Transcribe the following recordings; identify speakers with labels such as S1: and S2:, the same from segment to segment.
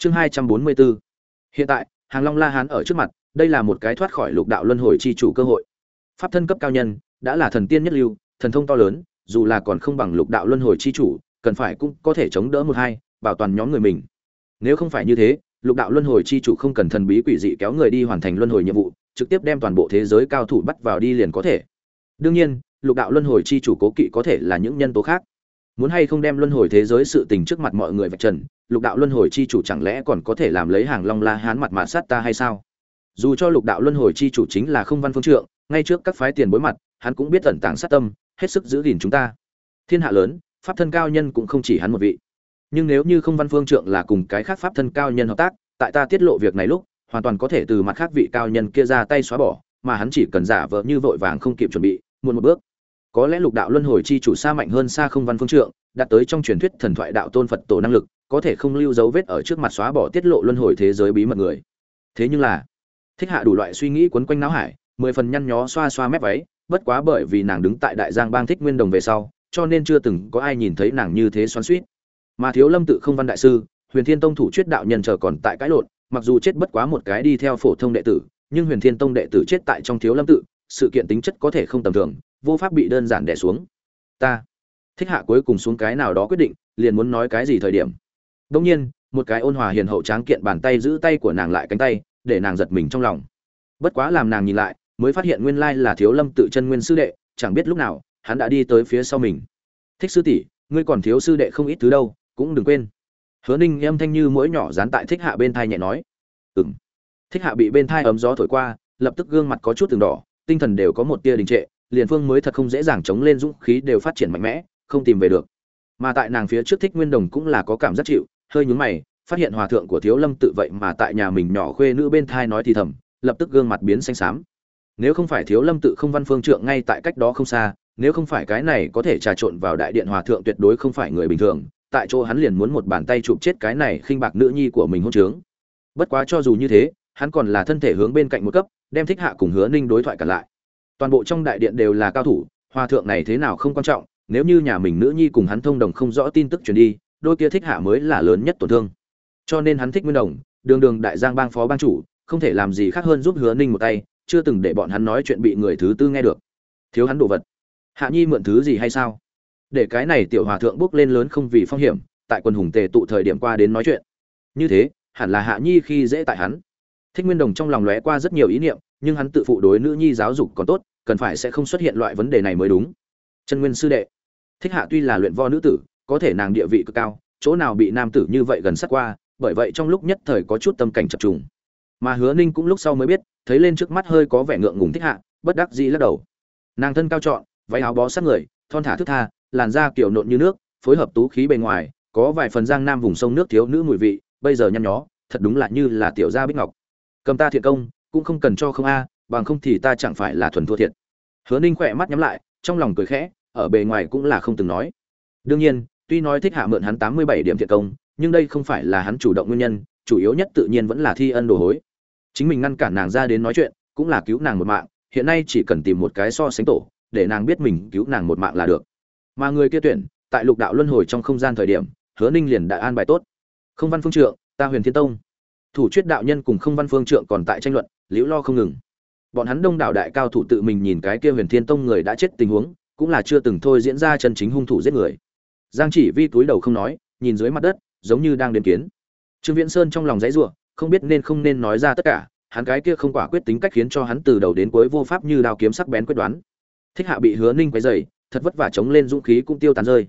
S1: chương hai trăm bốn mươi bốn. Hiện tại, hàng long la hán ở trước mặt, đây là một cái thoát khỏi lục đạo luân hồi chi chủ cơ hội. Pháp thân cấp cao nhân, đã là thần tiên nhất lưu, thần thông to lớn, dù là còn không bằng lục đạo luân hồi chi chủ, cần phải cũng có thể chống đỡ một hai, bảo toàn nhóm người mình. Nếu không phải như thế, lục đạo luân hồi chi chủ không cần thần bí quỷ dị kéo người đi hoàn thành luân hồi nhiệm vụ, trực tiếp đem toàn bộ thế giới cao thủ bắt vào đi liền có thể. Đương nhiên, lục đạo luân hồi chi chủ cố kỵ có thể là những nhân tố khác muốn hay không đem luân hồi thế giới sự tình trước mặt mọi người vạch trần, lục đạo luân hồi chi chủ chẳng lẽ còn có thể làm lấy hàng long la hán mặt mà sát ta hay sao? Dù cho lục đạo luân hồi chi chủ chính là không văn phương trượng, ngay trước các phái tiền bối mặt, hắn cũng biết tẩn tàng sát tâm, hết sức giữ gìn chúng ta. Thiên hạ lớn, pháp thân cao nhân cũng không chỉ hắn một vị. Nhưng nếu như không văn phương trượng là cùng cái khác pháp thân cao nhân hợp tác, tại ta tiết lộ việc này lúc, hoàn toàn có thể từ mặt khác vị cao nhân kia ra tay xóa bỏ, mà hắn chỉ cần giả vờ như vội vàng không kịp chuẩn bị muôn một bước có lẽ lục đạo luân hồi chi chủ xa mạnh hơn xa không văn phương trượng, đạt tới trong truyền thuyết thần thoại đạo tôn phật tổ năng lực, có thể không lưu dấu vết ở trước mặt xóa bỏ tiết lộ luân hồi thế giới bí mật người. Thế nhưng là, thích hạ đủ loại suy nghĩ quấn quanh não hải, mười phần nhăn nhó xoa xoa mép váy, bất quá bởi vì nàng đứng tại đại giang bang thích nguyên đồng về sau, cho nên chưa từng có ai nhìn thấy nàng như thế xoắn suýt mà thiếu lâm tự không văn đại sư, huyền thiên tông thủ chuyết đạo nhân chờ còn tại cãi lộn, mặc dù chết bất quá một cái đi theo phổ thông đệ tử, nhưng huyền thiên tông đệ tử chết tại trong thiếu lâm tự, sự kiện tính chất có thể không tầm thường vô pháp bị đơn giản đè xuống. Ta thích hạ cuối cùng xuống cái nào đó quyết định, liền muốn nói cái gì thời điểm. Đông nhiên, một cái ôn hòa hiền hậu tráng kiện bàn tay giữ tay của nàng lại cánh tay, để nàng giật mình trong lòng. Bất quá làm nàng nhìn lại, mới phát hiện nguyên lai là thiếu lâm tự chân nguyên sư đệ, chẳng biết lúc nào, hắn đã đi tới phía sau mình. Thích sư tỷ, ngươi còn thiếu sư đệ không ít thứ đâu, cũng đừng quên. Hứa ninh âm thanh như mũi nhỏ dán tại thích hạ bên thai nhẹ nói. Ừng thích hạ bị bên thai ấm gió thổi qua, lập tức gương mặt có chút từng đỏ, tinh thần đều có một tia đình trệ liền phương mới thật không dễ dàng chống lên dũng khí đều phát triển mạnh mẽ, không tìm về được. Mà tại nàng phía trước thích nguyên đồng cũng là có cảm giác chịu, hơi nhúng mày, phát hiện hòa thượng của thiếu lâm tự vậy mà tại nhà mình nhỏ khuê nữ bên thai nói thì thầm, lập tức gương mặt biến xanh xám. Nếu không phải thiếu lâm tự không văn phương trượng ngay tại cách đó không xa, nếu không phải cái này có thể trà trộn vào đại điện hòa thượng tuyệt đối không phải người bình thường, tại chỗ hắn liền muốn một bàn tay chụp chết cái này khinh bạc nữ nhi của mình hôn trướng. Bất quá cho dù như thế, hắn còn là thân thể hướng bên cạnh một cấp, đem thích hạ cùng hứa ninh đối thoại cả lại toàn bộ trong đại điện đều là cao thủ, hòa thượng này thế nào không quan trọng, nếu như nhà mình nữ nhi cùng hắn thông đồng không rõ tin tức truyền đi, đôi kia thích hạ mới là lớn nhất tổn thương. Cho nên hắn thích nguyên đồng, đường đường đại giang bang phó bang chủ, không thể làm gì khác hơn giúp hứa ninh một tay, chưa từng để bọn hắn nói chuyện bị người thứ tư nghe được. Thiếu hắn đồ vật. Hạ nhi mượn thứ gì hay sao? Để cái này tiểu hòa thượng bước lên lớn không vì phong hiểm, tại quần hùng tề tụ thời điểm qua đến nói chuyện. Như thế, hẳn là hạ nhi khi dễ tại hắn. Thích nguyên đồng trong lòng lóe qua rất nhiều ý niệm nhưng hắn tự phụ đối nữ nhi giáo dục còn tốt, cần phải sẽ không xuất hiện loại vấn đề này mới đúng. Chân nguyên sư đệ, thích hạ tuy là luyện vo nữ tử, có thể nàng địa vị cực cao, chỗ nào bị nam tử như vậy gần sát qua, bởi vậy trong lúc nhất thời có chút tâm cảnh chập trùng. Mà hứa ninh cũng lúc sau mới biết, thấy lên trước mắt hơi có vẻ ngượng ngùng thích hạ, bất đắc dĩ lắc đầu. Nàng thân cao trọn, váy áo bó sát người, thon thả thức tha, làn da kiểu nộn như nước, phối hợp tú khí bề ngoài, có vài phần giang nam vùng sông nước thiếu nữ mùi vị, bây giờ nhăn nhó, thật đúng là như là tiểu gia bích ngọc. Cầm ta thiện công cũng không cần cho không a, bằng không thì ta chẳng phải là thuần thua thiệt. Hứa ninh khỏe mắt nhắm lại, trong lòng cười khẽ, ở bề ngoài cũng là không từng nói. Đương nhiên, tuy nói thích hạ mượn hắn tám mươi bảy điểm thiện công, nhưng đây không phải là hắn chủ động nguyên nhân, chủ yếu nhất tự nhiên vẫn là thi ân đồ hối. Chính mình ngăn cản nàng ra đến nói chuyện, cũng là cứu nàng một mạng, hiện nay chỉ cần tìm một cái so sánh tổ, để nàng biết mình cứu nàng một mạng là được. Mà người kia tuyển, tại lục đạo luân hồi trong không gian thời điểm, hứa ninh liền đã an bài tốt. Không văn phương trượng, ta huyền thiên tông. Thủ chuyết đạo nhân cùng không văn phương trượng còn tại tranh luận liễu lo không ngừng. Bọn hắn đông đảo đại cao thủ tự mình nhìn cái kia huyền thiên tông người đã chết tình huống, cũng là chưa từng thôi diễn ra chân chính hung thủ giết người. Giang chỉ vi túi đầu không nói, nhìn dưới mặt đất, giống như đang đếm kiến trương viễn sơn trong lòng dãy ruộng không biết nên không nên nói ra tất cả, hắn cái kia không quả quyết tính cách khiến cho hắn từ đầu đến cuối vô pháp như đao kiếm sắc bén quyết đoán. Thích hạ bị hứa ninh quấy dày thật vất vả chống lên dũng khí cũng tiêu tàn rơi.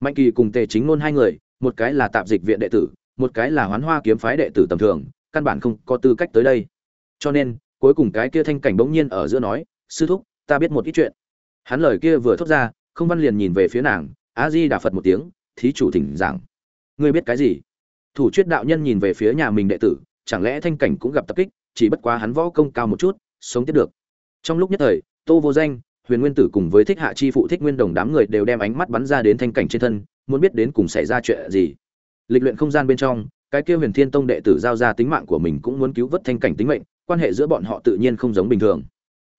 S1: Mạnh kỳ cùng tề chính ngôn hai người, một cái là tạp dịch viện đệ tử, một cái là hoán hoa kiếm phái đệ tử tầm thường, căn bản không có tư cách tới đây cho nên, cuối cùng cái kia thanh cảnh bỗng nhiên ở giữa nói, sư thúc, ta biết một ít chuyện. Hắn lời kia vừa thốt ra, không văn liền nhìn về phía nàng a di đà phật một tiếng, thí chủ thỉnh giảng. Ngươi biết cái gì? Thủ chuyết đạo nhân nhìn về phía nhà mình đệ tử, chẳng lẽ thanh cảnh cũng gặp tập kích, chỉ bất quá hắn võ công cao một chút, sống tiếp được. Trong lúc nhất thời, tô vô danh, huyền nguyên tử cùng với thích hạ chi phụ thích nguyên đồng đám người đều đem ánh mắt bắn ra đến thanh cảnh trên thân, muốn biết đến cùng xảy ra chuyện gì. Lịch luyện không gian bên trong, cái kia huyền thiên tông đệ tử giao ra tính mạng của mình cũng muốn cứu vớt thanh cảnh tính mệnh quan hệ giữa bọn họ tự nhiên không giống bình thường.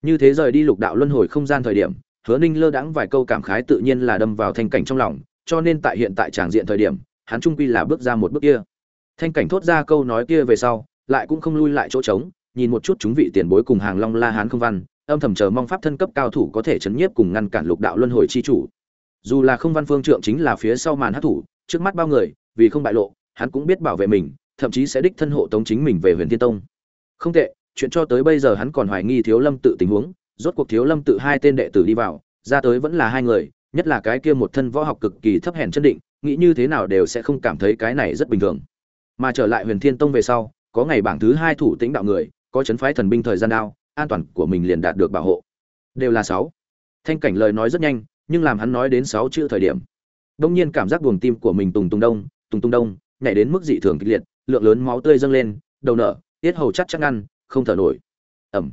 S1: Như thế rời đi lục đạo luân hồi không gian thời điểm, hứa ninh lơ đãng vài câu cảm khái tự nhiên là đâm vào thanh cảnh trong lòng, cho nên tại hiện tại tràng diện thời điểm, hắn trung quy là bước ra một bước kia. Thanh cảnh thốt ra câu nói kia về sau, lại cũng không lui lại chỗ trống, nhìn một chút chúng vị tiền bối cùng hàng long la hán không văn, âm thầm chờ mong pháp thân cấp cao thủ có thể chấn nhiếp cùng ngăn cản lục đạo luân hồi chi chủ. Dù là không văn phương trượng chính là phía sau màn hát thủ, trước mắt bao người, vì không bại lộ, hắn cũng biết bảo vệ mình, thậm chí sẽ đích thân hộ tống chính mình về huyền thiên tông không tệ, chuyện cho tới bây giờ hắn còn hoài nghi thiếu lâm tự tình huống, rốt cuộc thiếu lâm tự hai tên đệ tử đi vào, ra tới vẫn là hai người, nhất là cái kia một thân võ học cực kỳ thấp hèn chân định, nghĩ như thế nào đều sẽ không cảm thấy cái này rất bình thường. Mà trở lại huyền thiên tông về sau, có ngày bảng thứ hai thủ tĩnh đạo người, có chấn phái thần binh thời gian đao, an toàn của mình liền đạt được bảo hộ. Đều là sáu. Thanh cảnh lời nói rất nhanh, nhưng làm hắn nói đến sáu chữ thời điểm đông nhiên cảm giác buồng tim của mình tùng tùng đông, tùng tùng đông, nhảy đến mức dị thường kịch liệt, lượng lớn máu tươi dâng lên, đầu nở tiết hầu chắc chắc ngăn, không thở nổi. Ẩm.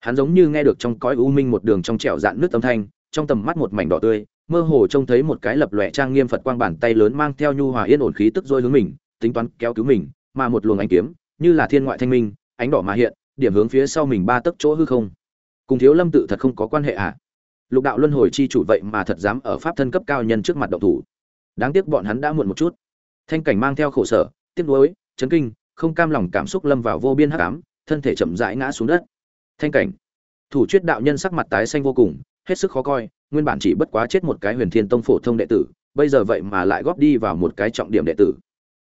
S1: Hắn giống như nghe được trong cõi u minh một đường trong trẻo dạn nước âm thanh, trong tầm mắt một mảnh đỏ tươi, mơ hồ trông thấy một cái lập lòe trang nghiêm phật quang bàn tay lớn mang theo nhu hòa yên ổn khí tức dôi hướng mình, tính toán kéo cứu mình, mà một luồng ánh kiếm, như là thiên ngoại thanh minh, ánh đỏ mà hiện, điểm hướng phía sau mình ba tấc chỗ hư không. Cùng thiếu lâm tự thật không có quan hệ à? Lục đạo luân hồi chi chủ vậy mà thật dám ở pháp thân cấp cao nhân trước mặt động thủ. Đáng tiếc bọn hắn đã muộn một chút. Thanh cảnh mang theo khổ sở, tiếc nuối, chấn kinh không cam lòng cảm xúc lâm vào vô biên hắc ám, thân thể chậm rãi ngã xuống đất. Thanh cảnh. Thủ chuyết đạo nhân sắc mặt tái xanh vô cùng, hết sức khó coi, nguyên bản chỉ bất quá chết một cái huyền thiên tông phổ thông đệ tử, bây giờ vậy mà lại góp đi vào một cái trọng điểm đệ tử.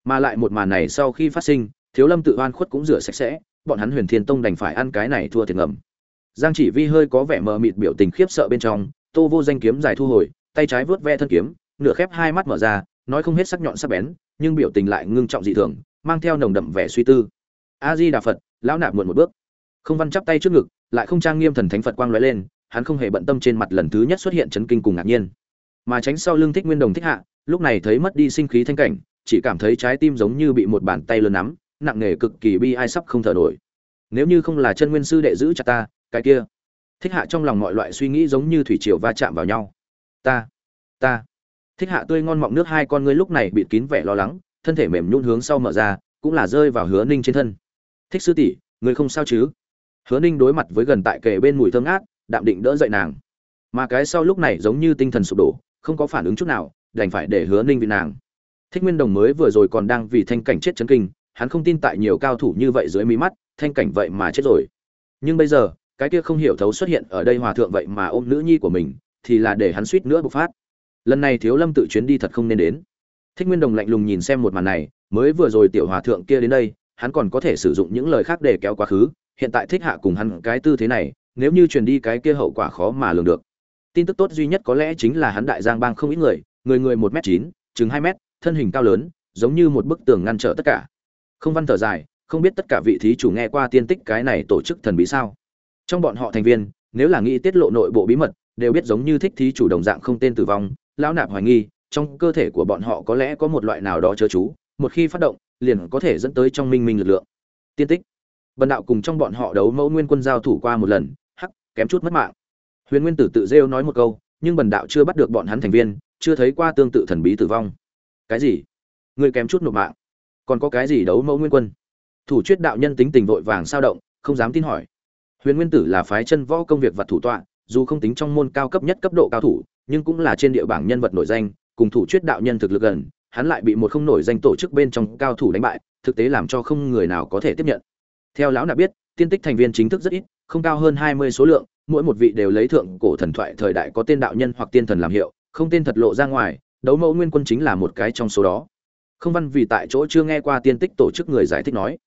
S1: Mà lại một màn này sau khi phát sinh, thiếu lâm tự oan khuất cũng rửa sạch sẽ, bọn hắn huyền thiên tông đành phải ăn cái này thua thiệt ngầm. Giang chỉ vi hơi có vẻ mờ mịt biểu tình khiếp sợ bên trong, tô vô danh kiếm dài thu hồi, tay trái vướt ve thân kiếm, nửa khép hai mắt mở ra, nói không hết sắc nhọn sắc bén, nhưng biểu tình lại ngưng trọng dị thường mang theo nồng đậm vẻ suy tư. A di đà phật lão nạp muộn một bước. Không văn chắp tay trước ngực, lại không trang nghiêm thần thánh phật quang lóe lên, hắn không hề bận tâm trên mặt lần thứ nhất xuất hiện chấn kinh cùng ngạc nhiên. Mà tránh sau lưng thích nguyên đồng thích hạ, lúc này thấy mất đi sinh khí thanh cảnh, chỉ cảm thấy trái tim giống như bị một bàn tay lớn nắm, nặng nề cực kỳ bi ai sắp không thở nổi. Nếu như không là chân nguyên sư đệ giữ chặt ta, cái kia. Thích hạ trong lòng mọi loại suy nghĩ giống như thủy triều va chạm vào nhau. Ta ta. Thích hạ tươi ngon mọng nước hai con ngươi lúc này bịt kín vẻ lo lắng thân thể mềm nhún hướng sau mở ra, cũng là rơi vào hứa ninh trên thân. Thích sư tỷ, người không sao chứ? Hứa ninh đối mặt với gần tại kề bên mùi thơm ngát, đạm định đỡ dậy nàng. Mà cái sau lúc này giống như tinh thần sụp đổ, không có phản ứng chút nào, đành phải để hứa ninh vì nàng. Thích nguyên đồng mới vừa rồi còn đang vì thanh cảnh chết chấn kinh, hắn không tin tại nhiều cao thủ như vậy dưới mí mắt, thanh cảnh vậy mà chết rồi. Nhưng bây giờ, cái kia không hiểu thấu xuất hiện ở đây hòa thượng vậy mà ôm nữ nhi của mình, thì là để hắn suýt nữa bộc phát. Lần này thiếu lâm tự chuyến đi thật không nên đến thích nguyên đồng lạnh lùng nhìn xem một màn này, mới vừa rồi tiểu hòa thượng kia đến đây, hắn còn có thể sử dụng những lời khác để kéo quá khứ, hiện tại thích hạ cùng hắn cái tư thế này, nếu như truyền đi cái kia hậu quả khó mà lường được. Tin tức tốt duy nhất có lẽ chính là hắn đại giang bang không ít người người người một m chín, chừng hai m thân hình cao lớn, giống như một bức tường ngăn trở tất cả. Không văn thở dài, không biết tất cả vị thí chủ nghe qua tiên tích cái này tổ chức thần bí sao. Trong bọn họ thành viên, nếu là nghĩ tiết lộ nội bộ bí mật, đều biết giống như thích thí chủ đồng dạng không tên tử vong, lão nạp hoài nghi trong cơ thể của bọn họ có lẽ có một loại nào đó chớ chú, một khi phát động, liền có thể dẫn tới trong minh minh lực lượng. Tiên tích. Bần đạo cùng trong bọn họ đấu mẫu nguyên quân giao thủ qua một lần, hắc, kém chút mất mạng. Huyền nguyên tử tự rêu nói một câu, nhưng bần đạo chưa bắt được bọn hắn thành viên, chưa thấy qua tương tự thần bí tử vong. Cái gì? Người kém chút nộp mạng. Còn có cái gì đấu mẫu nguyên quân? Thủ chuyết đạo nhân tính tình vội vàng sao động, không dám tin hỏi. Huyền nguyên tử là phái chân võ công việc vật thủ tọa, dù không tính trong môn cao cấp nhất cấp độ cao thủ, nhưng cũng là trên địa bảng nhân vật nổi danh cùng thủ chuyết đạo nhân thực lực gần, hắn lại bị một không nổi danh tổ chức bên trong cao thủ đánh bại, thực tế làm cho không người nào có thể tiếp nhận. Theo lão nạp biết, tiên tích thành viên chính thức rất ít, không cao hơn hai mươi số lượng, mỗi một vị đều lấy thượng cổ thần thoại thời đại có tên đạo nhân hoặc tiên thần làm hiệu, không tên thật lộ ra ngoài, đấu mẫu nguyên quân chính là một cái trong số đó. Không văn vì tại chỗ chưa nghe qua tiên tích tổ chức người giải thích nói.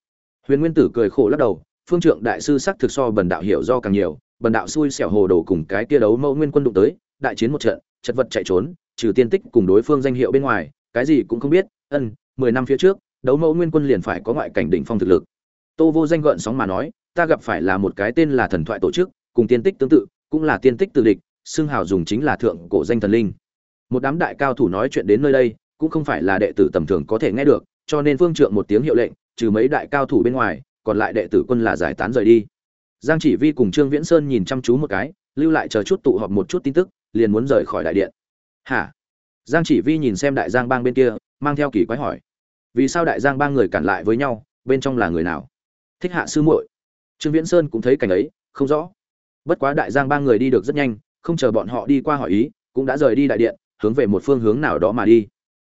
S1: Huyền nguyên tử cười khổ lắc đầu, phương trượng đại sư sắc thực so bần đạo hiểu do càng nhiều, bần đạo xui xẻo hồ đồ cùng cái kia đấu mẫu nguyên quân đụng tới, đại chiến một trận, chật vật chạy trốn trừ tiên tích cùng đối phương danh hiệu bên ngoài, cái gì cũng không biết, ân, mười năm phía trước, đấu mẫu nguyên quân liền phải có ngoại cảnh đỉnh phong thực lực. Tô vô danh gợn sóng mà nói, ta gặp phải là một cái tên là thần thoại tổ chức, cùng tiên tích tương tự, cũng là tiên tích tự địch xương hào dùng chính là thượng cổ danh thần linh. Một đám đại cao thủ nói chuyện đến nơi đây, cũng không phải là đệ tử tầm thường có thể nghe được, cho nên phương trượng một tiếng hiệu lệnh, trừ mấy đại cao thủ bên ngoài, còn lại đệ tử quân là giải tán rời đi. Giang chỉ vi cùng trương viễn sơn nhìn chăm chú một cái, lưu lại chờ chút tụ họp một chút tin tức, liền muốn rời khỏi đại điện hả? Giang chỉ vi nhìn xem đại giang bang bên kia, mang theo kỳ quái hỏi. Vì sao đại giang bang người cản lại với nhau, bên trong là người nào? Thích hạ sư muội. Trương viễn sơn cũng thấy cảnh ấy, không rõ. Bất quá đại giang bang người đi được rất nhanh, không chờ bọn họ đi qua hỏi ý, cũng đã rời đi đại điện, hướng về một phương hướng nào đó mà đi.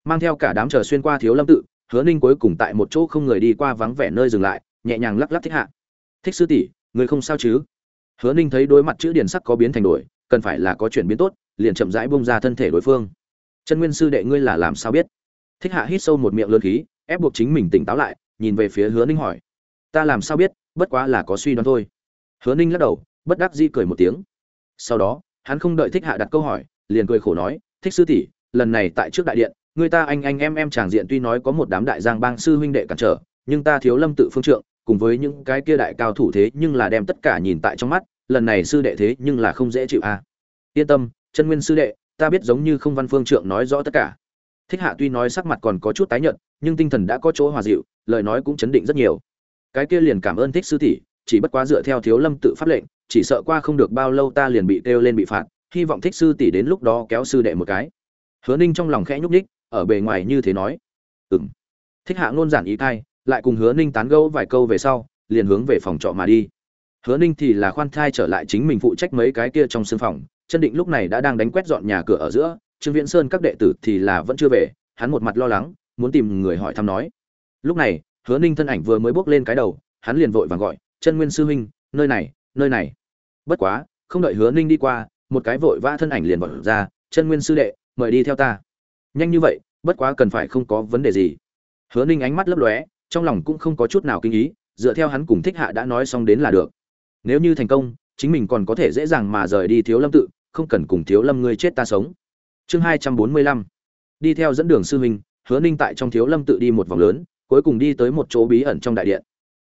S1: Mang theo cả đám chờ xuyên qua thiếu lâm tự, hứa ninh cuối cùng tại một chỗ không người đi qua vắng vẻ nơi dừng lại, nhẹ nhàng lắc lắc thích hạ. Thích sư tỷ, người không sao chứ? Hứa ninh thấy đối mặt chữ điển sắc có biến thành đổi, cần phải là có chuyển biến tốt liền chậm rãi bung ra thân thể đối phương. Chân nguyên sư đệ ngươi là làm sao biết? Thích hạ hít sâu một miệng lơn khí, ép buộc chính mình tỉnh táo lại, nhìn về phía hứa ninh hỏi. Ta làm sao biết, bất quá là có suy đoán thôi. Hứa ninh lắc đầu, bất đắc di cười một tiếng. Sau đó, hắn không đợi thích hạ đặt câu hỏi, liền cười khổ nói, thích sư tỷ, lần này tại trước đại điện, người ta anh anh em em tràng diện tuy nói có một đám đại giang bang sư huynh đệ cản trở, nhưng ta thiếu lâm tự phương trượng, cùng với những cái kia đại cao thủ thế nhưng là đem tất cả nhìn tại trong mắt, lần này sư đệ thế nhưng là không dễ chịu a. À. yên tâm chân nguyên sư đệ, ta biết giống như không văn phương trượng nói rõ tất cả. Thích hạ tuy nói sắc mặt còn có chút tái nhợt, nhưng tinh thần đã có chỗ hòa dịu, lời nói cũng chấn định rất nhiều. Cái kia liền cảm ơn thích sư tỷ, chỉ bất quá dựa theo thiếu lâm tự pháp lệnh, chỉ sợ qua không được bao lâu ta liền bị kêu lên bị phạt, hy vọng thích sư tỷ đến lúc đó kéo sư đệ một cái. Hứa ninh trong lòng khẽ nhúc ních ở bề ngoài như thế nói. Ừng thích hạ ngôn giản ý thai, lại cùng hứa ninh tán gẫu vài câu về sau, liền hướng về phòng trọ mà đi. Hứa ninh thì là khoan thai trở lại chính mình phụ trách mấy cái kia trong sương phòng chân định lúc này đã đang đánh quét dọn nhà cửa ở giữa, trương viễn sơn các đệ tử thì là vẫn chưa về, hắn một mặt lo lắng, muốn tìm người hỏi thăm nói. Lúc này, hứa ninh thân ảnh vừa mới bước lên cái đầu, hắn liền vội vàng gọi, chân nguyên sư huynh, nơi này nơi này. Bất quá, không đợi hứa ninh đi qua, một cái vội vã thân ảnh liền vọt ra, chân nguyên sư đệ, mời đi theo ta. Nhanh như vậy, bất quá cần phải không có vấn đề gì. Hứa ninh ánh mắt lấp lóe, trong lòng cũng không có chút nào kinh ý, dựa theo hắn cùng thích hạ đã nói xong đến là được. Nếu như thành công, chính mình còn có thể dễ dàng mà rời đi thiếu lâm tự không cần cùng thiếu lâm ngươi chết ta sống. Chương hai trăm bốn mươi lăm. Đi theo dẫn đường sư huynh, hứa ninh tại trong thiếu lâm tự đi một vòng lớn, cuối cùng đi tới một chỗ bí ẩn trong đại điện.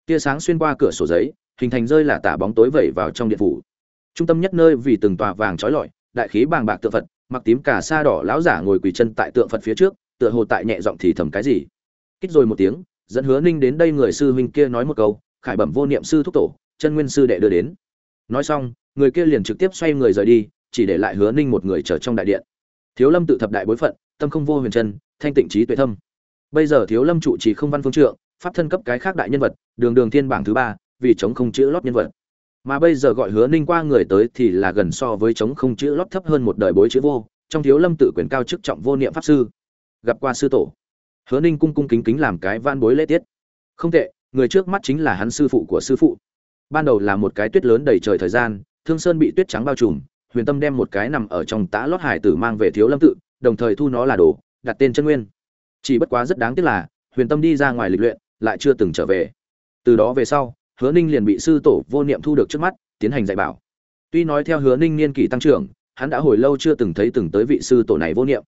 S1: Tia sáng xuyên qua cửa sổ giấy, hình thành rơi là tả bóng tối vẩy vào trong điện phủ. Trung tâm nhất nơi vì từng tòa vàng trói lọi, đại khí bàng bạc tượng phật, mặc tím cả sa đỏ lão giả ngồi quỳ chân tại tượng phật phía trước, tựa hồ tại nhẹ giọng thì thầm cái gì. Kích rồi một tiếng, dẫn hứa ninh đến đây người sư huynh kia nói một câu, khải bẩm vô niệm sư thúc tổ, chân nguyên sư đệ đưa đến. Nói xong, người kia liền trực tiếp xoay người rời đi chỉ để lại hứa ninh một người chờ trong đại điện. Thiếu lâm tự thập đại bối phận, tâm không vô huyền chân, thanh tịnh trí tuệ thâm. Bây giờ thiếu lâm trụ trì không văn phương trượng, pháp thân cấp cái khác đại nhân vật, đường đường thiên bảng thứ ba, vì chống không chữ lót nhân vật. Mà bây giờ gọi hứa ninh qua người tới thì là gần so với chống không chữ lót thấp hơn một đời bối chữ vô, trong thiếu lâm tự quyền cao chức trọng vô niệm pháp sư. Gặp qua sư tổ. Hứa ninh cung cung kính kính làm cái van bối lễ tiết. Không tệ, người trước mắt chính là hắn sư phụ của sư phụ. Ban đầu là một cái tuyết lớn đầy trời thời gian, thương sơn bị tuyết trắng bao trùm huyền tâm đem một cái nằm ở trong tã lót hải tử mang về thiếu lâm tự, đồng thời thu nó là đồ, đặt tên chân nguyên. Chỉ bất quá rất đáng tiếc là, huyền tâm đi ra ngoài lịch luyện, lại chưa từng trở về. Từ đó về sau, hứa ninh liền bị sư tổ vô niệm thu được trước mắt, tiến hành dạy bảo. Tuy nói theo hứa ninh niên kỷ tăng trưởng, hắn đã hồi lâu chưa từng thấy từng tới vị sư tổ này vô niệm.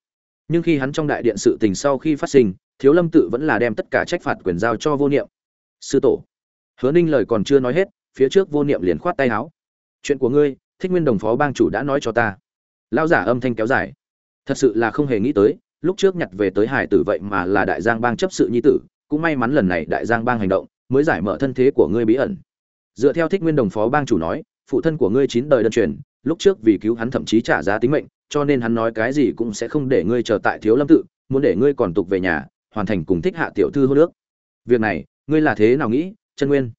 S1: Nhưng khi hắn trong đại điện sự tình sau khi phát sinh, thiếu lâm tự vẫn là đem tất cả trách phạt quyền giao cho vô niệm. Sư tổ. Hứa ninh lời còn chưa nói hết, phía trước vô niệm liền khoát tay áo. Chuyện của ngươi thích nguyên đồng phó bang chủ đã nói cho ta. Lão giả âm thanh kéo dài. Thật sự là không hề nghĩ tới, lúc trước nhặt về tới hải tử vậy mà là đại giang bang chấp sự nhi tử, cũng may mắn lần này đại giang bang hành động, mới giải mở thân thế của ngươi bí ẩn. Dựa theo thích nguyên đồng phó bang chủ nói, phụ thân của ngươi chín đời đơn truyền, lúc trước vì cứu hắn thậm chí trả giá tính mệnh, cho nên hắn nói cái gì cũng sẽ không để ngươi chờ tại thiếu lâm tự, muốn để ngươi còn tục về nhà, hoàn thành cùng thích hạ tiểu thư hô nước việc này, ngươi là thế nào nghĩ chân nguyên?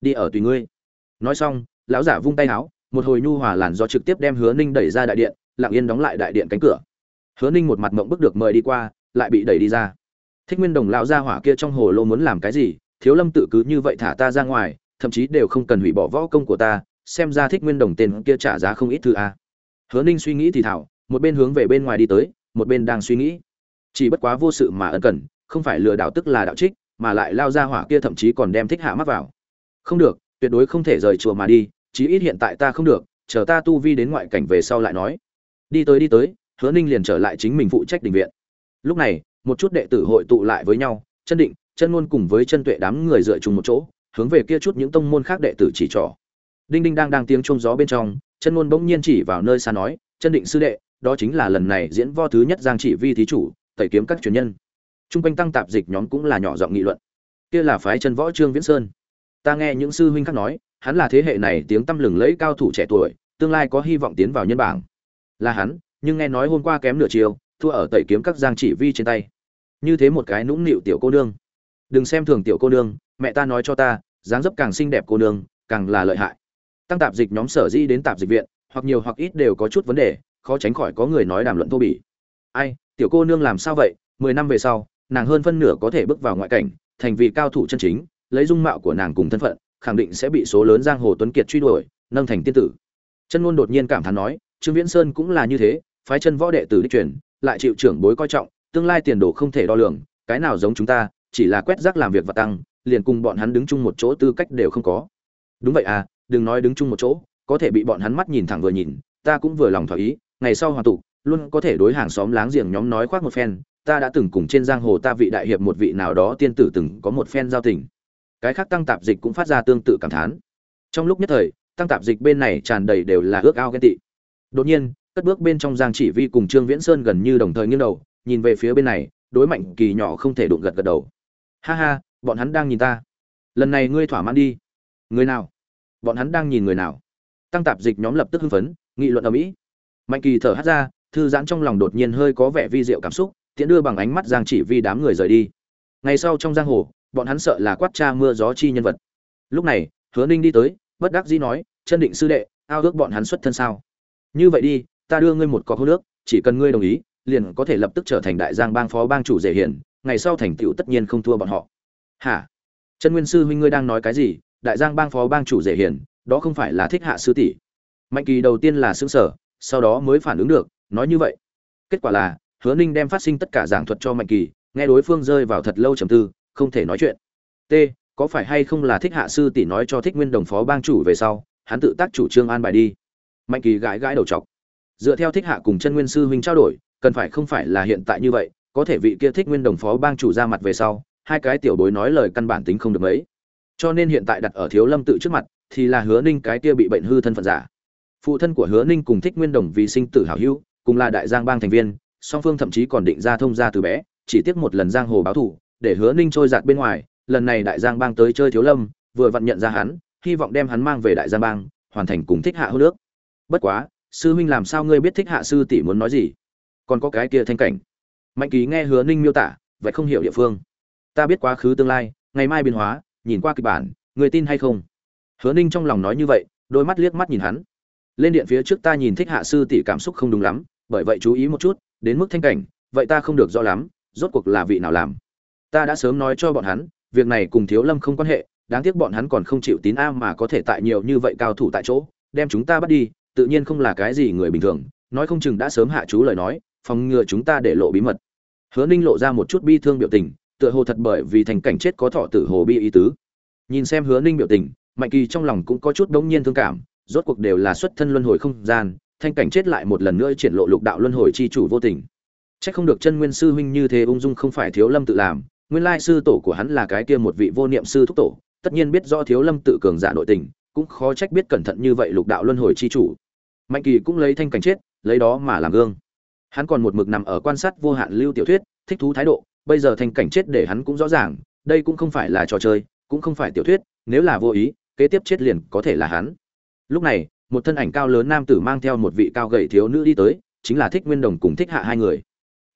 S1: Đi ở tùy ngươi. Nói xong, lão giả vung tay áo một hồi nhu hòa làn do trực tiếp đem hứa ninh đẩy ra đại điện, lặng yên đóng lại đại điện cánh cửa. Hứa ninh một mặt mộng bức được mời đi qua, lại bị đẩy đi ra. Thích nguyên đồng lão gia hỏa kia trong hồ lô muốn làm cái gì, thiếu lâm tự cứ như vậy thả ta ra ngoài, thậm chí đều không cần hủy bỏ võ công của ta, xem ra thích nguyên đồng tên kia trả giá không ít thứ a. Hứa ninh suy nghĩ thì thảo, một bên hướng về bên ngoài đi tới, một bên đang suy nghĩ. Chỉ bất quá vô sự mà ân cần, không phải lừa đảo tức là đạo trích, mà lại lao ra hỏa kia thậm chí còn đem thích hạ mắc vào. Không được, tuyệt đối không thể rời chùa mà đi chí ít hiện tại ta không được, chờ ta tu vi đến ngoại cảnh về sau lại nói. Đi tới đi tới, hứa ninh liền trở lại chính mình phụ trách đình viện. Lúc này, một chút đệ tử hội tụ lại với nhau, chân định, chân ngôn cùng với chân tuệ đám người dựa chung một chỗ, hướng về kia chút những tông môn khác đệ tử chỉ trỏ. Đinh đinh đang đang tiếng trông gió bên trong, chân ngôn bỗng nhiên chỉ vào nơi xa nói, chân định sư đệ, đó chính là lần này diễn vo thứ nhất giang chỉ vi thí chủ, tẩy kiếm các truyền nhân. Trung quanh tăng tạp dịch nhóm cũng là nhỏ giọng nghị luận. Kia là phái chân võ trương viễn sơn. Ta nghe những sư huynh khác nói hắn là thế hệ này tiếng tăm lừng lẫy cao thủ trẻ tuổi, tương lai có hy vọng tiến vào nhân bảng. Là hắn, nhưng nghe nói hôm qua kém nửa chiều thua ở tẩy kiếm các giang chỉ vi trên tay. Như thế một cái nũng nịu tiểu cô nương. Đừng xem thường tiểu cô nương, mẹ ta nói cho ta, dáng dấp càng xinh đẹp cô nương, càng là lợi hại. Tăng tạp dịch nhóm sở di đến tạp dịch viện, hoặc nhiều hoặc ít đều có chút vấn đề, khó tránh khỏi có người nói đàm luận thô bỉ. Ai, tiểu cô nương làm sao vậy? Mười năm về sau, nàng hơn phân nửa có thể bước vào ngoại cảnh, thành vị cao thủ chân chính, lấy dung mạo của nàng cùng thân phận khẳng định sẽ bị số lớn giang hồ tuấn kiệt truy đuổi, nâng thành tiên tử. Chân luôn đột nhiên cảm thán nói, trương viễn sơn cũng là như thế, phái chân võ đệ tử đi truyền, lại chịu trưởng bối coi trọng, tương lai tiền đồ không thể đo lường, cái nào giống chúng ta, chỉ là quét rác làm việc và tăng, liền cùng bọn hắn đứng chung một chỗ tư cách đều không có. Đúng vậy à đừng nói đứng chung một chỗ, có thể bị bọn hắn mắt nhìn thẳng vừa nhìn, ta cũng vừa lòng thỏa ý, ngày sau hoàn tụ luôn có thể đối hàng xóm láng giềng nhóm nói khoác một phen, ta đã từng cùng trên giang hồ ta vị đại hiệp một vị nào đó tiên tử từng có một phen giao tình cái khác tăng tạp dịch cũng phát ra tương tự cảm thán. Trong lúc nhất thời, tăng tạp dịch bên này tràn đầy đều là ước ao ghen tị. Đột nhiên, cất bước bên trong giang chỉ vi cùng trương viễn sơn gần như đồng thời nghiêng đầu, nhìn về phía bên này, đối mạnh kỳ nhỏ không thể đụng gật gật đầu. Ha ha, bọn hắn đang nhìn ta. Lần này ngươi thỏa mãn đi. Người nào? Bọn hắn đang nhìn người nào? Tăng tạp dịch nhóm lập tức hưng phấn, nghị luận ở mỹ mạnh kỳ thở hắt ra, thư giãn trong lòng đột nhiên hơi có vẻ vi diệu cảm xúc tiễn đưa bằng ánh mắt giang chỉ vi đám người rời đi. Ngày sau trong giang hồ bọn hắn sợ là quát cha mưa gió chi nhân vật. Lúc này, hứa ninh đi tới, bất đắc dĩ nói, chân định sư đệ, ao ước bọn hắn xuất thân sao? Như vậy đi, ta đưa ngươi một cọc hô nước, chỉ cần ngươi đồng ý, liền có thể lập tức trở thành đại giang bang phó bang chủ dễ hiển ngày sau thành tựu tất nhiên không thua bọn họ. Hả? Chân nguyên sư huynh ngươi đang nói cái gì? Đại giang bang phó bang chủ dễ hiển đó không phải là thích hạ sư tỷ? Mạnh kỳ đầu tiên là xương sở sau đó mới phản ứng được, nói như vậy. Kết quả là, hứa ninh đem phát sinh tất cả giảng thuật cho mạnh kỳ, nghe đối phương rơi vào thật lâu trầm tư không thể nói chuyện. T, có phải hay không là thích hạ sư tỷ nói cho thích nguyên đồng phó bang chủ về sau, hắn tự tác chủ trương an bài đi. Mạnh kỳ gãi gãi đầu chọc. Dựa theo thích hạ cùng chân nguyên sư huynh trao đổi, cần phải không phải là hiện tại như vậy, có thể vị kia thích nguyên đồng phó bang chủ ra mặt về sau, hai cái tiểu bối nói lời căn bản tính không được mấy. Cho nên hiện tại đặt ở thiếu lâm tự trước mặt, thì là hứa ninh cái kia bị bệnh hư thân phận giả. Phụ thân của hứa ninh cùng thích nguyên đồng vì sinh tử hảo hữu, cùng là đại giang bang thành viên, song phương thậm chí còn định ra thông gia từ bé, chỉ tiếc một lần giang hồ báo thủ để hứa ninh trôi giạt bên ngoài, lần này đại giang bang tới chơi thiếu lâm, vừa vặn nhận ra hắn, hy vọng đem hắn mang về đại giang bang, hoàn thành cùng thích hạ hô nước. Bất quá, sư huynh làm sao ngươi biết thích hạ sư tỷ muốn nói gì? Còn có cái kia thanh cảnh. Mạnh ký nghe hứa ninh miêu tả vậy không hiểu địa phương. Ta biết quá khứ tương lai, ngày mai biến hóa, nhìn qua kịch bản người tin hay không? Hứa ninh trong lòng nói như vậy, đôi mắt liếc mắt nhìn hắn. Lên điện phía trước ta nhìn thích hạ sư tỷ cảm xúc không đúng lắm, bởi vậy chú ý một chút, đến mức thanh cảnh, vậy ta không được rõ lắm, rốt cuộc là vị nào làm? Ta đã sớm nói cho bọn hắn việc này cùng thiếu lâm không quan hệ đáng tiếc bọn hắn còn không chịu tín a mà có thể tại nhiều như vậy cao thủ tại chỗ đem chúng ta bắt đi tự nhiên không là cái gì người bình thường nói không chừng đã sớm hạ chú lời nói phòng ngừa chúng ta để lộ bí mật. Hứa ninh lộ ra một chút bi thương biểu tình tựa hồ thật bởi vì thành cảnh chết có thọ tử hồ bi ý tứ. Nhìn xem hứa ninh biểu tình mạnh kỳ trong lòng cũng có chút đống nhiên thương cảm rốt cuộc đều là xuất thân luân hồi không gian thanh cảnh chết lại một lần nữa triển lộ lục đạo luân hồi chi chủ vô tình. Chắc không được chân nguyên sư huynh như thế ung dung không phải thiếu lâm tự làm, nguyên lai sư tổ của hắn là cái kia một vị vô niệm sư thúc tổ, tất nhiên biết rõ thiếu lâm tự cường giả nội tình, cũng khó trách biết cẩn thận như vậy lục đạo luân hồi chi chủ. Mạnh Kỳ cũng lấy thanh cảnh chết, lấy đó mà làm gương. Hắn còn một mực nằm ở quan sát vô hạn lưu tiểu thuyết, thích thú thái độ, bây giờ thanh cảnh chết để hắn cũng rõ ràng, đây cũng không phải là trò chơi, cũng không phải tiểu thuyết, nếu là vô ý, kế tiếp chết liền có thể là hắn. Lúc này, một thân ảnh cao lớn nam tử mang theo một vị cao gầy thiếu nữ đi tới, chính là Thích Nguyên Đồng cùng Thích Hạ hai người.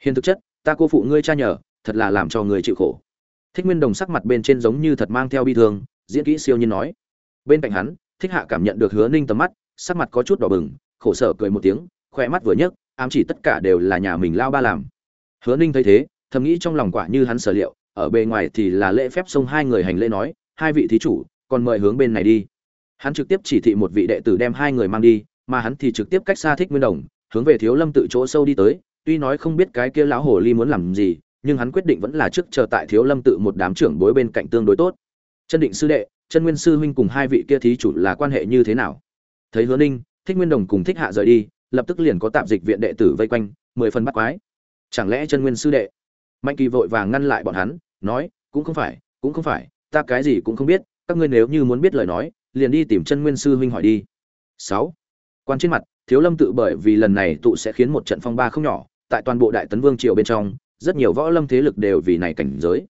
S1: Hiện thực chất, ta cô phụ ngươi cha nhờ, thật là làm cho người chịu khổ. Thích Nguyên Đồng sắc mặt bên trên giống như thật mang theo bi thương, diễn kỹ siêu nhiên nói. Bên cạnh hắn, Thích Hạ cảm nhận được Hứa Ninh tầm mắt, sắc mặt có chút đỏ bừng, khổ sở cười một tiếng, khoe mắt vừa nhấc, ám chỉ tất cả đều là nhà mình lao ba làm. Hứa Ninh thấy thế, thầm nghĩ trong lòng quả như hắn sở liệu, ở bề ngoài thì là lễ phép xông hai người hành lễ nói, hai vị thí chủ, còn mời hướng bên này đi. Hắn trực tiếp chỉ thị một vị đệ tử đem hai người mang đi, mà hắn thì trực tiếp cách xa Thích Nguyên Đồng, hướng về Thiếu Lâm tự chỗ sâu đi tới, tuy nói không biết cái kia lão hồ ly muốn làm gì nhưng hắn quyết định vẫn là trước chờ tại thiếu lâm tự một đám trưởng bối bên cạnh tương đối tốt. Chân định sư đệ, chân nguyên sư huynh cùng hai vị kia thí chủ là quan hệ như thế nào? Thấy hứa ninh, thích nguyên đồng cùng thích hạ rời đi, lập tức liền có tạm dịch viện đệ tử vây quanh, mười phần bắt quái. Chẳng lẽ chân nguyên sư đệ? Mạnh kỳ vội vàng ngăn lại bọn hắn, nói, cũng không phải, cũng không phải, ta cái gì cũng không biết, các ngươi nếu như muốn biết lời nói, liền đi tìm chân nguyên sư huynh hỏi đi. Sáu. Quan trên mặt, thiếu lâm tự bởi vì lần này tụ sẽ khiến một trận phong ba không nhỏ, tại toàn bộ đại tấn vương triều bên trong rất nhiều võ lâm thế lực đều vì này cảnh giới.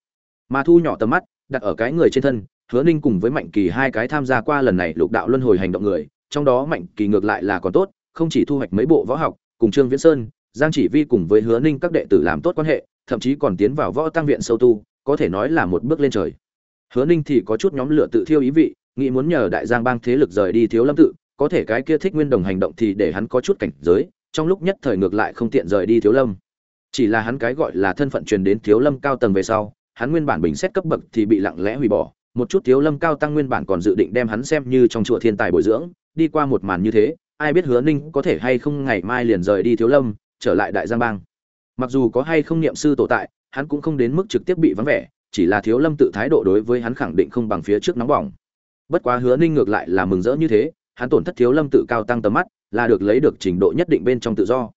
S1: Mà thu nhỏ tầm mắt, đặt ở cái người trên thân, hứa ninh cùng với mạnh kỳ hai cái tham gia qua lần này lục đạo luân hồi hành động người, trong đó mạnh kỳ ngược lại là còn tốt, không chỉ thu hoạch mấy bộ võ học, cùng trương viễn sơn, giang chỉ vi cùng với hứa ninh các đệ tử làm tốt quan hệ, thậm chí còn tiến vào võ tăng viện sâu tu, có thể nói là một bước lên trời. Hứa ninh thì có chút nhóm lửa tự thiêu ý vị, nghĩ muốn nhờ đại giang bang thế lực rời đi thiếu lâm tự, có thể cái kia thích nguyên đồng hành động thì để hắn có chút cảnh giới, trong lúc nhất thời ngược lại không tiện rời đi thiếu lâm chỉ là hắn cái gọi là thân phận truyền đến thiếu lâm cao tầng về sau, hắn nguyên bản bình xét cấp bậc thì bị lặng lẽ hủy bỏ, một chút thiếu lâm cao tăng nguyên bản còn dự định đem hắn xem như trong chùa thiên tài bồi dưỡng, đi qua một màn như thế, ai biết hứa ninh có thể hay không ngày mai liền rời đi thiếu lâm, trở lại đại giang bang. Mặc dù có hay không niệm sư tổ tại, hắn cũng không đến mức trực tiếp bị vắng vẻ, chỉ là thiếu lâm tự thái độ đối với hắn khẳng định không bằng phía trước nóng bỏng. Bất quá hứa ninh ngược lại là mừng rỡ như thế, hắn tổn thất thiếu lâm tự cao tăng tầm mắt, là được lấy được trình độ nhất định bên trong tự do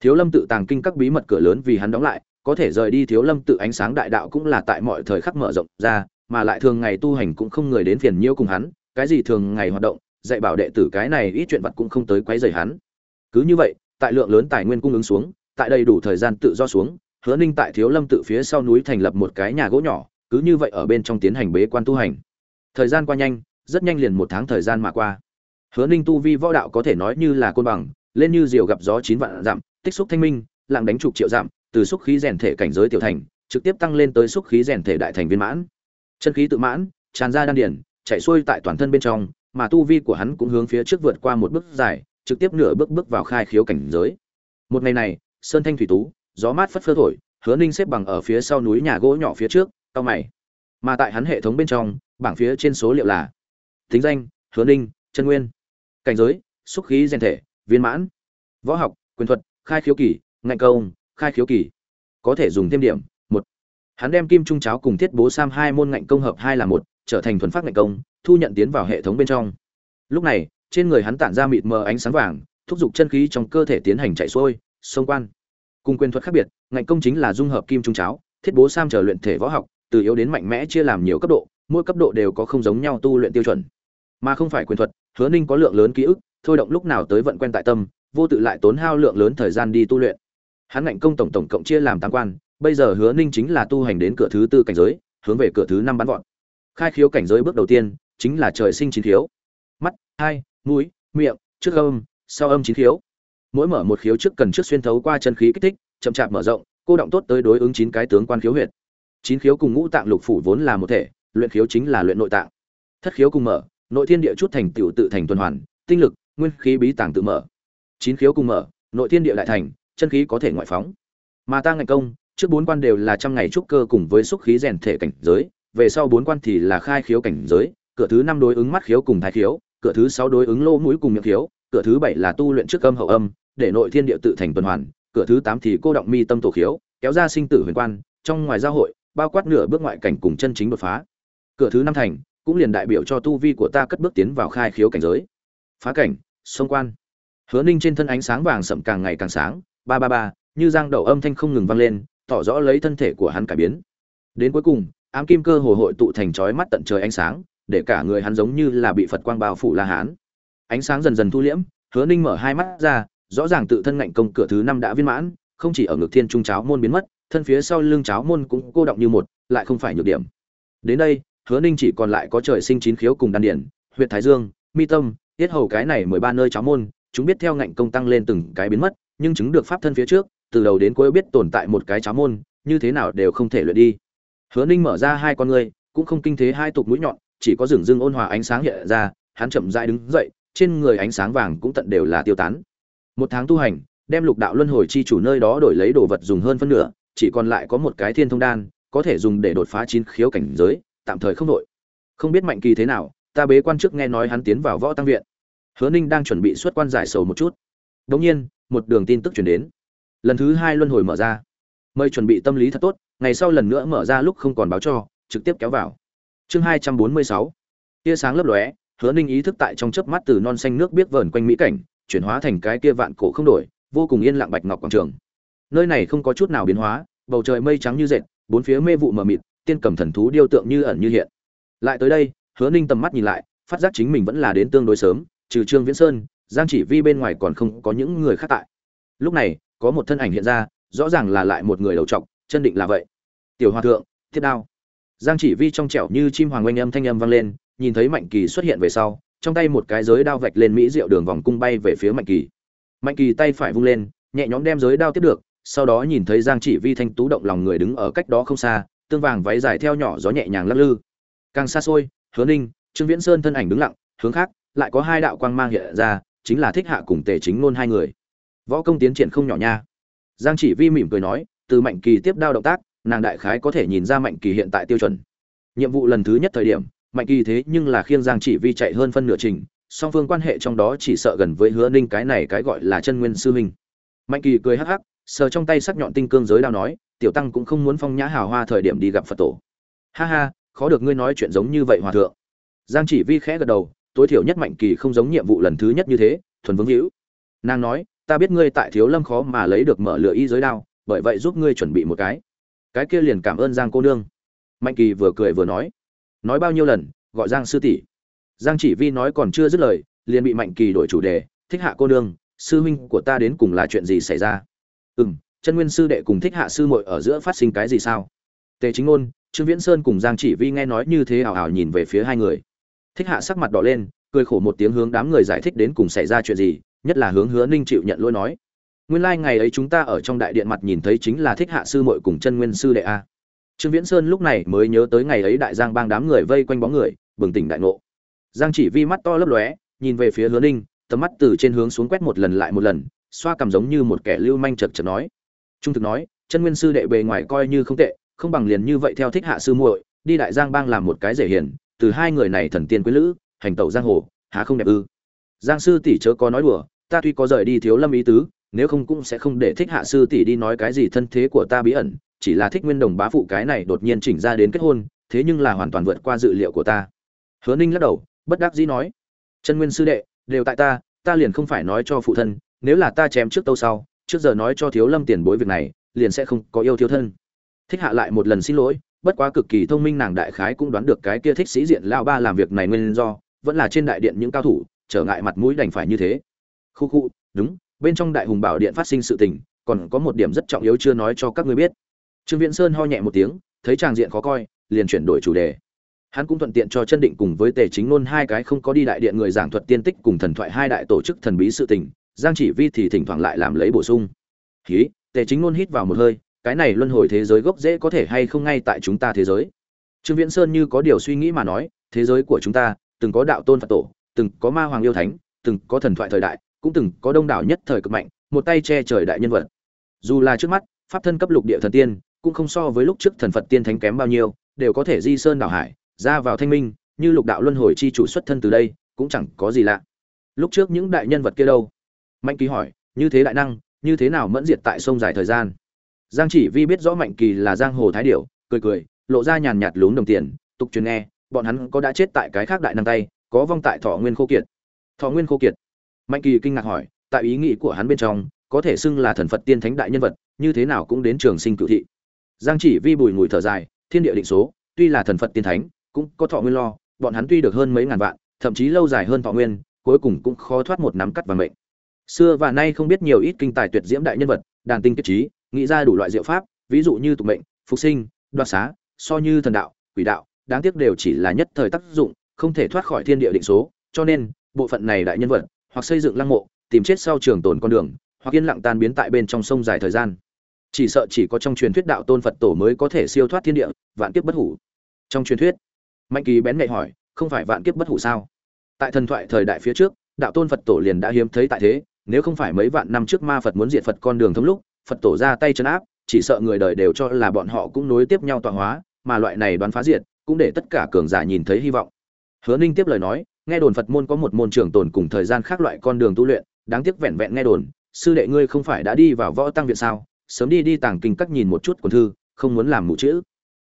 S1: thiếu lâm tự tàng kinh các bí mật cửa lớn vì hắn đóng lại, có thể rời đi thiếu lâm tự ánh sáng đại đạo cũng là tại mọi thời khắc mở rộng ra, mà lại thường ngày tu hành cũng không người đến phiền nhiễu cùng hắn, cái gì thường ngày hoạt động, dạy bảo đệ tử cái này ít chuyện vật cũng không tới quấy rầy hắn. Cứ như vậy, tại lượng lớn tài nguyên cung ứng xuống, tại đầy đủ thời gian tự do xuống, hứa ninh tại thiếu lâm tự phía sau núi thành lập một cái nhà gỗ nhỏ, cứ như vậy ở bên trong tiến hành bế quan tu hành. Thời gian qua nhanh, rất nhanh liền một tháng thời gian mà qua. Hứa ninh tu vi võ đạo có thể nói như là côn bằng lên như diều gặp gió chín vạn giảm tích xúc thanh minh lạng đánh chục triệu giảm từ xúc khí rèn thể cảnh giới tiểu thành, trực tiếp tăng lên tới xúc khí rèn thể đại thành viên mãn. Chân khí tự mãn, tràn ra đan điển chạy xuôi tại toàn thân bên trong, mà tu vi của hắn cũng hướng phía trước vượt qua một bước dài, trực tiếp nửa bước bước vào khai khiếu cảnh giới. Một ngày này, sơn thanh thủy tú, gió mát phất phơ thổi, hứa ninh xếp bằng ở phía sau núi nhà gỗ nhỏ phía trước, cao mày. Mà tại hắn hệ thống bên trong, bảng phía trên số liệu là thính danh, hứa ninh, chân nguyên. Cảnh giới, xúc khí rèn thể viên mãn, võ học, quyền thuật, khai khiếu kỳ, ngạnh công khai khiếu kỳ. Có thể dùng thêm điểm, một. Hắn đem kim trung cháo cùng thiết bố sam hai môn ngạnh công hợp hai là một, trở thành thuần phát ngạnh công, thu nhận tiến vào hệ thống bên trong. Lúc này, trên người hắn tản ra mịt mờ ánh sáng vàng, thúc giục chân khí trong cơ thể tiến hành chạy xuôi xông quan. Cùng quyền thuật khác biệt, ngạnh công chính là dung hợp kim trung cháo, thiết bố sam trở luyện thể võ học, từ yếu đến mạnh mẽ chia làm nhiều cấp độ, mỗi cấp độ đều có không giống nhau tu luyện tiêu chuẩn. Mà không phải quyền thuật, hứa ninh có lượng lớn ký ức thôi động lúc nào tới vận quen tại tâm, vô tự lại tốn hao lượng lớn thời gian đi tu luyện. Hắn ngạnh công tổng tổng cộng chia làm tám quan, bây giờ hứa ninh chính là tu hành đến cửa thứ tư cảnh giới, hướng về cửa thứ năm bắn vọt. Khai khiếu cảnh giới bước đầu tiên, chính là trời sinh chín khiếu. Mắt, hai, mũi, miệng, trước âm, sau âm chín khiếu. Mỗi mở một khiếu trước cần trước xuyên thấu qua chân khí kích thích, chậm chạp mở rộng, cô động tốt tới đối ứng chín cái tướng quan khiếu huyệt. Chín khiếu cùng ngũ tạng lục phủ vốn là một thể, luyện khiếu chính là luyện nội tạng. Thất khiếu cùng mở, nội thiên địa chút thành tựu tự thành tuần hoàn, tinh lực nguyên khí bí tàng tự mở. Chín khiếu cùng mở, nội thiên địa lại thành, chân khí có thể ngoại phóng. Mà ta ngày công, trước bốn quan đều là trăm ngày trúc cơ cùng với xúc khí rèn thể cảnh giới, về sau bốn quan thì là khai khiếu cảnh giới, cửa thứ năm đối ứng mắt khiếu cùng thái khiếu, cửa thứ sáu đối ứng lỗ mũi cùng miệng khiếu, cửa thứ bảy là tu luyện trước âm hậu âm, để nội thiên địa tự thành tuần hoàn, cửa thứ tám thì cô động mi tâm tổ khiếu, kéo ra sinh tử huyền quan, trong ngoài giao hội, bao quát nửa bước ngoại cảnh cùng chân chính đột phá. Cửa thứ năm thành, cũng liền đại biểu cho tu vi của ta cất bước tiến vào khai khiếu cảnh giới. Phá cảnh xung quan. Hứa ninh trên thân ánh sáng vàng sậm càng ngày càng sáng. Ba ba ba, như giang đậu âm thanh không ngừng vang lên, tỏ rõ lấy thân thể của hắn cải biến. Đến cuối cùng, ám kim cơ hồ hội tụ thành chói mắt tận trời ánh sáng, để cả người hắn giống như là bị phật quang bao phủ la hán. Ánh sáng dần dần thu liễm, hứa ninh mở hai mắt ra, rõ ràng tự thân ngạnh công cửa thứ năm đã viên mãn, không chỉ ở ngực thiên trung cháo môn biến mất, thân phía sau lưng cháo môn cũng cô động như một, lại không phải nhược điểm. Đến đây, hứa ninh chỉ còn lại có trời sinh chín khiếu cùng đan điển huyện thái dương, mi tâm tiết hầu cái này mười ba nơi cháo môn, chúng biết theo ngạnh công tăng lên từng cái biến mất, nhưng chứng được pháp thân phía trước, từ đầu đến cuối biết tồn tại một cái cháo môn, như thế nào đều không thể luyện đi. Hứa ninh mở ra hai con ngươi, cũng không kinh thế hai tục mũi nhọn, chỉ có rừng rưng ôn hòa ánh sáng hiện ra, hắn chậm rãi đứng dậy, trên người ánh sáng vàng cũng tận đều là tiêu tán. Một tháng tu hành, đem lục đạo luân hồi chi chủ nơi đó đổi lấy đồ vật dùng hơn phân nửa, chỉ còn lại có một cái thiên thông đan, có thể dùng để đột phá chín khiếu cảnh giới, tạm thời không đổi. Không biết mạnh kỳ thế nào, ta bế quan trước nghe nói hắn tiến vào võ tăng viện hứa ninh đang chuẩn bị xuất quan giải sầu một chút. Đống nhiên, một đường tin tức chuyển đến. Lần thứ hai luân hồi mở ra. Mời chuẩn bị tâm lý thật tốt, ngày sau lần nữa mở ra lúc không còn báo cho, trực tiếp kéo vào. Chương hai trăm bốn mươi sáu. Tia sáng lấp lóe, hứa ninh ý thức tại trong chớp mắt từ non xanh nước biết vờn quanh mỹ cảnh, chuyển hóa thành cái kia vạn cổ không đổi, vô cùng yên lặng bạch ngọc quảng trường. Nơi này không có chút nào biến hóa, bầu trời mây trắng như dệt, bốn phía mê vụ mờ mịt, tiên cầm thần thú điêu tượng như ẩn như hiện. Lại tới đây, hứa ninh tầm mắt nhìn lại, phát giác chính mình vẫn là đến tương đối sớm trừ trương viễn sơn, giang chỉ vi bên ngoài còn không có những người khác tại. Lúc này, có một thân ảnh hiện ra, rõ ràng là lại một người đầu trọc, chân định là vậy. Tiểu hòa thượng thiết đao. Giang chỉ vi trong trẻo như chim hoàng oanh âm thanh âm vang lên, nhìn thấy mạnh kỳ xuất hiện về sau, trong tay một cái giới đao vạch lên mỹ rượu đường vòng cung bay về phía mạnh kỳ. Mạnh kỳ tay phải vung lên, nhẹ nhõm đem giới đao tiếp được, sau đó nhìn thấy giang chỉ vi thanh tú động lòng người đứng ở cách đó không xa, tương vàng váy dài theo nhỏ gió nhẹ nhàng lắc lư. Càng xa xôi, hứa ninh, trương viễn sơn thân ảnh đứng lặng, hướng khác lại có hai đạo quang mang hiện ra, chính là thích hạ cùng tề chính ngôn hai người. Võ công tiến triển không nhỏ nha. Giang chỉ vi mỉm cười nói, từ mạnh kỳ tiếp đao động tác, nàng đại khái có thể nhìn ra mạnh kỳ hiện tại tiêu chuẩn. Nhiệm vụ lần thứ nhất thời điểm, mạnh kỳ thế nhưng là khiêng giang chỉ vi chạy hơn phân nửa trình, song phương quan hệ trong đó chỉ sợ gần với hứa ninh cái này cái gọi là chân nguyên sư minh mạnh kỳ cười hắc hắc, sờ trong tay sắc nhọn tinh cương giới đao nói, tiểu tăng cũng không muốn phong nhã hào hoa thời điểm đi gặp phật tổ. Ha ha, khó được ngươi nói chuyện giống như vậy hòa thượng. Giang chỉ vi khẽ gật đầu tối thiểu nhất mạnh kỳ không giống nhiệm vụ lần thứ nhất như thế, thuần vương hữu. Nàng nói, ta biết ngươi tại thiếu lâm khó mà lấy được mở lửa y giới đao, bởi vậy giúp ngươi chuẩn bị một cái. Cái kia liền cảm ơn giang cô nương. Mạnh kỳ vừa cười vừa nói nói bao nhiêu lần, gọi giang sư tỷ. Giang chỉ vi nói còn chưa dứt lời, liền bị mạnh kỳ đổi chủ đề, thích hạ cô nương, sư huynh của ta đến cùng là chuyện gì xảy ra? Ừ m chân nguyên sư đệ cùng thích hạ sư muội ở giữa phát sinh cái gì sao? Tề chính ngôn, trương viễn sơn cùng giang chỉ vi nghe nói như thế ảo ảo nhìn về phía hai người thích hạ sắc mặt đỏ lên, cười khổ một tiếng hướng đám người giải thích đến cùng xảy ra chuyện gì, nhất là hướng hứa ninh chịu nhận lỗi nói. Nguyên lai、like、ngày ấy chúng ta ở trong đại điện mặt nhìn thấy chính là thích hạ sư muội cùng chân nguyên sư đệ a. Trương viễn sơn lúc này mới nhớ tới ngày ấy đại giang bang đám người vây quanh bóng người, bừng tỉnh đại ngộ. Giang chỉ vi mắt to lấp lóe, nhìn về phía hứa ninh, tầm mắt từ trên hướng xuống quét một lần lại một lần, xoa cầm giống như một kẻ lưu manh chật chật nói. Trung thực nói, chân nguyên sư đệ bề ngoài coi như không tệ, không bằng liền như vậy theo thích hạ sư muội, đi đại giang bang làm một cái rể hiền từ hai người này thần tiên quý lữ, hành tẩu giang hồ, há không đẹp ư? Giang sư tỷ chớ có nói đùa, ta tuy có rời đi thiếu lâm ý tứ, nếu không cũng sẽ không để thích hạ sư tỷ đi nói cái gì thân thế của ta bí ẩn, chỉ là thích nguyên đồng bá phụ cái này đột nhiên chỉnh ra đến kết hôn, thế nhưng là hoàn toàn vượt qua dự liệu của ta. Hứa ninh lắc đầu, bất đắc dĩ nói, chân nguyên sư đệ, đều tại ta ta liền không phải nói cho phụ thân, nếu là ta chém trước tâu sau, trước giờ nói cho thiếu lâm tiền bối việc này, liền sẽ không có yêu thiếu thân. Thích hạ lại một lần xin lỗi bất quá cực kỳ thông minh nàng đại khái cũng đoán được cái kia thích sĩ diện lao ba làm việc này nguyên do, vẫn là trên đại điện những cao thủ, trở ngại mặt mũi đành phải như thế. Khu khu, đúng, bên trong đại hùng bảo điện phát sinh sự tình, còn có một điểm rất trọng yếu chưa nói cho các ngươi biết. Trương viễn sơn ho nhẹ một tiếng, thấy tràng diện khó coi, liền chuyển đổi chủ đề. Hắn cũng thuận tiện cho chân định cùng với tề chính ngôn hai cái không có đi đại điện người giảng thuật tiên tích cùng thần thoại hai đại tổ chức thần bí sự tình, giang chỉ vi thì thỉnh thoảng lại làm lấy bổ sung. Hí, tề chính ngôn hít vào một hơi cái này luân hồi thế giới gốc dễ có thể hay không ngay tại chúng ta thế giới? Trương viễn sơn như có điều suy nghĩ mà nói, thế giới của chúng ta, từng có đạo tôn phật tổ, từng có ma hoàng yêu thánh, từng có thần thoại thời đại, cũng từng có đông đảo nhất thời cực mạnh, một tay che trời đại nhân vật. Dù là trước mắt, pháp thân cấp lục địa thần tiên, cũng không so với lúc trước thần phật tiên thánh kém bao nhiêu, đều có thể di sơn đảo hải, ra vào thanh minh, như lục đạo luân hồi chi chủ xuất thân từ đây, cũng chẳng có gì lạ. Lúc trước những đại nhân vật kia đâu? Mạnh ký hỏi, như thế đại năng, như thế nào mẫn diệt tại sông dài thời gian? Giang chỉ vi biết rõ mạnh kỳ là giang hồ thái điểu, cười cười, lộ ra nhàn nhạt lún đồng tiền, tục truyền nghe, bọn hắn có đã chết tại cái khác đại năng tay, có vong tại thọ nguyên khô kiệt. Thọ nguyên khô kiệt. Mạnh kỳ kinh ngạc hỏi, tại ý nghĩ của hắn bên trong, có thể xưng là thần phật tiên thánh đại nhân vật, như thế nào cũng đến trường sinh cựu thị. Giang chỉ vi bùi ngùi thở dài, thiên địa định số, tuy là thần phật tiên thánh, cũng có thọ nguyên lo, bọn hắn tuy được hơn mấy ngàn vạn, thậm chí lâu dài hơn thọ nguyên, cuối cùng cũng khó thoát một nắm cắt và mệnh. Xưa và nay không biết nhiều ít kinh tài tuyệt diễm đại nhân vật, đàn tinh kết trí nghĩ ra đủ loại diệu pháp, ví dụ như tục mệnh, phục sinh, đoạt xá, so như thần đạo, quỷ đạo, đáng tiếc đều chỉ là nhất thời tác dụng, không thể thoát khỏi thiên địa định số, cho nên, bộ phận này đại nhân vật, hoặc xây dựng lăng mộ, tìm chết sau trường tồn con đường, hoặc yên lặng tan biến tại bên trong sông dài thời gian. Chỉ sợ chỉ có trong truyền thuyết đạo tôn phật tổ mới có thể siêu thoát thiên địa, vạn kiếp bất hủ. Trong truyền thuyết, mạnh kỳ bén nhạy hỏi, không phải vạn kiếp bất hủ sao? Tại thần thoại thời đại phía trước, đạo tôn phật tổ liền đã hiếm thấy tại thế, nếu không phải mấy vạn năm trước ma phật muốn diệt phật con đường thông lúc phật tổ ra tay chấn áp, chỉ sợ người đời đều cho là bọn họ cũng nối tiếp nhau tọa hóa, mà loại này đoán phá diệt, cũng để tất cả cường giả nhìn thấy hy vọng. Hứa ninh tiếp lời nói, nghe đồn phật môn có một môn trường tồn cùng thời gian khác loại con đường tu luyện, đáng tiếc vẹn vẹn nghe đồn, sư đệ ngươi không phải đã đi vào võ tăng viện sao, sớm đi đi tàng kinh các nhìn một chút quần thư, không muốn làm mụ chữ.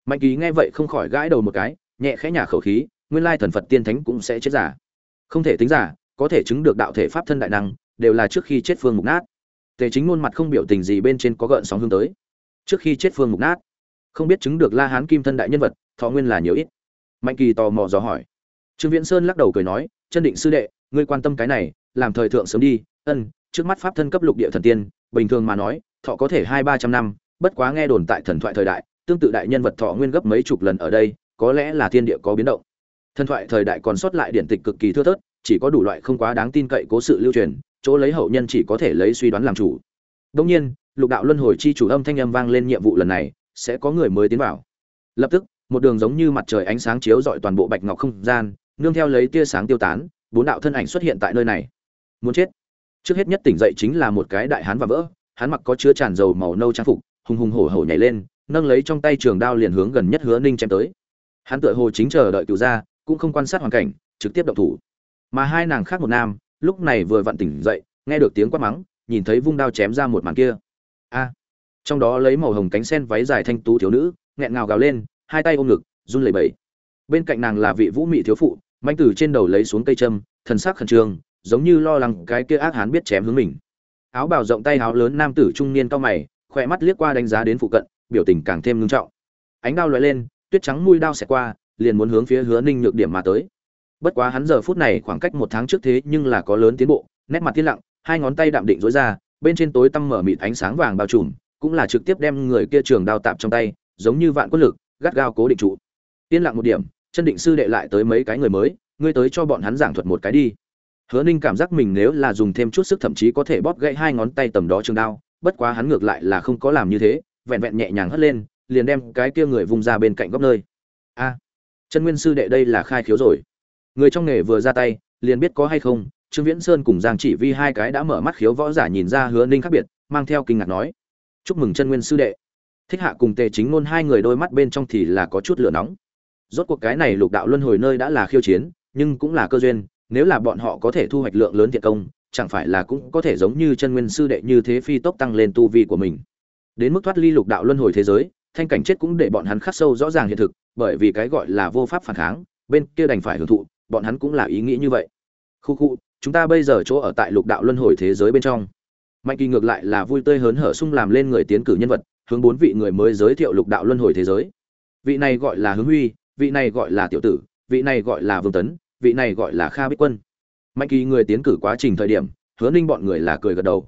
S1: Mạnh ký nghe vậy không khỏi gãi đầu một cái, nhẹ khẽ nhả khẩu khí, nguyên lai thần phật tiên thánh cũng sẽ chết giả. Không thể tính giả, có thể chứng được đạo thể pháp thân đại năng, đều là trước khi chết phương mục nát tề chính ngôn mặt không biểu tình gì bên trên có gợn sóng hướng tới. Trước khi chết phương mục nát, không biết chứng được la hán kim thân đại nhân vật, thọ nguyên là nhiều ít. Mạnh kỳ tò mò dò hỏi. Trương viễn sơn lắc đầu cười nói, chân định sư đệ, ngươi quan tâm cái này, làm thời thượng sớm đi, ân, trước mắt pháp thân cấp lục địa thần tiên, bình thường mà nói, thọ có thể hai ba trăm năm, bất quá nghe đồn tại thần thoại thời đại, tương tự đại nhân vật thọ nguyên gấp mấy chục lần ở đây, có lẽ là thiên địa có biến động. Thần thoại thời đại còn sót lại điện tịch cực kỳ thưa thớt, chỉ có đủ loại không quá đáng tin cậy cố sự lưu truyền chỗ lấy hậu nhân chỉ có thể lấy suy đoán làm chủ. Đông nhiên, lục đạo luân hồi chi chủ âm thanh âm vang lên nhiệm vụ lần này, sẽ có người mới tiến vào. Lập tức, một đường giống như mặt trời ánh sáng chiếu rọi toàn bộ bạch ngọc không gian, nương theo lấy tia sáng tiêu tán, bốn đạo thân ảnh xuất hiện tại nơi này. Muốn chết. Trước hết nhất tỉnh dậy chính là một cái đại hán và vỡ, hắn mặc có chứa tràn dầu màu nâu trang phục, hùng hùng hổ hổ nhảy lên, nâng lấy trong tay trường đao liền hướng gần nhất hứa ninh chém tới. Hắn tựa hồ chính chờ đợi cựu ra cũng không quan sát hoàn cảnh, trực tiếp động thủ. Mà hai nàng khác một nam lúc này vừa vặn tỉnh dậy, nghe được tiếng quát mắng, nhìn thấy vung đao chém ra một màn kia. A! Trong đó lấy màu hồng cánh sen váy dài thanh tú thiếu nữ, nghẹn ngào gào lên, hai tay ôm ngực, run lẩy bẩy. Bên cạnh nàng là vị vũ mị thiếu phụ, manh từ trên đầu lấy xuống cây châm, thần sắc khẩn trương, giống như lo lắng cái kia ác hán biết chém hướng mình. Áo bào rộng tay áo lớn nam tử trung niên cao mày, khỏe mắt liếc qua đánh giá đến phụ cận, biểu tình càng thêm ngưng trọng. Ánh đao lóe lên, tuyết trắng mũi đao xẹt qua, liền muốn hướng phía hứa ninh nhược điểm mà tới bất quá hắn giờ phút này khoảng cách một tháng trước thế nhưng là có lớn tiến bộ, nét mặt thiên lặng, hai ngón tay đạm định dối ra, bên trên tối tăm mở mịt ánh sáng vàng bao trùm, cũng là trực tiếp đem người kia trường đao tạm trong tay, giống như vạn quân lực, gắt gao cố định trụ. Yên lặng một điểm, chân định sư đệ lại tới mấy cái người mới, ngươi tới cho bọn hắn giảng thuật một cái đi. Hứa ninh cảm giác mình nếu là dùng thêm chút sức thậm chí có thể bóp gãy hai ngón tay tầm đó trường đao, bất quá hắn ngược lại là không có làm như thế, vẹn vẹn nhẹ nhàng hất lên, liền đem cái kia người vùng ra bên cạnh góc nơi. A, chân nguyên sư đệ đây là khai khiếu rồi người trong nghề vừa ra tay, liền biết có hay không, trương viễn sơn cùng giang chỉ vi hai cái đã mở mắt khiếu võ giả nhìn ra hứa ninh khác biệt, mang theo kinh ngạc nói, chúc mừng chân nguyên sư đệ. Thích hạ cùng tề chính ngôn hai người đôi mắt bên trong thì là có chút lửa nóng. Rốt cuộc cái này lục đạo luân hồi nơi đã là khiêu chiến, nhưng cũng là cơ duyên, nếu là bọn họ có thể thu hoạch lượng lớn thiện công, chẳng phải là cũng có thể giống như chân nguyên sư đệ như thế phi tốc tăng lên tu vi của mình. Đến mức thoát ly lục đạo luân hồi thế giới, thanh cảnh chết cũng để bọn hắn khắc sâu rõ ràng hiện thực, bởi vì cái gọi là vô pháp phản kháng, bên kia đành phải hưởng thụ bọn hắn cũng là ý nghĩ như vậy. Khu khu, chúng ta bây giờ chỗ ở tại lục đạo luân hồi thế giới bên trong. Mạnh kỳ ngược lại là vui tươi hớn hở sung làm lên người tiến cử nhân vật, hướng bốn vị người mới giới thiệu lục đạo luân hồi thế giới. Vị này gọi là hướng huy, vị này gọi là tiểu tử, vị này gọi là vương tấn, vị này gọi là kha bích quân. Mạnh kỳ người tiến cử quá trình thời điểm, hứa ninh bọn người là cười gật đầu.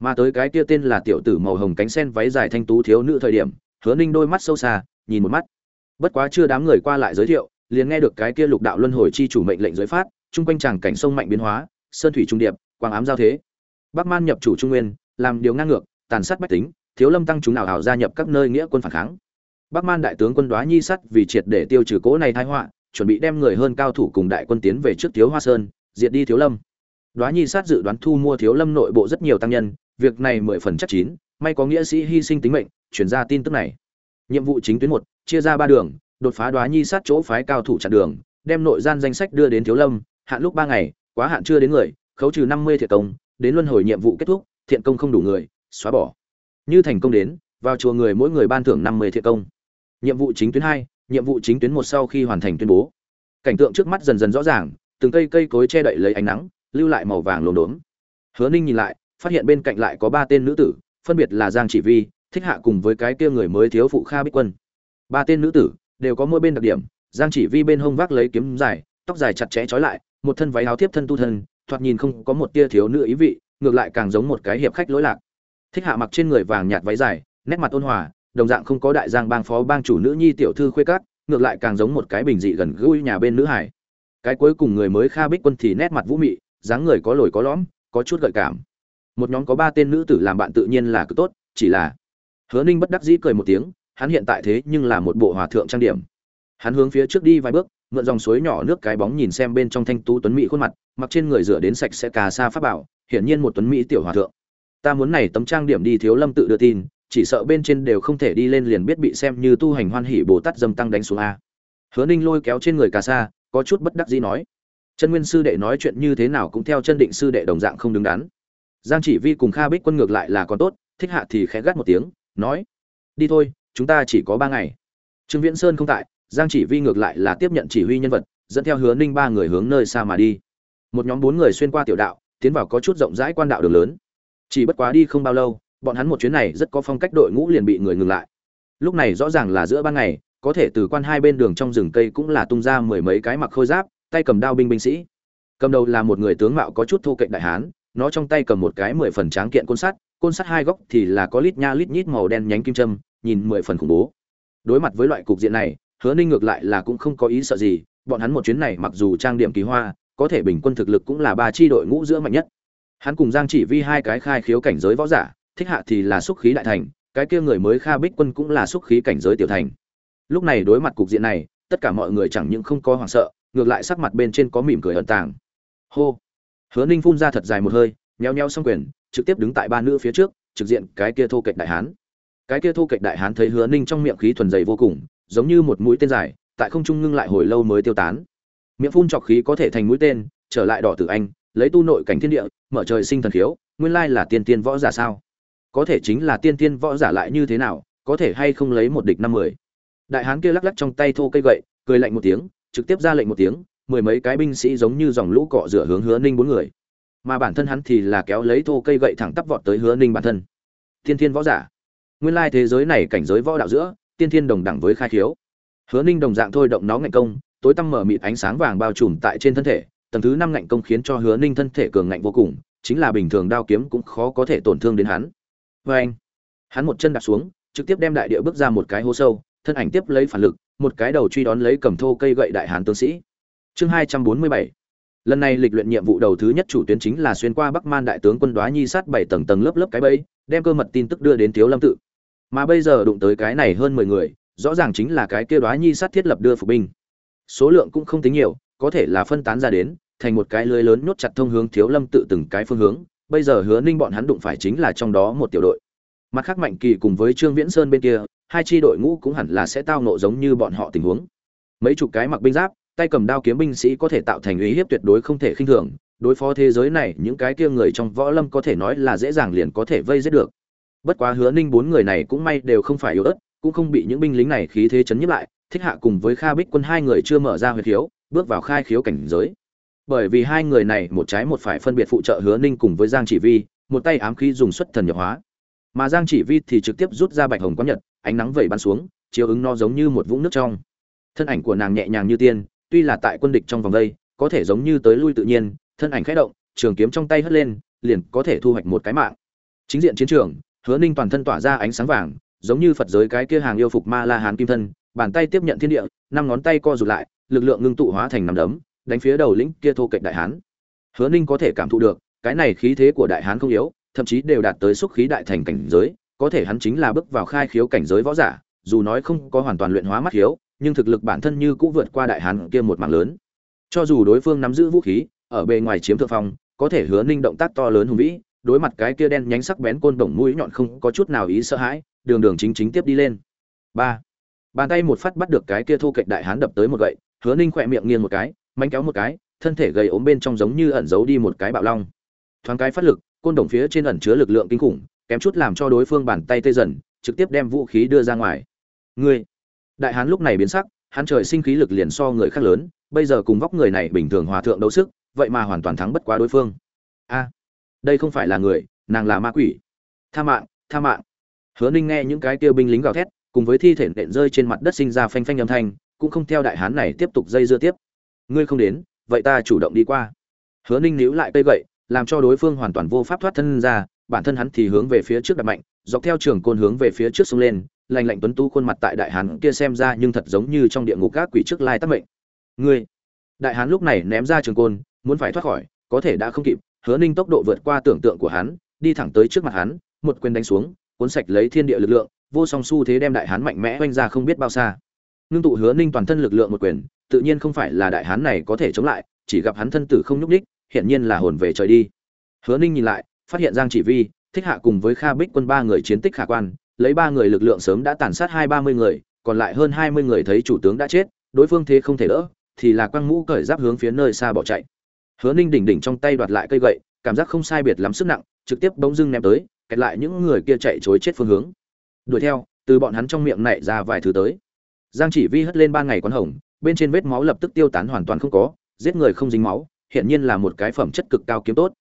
S1: Mà tới cái kia tên là tiểu tử màu hồng cánh sen váy dài thanh tú thiếu nữ thời điểm, hứa ninh đôi mắt sâu xa, nhìn một mắt. Bất quá chưa đám người qua lại giới thiệu liền nghe được cái kia lục đạo luân hồi chi chủ mệnh lệnh giới phát, chung quanh tràng cảnh sông mạnh biến hóa, sơn thủy trung điệp, quang ám giao thế. Bắc man nhập chủ trung nguyên, làm điều ngang ngược, tàn sát bách tính, thiếu lâm tăng chúng nào hảo gia nhập các nơi nghĩa quân phản kháng. Bắc man đại tướng quân đoá nhi sắt vì triệt để tiêu trừ cố này tai họa, chuẩn bị đem người hơn cao thủ cùng đại quân tiến về trước thiếu hoa sơn, diệt đi thiếu lâm. Đoá nhi sát dự đoán thu mua thiếu lâm nội bộ rất nhiều tăng nhân, việc này mười phần chắc chín, may có nghĩa sĩ hy sinh tính mệnh chuyển ra tin tức này. Nhiệm vụ chính tuyến một, chia ra ba đường đột phá đoá nhi sát chỗ phái cao thủ chặn đường, đem nội gian danh sách đưa đến thiếu lâm, hạn lúc ba ngày, quá hạn chưa đến người, khấu trừ năm mươi thiệt công, đến luân hồi nhiệm vụ kết thúc, thiện công không đủ người, xóa bỏ. Như thành công đến, vào chùa người mỗi người ban thưởng năm mươi thiện công. Nhiệm vụ chính tuyến hai, nhiệm vụ chính tuyến một sau khi hoàn thành tuyên bố. Cảnh tượng trước mắt dần dần rõ ràng, từng cây cây cối che đậy lấy ánh nắng, lưu lại màu vàng lốm đốm. Hứa ninh nhìn lại, phát hiện bên cạnh lại có ba tên nữ tử, phân biệt là giang chỉ vi, thích hạ cùng với cái kia người mới thiếu phụ kha bích quân. Ba tên nữ tử đều có mỗi bên đặc điểm, giang chỉ vi bên hông vác lấy kiếm dài, tóc dài chặt chẽ trói lại, một thân váy áo tiếp thân tu thân, thoạt nhìn không có một tia thiếu nữ ý vị, ngược lại càng giống một cái hiệp khách lỗi lạc. Thích hạ mặc trên người vàng nhạt váy dài, nét mặt ôn hòa, đồng dạng không có đại giang bang phó bang chủ nữ nhi tiểu thư khuê cát ngược lại càng giống một cái bình dị gần gũi nhà bên nữ hải cái cuối cùng người mới kha bích quân thì nét mặt vũ mị, dáng người có lồi có lõm, có chút gợi cảm. Một nhóm có ba tên nữ tử làm bạn tự nhiên là cứ tốt, chỉ là hứa ninh bất đắc dĩ cười một tiếng hắn hiện tại thế nhưng là một bộ hòa thượng trang điểm. Hắn hướng phía trước đi vài bước, mượn dòng suối nhỏ nước cái bóng nhìn xem bên trong thanh tú tuấn mỹ khuôn mặt, mặc trên người rửa đến sạch sẽ cà sa pháp bảo, hiển nhiên một tuấn mỹ tiểu hòa thượng. Ta muốn này tấm trang điểm đi thiếu lâm tự đưa tin, chỉ sợ bên trên đều không thể đi lên liền biết bị xem như tu hành hoan hỷ bồ tát dâm tăng đánh xuống a. Hứa ninh lôi kéo trên người cà sa, có chút bất đắc dĩ nói. Chân nguyên sư đệ nói chuyện như thế nào cũng theo chân định sư đệ đồng dạng không đứng đắn. Giang chỉ vi cùng kha bích quân ngược lại là còn tốt, thích hạ thì khẽ gắt một tiếng, nói. Đi thôi chúng ta chỉ có ba ngày. Trương viễn sơn không tại, giang chỉ vi ngược lại là tiếp nhận chỉ huy nhân vật, dẫn theo hứa ninh ba người hướng nơi xa mà đi. Một nhóm bốn người xuyên qua tiểu đạo, tiến vào có chút rộng rãi quan đạo đường lớn. Chỉ bất quá đi không bao lâu, bọn hắn một chuyến này rất có phong cách đội ngũ liền bị người ngừng lại. Lúc này rõ ràng là giữa ban ngày, có thể từ quan hai bên đường trong rừng cây cũng là tung ra mười mấy cái mặc khôi giáp, tay cầm đao binh binh sĩ. Cầm đầu là một người tướng mạo có chút thô kệch đại hán, nó trong tay cầm một cái mười phần tráng kiện côn sắt côn sắt hai góc thì là có lít nha lít nhít màu đen nhánh kim châm nhìn mười phần khủng bố. Đối mặt với loại cục diện này, hứa ninh ngược lại là cũng không có ý sợ gì, bọn hắn một chuyến này mặc dù trang điểm kỳ hoa, có thể bình quân thực lực cũng là ba chi đội ngũ giữa mạnh nhất. Hắn cùng giang chỉ vi hai cái khai khiếu cảnh giới võ giả, thích hạ thì là xúc khí đại thành, cái kia người mới kha bích quân cũng là xúc khí cảnh giới tiểu thành. Lúc này đối mặt cục diện này, tất cả mọi người chẳng những không có hoảng sợ, ngược lại sắc mặt bên trên có mỉm cười ẩn tàng. Hô! Hứa ninh phun ra thật dài một hơi nheo nheo xong quyền, trực tiếp đứng tại ba nữ phía trước, trực diện cái kia thô kệch đại hán cái kia thu kịch đại hán thấy hứa ninh trong miệng khí thuần dày vô cùng, giống như một mũi tên dài, tại không trung ngưng lại hồi lâu mới tiêu tán. Miệng phun trọc khí có thể thành mũi tên, trở lại đỏ tử anh, lấy tu nội cảnh thiên địa, mở trời sinh thần khiếu, nguyên lai là tiên tiên võ giả sao? Có thể chính là tiên tiên võ giả lại như thế nào, có thể hay không lấy một địch năm mười? Đại hán kia lắc lắc trong tay thô cây gậy, cười lạnh một tiếng, trực tiếp ra lệnh một tiếng, mười mấy cái binh sĩ giống như dòng lũ cọ rửa hướng hứa ninh bốn người. Mà bản thân hắn thì là kéo lấy thô cây gậy thẳng tắp vọt tới hứa ninh bản thân. Tiên thiên võ giả nguyên lai thế giới này cảnh giới võ đạo giữa, tiên thiên đồng đẳng với khai khiếu. Hứa ninh đồng dạng thôi động nó ngạnh công, tối tăm mở mịt ánh sáng vàng bao trùm tại trên thân thể, tầng thứ năm ngạnh công khiến cho hứa ninh thân thể cường ngạnh vô cùng, chính là bình thường đao kiếm cũng khó có thể tổn thương đến hắn. Vê anh, hắn một chân đạp xuống, trực tiếp đem đại địa bước ra một cái hố sâu, thân ảnh tiếp lấy phản lực, một cái đầu truy đón lấy cầm thô cây gậy đại hán tướng sĩ. Chương hai trăm bốn mươi bảy. Lần này lịch luyện nhiệm vụ đầu thứ nhất chủ tuyến chính là xuyên qua bắc man đại tướng quân đoá nhi sát bảy tầng tầng lớp lớp cái bẫy, đem cơ mật tin tức đưa đến thiếu lâm tự mà bây giờ đụng tới cái này hơn mười người, rõ ràng chính là cái kia đoá nhi sát thiết lập đưa phục binh. Số lượng cũng không tính nhiều, có thể là phân tán ra đến, thành một cái lưới lớn nhốt chặt thông hướng thiếu lâm tự từng cái phương hướng, bây giờ hứa ninh bọn hắn đụng phải chính là trong đó một tiểu đội. Mặt khác mạnh kỳ cùng với trương viễn sơn bên kia, hai tri đội ngũ cũng hẳn là sẽ tao nộ giống như bọn họ tình huống. Mấy chục cái mặc binh giáp, tay cầm đao kiếm binh sĩ có thể tạo thành uy hiếp tuyệt đối không thể khinh thường, đối phó thế giới này, những cái kia người trong võ lâm có thể nói là dễ dàng liền có thể vây giết được bất quá hứa ninh bốn người này cũng may đều không phải yếu ớt, cũng không bị những binh lính này khí thế chấn nhức lại, thích hạ cùng với kha bích quân hai người chưa mở ra huyệt khiếu, bước vào khai khiếu cảnh giới. Bởi vì hai người này một trái một phải phân biệt phụ trợ hứa ninh cùng với giang chỉ vi, một tay ám khí dùng xuất thần nhập hóa. Mà giang chỉ vi thì trực tiếp rút ra bạch hồng quán nhật, ánh nắng vẩy bắn xuống, chiếu ứng nó giống như một vũng nước trong. Thân ảnh của nàng nhẹ nhàng như tiên, tuy là tại quân địch trong vòng đây, có thể giống như tới lui tự nhiên, thân ảnh khẽ động, trường kiếm trong tay hất lên, liền có thể thu hoạch một cái mạng. Chính diện chiến trường hứa ninh toàn thân tỏa ra ánh sáng vàng, giống như phật giới cái kia hàng yêu phục ma la hán kim thân, bàn tay tiếp nhận thiên địa, năm ngón tay co rụt lại, lực lượng ngưng tụ hóa thành nằm đấm, đánh phía đầu lĩnh kia thô kệch đại hán. Hứa ninh có thể cảm thụ được, cái này khí thế của đại hán không yếu, thậm chí đều đạt tới xúc khí đại thành cảnh giới, có thể hắn chính là bước vào khai khiếu cảnh giới võ giả, dù nói không có hoàn toàn luyện hóa mắt khiếu nhưng thực lực bản thân như cũng vượt qua đại hán kia một mảng lớn. Cho dù đối phương nắm giữ vũ khí, ở bề ngoài chiếm thượng phong, có thể hứa ninh động tác to lớn hùng vĩ đối mặt cái kia đen nhánh sắc bén côn đồng mũi nhọn không có chút nào ý sợ hãi, đường đường chính chính tiếp đi lên. Ba. Bàn tay một phát bắt được cái kia thu kịch đại hán đập tới một gậy, hứa ninh khỏe miệng nghiêng một cái mạnh kéo một cái, thân thể gầy ốm bên trong giống như ẩn giấu đi một cái bạo long. Thoáng cái phát lực, côn đồng phía trên ẩn chứa lực lượng kinh khủng, kém chút làm cho đối phương bàn tay tê dần, trực tiếp đem vũ khí đưa ra ngoài. Ngươi. Đại hán lúc này biến sắc, hắn trời sinh khí lực liền so người khác lớn, bây giờ cùng vóc người này bình thường hòa thượng đấu sức, vậy mà hoàn toàn thắng bất quá đối phương. A đây không phải là người, nàng là ma quỷ. Tha mạng tha mạng. Hứa ninh nghe những cái tiêu binh lính gào thét, cùng với thi thể nện rơi trên mặt đất sinh ra phanh phanh âm thanh, cũng không theo đại hán này tiếp tục dây dưa tiếp. Ngươi không đến, vậy ta chủ động đi qua. Hứa ninh níu lại cây gậy, làm cho đối phương hoàn toàn vô pháp thoát thân ra, bản thân hắn thì hướng về phía trước đặt mạnh, dọc theo trường côn hướng về phía trước sông lên lành lạnh tuấn tú khuôn mặt tại đại hán kia xem ra nhưng thật giống như trong địa ngục các quỷ trước lai tắc mệnh. Ngươi! Đại hán lúc này ném ra trường côn, muốn phải thoát khỏi, có thể đã không kịp hứa ninh tốc độ vượt qua tưởng tượng của hắn đi thẳng tới trước mặt hắn một quyền đánh xuống cuốn sạch lấy thiên địa lực lượng vô song su thế đem đại hán mạnh mẽ oanh ra không biết bao xa. Nương tụ hứa ninh toàn thân lực lượng một quyền tự nhiên không phải là đại hán này có thể chống lại chỉ gặp hắn thân tử không nhúc nhích, hiện nhiên là hồn về trời đi. Hứa ninh nhìn lại phát hiện giang chỉ vi thích hạ cùng với kha bích quân ba người chiến tích khả quan lấy ba người lực lượng sớm đã tàn sát hai ba mươi người còn lại hơn hai mươi người thấy chủ tướng đã chết đối phương thế không thể đỡ thì là quăng mũ cởi giáp hướng phía nơi xa bỏ chạy hứa ninh đỉnh đỉnh trong tay đoạt lại cây gậy, cảm giác không sai biệt lắm sức nặng, trực tiếp bỗng dưng ném tới, kẹt lại những người kia chạy chối chết phương hướng. Đuổi theo, từ bọn hắn trong miệng nảy ra vài thứ tới. Giang chỉ vi hất lên ba ngày quán hồng, bên trên vết máu lập tức tiêu tán hoàn toàn không có, giết người không dính máu hiện nhiên là một cái phẩm chất cực cao kiếm tốt.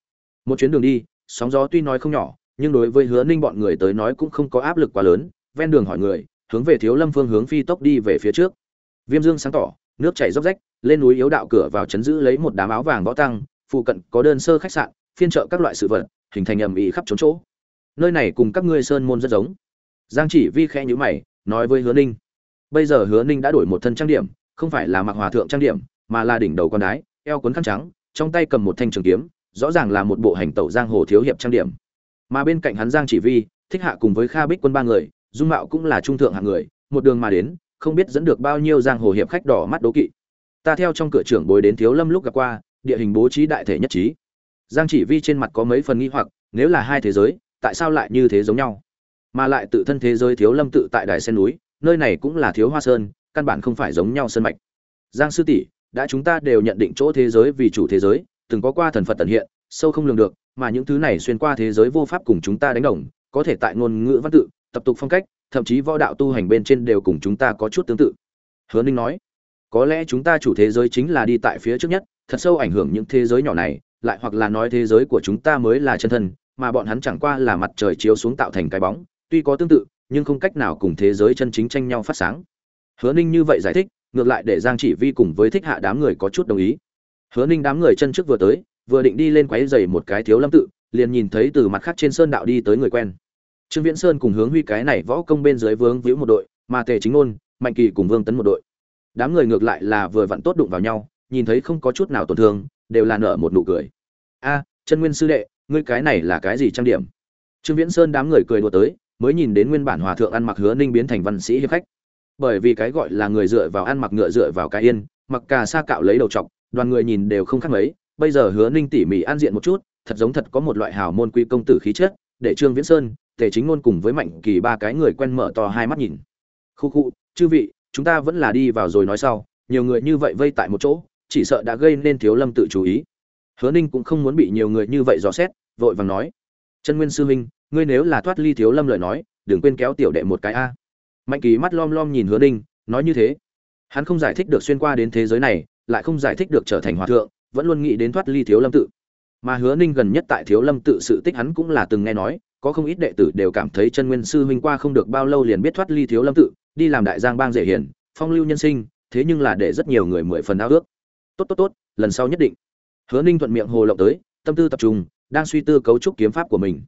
S1: Một chuyến đường đi, sóng gió tuy nói không nhỏ, nhưng đối với hứa ninh bọn người tới nói cũng không có áp lực quá lớn, ven đường hỏi người, hướng về thiếu lâm phương hướng phi tốc đi về phía trước. Viêm dương sáng tỏ nước chảy róc rách, lên núi yếu đạo cửa vào chấn giữ lấy một đám áo vàng võ tăng, phụ cận có đơn sơ khách sạn, phiên chợ các loại sự vật, hình thành ầm ĩ khắp trốn chỗ. Nơi này cùng các ngươi sơn môn rất giống. Giang chỉ vi khẽ nhíu mày, nói với hứa ninh, bây giờ hứa ninh đã đổi một thân trang điểm, không phải là mặc hòa thượng trang điểm, mà là đỉnh đầu con đái, eo cuốn khăn trắng, trong tay cầm một thanh trường kiếm, rõ ràng là một bộ hành tẩu giang hồ thiếu hiệp trang điểm. Mà bên cạnh hắn giang chỉ vi, thích hạ cùng với kha bích quân ba người, dung mạo cũng là trung thượng hạng người, một đường mà đến không biết dẫn được bao nhiêu giang hồ hiệp khách đỏ mắt đố kỵ. Ta theo trong cửa trưởng bồi đến thiếu lâm lúc gặp qua, địa hình bố trí đại thể nhất trí. Giang chỉ vi trên mặt có mấy phần nghi hoặc, nếu là hai thế giới, tại sao lại như thế giống nhau? Mà lại tự thân thế giới thiếu lâm tự tại đài sen núi, nơi này cũng là thiếu hoa sơn, căn bản không phải giống nhau sơn mạch. Giang sư tỷ, đã chúng ta đều nhận định chỗ thế giới vì chủ thế giới, từng có qua thần phật tận hiện, sâu không lường được, mà những thứ này xuyên qua thế giới vô pháp cùng chúng ta đánh đồng, có thể tại ngôn ngữ văn tự, tập tục phong cách thậm chí võ đạo tu hành bên trên đều cùng chúng ta có chút tương tự. Hứa ninh nói, có lẽ chúng ta chủ thế giới chính là đi tại phía trước nhất, thật sâu ảnh hưởng những thế giới nhỏ này, lại hoặc là nói thế giới của chúng ta mới là chân thân, mà bọn hắn chẳng qua là mặt trời chiếu xuống tạo thành cái bóng, tuy có tương tự, nhưng không cách nào cùng thế giới chân chính tranh nhau phát sáng. Hứa ninh như vậy giải thích, ngược lại để giang chỉ vi cùng với thích hạ đám người có chút đồng ý. Hứa ninh đám người chân trước vừa tới, vừa định đi lên quáy dày một cái thiếu lâm tự, liền nhìn thấy từ mặt khác trên sơn đạo đi tới người quen trương viễn sơn cùng hướng huy cái này võ công bên dưới vướng víu một đội, mà tề chính ngôn, mạnh kỳ cùng vương tấn một đội. Đám người ngược lại là vừa vặn tốt đụng vào nhau, nhìn thấy không có chút nào tổn thương, đều là nở một nụ cười. A chân nguyên sư đệ, ngươi cái này là cái gì trang điểm? Trương viễn sơn đám người cười đùa tới, mới nhìn đến nguyên bản hòa thượng ăn mặc hứa ninh biến thành văn sĩ hiệp khách. Bởi vì cái gọi là người dựa vào ăn mặc ngựa dựa vào cái yên, mặc cà sa cạo lấy đầu trọc, đoàn người nhìn đều không khác mấy, bây giờ hứa ninh tỉ mỉ an diện một chút, thật giống thật có một loại hào môn quy công tử khí chất, để trương viễn sơn tề chính ngôn cùng với mạnh kỳ ba cái người quen mở to hai mắt nhìn. Khu khu, chư vị, chúng ta vẫn là đi vào rồi nói sau, nhiều người như vậy vây tại một chỗ, chỉ sợ đã gây nên thiếu lâm tự chú ý. Hứa ninh cũng không muốn bị nhiều người như vậy dò xét, vội vàng nói. Chân nguyên sư huynh ngươi nếu là thoát ly thiếu lâm lời nói, đừng quên kéo tiểu đệ một cái a. Mạnh kỳ mắt lom lom nhìn hứa ninh, nói như thế. Hắn không giải thích được xuyên qua đến thế giới này, lại không giải thích được trở thành hòa thượng, vẫn luôn nghĩ đến thoát ly thiếu lâm tự. Mà hứa ninh gần nhất tại thiếu lâm tự sự tích hắn cũng là từng nghe nói có không ít đệ tử đều cảm thấy chân nguyên sư huynh qua không được bao lâu liền biết thoát ly thiếu lâm tự, đi làm đại giang bang dễ hiền, phong lưu nhân sinh, thế nhưng là để rất nhiều người mười phần ao ước. Tốt tốt tốt, lần sau nhất định. Hứa ninh thuận miệng hồ lộng tới, tâm tư tập trung, đang suy tư cấu trúc kiếm pháp của mình.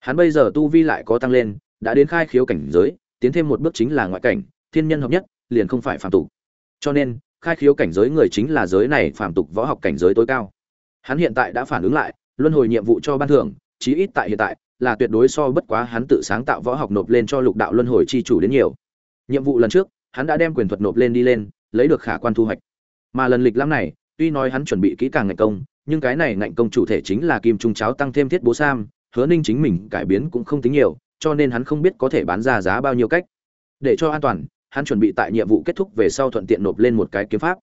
S1: Hắn bây giờ tu vi lại có tăng lên, đã đến khai khiếu cảnh giới, tiến thêm một bước chính là ngoại cảnh, thiên nhân hợp nhất, liền không phải phạm tục. Cho nên, khai khiếu cảnh giới người chính là giới này phạm tục võ học cảnh giới tối cao. Hắn hiện tại đã phản ứng lại, luân hồi nhiệm vụ cho ban thưởng, chí ít tại hiện tại là tuyệt đối so bất quá hắn tự sáng tạo võ học nộp lên cho lục đạo luân hồi chi chủ đến nhiều. Nhiệm vụ lần trước, hắn đã đem quyền thuật nộp lên đi lên, lấy được khả quan thu hoạch. Mà lần lịch lãm này, tuy nói hắn chuẩn bị kỹ càng ngành công, nhưng cái này ngành công chủ thể chính là kim trung cháo tăng thêm thiết bố sam, hứa ninh chính mình cải biến cũng không tính nhiều, cho nên hắn không biết có thể bán ra giá bao nhiêu cách. Để cho an toàn, hắn chuẩn bị tại nhiệm vụ kết thúc về sau thuận tiện nộp lên một cái kiếm pháp.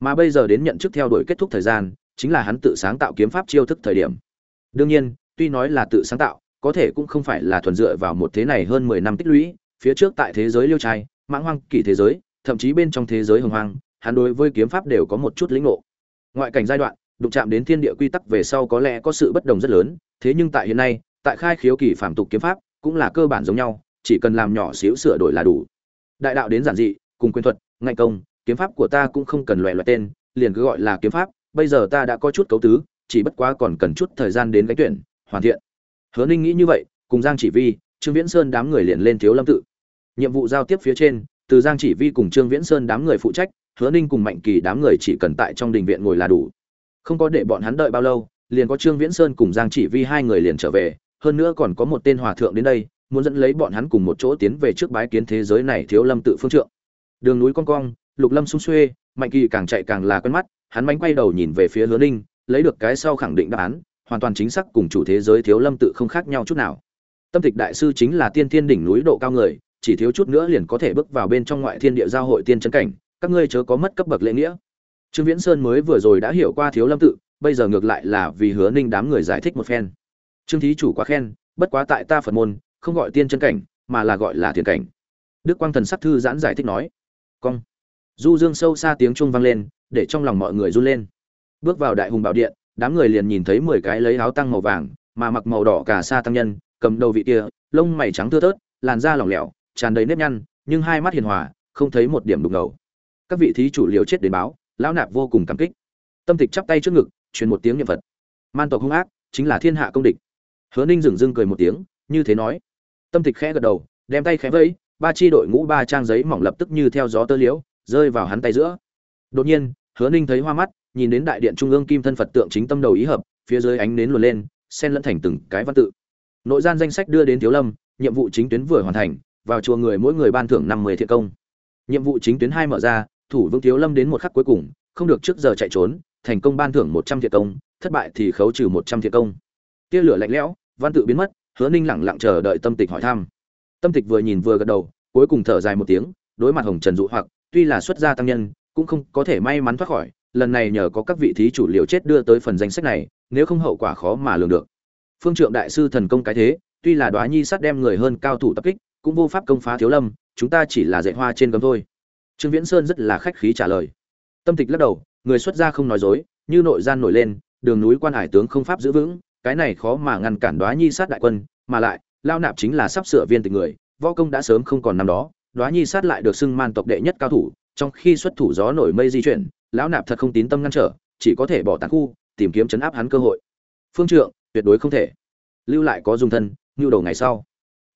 S1: Mà bây giờ đến nhận chức theo đuổi kết thúc thời gian, chính là hắn tự sáng tạo kiếm pháp chiêu thức thời điểm. Đương nhiên, tuy nói là tự sáng tạo có thể cũng không phải là thuần dựa vào một thế này hơn mười năm tích lũy, phía trước tại thế giới liêu trai, mãng hoang, kỷ thế giới, thậm chí bên trong thế giới hồng hoang, hắn đối với kiếm pháp đều có một chút lĩnh ngộ. Ngoại cảnh giai đoạn, đụng chạm đến thiên địa quy tắc về sau có lẽ có sự bất đồng rất lớn, thế nhưng tại hiện nay, tại khai khiếu kỳ phạm tục kiếm pháp cũng là cơ bản giống nhau, chỉ cần làm nhỏ xíu sửa đổi là đủ. Đại đạo đến giản dị, cùng quyền thuật, ngạnh công, kiếm pháp của ta cũng không cần loại loại tên, liền cứ gọi là kiếm pháp, bây giờ ta đã có chút cấu tứ, chỉ bất quá còn cần chút thời gian đến cái tuyển, hoàn thiện hứa ninh nghĩ như vậy, cùng giang chỉ vi, trương viễn sơn đám người liền lên thiếu lâm tự. Nhiệm vụ giao tiếp phía trên, từ giang chỉ vi cùng trương viễn sơn đám người phụ trách, hứa ninh cùng mạnh kỳ đám người chỉ cần tại trong đình viện ngồi là đủ. Không có để bọn hắn đợi bao lâu, liền có trương viễn sơn cùng giang chỉ vi hai người liền trở về, hơn nữa còn có một tên hòa thượng đến đây, muốn dẫn lấy bọn hắn cùng một chỗ tiến về trước bái kiến thế giới này thiếu lâm tự phương trượng. Đường núi con cong, lục lâm sung xuê, mạnh kỳ càng chạy càng là quen mắt, hắn mánh quay đầu nhìn về phía hứa ninh, lấy được cái sau khẳng định đáp án hoàn toàn chính xác cùng chủ thế giới thiếu lâm tự không khác nhau chút nào. Tâm tịch đại sư chính là tiên thiên đỉnh núi độ cao người, chỉ thiếu chút nữa liền có thể bước vào bên trong ngoại thiên địa giao hội tiên chân cảnh, các ngươi chớ có mất cấp bậc lễ nghĩa. Trương viễn sơn mới vừa rồi đã hiểu qua thiếu lâm tự, bây giờ ngược lại là vì hứa ninh đám người giải thích một phen. Trương thí chủ quá khen, bất quá tại ta phật môn, không gọi tiên chân cảnh, mà là gọi là thiền cảnh. Đức quang thần sắc thư giãn giải thích nói. Cong. Du dương sâu xa tiếng trung vang lên, để trong lòng mọi người run lên. Bước vào đại hùng bảo điện đám người liền nhìn thấy mười cái lấy áo tăng màu vàng, mà mặc màu đỏ cả sa tăng nhân, cầm đầu vị kia, lông mày trắng thưa thớt, làn da lỏng lẻo, tràn đầy nếp nhăn, nhưng hai mắt hiền hòa, không thấy một điểm đục ngầu. Các vị thí chủ liều chết đến báo, lão nạp vô cùng cảm kích. Tâm tịch chắp tay trước ngực, truyền một tiếng niệm phật. Man tộc hung ác, chính là thiên hạ công địch. Hứa ninh dừng dưng cười một tiếng, như thế nói. Tâm tịch khẽ gật đầu, đem tay khẽ vẫy, ba chi đội ngũ ba trang giấy mỏng lập tức như theo gió tơ liễu, rơi vào hắn tay giữa. Đột nhiên, hứa ninh thấy hoa mắt nhìn đến đại điện trung ương kim thân phật tượng chính tâm đầu ý hợp, phía dưới ánh nến luồn lên, xen lẫn thành từng cái văn tự. Nội gian danh sách đưa đến thiếu lâm, nhiệm vụ chính tuyến vừa hoàn thành, vào chùa người mỗi người ban thưởng năm mươi thiện công. Nhiệm vụ chính tuyến hai mở ra, thủ vương thiếu lâm đến một khắc cuối cùng, không được trước giờ chạy trốn, thành công ban thưởng một trăm thiện công, thất bại thì khấu trừ một trăm thiện công. Tia lửa lạnh lẽo, văn tự biến mất, hứa ninh lẳng lặng chờ đợi tâm tịch hỏi thăm. Tâm tịch vừa nhìn vừa gật đầu, cuối cùng thở dài một tiếng, đối mặt hồng trần dụ hoặc, tuy là xuất gia tăng nhân, cũng không có thể may mắn thoát khỏi lần này nhờ có các vị thí chủ liều chết đưa tới phần danh sách này, nếu không hậu quả khó mà lường được. Phương trượng đại sư thần công cái thế, tuy là đoá nhi sát đem người hơn cao thủ tập kích, cũng vô pháp công phá thiếu lâm, chúng ta chỉ là dạy hoa trên gấm thôi. Trương viễn sơn rất là khách khí trả lời. Tâm tịch lắc đầu, người xuất gia không nói dối, như nội gian nổi lên, đường núi quan hải tướng không pháp giữ vững, cái này khó mà ngăn cản đoá nhi sát đại quân, mà lại, lao nạp chính là sắp sửa viên tịch người, võ công đã sớm không còn năm đó, đoá nhi sát lại được xưng man tộc đệ nhất cao thủ, trong khi xuất thủ gió nổi mây di chuyển lão nạp thật không tín tâm ngăn trở, chỉ có thể bỏ tàn khu, tìm kiếm chấn áp hắn cơ hội. Phương trượng, tuyệt đối không thể. Lưu lại có dung thân, nhu đầu ngày sau.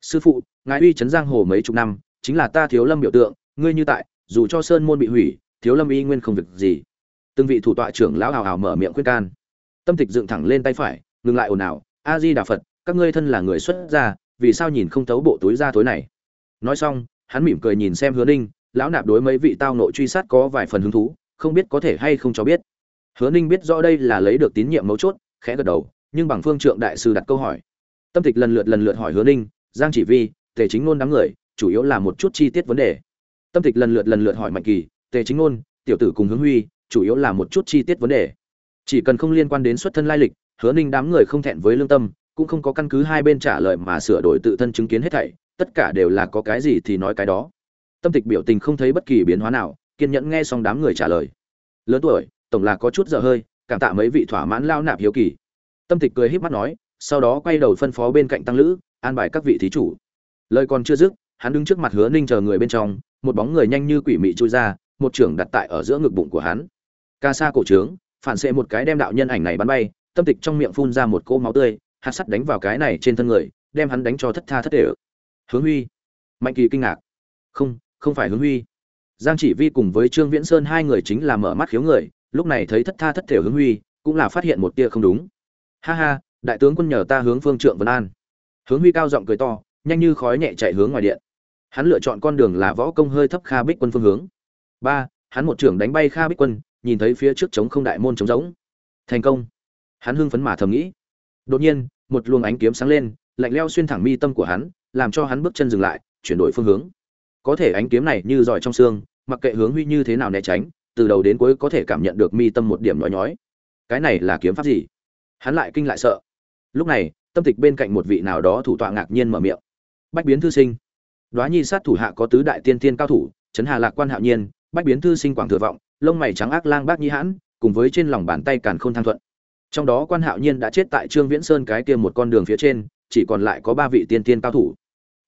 S1: Sư phụ, ngài uy chấn giang hồ mấy chục năm, chính là ta thiếu lâm biểu tượng, ngươi như tại, dù cho sơn môn bị hủy, thiếu lâm y nguyên không việc gì. Từng vị thủ tọa trưởng lão hào hào mở miệng khuyên can. Tâm tịch dựng thẳng lên tay phải, ngừng lại ồn ào, a di đà phật, các ngươi thân là người xuất gia, vì sao nhìn không thấu bộ túi ra tối này? Nói xong, hắn mỉm cười nhìn xem hứa ninh, lão nạp đối mấy vị tao nội truy sát có vài phần hứng thú không biết có thể hay không cho biết. Hứa ninh biết rõ đây là lấy được tín nhiệm mấu chốt, khẽ gật đầu, nhưng bằng phương trượng đại sư đặt câu hỏi. Tâm tịch lần lượt lần lượt hỏi hứa ninh, giang chỉ vi, tề chính ngôn đám người, chủ yếu là một chút chi tiết vấn đề. Tâm tịch lần lượt lần lượt hỏi mạnh kỳ, tề chính ngôn tiểu tử cùng hướng huy, chủ yếu là một chút chi tiết vấn đề. Chỉ cần không liên quan đến xuất thân lai lịch, hứa ninh đám người không thẹn với lương tâm, cũng không có căn cứ hai bên trả lời mà sửa đổi tự thân chứng kiến hết thảy, tất cả đều là có cái gì thì nói cái đó. Tâm tịch biểu tình không thấy bất kỳ biến hóa nào kiên nhẫn nghe xong đám người trả lời. Lớn tuổi, tổng là có chút dở hơi, cảm tạ mấy vị thỏa mãn lao nạp hiếu kỳ. Tâm tịch cười híp mắt nói, sau đó quay đầu phân phó bên cạnh tăng lữ, an bài các vị thí chủ. Lời còn chưa dứt, hắn đứng trước mặt hứa ninh chờ người bên trong, một bóng người nhanh như quỷ mị chui ra, một trưởng đặt tại ở giữa ngực bụng của hắn. Ca sa cổ trướng, phản xệ một cái đem đạo nhân ảnh này bắn bay, tâm tịch trong miệng phun ra một cỗ máu tươi, hạt sắt đánh vào cái này trên thân người, đem hắn đánh cho thất tha thất để hướng huy. Mạnh kỳ kinh ngạc. Không không phải hướng huy giang chỉ vi cùng với trương viễn sơn hai người chính là mở mắt khiếu người, lúc này thấy thất tha thất thể hướng huy, cũng là phát hiện một tia không đúng. Ha ha, đại tướng quân nhờ ta hướng phương trượng vân an. Hướng huy cao giọng cười to, nhanh như khói nhẹ chạy hướng ngoài điện. Hắn lựa chọn con đường là võ công hơi thấp kha bích quân phương hướng. Ba, hắn một trưởng đánh bay kha bích quân, nhìn thấy phía trước trống không đại môn trống rỗng. Thành công. Hắn hưng phấn mà thầm nghĩ. Đột nhiên, một luồng ánh kiếm sáng lên, lạnh leo xuyên thẳng mi tâm của hắn, làm cho hắn bước chân dừng lại, chuyển đổi phương hướng. Có thể ánh kiếm này như giỏi trong xương mặc kệ hướng huy như thế nào né tránh, từ đầu đến cuối có thể cảm nhận được mi tâm một điểm nhói nhói. Cái này là kiếm pháp gì? Hắn lại kinh lại sợ. Lúc này, tâm tịch bên cạnh một vị nào đó thủ tọa ngạc nhiên mở miệng. Bách biến thư sinh. Đoá nhi sát thủ hạ có tứ đại tiên tiên cao thủ, trấn hà lạc quan hạo nhiên, bách biến thư sinh quảng thừa vọng, lông mày trắng ác lang bác nhi hãn, cùng với trên lòng bàn tay càn khôn thang thuận. Trong đó quan hạo nhiên đã chết tại trương viễn sơn cái kia một con đường phía trên, chỉ còn lại có ba vị tiên tiên cao thủ.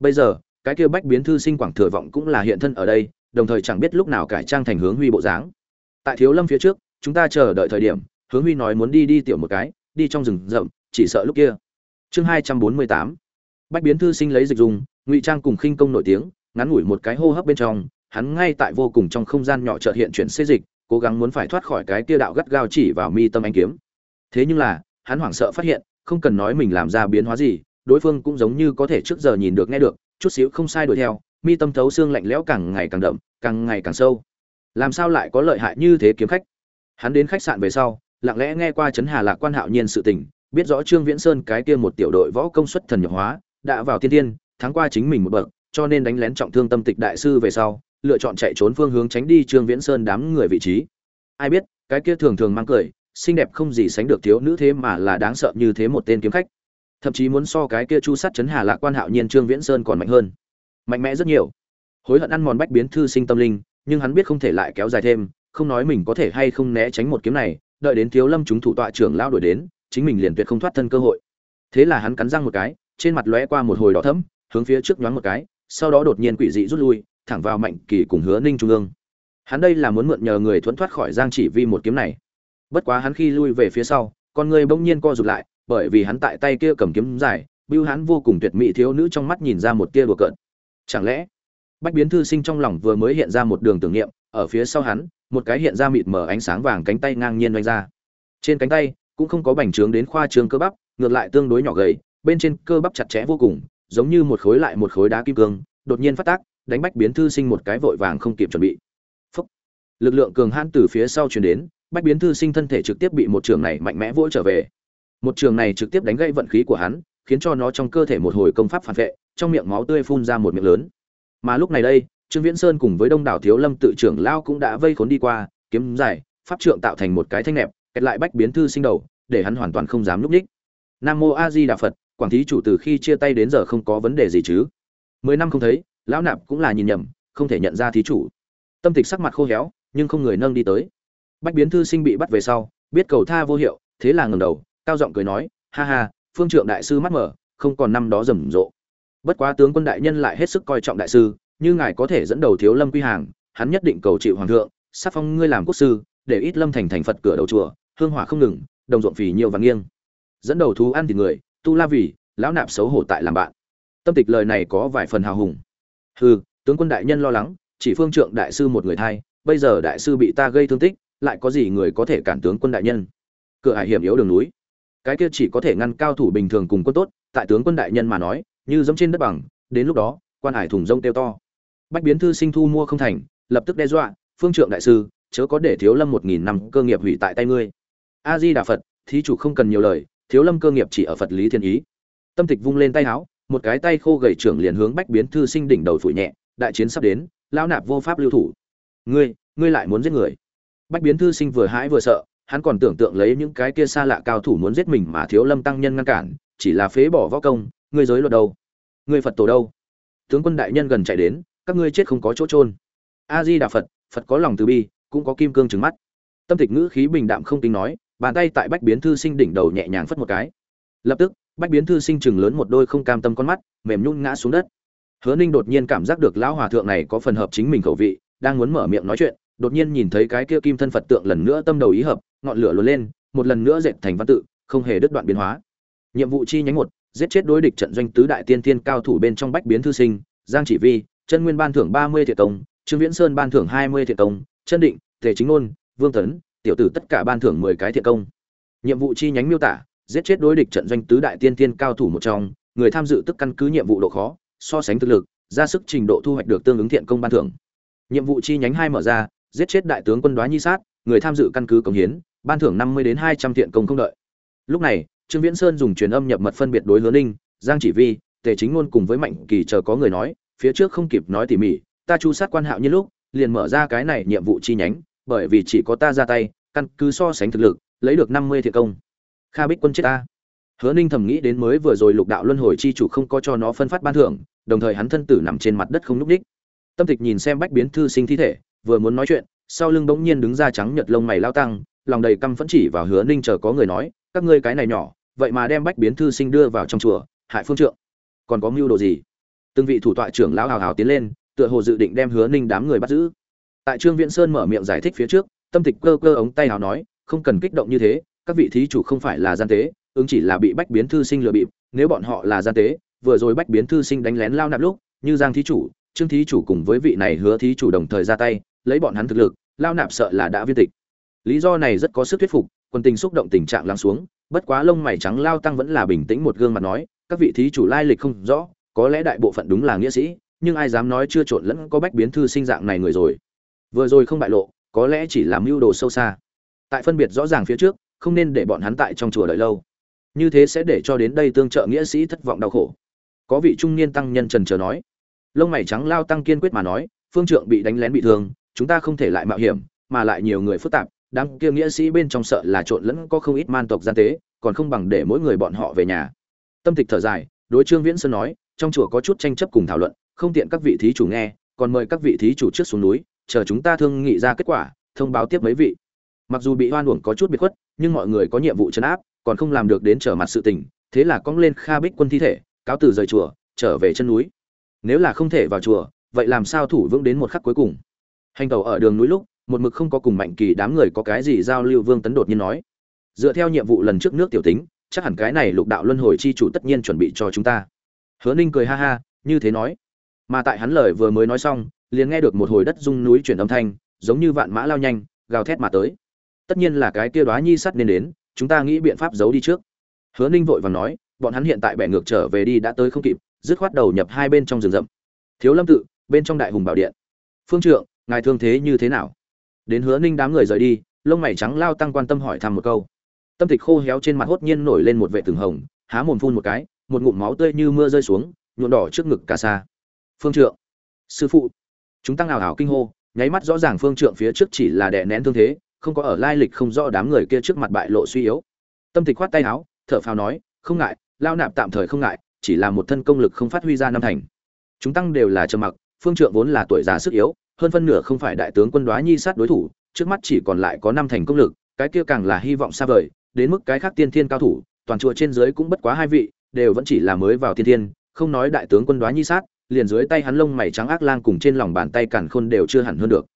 S1: Bây giờ, cái kia bách biến thư sinh quảng thừa vọng cũng là hiện thân ở đây đồng thời chẳng biết lúc nào cải trang thành hướng huy bộ dáng. Tại thiếu lâm phía trước, chúng ta chờ đợi thời điểm, hướng huy nói muốn đi đi tiểu một cái, đi trong rừng rậm, chỉ sợ lúc kia. Chương hai trăm bốn mươi tám. Bách biến thư sinh lấy dịch dùng, ngụy trang cùng khinh công nổi tiếng, ngắn ngủi một cái hô hấp bên trong, hắn ngay tại vô cùng trong không gian nhỏ chợt hiện chuyển xê dịch, cố gắng muốn phải thoát khỏi cái kia đạo gắt gao chỉ vào mi tâm anh kiếm. Thế nhưng là, hắn hoảng sợ phát hiện, không cần nói mình làm ra biến hóa gì, đối phương cũng giống như có thể trước giờ nhìn được nghe được, chút xíu không sai đuổi theo mi tâm thấu xương lạnh lẽo càng ngày càng đậm, càng ngày càng sâu. Làm sao lại có lợi hại như thế kiếm khách? Hắn đến khách sạn về sau, lặng lẽ nghe qua chấn hà lạc quan hạo nhiên sự tình, biết rõ trương viễn sơn cái kia một tiểu đội võ công suất thần nhập hóa, đã vào tiên tiên, thắng qua chính mình một bậc, cho nên đánh lén trọng thương tâm tịch đại sư về sau, lựa chọn chạy trốn phương hướng tránh đi trương viễn sơn đám người vị trí. Ai biết, cái kia thường thường mang cười, xinh đẹp không gì sánh được thiếu nữ thế mà là đáng sợ như thế một tên kiếm khách. Thậm chí muốn so cái kia chu sát chấn hà lạc quan hạo nhiên trương viễn sơn còn mạnh hơn mạnh mẽ rất nhiều. Hối hận ăn mòn bách biến thư sinh tâm linh, nhưng hắn biết không thể lại kéo dài thêm, không nói mình có thể hay không né tránh một kiếm này, đợi đến thiếu lâm chúng thủ tọa trưởng lao đuổi đến, chính mình liền tuyệt không thoát thân cơ hội. Thế là hắn cắn răng một cái, trên mặt lóe qua một hồi đỏ thấm hướng phía trước nhoáng một cái, sau đó đột nhiên quỷ dị rút lui, thẳng vào mạnh kỳ cùng hứa ninh trung ương. Hắn đây là muốn mượn nhờ người thuẫn thoát khỏi giang chỉ vi một kiếm này. Bất quá hắn khi lui về phía sau, con người bỗng nhiên co rụt lại, bởi vì hắn tại tay kia cầm kiếm dài, bưu hắn vô cùng tuyệt mỹ thiếu nữ trong mắt nhìn ra một tia đùa cợt chẳng lẽ, bách biến thư sinh trong lòng vừa mới hiện ra một đường tưởng niệm, ở phía sau hắn, một cái hiện ra mịt mờ ánh sáng vàng cánh tay ngang nhiên oanh ra. Trên cánh tay, cũng không có bành trướng đến khoa trương cơ bắp, ngược lại tương đối nhỏ gầy, bên trên cơ bắp chặt chẽ vô cùng, giống như một khối lại một khối đá kim cương, đột nhiên phát tác, đánh bách biến thư sinh một cái vội vàng không kịp chuẩn bị. Phúc. lực lượng cường hãn từ phía sau truyền đến, bách biến thư sinh thân thể trực tiếp bị một trường này mạnh mẽ vỗ trở về. Một trường này trực tiếp đánh gây vận khí của hắn khiến cho nó trong cơ thể một hồi công pháp phản vệ, trong miệng máu tươi phun ra một miệng lớn. Mà lúc này đây, trương viễn sơn cùng với đông đảo thiếu lâm tự trưởng lao cũng đã vây khốn đi qua, kiếm dài pháp trượng tạo thành một cái thanh nẹp, kẹt lại bách biến thư sinh đầu, để hắn hoàn toàn không dám lúc nhích. nam mô a di đà phật quảng thí chủ từ khi chia tay đến giờ không có vấn đề gì chứ? Mười năm không thấy, lão nạp cũng là nhìn nhầm, không thể nhận ra thí chủ. Tâm tịch sắc mặt khô héo, nhưng không người nâng đi tới. Bách biến thư sinh bị bắt về sau, biết cầu tha vô hiệu, thế là ngẩng đầu, cao giọng cười nói, ha ha phương trượng đại sư mắt mở, không còn năm đó rầm rộ. Bất quá tướng quân đại nhân lại hết sức coi trọng đại sư, như ngài có thể dẫn đầu thiếu lâm quy hàng, hắn nhất định cầu chịu hoàng thượng sắc phong ngươi làm quốc sư, để ít lâm thành thành phật cửa đầu chùa, hương hỏa không ngừng, đồng ruộng phì nhiều và nghiêng. Dẫn đầu thú ăn thịt người, tu la vì, lão nạp xấu hổ tại làm bạn. Tâm tịch lời này có vài phần hào hùng. Hừ, tướng quân đại nhân lo lắng, chỉ phương trượng đại sư một người thay bây giờ đại sư bị ta gây thương tích, lại có gì người có thể cản tướng quân đại nhân? Cửa hải hiểm yếu đường núi cái kia chỉ có thể ngăn cao thủ bình thường cùng quân tốt, tại tướng quân đại nhân mà nói, như giống trên đất bằng, đến lúc đó, quan hải thủng rông tiêu to. Bách biến thư sinh thu mua không thành, lập tức đe dọa, phương trượng đại sư, chớ có để thiếu lâm một nghìn năm cơ nghiệp hủy tại tay ngươi. A di đà phật, thí chủ không cần nhiều lời, thiếu lâm cơ nghiệp chỉ ở phật lý thiên ý. Tâm tịch vung lên tay áo một cái tay khô gầy trưởng liền hướng bách biến thư sinh đỉnh đầu phủi nhẹ, đại chiến sắp đến, lão nạp vô pháp lưu thủ. Ngươi ngươi lại muốn giết người? Bách biến thư sinh vừa hãi vừa sợ hắn còn tưởng tượng lấy những cái kia xa lạ cao thủ muốn giết mình mà thiếu lâm tăng nhân ngăn cản, chỉ là phế bỏ võ công, ngươi giới luật đâu? Ngươi phật tổ đâu? Tướng quân đại nhân gần chạy đến, các ngươi chết không có chỗ trôn a di đà phật phật có lòng từ bi, cũng có kim cương trứng mắt. Tâm tịch ngữ khí bình đạm không tính nói, bàn tay tại bách biến thư sinh đỉnh đầu nhẹ nhàng phất một cái. Lập tức, bách biến thư sinh chừng lớn một đôi không cam tâm con mắt, mềm nhún ngã xuống đất. Hứa ninh đột nhiên cảm giác được lão hòa thượng này có phần hợp chính mình khẩu vị, đang muốn mở miệng nói chuyện, đột nhiên nhìn thấy cái kia kim thân phật tượng lần nữa tâm đầu ý hợp ngọn lửa luồn lên một lần nữa dệt thành văn tự không hề đứt đoạn biến hóa. Nhiệm vụ chi nhánh một giết chết đối địch trận doanh tứ đại tiên tiên cao thủ bên trong bách biến thư sinh giang chỉ vi chân nguyên ban thưởng ba mươi thiện công trương viễn sơn ban thưởng hai mươi thiện công chân định tề chính Nôn, vương tấn tiểu tử tất cả ban thưởng mười cái thiện công nhiệm vụ chi nhánh miêu tả giết chết đối địch trận doanh tứ đại tiên tiên cao thủ một trong người tham dự tức căn cứ nhiệm vụ độ khó so sánh thực lực ra sức trình độ thu hoạch được tương ứng thiện công ban thưởng. Nhiệm vụ chi nhánh hai mở ra giết chết đại tướng quân đoá nhi sát người tham dự căn cứ công hiến ban thưởng năm mươi đến hai trăm thiện công không đợi. Lúc này, trương viễn sơn dùng truyền âm nhập mật phân biệt đối hứa ninh, giang chỉ vi, tề chính ngôn cùng với mạnh kỳ chờ có người nói, phía trước không kịp nói tỉ mỉ, ta chu sát quan hạo như lúc, liền mở ra cái này nhiệm vụ chi nhánh, bởi vì chỉ có ta ra tay, căn cứ so sánh thực lực, lấy được năm mươi thiện công. Kha bích quân chết ta. Hứa ninh thầm nghĩ đến mới vừa rồi lục đạo luân hồi chi chủ không có cho nó phân phát ban thưởng, đồng thời hắn thân tử nằm trên mặt đất không n ú c ních tâm tịch nhìn xem bách biến thư sinh thi thể, vừa muốn nói chuyện, sau lưng bỗng nhiên đứng ra trắng nhật lông mày lao tăng lòng đầy căm phẫn chỉ vào hứa ninh chờ có người nói, các ngươi cái này nhỏ, vậy mà đem bách biến thư sinh đưa vào trong chùa, hại phương trượng. Còn có mưu đồ gì? Từng vị thủ tọa trưởng lão hào hào tiến lên, tựa hồ dự định đem hứa ninh đám người bắt giữ. Tại trương viễn sơn mở miệng giải thích phía trước, tâm tịch cơ cơ ống tay hào nói, không cần kích động như thế, các vị thí chủ không phải là gian tế, ứng chỉ là bị bách biến thư sinh lừa bịp, nếu bọn họ là gian tế, vừa rồi bách biến thư sinh đánh lén lao nạp lúc, như giang thí chủ, trương thí chủ cùng với vị này hứa thí chủ đồng thời ra tay, lấy bọn hắn thực lực, lao nạp sợ là đã viên tịch lý do này rất có sức thuyết phục, quân tình xúc động tình trạng lắng xuống, bất quá lông mày trắng lao tăng vẫn là bình tĩnh một gương mặt nói, các vị thí chủ lai lịch không rõ, có lẽ đại bộ phận đúng là nghĩa sĩ, nhưng ai dám nói chưa trộn lẫn có bách biến thư sinh dạng này người rồi. Vừa rồi không bại lộ, có lẽ chỉ làm mưu đồ sâu xa. Tại phân biệt rõ ràng phía trước, không nên để bọn hắn tại trong chùa đợi lâu. Như thế sẽ để cho đến đây tương trợ nghĩa sĩ thất vọng đau khổ. Có vị trung niên tăng nhân trần chờ nói. Lông mày trắng lao tăng kiên quyết mà nói, phương trượng bị đánh lén bị thương, chúng ta không thể lại mạo hiểm, mà lại nhiều người phức tạp đám kia nghĩa sĩ bên trong sợ là trộn lẫn có không ít man tộc gian tế, còn không bằng để mỗi người bọn họ về nhà. Tâm tịch thở dài, đối trương viễn sơn nói, trong chùa có chút tranh chấp cùng thảo luận, không tiện các vị thí chủ nghe, còn mời các vị thí chủ trước xuống núi, chờ chúng ta thương nghị ra kết quả, thông báo tiếp mấy vị. Mặc dù bị hoan uổng có chút bị khuất, nhưng mọi người có nhiệm vụ chấn áp, còn không làm được đến trở mặt sự tình, thế là cong lên kha bích quân thi thể, cáo từ rời chùa, trở về chân núi. Nếu là không thể vào chùa, vậy làm sao thủ vững đến một khắc cuối cùng? Hành tàu ở đường núi lúc một mực không có cùng mạnh kỳ đám người có cái gì giao lưu, vương tấn đột nhiên nói, dựa theo nhiệm vụ lần trước nước tiểu tính, chắc hẳn cái này lục đạo luân hồi chi chủ tất nhiên chuẩn bị cho chúng ta. Hứa ninh cười ha ha, như thế nói. Mà tại hắn lời vừa mới nói xong, liền nghe được một hồi đất rung núi chuyển âm thanh, giống như vạn mã lao nhanh, gào thét mà tới. Tất nhiên là cái kia đoá nhi sắt nên đến, chúng ta nghĩ biện pháp giấu đi trước. Hứa ninh vội vàng nói, bọn hắn hiện tại bẻ ngược trở về đi, đã tới không kịp, dứt khoát đầu nhập hai bên trong rừng rậm. Thiếu lâm tự, bên trong đại hùng bảo điện. Phương trượng, ngài thương thế như thế nào? Đến hứa ninh đám người rời đi, lông mày trắng lao tăng quan tâm hỏi thăm một câu. Tâm tịch khô héo trên mặt hốt nhiên nổi lên một vệ từng hồng, há mồm phun một cái, một ngụm máu tươi như mưa rơi xuống, nhuộm đỏ trước ngực cả xa. Phương trượng, sư phụ, chúng tăng ảo ảo kinh hô, nháy mắt rõ ràng phương trượng phía trước chỉ là đè nén thương thế, không có ở lai lịch không rõ đám người kia trước mặt bại lộ suy yếu. Tâm tịch khoát tay áo, thở phào nói, không ngại, lao nạp tạm thời không ngại, chỉ là một thân công lực không phát huy ra năm thành. Chúng tăng đều là trầm mặc, phương trượng vốn là tuổi già sức yếu hơn phân nửa không phải đại tướng quân đoá nhi sát đối thủ, trước mắt chỉ còn lại có năm thành công lực, cái kia càng là hy vọng xa vời, đến mức cái khác tiên thiên cao thủ, toàn chùa trên dưới cũng bất quá hai vị, đều vẫn chỉ là mới vào tiên thiên, không nói đại tướng quân đoá nhi sát, liền dưới tay hắn lông mày trắng ác lang cùng trên lòng bàn tay cản khôn đều chưa hẳn hơn được.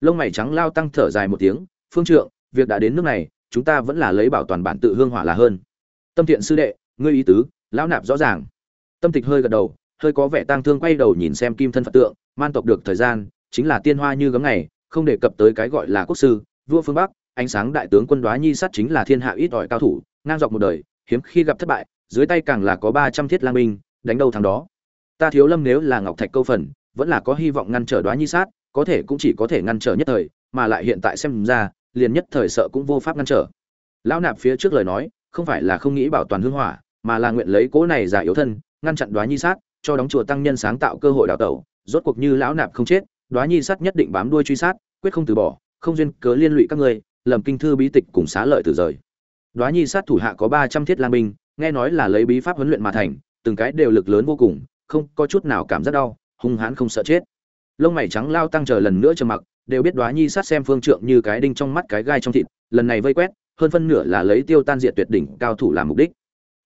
S1: Lông mày trắng lao tăng thở dài một tiếng, phương trượng, việc đã đến nước này, chúng ta vẫn là lấy bảo toàn bản tự hương hỏa là hơn. Tâm thiện sư đệ, ngươi ý tứ, lão nạp rõ ràng. Tâm tịch hơi gật đầu, hơi có vẻ tang thương quay đầu nhìn xem kim thân phật tượng, man tộc được thời gian chính là tiên hoa như gấm này không đề cập tới cái gọi là quốc sư, vua phương bắc, ánh sáng đại tướng quân đoá nhi sát chính là thiên hạ ít ỏi cao thủ, ngang dọc một đời, hiếm khi gặp thất bại, dưới tay càng là có ba trăm thiết lang binh, đánh đâu thằng đó. Ta thiếu lâm nếu là ngọc thạch câu phần, vẫn là có hy vọng ngăn trở đoá nhi sát, có thể cũng chỉ có thể ngăn trở nhất thời, mà lại hiện tại xem ra, liền nhất thời sợ cũng vô pháp ngăn trở. Lão nạp phía trước lời nói, không phải là không nghĩ bảo toàn hương hỏa, mà là nguyện lấy cố này giả yếu thân, ngăn chặn đoá nhi sát, cho đóng chùa tăng nhân sáng tạo cơ hội đào tẩu, rốt cuộc như lão nạp không chết đoá nhi sát nhất định bám đuôi truy sát, quyết không từ bỏ, không duyên cớ liên lụy các ngươi, lầm kinh thư bí tịch cùng xá lợi từ rời. Đoá nhi sát thủ hạ có ba trăm thiết lang binh, nghe nói là lấy bí pháp huấn luyện mà thành, từng cái đều lực lớn vô cùng, không có chút nào cảm giác đau, hung hãn không sợ chết. Lông mày trắng lao tăng chờ lần nữa trầm mặc, đều biết đoá nhi sát xem phương trượng như cái đinh trong mắt cái gai trong thịt, lần này vây quét, hơn phân nửa là lấy tiêu tan diệt tuyệt đỉnh cao thủ làm mục đích.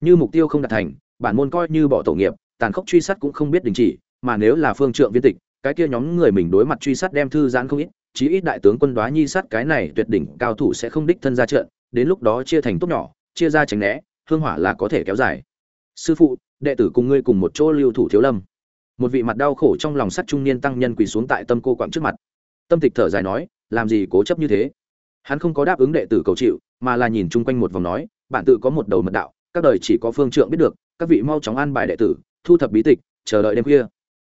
S1: Như mục tiêu không đạt thành, bản môn coi như bỏ tổ nghiệp, tàn khốc truy sát cũng không biết đình chỉ, mà nếu là phương trượng viên tịch cái kia nhóm người mình đối mặt truy sát đem thư giãn không ít, chí ít đại tướng quân đoá nhi sát cái này tuyệt đỉnh cao thủ sẽ không đích thân ra trận, đến lúc đó chia thành tốt nhỏ, chia ra tránh né, hương hỏa là có thể kéo dài. Sư phụ, đệ tử cùng ngươi cùng một chỗ lưu thủ thiếu lâm. Một vị mặt đau khổ trong lòng sắt trung niên tăng nhân quỳ xuống tại tâm cô quặng trước mặt. Tâm tịch thở dài nói, làm gì cố chấp như thế? Hắn không có đáp ứng đệ tử cầu chịu, mà là nhìn chung quanh một vòng nói bạn tự có một đầu mật đạo, các đời chỉ có phương trượng biết được, các vị mau chóng an bài đệ tử, thu thập bí tịch, chờ đợi đêm khuya.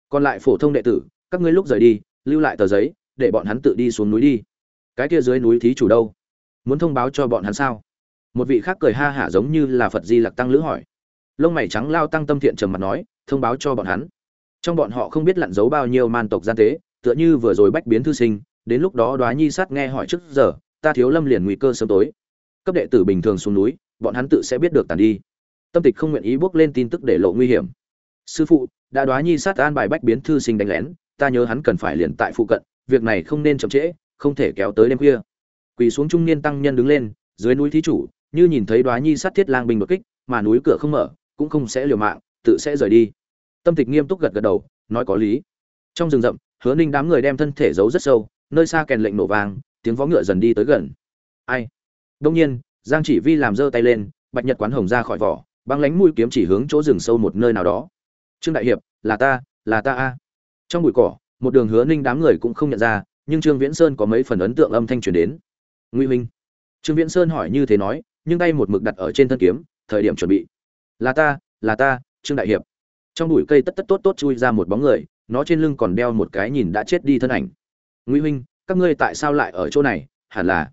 S1: Còn lại phổ thông đệ tử các ngươi lúc rời đi, lưu lại tờ giấy, để bọn hắn tự đi xuống núi đi. Cái kia dưới núi thí chủ đâu? Muốn thông báo cho bọn hắn sao? Một vị khác cười ha hả giống như là phật di lặc tăng lữ hỏi. Lông mày trắng lao tăng tâm thiện trầm mặt nói, thông báo cho bọn hắn. Trong bọn họ không biết lặn giấu bao nhiêu man tộc gian tế, tựa như vừa rồi bách biến thư sinh, đến lúc đó đoá nhi sát nghe hỏi trước giờ, ta thiếu lâm liền nguy cơ sớm tối. Cấp đệ tử bình thường xuống núi, bọn hắn tự sẽ biết được tàn đi. Tâm tịch không nguyện ý bước lên tin tức để lộ nguy hiểm. Sư phụ, đã đoá nhi sát an bài bách biến thư sinh đánh lén ta nhớ hắn cần phải liền tại phụ cận, việc này không nên chậm trễ, không thể kéo tới đêm khuya. Quỳ xuống trung niên tăng nhân đứng lên, dưới núi thí chủ, như nhìn thấy đoá nhi sát thiết lang binh đột kích, mà núi cửa không mở, cũng không sẽ liều mạng, tự sẽ rời đi. Tâm tịch nghiêm túc gật gật đầu, nói có lý. Trong rừng rậm, hứa ninh đám người đem thân thể giấu rất sâu, nơi xa kèn lệnh nổ vàng tiếng vó ngựa dần đi tới gần. Ai? Đông nhiên, giang chỉ vi làm giơ tay lên, bạch nhật quán hồng ra khỏi vỏ, băng lánh mũi kiếm chỉ hướng chỗ rừng sâu một nơi nào đó. Trương đại hiệp, là ta là ta a trong bụi cỏ, một đường hứa ninh đám người cũng không nhận ra, nhưng trương viễn sơn có mấy phần ấn tượng âm thanh truyền đến. Nguy minh trương viễn sơn hỏi như thế nói, nhưng tay một mực đặt ở trên thân kiếm, thời điểm chuẩn bị. Là ta là ta, trương đại hiệp. Trong bụi cây tất tất tốt tốt chui ra một bóng người, nó trên lưng còn đeo một cái nhìn đã chết đi thân ảnh. Nguy huynh, các ngươi tại sao lại ở chỗ này? Hẳn là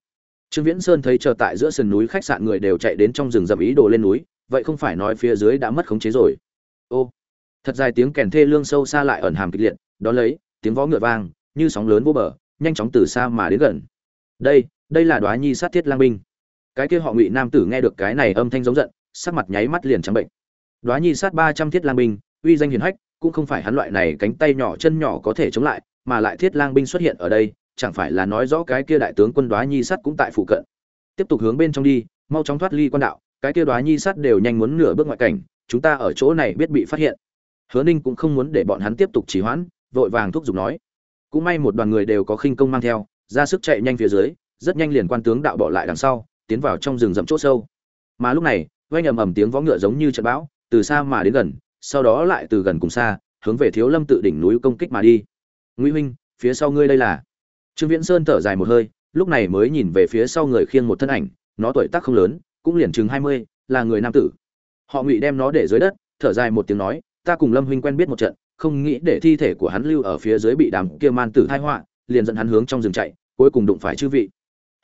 S1: trương viễn sơn thấy chờ tại giữa sườn núi khách sạn người đều chạy đến trong rừng rậm ý đồ lên núi, vậy không phải nói phía dưới đã mất khống chế rồi. Ô thật dài tiếng kèn thê lương sâu xa lại ẩn hàm kịch liệt, đó lấy, tiếng vó ngựa vang, như sóng lớn vô bờ, nhanh chóng từ xa mà đến gần. Đây đây là đoá nhi sát thiết lang binh. Cái kia họ ngụy nam tử nghe được cái này âm thanh giống giận, sắc mặt nháy mắt liền trắng bệnh. Đoá nhi sát ba trăm thiết lang binh, uy danh hiền hách, cũng không phải hắn loại này cánh tay nhỏ chân nhỏ có thể chống lại, mà lại thiết lang binh xuất hiện ở đây, chẳng phải là nói rõ cái kia đại tướng quân đoá nhi sát cũng tại phụ cận. Tiếp tục hướng bên trong đi, mau chóng thoát ly quan đạo, cái kia đoá nhi sát đều nhanh muốn nửa bước ngoại cảnh, chúng ta ở chỗ này biết bị phát hiện hứa ninh cũng không muốn để bọn hắn tiếp tục trì hoãn, vội vàng thúc giục nói. Cũng may một đoàn người đều có khinh công mang theo, ra sức chạy nhanh phía dưới, rất nhanh liền quan tướng đạo bỏ lại đằng sau, tiến vào trong rừng rậm chỗ sâu. Mà lúc này, oanh ầm ầm tiếng vó ngựa giống như trận bão, từ xa mà đến gần, sau đó lại từ gần cùng xa, hướng về thiếu lâm tự đỉnh núi công kích mà đi. Nguy huynh, phía sau ngươi đây là? Trương viễn sơn thở dài một hơi, lúc này mới nhìn về phía sau người khiêng một thân ảnh, nó tuổi tác không lớn, cũng liền chừng hai mươi, là người nam tử. Họ ngụy đem nó để dưới đất, thở dài một tiếng nói ta cùng lâm huynh quen biết một trận, không nghĩ để thi thể của hắn lưu ở phía dưới bị đám kia man tử thai họa, liền dẫn hắn hướng trong rừng chạy, cuối cùng đụng phải chư vị.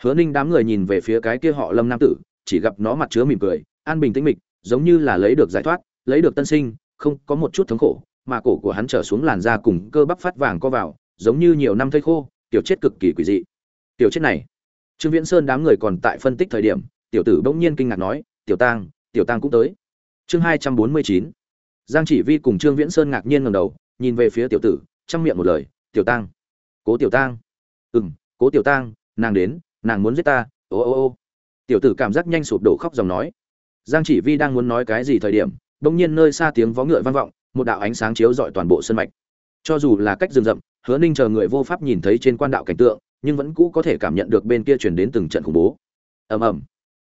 S1: Hứa ninh đám người nhìn về phía cái kia họ lâm nam tử, chỉ gặp nó mặt chứa mỉm cười, an bình tĩnh mịch, giống như là lấy được giải thoát, lấy được tân sinh, không có một chút thống khổ, mà cổ của hắn trở xuống làn da cùng cơ bắp phát vàng co vào, giống như nhiều năm thây khô, tiểu chết cực kỳ quỷ dị. Tiểu chết này. Trương viễn sơn đám người còn tại phân tích thời điểm, tiểu tử bỗng nhiên kinh ngạc nói, tiểu tang tiểu tang cũng tới. Chương hai trăm bốn mươi chín giang chỉ vi cùng trương viễn sơn ngạc nhiên ngầm đầu, nhìn về phía tiểu tử, trong miệng một lời, tiểu tang. Cố tiểu tang. Ừ m cố tiểu tang, nàng đến, nàng muốn giết ta. Ô ô ô. Tiểu tử cảm giác nhanh sụp đổ khóc dòng nói. Giang chỉ vi đang muốn nói cái gì thời điểm bỗng nhiên nơi xa tiếng vó ngựa vang vọng, một đạo ánh sáng chiếu rọi toàn bộ sân mạch. Cho dù là cách rừng rậm, hứa ninh chờ người vô pháp nhìn thấy trên quan đạo cảnh tượng, nhưng vẫn cũ có thể cảm nhận được bên kia chuyển đến từng trận khủng bố. Ầm ầm.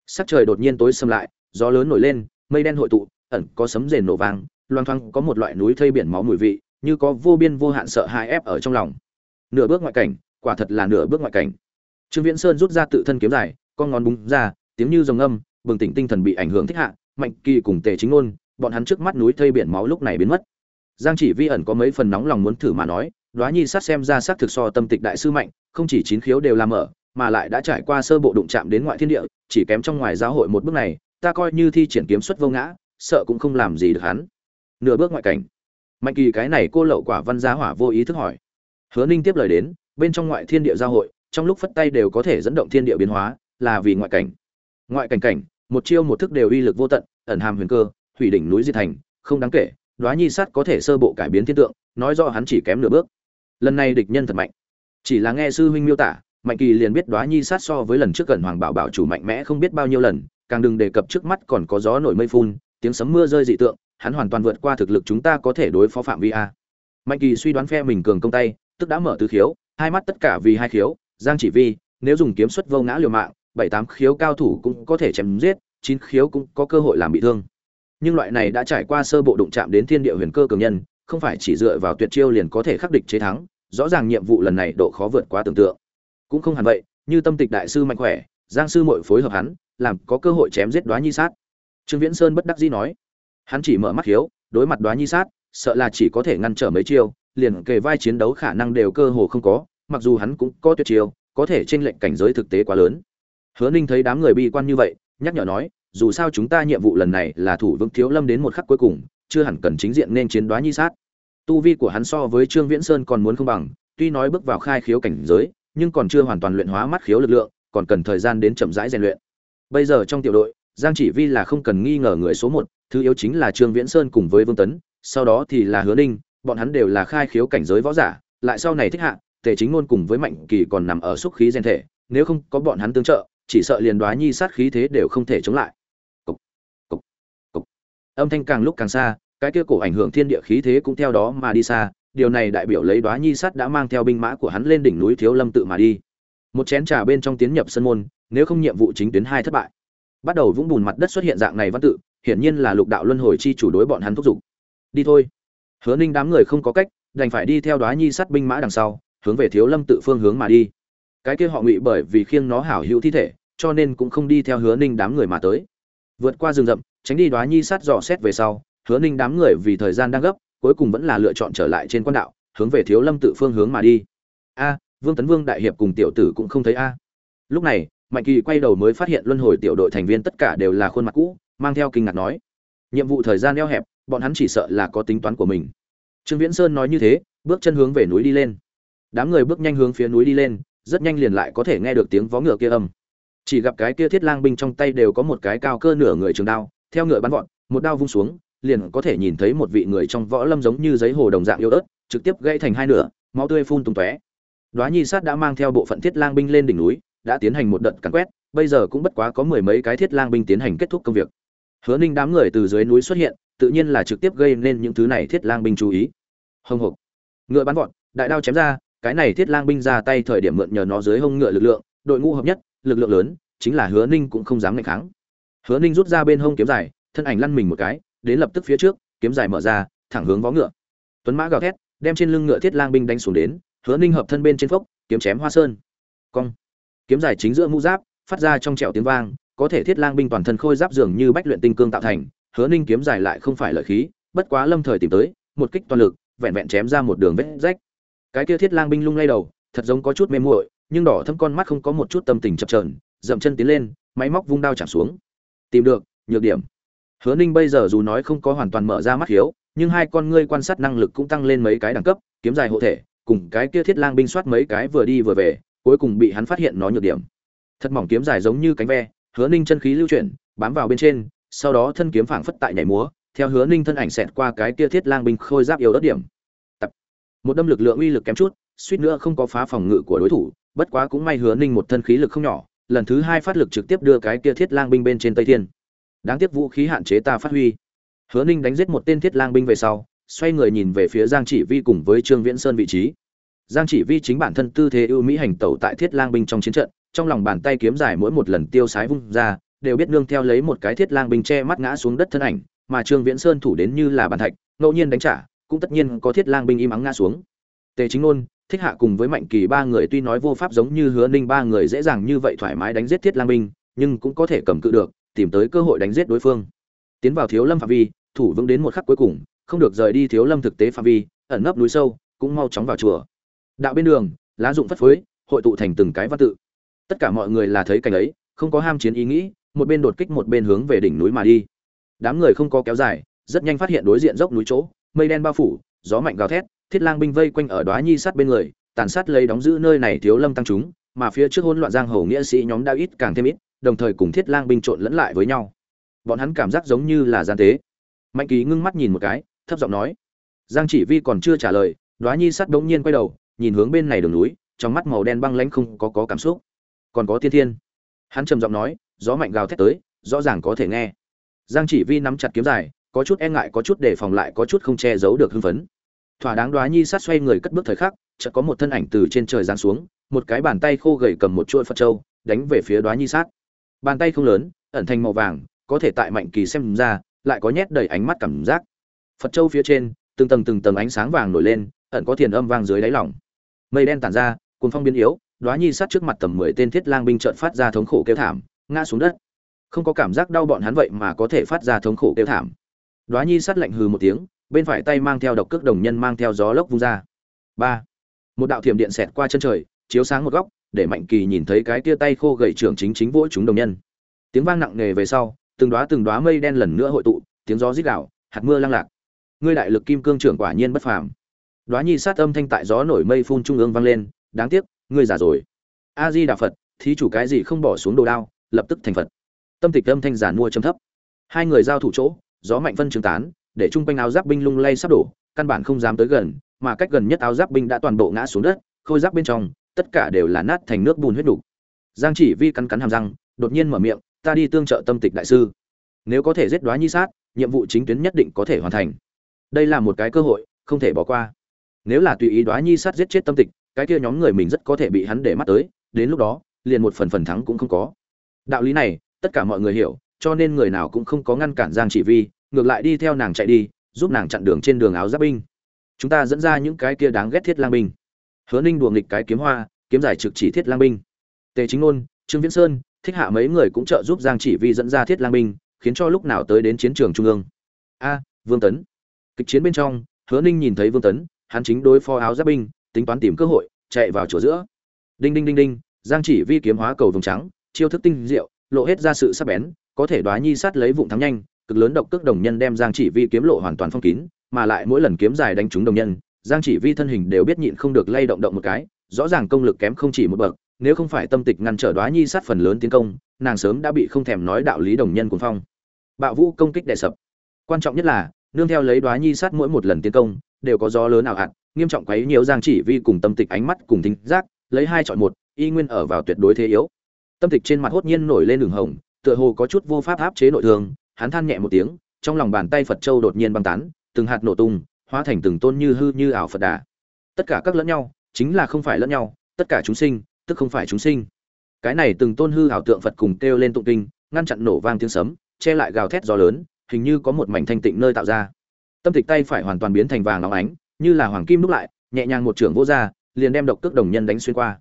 S1: Sắc trời đột nhiên tối xâm lại, gió lớn nổi lên, mây đen hội tụ, ẩn có sấm rền nổ vang loang thoang có một loại núi thây biển máu mùi vị, như có vô biên vô hạn sợ hãi ép ở trong lòng. Nửa bước ngoại cảnh, quả thật là nửa bước ngoại cảnh. Trương viễn sơn rút ra tự thân kiếm dài, con ngón búng ra, tiếng như rồng âm bừng tỉnh tinh thần bị ảnh hưởng thích hạ, mạnh kỳ cùng tề chính ngôn bọn hắn trước mắt núi thây biển máu lúc này biến mất. Giang chỉ vi ẩn có mấy phần nóng lòng muốn thử mà nói, đoá nhi sát xem ra sát thực so tâm tịch đại sư mạnh, không chỉ chín khiếu đều làm mở, mà lại đã trải qua sơ bộ đụng chạm đến ngoại thiên địa, chỉ kém trong ngoài giáo hội một bước này, ta coi như thi triển kiếm xuất vô ngã, sợ cũng không làm gì được hắn nửa bước ngoại cảnh. Mạnh kỳ cái này cô lậu quả văn giá hỏa vô ý thức hỏi. Hứa ninh tiếp lời đến, bên trong ngoại thiên địa giao hội, trong lúc phất tay đều có thể dẫn động thiên địa biến hóa, là vì ngoại cảnh. Ngoại cảnh cảnh, một chiêu một thức đều uy lực vô tận, ẩn hàm huyền cơ, thủy đỉnh núi di thành, không đáng kể, đoá nhi sát có thể sơ bộ cải biến thiên tượng, nói rõ hắn chỉ kém nửa bước. Lần này địch nhân thật mạnh. Chỉ là nghe sư huynh miêu tả, mạnh kỳ liền biết đoá nhi sát so với lần trước gần hoàng bảo bảo chủ mạnh mẽ không biết bao nhiêu lần, càng đừng đề cập trước mắt còn có gió nổi mây phun, tiếng sấm mưa rơi dị tượng hắn hoàn toàn vượt qua thực lực chúng ta có thể đối phó phạm vi a. Mạnh kỳ suy đoán phe mình cường công tay, tức đã mở tứ khiếu, hai mắt tất cả vì hai khiếu, giang chỉ vi, nếu dùng kiếm xuất vô ngã liều mạng, bảy tám khiếu cao thủ cũng có thể chém giết, chín khiếu cũng có cơ hội làm bị thương. Nhưng loại này đã trải qua sơ bộ đụng chạm đến thiên địa huyền cơ cường nhân, không phải chỉ dựa vào tuyệt chiêu liền có thể khắc địch chế thắng, rõ ràng nhiệm vụ lần này độ khó vượt quá tưởng tượng. Cũng không hẳn vậy, như tâm tịch đại sư mạnh khỏe, giang sư muội phối hợp hắn, làm có cơ hội chém giết đoá nhi sát. Trương viễn sơn bất đắc dĩ nói hắn chỉ mở mắt hiếu, đối mặt đoá nhi sát, sợ là chỉ có thể ngăn trở mấy chiêu, liền kề vai chiến đấu khả năng đều cơ hồ không có, mặc dù hắn cũng có tuyệt chiêu, có thể trên lệnh cảnh giới thực tế quá lớn. Hứa ninh thấy đám người bi quan như vậy, nhắc nhở nói, dù sao chúng ta nhiệm vụ lần này là thủ vững thiếu lâm đến một khắc cuối cùng, chưa hẳn cần chính diện nên chiến đoá nhi sát. Tu vi của hắn so với trương viễn sơn còn muốn không bằng, tuy nói bước vào khai khiếu cảnh giới, nhưng còn chưa hoàn toàn luyện hóa mắt khiếu lực lượng, còn cần thời gian đến chậm rãi rèn luyện. Bây giờ trong tiểu đội, giang chỉ vi là không cần nghi ngờ người số một thứ yếu chính là trương viễn sơn cùng với vương tấn sau đó thì là hứa ninh bọn hắn đều là khai khiếu cảnh giới võ giả lại sau này thích hạ tề chính ngôn cùng với mạnh kỳ còn nằm ở xúc khí gen thể nếu không có bọn hắn tương trợ chỉ sợ liền đoá nhi sát khí thế đều không thể chống lại. Cục, cục, cục. âm thanh càng lúc càng xa cái kia cổ ảnh hưởng thiên địa khí thế cũng theo đó mà đi xa điều này đại biểu lấy đoá nhi sát đã mang theo binh mã của hắn lên đỉnh núi thiếu lâm tự mà đi. Một chén trà bên trong tiến nhập sân môn nếu không nhiệm vụ chính tuyến hai thất bại. Bắt đầu vũng bùn mặt đất xuất hiện dạng này văn tự hiển nhiên là lục đạo luân hồi chi chủ đối bọn hắn thúc giục. Đi thôi. Hứa ninh đám người không có cách, đành phải đi theo đoá nhi sát binh mã đằng sau, hướng về thiếu lâm tự phương hướng mà đi. Cái kia họ ngụy bởi vì khiêng nó hảo hữu thi thể, cho nên cũng không đi theo hứa ninh đám người mà tới. Vượt qua rừng rậm, tránh đi đoá nhi sát dò xét về sau, hứa ninh đám người vì thời gian đang gấp, cuối cùng vẫn là lựa chọn trở lại trên quan đạo, hướng về thiếu lâm tự phương hướng mà đi. A, vương tấn vương đại hiệp cùng tiểu tử cũng không thấy a. Lúc này, mạnh kỳ quay đầu mới phát hiện luân hồi tiểu đội thành viên tất cả đều là khuôn mặt cũ mang theo kinh ngạc nói, nhiệm vụ thời gian eo hẹp, bọn hắn chỉ sợ là có tính toán của mình. Trương viễn sơn nói như thế, bước chân hướng về núi đi lên. Đám người bước nhanh hướng phía núi đi lên, rất nhanh liền lại có thể nghe được tiếng vó ngựa kia âm. Chỉ gặp cái kia thiết lang binh trong tay đều có một cái cao cơ nửa người trường đao, theo ngựa bắn vọt, một đao vung xuống, liền có thể nhìn thấy một vị người trong võ lâm giống như giấy hồ đồng dạng yếu ớt, trực tiếp gãy thành hai nửa, máu tươi phun tung tóe. Đoá nhi sát đã mang theo bộ phận thiết lang binh lên đỉnh núi, đã tiến hành một đợt cắn quét, bây giờ cũng bất quá có mười mấy cái thiết lang binh tiến hành kết thúc công việc hứa ninh đám người từ dưới núi xuất hiện, tự nhiên là trực tiếp gây nên những thứ này thiết lang binh chú ý. Hồng hộc. Ngựa bắn vọt, đại đao chém ra, cái này thiết lang binh ra tay thời điểm mượn nhờ nó dưới hông ngựa lực lượng, đội ngũ hợp nhất, lực lượng lớn, chính là hứa ninh cũng không dám ngạch kháng. Hứa ninh rút ra bên hông kiếm dài, thân ảnh lăn mình một cái, đến lập tức phía trước, kiếm dài mở ra, thẳng hướng vó ngựa. Tuấn mã gào thét, đem trên lưng ngựa thiết lang binh đánh xuống đến, hứa ninh hợp thân bên trên phốc, kiếm chém hoa sơn. Cong. Kiếm dài chính giữa mũ giáp, phát ra trong trẻo tiếng vang có thể thiết lang binh toàn thân khôi giáp dường như bách luyện tinh cương tạo thành, hứa ninh kiếm dài lại không phải lợi khí, bất quá lâm thời tìm tới, một kích toàn lực, vẹn vẹn chém ra một đường vết rách. Cái kia thiết lang binh lung lay đầu, thật giống có chút mê muội, nhưng đỏ thâm con mắt không có một chút tâm tình chập trờn dậm chân tiến lên, máy móc vung đao chạm xuống. Tìm được, nhược điểm. Hứa ninh bây giờ dù nói không có hoàn toàn mở ra mắt hiếu, nhưng hai con ngươi quan sát năng lực cũng tăng lên mấy cái đẳng cấp, kiếm dài hộ thể, cùng cái kia thiết lang binh soát mấy cái vừa đi vừa về, cuối cùng bị hắn phát hiện nó nhược điểm. Thật mỏng kiếm dài giống như cánh ve hứa ninh chân khí lưu chuyển, bám vào bên trên, sau đó thân kiếm phảng phất tại nhảy múa, theo hứa ninh thân ảnh xẹt qua cái kia thiết lang binh khôi giáp yếu đất điểm. Tập. một đâm lực lượng uy lực kém chút, suýt nữa không có phá phòng ngự của đối thủ, bất quá cũng may hứa ninh một thân khí lực không nhỏ, lần thứ hai phát lực trực tiếp đưa cái kia thiết lang binh bên trên tây thiên. Đáng tiếc vũ khí hạn chế ta phát huy. Hứa ninh đánh giết một tên thiết lang binh về sau, xoay người nhìn về phía giang chỉ vi cùng với trương viễn sơn vị trí. Giang chỉ vi chính bản thân tư thế ưu mỹ hành tẩu tại thiết lang binh trong chiến trận trong lòng bàn tay kiếm dài mỗi một lần tiêu sái vung ra, đều biết nương theo lấy một cái thiết lang binh che mắt ngã xuống đất thân ảnh, mà trương viễn sơn thủ đến như là bàn thạch, ngẫu nhiên đánh trả, cũng tất nhiên có thiết lang binh im ắng ngã xuống. Tề chính nôn, thích hạ cùng với mạnh kỳ ba người tuy nói vô pháp giống như hứa ninh ba người dễ dàng như vậy thoải mái đánh giết thiết lang binh, nhưng cũng có thể cầm cự được, tìm tới cơ hội đánh giết đối phương. Tiến vào thiếu lâm phạm vi, thủ vững đến một khắc cuối cùng, không được rời đi thiếu lâm thực tế phạm vi, ẩn nấp núi sâu, cũng mau chóng vào chùa. Đạo bên đường, lá dụng phất phới, hội tụ thành từng cái văn tự tất cả mọi người là thấy cảnh ấy, không có ham chiến ý nghĩ, một bên đột kích một bên hướng về đỉnh núi mà đi. Đám người không có kéo dài, rất nhanh phát hiện đối diện dốc núi chỗ, mây đen bao phủ, gió mạnh gào thét, thiết lang binh vây quanh ở đoá nhi sát bên người, tàn sát lấy đóng giữ nơi này thiếu lâm tăng chúng, mà phía trước hỗn loạn giang hồ nghĩa sĩ nhóm đã ít càng thêm ít, đồng thời cùng thiết lang binh trộn lẫn lại với nhau. Bọn hắn cảm giác giống như là gian tế. Mạnh ký ngưng mắt nhìn một cái, thấp giọng nói. Giang chỉ vi còn chưa trả lời đoá nhi sát đống nhiên quay đầu, nhìn hướng bên này đường núi, trong mắt màu đen băng lãnh không có có cảm xúc còn có thiên thiên. Hắn trầm giọng nói, gió mạnh gào thét tới, rõ ràng có thể nghe. Giang chỉ vi nắm chặt kiếm dài, có chút e ngại, có chút đề phòng lại có chút không che giấu được hưng phấn. Thỏa đáng đoá nhi sát xoay người cất bước thời khắc, chợt có một thân ảnh từ trên trời giáng xuống, một cái bàn tay khô gầy cầm một chuỗi phật trâu đánh về phía đoá nhi sát. Bàn tay không lớn, ẩn thành màu vàng, có thể tại mạnh kỳ xem ra, lại có nhét đầy ánh mắt cảm giác. Phật châu phía trên, từng tầng từng tầng ánh sáng vàng nổi lên, ẩn có thiền âm vang dưới đáy lòng. Mây đen tản ra, cuồng phong biến yếu đoá nhi sát trước mặt tầm mười tên thiết lang binh trợn phát ra thống khổ kêu thảm, ngã xuống đất. Không có cảm giác đau bọn hắn vậy mà có thể phát ra thống khổ kêu thảm. Đoá nhi sát lạnh hừ một tiếng, bên phải tay mang theo độc cước đồng nhân mang theo gió lốc vung ra. Ba. Một đạo thiểm điện xẹt qua chân trời, chiếu sáng một góc, để mạnh kỳ nhìn thấy cái tia tay khô gậy trưởng chính chính vỗ chúng đồng nhân. Tiếng vang nặng nề về sau, từng đóa từng đóa mây đen lần nữa hội tụ, tiếng gió rít gạo hạt mưa lăng lạc. Ngươi đại lực kim cương trưởng quả nhiên bất phàm. Đóa nhi sát âm thanh tại gió nổi mây phun trung ương vang lên, đáng tiếc ngươi già rồi. A di đà phật, thí chủ cái gì không bỏ xuống đồ đao, lập tức thành phật. Tâm tịch âm thanh giản mua châm thấp. Hai người giao thủ chỗ, gió mạnh phân chứng tán, để trung quanh áo giáp binh lung lay sắp đổ, căn bản không dám tới gần, mà cách gần nhất áo giáp binh đã toàn bộ ngã xuống đất, khôi giáp bên trong, tất cả đều là nát thành nước bùn huyết đủ. giang chỉ vi cắn cắn hàm răng, đột nhiên mở miệng, ta đi tương trợ tâm tịch đại sư. Nếu có thể giết đoá nhi sát, nhiệm vụ chính tuyến nhất định có thể hoàn thành. Đây là một cái cơ hội, không thể bỏ qua. Nếu là tùy ý đoá nhi sát giết chết tâm tịch cái kia nhóm người mình rất có thể bị hắn để mắt tới đến lúc đó liền một phần phần thắng cũng không có. Đạo lý này tất cả mọi người hiểu cho nên người nào cũng không có ngăn cản giang chỉ vi ngược lại đi theo nàng chạy đi giúp nàng chặn đường trên đường áo giáp binh. Chúng ta dẫn ra những cái kia đáng ghét thiết lang binh. Hứa ninh đùa nghịch cái kiếm hoa kiếm giải trực chỉ thiết lang binh. Tề chính Nôn, trương viễn sơn thích hạ mấy người cũng trợ giúp giang chỉ vi dẫn ra thiết lang binh khiến cho lúc nào tới đến chiến trường trung ương. A vương tấn. Kịch chiến bên trong hứa ninh nhìn thấy vương tấn hắn chính đối phó áo giáp binh tính toán tìm cơ hội, chạy vào chỗ giữa. Đinh đinh đinh đinh, giang chỉ vi kiếm hóa cầu vùng trắng, chiêu thức tinh diệu, lộ hết ra sự sắc bén, có thể đoá nhi sát lấy vụng thắng nhanh, cực lớn độc cước đồng nhân đem giang chỉ vi kiếm lộ hoàn toàn phong kín, mà lại mỗi lần kiếm dài đánh trúng đồng nhân, giang chỉ vi thân hình đều biết nhịn không được lay động động một cái, rõ ràng công lực kém không chỉ một bậc, nếu không phải tâm tịch ngăn trở đoá nhi sát phần lớn tiến công, nàng sớm đã bị không thèm nói đạo lý đồng nhân cuồng phong. Bạo vũ công kích đè sập. Quan trọng nhất là, nương theo lấy đoá nhi sát mỗi một lần tiến công đều có gió lớn ảo hạt, nghiêm trọng quấy nhiều giang chỉ vi cùng tâm tịch ánh mắt cùng thính giác, lấy hai chọn một, y nguyên ở vào tuyệt đối thế yếu. Tâm tịch trên mặt hốt nhiên nổi lên đường hồng, tựa hồ có chút vô pháp áp chế nội thương, hắn than nhẹ một tiếng, trong lòng bàn tay phật châu đột nhiên băng tán, từng hạt nổ tung, hóa thành từng tôn như hư như ảo phật đà. Tất cả các lẫn nhau, chính là không phải lẫn nhau, tất cả chúng sinh, tức không phải chúng sinh. Cái này từng tôn hư ảo tượng phật cùng kêu lên tụng kinh, ngăn chặn nổ vang tiếng sấm, che lại gào thét gió lớn, hình như có một mảnh thanh tịnh nơi tạo ra tâm tịch tay phải hoàn toàn biến thành vàng óng ánh, như là hoàng kim đúc lại, nhẹ nhàng một trưởng vô ra, liền đem độc cước đồng nhân đánh xuyên qua.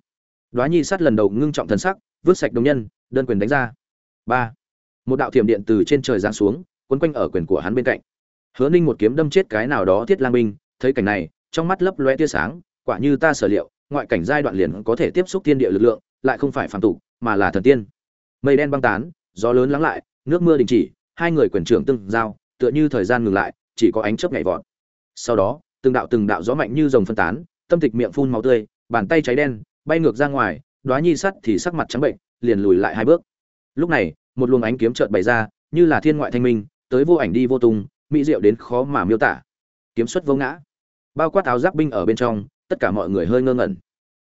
S1: Đoá nhi sát lần đầu ngưng trọng thần sắc, vứt sạch đồng nhân, đơn quyền đánh ra. Ba. Một đạo thiểm điện từ trên trời giáng xuống, quấn quanh ở quyền của hắn bên cạnh. Hứa ninh một kiếm đâm chết cái nào đó thiết lang binh, thấy cảnh này, trong mắt lấp loe tia sáng, quả như ta sở liệu, ngoại cảnh giai đoạn liền có thể tiếp xúc thiên địa lực lượng, lại không phải phản tục, mà là thần tiên. Mây đen băng tán, gió lớn lắng lại, nước mưa đình chỉ, hai người quyền trưởng tương giao, tựa như thời gian ngừng lại chỉ có ánh chớp nhảy vọt. Sau đó, từng đạo từng đạo gió mạnh như rồng phân tán, tâm tịch miệng phun máu tươi, bàn tay cháy đen, bay ngược ra ngoài, đóa nhi sắt thì sắc mặt trắng bệnh, liền lùi lại hai bước. Lúc này, một luồng ánh kiếm chợt bày ra, như là thiên ngoại thanh minh, tới vô ảnh đi vô tung, mỹ diệu đến khó mà miêu tả. Kiếm xuất vô ngã. Bao quát áo giáp binh ở bên trong, tất cả mọi người hơi ngơ ngẩn.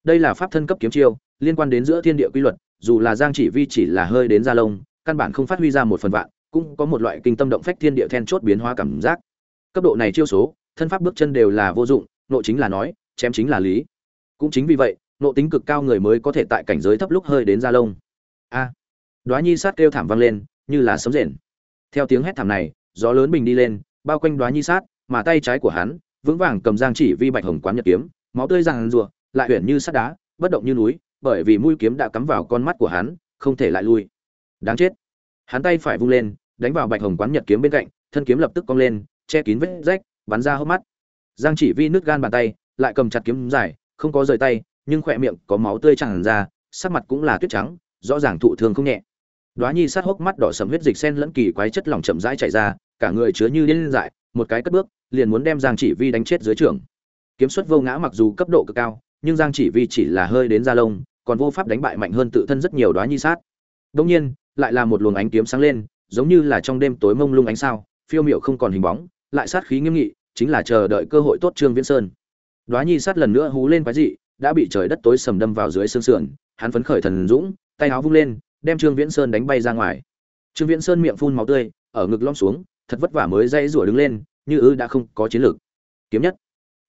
S1: Đây là pháp thân cấp kiếm chiêu, liên quan đến giữa thiên địa quy luật, dù là giang chỉ vi chỉ là hơi đến da lông, căn bản không phát huy ra một phần vạn, cũng có một loại kinh tâm động phách thiên địa then chốt biến hóa cảm giác cấp độ này chiêu số thân pháp bước chân đều là vô dụng nội chính là nói chém chính là lý. Cũng chính vì vậy nộ tính cực cao người mới có thể tại cảnh giới thấp lúc hơi đến gia lông. A. À, đoá nhi sát kêu thảm vang lên như là sấm rền. Theo tiếng hét thảm này gió lớn bình đi lên bao quanh đoá nhi sát mà tay trái của hắn vững vàng cầm giang chỉ vi bạch hồng quán nhật kiếm máu tươi ràng rùa lại huyền như sắt đá bất động như núi bởi vì mũi kiếm đã cắm vào con mắt của hắn không thể lại lui. Đáng chết. Hắn tay phải vung lên đánh vào bạch hồng quán nhật kiếm bên cạnh thân kiếm lập tức cong lên che kín vết rách, bắn ra hốc mắt. Giang chỉ vi nứt gan bàn tay, lại cầm chặt kiếm dài, không có rời tay, nhưng khỏe miệng có máu tươi tràn ra, sắc mặt cũng là tuyết trắng, rõ ràng thụ thương không nhẹ. Đoá nhi sát hốc mắt đỏ sầm huyết dịch sen lẫn kỳ quái chất lỏng chậm rãi chảy ra, cả người chứa như điên dại, một cái cất bước, liền muốn đem giang chỉ vi đánh chết dưới trường. Kiếm xuất vô ngã mặc dù cấp độ cực cao, nhưng giang chỉ vi chỉ là hơi đến da lông, còn vô pháp đánh bại mạnh hơn tự thân rất nhiều đoá nhi sát. Đông nhiên, lại là một luồng ánh kiếm sáng lên, giống như là trong đêm tối mông lung ánh sao, phiêu miệu không còn hình bóng lại sát khí nghiêm nghị, chính là chờ đợi cơ hội tốt trương viễn sơn. Đoá nhi sát lần nữa hú lên quái dị, đã bị trời đất tối sầm đâm vào dưới xương sườn, hắn phấn khởi thần dũng, tay áo vung lên, đem trương viễn sơn đánh bay ra ngoài. Trương viễn sơn miệng phun máu tươi, ở ngực lom xuống, thật vất vả mới dây rủa đứng lên, như ư đã không có chiến lược. Kiếm nhất.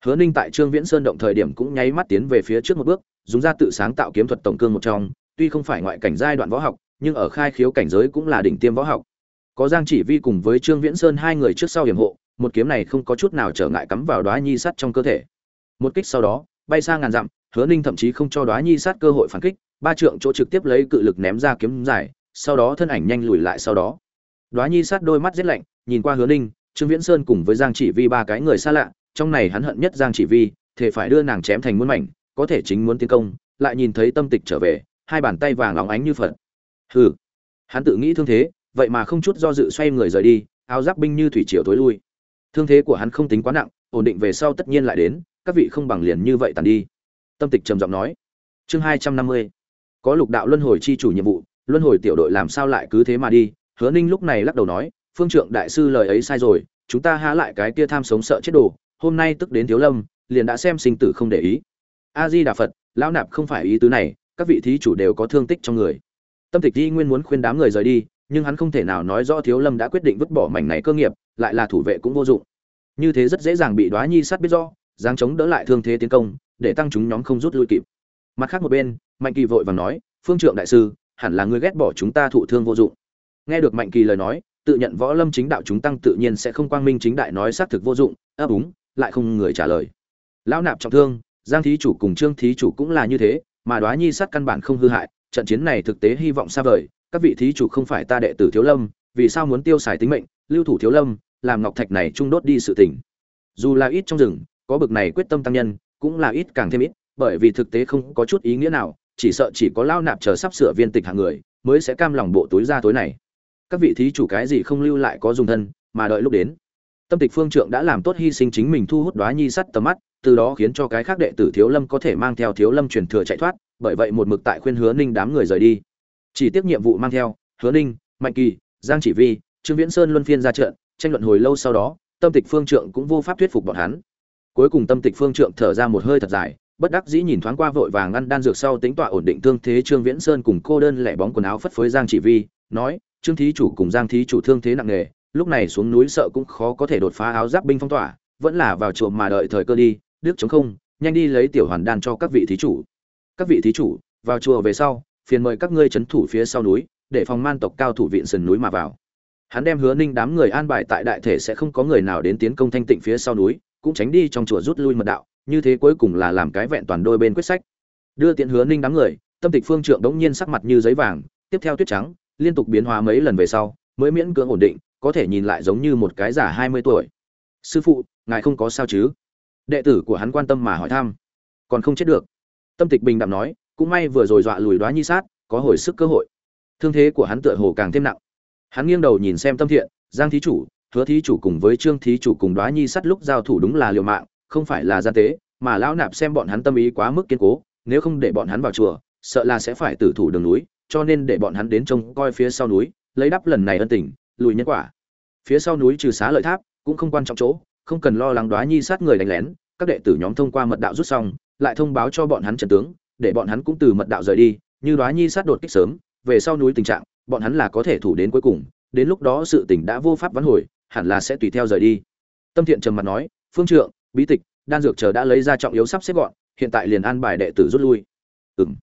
S1: Hứa ninh tại trương viễn sơn động thời điểm cũng nháy mắt tiến về phía trước một bước, dùng ra tự sáng tạo kiếm thuật tổng cương một trong, tuy không phải ngoại cảnh giai đoạn võ học, nhưng ở khai khiếu cảnh giới cũng là đỉnh tiêm võ học. Có giang chỉ vi cùng với trương viễn sơn hai người trước sau hiểm hộ một kiếm này không có chút nào trở ngại cắm vào đoá nhi sắt trong cơ thể. Một kích sau đó, bay sang ngàn dặm, hứa ninh thậm chí không cho đoá nhi sát cơ hội phản kích, ba trượng chỗ trực tiếp lấy cự lực ném ra kiếm dài, sau đó thân ảnh nhanh lùi lại sau đó. Đoá nhi sát đôi mắt giết lạnh, nhìn qua hứa ninh, trương viễn sơn cùng với giang chỉ vi ba cái người xa lạ, trong này hắn hận nhất giang chỉ vi thể phải đưa nàng chém thành muôn mảnh, có thể chính muốn tiến công, lại nhìn thấy tâm tịch trở về, hai bàn tay vàng óng ánh như phật. Hừ, hắn tự nghĩ thương thế, vậy mà không chút do dự xoay người rời đi, áo giáp binh như thủy triều tối lui thương thế của hắn không tính quá nặng, ổn định về sau tất nhiên lại đến, các vị không bằng liền như vậy tàn đi. Tâm tịch trầm giọng nói. Chương hai trăm năm mươi. Có lục đạo luân hồi chi chủ nhiệm vụ, luân hồi tiểu đội làm sao lại cứ thế mà đi? Hứa ninh lúc này lắc đầu nói, phương trượng đại sư lời ấy sai rồi, chúng ta há lại cái kia tham sống sợ chết đồ, hôm nay tức đến thiếu lâm, liền đã xem sinh tử không để ý. A di đà phật, lão nạp không phải ý tứ này, các vị thí chủ đều có thương tích trong người. Tâm tịch di nguyên muốn khuyên đám người rời đi, nhưng hắn không thể nào nói rõ thiếu lâm đã quyết định vứt bỏ mảnh này cơ nghiệp lại là thủ vệ cũng vô dụng. Như thế rất dễ dàng bị đoá nhi sát biết rõ, dáng chống đỡ lại thương thế tiến công, để tăng chúng nhóm không rút lui kịp. Mặt khác một bên, mạnh kỳ vội vàng nói, phương trượng đại sư, hẳn là ngươi ghét bỏ chúng ta thụ thương vô dụng. Nghe được mạnh kỳ lời nói, tự nhận võ lâm chính đạo chúng tăng tự nhiên sẽ không quang minh chính đại nói xác thực vô dụng, ấp úng, lại không người trả lời. Lão nạp trọng thương, giang thí chủ cùng trương thí chủ cũng là như thế, mà đoá nhi sát căn bản không hư hại, trận chiến này thực tế hy vọng xa vời, các vị thí chủ không phải ta đệ tử thiếu lâm, vì sao muốn tiêu xài tính mệnh, lưu thủ thiếu lâm làm ngọc thạch này trung đốt đi sự tình. Dù là ít trong rừng, có bực này quyết tâm tăng nhân, cũng là ít càng thêm ít, bởi vì thực tế không có chút ý nghĩa nào, chỉ sợ chỉ có lao nạp chờ sắp sửa viên tịch hạng người, mới sẽ cam lòng bộ túi ra tối này. Các vị thí chủ cái gì không lưu lại có dùng thân, mà đợi lúc đến. Tâm tịch phương trượng đã làm tốt hy sinh chính mình thu hút đoá nhi sắt tầm mắt, từ đó khiến cho cái khác đệ tử thiếu lâm có thể mang theo thiếu lâm truyền thừa chạy thoát, bởi vậy một mực tại khuyên hứa ninh đám người rời đi. Chỉ tiếp nhiệm vụ mang theo, hứa ninh, mạnh kỳ, giang chỉ vi, trương viễn sơn luân phiên ra trận tranh luận hồi lâu sau đó, tâm tịch phương trượng cũng vô pháp thuyết phục bọn hắn. Cuối cùng tâm tịch phương trượng thở ra một hơi thật dài, bất đắc dĩ nhìn thoáng qua vội vàng ngăn đan dược sau tính tọa ổn định thương thế trương viễn sơn cùng cô đơn lẻ bóng quần áo phất phới giang chỉ vi, nói, trương thí chủ cùng giang thí chủ thương thế nặng nề, lúc này xuống núi sợ cũng khó có thể đột phá áo giáp binh phong tỏa, vẫn là vào chùa mà đợi thời cơ đi, đức chống không, nhanh đi lấy tiểu hoàn đan cho các vị thí chủ. Các vị thí chủ, vào chùa về sau, phiền mời các ngươi chấn thủ phía sau núi, để phòng man tộc cao thủ viện sườn núi mà vào hắn đem hứa ninh đám người an bài tại đại thể sẽ không có người nào đến tiến công thanh tịnh phía sau núi, cũng tránh đi trong chùa rút lui mật đạo, như thế cuối cùng là làm cái vẹn toàn đôi bên quyết sách. Đưa tiện hứa ninh đám người, tâm tịch phương trượng đống nhiên sắc mặt như giấy vàng, tiếp theo tuyết trắng, liên tục biến hóa mấy lần về sau, mới miễn cưỡng ổn định, có thể nhìn lại giống như một cái giả hai mươi tuổi. Sư phụ, ngài không có sao chứ? Đệ tử của hắn quan tâm mà hỏi thăm. Còn không chết được. Tâm tịch bình đạm nói, cũng may vừa rồi dọa lùi đoá nhi sát, có hồi sức cơ hội. Thương thế của hắn tựa hồ càng thêm nặng hắn nghiêng đầu nhìn xem tâm thiện, giang thí chủ, hứa thí chủ cùng với trương thí chủ cùng đoá nhi sắt lúc giao thủ đúng là liều mạng, không phải là gian tế, mà lão nạp xem bọn hắn tâm ý quá mức kiên cố, nếu không để bọn hắn vào chùa, sợ là sẽ phải tử thủ đường núi, cho nên để bọn hắn đến trông coi phía sau núi, lấy đắp lần này ân tình, lùi nhân quả. Phía sau núi trừ xá lợi tháp, cũng không quan trọng chỗ, không cần lo lắng đoá nhi sát người đánh lén, các đệ tử nhóm thông qua mật đạo rút xong, lại thông báo cho bọn hắn trần tướng, để bọn hắn cũng từ mật đạo rời đi, như đoá nhi sát đột kích sớm, về sau núi tình trạng bọn hắn là có thể thủ đến cuối cùng, đến lúc đó sự tình đã vô pháp vãn hồi, hẳn là sẽ tùy theo rời đi. Tâm thiện trầm mặt nói, phương trượng, bí tịch, đan dược chờ đã lấy ra trọng yếu sắp xếp gọn, hiện tại liền an bài đệ tử rút lui. Ừng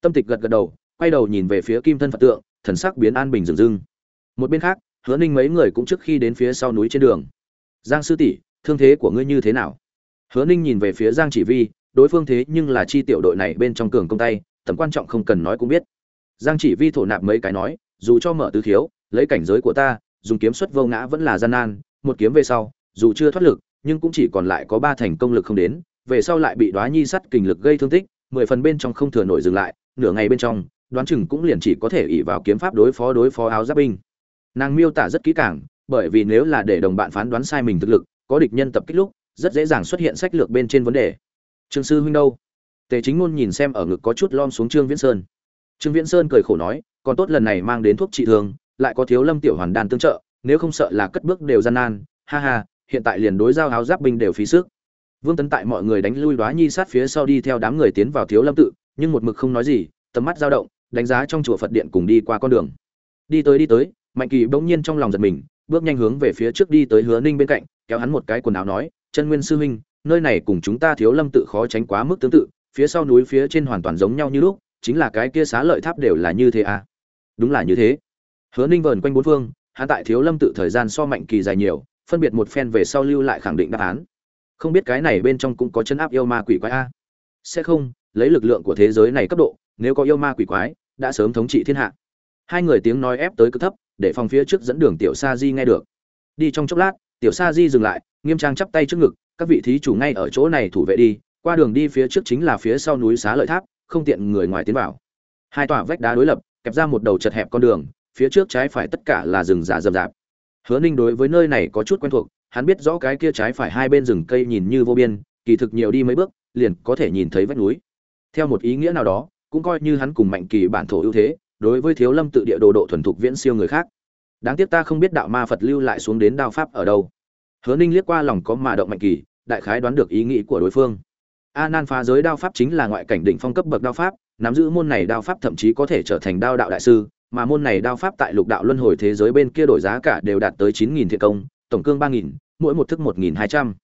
S1: tâm tịch gật gật đầu, quay đầu nhìn về phía kim thân phật tượng, thần sắc biến an bình dừng dưng. Một bên khác, hứa ninh mấy người cũng trước khi đến phía sau núi trên đường. Giang sư tỷ, thương thế của ngươi như thế nào? Hứa ninh nhìn về phía giang chỉ vi, đối phương thế nhưng là chi tiểu đội này bên trong cường công tay, tầm quan trọng không cần nói cũng biết. Giang chỉ vi thổ nạp mấy cái nói dù cho mở tứ thiếu lấy cảnh giới của ta, dùng kiếm xuất vô ngã vẫn là gian nan, một kiếm về sau, dù chưa thoát lực, nhưng cũng chỉ còn lại có ba thành công lực không đến, về sau lại bị đóa nhi sắt kình lực gây thương tích, mười phần bên trong không thừa nổi dừng lại, nửa ngày bên trong, đoán chừng cũng liền chỉ có thể ỷ vào kiếm pháp đối phó đối phó áo giáp binh. Nàng miêu tả rất kỹ càng, bởi vì nếu là để đồng bạn phán đoán sai mình thực lực, có địch nhân tập kích lúc, rất dễ dàng xuất hiện sách lược bên trên vấn đề. Trương sư huynh đâu? Tề chính ngôn nhìn xem ở ngực có chút lom xuống trương viễn sơn. Trương viễn sơn cười khổ nói còn tốt lần này mang đến thuốc trị thương, lại có thiếu lâm tiểu hoàn đan tương trợ, nếu không sợ là cất bước đều gian nan, ha ha, hiện tại liền đối giao áo giáp binh đều phí sức. Vương tấn tại mọi người đánh lui đóa nhi sát phía sau đi theo đám người tiến vào thiếu lâm tự, nhưng một mực không nói gì, tầm mắt dao động, đánh giá trong chùa phật điện cùng đi qua con đường. Đi tới đi tới, mạnh kỳ bỗng nhiên trong lòng giật mình, bước nhanh hướng về phía trước đi tới hứa ninh bên cạnh, kéo hắn một cái quần áo nói, chân nguyên sư huynh, nơi này cùng chúng ta thiếu lâm tự khó tránh quá mức tương tự, phía sau núi phía trên hoàn toàn giống nhau như lúc, chính là cái kia xá lợi tháp đều là như thế à? Đúng là như thế. Hứa ninh vờn quanh bốn phương, hắn tại thiếu lâm tự thời gian so mạnh kỳ dài nhiều, phân biệt một phen về sau lưu lại khẳng định đáp án. Không biết cái này bên trong cũng có chấn áp yêu ma quỷ quái a? Sẽ không, lấy lực lượng của thế giới này cấp độ, nếu có yêu ma quỷ quái, đã sớm thống trị thiên hạ. Hai người tiếng nói ép tới cực thấp, để phòng phía trước dẫn đường tiểu sa di nghe được. Đi trong chốc lát, tiểu sa di dừng lại, nghiêm trang chắp tay trước ngực, các vị thí chủ ngay ở chỗ này thủ vệ đi, qua đường đi phía trước chính là phía sau núi xá lợi tháp, không tiện người ngoài tiến vào. Hai tòa vách đá đối lập kẹp ra một đầu chật hẹp con đường, phía trước trái phải tất cả là rừng già rậm rạp. Hứa ninh đối với nơi này có chút quen thuộc, hắn biết rõ cái kia trái phải hai bên rừng cây nhìn như vô biên, kỳ thực nhiều đi mấy bước, liền có thể nhìn thấy vách núi. Theo một ý nghĩa nào đó, cũng coi như hắn cùng mạnh kỳ bản thổ ưu thế, đối với thiếu lâm tự địa đồ độ thuần thục viễn siêu người khác. Đáng tiếc ta không biết đạo ma phật lưu lại xuống đến đao pháp ở đâu. Hứa ninh liếc qua lòng có mà động mạnh kỳ, đại khái đoán được ý nghĩ của đối phương. A nan phá giới đao pháp chính là ngoại cảnh đỉnh phong cấp bậc đao pháp nắm giữ môn này đao pháp thậm chí có thể trở thành đao đạo đại sư, mà môn này đao pháp tại lục đạo luân hồi thế giới bên kia đổi giá cả đều đạt tới chín nghìn thiện công, tổng cương ba nghìn, mỗi một thức một nghìn hai trăm.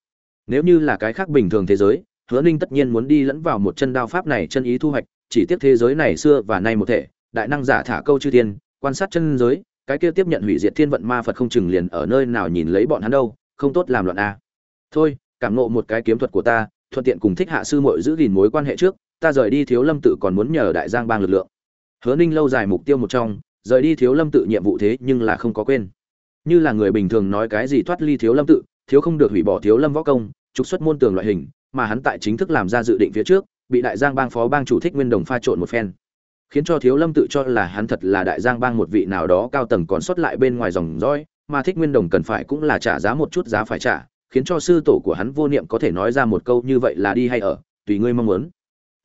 S1: Nếu như là cái khác bình thường thế giới, hứa ninh tất nhiên muốn đi lẫn vào một chân đao pháp này chân ý thu hoạch, chỉ tiếc thế giới này xưa và nay một thể, đại năng giả thả câu chư thiên, quan sát chân giới, cái kia tiếp nhận hủy diệt thiên vận ma phật không chừng liền ở nơi nào nhìn lấy bọn hắn đâu, không tốt làm loạn a. Thôi, cảm nộ một cái kiếm thuật của ta, thuận tiện cùng thích hạ sư muội giữ gìn mối quan hệ trước ta rời đi thiếu lâm tự còn muốn nhờ đại giang bang lực lượng. Hứa ninh lâu dài mục tiêu một trong, rời đi thiếu lâm tự nhiệm vụ thế nhưng là không có quên. Như là người bình thường nói cái gì thoát ly thiếu lâm tự, thiếu không được hủy bỏ thiếu lâm võ công, trục xuất môn tường loại hình, mà hắn tại chính thức làm ra dự định phía trước, bị đại giang bang phó bang chủ thích nguyên đồng pha trộn một phen. Khiến cho thiếu lâm tự cho là hắn thật là đại giang bang một vị nào đó cao tầng còn sót lại bên ngoài dòng dõi, mà thích nguyên đồng cần phải cũng là trả giá một chút giá phải trả, khiến cho sư tổ của hắn vô niệm có thể nói ra một câu như vậy là đi hay ở, tùy ngươi mong muốn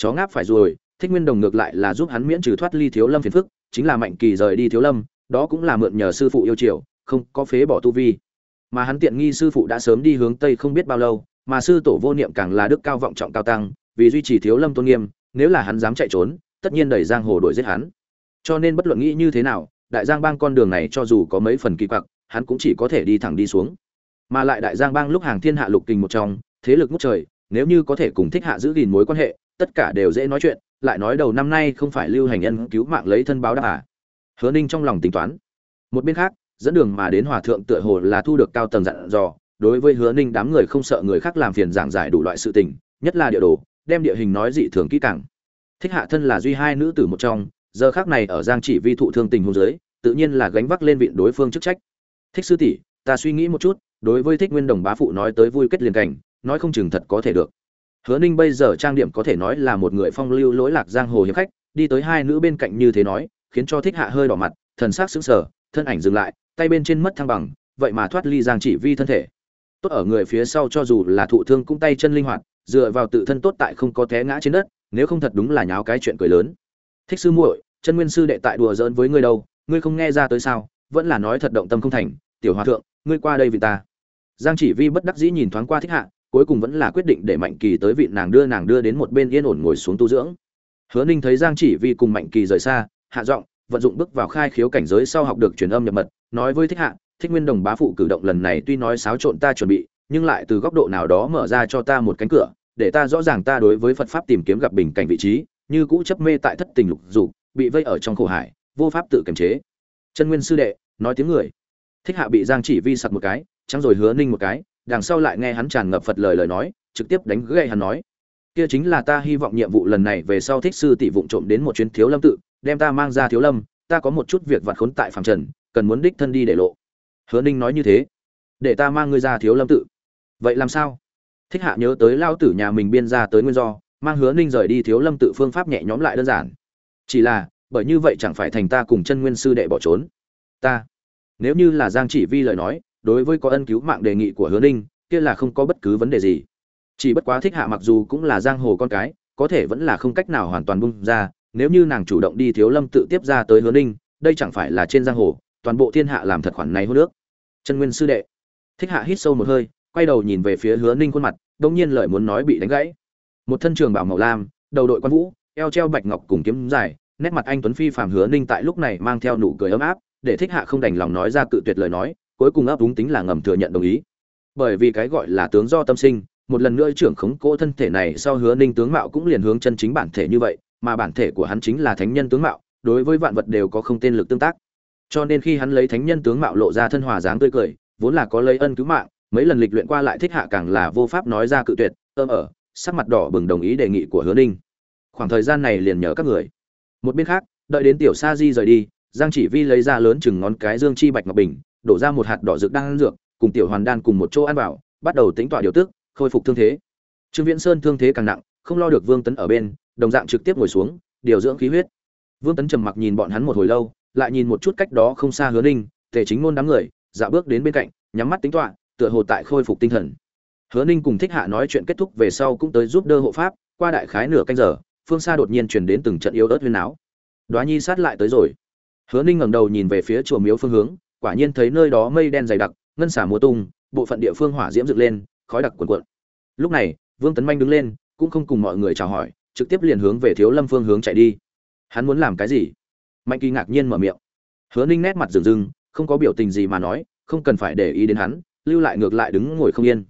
S1: chó ngáp phải rồi, thích nguyên đồng ngược lại là giúp hắn miễn trừ thoát ly thiếu lâm phiền phức, chính là mạnh kỳ rời đi thiếu lâm, đó cũng là mượn nhờ sư phụ yêu triều không có phế bỏ tu vi. Mà hắn tiện nghi sư phụ đã sớm đi hướng tây không biết bao lâu, mà sư tổ vô niệm càng là đức cao vọng trọng cao tăng, vì duy trì thiếu lâm tôn nghiêm, nếu là hắn dám chạy trốn, tất nhiên đẩy giang hồ đuổi giết hắn. Cho nên bất luận nghĩ như thế nào, đại giang bang con đường này cho dù có mấy phần kỳ quặc, hắn cũng chỉ có thể đi thẳng đi xuống. Mà lại đại giang bang lúc hàng thiên hạ lục kình một trong, thế lực ngút trời, nếu như có thể cùng thích hạ giữ gìn mối quan hệ tất cả đều dễ nói chuyện, lại nói đầu năm nay không phải lưu hành nhân cứu mạng lấy thân báo đáp à. Hứa ninh trong lòng tính toán. Một bên khác, dẫn đường mà đến hòa thượng tựa hồ là thu được cao tầng dặn dò, đối với hứa ninh đám người không sợ người khác làm phiền giảng giải đủ loại sự tình, nhất là địa đồ, đem địa hình nói dị thường kỹ càng. Thích hạ thân là duy hai nữ tử một trong, giờ khác này ở giang chỉ vi thụ thương tình hôn giới tự nhiên là gánh vác lên vị đối phương chức trách. Thích sư tỷ, ta suy nghĩ một chút, đối với thích nguyên đồng bá phụ nói tới vui kết liền cảnh, nói không chừng thật có thể được hứa ninh bây giờ trang điểm có thể nói là một người phong lưu lỗi lạc giang hồ hiệp khách, đi tới hai nữ bên cạnh như thế nói, khiến cho thích hạ hơi đỏ mặt, thần sắc sững sờ, thân ảnh dừng lại, tay bên trên mất thăng bằng, vậy mà thoát ly giang chỉ vi thân thể. Tốt ở người phía sau cho dù là thụ thương cũng tay chân linh hoạt, dựa vào tự thân tốt tại không có té ngã trên đất, nếu không thật đúng là nháo cái chuyện cười lớn. Thích sư muội, chân nguyên sư đệ tại đùa giỡn với ngươi đâu, ngươi không nghe ra tới sao, vẫn là nói thật động tâm không thành, tiểu hòa thượng, ngươi qua đây vì ta. Giang chỉ vi bất đắc dĩ nhìn thoáng qua thích hạ cuối cùng vẫn là quyết định để mạnh kỳ tới vị nàng đưa nàng đưa đến một bên yên ổn ngồi xuống tu dưỡng. Hứa ninh thấy giang chỉ vi cùng mạnh kỳ rời xa, hạ giọng, vận dụng bước vào khai khiếu cảnh giới sau học được truyền âm nhập mật, nói với thích hạ, thích nguyên đồng bá phụ cử động lần này tuy nói xáo trộn ta chuẩn bị, nhưng lại từ góc độ nào đó mở ra cho ta một cánh cửa, để ta rõ ràng ta đối với phật pháp tìm kiếm gặp bình cảnh vị trí, như cũ chấp mê tại thất tình lục dục, bị vây ở trong khổ hải, vô pháp tự kiềm chế. Chân nguyên sư đệ, nói tiếng người. Thích hạ bị giang chỉ vi sặc một cái, trắng rồi hứa ninh một cái đằng sau lại nghe hắn tràn ngập phật lời lời nói, trực tiếp đánh gậy hắn nói, kia chính là ta hy vọng nhiệm vụ lần này về sau thích sư tỷ vụng trộm đến một chuyến thiếu lâm tự, đem ta mang ra thiếu lâm, ta có một chút việc vặt khốn tại phàm trần, cần muốn đích thân đi để lộ. Hứa ninh nói như thế, để ta mang ngươi ra thiếu lâm tự. Vậy làm sao? Thích hạ nhớ tới lao tử nhà mình biên ra tới nguyên do, mang hứa ninh rời đi thiếu lâm tự phương pháp nhẹ nhõm lại đơn giản. Chỉ là, bởi như vậy chẳng phải thành ta cùng chân nguyên sư đệ bỏ trốn. Ta, nếu như là giang chỉ vi lời nói đối với có ân cứu mạng đề nghị của hứa ninh, kia là không có bất cứ vấn đề gì. Chỉ bất quá thích hạ mặc dù cũng là giang hồ con cái, có thể vẫn là không cách nào hoàn toàn bung ra, nếu như nàng chủ động đi thiếu lâm tự tiếp ra tới hứa ninh, đây chẳng phải là trên giang hồ, toàn bộ thiên hạ làm thật khoản này hô nước. Chân nguyên sư đệ. Thích hạ hít sâu một hơi, quay đầu nhìn về phía hứa ninh khuôn mặt đông nhiên lời muốn nói bị đánh gãy. Một thân trường bảo màu lam, đầu đội quan vũ, eo treo bạch ngọc cùng kiếm dài, nét mặt anh tuấn phi phàm hứa ninh tại lúc này mang theo nụ cười ấm áp, để thích hạ không đành lòng nói ra cự tuyệt lời nói cuối cùng ấp đúng tính là ngầm thừa nhận đồng ý. Bởi vì cái gọi là tướng do tâm sinh, một lần nữa trưởng khống cỗ thân thể này sau hứa ninh tướng mạo cũng liền hướng chân chính bản thể như vậy, mà bản thể của hắn chính là thánh nhân tướng mạo, đối với vạn vật đều có không tên lực tương tác. Cho nên khi hắn lấy thánh nhân tướng mạo lộ ra thân hòa dáng tươi cười, vốn là có lấy ân cứu mạng, mấy lần lịch luyện qua lại thích hạ càng là vô pháp nói ra cự tuyệt ơm ở ờ, sắc mặt đỏ bừng đồng ý đề nghị của hứa ninh. Khoảng thời gian này liền nhờ các người. Một bên khác, đợi đến tiểu sa di rời đi, giang chỉ vi lấy ra lớn chừng ngón cái dương chi bạch ngọc bình đổ ra một hạt đỏ rực đang ăn dược, cùng tiểu hoàn đan cùng một chỗ ăn vào, bắt đầu tính tọa điều tức, khôi phục thương thế. Trương viễn sơn thương thế càng nặng, không lo được vương tấn ở bên, đồng dạng trực tiếp ngồi xuống, điều dưỡng khí huyết. Vương tấn trầm mặc nhìn bọn hắn một hồi lâu, lại nhìn một chút cách đó không xa hứa ninh, tề chính ngôn đám người dạ bước đến bên cạnh, nhắm mắt tính tọa, tựa hồ tại khôi phục tinh thần. Hứa ninh cùng thích hạ nói chuyện kết thúc về sau cũng tới giúp đỡ hộ pháp, qua đại khái nửa canh giờ, phương xa đột nhiên truyền đến từng trận yếu ớt huyên náo. đoá nhi sát lại tới rồi. Hứa ninh ngẩng đầu nhìn về phía chùa miếu phương hướng quả nhiên thấy nơi đó mây đen dày đặc, ngân xả mùa tung, bộ phận địa phương hỏa diễm dựng lên, khói đặc cuồn cuộn. Lúc này, vương tấn manh đứng lên, cũng không cùng mọi người chào hỏi, trực tiếp liền hướng về thiếu lâm phương hướng chạy đi. Hắn muốn làm cái gì? Mạnh kỳ ngạc nhiên mở miệng. Hứa ninh nét mặt rừng rừng, không có biểu tình gì mà nói, không cần phải để ý đến hắn, lưu lại ngược lại đứng ngồi không yên.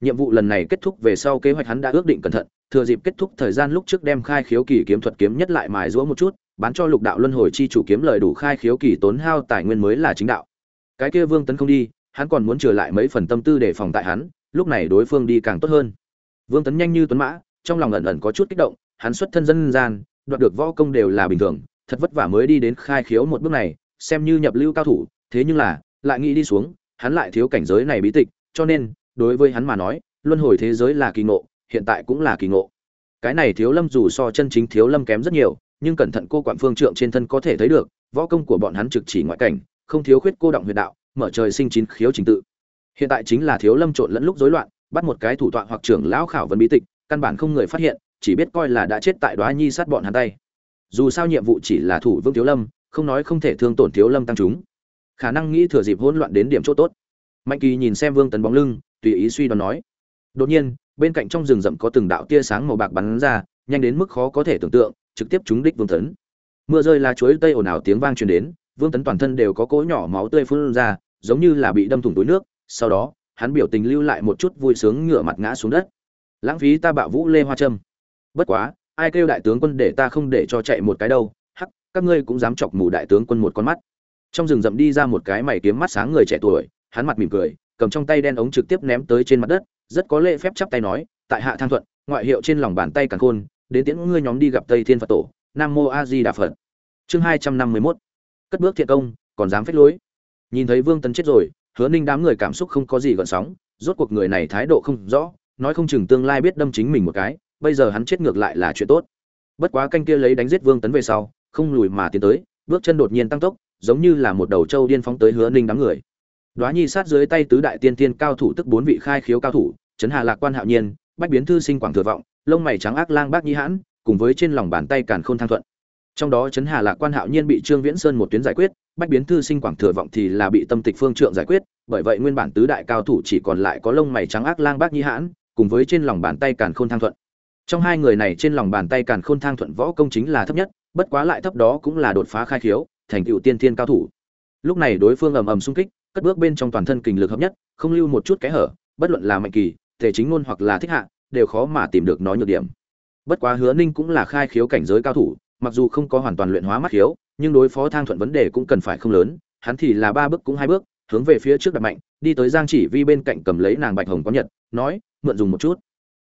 S1: Nhiệm vụ lần này kết thúc về sau kế hoạch hắn đã ước định cẩn thận, thừa dịp kết thúc thời gian lúc trước đem khai khiếu kỳ kiếm thuật kiếm nhất lại mài giũa một chút bán cho lục đạo luân hồi chi chủ kiếm lời đủ khai khiếu kỳ tốn hao tài nguyên mới là chính đạo. Cái kia vương tấn không đi, hắn còn muốn trở lại mấy phần tâm tư để phòng tại hắn, lúc này đối phương đi càng tốt hơn. Vương tấn nhanh như tuấn mã, trong lòng ẩn ẩn có chút kích động, hắn xuất thân dân gian, đoạt được võ công đều là bình thường, thật vất vả mới đi đến khai khiếu một bước này, xem như nhập lưu cao thủ, thế nhưng là, lại nghĩ đi xuống, hắn lại thiếu cảnh giới này bí tịch, cho nên, đối với hắn mà nói, luân hồi thế giới là kỳ ngộ, hiện tại cũng là kỳ ngộ. Cái này thiếu lâm dù so chân chính thiếu lâm kém rất nhiều nhưng cẩn thận cô quản phương trượng trên thân có thể thấy được, võ công của bọn hắn trực chỉ ngoại cảnh, không thiếu khuyết cô động huyệt đạo, mở trời sinh chín khiếu trình tự. Hiện tại chính là thiếu lâm trộn lẫn lúc rối loạn, bắt một cái thủ tọa hoặc trưởng lão khảo vấn bí tịch, căn bản không người phát hiện, chỉ biết coi là đã chết tại đoá nhi sát bọn hắn tay. Dù sao nhiệm vụ chỉ là thủ vương thiếu lâm, không nói không thể thương tổn thiếu lâm tăng chúng. Khả năng nghĩ thừa dịp hỗn loạn đến điểm chỗ tốt. Mạnh kỳ nhìn xem vương tấn bóng lưng, tùy ý suy đoán nói. Đột nhiên, bên cạnh trong rừng rậm có từng đạo tia sáng màu bạc bắn ra, nhanh đến mức khó có thể tưởng tượng trực tiếp trúng đích vương tấn. Mưa rơi lá chuối tây ồn ào tiếng vang truyền đến, vương tấn toàn thân đều có cỗ nhỏ máu tươi phun ra, giống như là bị đâm thủng túi nước. Sau đó, hắn biểu tình lưu lại một chút vui sướng ngửa mặt ngã xuống đất. Lãng phí ta bạo vũ lê hoa trâm. Bất quá, ai kêu đại tướng quân để ta không để cho chạy một cái đâu, hắc, các ngươi cũng dám chọc mù đại tướng quân một con mắt. Trong rừng rậm đi ra một cái mày kiếm mắt sáng người trẻ tuổi, hắn mặt mỉm cười, cầm trong tay đen ống trực tiếp ném tới trên mặt đất, rất có lễ phép chắp tay nói, tại hạ thang thuận, ngoại hiệu trên lòng bàn tay càng khôn đến tiễn ngươi nhóm đi gặp tây thiên phật tổ, nam mô a di đà phật. Chương hai trăm năm mươi mốt. Cất bước thiện công, còn dám phách lối. Nhìn thấy vương tấn chết rồi, hứa ninh đám người cảm xúc không có gì gợn sóng, rốt cuộc người này thái độ không rõ, nói không chừng tương lai biết đâm chính mình một cái, bây giờ hắn chết ngược lại là chuyện tốt. Bất quá canh kia lấy đánh giết vương tấn về sau, không lùi mà tiến tới, bước chân đột nhiên tăng tốc, giống như là một đầu trâu điên phóng tới hứa ninh đám người. Đoá nhi sát dưới tay tứ đại tiên tiên cao thủ tức bốn vị khai khiếu cao thủ, Trấn hà lạc quan hạo nhiên, bách biến thư sinh quảng thừa vọng lông mày trắng ác lang bác nhi hãn, cùng với trên lòng bàn tay càn khôn thang thuận. Trong đó chấn hà lạc quan hạo nhiên bị trương viễn sơn một tuyến giải quyết, bách biến thư sinh quảng thừa vọng thì là bị tâm tịch phương trượng giải quyết, bởi vậy nguyên bản tứ đại cao thủ chỉ còn lại có lông mày trắng ác lang bác nhi hãn, cùng với trên lòng bàn tay càn khôn thang thuận. Trong hai người này trên lòng bàn tay càn khôn thang thuận võ công chính là thấp nhất, bất quá lại thấp đó cũng là đột phá khai khiếu, thành tựu tiên thiên cao thủ. Lúc này đối phương ầm ầm xung kích, cất bước bên trong toàn thân kình lực hợp nhất, không lưu một chút kẽ hở, bất luận là mạnh kỳ, thể chính ngôn hoặc là thích hạ đều khó mà tìm được nó nhược điểm. Bất quá hứa ninh cũng là khai khiếu cảnh giới cao thủ, mặc dù không có hoàn toàn luyện hóa mắt khiếu, nhưng đối phó thang thuận vấn đề cũng cần phải không lớn, hắn thì là ba bước cũng hai bước, hướng về phía trước đặt mạnh, đi tới giang chỉ vi bên cạnh cầm lấy nàng bạch hồng có nhật, nói, mượn dùng một chút.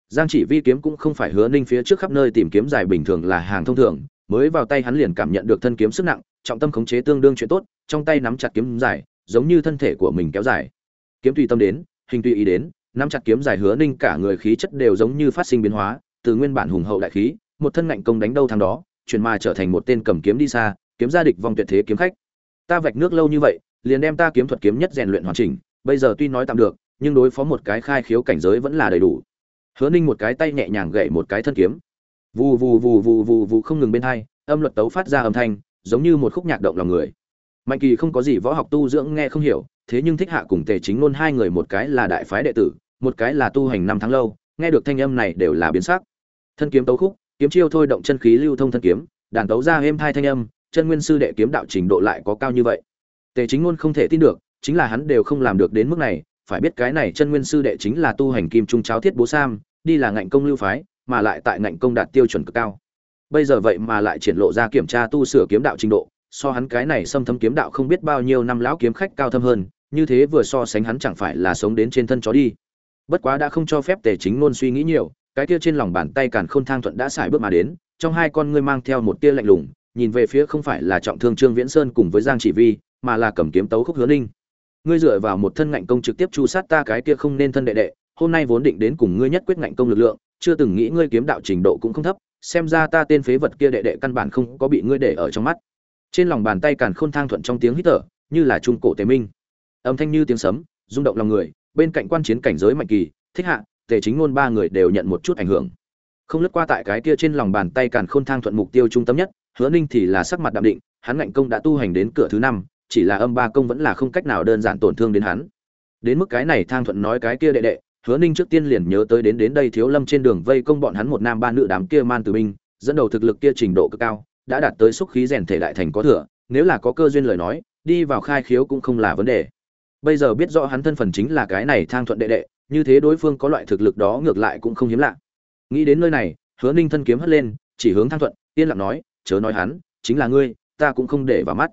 S1: Giang chỉ vi kiếm cũng không phải hứa ninh phía trước khắp nơi tìm kiếm dài bình thường là hàng thông thường, mới vào tay hắn liền cảm nhận được thân kiếm sức nặng, trọng tâm khống chế tương đương chuyện tốt, trong tay nắm chặt kiếm dài, giống như thân thể của mình kéo dài. Kiếm tùy tâm đến, hình tùy ý đến nắm chặt kiếm dài hứa ninh cả người khí chất đều giống như phát sinh biến hóa, từ nguyên bản hùng hậu đại khí, một thân ngạnh công đánh đâu thằng đó, chuyển mà trở thành một tên cầm kiếm đi xa, kiếm gia địch vong tuyệt thế kiếm khách. Ta vạch nước lâu như vậy, liền đem ta kiếm thuật kiếm nhất rèn luyện hoàn chỉnh, bây giờ tuy nói tạm được, nhưng đối phó một cái khai khiếu cảnh giới vẫn là đầy đủ. Hứa ninh một cái tay nhẹ nhàng gậy một cái thân kiếm. Vù vù vù vù vù vù không ngừng bên hai, âm luật tấu phát ra âm thanh, giống như một khúc nhạc động lòng người. Mạnh kỳ không có gì võ học tu dưỡng nghe không hiểu, thế nhưng thích hạ cùng tề chính luôn hai người một cái là đại phái đệ tử một cái là tu hành năm tháng lâu, nghe được thanh âm này đều là biến sắc. Thân kiếm tấu khúc, kiếm chiêu thôi động chân khí lưu thông thân kiếm, đàn tấu ra êm thai thanh âm, chân nguyên sư đệ kiếm đạo trình độ lại có cao như vậy. Tề chính ngôn không thể tin được, chính là hắn đều không làm được đến mức này, phải biết cái này chân nguyên sư đệ chính là tu hành kim trung cháo thiết bố sam, đi là ngạnh công lưu phái, mà lại tại ngạnh công đạt tiêu chuẩn cực cao. Bây giờ vậy mà lại triển lộ ra kiểm tra tu sửa kiếm đạo trình độ, so hắn cái này xâm thâm kiếm đạo không biết bao nhiêu năm lão kiếm khách cao thâm hơn, như thế vừa so sánh hắn chẳng phải là sống đến trên thân chó đi bất quá đã không cho phép tề chính nôn suy nghĩ nhiều, cái kia trên lòng bàn tay càn khôn thang thuận đã xài bước mà đến, trong hai con ngươi mang theo một tia lạnh lùng, nhìn về phía không phải là trọng thương trương viễn sơn cùng với giang chỉ vi, mà là cầm kiếm tấu khúc hứa ninh. Ngươi dựa vào một thân ngạnh công trực tiếp chu sát ta cái kia không nên thân đệ đệ, hôm nay vốn định đến cùng ngươi nhất quyết ngạnh công lực lượng, chưa từng nghĩ ngươi kiếm đạo trình độ cũng không thấp, xem ra ta tên phế vật kia đệ đệ căn bản không có bị ngươi để ở trong mắt. Trên lòng bàn tay càn khôn thang thuận trong tiếng hít thở, như là trung cổ tế minh. Âm thanh như tiếng sấm, rung động lòng người bên cạnh quan chiến cảnh giới mạnh kỳ, thích hạ, tề chính ngôn ba người đều nhận một chút ảnh hưởng. Không lướt qua tại cái kia trên lòng bàn tay càn khôn thang thuận mục tiêu trung tâm nhất, hứa ninh thì là sắc mặt đạm định, hắn ngạnh công đã tu hành đến cửa thứ năm, chỉ là âm ba công vẫn là không cách nào đơn giản tổn thương đến hắn. Đến mức cái này thang thuận nói cái kia đệ đệ, hứa ninh trước tiên liền nhớ tới đến đến đây thiếu lâm trên đường vây công bọn hắn một nam ba nữ đám kia man từ binh, dẫn đầu thực lực kia trình độ cực cao, đã đạt tới xúc khí rèn thể đại thành có thừa, nếu là có cơ duyên lời nói, đi vào khai khiếu cũng không là vấn đề bây giờ biết rõ hắn thân phần chính là cái này thang thuận đệ đệ, như thế đối phương có loại thực lực đó ngược lại cũng không hiếm lạ. Nghĩ đến nơi này, hứa ninh thân kiếm hất lên, chỉ hướng thang thuận, yên lặng nói, chớ nói hắn, chính là ngươi, ta cũng không để vào mắt.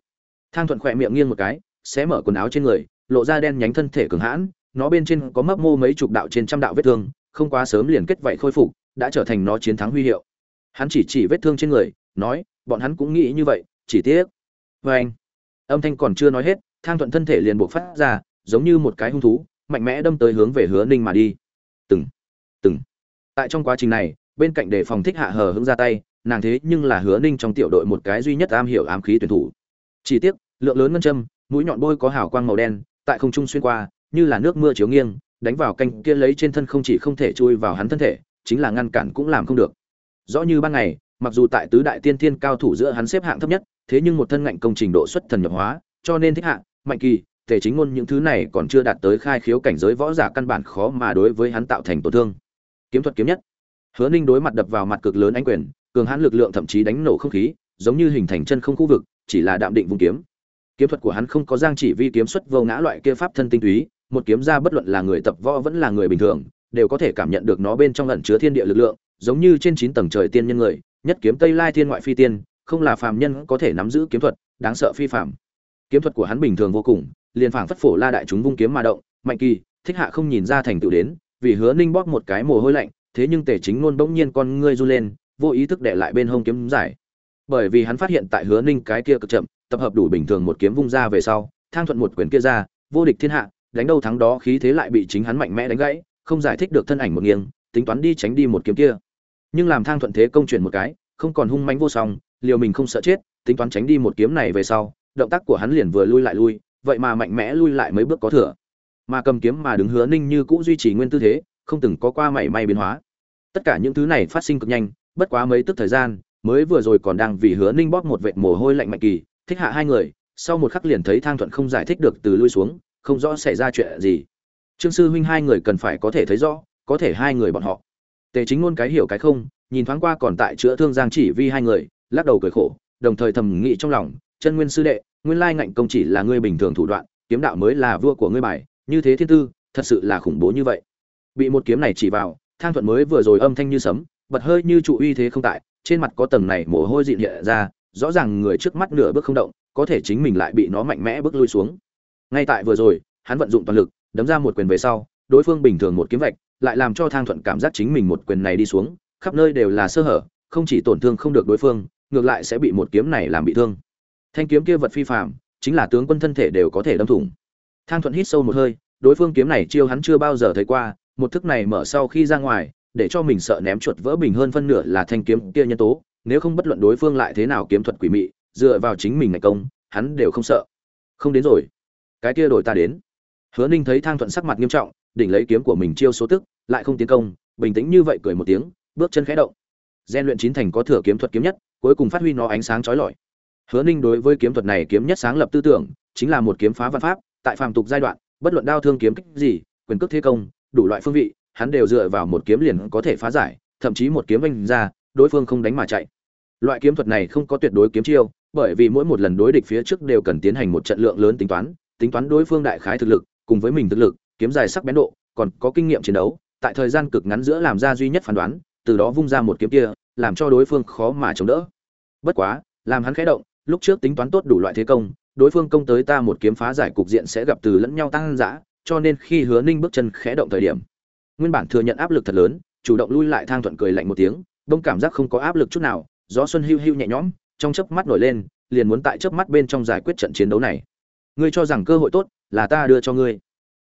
S1: Thang thuận khỏe miệng nghiêng một cái, xé mở quần áo trên người, lộ ra đen nhánh thân thể cường hãn, nó bên trên có mấp mô mấy chục đạo trên trăm đạo vết thương, không quá sớm liền kết vậy khôi phục, đã trở thành nó chiến thắng huy hiệu. Hắn chỉ chỉ vết thương trên người, nói, bọn hắn cũng nghĩ như vậy, chỉ tiếc. Vê anh âm thanh còn chưa nói hết thang thuận thân thể liền buộc phát ra, giống như một cái hung thú, mạnh mẽ đâm tới hướng về hứa ninh mà đi. Từng từng. Tại trong quá trình này, bên cạnh đề phòng thích hạ hờ hững ra tay, nàng thế nhưng là hứa ninh trong tiểu đội một cái duy nhất am hiểu ám khí tuyển thủ. Chỉ tiếc, lượng lớn ngân châm, mũi nhọn bôi có hào quang màu đen, tại không trung xuyên qua, như là nước mưa chiếu nghiêng, đánh vào canh kia lấy trên thân không chỉ không thể chui vào hắn thân thể, chính là ngăn cản cũng làm không được. Rõ như ban ngày, mặc dù tại tứ đại tiên thiên cao thủ giữa hắn xếp hạng thấp nhất, thế nhưng một thân ngạnh công trình độ xuất thần nhập hóa, cho nên thích hạng mạnh kỳ thể chính ngôn những thứ này còn chưa đạt tới khai khiếu cảnh giới võ giả căn bản khó mà đối với hắn tạo thành tổn thương. Kiếm thuật kiếm nhất. Hứa ninh đối mặt đập vào mặt cực lớn ánh quyền, cường hãn lực lượng thậm chí đánh nổ không khí, giống như hình thành chân không khu vực, chỉ là đạm định vùng kiếm. Kiếm thuật của hắn không có giang chỉ vi kiếm xuất vô ngã loại kia pháp thân tinh túy, một kiếm ra bất luận là người tập võ vẫn là người bình thường, đều có thể cảm nhận được nó bên trong lẩn chứa thiên địa lực lượng, giống như trên chín tầng trời tiên nhân người, nhất kiếm tây lai thiên ngoại phi tiên, không là phàm nhân có thể nắm giữ kiếm thuật, đáng sợ phi phàm kiếm thuật của hắn bình thường vô cùng, liền phảng phất phổ la đại chúng vung kiếm mà động, mạnh kỳ, thích hạ không nhìn ra thành tựu đến, vì hứa ninh bóp một cái mồ hôi lạnh, thế nhưng tề chính luôn bỗng nhiên con ngươi run lên, vô ý thức để lại bên hông kiếm giải. Bởi vì hắn phát hiện tại hứa ninh cái kia cực chậm, tập hợp đủ bình thường một kiếm vung ra về sau, thang thuận một quyền kia ra, vô địch thiên hạ, đánh đâu thắng đó khí thế lại bị chính hắn mạnh mẽ đánh gãy, không giải thích được thân ảnh một nghiêng, tính toán đi tránh đi một kiếm kia. Nhưng làm thang thuận thế công chuyển một cái, không còn hung mãnh vô song, liều mình không sợ chết, tính toán tránh đi một kiếm này về sau động tác của hắn liền vừa lui lại lui, vậy mà mạnh mẽ lui lại mấy bước có thừa. Mà cầm kiếm mà đứng hứa ninh như cũ duy trì nguyên tư thế, không từng có qua mảy may biến hóa. Tất cả những thứ này phát sinh cực nhanh, bất quá mấy tức thời gian, mới vừa rồi còn đang vì hứa ninh bóp một vệt mồ hôi lạnh mạnh kỳ, thích hạ hai người, sau một khắc liền thấy thang thuận không giải thích được từ lui xuống, không rõ xảy ra chuyện gì. Trương sư huynh hai người cần phải có thể thấy rõ, có thể hai người bọn họ. Tề chính ngôn cái hiểu cái không, nhìn thoáng qua còn tại chữa thương giang chỉ vi hai người, lắc đầu cười khổ, đồng thời thầm nghĩ trong lòng chân nguyên sư đệ, nguyên lai ngạnh công chỉ là ngươi bình thường thủ đoạn, kiếm đạo mới là vua của ngươi bài, như thế thiên tư, thật sự là khủng bố như vậy. Bị một kiếm này chỉ vào, thang thuận mới vừa rồi âm thanh như sấm, bật hơi như trụ uy thế không tại, trên mặt có tầng này mồ hôi dịn hiện ra, rõ ràng người trước mắt nửa bước không động, có thể chính mình lại bị nó mạnh mẽ bước lui xuống. Ngay tại vừa rồi, hắn vận dụng toàn lực, đấm ra một quyền về sau, đối phương bình thường một kiếm vạch, lại làm cho thang thuận cảm giác chính mình một quyền này đi xuống, khắp nơi đều là sơ hở, không chỉ tổn thương không được đối phương, ngược lại sẽ bị một kiếm này làm bị thương thanh kiếm kia vật phi phạm chính là tướng quân thân thể đều có thể đâm thủng. Thang thuận hít sâu một hơi, đối phương kiếm này chiêu hắn chưa bao giờ thấy qua, một thức này mở sau khi ra ngoài, để cho mình sợ ném chuột vỡ bình hơn phân nửa là thanh kiếm kia nhân tố, nếu không bất luận đối phương lại thế nào kiếm thuật quỷ mị, dựa vào chính mình ngày công, hắn đều không sợ. Không đến rồi. Cái kia đổi ta đến. Hứa ninh thấy thang thuận sắc mặt nghiêm trọng, đỉnh lấy kiếm của mình chiêu số tức, lại không tiến công, bình tĩnh như vậy cười một tiếng, bước chân khẽ động. Gian luyện chín thành có thừa kiếm thuật kiếm nhất, cuối cùng phát huy nó ánh sáng chói lọi hứa ninh đối với kiếm thuật này kiếm nhất sáng lập tư tưởng, chính là một kiếm phá văn pháp, tại phàm tục giai đoạn, bất luận đao thương kiếm kích gì, quyền cước thế công, đủ loại phương vị, hắn đều dựa vào một kiếm liền có thể phá giải, thậm chí một kiếm vung ra, đối phương không đánh mà chạy. Loại kiếm thuật này không có tuyệt đối kiếm chiêu, bởi vì mỗi một lần đối địch phía trước đều cần tiến hành một trận lượng lớn tính toán tính toán đối phương đại khái thực lực, cùng với mình thực lực, kiếm dài sắc bén độ, còn có kinh nghiệm chiến đấu, tại thời gian cực ngắn giữa làm ra duy nhất phán đoán, từ đó vung ra một kiếm kia, làm cho đối phương khó mà chống đỡ. Bất quá, làm hắn khẽ động lúc trước tính toán tốt đủ loại thế công, đối phương công tới ta một kiếm phá giải cục diện sẽ gặp từ lẫn nhau tăng dã, cho nên khi hứa ninh bước chân khẽ động thời điểm, nguyên bản thừa nhận áp lực thật lớn, chủ động lui lại thang thuận cười lạnh một tiếng, đông cảm giác không có áp lực chút nào, gió xuân hưu hưu nhẹ nhõm, trong chớp mắt nổi lên, liền muốn tại chớp mắt bên trong giải quyết trận chiến đấu này. Ngươi cho rằng cơ hội tốt là ta đưa cho ngươi.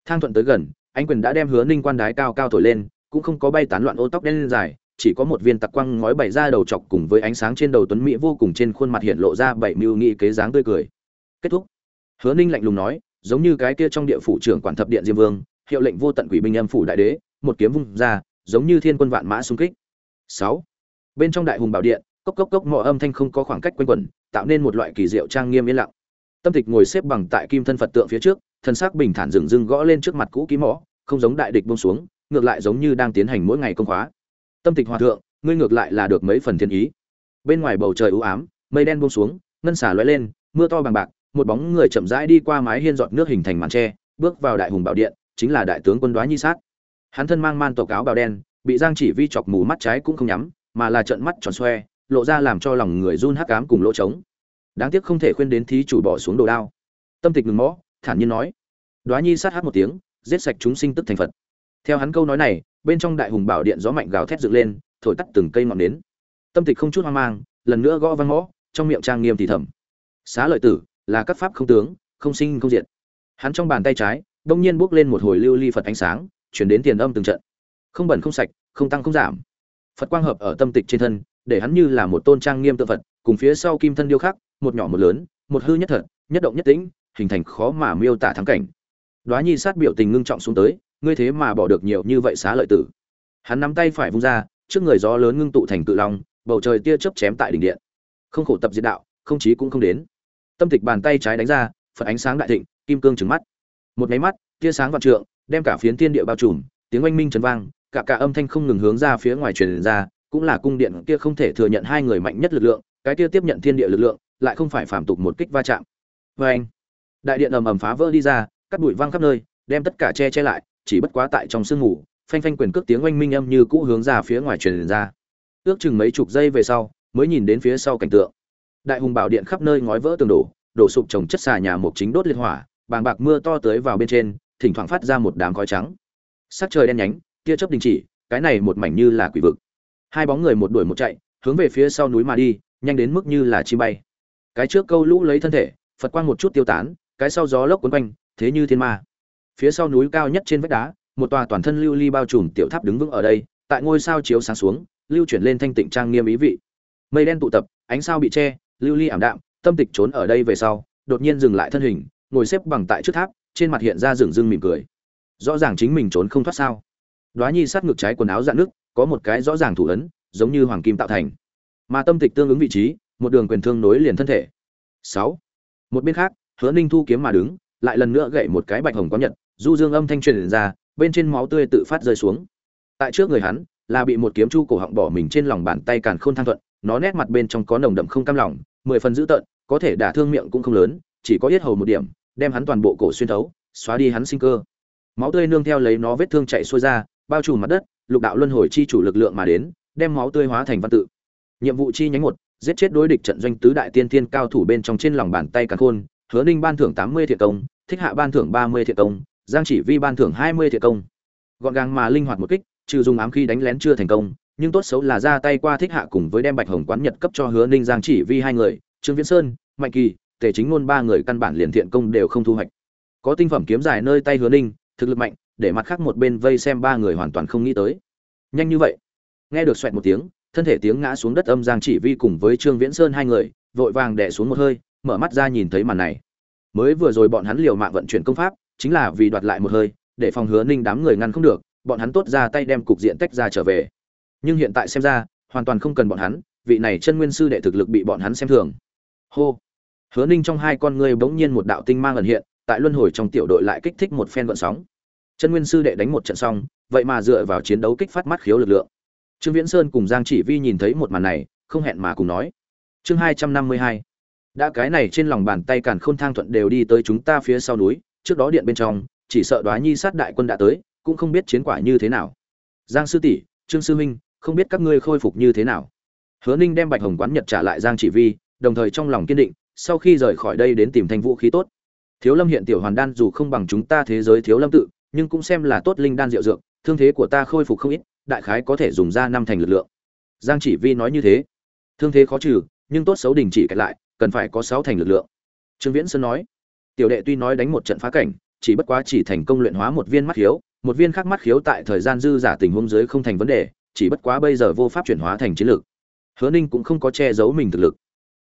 S1: Thang thuận tới gần anh quyền đã đem hứa ninh quan đái cao cao thổi lên, cũng không có bay tán loạn ô tóc đen lên dài chỉ có một viên tặc quăng ngói bảy ra đầu chọc cùng với ánh sáng trên đầu tuấn mỹ vô cùng trên khuôn mặt hiện lộ ra bảy mưu nghị kế dáng tươi cười. Kết thúc. Hứa ninh lạnh lùng nói, giống như cái kia trong địa phủ trưởng quản thập điện diêm vương, hiệu lệnh vô tận quỷ binh âm phủ đại đế, một kiếm vung ra, giống như thiên quân vạn mã xung kích. Sáu. Bên trong đại hùng bảo điện, cốc cốc cốc mọi âm thanh không có khoảng cách quanh quẩn, tạo nên một loại kỳ diệu trang nghiêm yên lặng. Tâm tịch ngồi xếp bằng tại kim thân phật tượng phía trước, thân xác bình thản dừng dưng gõ lên trước mặt cũ ký mõ không giống đại địch buông xuống, ngược lại giống như đang tiến hành mỗi ngày công khóa tâm tịch hòa thượng, ngươi ngược lại là được mấy phần thiên ý. Bên ngoài bầu trời u ám, mây đen buông xuống, ngân xả lóe lên, mưa to bằng bạc, một bóng người chậm rãi đi qua mái hiên giọt nước hình thành màn tre, bước vào đại hùng bảo điện, chính là đại tướng quân đoá nhi sát. Hắn thân mang man tộc áo bào đen, bị giang chỉ vi chọc mù mắt trái cũng không nhắm, mà là trận mắt tròn xoe, lộ ra làm cho lòng người run hắc cám cùng lỗ trống. Đáng tiếc không thể khuyên đến thí chủ bỏ xuống đồ đao. Tâm tịch ngừng mõ, thản nhiên nói. Đoá nhi sát hát một tiếng, giết sạch chúng sinh tức thành phật. Theo hắn câu nói này bên trong đại hùng bảo điện gió mạnh gào thét dựng lên, thổi tắt từng cây ngọn nến. Tâm tịch không chút hoang mang, lần nữa gõ văn ngõ trong miệng trang nghiêm thì thầm. Xá lợi tử, là các pháp không tướng, không sinh không diệt. Hắn trong bàn tay trái, đông nhiên bước lên một hồi lưu ly phật ánh sáng, chuyển đến tiền âm từng trận. Không bẩn không sạch, không tăng không giảm. Phật quang hợp ở tâm tịch trên thân, để hắn như là một tôn trang nghiêm tự phật, cùng phía sau kim thân điêu khắc, một nhỏ một lớn, một hư nhất thật, nhất động nhất tĩnh, hình thành khó mà miêu tả thắng cảnh. Đoá nhi sát biểu tình ngưng trọng xuống tới ngươi thế mà bỏ được nhiều như vậy xá lợi tử. Hắn nắm tay phải vung ra, trước người gió lớn ngưng tụ thành cự long, bầu trời tia chớp chém tại đỉnh điện. Không khổ tập diệt đạo, không chí cũng không đến. Tâm tịch bàn tay trái đánh ra, phật ánh sáng đại thịnh, kim cương trừng mắt. Một máy mắt, tia sáng vạn trượng, đem cả phiến tiên địa bao trùm, tiếng oanh minh trấn vang, cả cả âm thanh không ngừng hướng ra phía ngoài truyền ra, cũng là cung điện kia không thể thừa nhận hai người mạnh nhất lực lượng, cái kia tiếp nhận thiên địa lực lượng, lại không phải phạm tục một kích va chạm. Vê anh đại điện ầm ầm phá vỡ đi ra cắt bụi văng khắp nơi, đem tất cả che che lại chỉ bất quá tại trong sương ngủ, phanh phanh quyền cước tiếng oanh minh âm như cũ hướng ra phía ngoài truyền ra. Ước chừng mấy chục giây về sau, mới nhìn đến phía sau cảnh tượng. Đại hùng bảo điện khắp nơi ngói vỡ tường đổ đổ sụp trồng chất xà nhà một chính đốt liên hỏa, bàng bạc mưa to tới vào bên trên, thỉnh thoảng phát ra một đám khói trắng. Sắc trời đen nhánh, tia chớp đình chỉ, cái này một mảnh như là quỷ vực. Hai bóng người một đuổi một chạy, hướng về phía sau núi mà đi, nhanh đến mức như là chim bay. Cái trước câu lũ lấy thân thể, phật quang một chút tiêu tán, cái sau gió lốc cuốn quanh, thế như thiên ma phía sau núi cao nhất trên vách đá, một tòa toàn thân lưu ly bao trùm tiểu tháp đứng vững ở đây, tại ngôi sao chiếu sáng xuống, lưu chuyển lên thanh tịnh trang nghiêm ý vị. Mây đen tụ tập, ánh sao bị che, lưu ly ảm đạm, tâm tịch trốn ở đây về sau, đột nhiên dừng lại thân hình, ngồi xếp bằng tại trước tháp, trên mặt hiện ra rừng rưng mỉm cười. Rõ ràng chính mình trốn không thoát sao? Đoá nhi sát ngực trái quần áo dạn nước có một cái rõ ràng thủ ấn, giống như hoàng kim tạo thành. Mà tâm tịch tương ứng vị trí, một đường quyền thương nối liền thân thể. Sáu. Một bên khác, hứa ninh thu kiếm mà đứng, lại lần nữa gậy một cái bạch hồng có nhật du dương âm thanh truyền ra, bên trên máu tươi tự phát rơi xuống. Tại trước người hắn, là bị một kiếm chu cổ họng bỏ mình trên lòng bàn tay càn khôn thang thuận, nó nét mặt bên trong có nồng đậm không cam lòng, mười phần dữ tợn, có thể đả thương miệng cũng không lớn, chỉ có yết hầu một điểm, đem hắn toàn bộ cổ xuyên thấu, xóa đi hắn sinh cơ. Máu tươi nương theo lấy nó vết thương chạy xuôi ra, bao trùm mặt đất, lục đạo luân hồi chi chủ lực lượng mà đến, đem máu tươi hóa thành văn tự. Nhiệm vụ chi nhánh một, giết chết đối địch trận doanh tứ đại tiên tiên cao thủ bên trong trên lòng bàn tay càn khôn, hứa ninh ban thưởng tám mươi thiện công, thích hạ ban thưởng ba mươi thiện công giang chỉ vi ban thưởng hai mươi thiện công. Gọn gàng mà linh hoạt một kích, trừ dùng ám khi đánh lén chưa thành công, nhưng tốt xấu là ra tay qua thích hạ cùng với đem bạch hồng quán nhật cấp cho hứa ninh, giang chỉ vi hai người, trương viễn sơn, mạnh kỳ, tề chính ngôn ba người căn bản liền thiện công đều không thu hoạch. Có tinh phẩm kiếm dài nơi tay hứa ninh, thực lực mạnh, để mặt khác một bên vây xem ba người hoàn toàn không nghĩ tới. Nhanh như vậy. Nghe được xoẹt một tiếng, thân thể tiếng ngã xuống đất âm giang chỉ vi cùng với trương viễn sơn hai người, vội vàng đẻ xuống một hơi, mở mắt ra nhìn thấy màn này. Mới vừa rồi bọn hắn liều mạng vận chuyển công pháp chính là vì đoạt lại một hơi, để phòng hứa ninh đám người ngăn không được, bọn hắn tốt ra tay đem cục diện tách ra trở về. Nhưng hiện tại xem ra, hoàn toàn không cần bọn hắn, vị này chân nguyên sư đệ thực lực bị bọn hắn xem thường. Hô. Hứa ninh trong hai con ngươi bỗng nhiên một đạo tinh mang ẩn hiện, tại luân hồi trong tiểu đội lại kích thích một phen vận sóng. Chân nguyên sư đệ đánh một trận xong, vậy mà dựa vào chiến đấu kích phát mắt khiếu lực lượng. Trương viễn sơn cùng giang chỉ vi nhìn thấy một màn này, không hẹn mà cùng nói. Chương hai trăm năm mươi hai. Đã cái này trên lòng bàn tay càn khôn thang thuận đều đi tới chúng ta phía sau núi trước đó điện bên trong, chỉ sợ đoá nhi sát đại quân đã tới, cũng không biết chiến quả như thế nào. Giang sư tỷ, trương sư minh không biết các ngươi khôi phục như thế nào. Hứa ninh đem bạch hồng quán nhật trả lại giang chỉ vi, đồng thời trong lòng kiên định, sau khi rời khỏi đây đến tìm thanh vũ khí tốt. Thiếu lâm hiện tiểu hoàn đan dù không bằng chúng ta thế giới thiếu lâm tự, nhưng cũng xem là tốt linh đan diệu dược, thương thế của ta khôi phục không ít, đại khái có thể dùng ra năm thành lực lượng. Giang chỉ vi nói như thế. Thương thế khó trừ, nhưng tốt xấu đình chỉ kẹt lại, cần phải có sáu thành lực lượng. Trương viễn sơn nói tiểu đệ tuy nói đánh một trận phá cảnh, chỉ bất quá chỉ thành công luyện hóa một viên mắt khiếu, một viên khác mắt khiếu tại thời gian dư giả tình huống dưới không thành vấn đề, chỉ bất quá bây giờ vô pháp chuyển hóa thành chiến lược hứa ninh cũng không có che giấu mình thực lực.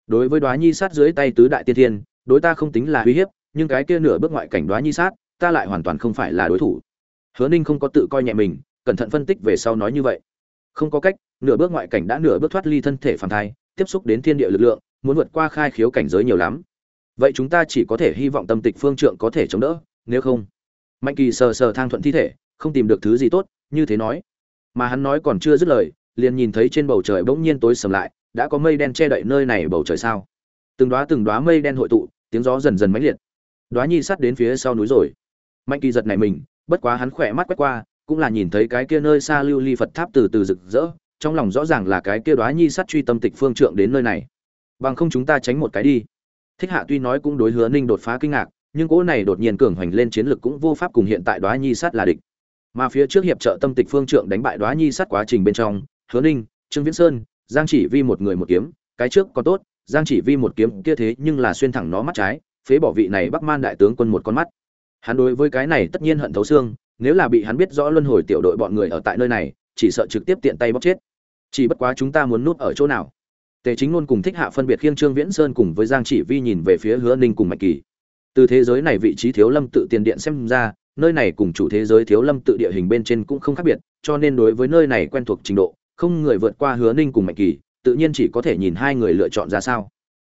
S1: Đối với đoá nhi sát dưới tay tứ đại tiên thiên, đối ta không tính là uy hiếp, nhưng cái kia nửa bước ngoại cảnh đoá nhi sát, ta lại hoàn toàn không phải là đối thủ. Hứa ninh không có tự coi nhẹ mình, cẩn thận phân tích về sau nói như vậy. Không có cách, nửa bước ngoại cảnh đã nửa bước thoát ly thân thể phản thai, tiếp xúc đến thiên địa lực lượng, muốn vượt qua khai khiếu cảnh giới nhiều lắm vậy chúng ta chỉ có thể hy vọng tâm tịch phương trượng có thể chống đỡ, nếu không? Mạnh kỳ sờ sờ thang thuận thi thể, không tìm được thứ gì tốt, như thế nói. Mà hắn nói còn chưa dứt lời, liền nhìn thấy trên bầu trời bỗng nhiên tối sầm lại, đã có mây đen che đậy nơi này bầu trời sao? Từng đoá từng đoá mây đen hội tụ, tiếng gió dần dần mãnh liệt. Đoá nhi sắt đến phía sau núi rồi. Mạnh kỳ giật này mình, bất quá hắn khỏe mắt quét qua, cũng là nhìn thấy cái kia nơi xa lưu ly phật tháp từ từ rực rỡ, trong lòng rõ ràng là cái kia đoá nhi sắt truy tâm tịch phương trượng đến nơi này. Bằng không chúng ta tránh một cái đi thích hạ tuy nói cũng đối hứa ninh đột phá kinh ngạc, nhưng cỗ này đột nhiên cường hoành lên chiến lực cũng vô pháp cùng hiện tại đoá nhi sát là địch. Mà phía trước hiệp trợ tâm tịch phương trượng đánh bại đoá nhi sát quá trình bên trong, hứa ninh, trương viễn sơn, giang chỉ vi một người một kiếm, cái trước còn tốt, giang chỉ vi một kiếm kia thế nhưng là xuyên thẳng nó mắt trái, phế bỏ vị này bắc man đại tướng quân một con mắt. Hắn đối với cái này tất nhiên hận thấu xương, nếu là bị hắn biết rõ luân hồi tiểu đội bọn người ở tại nơi này, chỉ sợ trực tiếp tiện tay bóc chết. Chỉ bất quá chúng ta muốn núp ở chỗ nào? Tề chính luôn cùng thích hạ phân biệt khiêng trương viễn sơn cùng với giang chỉ vi nhìn về phía hứa ninh cùng mạch kỳ. Từ thế giới này vị trí thiếu lâm tự tiền điện xem ra, nơi này cùng chủ thế giới thiếu lâm tự địa hình bên trên cũng không khác biệt, cho nên đối với nơi này quen thuộc trình độ, không người vượt qua hứa ninh cùng mạch kỳ, tự nhiên chỉ có thể nhìn hai người lựa chọn ra sao.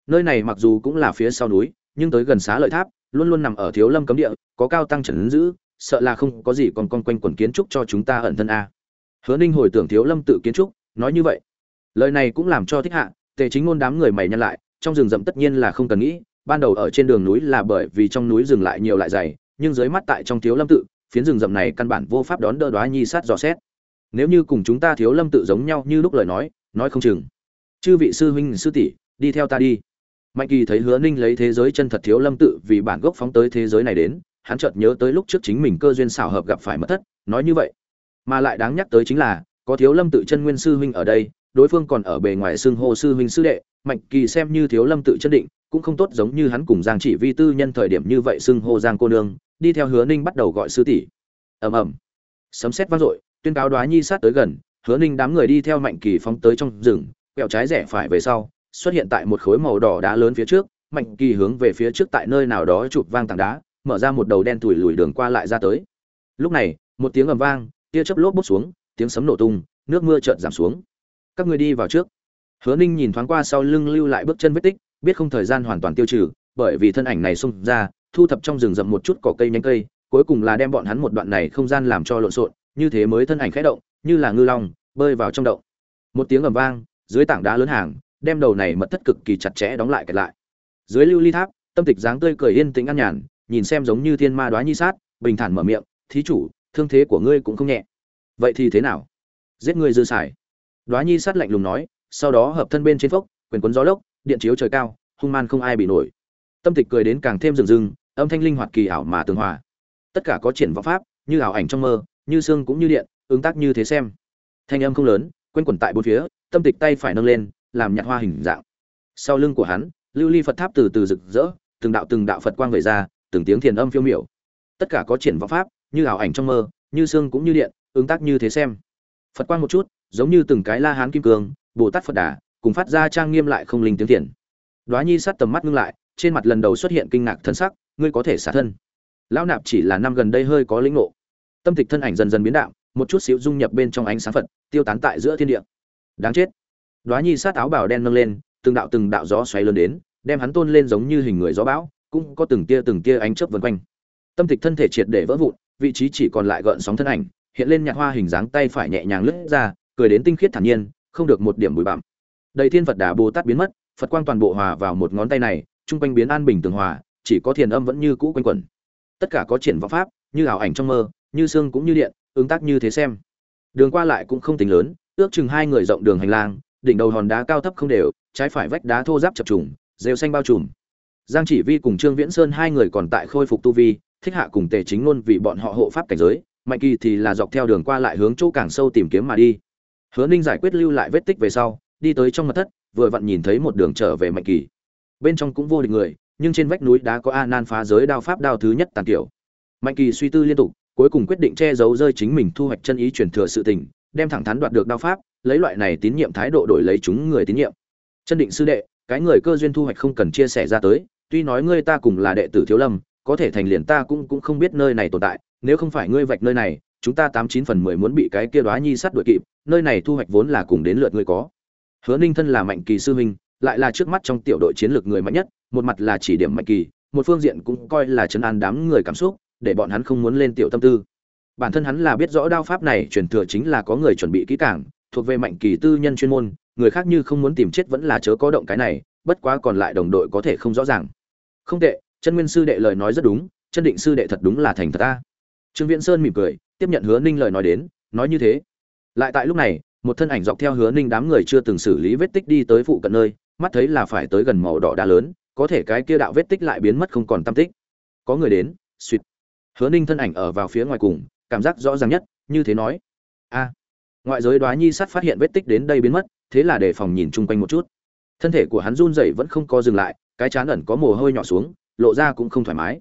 S1: Nơi này mặc dù cũng là phía sau núi, nhưng tới gần xá lợi tháp, luôn luôn nằm ở thiếu lâm cấm địa, có cao tăng trần giữ, sợ là không có gì còn con quanh quần kiến trúc cho chúng ta ẩn thân a. Hứa ninh hồi tưởng thiếu lâm tự kiến trúc, nói như vậy. Lời này cũng làm cho thích hạ tề chính ngôn đám người mày nhăn lại, trong rừng rậm tất nhiên là không cần nghĩ, ban đầu ở trên đường núi là bởi vì trong núi rừng lại nhiều lại dày, nhưng dưới mắt tại trong thiếu lâm tự, phiến rừng rậm này căn bản vô pháp đón đỡ đoá nhi sát dò xét. Nếu như cùng chúng ta thiếu lâm tự giống nhau như lúc lời nói nói không chừng. Chư vị sư huynh, sư tỷ, đi theo ta đi. Mạnh kỳ thấy hứa ninh lấy thế giới chân thật thiếu lâm tự vì bản gốc phóng tới thế giới này đến, hắn chợt nhớ tới lúc trước chính mình cơ duyên xảo hợp gặp phải mất thất, nói như vậy. Mà lại đáng nhắc tới chính là, có thiếu lâm tự chân nguyên sư huynh ở đây đối phương còn ở bề ngoài xưng hô sư huynh sư đệ, mạnh kỳ xem như thiếu lâm tự chân định, cũng không tốt giống như hắn cùng giang chỉ vi tư nhân thời điểm như vậy xưng hô giang cô nương, đi theo hứa ninh bắt đầu gọi sư tỷ. Ầm ầm. Sấm sét vang dội, tuyên cáo đoá nhi sát tới gần, hứa ninh đám người đi theo mạnh kỳ phóng tới trong rừng, quẹo trái rẽ phải về sau, xuất hiện tại một khối màu đỏ đá lớn phía trước, mạnh kỳ hướng về phía trước tại nơi nào đó chụp vang tảng đá, mở ra một đầu đen thùi lùi đường qua lại ra tới. Lúc này, một tiếng ầm vang, tia chớp lốp bút xuống, tiếng sấm nổ tung, nước mưa chợt giảm xuống các ngươi đi vào trước. Hứa ninh nhìn thoáng qua sau lưng lưu lại bước chân vết tích, biết không thời gian hoàn toàn tiêu trừ, bởi vì thân ảnh này xông ra, thu thập trong rừng rậm một chút cỏ cây nhánh cây, cuối cùng là đem bọn hắn một đoạn này không gian làm cho lộn xộn, như thế mới thân ảnh khẽ động, như là ngư long, bơi vào trong động. Một tiếng ầm vang, dưới tảng đá lớn hàng, đem đầu này mật thất cực kỳ chặt chẽ đóng lại kẹt lại. Dưới lưu ly tháp, tâm tịch dáng tươi cười yên tĩnh an nhàn, nhìn xem giống như thiên ma đoá nhi sát, bình thản mở miệng, thí chủ, thương thế của ngươi cũng không nhẹ. Vậy thì thế nào? Giết ngươi dư xài. Đóa nhi sát lạnh lùng nói, sau đó hợp thân bên trên phốc, quyền cuốn gió lốc, điện chiếu trời cao, hung man không ai bị nổi. Tâm tịch cười đến càng thêm rừng rừng âm thanh linh hoạt kỳ ảo mà tường hòa. Tất cả có triển vọng pháp, như ảo ảnh trong mơ, như xương cũng như điện, ứng tác như thế xem. Thanh âm không lớn, quanh quẩn tại bốn phía, tâm tịch tay phải nâng lên, làm nhạt hoa hình dạng. Sau lưng của hắn, lưu ly phật tháp từ từ rực rỡ, từng đạo từng đạo phật quang về ra, từng tiếng thiền âm phiêu miểu. Tất cả có triển vọng pháp, như ảo ảnh trong mơ, như xương cũng như điện, ứng tác như thế xem. Phật quang một chút giống như từng cái la hán kim cương, bồ tát phật đà, cùng phát ra trang nghiêm lại không linh tiếng thiền đoá nhi sát tầm mắt ngưng lại, trên mặt lần đầu xuất hiện kinh ngạc thân sắc, ngươi có thể xả thân. Lão nạp chỉ là năm gần đây hơi có lĩnh ngộ. Tâm tịch thân ảnh dần dần biến đạo một chút xíu dung nhập bên trong ánh sáng phật, tiêu tán tại giữa thiên địa. Đáng chết. Đoá nhi sát áo bào đen nâng lên, từng đạo từng đạo gió xoáy lớn đến, đem hắn tôn lên giống như hình người gió bão, cũng có từng tia từng tia ánh chớp vần quanh. Tâm tịch thân thể triệt để vỡ vụn, vị trí chỉ còn lại gợn sóng thân ảnh, hiện lên nhạt hoa hình dáng tay phải nhẹ nhàng lướt ra cười đến tinh khiết thản nhiên, không được một điểm bụi bặm. Đầy thiên phật đà bồ tát biến mất, phật quang toàn bộ hòa vào một ngón tay này trung quanh biến an bình tường hòa, chỉ có thiền âm vẫn như cũ quanh quẩn. Tất cả có triển vọng pháp, như ảo ảnh trong mơ, như xương cũng như điện, ứng tác như thế xem. Đường qua lại cũng không tính lớn, ước chừng hai người rộng đường hành lang, đỉnh đầu hòn đá cao thấp không đều, trái phải vách đá thô ráp chập trùng, rêu xanh bao trùm. Giang chỉ vi cùng trương viễn sơn hai người còn tại khôi phục tu vi, thích hạ cùng tề chính luôn vì bọn họ hộ pháp cảnh giới, mạnh kỳ thì là dọc theo đường qua lại hướng chỗ càng sâu tìm kiếm mà đi hứa ninh giải quyết lưu lại vết tích về sau, đi tới trong mật thất, vừa vặn nhìn thấy một đường trở về mạnh kỳ. Bên trong cũng vô địch người, nhưng trên vách núi đá có a nan phá giới đao pháp đao thứ nhất tàn tiểu. Mạnh kỳ suy tư liên tục, cuối cùng quyết định che giấu rơi chính mình thu hoạch chân ý truyền thừa sự tình, đem thẳng thắn đoạt được đao pháp, lấy loại này tín nhiệm thái độ đổi lấy chúng người tín nhiệm. Chân định sư đệ, cái người cơ duyên thu hoạch không cần chia sẻ ra tới, tuy nói ngươi ta cùng là đệ tử thiếu lâm, có thể thành liền ta cũng cũng không biết nơi này tồn tại, nếu không phải ngươi vạch nơi này chúng ta tám chín phần mười muốn bị cái kia đoá nhi sắt đuổi kịp, nơi này thu hoạch vốn là cùng đến lượt ngươi có. Hứa ninh thân là mạnh kỳ sư huynh, lại là trước mắt trong tiểu đội chiến lược người mạnh nhất, một mặt là chỉ điểm mạnh kỳ, một phương diện cũng coi là chấn an đám người cảm xúc, để bọn hắn không muốn lên tiểu tâm tư. Bản thân hắn là biết rõ đao pháp này truyền thừa chính là có người chuẩn bị kỹ càng, thuộc về mạnh kỳ tư nhân chuyên môn, người khác như không muốn tìm chết vẫn là chớ có động cái này, bất quá còn lại đồng đội có thể không rõ ràng. Không tệ, chân nguyên sư đệ lời nói rất đúng, chân định sư đệ thật đúng là thành thật ta. Trương viễn sơn mỉm cười tiếp nhận hứa ninh lời nói đến, nói như thế. Lại tại lúc này, một thân ảnh dọc theo hứa ninh đám người chưa từng xử lý vết tích đi tới phụ cận nơi, mắt thấy là phải tới gần màu đỏ đá lớn, có thể cái kia đạo vết tích lại biến mất không còn tâm tích. Có người đến, suýt. Hứa ninh thân ảnh ở vào phía ngoài cùng, cảm giác rõ ràng nhất, như thế nói. A. Ngoại giới đoá nhi sát phát hiện vết tích đến đây biến mất, thế là để phòng nhìn chung quanh một chút. Thân thể của hắn run rẩy vẫn không có dừng lại, cái chán ẩn có mồ hôi nhỏ xuống, lộ ra cũng không thoải mái.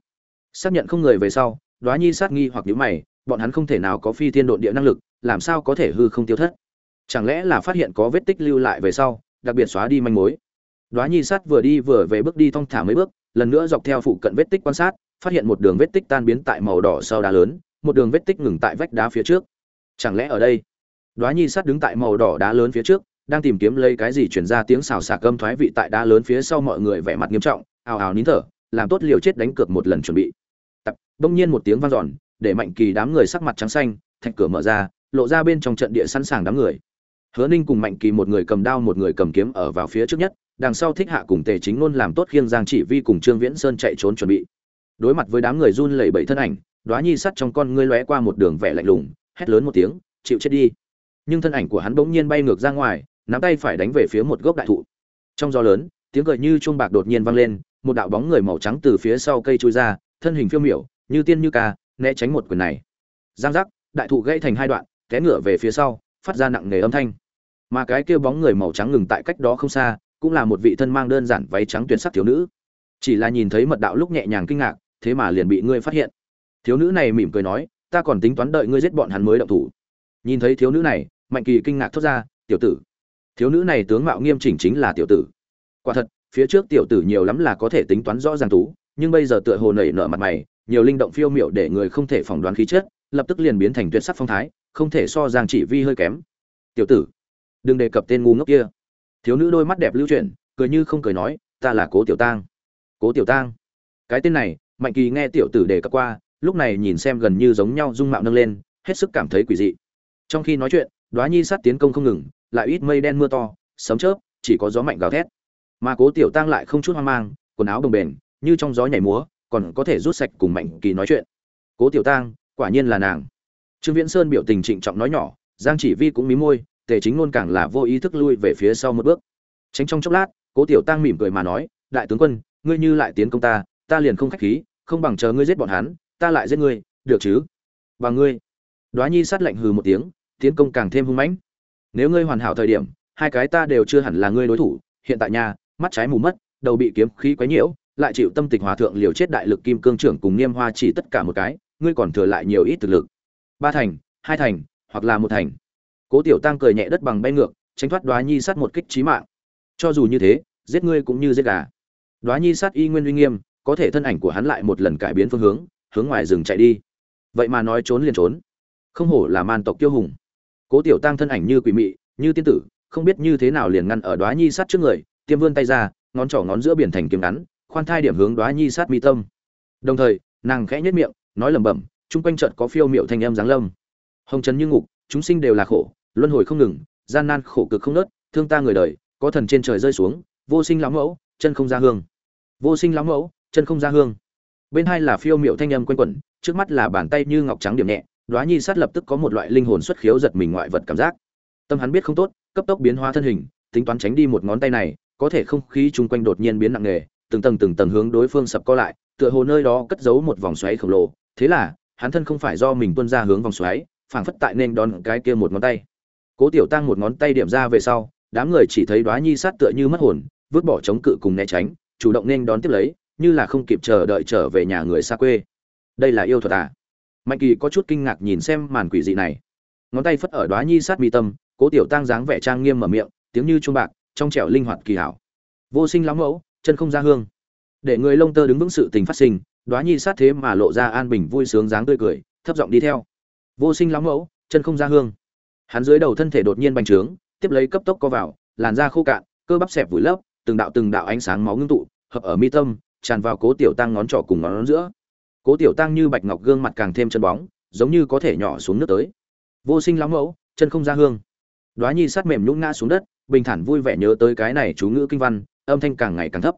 S1: Xác nhận không người về sau, đoá nhi sát nghi hoặc nhíu mày bọn hắn không thể nào có phi thiên độn địa năng lực, làm sao có thể hư không tiêu thất? Chẳng lẽ là phát hiện có vết tích lưu lại về sau, đặc biệt xóa đi manh mối? Đoá nhi sát vừa đi vừa về bước đi thong thả mấy bước, lần nữa dọc theo phụ cận vết tích quan sát, phát hiện một đường vết tích tan biến tại màu đỏ sau đá lớn, một đường vết tích ngừng tại vách đá phía trước. Chẳng lẽ ở đây? Đoá nhi sát đứng tại màu đỏ đá lớn phía trước, đang tìm kiếm lấy cái gì truyền ra tiếng xào xạc âm thoái vị tại đá lớn phía sau mọi người vẻ mặt nghiêm trọng, ào ào nín thở, làm tốt liều chết đánh cược một lần chuẩn bị. Tập, bỗng nhiên một tiếng vang dọn để mạnh kỳ đám người sắc mặt trắng xanh, thạch cửa mở ra, lộ ra bên trong trận địa sẵn sàng đám người. Hứa ninh cùng mạnh kỳ một người cầm đao một người cầm kiếm ở vào phía trước nhất, đằng sau thích hạ cùng tề chính ngôn làm tốt khiêng giang chỉ vi cùng trương viễn sơn chạy trốn chuẩn bị. Đối mặt với đám người run lẩy bẩy thân ảnh, đoá nhi sắt trong con ngươi lóe qua một đường vẻ lạnh lùng, hét lớn một tiếng, chịu chết đi. Nhưng thân ảnh của hắn bỗng nhiên bay ngược ra ngoài, nắm tay phải đánh về phía một gốc đại thụ. Trong gió lớn, tiếng cười như chuông bạc đột nhiên vang lên, một đạo bóng người màu trắng từ phía sau cây trôi ra, thân hình phiêu miểu, như tiên như ca né tránh một quyền này. Giang giác, đại thụ gãy thành hai đoạn, té ngửa về phía sau, phát ra nặng nề âm thanh. Mà cái kia bóng người màu trắng ngừng tại cách đó không xa, cũng là một vị thân mang đơn giản váy trắng tuyệt sắc thiếu nữ. Chỉ là nhìn thấy mật đạo lúc nhẹ nhàng kinh ngạc, thế mà liền bị ngươi phát hiện. Thiếu nữ này mỉm cười nói, ta còn tính toán đợi ngươi giết bọn hắn mới động thủ. Nhìn thấy thiếu nữ này, mạnh kỳ kinh ngạc thốt ra, tiểu tử. Thiếu nữ này tướng mạo nghiêm chỉnh chính là tiểu tử. Quả thật, phía trước tiểu tử nhiều lắm là có thể tính toán rõ ràng tú nhưng bây giờ tựa hồ nảy nở mặt mày, nhiều linh động phiêu miệu để người không thể phỏng đoán khí chất, lập tức liền biến thành tuyệt sắc phong thái, không thể so giang chỉ vi hơi kém. Tiểu tử, đừng đề cập tên ngu ngốc kia. Thiếu nữ đôi mắt đẹp lưu chuyển, cười như không cười nói, ta là cố tiểu tang. Cố tiểu tang? Cái tên này, mạnh kỳ nghe tiểu tử đề cập qua, lúc này nhìn xem gần như giống nhau dung mạo nâng lên, hết sức cảm thấy quỷ dị. Trong khi nói chuyện Đóa nhi sát tiến công không ngừng, lại ít mây đen mưa to, sấm chớp, chỉ có gió mạnh gào thét. Mà cố tiểu tang lại không chút hoang mang, quần áo đồng bền như trong gió nhảy múa, còn có thể rút sạch cùng mạnh kỳ nói chuyện. Cố tiểu tang, quả nhiên là nàng. Trương viễn sơn biểu tình trịnh trọng nói nhỏ, giang chỉ vi cũng mí môi, tề chính ngôn càng là vô ý thức lui về phía sau một bước. Tránh trong chốc lát, cố tiểu tang mỉm cười mà nói, đại tướng quân, ngươi như lại tiến công ta ta liền không khách khí, không bằng chờ ngươi giết bọn hắn, ta lại giết ngươi, được chứ? Và ngươi. Đoá nhi sát lạnh hừ một tiếng, tiến công càng thêm hung mãnh. Nếu ngươi hoàn hảo thời điểm, hai cái ta đều chưa hẳn là ngươi đối thủ, hiện tại nhà mắt trái mù mất, đầu bị kiếm khí quấy nhiễu lại chịu tâm tịch hòa thượng liều chết đại lực kim cương trưởng cùng niêm hoa chỉ tất cả một cái, ngươi còn thừa lại nhiều ít thực lực. Ba thành, hai thành, hoặc là một thành. Cố tiểu tăng cười nhẹ đất bằng bay ngược, tránh thoát đoá nhi sát một kích trí mạng. Cho dù như thế, giết ngươi cũng như giết gà. Đoá nhi sát y nguyên uy nghiêm, có thể thân ảnh của hắn lại một lần cải biến phương hướng hướng ngoài rừng chạy đi. Vậy mà nói trốn liền trốn. Không hổ là man tộc kiêu hùng. Cố tiểu tăng thân ảnh như quỷ mị, như tiên tử, không biết như thế nào liền ngăn ở đoá nhi sát trước người, tiêm vươn tay ra, ngón trỏ ngón giữa biển thành kiếm ngắn khoan thai điểm hướng đoá nhi sát mi tâm. Đồng thời, nàng khẽ nhất miệng, nói lẩm bẩm, chung quanh trận có phiêu miệu thanh âm giáng lâm. Hồng trần như ngục, chúng sinh đều là khổ, luân hồi không ngừng, gian nan khổ cực không nớt, thương ta người đời, có thần trên trời rơi xuống, vô sinh lão mẫu, chân không ra hương. Vô sinh lão mẫu, chân không ra hương. Bên hai là phiêu miệu thanh âm quanh quẩn, trước mắt là bàn tay như ngọc trắng điểm nhẹ, đoá nhi sát lập tức có một loại linh hồn xuất khiếu giật mình ngoại vật cảm giác. Tâm hắn biết không tốt, cấp tốc biến hóa thân hình, tính toán tránh đi một ngón tay này, có thể không khí chung quanh đột nhiên biến nặng nề từng tầng từng tầng hướng đối phương sập co lại, tựa hồ nơi đó cất giấu một vòng xoáy khổng lồ. Thế là, hắn thân không phải do mình tuôn ra hướng vòng xoáy, phảng phất tại nên đón cái kia một ngón tay. Cố tiểu tăng một ngón tay điểm ra về sau, đám người chỉ thấy Đóa nhi sát tựa như mất hồn, vứt bỏ chống cự cùng né tránh, chủ động nên đón tiếp lấy, như là không kịp chờ đợi trở về nhà người xa quê. Đây là yêu thuật à? Mạnh kỳ có chút kinh ngạc nhìn xem màn quỷ dị này. Ngón tay phất ở Đóa nhi sát mi tâm, cố tiểu tăng dáng vẻ trang nghiêm mở miệng, tiếng như trung bạc, trong trẻo linh hoạt kỳ hảo. Vô sinh lắm mẫu chân không ra hương. Để người lông tơ đứng vững sự tình phát sinh, đoá nhi sát thế mà lộ ra an bình vui sướng dáng tươi cười, thấp giọng đi theo. Vô sinh lắm mẫu, chân không ra hương. Hắn dưới đầu thân thể đột nhiên bành trướng, tiếp lấy cấp tốc co vào, làn da khô cạn, cơ bắp xẹp vùi lấp, từng đạo từng đạo ánh sáng máu ngưng tụ, hợp ở mi tâm, tràn vào cố tiểu tăng ngón trỏ cùng ngón giữa. Cố tiểu tăng như bạch ngọc gương mặt càng thêm chân bóng, giống như có thể nhỏ xuống nước tới. Vô sinh lắm mẫu, chân không ra hương. Đoá nhi sát mềm nhũng ngã xuống đất, bình thản vui vẻ nhớ tới cái này chú ngữ kinh văn âm thanh càng ngày càng thấp.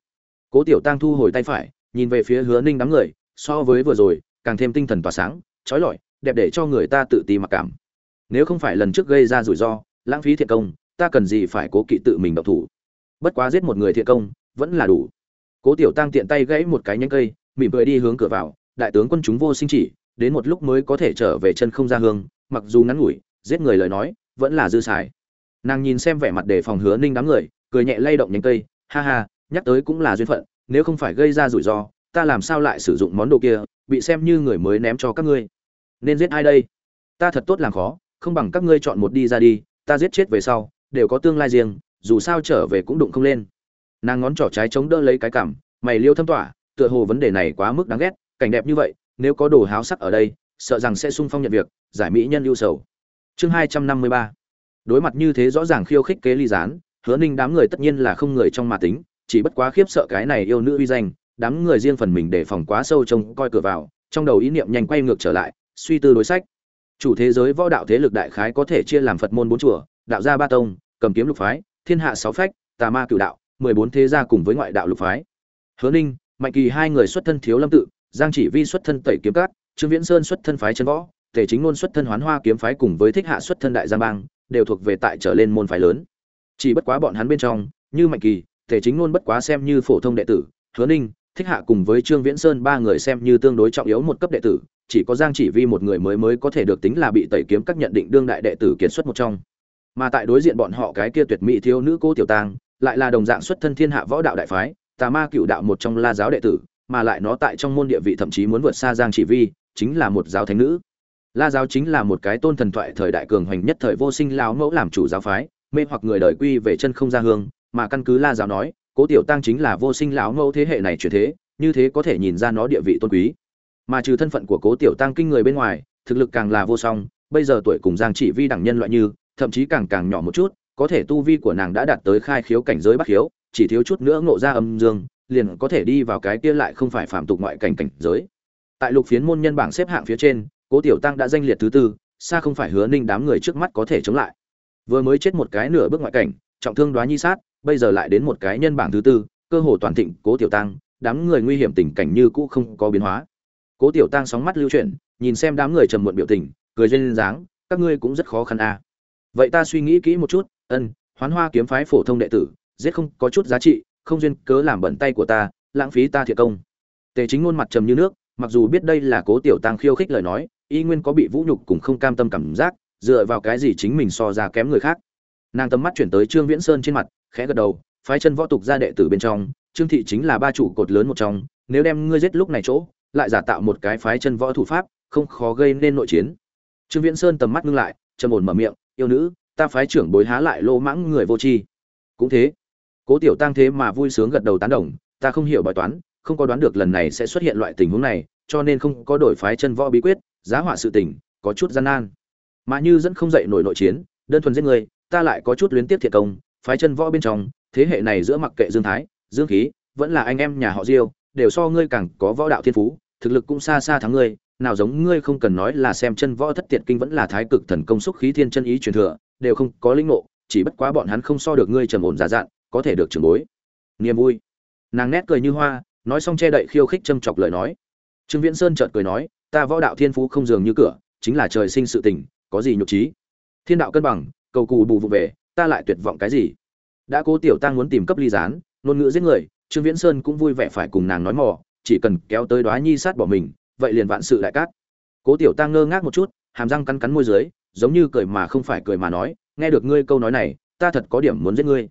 S1: Cố tiểu tăng thu hồi tay phải, nhìn về phía hứa ninh đám người, so với vừa rồi, càng thêm tinh thần tỏa sáng, trói lọi, đẹp để cho người ta tự ti mặc cảm. Nếu không phải lần trước gây ra rủi ro, lãng phí thiện công, ta cần gì phải cố kỵ tự mình độc thủ? Bất quá giết một người thiện công, vẫn là đủ. Cố tiểu tăng tiện tay gãy một cái nhánh cây, mỉm cười đi hướng cửa vào, đại tướng quân chúng vô sinh chỉ, đến một lúc mới có thể trở về chân không ra hương, mặc dù ngắn ngủi, giết người lời nói, vẫn là dư xài. Nàng nhìn xem vẻ mặt đề phòng hứa ninh đám người, cười nhẹ lay động nhánh cây ha ha, nhắc tới cũng là duyên phận, nếu không phải gây ra rủi ro, ta làm sao lại sử dụng món đồ kia, bị xem như người mới ném cho các ngươi. Nên giết ai đây? Ta thật tốt làm khó, không bằng các ngươi chọn một đi ra đi, ta giết chết về sau, đều có tương lai riêng, dù sao trở về cũng đụng không lên. Nàng ngón trỏ trái chống đỡ lấy cái cảm, mày liêu thâm tỏa tựa hồ vấn đề này quá mức đáng ghét, cảnh đẹp như vậy, nếu có đồ háo sắc ở đây, sợ rằng sẽ sung phong nhận việc, giải mỹ nhân lưu sầu. Chương hai trăm năm mươi ba. Đối mặt như thế rõ ràng khiêu khích kế ly gián hứa ninh đám người tất nhiên là không người trong mà tính, chỉ bất quá khiếp sợ cái này yêu nữ uy danh, đám người riêng phần mình để phòng quá sâu trông coi cửa vào, trong đầu ý niệm nhanh quay ngược trở lại, suy tư đối sách. Chủ thế giới võ đạo thế lực đại khái có thể chia làm phật môn bốn chùa, đạo gia ba tông, cầm kiếm lục phái, thiên hạ sáu phách, tà ma cửu đạo, mười bốn thế gia cùng với ngoại đạo lục phái. Hứa ninh, mạnh kỳ hai người xuất thân thiếu lâm tự, giang chỉ vi xuất thân tẩy kiếm cát, trương viễn sơn xuất thân phái chân võ, tề chính ngôn xuất thân hoán hoa kiếm phái cùng với thích hạ xuất thân đại giang bang, đều thuộc về tại trở lên môn phái lớn chỉ bất quá bọn hắn bên trong, như mạnh kỳ thể chính ngôn bất quá xem như phổ thông đệ tử, hứa ninh, thích hạ cùng với trương viễn sơn ba người xem như tương đối trọng yếu một cấp đệ tử, chỉ có giang chỉ vi một người mới mới có thể được tính là bị tẩy kiếm các nhận định đương đại đệ tử kiệt xuất một trong. Mà tại đối diện bọn họ cái kia tuyệt mỹ thiếu nữ cô tiểu tang lại là đồng dạng xuất thân thiên hạ võ đạo đại phái, tà ma cựu đạo một trong la giáo đệ tử, mà lại nó tại trong môn địa vị thậm chí muốn vượt xa giang chỉ vi, chính là một giáo thánh nữ. La giáo chính là một cái tôn thần thoại thời đại cường hoành nhất thời vô sinh lão mẫu làm chủ giáo phái mê hoặc người đời quy về chân không ra hương, mà căn cứ la giáo nói, cố tiểu tăng chính là vô sinh lão mẫu thế hệ này chuyển thế, như thế có thể nhìn ra nó địa vị tôn quý. Mà trừ thân phận của cố tiểu tăng kinh người bên ngoài, thực lực càng là vô song, bây giờ tuổi cùng giang chỉ vi đẳng nhân loại như, thậm chí càng càng nhỏ một chút, có thể tu vi của nàng đã đạt tới khai khiếu cảnh giới bắc khiếu, chỉ thiếu chút nữa ngộ ra âm dương, liền có thể đi vào cái kia lại không phải phạm tục ngoại cảnh cảnh giới. Tại lục phiến môn nhân bảng xếp hạng phía trên, cố tiểu tăng đã danh liệt thứ tư, xa không phải hứa ninh đám người trước mắt có thể chống lại vừa mới chết một cái nửa bước ngoại cảnh, trọng thương đoá nhi sát, bây giờ lại đến một cái nhân bảng thứ tư, cơ hồ toàn thịnh, cố tiểu tăng, đám người nguy hiểm tình cảnh như cũ không có biến hóa cố tiểu tăng sóng mắt lưu chuyển, nhìn xem đám người trầm muộn biểu tình, cười duyên dáng, các ngươi cũng rất khó khăn à. vậy ta suy nghĩ kỹ một chút, ân, hoán hoa kiếm phái phổ thông đệ tử, giết không có chút giá trị, không duyên cớ làm bẩn tay của ta, lãng phí ta thiệt công tề chính ngôn mặt trầm như nước, mặc dù biết đây là cố tiểu tăng khiêu khích lời nói, y nguyên có bị vũ nhục cùng không cam tâm cảm giác dựa vào cái gì chính mình so ra kém người khác? Nàng tầm mắt chuyển tới trương viễn sơn trên mặt, khẽ gật đầu, phái chân võ tục ra đệ tử bên trong, trương thị chính là ba trụ cột lớn một trong, nếu đem ngươi giết lúc này chỗ, lại giả tạo một cái phái chân võ thủ pháp, không khó gây nên nội chiến. Trương viễn sơn tầm mắt ngưng lại, trầm ổn mở miệng, yêu nữ, ta phái trưởng bối há lại lô mãng người vô tri? Cũng thế. Cố tiểu tăng thế mà vui sướng gật đầu tán đồng, ta không hiểu bài toán, không có đoán được lần này sẽ xuất hiện loại tình huống này, cho nên không có đổi phái chân võ bí quyết, giá họa sự tình, có chút gian nan mà như dẫn không dậy nổi nội chiến, đơn thuần giết người, ta lại có chút luyến tiếp thiệt công, phái chân võ bên trong, thế hệ này giữa mặc kệ dương thái, dương khí, vẫn là anh em nhà họ diêu, đều so ngươi càng có võ đạo thiên phú, thực lực cũng xa xa thắng ngươi, nào giống ngươi không cần nói là xem chân võ thất tiệt kinh vẫn là thái cực thần công xúc khí thiên chân ý truyền thừa, đều không có linh ngộ, chỉ bất quá bọn hắn không so được ngươi trầm ổn giả dạn có thể được trưởng bối. Niềm vui. Nàng nét cười như hoa, nói xong che đậy khiêu khích châm chọc lời nói. Trương viễn sơn chợt cười nói, ta võ đạo thiên phú không dường như cửa, chính là trời sinh sự tình có gì nhục trí? Thiên đạo cân bằng, cầu cù bù vụ về, ta lại tuyệt vọng cái gì? Đã cố tiểu tăng muốn tìm cấp ly gián, ngôn ngữ giết người, trương viễn sơn cũng vui vẻ phải cùng nàng nói mò, chỉ cần kéo tới đoá nhi sát bỏ mình, vậy liền vạn sự đại cát. Cố tiểu tăng ngơ ngác một chút, hàm răng cắn cắn môi dưới, giống như cười mà không phải cười mà nói, nghe được ngươi câu nói này, ta thật có điểm muốn giết ngươi.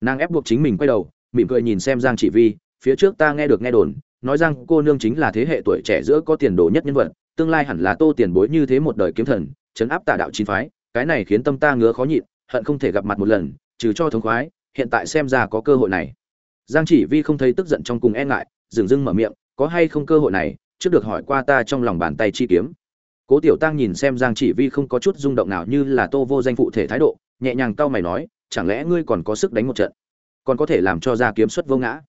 S1: Nàng ép buộc chính mình quay đầu, mỉm cười nhìn xem giang chỉ vi, phía trước ta nghe được nghe đồn, nói rằng cô nương chính là thế hệ tuổi trẻ giữa có tiền đồ nhất nhân vật, tương lai hẳn là tô tiền bối như thế một đời kiếm thần chấn áp tà đạo chín phái, cái này khiến tâm ta ngứa khó nhịn, hận không thể gặp mặt một lần, trừ cho thống khoái, hiện tại xem ra có cơ hội này. Giang chỉ vi không thấy tức giận trong cùng e ngại, dừng dưng mở miệng, có hay không cơ hội này, trước được hỏi qua ta trong lòng bàn tay chi kiếm. Cố tiểu tăng nhìn xem giang chỉ vi không có chút rung động nào như là tô vô danh phụ thể thái độ, nhẹ nhàng cau mày nói, chẳng lẽ ngươi còn có sức đánh một trận? Còn có thể làm cho ra kiếm xuất vô ngã?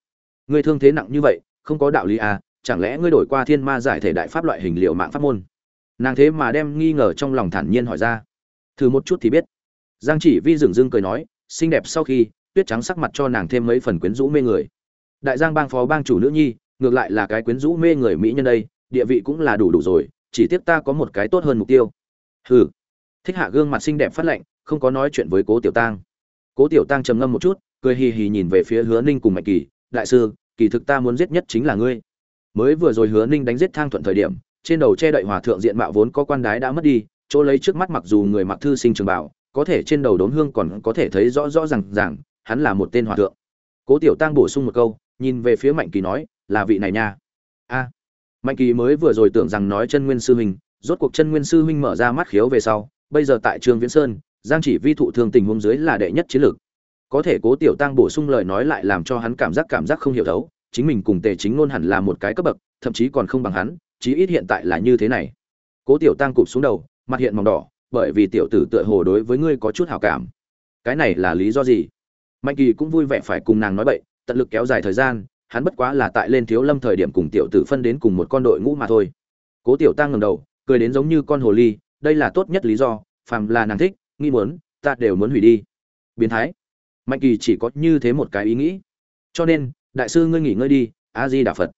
S1: Ngươi thương thế nặng như vậy, không có đạo lý à chẳng lẽ ngươi đổi qua thiên ma giải thể đại pháp loại hình liệu mạng pháp môn? Nàng thế mà đem nghi ngờ trong lòng thản nhiên hỏi ra. Thử một chút thì biết. Giang chỉ vi dừng dưng cười nói xinh đẹp sau khi tuyết trắng sắc mặt cho nàng thêm mấy phần quyến rũ mê người. Đại giang bang phó bang chủ nữ nhi ngược lại là cái quyến rũ mê người mỹ nhân đây địa vị cũng là đủ đủ rồi chỉ tiếc ta có một cái tốt hơn mục tiêu. Hừ. Thích hạ gương mặt xinh đẹp phát lạnh, không có nói chuyện với cố tiểu tang. Cố tiểu tang trầm ngâm một chút cười hì hì nhìn về phía hứa ninh cùng mạnh kỳ. Đại sư kỳ thực ta muốn giết nhất chính là ngươi. Mới vừa rồi hứa ninh đánh giết thang thuận thời điểm trên đầu che đậy hòa thượng diện mạo vốn có quan đái đã mất đi, chỗ lấy trước mắt mặc dù người mặc thư sinh trường bảo, có thể trên đầu đốn hương còn có thể thấy rõ rõ ràng ràng, hắn là một tên hòa thượng. Cố tiểu tăng bổ sung một câu, nhìn về phía mạnh kỳ nói, là vị này nha. A. Mạnh kỳ mới vừa rồi tưởng rằng nói chân nguyên sư huynh, rốt cuộc chân nguyên sư huynh mở ra mắt khiếu về sau, bây giờ tại trường viễn sơn, giang chỉ vi thụ thương tình huống dưới là đệ nhất chiến lược. Có thể cố tiểu tăng bổ sung lời nói lại làm cho hắn cảm giác cảm giác không hiểu thấu, chính mình cùng tề chính ngôn hẳn là một cái cấp bậc, thậm chí còn không bằng hắn chí ít hiện tại là như thế này. Cố tiểu tăng cụp xuống đầu, mặt hiện mỏng đỏ, bởi vì tiểu tử tựa hồ đối với ngươi có chút hảo cảm. Cái này là lý do gì? Mạnh kỳ cũng vui vẻ phải cùng nàng nói bậy, tận lực kéo dài thời gian, hắn bất quá là tại lên thiếu lâm thời điểm cùng tiểu tử phân đến cùng một con đội ngũ mà thôi. Cố tiểu tăng ngầm đầu, cười đến giống như con hồ ly, đây là tốt nhất lý do, phàm là nàng thích, nghi muốn, ta đều muốn hủy đi. Biến thái. Mạnh kỳ chỉ có như thế một cái ý nghĩ. Cho nên, đại sư ngươi nghỉ ngơi đi, a di đà phật.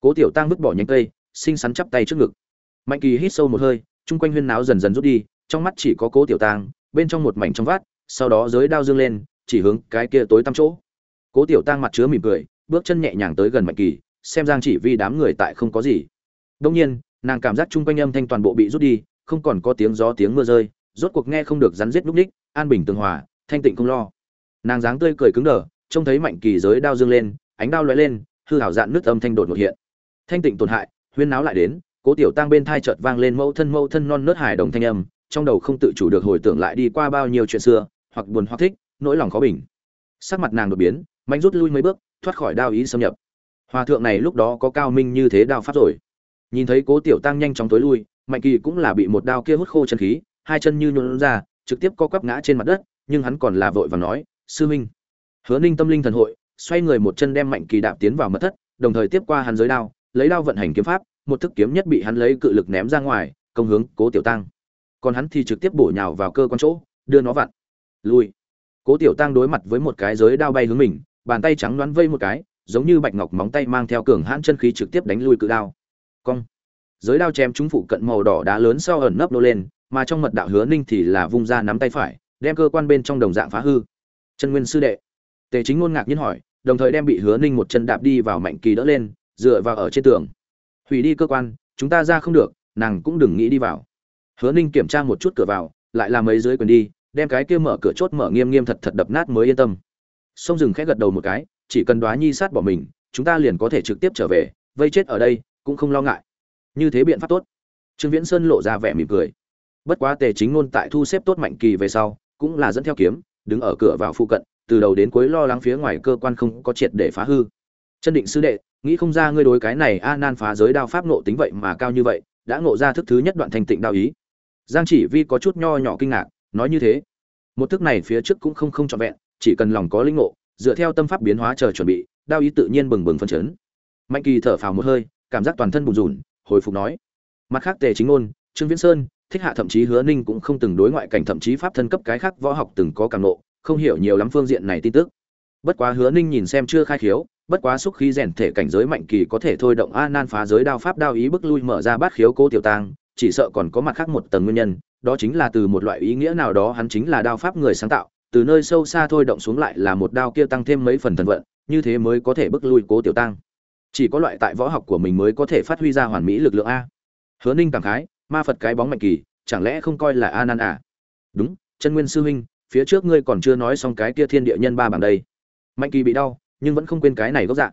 S1: Cố tiểu tăng vứt bỏ nhánh cây xinh xắn chắp tay trước ngực. Mạnh kỳ hít sâu một hơi, chung quanh huyên náo dần dần rút đi, trong mắt chỉ có cố tiểu tang bên trong một mảnh trong vát sau đó giới đao dương lên, chỉ hướng cái kia tối tăm chỗ. Cố tiểu tang mặt chứa mỉm cười, bước chân nhẹ nhàng tới gần mạnh kỳ, xem giang chỉ vi đám người tại không có gì. Đông nhiên, nàng cảm giác chung quanh âm thanh toàn bộ bị rút đi, không còn có tiếng gió tiếng mưa rơi, rốt cuộc nghe không được rắn giết núp ních, an bình tường hòa, thanh tịnh không lo. Nàng dáng tươi cười cứng đờ, trông thấy mạnh kỳ giới đao dương lên, ánh đao lóe lên, hư hảo dạn nước âm thanh đột ngột hiện. Thanh tịnh tổn hại huyên náo lại đến, cố tiểu tăng bên thai chợt vang lên mẫu thân mẫu thân non nớt hài đồng thanh âm, trong đầu không tự chủ được hồi tưởng lại đi qua bao nhiêu chuyện xưa, hoặc buồn hoặc thích, nỗi lòng khó bình. Sắc mặt nàng đột biến mạnh rút lui mấy bước, thoát khỏi đao ý xâm nhập. Hòa thượng này lúc đó có cao minh như thế đao pháp rồi. Nhìn thấy cố tiểu tăng nhanh chóng tối lui, mạnh kỳ cũng là bị một đao kia hút khô chân khí, hai chân như nhuộn ra, trực tiếp co quắp ngã trên mặt đất, nhưng hắn còn là vội và nói, sư minh hứa ninh tâm linh thần hội, xoay người một chân đem mạnh kỳ đạp tiến vào mật thất, đồng thời tiếp qua hắn giới đao lấy đao vận hành kiếm pháp, một thức kiếm nhất bị hắn lấy cự lực ném ra ngoài, công hướng cố tiểu tăng. Còn hắn thì trực tiếp bổ nhào vào cơ quan chỗ, đưa nó vặn. Lùi. cố tiểu tăng đối mặt với một cái giới đao bay hướng mình, bàn tay trắng đoán vây một cái, giống như bạch ngọc móng tay mang theo cường hãn chân khí trực tiếp đánh lui cự đao. Cong. Giới đao chém trúng phụ cận màu đỏ đá lớn sau ẩn nấp nô lên, mà trong mật đạo hứa ninh thì là vung ra nắm tay phải, đem cơ quan bên trong đồng dạng phá hư. Chân nguyên sư đệ. Tề chính ngôn ngạc nhiên hỏi, đồng thời đem bị hứa ninh một chân đạp đi vào mạnh kỳ đỡ lên dựa vào ở trên tường. Hủy đi cơ quan, chúng ta ra không được, nàng cũng đừng nghĩ đi vào. Hứa ninh kiểm tra một chút cửa vào, lại làm mấy dưới quyền đi, đem cái kia mở cửa chốt mở nghiêm nghiêm thật thật đập nát mới yên tâm. Sông rừng khẽ gật đầu một cái, chỉ cần đoá nhi sát bỏ mình, chúng ta liền có thể trực tiếp trở về, vây chết ở đây, cũng không lo ngại. Như thế biện pháp tốt. Trương viễn sơn lộ ra vẻ mỉm cười. Bất quá tề chính ngôn tại thu xếp tốt mạnh kỳ về sau, cũng là dẫn theo kiếm, đứng ở cửa vào phụ cận, từ đầu đến cuối lo lắng phía ngoài cơ quan không có triệt để phá hư. Chân định sư đệ nghĩ không ra ngươi đối cái này a nan phá giới đao pháp nộ tính vậy mà cao như vậy, đã ngộ ra thức thứ nhất đoạn thành tịnh đao ý. Giang chỉ vi có chút nho nhỏ kinh ngạc, nói như thế. Một thức này phía trước cũng không không trọn vẹn, chỉ cần lòng có linh ngộ, dựa theo tâm pháp biến hóa chờ chuẩn bị, đao ý tự nhiên bừng bừng phân chấn. Mạnh kỳ thở phào một hơi, cảm giác toàn thân bùn rùn, hồi phục nói. Mặt khác tề chính ngôn, trương viễn sơn, thích hạ thậm chí hứa ninh cũng không từng đối ngoại cảnh thậm chí pháp thân cấp cái khác võ học từng có cảm nộ không hiểu nhiều lắm phương diện này tin tức. Bất quá hứa ninh nhìn xem chưa khai khiếu bất quá xúc khí rèn thể cảnh giới mạnh kỳ có thể thôi động a nan phá giới đao pháp đao ý bức lui mở ra bát khiếu cố tiểu tang chỉ sợ còn có mặt khác một tầng nguyên nhân, đó chính là từ một loại ý nghĩa nào đó hắn chính là đao pháp người sáng tạo, từ nơi sâu xa thôi động xuống lại là một đao kia tăng thêm mấy phần thần vận, như thế mới có thể bức lui cố tiểu tăng chỉ có loại tại võ học của mình mới có thể phát huy ra hoàn mỹ lực lượng a. Hứa ninh cảm khái, ma phật cái bóng mạnh kỳ, chẳng lẽ không coi là a nan à? Đúng, chân nguyên sư huynh, phía trước ngươi còn chưa nói xong cái kia thiên địa nhân ba bảng đây. Mạnh kỳ bị đau nhưng vẫn không quên cái này gốc dạng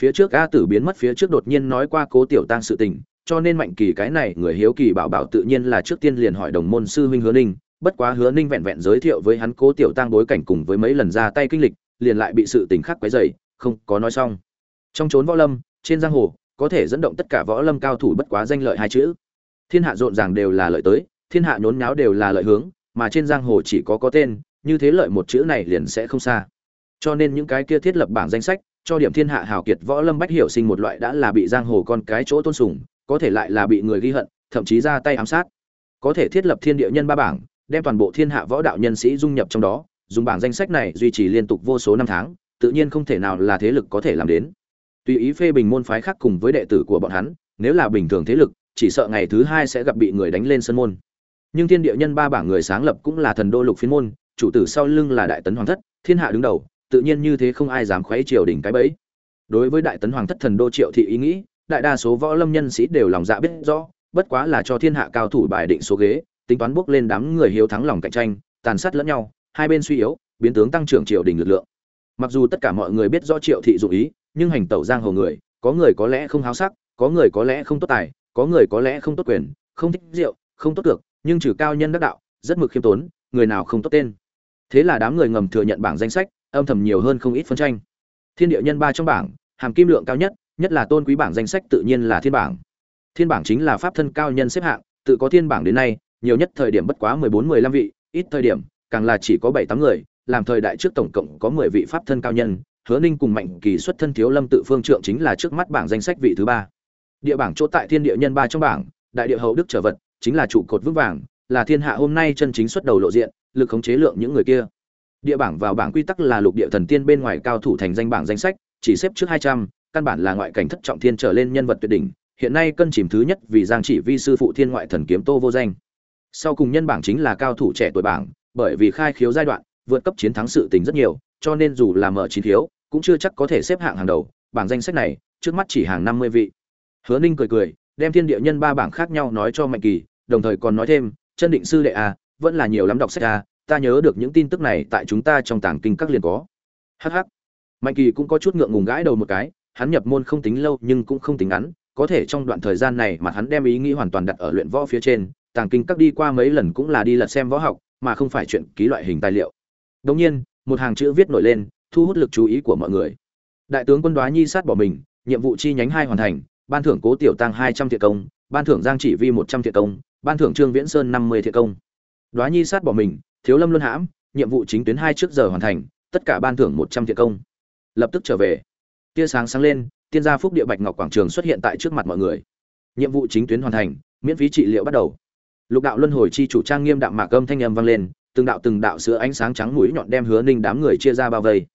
S1: phía trước a tử biến mất, phía trước đột nhiên nói qua cố tiểu tăng sự tình, cho nên mạnh kỳ cái này người hiếu kỳ bảo bảo tự nhiên là trước tiên liền hỏi đồng môn sư huynh hứa ninh. Bất quá hứa ninh vẹn vẹn giới thiệu với hắn cố tiểu tăng bối cảnh cùng với mấy lần ra tay kinh lịch, liền lại bị sự tình khác quấy dày không có nói xong. Trong trốn võ lâm, trên giang hồ, có thể dẫn động tất cả võ lâm cao thủ bất quá danh lợi hai chữ. Thiên hạ rộn ràng đều là lợi tới, thiên hạ nhốn nháo đều là lợi hướng, mà trên giang hồ chỉ có có tên, như thế lợi một chữ này liền sẽ không xa cho nên những cái kia thiết lập bảng danh sách, cho điểm thiên hạ hào kiệt võ lâm bách hiểu sinh một loại đã là bị giang hồ con cái chỗ tôn sùng, có thể lại là bị người ghi hận, thậm chí ra tay ám sát. Có thể thiết lập thiên địa nhân ba bảng, đem toàn bộ thiên hạ võ đạo nhân sĩ dung nhập trong đó, dùng bảng danh sách này duy trì liên tục vô số năm tháng, tự nhiên không thể nào là thế lực có thể làm đến. Tùy ý phê bình môn phái khác cùng với đệ tử của bọn hắn, nếu là bình thường thế lực, chỉ sợ ngày thứ hai sẽ gặp bị người đánh lên sân môn. Nhưng thiên địa nhân ba bảng người sáng lập cũng là thần đô lục phiên môn, chủ tử sau lưng là đại tấn hoàng thất, thiên hạ đứng đầu tự nhiên như thế không ai dám khuấy triều đỉnh cái bẫy. Đối với đại tấn hoàng thất thần đô triệu thị ý nghĩ, đại đa số võ lâm nhân sĩ đều lòng dạ biết rõ, bất quá là cho thiên hạ cao thủ bài định số ghế, tính toán bước lên đám người hiếu thắng lòng cạnh tranh, tàn sát lẫn nhau, hai bên suy yếu, biến tướng tăng trưởng triều đình lực lượng. Mặc dù tất cả mọi người biết rõ triệu thị dụ ý, nhưng hành tẩu giang hồ người, có người có lẽ không háo sắc, có người có lẽ không tốt tài, có người có lẽ không tốt quyền, không thích rượu, không tốt được nhưng trừ cao nhân đắc đạo, rất mực khiêm tốn, người nào không tốt tên. Thế là đám người ngầm thừa nhận bảng danh sách âm thầm nhiều hơn không ít phân tranh. Thiên địa nhân ba trong bảng, hàm kim lượng cao nhất nhất là tôn quý bảng danh sách tự nhiên là thiên bảng. Thiên bảng chính là pháp thân cao nhân xếp hạng, tự có thiên bảng đến nay, nhiều nhất thời điểm bất quá mười bốn mười lăm vị, ít thời điểm, càng là chỉ có bảy tám người, làm thời đại trước tổng cộng có mười vị pháp thân cao nhân, hứa ninh cùng mạnh kỳ xuất thân thiếu lâm tự phương trượng chính là trước mắt bảng danh sách vị thứ ba. Địa bảng chỗ tại thiên địa nhân ba trong bảng, đại địa hậu đức trở vật, chính là trụ cột vững vàng, là thiên hạ hôm nay chân chính xuất đầu lộ diện, lực khống chế lượng những người kia địa bảng vào bảng quy tắc là lục địa thần tiên bên ngoài cao thủ thành danh bảng danh sách chỉ xếp trước hai trăm căn bản là ngoại cảnh thất trọng thiên trở lên nhân vật tuyệt đỉnh. Hiện nay cân chìm thứ nhất vì giang chỉ vi sư phụ thiên ngoại thần kiếm tô vô danh. Sau cùng nhân bảng chính là cao thủ trẻ tuổi bảng bởi vì khai khiếu giai đoạn vượt cấp chiến thắng sự tình rất nhiều cho nên dù là mở chín khiếu cũng chưa chắc có thể xếp hạng hàng đầu. Bảng danh sách này trước mắt chỉ hàng năm mươi vị. Hứa ninh cười cười đem thiên địa nhân ba bảng khác nhau nói cho mạnh kỳ đồng thời còn nói thêm chân định sư đệ a à, vẫn là nhiều lắm đọc sách a à, ta nhớ được những tin tức này tại chúng ta trong tàng kinh các liền có. Hh mạnh kỳ cũng có chút ngượng ngùng gãi đầu một cái, hắn nhập môn không tính lâu nhưng cũng không tính ngắn, có thể trong đoạn thời gian này mà hắn đem ý nghĩ hoàn toàn đặt ở luyện võ phía trên, tàng kinh các đi qua mấy lần cũng là đi lật xem võ học, mà không phải chuyện ký loại hình tài liệu. Đồng nhiên, một hàng chữ viết nổi lên, thu hút lực chú ý của mọi người. Đại tướng quân đoá nhi sát bỏ mình, nhiệm vụ chi nhánh hai hoàn thành, ban thưởng cố tiểu tăng hai trăm thiện công, ban thưởng giang chỉ vi một trăm thiện công, ban thưởng trương viễn sơn năm mươi thiện công. Đoá nhi sát bỏ mình thiếu lâm luân hãm, nhiệm vụ chính tuyến hai trước giờ hoàn thành, tất cả ban thưởng một trăm thiện công. Lập tức trở về. Tia sáng sáng lên, tiên gia phúc địa bạch ngọc quảng trường xuất hiện tại trước mặt mọi người. Nhiệm vụ chính tuyến hoàn thành, miễn phí trị liệu bắt đầu. Lục đạo luân hồi chi chủ trang nghiêm đạm mạc âm thanh âm vang lên, từng đạo từng đạo sữa ánh sáng trắng mũi nhọn đem hứa ninh đám người chia ra bao vây.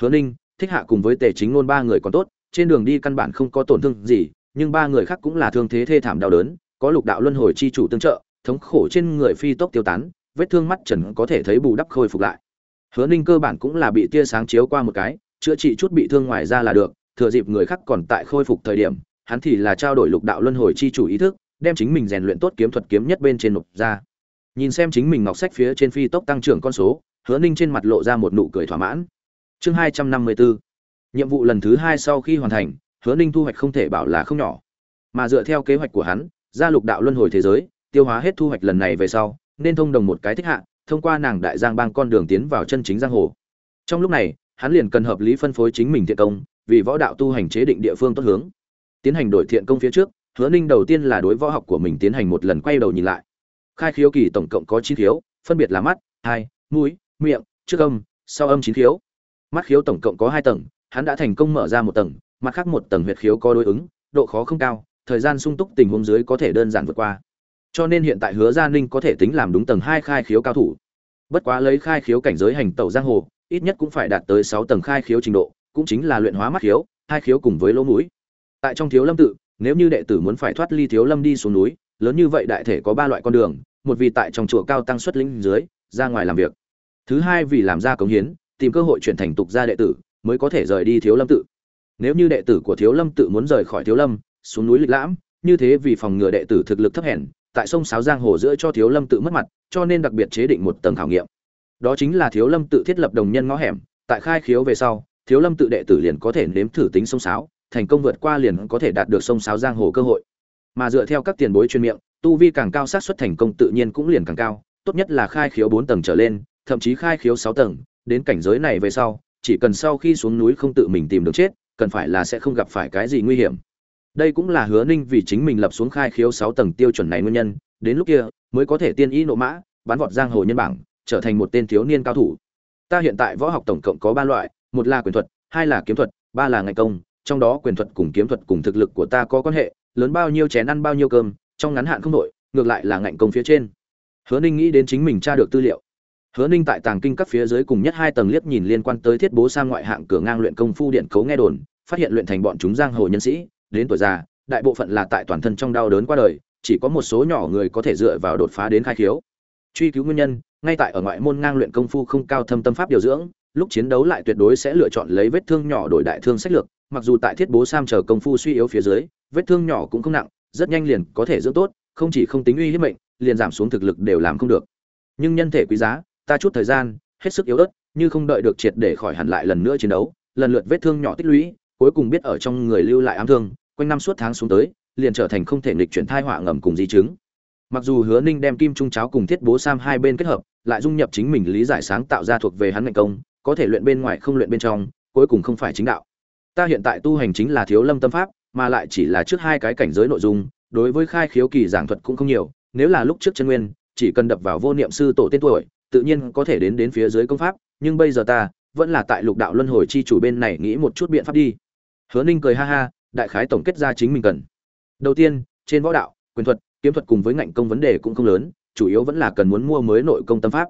S1: Hứa ninh, thích hạ cùng với tề chính ngôn ba người còn tốt, trên đường đi căn bản không có tổn thương gì, nhưng ba người khác cũng là thương thế thê thảm đau đớn, có lục đạo luân hồi chi chủ tương trợ, thống khổ trên người phi tốc tiêu tán vết thương mắt trần có thể thấy bù đắp khôi phục lại. Hứa ninh cơ bản cũng là bị tia sáng chiếu qua một cái, chữa trị chút bị thương ngoài ra là được, thừa dịp người khác còn tại khôi phục thời điểm, hắn thì là trao đổi lục đạo luân hồi chi chủ ý thức, đem chính mình rèn luyện tốt kiếm thuật kiếm nhất bên trên nộp ra. Nhìn xem chính mình ngọc sách phía trên phi tốc tăng trưởng con số, hứa ninh trên mặt lộ ra một nụ cười thỏa mãn. Chương hai trăm năm mươi bốn nhiệm vụ lần thứ hai sau khi hoàn thành, hứa ninh thu hoạch không thể bảo là không nhỏ. Mà dựa theo kế hoạch của hắn gia lục đạo luân hồi thế giới, tiêu hóa hết thu hoạch lần này về sau nên thông đồng một cái thích hạ, thông qua nàng đại giang bang con đường tiến vào chân chính giang hồ. Trong lúc này, hắn liền cần hợp lý phân phối chính mình thiện công, vì võ đạo tu hành chế định địa phương tốt hướng. Tiến hành đổi thiện công phía trước, hứa ninh đầu tiên là đối võ học của mình tiến hành một lần quay đầu nhìn lại. Khai khiếu kỳ tổng cộng có chín khiếu, phân biệt là mắt, hai, mũi, miệng, trước âm, sau âm chín khiếu. Mắt khiếu tổng cộng có hai tầng, hắn đã thành công mở ra một tầng, mặt khác một tầng huyệt khiếu có đối ứng, độ khó không cao, thời gian sung túc tình huống dưới có thể đơn giản vượt qua cho nên hiện tại hứa gia ninh có thể tính làm đúng tầng hai khai khiếu cao thủ. Bất quá lấy khai khiếu cảnh giới hành tẩu giang hồ, ít nhất cũng phải đạt tới sáu tầng khai khiếu trình độ, cũng chính là luyện hóa mắt khiếu, hai khiếu cùng với lỗ mũi. Tại trong thiếu lâm tự, nếu như đệ tử muốn phải thoát ly thiếu lâm đi xuống núi, lớn như vậy đại thể có ba loại con đường, một vì tại trong chùa cao tăng xuất lĩnh dưới, ra ngoài làm việc. Thứ hai vì làm ra cống hiến, tìm cơ hội chuyển thành tục gia đệ tử, mới có thể rời đi thiếu lâm tự. Nếu như đệ tử của thiếu lâm tự muốn rời khỏi thiếu lâm, xuống núi lịch lãm, như thế vì phòng ngừa đệ tử thực lực thấp hèn tại sông sáo giang hồ giữa cho thiếu lâm tự mất mặt, cho nên đặc biệt chế định một tầng khảo nghiệm. Đó chính là thiếu lâm tự thiết lập đồng nhân ngõ hẻm, tại khai khiếu về sau, thiếu lâm tự đệ tử liền có thể nếm thử tính sông sáo, thành công vượt qua liền có thể đạt được sông sáo giang hồ cơ hội. Mà dựa theo các tiền bối chuyên miệng, tu vi càng cao sát xuất thành công tự nhiên cũng liền càng cao, tốt nhất là khai khiếu bốn tầng trở lên, thậm chí khai khiếu sáu tầng, đến cảnh giới này về sau, chỉ cần sau khi xuống núi không tự mình tìm được chết, cần phải là sẽ không gặp phải cái gì nguy hiểm đây cũng là hứa ninh vì chính mình lập xuống khai khiếu sáu tầng tiêu chuẩn này nguyên nhân, đến lúc kia, mới có thể tiên ý nộ mã bán vọt giang hồ nhân bảng, trở thành một tên thiếu niên cao thủ. Ta hiện tại võ học tổng cộng có ba loại, một là quyền thuật, hai là kiếm thuật, ba là ngành công, trong đó quyền thuật cùng kiếm thuật cùng thực lực của ta có quan hệ, lớn bao nhiêu chén ăn bao nhiêu cơm, trong ngắn hạn không đổi, ngược lại là ngạnh công phía trên. Hứa ninh nghĩ đến chính mình tra được tư liệu. Hứa ninh tại tàng kinh các phía dưới cùng nhất hai tầng liếc nhìn liên quan tới thiết bố sang ngoại hạng cửa ngang luyện công phu điện cấu nghe đồn, phát hiện luyện thành bọn chúng giang hồ nhân sĩ đến tuổi già, đại bộ phận là tại toàn thân trong đau đớn qua đời, chỉ có một số nhỏ người có thể dựa vào đột phá đến khai khiếu. Truy cứu nguyên nhân, ngay tại ở ngoại môn ngang luyện công phu không cao thâm tâm pháp điều dưỡng, lúc chiến đấu lại tuyệt đối sẽ lựa chọn lấy vết thương nhỏ đổi đại thương sách lược, mặc dù tại thiết bố sam chờ công phu suy yếu phía dưới, vết thương nhỏ cũng không nặng, rất nhanh liền có thể dưỡng tốt, không chỉ không tính uy hiếp mệnh, liền giảm xuống thực lực đều làm không được. Nhưng nhân thể quý giá, ta chút thời gian, hết sức yếu ớt, như không đợi được triệt để khỏi hẳn lại lần nữa chiến đấu, lần lượt vết thương nhỏ tích lũy, cuối cùng biết ở trong người lưu lại ám thương quanh năm suốt tháng xuống tới, liền trở thành không thể nghịch chuyển thai họa ngầm cùng di chứng. Mặc dù hứa ninh đem kim trung cháo cùng thiết bố sam hai bên kết hợp, lại dung nhập chính mình lý giải sáng tạo ra thuộc về hắn ngành công, có thể luyện bên ngoài không luyện bên trong, cuối cùng không phải chính đạo. Ta hiện tại tu hành chính là thiếu lâm tâm pháp, mà lại chỉ là trước hai cái cảnh giới nội dung, đối với khai khiếu kỳ giảng thuật cũng không nhiều, nếu là lúc trước chân nguyên, chỉ cần đập vào vô niệm sư tổ tên tuổi, tự nhiên có thể đến đến phía dưới công pháp, nhưng bây giờ ta vẫn là tại lục đạo luân hồi chi chủ bên này nghĩ một chút biện pháp đi. Hứa ninh cười ha ha đại khái tổng kết ra chính mình cần. Đầu tiên, trên võ đạo, quyền thuật, kiếm thuật cùng với ngạnh công vấn đề cũng không lớn, chủ yếu vẫn là cần muốn mua mới nội công tâm pháp.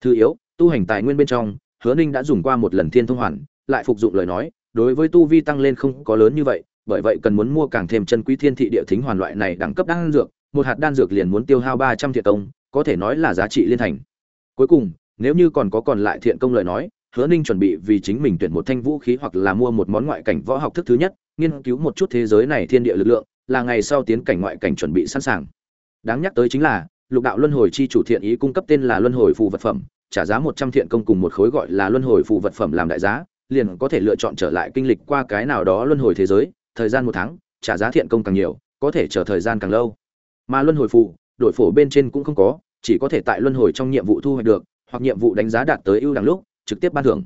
S1: Thứ yếu, tu hành tài nguyên bên trong, hứa ninh đã dùng qua một lần thiên thông hoàn, lại phục dụng lời nói, đối với tu vi tăng lên không có lớn như vậy, bởi vậy cần muốn mua càng thêm chân quý thiên thị địa thính hoàn loại này đẳng cấp đan dược, một hạt đan dược liền muốn tiêu hao ba trăm thiện công, có thể nói là giá trị liên thành. Cuối cùng, nếu như còn có còn lại thiện công lời nói hứa ninh chuẩn bị vì chính mình tuyển một thanh vũ khí hoặc là mua một món ngoại cảnh võ học thức thứ nhất, nghiên cứu một chút thế giới này thiên địa lực lượng, là ngày sau tiến cảnh ngoại cảnh chuẩn bị sẵn sàng. Đáng nhắc tới chính là, lục đạo luân hồi chi chủ thiện ý cung cấp tên là luân hồi phù vật phẩm, trả giá một trăm thiện công cùng một khối gọi là luân hồi phù vật phẩm làm đại giá, liền có thể lựa chọn trở lại kinh lịch qua cái nào đó luân hồi thế giới, thời gian một tháng, trả giá thiện công càng nhiều, có thể chờ thời gian càng lâu. Mà luân hồi phù đổi phổ bên trên cũng không có, chỉ có thể tại luân hồi trong nhiệm vụ thu hoạch được, hoặc nhiệm vụ đánh giá đạt tới ưu đẳng lúc trực tiếp ban thưởng.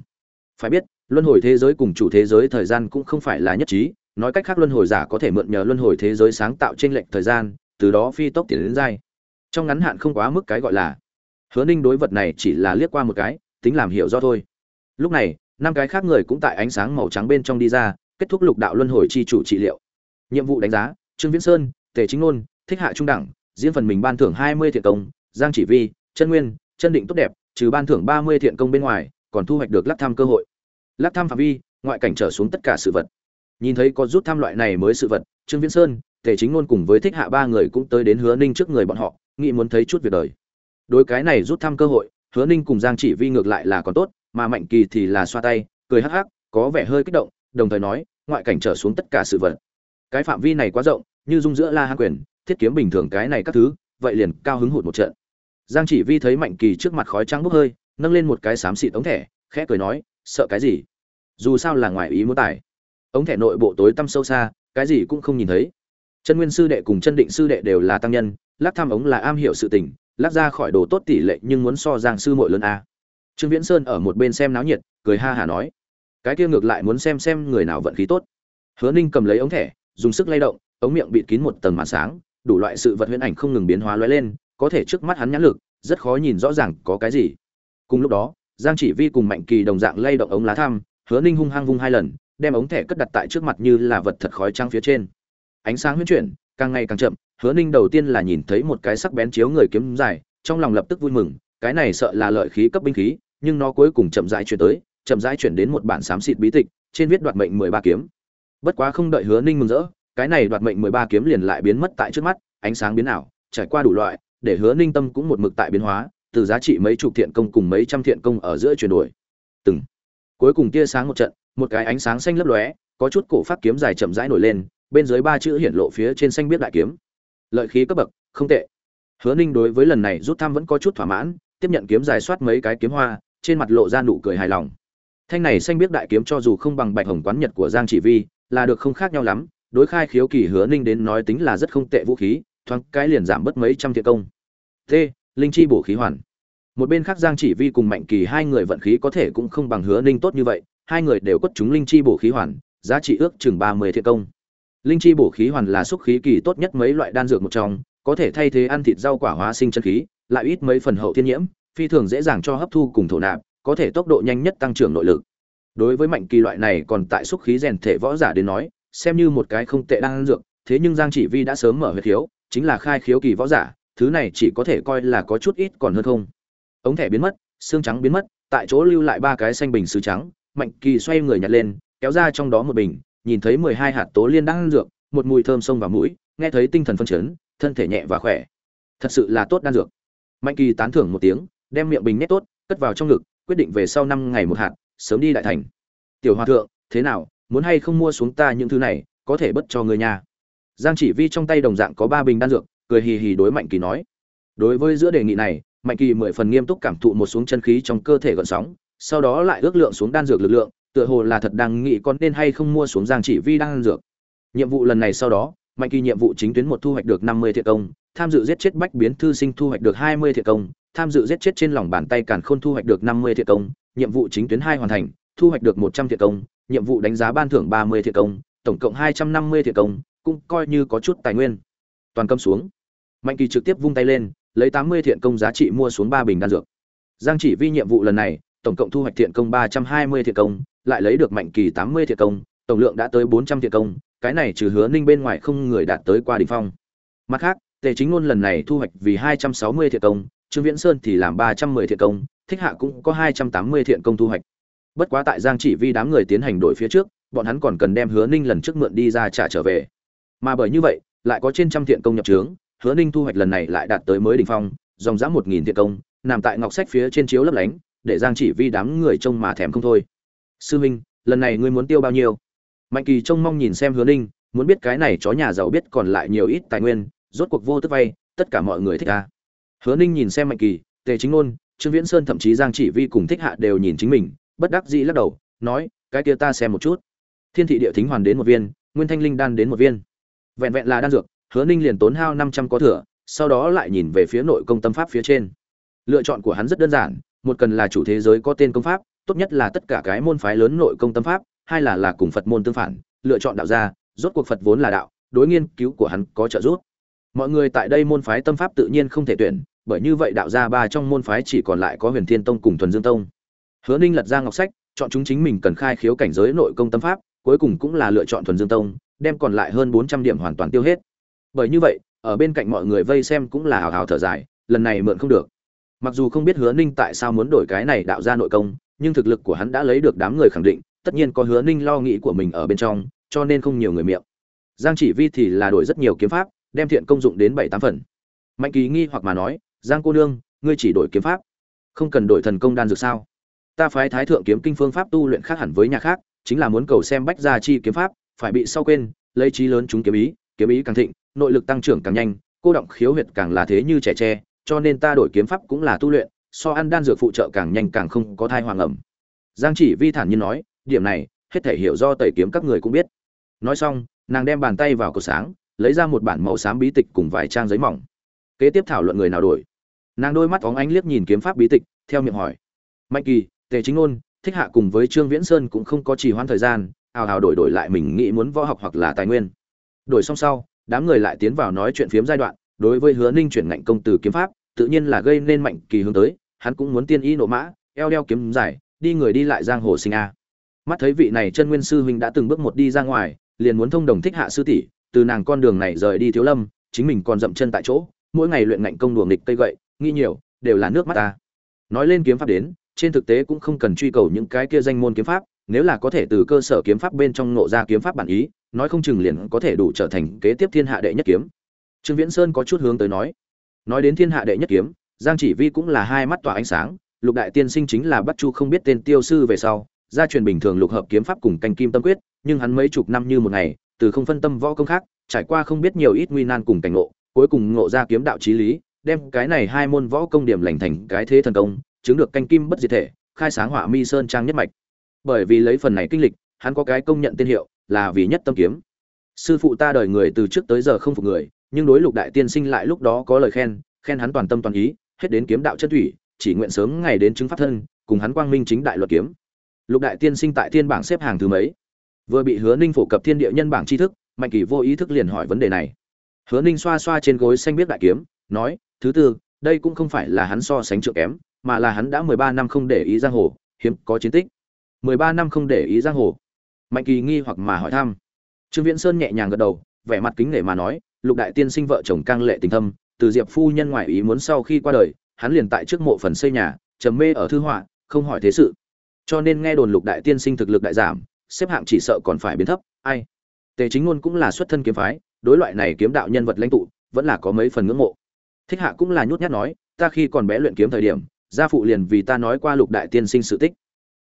S1: Phải biết, luân hồi thế giới cùng chủ thế giới thời gian cũng không phải là nhất trí, nói cách khác luân hồi giả có thể mượn nhờ luân hồi thế giới sáng tạo trên lệnh thời gian, từ đó phi tốc tiến đến dai. Trong ngắn hạn không quá mức cái gọi là hứa ninh đối vật này chỉ là liếc qua một cái, tính làm hiểu do thôi. Lúc này, năm cái khác người cũng tại ánh sáng màu trắng bên trong đi ra, kết thúc lục đạo luân hồi chi chủ trị liệu. Nhiệm vụ đánh giá, trương viễn sơn, tề chính ngôn thích hạ trung đẳng, diễn phần mình ban thưởng hai mươi thiện công, giang chỉ vi, chân nguyên, chân định tốt đẹp, trừ ban thưởng ba mươi thiện công bên ngoài còn thu hoạch được lắc thăm cơ hội. Lắc thăm phạm vi, ngoại cảnh trở xuống tất cả sự vật. Nhìn thấy có rút thăm loại này mới sự vật, trương viễn sơn, tề chính ngôn cùng với thích hạ ba người cũng tới đến hứa ninh trước người bọn họ, nghĩ muốn thấy chút việc đời. Đối cái này rút thăm cơ hội, hứa ninh cùng giang chỉ vi ngược lại là còn tốt, mà mạnh kỳ thì là xoa tay, cười hắc hắc, có vẻ hơi kích động, đồng thời nói, ngoại cảnh trở xuống tất cả sự vật. Cái phạm vi này quá rộng, như dung giữa la hạ quyền, thiết kiếm bình thường cái này các thứ, vậy liền cao hứng hụt một trận. Giang chỉ vi thấy mạnh kỳ trước mặt khói trắng bốc hơi nâng lên một cái xám xịt ống thẻ, khẽ cười nói, sợ cái gì? Dù sao là ngoài ý muốn tài. Ống thẻ nội bộ tối tăm sâu xa, cái gì cũng không nhìn thấy. Chân nguyên sư đệ cùng chân định sư đệ đều là tăng nhân, lắc tham ống là am hiểu sự tình, lắc ra khỏi đồ tốt tỷ lệ nhưng muốn so giang sư muội lớn a. Trương viễn sơn ở một bên xem náo nhiệt, cười ha hả nói, cái kia ngược lại muốn xem xem người nào vận khí tốt. Hứa ninh cầm lấy ống thẻ, dùng sức lay động, ống miệng bịt kín một tầng màn sáng, đủ loại sự vật huyễn ảnh không ngừng biến hóa lóe lên, có thể trước mắt hắn nhãn lực, rất khó nhìn rõ ràng có cái gì cùng lúc đó, giang chỉ vi cùng mạnh kỳ đồng dạng lay động ống lá thăm, hứa ninh hung hăng vung hai lần, đem ống thẻ cất đặt tại trước mặt như là vật thật khói trắng phía trên. Ánh sáng huyết chuyển, càng ngày càng chậm, hứa ninh đầu tiên là nhìn thấy một cái sắc bén chiếu người kiếm dài, trong lòng lập tức vui mừng, cái này sợ là lợi khí cấp binh khí, nhưng nó cuối cùng chậm rãi chuyển tới, chậm rãi chuyển đến một bản xám xịt bí tịch, trên viết đoạt mệnh mười ba kiếm. Bất quá không đợi hứa ninh mừng rỡ, cái này đoạt mệnh mười ba kiếm liền lại biến mất tại trước mắt, ánh sáng biến ảo, trải qua đủ loại, để hứa ninh tâm cũng một mực tại biến hóa từ giá trị mấy chục thiện công cùng mấy trăm thiện công ở giữa chuyển đổi. Từng. Cuối cùng tia sáng một trận, một cái ánh sáng xanh lấp lóe, có chút cổ phát kiếm dài chậm rãi nổi lên, bên dưới ba chữ hiển lộ phía trên xanh biết đại kiếm. Lợi khí cấp bậc, không tệ. Hứa ninh đối với lần này rút thăm vẫn có chút thỏa mãn, tiếp nhận kiếm dài soát mấy cái kiếm hoa, trên mặt lộ ra nụ cười hài lòng. Thanh này xanh biết đại kiếm cho dù không bằng bạch hồng quán nhật của giang chỉ vi, là được không khác nhau lắm, đối khai khiếu kỳ hứa ninh đến nói tính là rất không tệ vũ khí, thoáng cái liền giảm bớt mấy trăm thiện công. T linh chi bổ khí hoàn. Một bên khác giang chỉ vi cùng mạnh kỳ hai người vận khí có thể cũng không bằng hứa ninh tốt như vậy, hai người đều quất chúng linh chi bổ khí hoàn, giá trị ước chừng ba mươi thiện công. Linh chi bổ khí hoàn là xúc khí kỳ tốt nhất mấy loại đan dược một trong, có thể thay thế ăn thịt rau quả hóa sinh chân khí, lại ít mấy phần hậu thiên nhiễm, phi thường dễ dàng cho hấp thu cùng thổ nạp, có thể tốc độ nhanh nhất tăng trưởng nội lực. Đối với mạnh kỳ loại này còn tại xúc khí rèn thể võ giả đến nói, xem như một cái không tệ đan dược, thế nhưng giang chỉ vi đã sớm mở huyệt khiếu, chính là khai khiếu kỳ võ giả thứ này chỉ có thể coi là có chút ít còn hơn không. Ống thẻ biến mất, xương trắng biến mất, tại chỗ lưu lại ba cái xanh bình sứ trắng, mạnh kỳ xoay người nhặt lên, kéo ra trong đó một bình, nhìn thấy mười hai hạt tố liên đang ăn dược, một mùi thơm sông vào mũi, nghe thấy tinh thần phân chấn, thân thể nhẹ và khỏe. Thật sự là tốt đan dược. Mạnh kỳ tán thưởng một tiếng, đem miệng bình nhét tốt, cất vào trong ngực, quyết định về sau năm ngày một hạt, sớm đi đại thành. Tiểu hòa thượng, thế nào, muốn hay không mua xuống ta những thứ này, có thể bất cho người nhà? Giang chỉ vi trong tay đồng dạng có ba bình đan dược cười hì hì đối mạnh kỳ nói. Đối với giữa đề nghị này, mạnh kỳ mười phần nghiêm túc cảm thụ một xuống chân khí trong cơ thể gợn sóng, sau đó lại ước lượng xuống đan dược lực lượng, tựa hồ là thật đang nghĩ con nên hay không mua xuống giang chỉ vi đan dược. Nhiệm vụ lần này sau đó, mạnh kỳ nhiệm vụ chính tuyến một thu hoạch được năm mươi thiệt công, tham dự giết chết bách biến thư sinh thu hoạch được hai mươi thiệt công, tham dự giết chết trên lòng bàn tay càn khôn thu hoạch được năm mươi thiệt công, nhiệm vụ chính tuyến hai hoàn thành, thu hoạch được một trăm thiệt công, nhiệm vụ đánh giá ban thưởng ba mươi thiệt công, tổng cộng hai trăm năm mươi thiệt công, cũng coi như có chút tài nguyên. Toàn cầm xuống mạnh kỳ trực tiếp vung tay lên, lấy tám mươi thiện công giá trị mua xuống ba bình đan dược. Giang chỉ vi nhiệm vụ lần này, tổng cộng thu hoạch thiện công ba trăm hai mươi thiện công, lại lấy được mạnh kỳ tám mươi thiện công, tổng lượng đã tới bốn trăm thiện công, cái này trừ hứa ninh bên ngoài không người đạt tới qua đỉnh phong. Mặt khác, tề chính ngôn lần này thu hoạch vì hai trăm sáu mươi thiện công, trương viễn sơn thì làm ba trăm mười thiện công, thích hạ cũng có hai trăm tám mươi thiện công thu hoạch. Bất quá tại giang chỉ vi đám người tiến hành đổi phía trước, bọn hắn còn cần đem hứa ninh lần trước mượn đi ra trả trở về. Mà bởi như vậy, lại có trên trăm thiện công nhập trướng hứa ninh thu hoạch lần này lại đạt tới mới đỉnh phong, dòng dã một nghìn thiện công, nằm tại ngọc sách phía trên chiếu lấp lánh, để giang chỉ vi đám người trông mà thèm không thôi. Sư minh, lần này ngươi muốn tiêu bao nhiêu? Mạnh kỳ trông mong nhìn xem hứa ninh, muốn biết cái này chó nhà giàu biết còn lại nhiều ít tài nguyên, rốt cuộc vô tức vay, tất cả mọi người thích a. hứa ninh nhìn xem mạnh kỳ, tề chính ngôn trương viễn sơn thậm chí giang chỉ vi cùng thích hạ đều nhìn chính mình, bất đắc dĩ lắc đầu, nói, cái kia ta xem một chút. Thiên thị địa thính hoàn đến một viên, nguyên thanh linh đan đến một viên. Vẹn vẹn là đan dược hứa ninh liền tốn hao năm trăm có thừa, sau đó lại nhìn về phía nội công tâm pháp phía trên. Lựa chọn của hắn rất đơn giản, một cần là chủ thế giới có tên công pháp, tốt nhất là tất cả cái môn phái lớn nội công tâm pháp, hai là là cùng phật môn tương phản, lựa chọn đạo gia, rốt cuộc phật vốn là đạo, đối nghiên cứu của hắn có trợ giúp. Mọi người tại đây môn phái tâm pháp tự nhiên không thể tuyển, bởi như vậy đạo gia ba trong môn phái chỉ còn lại có huyền thiên tông cùng thuần dương tông. Hứa ninh lật ra ngọc sách, chọn chúng chính mình cần khai khiếu cảnh giới nội công tâm pháp, cuối cùng cũng là lựa chọn thuần dương tông, đem còn lại hơn bốn trăm điểm hoàn toàn tiêu hết bởi như vậy, ở bên cạnh mọi người vây xem cũng là hào hào thở dài, lần này mượn không được. Mặc dù không biết hứa ninh tại sao muốn đổi cái này đạo ra nội công, nhưng thực lực của hắn đã lấy được đám người khẳng định, tất nhiên có hứa ninh lo nghĩ của mình ở bên trong, cho nên không nhiều người miệng. Giang chỉ vi thì là đổi rất nhiều kiếm pháp, đem thiện công dụng đến bảy tám phần. Mạnh kỳ nghi hoặc mà nói, giang cô nương, ngươi chỉ đổi kiếm pháp, không cần đổi thần công đan dược sao? Ta phái thái thượng kiếm kinh phương pháp tu luyện khác hẳn với nhà khác, chính là muốn cầu xem bách gia chi kiếm pháp, phải bị sau quên, lấy trí lớn chúng kiếm ý kiếm ý càng thịnh nội lực tăng trưởng càng nhanh cô động khiếu huyệt càng là thế như trẻ tre cho nên ta đổi kiếm pháp cũng là tu luyện so ăn đan dược phụ trợ càng nhanh càng không có thai hoàng ẩm. Giang chỉ vi thản nhiên nói điểm này hết thể hiểu do tẩy kiếm các người cũng biết. Nói xong nàng đem bàn tay vào cổ sáng lấy ra một bản màu xám bí tịch cùng vài trang giấy mỏng. Kế tiếp thảo luận người nào đổi. Nàng đôi mắt óng ánh liếc nhìn kiếm pháp bí tịch theo miệng hỏi. Mạnh kỳ tề chính Nôn, thích hạ cùng với trương viễn sơn cũng không có trì hoãn thời gian ào ào đổi đổi lại mình nghĩ muốn võ học hoặc là tài nguyên. Đổi xong sau đám người lại tiến vào nói chuyện phiếm giai đoạn, đối với hứa ninh chuyển ngạnh công từ kiếm pháp, tự nhiên là gây nên mạnh kỳ hướng tới, hắn cũng muốn tiên y nộ mã, eo đeo kiếm giải, đi người đi lại giang hồ sinh a. Mắt thấy vị này chân nguyên sư huynh đã từng bước một đi ra ngoài, liền muốn thông đồng thích hạ sư tỷ, từ nàng con đường này rời đi thiếu lâm, chính mình còn dậm chân tại chỗ, mỗi ngày luyện ngạnh công đùa nghịch cây gậy nghi nhiều, đều là nước mắt ta. Nói lên kiếm pháp đến, trên thực tế cũng không cần truy cầu những cái kia danh môn kiếm pháp, nếu là có thể từ cơ sở kiếm pháp bên trong nộ ra kiếm pháp bản ý nói không chừng liền có thể đủ trở thành kế tiếp thiên hạ đệ nhất kiếm. Trương viễn sơn có chút hướng tới nói. Nói đến thiên hạ đệ nhất kiếm, giang chỉ vi cũng là hai mắt tỏa ánh sáng, lục đại tiên sinh chính là bắt chu không biết tên tiêu sư về sau, gia truyền bình thường lục hợp kiếm pháp cùng canh kim tâm quyết, nhưng hắn mấy chục năm như một ngày, từ không phân tâm võ công khác, trải qua không biết nhiều ít nguy nan cùng cảnh ngộ, cuối cùng ngộ ra kiếm đạo trí lý, đem cái này hai môn võ công điểm lành thành cái thế thần công, chứng được canh kim bất diệt thể, khai sáng hỏa mi sơn trang nhất mạch. Bởi vì lấy phần này kinh lịch, hắn có cái công nhận tên hiệu là vì nhất tâm kiếm. Sư phụ ta đời người từ trước tới giờ không phục người, nhưng đối lục đại tiên sinh lại lúc đó có lời khen khen hắn toàn tâm toàn ý, hết đến kiếm đạo chân thủy, chỉ nguyện sớm ngày đến chứng pháp thân, cùng hắn quang minh chính đại luật kiếm. Lục đại tiên sinh tại thiên bảng xếp hàng thứ mấy? Vừa bị hứa ninh phổ cập thiên địa nhân bảng tri thức, mạnh kỳ vô ý thức liền hỏi vấn đề này. Hứa ninh xoa xoa trên gối xanh biết đại kiếm, nói, thứ tư, đây cũng không phải là hắn so sánh trượng kém, mà là hắn đã mười ba năm không để ý giang hồ, hiếm có chiến tích. mười ba năm không để ý giang hồ mạnh kỳ nghi hoặc mà hỏi thăm. Trương viễn sơn nhẹ nhàng gật đầu, vẻ mặt kính nể mà nói, lục đại tiên sinh vợ chồng cang lệ tình thâm, từ diệp phu nhân ngoại ý muốn sau khi qua đời, hắn liền tại trước mộ phần xây nhà, trầm mê ở thư họa, không hỏi thế sự. Cho nên nghe đồn lục đại tiên sinh thực lực đại giảm, xếp hạng chỉ sợ còn phải biến thấp, ai? Tề chính ngôn cũng là xuất thân kiếm phái, đối loại này kiếm đạo nhân vật lãnh tụ, vẫn là có mấy phần ngưỡng mộ. Thích hạ cũng là nhút nhát nói, ta khi còn bé luyện kiếm thời điểm, gia phụ liền vì ta nói qua lục đại tiên sinh sự tích.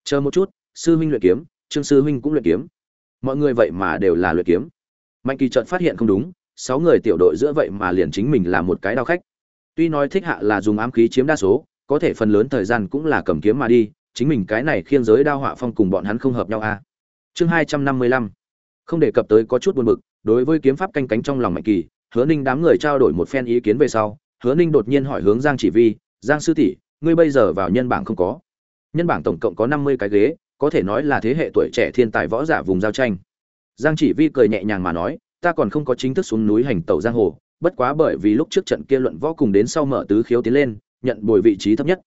S1: Chờ một chút, sư huynh luyện kiếm trương sư huynh cũng luyện kiếm. Mọi người vậy mà đều là luyện kiếm. Mạnh kỳ trợt phát hiện không đúng, sáu người tiểu đội giữa vậy mà liền chính mình là một cái đao khách. Tuy nói thích hạ là dùng ám khí chiếm đa số, có thể phần lớn thời gian cũng là cầm kiếm mà đi, chính mình cái này khiêng giới đao họa phong cùng bọn hắn không hợp nhau a à. chương hai trăm năm mươi lăm. Không đề cập tới có chút buồn bực, đối với kiếm pháp canh cánh trong lòng mạnh kỳ, hứa ninh đám người trao đổi một phen ý kiến về sau, hứa ninh đột nhiên hỏi hướng giang chỉ vi, giang sư tỷ, ngươi bây giờ vào nhân bảng không có? Nhân bảng tổng cộng có năm mươi cái ghế có thể nói là thế hệ tuổi trẻ thiên tài võ giả vùng giao tranh. Giang chỉ vi cười nhẹ nhàng mà nói, ta còn không có chính thức xuống núi hành tẩu giang hồ, bất quá bởi vì lúc trước trận kia luận võ cùng đến sau mở tứ khiếu tiến lên, nhận bồi vị trí thấp nhất.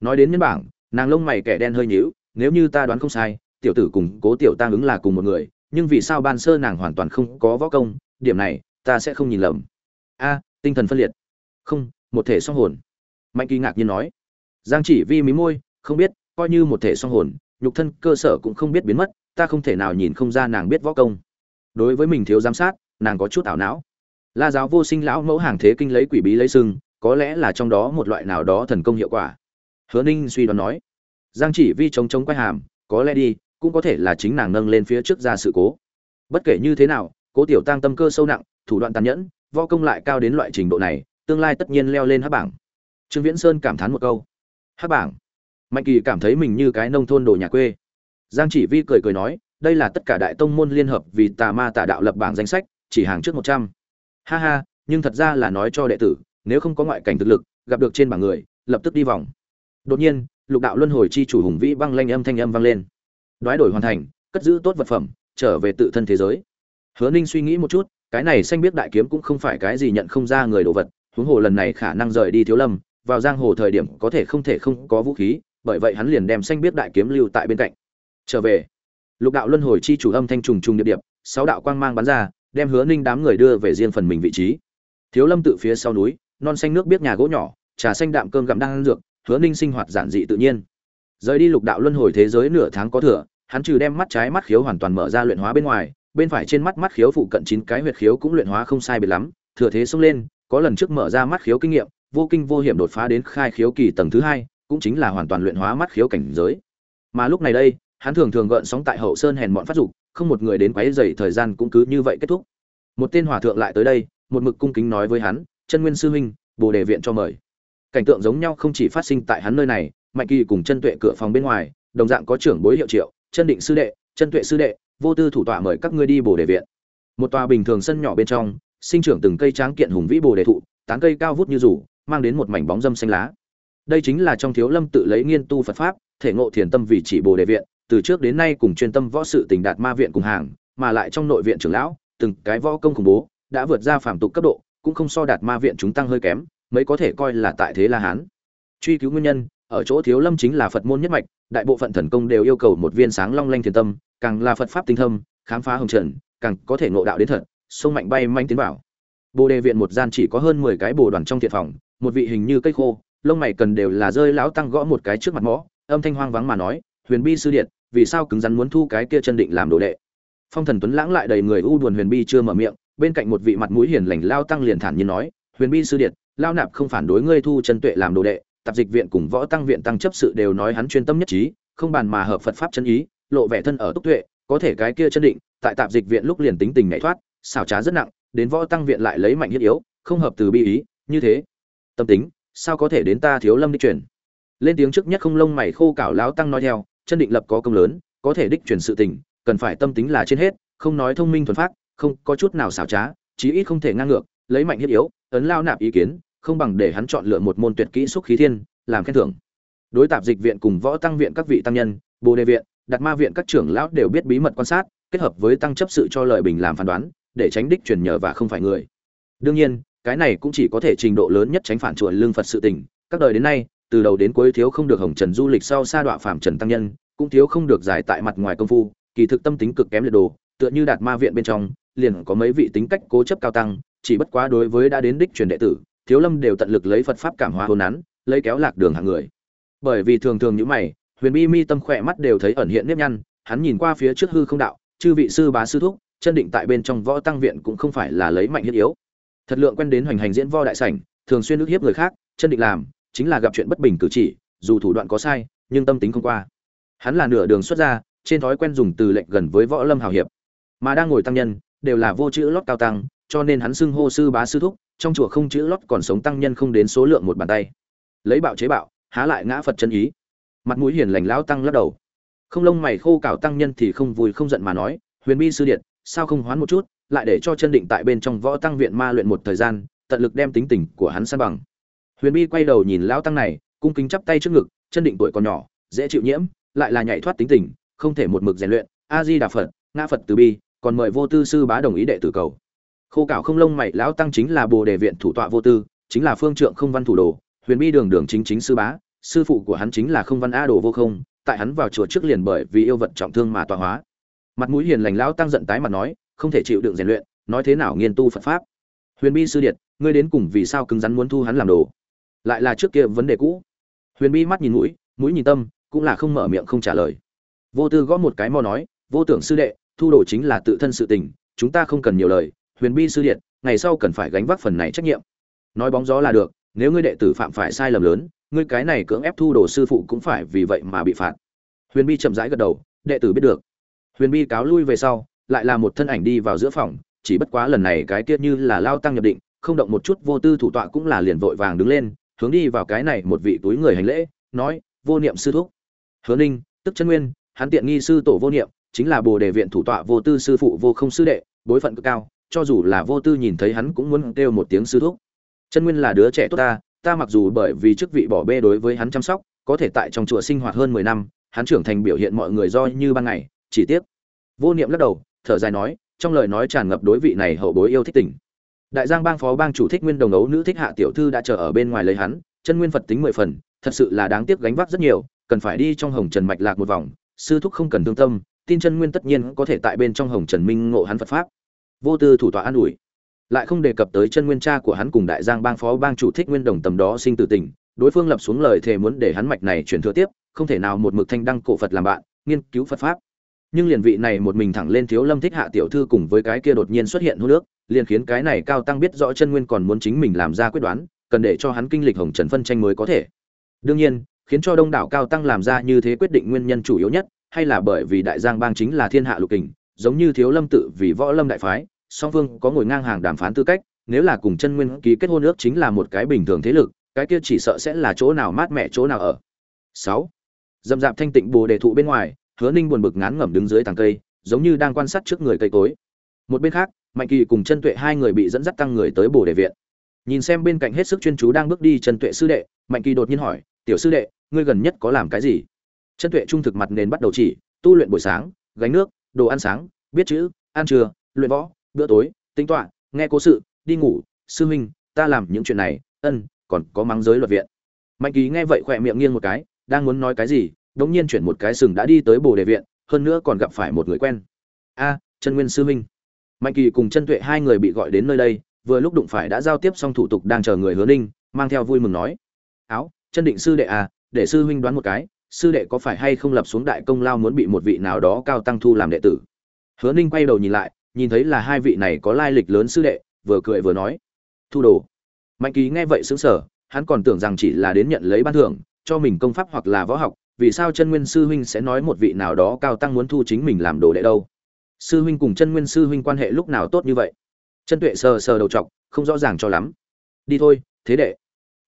S1: Nói đến nhân bảng, nàng lông mày kẻ đen hơi nhíu, nếu như ta đoán không sai, tiểu tử cùng cố tiểu tang ứng là cùng một người, nhưng vì sao ban sơ nàng hoàn toàn không có võ công, điểm này ta sẽ không nhìn lầm. A, tinh thần phân liệt. Không, một thể song hồn. Mạnh kỳ ngạc nhiên nói. Giang chỉ vi mí môi, không biết, coi như một thể song hồn nhục thân cơ sở cũng không biết biến mất, ta không thể nào nhìn không ra nàng biết võ công. Đối với mình thiếu giám sát, nàng có chút ảo não. La giáo vô sinh lão mẫu hàng thế kinh lấy quỷ bí lấy sưng có lẽ là trong đó một loại nào đó thần công hiệu quả. Hứa ninh suy đoán nói, giang chỉ vi chống chống quay hàm, có lẽ đi, cũng có thể là chính nàng nâng lên phía trước ra sự cố. Bất kể như thế nào, cố tiểu tăng tâm cơ sâu nặng, thủ đoạn tàn nhẫn, võ công lại cao đến loại trình độ này, tương lai tất nhiên leo lên hát bảng. Trương viễn sơn cảm thán một câu. Hát bảng mạnh kỳ cảm thấy mình như cái nông thôn đồ nhà quê. Giang chỉ vi cười cười nói, đây là tất cả đại tông môn liên hợp vì tà ma tà đạo lập bảng danh sách, chỉ hàng trước một trăm. Ha ha, nhưng thật ra là nói cho đệ tử, nếu không có ngoại cảnh thực lực, gặp được trên bảng người, lập tức đi vòng. Đột nhiên, lục đạo luân hồi chi chủ hùng vĩ băng lanh âm thanh âm vang lên. Đoái đổi hoàn thành, cất giữ tốt vật phẩm, trở về tự thân thế giới. Hứa ninh suy nghĩ một chút, cái này xanh biết đại kiếm cũng không phải cái gì nhận không ra người đồ vật, huống hồ lần này khả năng rời đi thiếu lâm, vào giang hồ thời điểm có thể không thể không có vũ khí bởi vậy hắn liền đem xanh biết đại kiếm lưu tại bên cạnh. Trở về, lục đạo luân hồi chi chủ âm thanh trùng trùng điệp điệp, sáu đạo quang mang bắn ra, đem hứa ninh đám người đưa về riêng phần mình vị trí. Thiếu lâm tự phía sau núi, non xanh nước biết nhà gỗ nhỏ, trà xanh đạm cơm gặm đang ăn dược, hứa ninh sinh hoạt giản dị tự nhiên. Rời đi lục đạo luân hồi thế giới nửa tháng có thừa, hắn trừ đem mắt trái mắt khiếu hoàn toàn mở ra luyện hóa bên ngoài, bên phải trên mắt mắt khiếu phụ cận chín cái huyệt khiếu cũng luyện hóa không sai biệt lắm, thừa thế xông lên, có lần trước mở ra mắt khiếu kinh nghiệm, vô kinh vô hiểm đột phá đến khai khiếu kỳ tầng thứ hai cũng chính là hoàn toàn luyện hóa mắt khiếu cảnh giới. Mà lúc này đây, hắn thường thường gợn sóng tại hậu sơn hèn mọn phát dục, không một người đến quấy rầy thời gian cũng cứ như vậy kết thúc. Một tên hòa thượng lại tới đây, một mực cung kính nói với hắn, chân nguyên sư huynh, bồ đề viện cho mời. Cảnh tượng giống nhau không chỉ phát sinh tại hắn nơi này, mạnh kỳ cùng chân tuệ cửa phòng bên ngoài, đồng dạng có trưởng bối hiệu triệu, chân định sư đệ, chân tuệ sư đệ, vô tư thủ tọa mời các ngươi đi bồ đề viện. Một tòa bình thường sân nhỏ bên trong, sinh trưởng từng cây tráng kiện hùng vĩ bồ đề thụ, tán cây cao vút như rủ, mang đến một mảnh bóng dâm xanh lá đây chính là trong thiếu lâm tự lấy nghiên tu phật pháp, thể ngộ thiền tâm vì chỉ bồ đề viện, từ trước đến nay cùng chuyên tâm võ sự tình đạt ma viện cùng hàng, mà lại trong nội viện trưởng lão, từng cái võ công khủng bố, đã vượt ra phạm tục cấp độ, cũng không so đạt ma viện chúng tăng hơi kém mới có thể coi là tại thế la hán. Truy cứu nguyên nhân, ở chỗ thiếu lâm chính là phật môn nhất mạch, đại bộ phận thần công đều yêu cầu một viên sáng long lanh thiền tâm, càng là phật pháp tinh thâm, khám phá hồng trần, càng có thể ngộ đạo đến thật, sông mạnh bay manh tiến vào. Bồ đề viện một gian chỉ có hơn mười cái bồ đoàn trong thiện phòng, một vị hình như cây khô lông mày cần đều là rơi lão tăng gõ một cái trước mặt mõ, âm thanh hoang vắng mà nói, huyền bi sư điện, vì sao cứng rắn muốn thu cái kia chân định làm đồ đệ? Phong thần tuấn lãng lại đầy người u buồn huyền bi chưa mở miệng, bên cạnh một vị mặt mũi hiền lành lao tăng liền thản nhiên nói, huyền bi sư điện, lao nạp không phản đối ngươi thu chân tuệ làm đồ đệ, tạp dịch viện cùng võ tăng viện tăng chấp sự đều nói hắn chuyên tâm nhất trí, không bàn mà hợp phật pháp chân ý, lộ vẻ thân ở túc tuệ, có thể cái kia chân định, tại tạp dịch viện lúc liền tính tình nhảy thoát, xảo trá rất nặng, đến võ tăng viện lại lấy mạnh thiết yếu, không hợp từ bi ý, như thế, tâm tính sao có thể đến ta thiếu lâm đích truyền? Lên tiếng trước nhất không lông mày khô cảo lão tăng nói theo, chân định lập có công lớn, có thể đích truyền sự tình, cần phải tâm tính là trên hết, không nói thông minh thuần phát không có chút nào xảo trá, chí ít không thể ngang ngược, lấy mạnh hiếp yếu, ấn lao nạp ý kiến, không bằng để hắn chọn lựa một môn tuyệt kỹ xúc khí thiên, làm khen thưởng. Đối tạp dịch viện cùng võ tăng viện các vị tăng nhân, bồ đề viện đặt ma viện các trưởng lão đều biết bí mật quan sát, kết hợp với tăng chấp sự cho lợi bình làm phán đoán, để tránh đích truyền nhờ và không phải người. Đương nhiên cái này cũng chỉ có thể trình độ lớn nhất tránh phản chuột lương phật sự tình. Các đời đến nay, từ đầu đến cuối thiếu không được hồng trần du lịch sau sa đọa phạm trần tăng nhân, cũng thiếu không được giải tại mặt ngoài công phu, kỳ thực tâm tính cực kém liệt đồ, tựa như đạt ma viện bên trong, liền có mấy vị tính cách cố chấp cao tăng, chỉ bất quá đối với đã đến đích truyền đệ tử, thiếu lâm đều tận lực lấy phật pháp cảm hóa hồn nắn lấy kéo lạc đường hàng người. Bởi vì thường thường những mày, huyền bi mi tâm khỏe mắt đều thấy ẩn hiện nếp nhăn, hắn nhìn qua phía trước hư không đạo, chư vị sư bá sư thúc, chân định tại bên trong võ tăng viện cũng không phải là lấy mạnh hiết yếu thật lượng quen đến hoành hành diễn võ đại sảnh, thường xuyên ức hiếp người khác, chân định làm, chính là gặp chuyện bất bình cử chỉ, dù thủ đoạn có sai, nhưng tâm tính không qua. Hắn là nửa đường xuất ra, trên thói quen dùng từ lệnh gần với võ lâm hào hiệp. Mà đang ngồi tăng nhân, đều là vô chữ lót cao tăng, cho nên hắn xưng hô sư bá sư thúc, trong chùa không chữ lót còn sống tăng nhân không đến số lượng một bàn tay. Lấy bạo chế bạo, há lại ngã phật chân ý. Mặt mũi hiền lành lão tăng lắc đầu. Không lông mày khô cào tăng nhân thì không vui không giận mà nói, huyền bi sư điện, sao không hoán một chút? Lại để cho chân định tại bên trong võ tăng viện ma luyện một thời gian, tận lực đem tính tình của hắn san bằng. Huyền bi quay đầu nhìn lão tăng này, cung kính chắp tay trước ngực, chân định tuổi còn nhỏ, dễ chịu nhiễm, lại là nhảy thoát tính tình, không thể một mực rèn luyện. A di đà phật, ngã phật từ bi, còn mời vô tư sư bá đồng ý đệ tử cầu. Khô cảo không lông mày, lão tăng chính là bồ đề viện thủ tọa vô tư, chính là phương trượng không văn thủ đồ. Huyền bi đường đường chính chính sư bá, sư phụ của hắn chính là không văn a đồ vô không, tại hắn vào chùa trước liền bởi vì yêu vật trọng thương mà tọa hóa. Mặt mũi hiền lành, lão tăng giận tái mặt nói không thể chịu đựng rèn luyện, nói thế nào nghiên tu phật pháp? Huyền bi sư điệt, ngươi đến cùng vì sao cứng rắn muốn thu hắn làm đồ? Lại là trước kia vấn đề cũ. Huyền bi mắt nhìn mũi mũi nhìn tâm, cũng là không mở miệng không trả lời. Vô tư gõ một cái mò nói, vô tưởng sư đệ, thu đồ chính là tự thân sự tình, chúng ta không cần nhiều lời. Huyền bi sư điện ngày sau cần phải gánh vác phần này trách nhiệm. Nói bóng gió là được, nếu ngươi đệ tử phạm phải sai lầm lớn, ngươi cái này cưỡng ép thu đồ sư phụ cũng phải vì vậy mà bị phạt. Huyền bi chậm rãi gật đầu, đệ tử biết được. Huyền bi cáo lui về sau lại là một thân ảnh đi vào giữa phòng, chỉ bất quá lần này cái kia như là lao tăng nhập định, không động một chút vô tư thủ tọa cũng là liền vội vàng đứng lên, hướng đi vào cái này một vị túi người hành lễ, nói, vô niệm sư thúc. Hứa ninh, tức chân nguyên, hắn tiện nghi sư tổ vô niệm, chính là bồ đề viện thủ tọa vô tư sư phụ vô không sư đệ, bối phận cực cao, cho dù là vô tư nhìn thấy hắn cũng muốn kêu một tiếng sư thúc. Chân nguyên là đứa trẻ tốt ta ta mặc dù bởi vì chức vị bỏ bê đối với hắn chăm sóc, có thể tại trong chùa sinh hoạt hơn mười năm, hắn trưởng thành biểu hiện mọi người do như ban ngày, chỉ tiếc. Vô niệm lắc đầu thở dài nói, trong lời nói tràn ngập đối vị này hậu bối yêu thích tình. Đại giang bang phó bang chủ thích nguyên đồng ấu nữ thích hạ tiểu thư đã chờ ở bên ngoài lấy hắn, chân nguyên phật tính mười phần, thật sự là đáng tiếc gánh vác rất nhiều, cần phải đi trong hồng trần mạch lạc một vòng, sư thúc không cần thương tâm, tin chân nguyên tất nhiên có thể tại bên trong hồng trần minh ngộ hắn phật pháp. Vô tư thủ tọa an ủi. Lại không đề cập tới chân nguyên cha của hắn cùng đại giang bang phó bang chủ thích nguyên đồng tầm đó sinh tử tình, đối phương lập xuống lời thề muốn để hắn mạch này chuyển thừa tiếp, không thể nào một mực thanh đăng cổ phật làm bạn, nghiên cứu phật pháp nhưng liền vị này một mình thẳng lên thiếu lâm thích hạ tiểu thư cùng với cái kia đột nhiên xuất hiện hô nước liền khiến cái này cao tăng biết rõ chân nguyên còn muốn chính mình làm ra quyết đoán, cần để cho hắn kinh lịch hồng trần phân tranh mới có thể. Đương nhiên, khiến cho đông đảo cao tăng làm ra như thế quyết định nguyên nhân chủ yếu nhất, hay là bởi vì đại giang bang chính là thiên hạ lục kình, giống như thiếu lâm tự vì võ lâm đại phái, song phương có ngồi ngang hàng đàm phán tư cách, nếu là cùng chân nguyên ký kết hôn ước chính là một cái bình thường thế lực, cái kia chỉ sợ sẽ là chỗ nào mát mẻ chỗ nào ở. Sáu. Dầm dạp thanh tịnh bồ đề thụ bên ngoài hứa ninh buồn bực ngán ngẩm đứng dưới tàng cây, giống như đang quan sát trước người cây cối. Một bên khác, mạnh kỳ cùng chân tuệ hai người bị dẫn dắt tăng người tới bồ đề viện. Nhìn xem bên cạnh hết sức chuyên chú đang bước đi chân tuệ sư đệ, mạnh kỳ đột nhiên hỏi, tiểu sư đệ, ngươi gần nhất có làm cái gì? Chân tuệ trung thực mặt nền bắt đầu chỉ, tu luyện buổi sáng, gánh nước, đồ ăn sáng, biết chữ, ăn trưa, luyện võ, bữa tối, tính toán, nghe cố sự, đi ngủ, sư huynh, ta làm những chuyện này, ân, còn có mắng giới luật viện. Mạnh kỳ nghe vậy khỏe miệng nghiêng một cái, đang muốn nói cái gì đống nhiên chuyển một cái sừng đã đi tới bồ đề viện hơn nữa còn gặp phải một người quen. A chân nguyên sư minh, mạnh kỳ cùng chân tuệ hai người bị gọi đến nơi đây vừa lúc đụng phải đã giao tiếp xong thủ tục đang chờ người hứa ninh mang theo vui mừng nói. Áo chân định sư đệ à để sư huynh đoán một cái sư đệ có phải hay không lập xuống đại công lao muốn bị một vị nào đó cao tăng thu làm đệ tử? Hứa ninh quay đầu nhìn lại nhìn thấy là hai vị này có lai lịch lớn sư đệ vừa cười vừa nói. Thu đồ. Mạnh kỳ nghe vậy xứng sở hắn còn tưởng rằng chỉ là đến nhận lấy ban thưởng cho mình công pháp hoặc là võ học vì sao chân nguyên sư huynh sẽ nói một vị nào đó cao tăng muốn thu chính mình làm đồ đệ đâu? Sư huynh cùng chân nguyên sư huynh quan hệ lúc nào tốt như vậy? Chân tuệ sờ sờ đầu t không rõ ràng cho lắm. Đi thôi, thế đệ.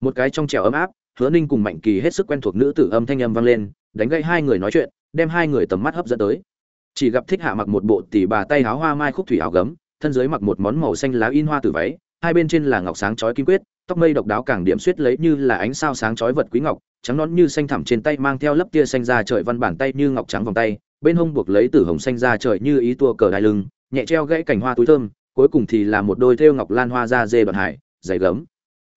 S1: Một cái trong trèo ấm áp, hứa ninh cùng mạnh kỳ hết sức quen thuộc nữ tử âm thanh âm vang lên, đánh gây hai người nói chuyện, đem hai người tầm mắt hấp dẫn tới. Chỉ gặp thích hạ mặc một bộ tỉ bà tay áo hoa mai khúc thủy áo gấm, thân dưới mặc một món màu xanh lá in hoa tử váy, hai bên trên là ngọc sáng chói kim quyết tóc mây độc đáo càng điểm suýt lấy như là ánh sao sáng chói vật quý ngọc, trắng nón như xanh thẳm trên tay mang theo lớp tia xanh ra trời văn bản tay như ngọc trắng vòng tay, bên hông buộc lấy tử hồng xanh ra trời như ý tua cờ đai lưng, nhẹ treo gãy cành hoa túi thơm, cuối cùng thì là một đôi thêu ngọc lan hoa da dê đoạn hải, dày gấm.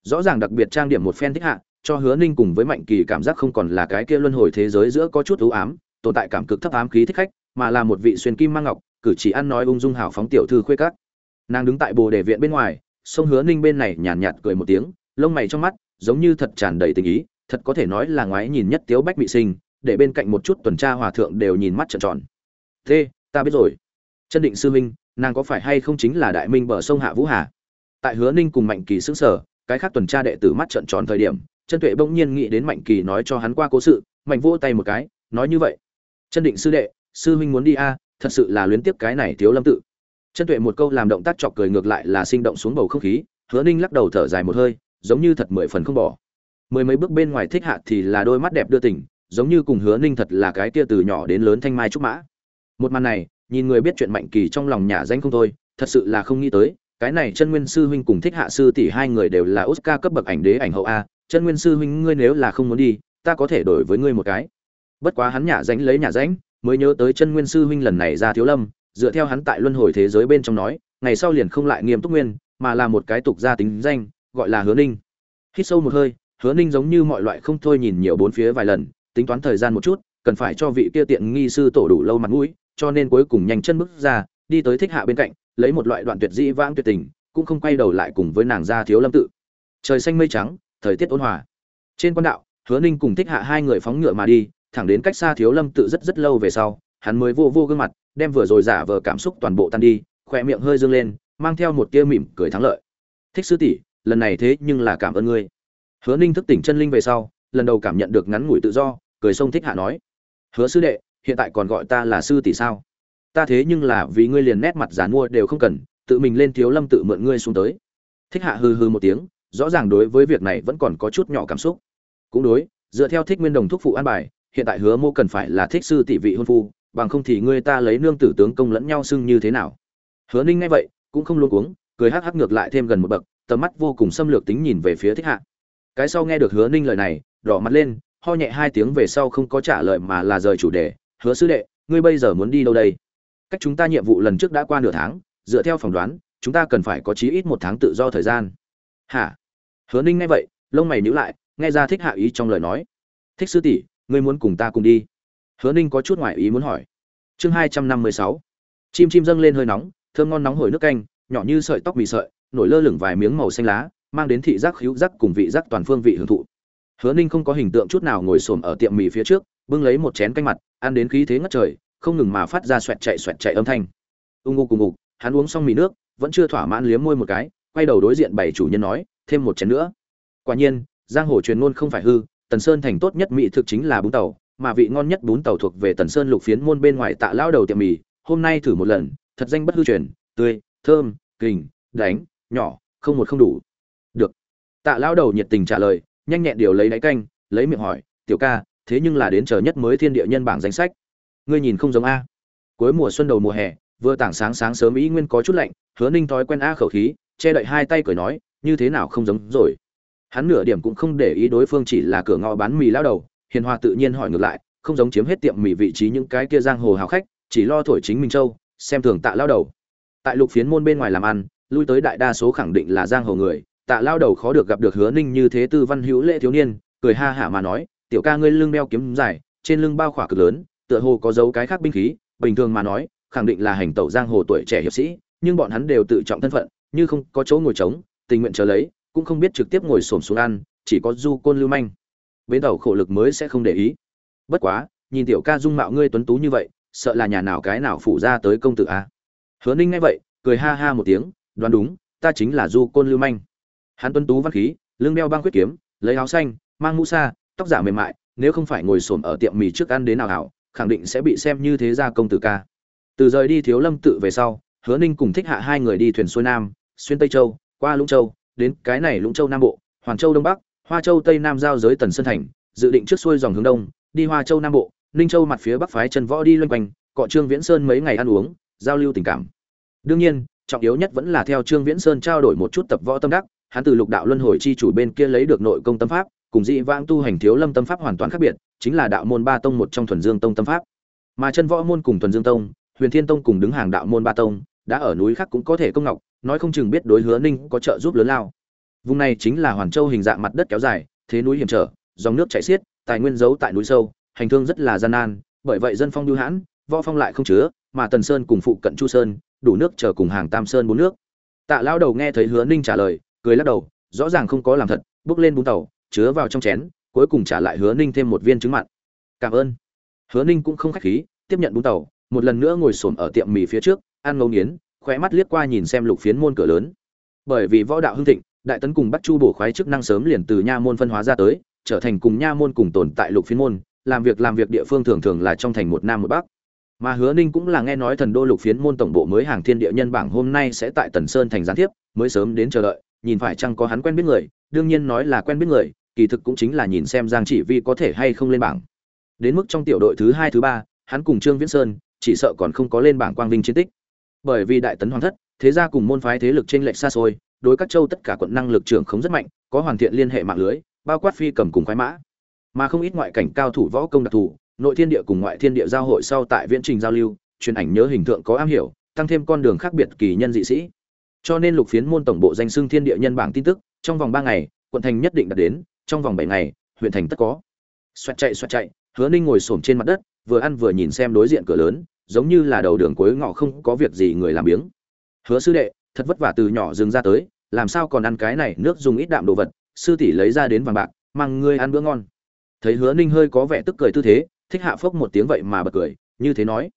S1: Rõ ràng đặc biệt trang điểm một phen thích hạ, cho hứa ninh cùng với mạnh kỳ cảm giác không còn là cái kia luân hồi thế giới giữa có chút ưu ám, tồn tại cảm cực thấp ám khí thích khách, mà là một vị xuyên kim mang ngọc, cử chỉ ăn nói ung dung hào phóng tiểu thư khuê các. Nàng đứng tại bồ đề viện bên ngoài sông hứa ninh bên này nhàn nhạt, nhạt cười một tiếng lông mày trong mắt giống như thật tràn đầy tình ý thật có thể nói là ngoái nhìn nhất tiếu bách bị sinh để bên cạnh một chút tuần tra hòa thượng đều nhìn mắt trợn tròn. Thế ta biết rồi. Chân định sư minh nàng có phải hay không chính là đại minh bờ sông hạ vũ hà? Tại hứa ninh cùng mạnh kỳ xứng sở cái khác tuần tra đệ tử mắt trợn tròn thời điểm chân tuệ bỗng nhiên nghĩ đến mạnh kỳ nói cho hắn qua cố sự mạnh vỗ tay một cái nói như vậy. Chân định sư đệ sư huynh muốn đi a thật sự là luyến tiếp cái này thiếu lâm tự chân tuệ một câu làm động tác chọc cười ngược lại là sinh động xuống bầu không khí, hứa ninh lắc đầu thở dài một hơi, giống như thật mười phần không bỏ. Mười mấy bước bên ngoài thích hạ thì là đôi mắt đẹp đưa tỉnh, giống như cùng hứa ninh thật là cái kia từ nhỏ đến lớn thanh mai trúc mã. Một màn này, nhìn người biết chuyện mạnh kỳ trong lòng nhà danh không thôi, thật sự là không nghĩ tới, cái này chân nguyên sư huynh cùng thích hạ sư tỷ hai người đều là oscar cấp bậc ảnh đế ảnh hậu a, chân nguyên sư huynh ngươi nếu là không muốn đi, ta có thể đổi với ngươi một cái. Bất quá hắn nhà danh lấy nhà danh, mới nhớ tới chân nguyên sư huynh lần này ra thiếu lâm dựa theo hắn tại luân hồi thế giới bên trong nói, ngày sau liền không lại nghiêm túc nguyên, mà là một cái tục gia tính danh, gọi là hứa ninh. Hít sâu một hơi, hứa ninh giống như mọi loại không thôi nhìn nhiều bốn phía vài lần, tính toán thời gian một chút, cần phải cho vị kia tiện nghi sư tổ đủ lâu mặt mũi, cho nên cuối cùng nhanh chân bước ra, đi tới thích hạ bên cạnh, lấy một loại đoạn tuyệt dĩ vãng tuyệt tình, cũng không quay đầu lại cùng với nàng gia thiếu lâm tự. Trời xanh mây trắng, thời tiết ôn hòa. Trên quan đạo, hứa ninh cùng thích hạ hai người phóng ngựa mà đi, thẳng đến cách xa thiếu lâm tự rất rất lâu về sau, hắn mới vô vô gương mặt đem vừa rồi giả vờ cảm xúc toàn bộ tan đi, khỏe miệng hơi dương lên, mang theo một tia mỉm cười thắng lợi. Thích sư tỷ, lần này thế nhưng là cảm ơn ngươi. Hứa ninh thức tỉnh chân linh về sau, lần đầu cảm nhận được ngắn ngủi tự do, cười sông thích hạ nói. Hứa sư đệ, hiện tại còn gọi ta là sư tỷ sao? Ta thế nhưng là vì ngươi liền nét mặt dán mua đều không cần, tự mình lên thiếu lâm tự mượn ngươi xuống tới. Thích hạ hư hư một tiếng, rõ ràng đối với việc này vẫn còn có chút nhỏ cảm xúc. Cũng đối, dựa theo thích nguyên đồng thúc phụ an bài, hiện tại hứa mô cần phải là thích sư tỷ vị hôn phu bằng không thì ngươi ta lấy nương tử tướng công lẫn nhau xưng như thế nào. Hứa ninh nghe vậy, cũng không luôn cuống, cười hắc hắc ngược lại thêm gần một bậc, tầm mắt vô cùng xâm lược tính nhìn về phía thích hạ. Cái sau nghe được hứa ninh lời này, đỏ mặt lên, ho nhẹ hai tiếng về sau không có trả lời mà là rời chủ đề. Hứa sư đệ, ngươi bây giờ muốn đi đâu đây? Cách chúng ta nhiệm vụ lần trước đã qua nửa tháng, dựa theo phỏng đoán, chúng ta cần phải có chí ít một tháng tự do thời gian. Hả? Hứa ninh nghe vậy, lông mày nhíu lại, nghe ra thích hạ ý trong lời nói. Thích sư tỷ, ngươi muốn cùng ta cùng đi hứa ninh có chút ngoại ý muốn hỏi. Chương hai trăm năm mươi sáu. Chim chim dâng lên hơi nóng, thơm ngon nóng hổi nước canh, nhỏ như sợi tóc mì sợi, nổi lơ lửng vài miếng màu xanh lá, mang đến thị giác hữu giác cùng vị giác toàn phương vị hưởng thụ. Hứa ninh không có hình tượng chút nào ngồi xổm ở tiệm mì phía trước, bưng lấy một chén canh mặt, ăn đến khí thế ngất trời, không ngừng mà phát ra xoẹt chạy xoẹt chạy âm thanh. Ung ngu cùng ngục hắn uống xong mì nước, vẫn chưa thỏa mãn liếm môi một cái, quay đầu đối diện bảy chủ nhân nói, thêm một chén nữa. Quả nhiên, giang hồ truyền ngôn không phải hư, tần sơn thành tốt nhất mỹ thực chính là bún tàu mà vị ngon nhất bún tàu thuộc về tần sơn lục phiến môn bên ngoài tạ lao đầu tiệm mì, hôm nay thử một lần, thật danh bất hư truyền, tươi, thơm, kình, đánh, nhỏ, không một không đủ. Được. Tạ lao đầu nhiệt tình trả lời, nhanh nhẹn điều lấy đáy canh, lấy miệng hỏi, tiểu ca, thế nhưng là đến chờ nhất mới thiên địa nhân bảng danh sách. Ngươi nhìn không giống a. Cuối mùa xuân đầu mùa hè, vừa tảng sáng sáng sớm ý nguyên có chút lạnh, hứa ninh thói quen a khẩu khí, che đậy hai tay cười nói, như thế nào không giống rồi. Hắn nửa điểm cũng không để ý đối phương chỉ là cửa ngõ bán mì lao đầu hiền hòa tự nhiên hỏi ngược lại, không giống chiếm hết tiệm mì vị trí những cái kia giang hồ hào khách, chỉ lo thổi chính minh châu, xem thường tạ lao đầu. Tại lục phiến môn bên ngoài làm ăn, lui tới đại đa số khẳng định là giang hồ người, tạ lao đầu khó được gặp được hứa ninh như thế tư văn hữu lễ thiếu niên, cười ha hả mà nói, tiểu ca ngươi lưng đeo kiếm dài, trên lưng bao khỏa cực lớn, tựa hồ có dấu cái khác binh khí, bình thường mà nói, khẳng định là hành tẩu giang hồ tuổi trẻ hiệp sĩ, nhưng bọn hắn đều tự trọng thân phận, như không có chỗ ngồi trống, tình nguyện chờ lấy, cũng không biết trực tiếp ngồi xổm xuống ăn, chỉ có du côn lưu manh bến tàu khổ lực mới sẽ không để ý. Bất quá, nhìn tiểu ca dung mạo ngươi tuấn tú như vậy, sợ là nhà nào cái nào phủ ra tới công tử a? Hứa ninh nghe vậy, cười ha ha một tiếng, đoán đúng, ta chính là du côn lưu manh. Hắn tuấn tú văn khí, lưng đeo băng quyết kiếm, lấy áo xanh, mang mũ xa tóc giả mềm mại, nếu không phải ngồi xổm ở tiệm mì trước ăn đến nào hảo khẳng định sẽ bị xem như thế gia công tử ca. Từ rời đi thiếu lâm tự về sau, hứa ninh cùng thích hạ hai người đi thuyền xuôi nam, xuyên tây châu, qua lũng châu, đến cái này lũng châu nam bộ, hoàn châu đông bắc hoa châu tây nam giao giới tần sơn thành, dự định trước xuôi dòng hướng đông, đi hoa châu nam bộ, ninh châu mặt phía bắc phái trần võ đi loanh quanh, cọ trương viễn sơn mấy ngày ăn uống, giao lưu tình cảm. Đương nhiên, trọng yếu nhất vẫn là theo trương viễn sơn trao đổi một chút tập võ tâm đắc, hắn từ lục đạo luân hồi chi chủ bên kia lấy được nội công tâm pháp, cùng dị vãng tu hành thiếu lâm tâm pháp hoàn toàn khác biệt, chính là đạo môn ba tông một trong thuần dương tông tâm pháp. Mà chân võ môn cùng thuần dương tông, huyền thiên tông cùng đứng hàng đạo môn ba tông, đã ở núi khác cũng có thể công ngọc, nói không chừng biết đối hứa ninh có trợ giúp lớn lao vùng này chính là hoàn châu hình dạng mặt đất kéo dài, thế núi hiểm trở, dòng nước chảy xiết, tài nguyên giấu tại núi sâu, hành thương rất là gian nan, bởi vậy dân phong lưu hãn, võ phong lại không chứa, mà tần sơn cùng phụ cận chu sơn, đủ nước chờ cùng hàng tam sơn bốn nước. Tạ lao đầu nghe thấy hứa ninh trả lời, cười lắc đầu, rõ ràng không có làm thật, bước lên búng tàu, chứa vào trong chén, cuối cùng trả lại hứa ninh thêm một viên trứng mặn. Cảm ơn. Hứa ninh cũng không khách khí, tiếp nhận búng tàu, một lần nữa ngồi xổm ở tiệm mì phía trước, ăn ngấu nghiến, khóe mắt liếc qua nhìn xem lục phiến môn cửa lớn. Bởi vì võ đạo hưng thịnh đại tấn cùng bắt chu bổ khoái chức năng sớm liền từ nha môn phân hóa ra tới, trở thành cùng nha môn cùng tồn tại lục phiến môn, làm việc làm việc địa phương thường thường là trong thành một nam một bắc. Mà hứa ninh cũng là nghe nói thần đô lục phiến môn tổng bộ mới hàng thiên địa nhân bảng hôm nay sẽ tại tần sơn thành gián tiếp, mới sớm đến chờ đợi, nhìn phải chăng có hắn quen biết người, đương nhiên nói là quen biết người, kỳ thực cũng chính là nhìn xem giang chỉ vi có thể hay không lên bảng. Đến mức trong tiểu đội thứ hai, thứ ba, hắn cùng trương viễn sơn, chỉ sợ còn không có lên bảng quang vinh chiến tích. Bởi vì đại tấn hoàng thất, thế gia cùng môn phái thế lực trên lệch xa xôi đối các châu tất cả quận năng lực trưởng không rất mạnh, có hoàn thiện liên hệ mạng lưới, bao quát phi cầm cùng khoái mã. Mà không ít ngoại cảnh cao thủ võ công đặc thù, nội thiên địa cùng ngoại thiên địa giao hội sau tại viễn trình giao lưu, truyền ảnh nhớ hình tượng có am hiểu, tăng thêm con đường khác biệt kỳ nhân dị sĩ. Cho nên lục phiến môn tổng bộ danh xưng thiên địa nhân bảng tin tức, trong vòng ba ngày, quận thành nhất định đạt đến, trong vòng bảy ngày, huyện thành tất có. Xoẹt chạy xoẹt chạy, hứa ninh ngồi xổm trên mặt đất, vừa ăn vừa nhìn xem đối diện cửa lớn, giống như là đầu đường cuối ngõ không có việc gì người làm biếng. Hứa sư đệ thật vất vả từ nhỏ dừng ra tới, làm sao còn ăn cái này, nước dùng ít đạm đồ vật, sư tỷ lấy ra đến vàng bạc, mang ngươi ăn bữa ngon. Thấy hứa ninh hơi có vẻ tức cười tư thế, thích hạ phốc một tiếng vậy mà bật cười, như thế nói.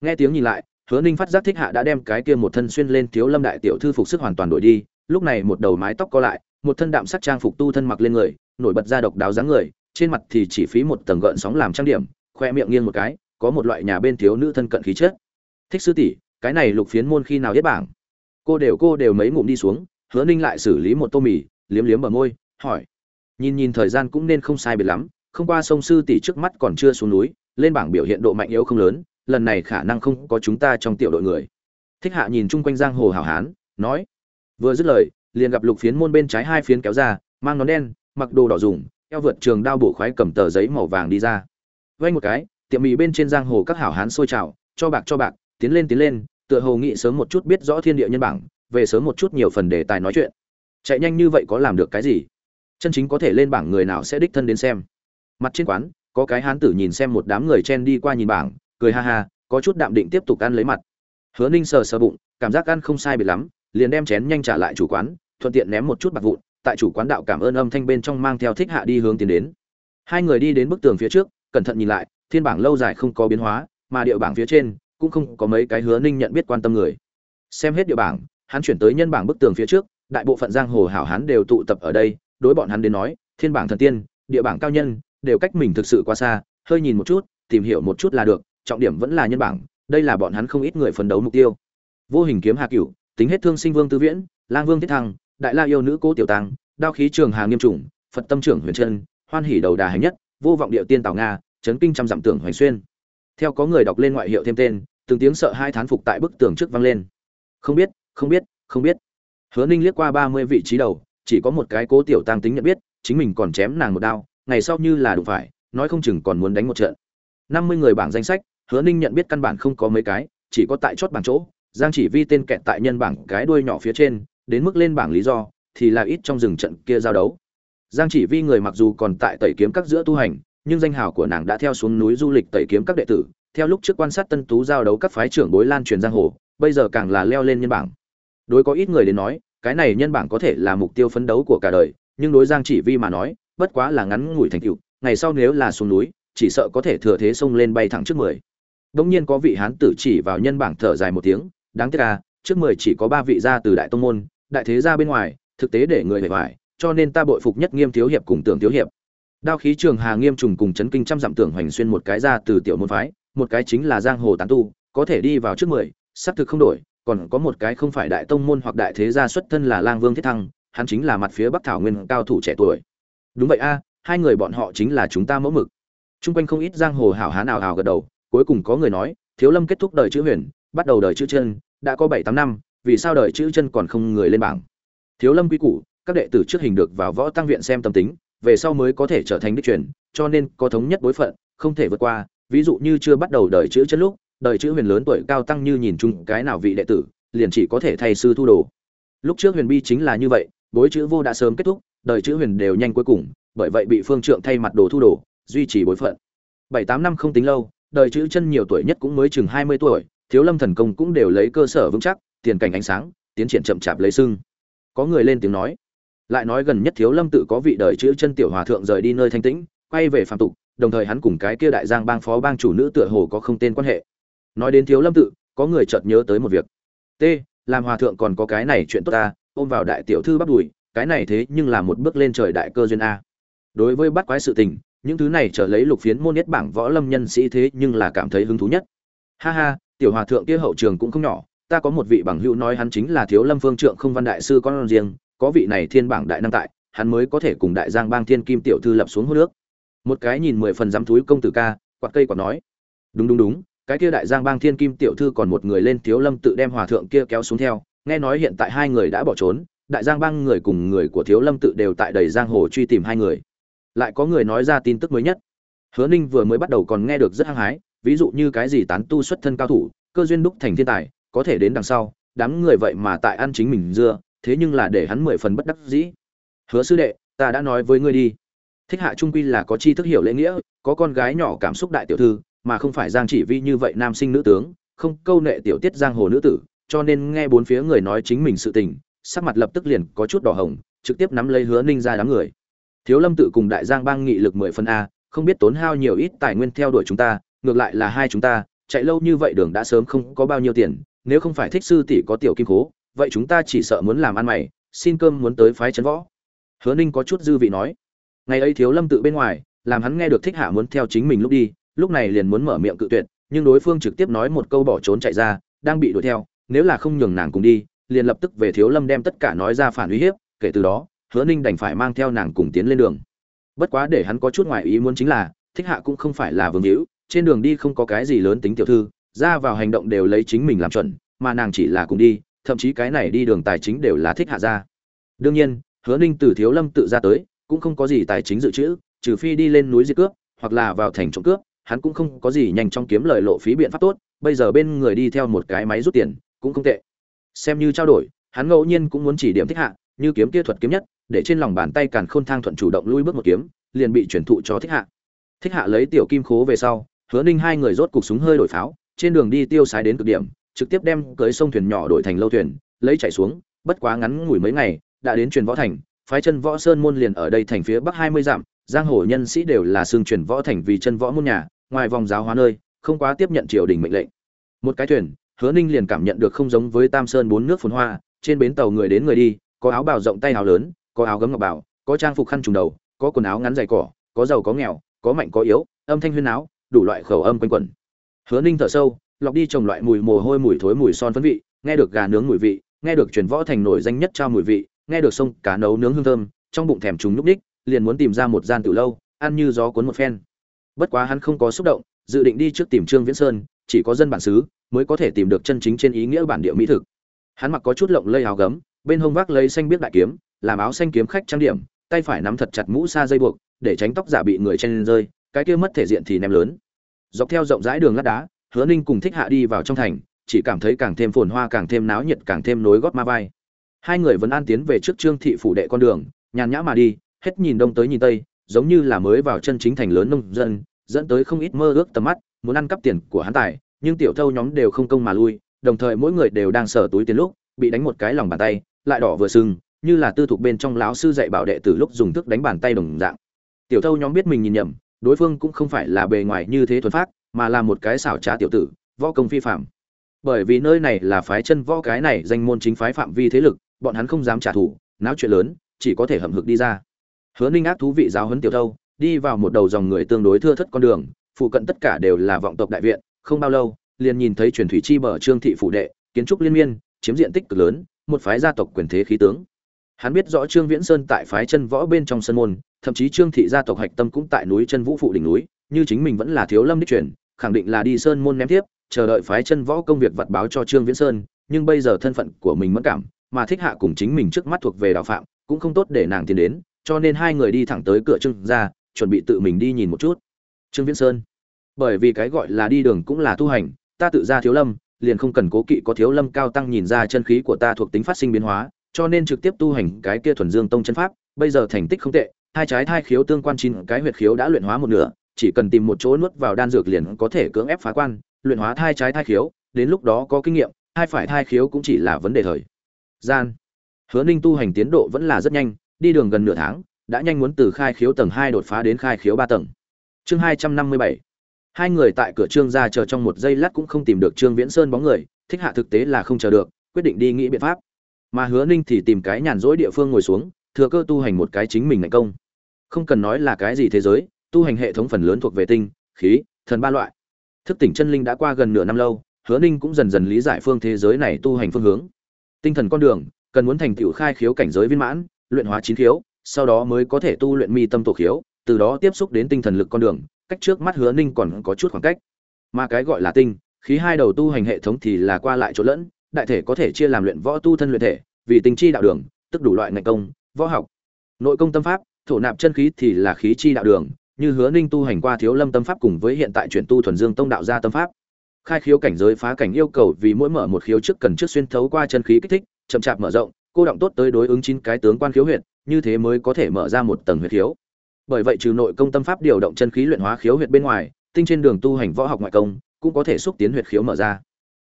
S1: Nghe tiếng nhìn lại, hứa ninh phát giác thích hạ đã đem cái kia một thân xuyên lên thiếu lâm đại tiểu thư phục sức hoàn toàn đổi đi, lúc này một đầu mái tóc co lại, một thân đạm sắc trang phục tu thân mặc lên người, nổi bật ra độc đáo dáng người, trên mặt thì chỉ phí một tầng gợn sóng làm trang điểm, khoe miệng nghiêng một cái, có một loại nhà bên thiếu nữ thân cận khí chất. Thích sư tỷ, cái này lục phiến môn khi nào hết bảng? Cô đều cô đều mấy ngụm đi xuống, hứa ninh lại xử lý một tô mì, liếm liếm bờ môi, hỏi. Nhìn nhìn thời gian cũng nên không sai biệt lắm, không qua sông sư tỷ trước mắt còn chưa xuống núi, lên bảng biểu hiện độ mạnh yếu không lớn, lần này khả năng không có chúng ta trong tiểu đội người. Thích hạ nhìn chung quanh giang hồ hảo hán, nói. Vừa dứt lời, liền gặp lục phiến môn bên trái hai phiến kéo ra, mang nón đen, mặc đồ đỏ dùng, eo vượt trường đao bổ khoái cầm tờ giấy màu vàng đi ra. Vay một cái, tiệm mì bên trên giang hồ các hảo hán sôi trào cho bạc cho bạc, tiến lên tiến lên tựa hồ nghĩ sớm một chút biết rõ thiên địa nhân bảng, về sớm một chút nhiều phần đề tài nói chuyện. Chạy nhanh như vậy có làm được cái gì? Chân chính có thể lên bảng người nào sẽ đích thân đến xem? Mặt trên quán, có cái hán tử nhìn xem một đám người chen đi qua nhìn bảng, cười ha ha, có chút đạm định tiếp tục ăn lấy mặt. Hứa ninh sờ sờ bụng, cảm giác ăn không sai biệt lắm, liền đem chén nhanh trả lại chủ quán, thuận tiện ném một chút bạc vụn, tại chủ quán đạo cảm ơn âm thanh bên trong mang theo thích hạ đi hướng tiến đến. Hai người đi đến bức tường phía trước, cẩn thận nhìn lại, thiên bảng lâu dài không có biến hóa, mà địa bảng phía trên cũng không có mấy cái hứa ninh nhận biết quan tâm người. Xem hết địa bảng, hắn chuyển tới nhân bảng bức tường phía trước, đại bộ phận giang hồ hảo hán đều tụ tập ở đây, đối bọn hắn đến nói, thiên bảng thần tiên, địa bảng cao nhân, đều cách mình thực sự quá xa, hơi nhìn một chút, tìm hiểu một chút là được, trọng điểm vẫn là nhân bảng, đây là bọn hắn không ít người phấn đấu mục tiêu. Vô hình kiếm hà cửu, tính hết thương sinh vương tư viễn, lang vương thiết thăng, đại la yêu nữ cố tiểu tăng đao khí trường hà nghiêm trùng, phật tâm trưởng huyền trân hoan hỷ đầu đà hành nhất, vô vọng địa tiên tào nga, chấn kinh trăm dặm tưởng hoành xuyên theo có người đọc lên ngoại hiệu thêm tên, từng tiếng sợ hai thán phục tại bức tường trước vang lên. Không biết không biết không biết. Hứa ninh liếc qua ba mươi vị trí đầu, chỉ có một cái cố tiểu tăng tính nhận biết, chính mình còn chém nàng một đao, ngày sau như là đụng phải, nói không chừng còn muốn đánh một trận. năm mươi người bảng danh sách, hứa ninh nhận biết căn bản không có mấy cái, chỉ có tại chót bảng chỗ, giang chỉ vi tên kẹt tại nhân bảng cái đuôi nhỏ phía trên, đến mức lên bảng lý do, thì là ít trong rừng trận kia giao đấu. Giang chỉ vi người mặc dù còn tại tẩy kiếm các giữa tu hành nhưng danh hào của nàng đã theo xuống núi du lịch tẩy kiếm các đệ tử theo lúc trước quan sát tân tú giao đấu các phái trưởng bối lan truyền giang hồ bây giờ càng là leo lên nhân bảng. Đối có ít người đến nói cái này nhân bảng có thể là mục tiêu phấn đấu của cả đời nhưng đối giang chỉ vi mà nói bất quá là ngắn ngủi thành tựu ngày sau nếu là xuống núi chỉ sợ có thể thừa thế xông lên bay thẳng trước mười. Đông nhiên có vị hán tử chỉ vào nhân bảng thở dài một tiếng đáng tiếc à, trước mười chỉ có ba vị gia từ đại tông môn đại thế gia bên ngoài thực tế để người hề hoài cho nên ta bội phục nhất nghiêm thiếu hiệp cùng tưởng thiếu hiệp đao khí trường hà nghiêm trùng cùng chấn kinh trăm dặm tưởng hoành xuyên một cái ra từ tiểu môn phái, một cái chính là giang hồ tán tu, có thể đi vào trước mười, sắp thực không đổi, còn có một cái không phải đại tông môn hoặc đại thế gia xuất thân là lang vương thiết thăng, hắn chính là mặt phía bắc thảo nguyên cao thủ trẻ tuổi. Đúng vậy a, hai người bọn họ chính là chúng ta mẫu mực. Trung quanh không ít giang hồ hảo hán nào hào gật đầu, cuối cùng có người nói, thiếu lâm kết thúc đời chữ huyền, bắt đầu đời chữ chân, đã có bảy tám năm, vì sao đời chữ chân còn không người lên bảng? Thiếu lâm quy củ, các đệ tử trước hình được vào võ tăng viện xem tâm tính về sau mới có thể trở thành đích truyền, cho nên có thống nhất bối phận, không thể vượt qua. Ví dụ như chưa bắt đầu đời chữ chân lúc, đời chữ huyền lớn tuổi cao tăng như nhìn chung cái nào vị đệ tử, liền chỉ có thể thay sư thu đồ. Lúc trước huyền bi chính là như vậy, bối chữ vô đã sớm kết thúc, đời chữ huyền đều nhanh cuối cùng, bởi vậy bị phương trượng thay mặt đồ thu đồ, duy trì bối phận. Bảy tám năm không tính lâu, đời chữ chân nhiều tuổi nhất cũng mới chừng hai mươi tuổi, thiếu lâm thần công cũng đều lấy cơ sở vững chắc, tiền cảnh ánh sáng, tiến triển chậm chạp lấy sưng có người lên tiếng nói lại nói gần nhất thiếu lâm tự có vị đời chữ chân tiểu hòa thượng rời đi nơi thanh tĩnh, quay về phạm tục, đồng thời hắn cùng cái kia đại giang bang phó bang chủ nữ tựa hồ có không tên quan hệ. Nói đến thiếu lâm tự, có người chợt nhớ tới một việc. T, làm hòa thượng còn có cái này chuyện tốt ta, ôm vào đại tiểu thư bắt đùi, cái này thế nhưng là một bước lên trời đại cơ duyên a. Đối với bắt quái sự tình, những thứ này trở lấy lục phiến môn nhất bảng võ lâm nhân sĩ thế nhưng là cảm thấy hứng thú nhất. Ha ha, tiểu hòa thượng kia hậu trường cũng không nhỏ, ta có một vị bằng hữu nói hắn chính là thiếu lâm phương trượng không văn đại sư con riêng có vị này thiên bảng đại năng tại, hắn mới có thể cùng đại giang bang thiên kim tiểu thư lập xuống hô nước. Một cái nhìn mười phần dám túi công tử ca, quạt cây còn nói. Đúng đúng đúng, cái kia đại giang bang thiên kim tiểu thư còn một người lên thiếu lâm tự đem hòa thượng kia kéo xuống theo, nghe nói hiện tại hai người đã bỏ trốn, đại giang bang người cùng người của thiếu lâm tự đều tại đầy giang hồ truy tìm hai người. Lại có người nói ra tin tức mới nhất. Hứa ninh vừa mới bắt đầu còn nghe được rất hăng hái, ví dụ như cái gì tán tu xuất thân cao thủ, cơ duyên đúc thành thiên tài, có thể đến đằng sau, đám người vậy mà tại ăn chính mình dưa thế nhưng là để hắn mười phần bất đắc dĩ. Hứa sư đệ, ta đã nói với ngươi đi. Thích hạ trung quy là có chi thức hiểu lễ nghĩa, có con gái nhỏ cảm xúc đại tiểu thư, mà không phải giang chỉ vi như vậy nam sinh nữ tướng, không câu nệ tiểu tiết giang hồ nữ tử, cho nên nghe bốn phía người nói chính mình sự tình, sắc mặt lập tức liền có chút đỏ hồng, trực tiếp nắm lấy hứa ninh ra đám người. Thiếu lâm tự cùng đại giang bang nghị lực mười phần a, không biết tốn hao nhiều ít tài nguyên theo đuổi chúng ta, ngược lại là hai chúng ta, chạy lâu như vậy đường đã sớm không có bao nhiêu tiền, nếu không phải thích sư tỷ có tiểu kim cố vậy chúng ta chỉ sợ muốn làm ăn mày, xin cơm muốn tới phái trấn võ. Hứa ninh có chút dư vị nói. Ngày ấy thiếu lâm tự bên ngoài, làm hắn nghe được thích hạ muốn theo chính mình lúc đi, lúc này liền muốn mở miệng cự tuyệt, nhưng đối phương trực tiếp nói một câu bỏ trốn chạy ra, đang bị đuổi theo, nếu là không nhường nàng cùng đi, liền lập tức về thiếu lâm đem tất cả nói ra phản uy hiếp, kể từ đó, hứa ninh đành phải mang theo nàng cùng tiến lên đường. Bất quá để hắn có chút ngoại ý muốn chính là, thích hạ cũng không phải là vương hữu, trên đường đi không có cái gì lớn tính tiểu thư, ra vào hành động đều lấy chính mình làm chuẩn, mà nàng chỉ là cùng đi thậm chí cái này đi đường tài chính đều là thích hạ ra. Đương nhiên, hứa ninh từ thiếu lâm tự ra tới, cũng không có gì tài chính dự trữ, trừ phi đi lên núi diệt cướp, hoặc là vào thành trộm cướp, hắn cũng không có gì nhanh chóng kiếm lời lộ phí biện pháp tốt, bây giờ bên người đi theo một cái máy rút tiền, cũng không tệ. Xem như trao đổi, hắn ngẫu nhiên cũng muốn chỉ điểm thích hạ, như kiếm kia thuật kiếm nhất, để trên lòng bàn tay càn khôn thang thuận chủ động lui bước một kiếm, liền bị chuyển thụ cho thích hạ. Thích hạ lấy tiểu kim khố về sau, hứa ninh hai người rốt cục súng hơi đổi pháo, trên đường đi tiêu sái đến cực điểm trực tiếp đem cưới sông thuyền nhỏ đổi thành lâu thuyền, lấy chạy xuống, bất quá ngắn ngủi mấy ngày, đã đến truyền võ thành, phái chân võ sơn môn liền ở đây thành phía bắc hai mươi dặm, giang hồ nhân sĩ đều là xương truyền võ thành vì chân võ môn nhà, ngoài vòng giáo hóa nơi, không quá tiếp nhận triều đình mệnh lệnh. Một cái thuyền, hứa ninh liền cảm nhận được không giống với tam sơn bốn nước phồn hoa, trên bến tàu người đến người đi, có áo bào rộng tay áo lớn, có áo gấm ngọc bảo có trang phục khăn trùng đầu, có quần áo ngắn dày cỏ, có giàu có nghèo, có mạnh có yếu, âm thanh huyên áo đủ loại khẩu âm quanh quẩn. Hứa ninh thở sâu lọc đi trồng loại mùi mồ hôi mùi thối mùi son phấn vị nghe được gà nướng mùi vị nghe được truyền võ thành nổi danh nhất trao mùi vị nghe được sông cá nấu nướng hương thơm trong bụng thèm trùng lúc đích, liền muốn tìm ra một gian tiểu lâu ăn như gió cuốn một phen. Bất quá hắn không có xúc động dự định đi trước tìm trương viễn sơn chỉ có dân bản xứ mới có thể tìm được chân chính trên ý nghĩa bản địa mỹ thực. Hắn mặc có chút lộng lây áo gấm bên hông vác lấy xanh biết đại kiếm làm áo xanh kiếm khách trang điểm tay phải nắm thật chặt mũ sa dây buộc để tránh tóc giả bị người chen rơi cái kia mất thể diện thì ném lớn. Dọc theo rộng rãi đường lát đá hứa ninh cùng thích hạ đi vào trong thành, chỉ cảm thấy càng thêm phồn hoa, càng thêm náo nhiệt, càng thêm nối gót ma vai. Hai người vẫn an tiến về trước trương thị phủ đệ con đường, nhàn nhã mà đi, hết nhìn đông tới nhìn tây, giống như là mới vào chân chính thành lớn nông dân, dẫn tới không ít mơ ước tầm mắt, muốn ăn cắp tiền của hắn tài, nhưng tiểu thâu nhóm đều không công mà lui, đồng thời mỗi người đều đang sở túi tiền lúc, bị đánh một cái lòng bàn tay, lại đỏ vừa sưng như là tư thục bên trong lão sư dạy bảo đệ từ lúc dùng thức đánh bàn tay đồng dạng. Tiểu thâu nhóm biết mình nhìn nhầm, đối phương cũng không phải là bề ngoài như thế thuần phát mà là một cái xảo trá tiểu tử, võ công phi phạm bởi vì nơi này là phái chân võ cái này danh môn chính phái phạm vi thế lực, bọn hắn không dám trả thù, náo chuyện lớn, chỉ có thể hậm hực đi ra. Hứa ninh ác thú vị giáo huấn tiểu thâu, đi vào một đầu dòng người tương đối thưa thất con đường, phụ cận tất cả đều là vọng tộc đại viện, không bao lâu, liền nhìn thấy truyền thủy chi bờ trương thị phủ đệ, kiến trúc liên miên, chiếm diện tích cực lớn, một phái gia tộc quyền thế khí tướng. Hắn biết rõ trương viễn sơn tại phái chân võ bên trong sân môn, thậm chí trương thị gia tộc hạch tâm cũng tại núi chân vũ phụ đỉnh núi như chính mình vẫn là thiếu lâm đích truyền, khẳng định là đi sơn môn ném tiếp chờ đợi phái chân võ công việc vật báo cho trương viễn sơn, nhưng bây giờ thân phận của mình mất cảm, mà thích hạ cùng chính mình trước mắt thuộc về đạo phạm, cũng không tốt để nàng tiến đến, cho nên hai người đi thẳng tới cửa trương ra chuẩn bị tự mình đi nhìn một chút. Trương viễn sơn, bởi vì cái gọi là đi đường cũng là tu hành, ta tự ra thiếu lâm, liền không cần cố kỵ có thiếu lâm cao tăng nhìn ra chân khí của ta thuộc tính phát sinh biến hóa, cho nên trực tiếp tu hành cái kia thuần dương tông chân pháp, bây giờ thành tích không tệ, hai trái thai khiếu tương quan chín cái huyệt khiếu đã luyện hóa một nửa chỉ cần tìm một chỗ nuốt vào đan dược liền có thể cưỡng ép phá quan, luyện hóa thai trái thai khiếu, đến lúc đó có kinh nghiệm, hai phải thai khiếu cũng chỉ là vấn đề thời gian. Hứa ninh tu hành tiến độ vẫn là rất nhanh, đi đường gần nửa tháng, đã nhanh muốn từ khai khiếu tầng hai đột phá đến khai khiếu ba tầng. Chương hai trăm năm mươi bảy. Hai người tại cửa trương ra chờ trong một giây lát cũng không tìm được trương viễn sơn bóng người, thích hạ thực tế là không chờ được, quyết định đi nghĩ biện pháp. Mà hứa ninh thì tìm cái nhàn rỗi địa phương ngồi xuống, thừa cơ tu hành một cái chính mình ngành công. Không cần nói là cái gì thế giới tu hành hệ thống phần lớn thuộc về tinh, khí, thần ba loại. Thức tỉnh chân linh đã qua gần nửa năm lâu, hứa ninh cũng dần dần lý giải phương thế giới này tu hành phương hướng. Tinh thần con đường, cần muốn thành tựu khai khiếu cảnh giới viên mãn, luyện hóa chín khiếu, sau đó mới có thể tu luyện mi tâm tổ khiếu, từ đó tiếp xúc đến tinh thần lực con đường, cách trước mắt hứa ninh còn có chút khoảng cách. Mà cái gọi là tinh, khí hai đầu tu hành hệ thống thì là qua lại chỗ lẫn, đại thể có thể chia làm luyện võ tu thân luyện thể, vì tinh chi đạo đường, tức đủ loại ngành công, võ học. Nội công tâm pháp, thổ nạp chân khí thì là khí chi đạo đường như hứa ninh tu hành qua thiếu lâm tâm pháp cùng với hiện tại chuyển tu thuần dương tông đạo gia tâm pháp. Khai khiếu cảnh giới phá cảnh yêu cầu vì mỗi mở một khiếu trước cần trước xuyên thấu qua chân khí kích thích, chậm chạp mở rộng, cô động tốt tới đối ứng chín cái tướng quan khiếu huyệt, như thế mới có thể mở ra một tầng huyệt khiếu. Bởi vậy trừ nội công tâm pháp điều động chân khí luyện hóa khiếu huyệt bên ngoài, tinh trên đường tu hành võ học ngoại công, cũng có thể xúc tiến huyệt khiếu mở ra.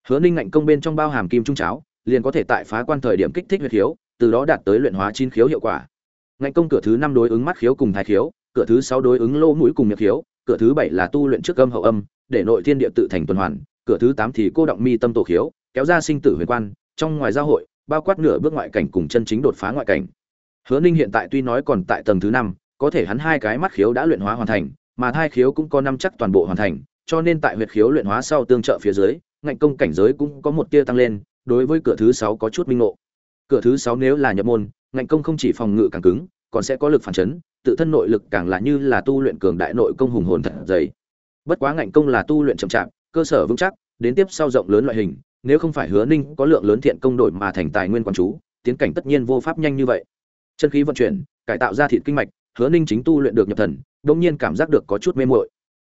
S1: Hứa ninh ngạnh công bên trong bao hàm kim trung cháo, liền có thể tại phá quan thời điểm kích thích huyệt khiếu, từ đó đạt tới luyện hóa chín khiếu hiệu quả. Ngạnh công cửa thứ năm đối ứng mắt khiếu cùng thái khiếu cửa thứ sáu đối ứng lỗ mũi cùng miệng khiếu, cửa thứ bảy là tu luyện trước âm hậu âm, để nội thiên địa tự thành tuần hoàn, cửa thứ tám thì cô động mi tâm tổ khiếu, kéo ra sinh tử huyền quan, trong ngoài giao hội, bao quát nửa bước ngoại cảnh cùng chân chính đột phá ngoại cảnh. Hứa ninh hiện tại tuy nói còn tại tầng thứ năm, có thể hắn hai cái mắt khiếu đã luyện hóa hoàn thành, mà thai khiếu cũng có năm chắc toàn bộ hoàn thành, cho nên tại huyệt khiếu luyện hóa sau tương trợ phía dưới, ngạnh công cảnh giới cũng có một tia tăng lên, đối với cửa thứ sáu có chút minh ngộ. Cửa thứ sáu nếu là nhập môn, ngạnh công không chỉ phòng ngự càng cứng còn sẽ có lực phản chấn, tự thân nội lực càng là như là tu luyện cường đại nội công hùng hồn thật dày. Bất quá ngạnh công là tu luyện chậm chạp, cơ sở vững chắc, đến tiếp sau rộng lớn loại hình, nếu không phải hứa ninh có lượng lớn thiện công đổi mà thành tài nguyên quan chú, tiến cảnh tất nhiên vô pháp nhanh như vậy. Chân khí vận chuyển, cải tạo ra thịt kinh mạch, hứa ninh chính tu luyện được nhập thần đông nhiên cảm giác được có chút mê muội.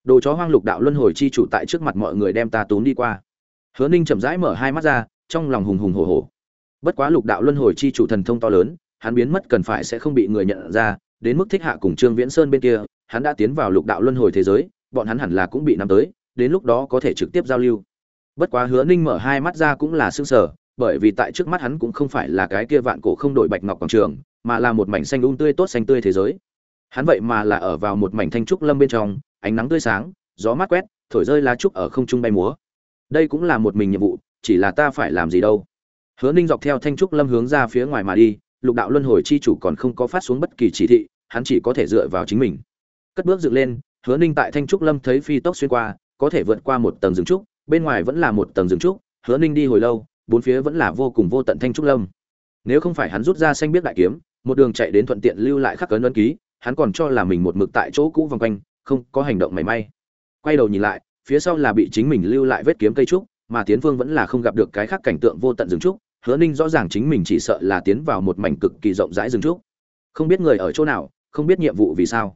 S1: Đồ chó hoang lục đạo luân hồi chi chủ tại trước mặt mọi người đem ta tốn đi qua. Hứa ninh chậm rãi mở hai mắt ra, trong lòng hùng hùng hổ hổ. Bất quá lục đạo luân hồi chi chủ thần thông to lớn hắn biến mất cần phải sẽ không bị người nhận ra, đến mức thích hạ cùng trương viễn sơn bên kia, hắn đã tiến vào lục đạo luân hồi thế giới, bọn hắn hẳn là cũng bị nắm tới, đến lúc đó có thể trực tiếp giao lưu. Bất quá hứa ninh mở hai mắt ra cũng là sửng sở bởi vì tại trước mắt hắn cũng không phải là cái kia vạn cổ không đổi bạch ngọc quảng trường, mà là một mảnh xanh um tươi tốt xanh tươi thế giới. Hắn vậy mà là ở vào một mảnh thanh trúc lâm bên trong, ánh nắng tươi sáng, gió mát quét, thổi rơi lá trúc ở không trung bay múa. Đây cũng là một mình nhiệm vụ, chỉ là ta phải làm gì đâu. Hứa ninh dọc theo thanh trúc lâm hướng ra phía ngoài mà đi lục đạo luân hồi chi chủ còn không có phát xuống bất kỳ chỉ thị, hắn chỉ có thể dựa vào chính mình. Cất bước dựng lên, hứa ninh tại thanh trúc lâm thấy phi tốc xuyên qua, có thể vượt qua một tầng rừng trúc, bên ngoài vẫn là một tầng rừng trúc, hứa ninh đi hồi lâu, bốn phía vẫn là vô cùng vô tận thanh trúc lâm. Nếu không phải hắn rút ra xanh biết đại kiếm, một đường chạy đến thuận tiện lưu lại khắc cấn ấn ký, hắn còn cho là mình một mực tại chỗ cũ vòng quanh, không có hành động mảy may. Quay đầu nhìn lại, phía sau là bị chính mình lưu lại vết kiếm cây trúc, mà tiến vương vẫn là không gặp được cái khác cảnh tượng vô tận rừng trúc hứa ninh rõ ràng chính mình chỉ sợ là tiến vào một mảnh cực kỳ rộng rãi rừng trúc. Không biết người ở chỗ nào, không biết nhiệm vụ vì sao.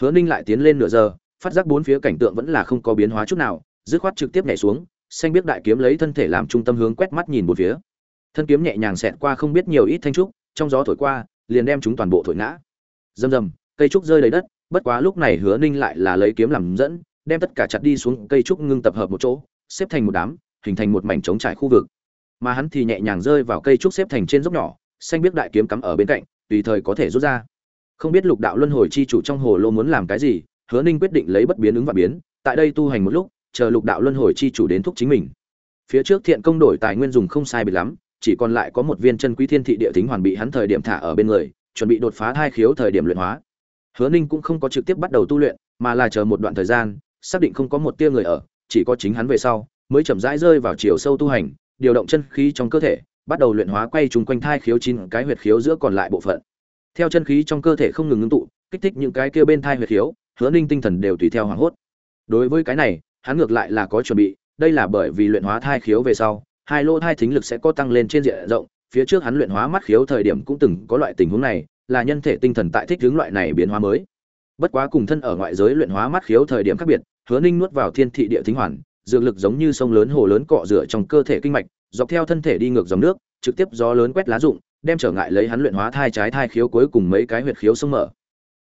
S1: Hứa ninh lại tiến lên nửa giờ, phát giác bốn phía cảnh tượng vẫn là không có biến hóa chút nào, dứt khoát trực tiếp nhảy xuống, xanh biết đại kiếm lấy thân thể làm trung tâm hướng quét mắt nhìn một phía. Thân kiếm nhẹ nhàng xẹt qua không biết nhiều ít thanh trúc, trong gió thổi qua, liền đem chúng toàn bộ thổi ngã. Rầm rầm, cây trúc rơi đầy đất, bất quá lúc này hứa ninh lại là lấy kiếm làm dẫn, đem tất cả chặt đi xuống, cây trúc ngưng tập hợp một chỗ, xếp thành một đám, hình thành một mảnh trống trải khu vực mà hắn thì nhẹ nhàng rơi vào cây trúc xếp thành trên dốc nhỏ, xanh biết đại kiếm cắm ở bên cạnh, tùy thời có thể rút ra. Không biết lục đạo luân hồi chi chủ trong hồ lô muốn làm cái gì, hứa ninh quyết định lấy bất biến ứng và biến, tại đây tu hành một lúc, chờ lục đạo luân hồi chi chủ đến thúc chính mình. Phía trước thiện công đổi tài nguyên dùng không sai biệt lắm, chỉ còn lại có một viên chân quý thiên thị địa tính hoàn bị hắn thời điểm thả ở bên người, chuẩn bị đột phá hai khiếu thời điểm luyện hóa. Hứa ninh cũng không có trực tiếp bắt đầu tu luyện, mà là chờ một đoạn thời gian, xác định không có một tia người ở, chỉ có chính hắn về sau, mới chậm rãi rơi vào chiều sâu tu hành điều động chân khí trong cơ thể, bắt đầu luyện hóa quay trùng quanh thai khiếu chín cái huyệt khiếu giữa còn lại bộ phận. Theo chân khí trong cơ thể không ngừng ngưng tụ, kích thích những cái kia bên thai huyệt khiếu, hứa ninh tinh thần đều tùy theo hoảng hốt. Đối với cái này, hắn ngược lại là có chuẩn bị, đây là bởi vì luyện hóa thai khiếu về sau, hai lỗ thai thính lực sẽ có tăng lên trên diện rộng, phía trước hắn luyện hóa mắt khiếu thời điểm cũng từng có loại tình huống này, là nhân thể tinh thần tại thích hướng loại này biến hóa mới. Bất quá cùng thân ở ngoại giới luyện hóa mắt khiếu thời điểm khác biệt, hứa ninh nuốt vào thiên thị địa thính hoàn dược lực giống như sông lớn hồ lớn cọ rửa trong cơ thể kinh mạch, dọc theo thân thể đi ngược dòng nước, trực tiếp gió lớn quét lá rụng, đem trở ngại lấy hắn luyện hóa thai trái thai khiếu cuối cùng mấy cái huyệt khiếu sông mở.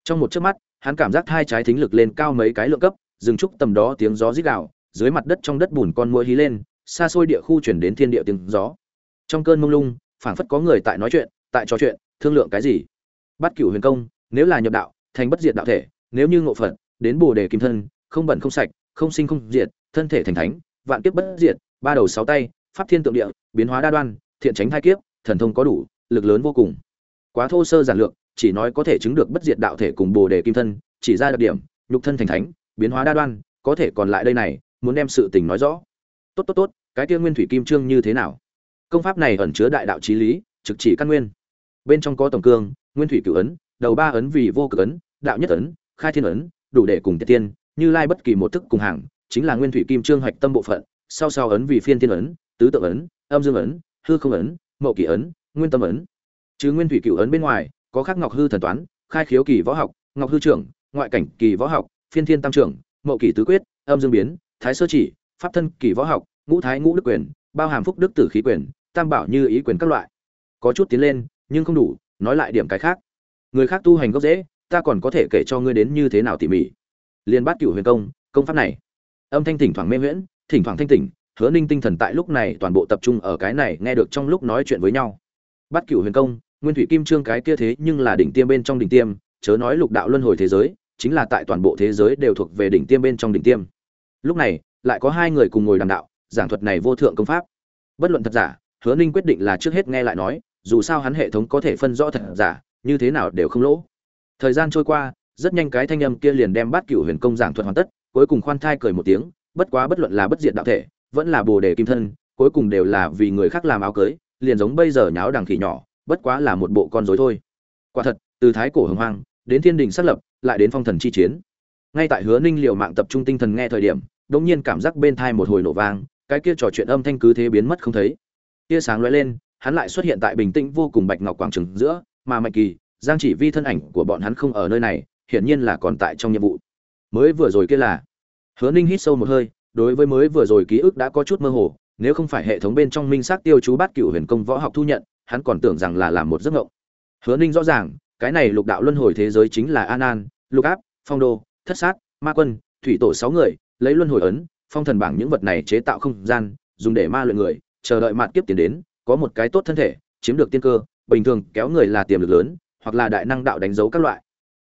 S1: Trong một chớp mắt, hắn cảm giác thai trái thính lực lên cao mấy cái lượng cấp dừng chút tầm đó tiếng gió rít gào, dưới mặt đất trong đất bùn con muỗi hí lên, xa xôi địa khu chuyển đến thiên địa tiếng gió. Trong cơn mông lung, phảng phất có người tại nói chuyện, tại trò chuyện, thương lượng cái gì? Bát cửu huyền công, nếu là nhập đạo, thành bất diệt đạo thể, nếu như ngộ phật, đến bồ đề kim thân, không bẩn không sạch, không sinh không diệt thân thể thành thánh, vạn kiếp bất diệt, ba đầu sáu tay, pháp thiên tượng địa, biến hóa đa đoan, thiện tránh hai kiếp, thần thông có đủ, lực lớn vô cùng. Quá thô sơ giản lược, chỉ nói có thể chứng được bất diệt đạo thể cùng bồ đề kim thân, chỉ ra đặc điểm, nhục thân thành thánh, biến hóa đa đoan, có thể còn lại đây này, muốn đem sự tình nói rõ. Tốt tốt tốt, cái kia nguyên thủy kim trương như thế nào? Công pháp này ẩn chứa đại đạo trí lý, trực chỉ căn nguyên. Bên trong có tổng cương, nguyên thủy cửu ấn, đầu ba ấn vì vô cực ấn, đạo nhất ấn, khai thiên ấn, đủ để cùng tiên, như lai bất kỳ một thức cùng hàng chính là nguyên thủy kim trương hoạch tâm bộ phận, sau sau ấn vì phiên thiên ấn, tứ tự ấn, âm dương ấn, hư không ấn, mậu kỳ ấn, nguyên tâm ấn. Chứ nguyên thủy cửu ấn bên ngoài, có khắc ngọc hư thần toán, khai khiếu kỳ võ học, ngọc hư trưởng, ngoại cảnh kỳ võ học, phiên thiên tam trưởng, mậu kỳ tứ quyết, âm dương biến, thái sơ chỉ, pháp thân kỳ võ học, ngũ thái ngũ đức quyền, bao hàm phúc đức tử khí quyền, tam bảo như ý quyền các loại. Có chút tiến lên, nhưng không đủ, nói lại điểm cái khác. Người khác tu hành gốc dễ ta còn có thể kể cho ngươi đến như thế nào tỉ mỉ. Liên bát cửu huyền công công pháp này âm thanh thỉnh thoảng mê miễn thỉnh thoảng thanh tỉnh, hứa ninh tinh thần tại lúc này toàn bộ tập trung ở cái này nghe được trong lúc nói chuyện với nhau. Bát Cựu huyền công, nguyên thủy kim trương cái kia thế nhưng là đỉnh tiêm bên trong đỉnh tiêm, chớ nói lục đạo luân hồi thế giới, chính là tại toàn bộ thế giới đều thuộc về đỉnh tiêm bên trong đỉnh tiêm. Lúc này, lại có hai người cùng ngồi đàm đạo, giảng thuật này vô thượng công pháp. Bất luận thật giả, hứa ninh quyết định là trước hết nghe lại nói, dù sao hắn hệ thống có thể phân rõ thật giả, như thế nào đều không lỗ. Thời gian trôi qua, rất nhanh cái thanh âm kia liền đem bát Cựu huyền công giảng thuật hoàn tất cuối cùng khoan thai cười một tiếng, bất quá bất luận là bất diệt đạo thể, vẫn là bồ đề kim thân, cuối cùng đều là vì người khác làm áo cưới, liền giống bây giờ nháo đằng khỉ nhỏ, bất quá là một bộ con rối thôi. Quả thật, từ thái cổ hồng hoang, đến thiên đình xác lập, lại đến phong thần chi chiến. Ngay tại hứa ninh liều mạng tập trung tinh thần nghe thời điểm, đột nhiên cảm giác bên thai một hồi nổ vang, cái kia trò chuyện âm thanh cứ thế biến mất không thấy. Tia sáng lóe lên, hắn lại xuất hiện tại bình tĩnh vô cùng bạch ngọc quảng trường giữa, mà mạnh kỳ, giang chỉ vi thân ảnh của bọn hắn không ở nơi này, hiển nhiên là còn tại trong nhiệm vụ mới vừa rồi kia là. Hứa ninh hít sâu một hơi, đối với mới vừa rồi ký ức đã có chút mơ hồ, nếu không phải hệ thống bên trong minh xác tiêu chú bát cựu huyền công võ học thu nhận, hắn còn tưởng rằng là làm một giấc ngộng hứa ninh rõ ràng, cái này lục đạo luân hồi thế giới chính là an an, lục áp, phong đô, thất sát, ma quân, thủy tổ sáu người, lấy luân hồi ấn, phong thần bảng những vật này chế tạo không gian, dùng để ma luyện người, chờ đợi mạn kiếp tiền đến, có một cái tốt thân thể, chiếm được tiên cơ, bình thường kéo người là tiềm lực lớn, hoặc là đại năng đạo đánh dấu các loại.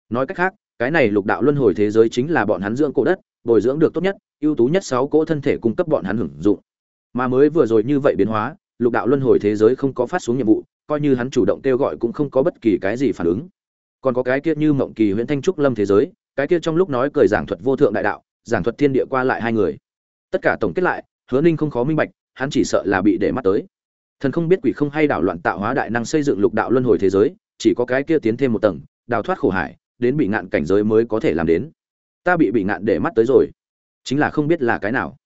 S1: Nói cách khác cái này lục đạo luân hồi thế giới chính là bọn hắn dưỡng cổ đất, bồi dưỡng được tốt nhất, ưu tú nhất sáu cỗ thân thể cung cấp bọn hắn hưởng dụng. Mà mới vừa rồi như vậy biến hóa, lục đạo luân hồi thế giới không có phát xuống nhiệm vụ, coi như hắn chủ động kêu gọi cũng không có bất kỳ cái gì phản ứng. Còn có cái kia như mộng kỳ huyễn thanh trúc lâm thế giới, cái kia trong lúc nói cười giảng thuật vô thượng đại đạo, giảng thuật thiên địa qua lại hai người. Tất cả tổng kết lại, hứa ninh không khó minh bạch, hắn chỉ sợ là bị để mắt tới. Thần không biết quỷ không hay đảo loạn tạo hóa đại năng xây dựng lục đạo luân hồi thế giới, chỉ có cái kia tiến thêm một tầng, đào thoát khổ hải đến bị ngạn cảnh giới mới có thể làm đến. Ta bị bị ngạn để mắt tới rồi. Chính là không biết là cái nào.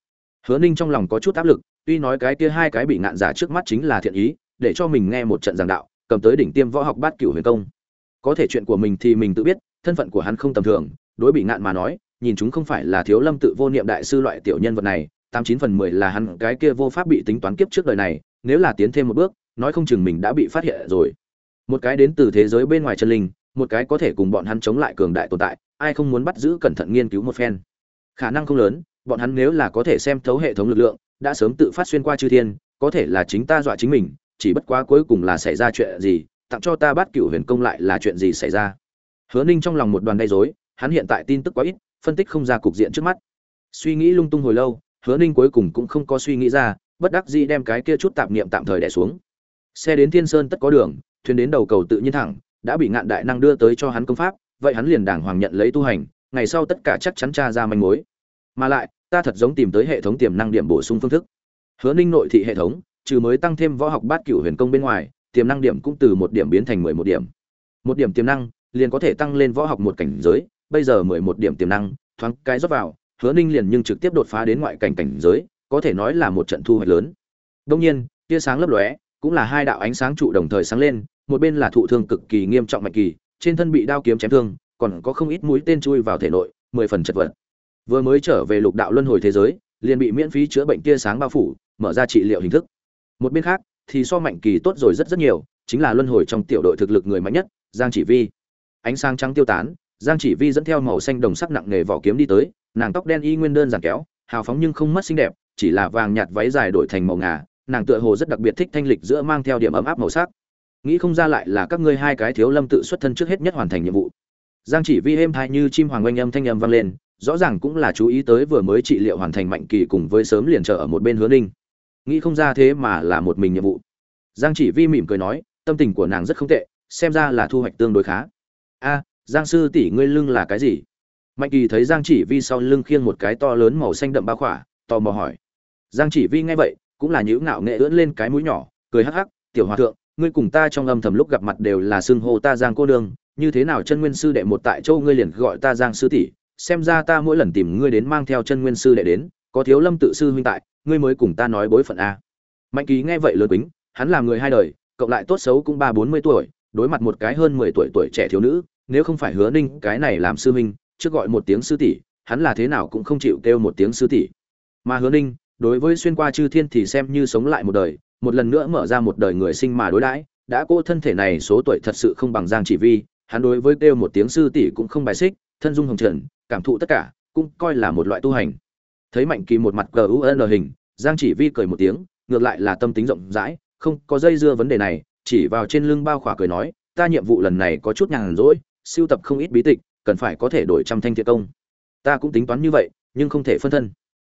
S1: Hứa ninh trong lòng có chút áp lực, tuy nói cái kia hai cái bị ngạn giả trước mắt chính là thiện ý, để cho mình nghe một trận giảng đạo, cầm tới đỉnh tiêm võ học bát cửu huyền công. Có thể chuyện của mình thì mình tự biết, thân phận của hắn không tầm thường, đối bị ngạn mà nói, nhìn chúng không phải là thiếu lâm tự vô niệm đại sư loại tiểu nhân vật này, tám chín phần mười là hắn cái kia vô pháp bị tính toán kiếp trước đời này, nếu là tiến thêm một bước, nói không chừng mình đã bị phát hiện rồi. Một cái đến từ thế giới bên ngoài chân linh một cái có thể cùng bọn hắn chống lại cường đại tồn tại, ai không muốn bắt giữ cẩn thận nghiên cứu một phen. Khả năng không lớn, bọn hắn nếu là có thể xem thấu hệ thống lực lượng, đã sớm tự phát xuyên qua chư thiên, có thể là chính ta dọa chính mình, chỉ bất quá cuối cùng là xảy ra chuyện gì, tặng cho ta bắt cửu huyền công lại là chuyện gì xảy ra. Hứa ninh trong lòng một đoàn gây rối, hắn hiện tại tin tức quá ít, phân tích không ra cục diện trước mắt. Suy nghĩ lung tung hồi lâu, hứa ninh cuối cùng cũng không có suy nghĩ ra, bất đắc dĩ đem cái kia chút tạp niệm tạm thời đẻ xuống. Xe đến thiên sơn tất có đường, thuyền đến đầu cầu tự nhiên thẳng đã bị ngạn đại năng đưa tới cho hắn công pháp, vậy hắn liền đàng hoàng nhận lấy tu hành, ngày sau tất cả chắc chắn tra ra manh mối. Mà lại, ta thật giống tìm tới hệ thống tiềm năng điểm bổ sung phương thức. Hứa ninh nội thị hệ thống, trừ mới tăng thêm võ học bát cửu huyền công bên ngoài, tiềm năng điểm cũng từ một điểm biến thành mười một điểm. Một điểm tiềm năng, liền có thể tăng lên võ học một cảnh giới, bây giờ mười một điểm tiềm năng, thoáng cái rót vào, hứa ninh liền nhưng trực tiếp đột phá đến ngoại cảnh cảnh giới, có thể nói là một trận thu hoạch lớn. Đông nhiên, tia sáng lấp lóe, cũng là hai đạo ánh sáng trụ đồng thời sáng lên một bên là thụ thương cực kỳ nghiêm trọng mạnh kỳ, trên thân bị đao kiếm chém thương, còn có không ít mũi tên chui vào thể nội, mười phần chật vật. Vừa mới trở về lục đạo luân hồi thế giới, liền bị miễn phí chữa bệnh tia sáng bao phủ, mở ra trị liệu hình thức. Một bên khác, thì so mạnh kỳ tốt rồi rất rất nhiều, chính là luân hồi trong tiểu đội thực lực người mạnh nhất, giang chỉ vi. Ánh sáng trắng tiêu tán, giang chỉ vi dẫn theo màu xanh đồng sắc nặng nề vỏ kiếm đi tới, nàng tóc đen y nguyên đơn giản kéo, hào phóng nhưng không mất xinh đẹp, chỉ là vàng nhạt váy dài đổi thành màu ngà, nàng tựa hồ rất đặc biệt thích thanh lịch giữa mang theo điểm ấm áp màu sắc nghĩ không ra lại là các ngươi hai cái thiếu lâm tự xuất thân trước hết nhất hoàn thành nhiệm vụ. Giang chỉ vi êm thai như chim hoàng oanh âm thanh âm vang lên, rõ ràng cũng là chú ý tới vừa mới trị liệu hoàn thành mạnh kỳ cùng với sớm liền trở ở một bên hứa ninh. Nghĩ không ra thế mà là một mình nhiệm vụ. Giang chỉ vi mỉm cười nói, tâm tình của nàng rất không tệ, xem ra là thu hoạch tương đối khá. A, giang sư tỷ ngươi lưng là cái gì? Mạnh kỳ thấy giang chỉ vi sau lưng khiêng một cái to lớn màu xanh đậm bao khỏa, tò mò hỏi. Giang chỉ vi nghe vậy, cũng là những ngạo nghệ ưỡn lên cái mũi nhỏ, cười hắc hắc, tiểu hòa thượng ngươi cùng ta trong âm thầm lúc gặp mặt đều là xưng hô ta giang cô nương, như thế nào chân nguyên sư đệ một tại châu ngươi liền gọi ta giang sư tỷ, xem ra ta mỗi lần tìm ngươi đến mang theo chân nguyên sư đệ đến, có thiếu lâm tự sư huynh tại, ngươi mới cùng ta nói bối phận a. Mạnh ký nghe vậy lớn quýnh hắn là người hai đời, cộng lại tốt xấu cũng ba bốn mươi tuổi, đối mặt một cái hơn mười tuổi tuổi trẻ thiếu nữ, nếu không phải hứa ninh cái này làm sư huynh, trước gọi một tiếng sư tỷ, hắn là thế nào cũng không chịu kêu một tiếng sư tỷ. Mà hứa ninh, đối với xuyên qua chư thiên thì xem như sống lại một đời một lần nữa mở ra một đời người sinh mà đối đãi, đã cô thân thể này số tuổi thật sự không bằng giang chỉ vi, hắn đối với kêu một tiếng sư tỷ cũng không bài xích, thân dung hồng trần, cảm thụ tất cả, cũng coi là một loại tu hành. Thấy mạnh kỳ một mặt gun hình, giang chỉ vi cười một tiếng, ngược lại là tâm tính rộng rãi, không có dây dưa vấn đề này, chỉ vào trên lưng bao khỏa cười nói, ta nhiệm vụ lần này có chút nhàn rỗi siêu tập không ít bí tịch, cần phải có thể đổi trăm thanh thiện công. Ta cũng tính toán như vậy, nhưng không thể phân thân.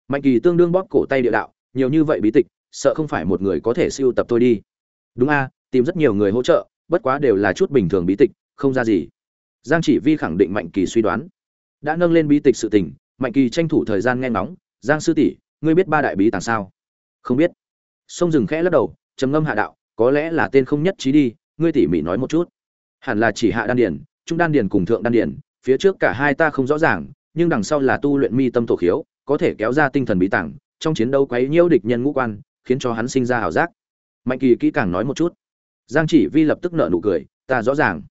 S1: Mạnh kỳ tương đương bóp cổ tay địa đạo, nhiều như vậy bí tịch sợ không phải một người có thể siêu tập tôi đi. Đúng a, tìm rất nhiều người hỗ trợ, bất quá đều là chút bình thường bí tịch, không ra gì. Giang chỉ vi khẳng định mạnh kỳ suy đoán. Đã nâng lên bí tịch sự tình, mạnh kỳ tranh thủ thời gian nghe ngóng, giang sư tỷ, ngươi biết ba đại bí tàng sao? Không biết. Sông rừng khẽ lắc đầu, trầm ngâm hạ đạo, có lẽ là tên không nhất trí đi, ngươi tỉ mỉ nói một chút. Hẳn là chỉ hạ đan điển trung đan điển cùng thượng đan điển phía trước cả hai ta không rõ ràng, nhưng đằng sau là tu luyện mi tâm tổ khiếu, có thể kéo ra tinh thần bí tàng, trong chiến đấu quấy nhiễu địch nhân ngũ quan khiến cho hắn sinh ra ảo giác. Mạnh kỳ kỹ càng nói một chút. Giang chỉ vi lập tức nợ nụ cười, ta rõ ràng.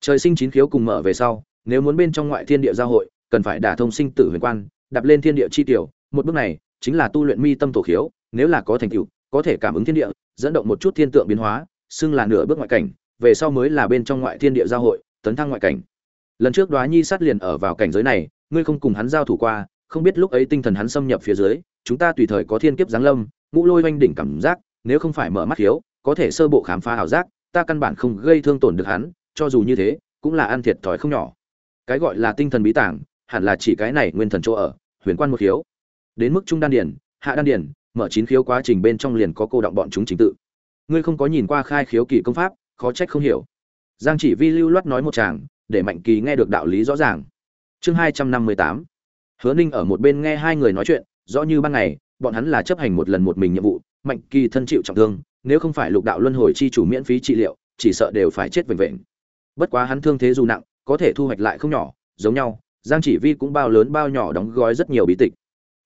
S1: Trời sinh chín khiếu cùng mở về sau, nếu muốn bên trong ngoại thiên địa giao hội, cần phải đả thông sinh tử huyền quan, đạp lên thiên địa chi tiểu, một bước này chính là tu luyện mi tâm tổ khiếu, nếu là có thành tựu, có thể cảm ứng thiên địa, dẫn động một chút thiên tượng biến hóa, xưng là nửa bước ngoại cảnh, về sau mới là bên trong ngoại thiên địa giao hội, tấn thăng ngoại cảnh. Lần trước đoá nhi sát liền ở vào cảnh giới này, ngươi không cùng hắn giao thủ qua không biết lúc ấy tinh thần hắn xâm nhập phía dưới, chúng ta tùy thời có thiên kiếp giáng lâm, ngũ lôi oanh đỉnh cảm giác, nếu không phải mở mắt hiếu, có thể sơ bộ khám phá ảo giác, ta căn bản không gây thương tổn được hắn, cho dù như thế, cũng là ăn thiệt thòi không nhỏ. Cái gọi là tinh thần bí tảng hẳn là chỉ cái này nguyên thần chỗ ở, huyền quan một khiếu đến mức trung đan điển hạ đan điển mở chín khiếu quá trình bên trong liền có cô động bọn chúng chính tự. Ngươi không có nhìn qua khai khiếu kỳ công pháp, khó trách không hiểu. Giang chỉ vi lưu loát nói một chàng, để mạnh kỳ nghe được đạo lý rõ ràng. Chương hai trăm năm mươi tám hứa ninh ở một bên nghe hai người nói chuyện, rõ như ban ngày, bọn hắn là chấp hành một lần một mình nhiệm vụ, mạnh kỳ thân chịu trọng thương, nếu không phải lục đạo luân hồi chi chủ miễn phí trị liệu, chỉ sợ đều phải chết vệnh vệnh bất quá hắn thương thế dù nặng, có thể thu hoạch lại không nhỏ, giống nhau, giang chỉ vi cũng bao lớn bao nhỏ đóng gói rất nhiều bí tịch.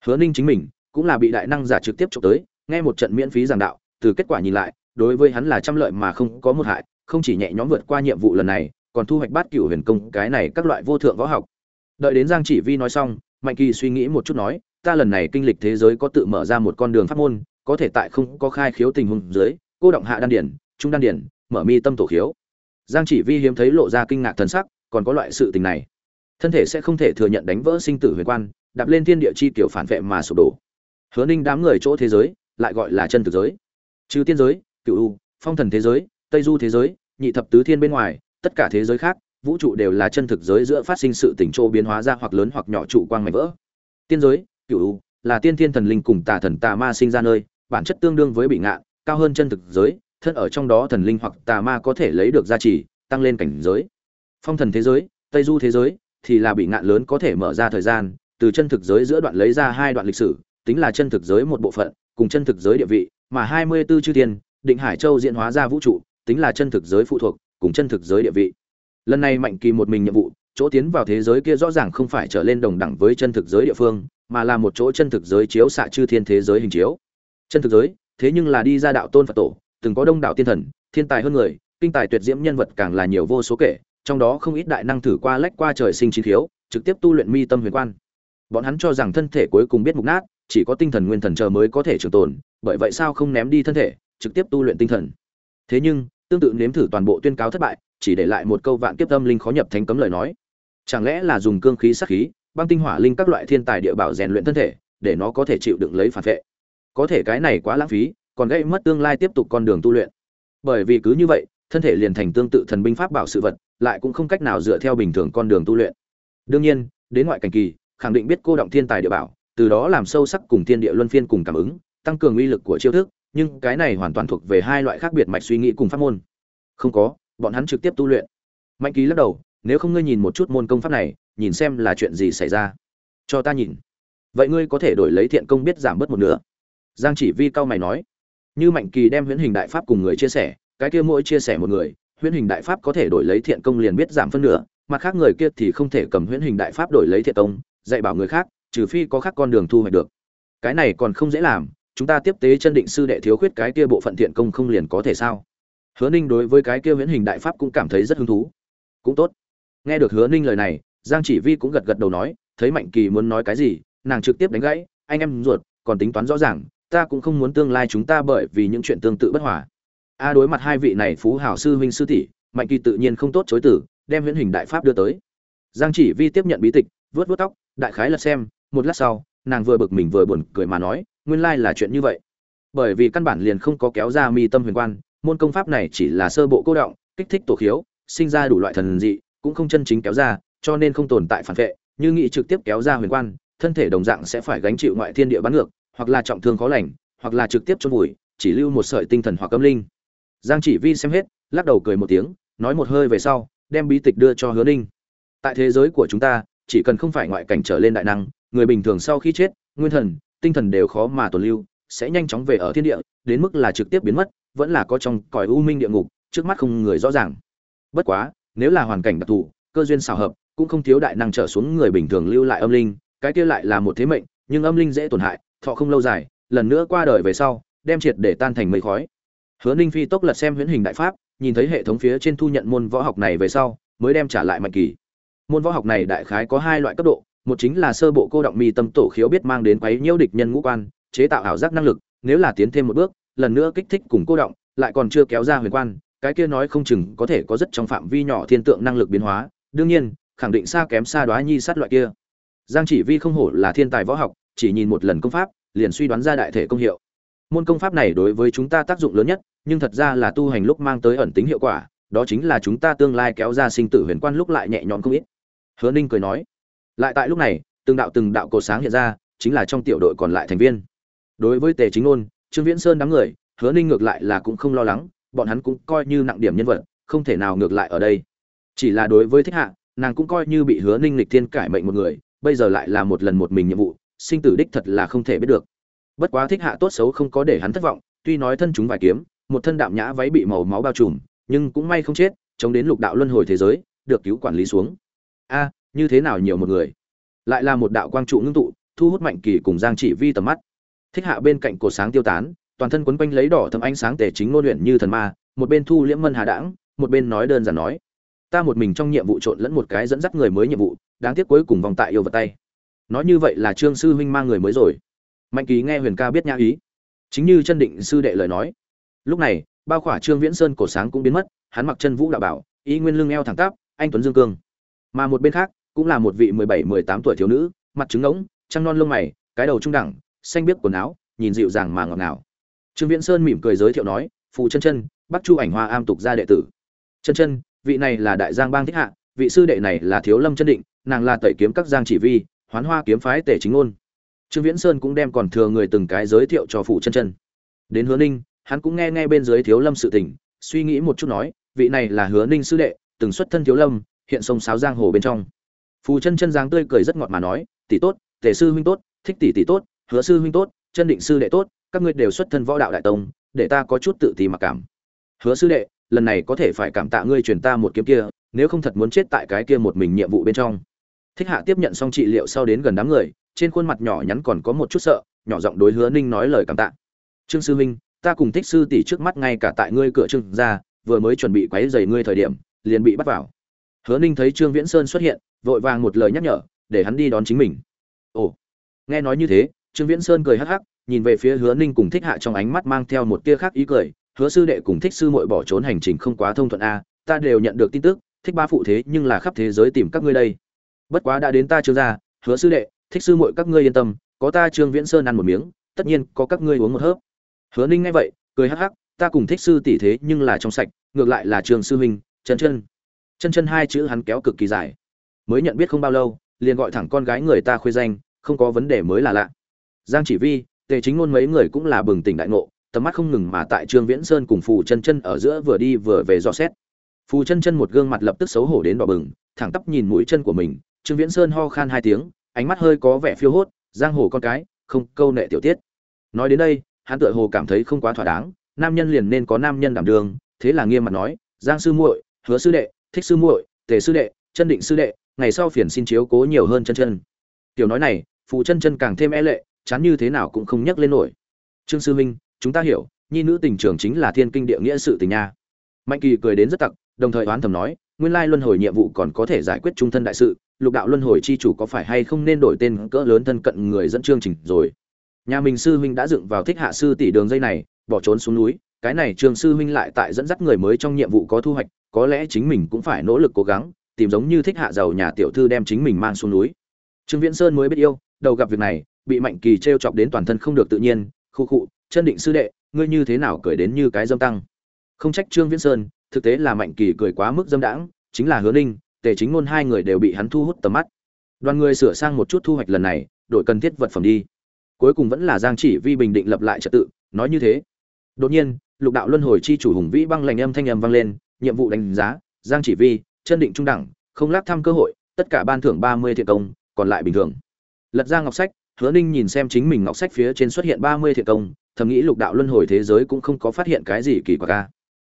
S1: Hứa ninh chính mình cũng là bị đại năng giả trực tiếp trộm tới, nghe một trận miễn phí giảng đạo, từ kết quả nhìn lại, đối với hắn là trăm lợi mà không có một hại, không chỉ nhẹ nhõm vượt qua nhiệm vụ lần này, còn thu hoạch bát cửu huyền công, cái này các loại vô thượng võ học. Đợi đến giang chỉ vi nói xong mạnh kỳ suy nghĩ một chút nói, ta lần này kinh lịch thế giới có tự mở ra một con đường pháp môn, có thể tại không có khai khiếu tình huống dưới, cô động hạ đan điển, trung đan điển, mở mi tâm tổ khiếu. Giang chỉ vi hiếm thấy lộ ra kinh ngạc thần sắc, còn có loại sự tình này, thân thể sẽ không thể thừa nhận đánh vỡ sinh tử huyền quan, đạp lên thiên địa chi tiểu phản vệ mà sụp đổ. Hứa ninh đám người chỗ thế giới, lại gọi là chân thực giới. Trừ tiên giới cựu u, phong thần thế giới, tây du thế giới, nhị thập tứ thiên bên ngoài, tất cả thế giới khác vũ trụ đều là chân thực giới giữa phát sinh sự tỉnh trô biến hóa ra hoặc lớn hoặc nhỏ trụ quang mảnh vỡ. Tiên giới cựu là tiên thiên thần linh cùng tà thần tà ma sinh ra nơi, bản chất tương đương với bị ngạn cao hơn chân thực giới, thân ở trong đó thần linh hoặc tà ma có thể lấy được gia trì, tăng lên cảnh giới. Phong thần thế giới, tây du thế giới, thì là bị ngạn lớn có thể mở ra thời gian, từ chân thực giới giữa đoạn lấy ra hai đoạn lịch sử, tính là chân thực giới một bộ phận, cùng chân thực giới địa vị, mà hai mươi 24 chư tiên định hải châu diễn hóa ra vũ trụ, tính là chân thực giới phụ thuộc, cùng chân thực giới địa vị lần này mạnh kỳ một mình nhiệm vụ, chỗ tiến vào thế giới kia rõ ràng không phải trở lên đồng đẳng với chân thực giới địa phương, mà là một chỗ chân thực giới chiếu xạ chư thiên thế giới hình chiếu. Chân thực giới, thế nhưng là đi ra đạo tôn phật tổ, từng có đông đảo tiên thần, thiên tài hơn người, kinh tài tuyệt diễm nhân vật càng là nhiều vô số kể, trong đó không ít đại năng thử qua lách qua trời sinh trí thiếu, trực tiếp tu luyện mi tâm huyền quan. Bọn hắn cho rằng thân thể cuối cùng biết mục nát, chỉ có tinh thần nguyên thần chờ mới có thể trường tồn, bởi vậy sao không ném đi thân thể, trực tiếp tu luyện tinh thần. Thế nhưng tương tự nếm thử toàn bộ tuyên cáo thất bại, chỉ để lại một câu vạn kiếp tâm linh khó nhập thánh cấm lời nói. Chẳng lẽ là dùng cương khí sát khí, băng tinh hỏa linh các loại thiên tài địa bảo rèn luyện thân thể, để nó có thể chịu đựng lấy phản vệ? Có thể cái này quá lãng phí, còn gây mất tương lai tiếp tục con đường tu luyện. Bởi vì cứ như vậy, thân thể liền thành tương tự thần binh pháp bảo sự vật, lại cũng không cách nào dựa theo bình thường con đường tu luyện. Đương nhiên, đến ngoại cảnh kỳ, khẳng định biết cô động thiên tài địa bảo, từ đó làm sâu sắc cùng thiên địa luân phiên cùng cảm ứng, tăng cường uy lực của chiêu thức nhưng cái này hoàn toàn thuộc về hai loại khác biệt mạch suy nghĩ cùng pháp môn. Không có, bọn hắn trực tiếp tu luyện. Mạnh ký lắc đầu, nếu không ngươi nhìn một chút môn công pháp này, nhìn xem là chuyện gì xảy ra. Cho ta nhìn. Vậy ngươi có thể đổi lấy thiện công biết giảm bớt một nửa. Giang chỉ vi cao mày nói. Như mạnh kỳ đem huyễn hình đại pháp cùng người chia sẻ, cái kia mỗi chia sẻ một người, huyễn hình đại pháp có thể đổi lấy thiện công liền biết giảm phân nửa mặt khác người kia thì không thể cầm huyễn hình đại pháp đổi lấy thiện công, dạy bảo người khác, trừ phi có khác con đường thu hoạch được. Cái này còn không dễ làm chúng ta tiếp tế chân định sư đệ thiếu khuyết cái kia bộ phận thiện công không liền có thể sao? Hứa ninh đối với cái kia viễn hình đại pháp cũng cảm thấy rất hứng thú. Cũng tốt. Nghe được hứa ninh lời này, giang chỉ vi cũng gật gật đầu nói, thấy mạnh kỳ muốn nói cái gì, nàng trực tiếp đánh gãy, anh em ruột, còn tính toán rõ ràng, ta cũng không muốn tương lai chúng ta bởi vì những chuyện tương tự bất hòa. A đối mặt hai vị này phú hảo sư huynh sư tỷ, mạnh kỳ tự nhiên không tốt chối tử đem huyễn hình đại pháp đưa tới. Giang chỉ vi tiếp nhận bí tịch vớt vớt tóc, đại khái lật xem, một lát sau, nàng vừa bực mình vừa buồn cười mà nói nguyên lai là chuyện như vậy. Bởi vì căn bản liền không có kéo ra mi tâm huyền quan, môn công pháp này chỉ là sơ bộ cô động, kích thích tổ khiếu, sinh ra đủ loại thần dị, cũng không chân chính kéo ra, cho nên không tồn tại phản vệ. Như nghĩ trực tiếp kéo ra huyền quan, thân thể đồng dạng sẽ phải gánh chịu ngoại thiên địa bắn ngược, hoặc là trọng thương khó lành, hoặc là trực tiếp chôn vùi, chỉ lưu một sợi tinh thần hoặc âm linh. Giang chỉ vi xem hết, lắc đầu cười một tiếng, nói một hơi về sau, đem bí tịch đưa cho hứa ninh. Tại thế giới của chúng ta, chỉ cần không phải ngoại cảnh trở lên đại năng, người bình thường sau khi chết, nguyên thần tinh thần đều khó mà tồn lưu, sẽ nhanh chóng về ở thiên địa, đến mức là trực tiếp biến mất, vẫn là có trong cõi u minh địa ngục, trước mắt không người rõ ràng. Bất quá, nếu là hoàn cảnh đặc thù, cơ duyên xảo hợp, cũng không thiếu đại năng trở xuống người bình thường lưu lại âm linh, cái kia lại là một thế mệnh, nhưng âm linh dễ tổn hại, thọ không lâu dài, lần nữa qua đời về sau, đem triệt để tan thành mây khói. Hứa ninh phi tốc lật xem huyễn hình đại pháp, nhìn thấy hệ thống phía trên thu nhận môn võ học này về sau, mới đem trả lại mạnh kỳ. Môn võ học này đại khái có hai loại cấp độ một chính là sơ bộ cô động mi tâm tổ khiếu biết mang đến quấy nhiễu địch nhân ngũ quan, chế tạo ảo giác năng lực, nếu là tiến thêm một bước, lần nữa kích thích cùng cô động, lại còn chưa kéo ra huyền quan, cái kia nói không chừng có thể có rất trong phạm vi nhỏ thiên tượng năng lực biến hóa. Đương nhiên, khẳng định xa kém xa đoá nhi sát loại kia. Giang chỉ vi không hổ là thiên tài võ học, chỉ nhìn một lần công pháp, liền suy đoán ra đại thể công hiệu. Môn công pháp này đối với chúng ta tác dụng lớn nhất, nhưng thật ra là tu hành lúc mang tới ẩn tính hiệu quả, đó chính là chúng ta tương lai kéo ra sinh tử huyền quan lúc lại nhẹ nhõm không ít. Hứa ninh cười nói lại tại lúc này, từng đạo từng đạo cổ sáng hiện ra, chính là trong tiểu đội còn lại thành viên. Đối với tề chính ôn trương viễn sơn đám người, hứa ninh ngược lại là cũng không lo lắng, bọn hắn cũng coi như nặng điểm nhân vật, không thể nào ngược lại ở đây. Chỉ là đối với thích hạ, nàng cũng coi như bị hứa ninh lịch thiên cải mệnh một người, bây giờ lại là một lần một mình nhiệm vụ, sinh tử đích thật là không thể biết được. Bất quá thích hạ tốt xấu không có để hắn thất vọng, tuy nói thân chúng vài kiếm, một thân đạm nhã váy bị màu máu bao trùm, nhưng cũng may không chết, chống đến lục đạo luân hồi thế giới, được cứu quản lý xuống. A như thế nào nhiều một người. Lại là một đạo quang trụ ngưng tụ, thu hút mạnh kỳ cùng giang chỉ vi tầm mắt. Thích hạ bên cạnh cột sáng tiêu tán, toàn thân quấn quanh lấy đỏ thâm ánh sáng tề chính ngôn luyện như thần ma, một bên thu liễm mân hà đãng, một bên nói đơn giản nói. Ta một mình trong nhiệm vụ trộn lẫn một cái dẫn dắt người mới nhiệm vụ, đáng tiếc cuối cùng vòng tại yêu vật tay. Nói như vậy là trương sư huynh mang người mới rồi. Mạnh kỳ nghe huyền ca biết nhã ý. Chính như chân định sư đệ lời nói. Lúc này, bao khỏa trương viễn sơn cổ sáng cũng biến mất, hắn mặc chân vũ đạo bảo ý nguyên lưng eo thẳng tắp, anh tuấn dương cương. Mà một bên khác cũng là một vị mười bảy, mười tám tuổi thiếu nữ, mặt trứng ngỗng, trăng non lông mày, cái đầu trung đẳng, xanh biếc quần áo, nhìn dịu dàng mà ngọt ngào. Trương viễn sơn mỉm cười giới thiệu nói, phù chân chân, bắc chu ảnh hoa am tục gia đệ tử. Chân chân, vị này là đại giang bang thích hạ, vị sư đệ này là thiếu lâm chân định, nàng là tẩy kiếm các giang chỉ vi, hoán hoa kiếm phái tể chính ngôn. Trương viễn sơn cũng đem còn thừa người từng cái giới thiệu cho phụ chân chân. Đến hứa ninh, hắn cũng nghe nghe bên dưới thiếu lâm sự tình, suy nghĩ một chút nói, vị này là hứa ninh sư đệ, từng xuất thân thiếu lâm, hiện sông sáo giang hồ bên trong phù chân chân giang tươi cười rất ngọt mà nói, tỷ tốt, tề sư huynh tốt, thích tỷ tỷ tốt, hứa sư huynh tốt, chân định sư đệ tốt, các ngươi đều xuất thân võ đạo đại tông, để ta có chút tự ti mặc cảm. Hứa sư đệ, lần này có thể phải cảm tạ ngươi truyền ta một kiếm kia, nếu không thật muốn chết tại cái kia một mình nhiệm vụ bên trong. Thích hạ tiếp nhận xong trị liệu sau đến gần đám người, trên khuôn mặt nhỏ nhắn còn có một chút sợ, nhỏ giọng đối hứa ninh nói lời cảm tạ. Trương sư huynh, ta cùng thích sư tỷ trước mắt ngay cả tại ngươi cửa trương ra, vừa mới chuẩn bị quấy dày ngươi thời điểm, liền bị bắt vào hứa ninh thấy trương viễn sơn xuất hiện, vội vàng một lời nhắc nhở, để hắn đi đón chính mình. Ồ, nghe nói như thế, trương viễn sơn cười hắc hắc, nhìn về phía hứa ninh cùng thích hạ trong ánh mắt mang theo một tia khác ý cười. Hứa sư đệ cùng thích sư muội bỏ trốn hành trình không quá thông thuận a, ta đều nhận được tin tức, thích ba phụ thế nhưng là khắp thế giới tìm các ngươi đây. Bất quá đã đến ta trương gia hứa sư đệ, thích sư muội các ngươi yên tâm, có ta trương viễn sơn ăn một miếng, tất nhiên có các ngươi uống một hớp. Hứa ninh nghe vậy, cười hắc hắc, ta cùng thích sư tỷ thế nhưng là trong sạch, ngược lại là trường sư huynh chân chân chân chân hai chữ hắn kéo cực kỳ dài. Mới nhận biết không bao lâu, liền gọi thẳng con gái người ta khuê danh, không có vấn đề mới là lạ. Giang chỉ vi, tề chính ngôn mấy người cũng là bừng tỉnh đại ngộ, tầm mắt không ngừng mà tại trương viễn sơn cùng phù chân chân ở giữa vừa đi vừa về dò xét. Phù chân chân một gương mặt lập tức xấu hổ đến đỏ bừng, thẳng tắp nhìn mũi chân của mình, trương viễn sơn ho khan hai tiếng, ánh mắt hơi có vẻ phiêu hốt, giang hồ con cái, không câu nệ tiểu tiết. Nói đến đây, hắn tựa hồ cảm thấy không quá thỏa đáng, nam nhân liền nên có nam nhân đảm đường, thế là nghiêm mặt nói, giang sư muội, hứa sư đệ thích sư muội, tề sư đệ, chân định sư đệ, ngày sau phiền xin chiếu cố nhiều hơn chân chân. Tiểu nói này phụ chân chân càng thêm e lệ, chán như thế nào cũng không nhắc lên nổi. Trương sư minh chúng ta hiểu, nhi nữ tình trường chính là thiên kinh địa nghĩa sự tình nha. Mạnh kỳ cười đến rất tặc, đồng thời oán thầm nói, nguyên lai luân hồi nhiệm vụ còn có thể giải quyết trung thân đại sự, lục đạo luân hồi chi chủ có phải hay không nên đổi tên cỡ lớn thân cận người dẫn chương trình rồi. Nhà mình sư huynh đã dựng vào thích hạ sư tỷ đường dây này, bỏ trốn xuống núi, cái này trường sư huynh lại tại dẫn dắt người mới trong nhiệm vụ có thu hoạch có lẽ chính mình cũng phải nỗ lực cố gắng, tìm giống như thích hạ giàu nhà tiểu thư đem chính mình mang xuống núi. Trương viễn sơn mới biết yêu, đầu gặp việc này, bị mạnh kỳ t r e o chọc đến toàn thân không được tự nhiên khu khụ, chân định sư đệ, ngươi như thế nào cười đến như cái dâm tăng? Không trách trương viễn sơn, thực tế là mạnh kỳ cười quá mức dâm đãng, chính là hứa ninh, tề chính ngôn hai người đều bị hắn thu hút tầm mắt. Đoàn người sửa sang một chút thu hoạch lần này, đội cần thiết vật phẩm đi. Cuối cùng vẫn là giang chỉ vi bình định lập lại trật tự, nói như thế. Đột nhiên, lục đạo luân hồi chi chủ hùng vĩ băng lành âm thanh âm vang lên nhiệm vụ đánh giá, giang chỉ vi, chân định trung đẳng, không lác thăm cơ hội, tất cả ban thưởng ba mươi thiện công, còn lại bình thường. Lật ra ngọc sách, hứa ninh nhìn xem chính mình ngọc sách phía trên xuất hiện ba mươi thiện công, thầm nghĩ lục đạo luân hồi thế giới cũng không có phát hiện cái gì kỳ quặc ca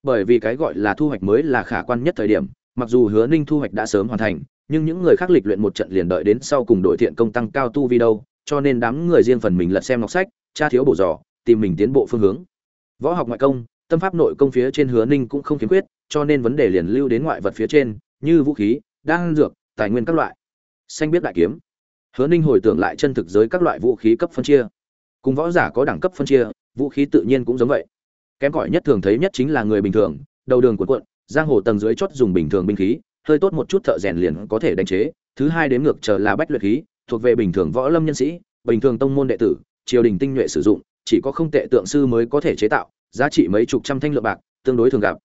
S1: bởi vì cái gọi là thu hoạch mới là khả quan nhất thời điểm, mặc dù hứa ninh thu hoạch đã sớm hoàn thành, nhưng những người khác lịch luyện một trận liền đợi đến sau cùng đội thiện công tăng cao tu vi đâu, cho nên đám người riêng phần mình lật xem ngọc sách, tra thiếu bổ dò, tìm mình tiến bộ phương hướng. Võ học ngoại công, tâm pháp nội công phía trên hứa ninh cũng không khiếm khuyết cho nên vấn đề liền lưu đến ngoại vật phía trên, như vũ khí, đan dược, tài nguyên các loại. Xanh biết đại kiếm. Hứa ninh hồi tưởng lại chân thực giới các loại vũ khí cấp phân chia. Cùng võ giả có đẳng cấp phân chia, vũ khí tự nhiên cũng giống vậy. Kém cỏi nhất thường thấy nhất chính là người bình thường, đầu đường cuộn cuộn, giang hồ tầng dưới chót dùng bình thường binh khí, hơi tốt một chút thợ rèn liền có thể đánh chế. Thứ hai đến ngược chờ là bách luyện khí, thuộc về bình thường võ lâm nhân sĩ, bình thường tông môn đệ tử, triều đình tinh nhuệ sử dụng, chỉ có không tệ tượng sư mới có thể chế tạo, giá trị mấy chục trăm thanh lượng bạc, tương đối thường gặp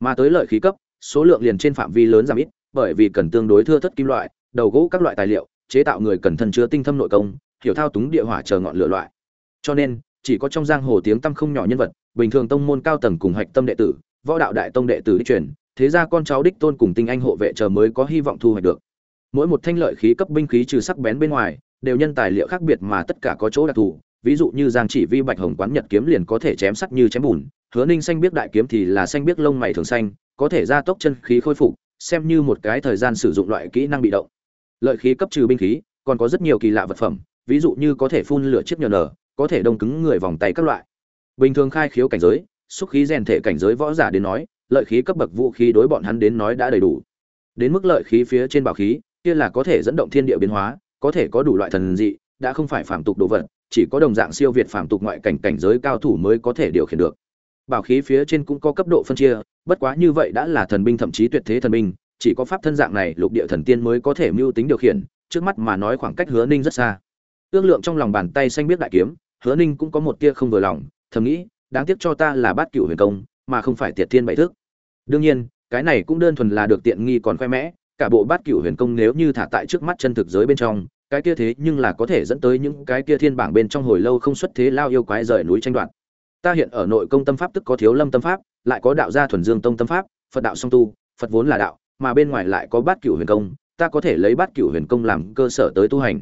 S1: mà tới lợi khí cấp, số lượng liền trên phạm vi lớn giảm ít, bởi vì cần tương đối thưa thất kim loại, đầu gỗ các loại tài liệu, chế tạo người cần thân chứa tinh thâm nội công, hiểu thao túng địa hỏa chờ ngọn lửa loại. Cho nên, chỉ có trong giang hồ tiếng tăm không nhỏ nhân vật, bình thường tông môn cao tầng cùng hạch tâm đệ tử, võ đạo đại tông đệ tử đích truyền, thế ra con cháu đích tôn cùng tinh anh hộ vệ chờ mới có hy vọng thu hoạch được. Mỗi một thanh lợi khí cấp binh khí trừ sắc bén bên ngoài, đều nhân tài liệu khác biệt mà tất cả có chỗ đặc thù, ví dụ như giang chỉ vi bạch hồng quán nhật kiếm liền có thể chém sắt như chém bùn hứa ninh xanh biết đại kiếm thì là xanh biết lông mày thường xanh, có thể gia tốc chân khí khôi phục, xem như một cái thời gian sử dụng loại kỹ năng bị động. Lợi khí cấp trừ binh khí, còn có rất nhiều kỳ lạ vật phẩm, ví dụ như có thể phun lửa chiếc nhờ nở, có thể đông cứng người vòng tay các loại. Bình thường khai khiếu cảnh giới, xúc khí rèn thể cảnh giới võ giả đến nói, lợi khí cấp bậc vũ khí đối bọn hắn đến nói đã đầy đủ. Đến mức lợi khí phía trên bảo khí, kia là có thể dẫn động thiên địa biến hóa, có thể có đủ loại thần dị, đã không phải phạm tục đồ vật, chỉ có đồng dạng siêu việt phạm tục ngoại cảnh cảnh giới cao thủ mới có thể điều khiển được bảo khí phía trên cũng có cấp độ phân chia, bất quá như vậy đã là thần binh thậm chí tuyệt thế thần binh, chỉ có pháp thân dạng này lục địa thần tiên mới có thể mưu tính điều khiển, trước mắt mà nói khoảng cách hứa ninh rất xa. Ước lượng trong lòng bàn tay xanh biết đại kiếm, hứa ninh cũng có một tia không vừa lòng, thầm nghĩ, đáng tiếc cho ta là bát cửu huyền công, mà không phải tiệt thiên bảy thức. Đương nhiên, cái này cũng đơn thuần là được tiện nghi còn khoe mẽ, cả bộ bát cửu huyền công nếu như thả tại trước mắt chân thực giới bên trong, cái kia thế nhưng là có thể dẫn tới những cái kia thiên bảng bên trong hồi lâu không xuất thế lao yêu quái rời núi tranh đoạt ta hiện ở nội công tâm pháp tức có thiếu lâm tâm pháp, lại có đạo gia thuần dương tông tâm pháp, phật đạo song tu, phật vốn là đạo, mà bên ngoài lại có bát cửu huyền công, ta có thể lấy bát cửu huyền công làm cơ sở tới tu hành.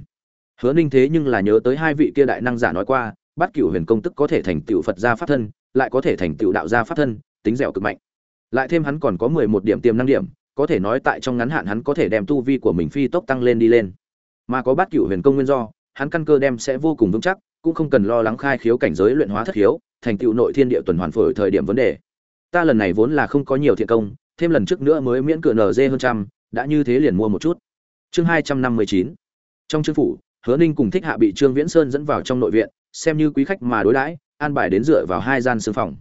S1: Hứa ninh thế nhưng là nhớ tới hai vị kia đại năng giả nói qua, bát cửu huyền công tức có thể thành tựu phật gia pháp thân, lại có thể thành tựu đạo gia pháp thân, tính dẻo cực mạnh. Lại thêm hắn còn có mười một điểm tiềm năng điểm, có thể nói tại trong ngắn hạn hắn có thể đem tu vi của mình phi tốc tăng lên đi lên. Mà có bát cửu huyền công nguyên do, hắn căn cơ đem sẽ vô cùng vững chắc, cũng không cần lo lắng khai khiếu cảnh giới luyện hóa thất khiếu thành tựu nội thiên địa tuần hoàn phổi thời điểm vấn đề. Ta lần này vốn là không có nhiều thiện công, thêm lần trước nữa mới miễn cửa nz hơn trăm, đã như thế liền mua một chút. Chương hai trăm năm mươi chín. Trong chương phủ, hứa ninh cùng thích hạ bị trương viễn sơn dẫn vào trong nội viện, xem như quý khách mà đối đãi, an bài đến dựa vào hai gian xương phòng.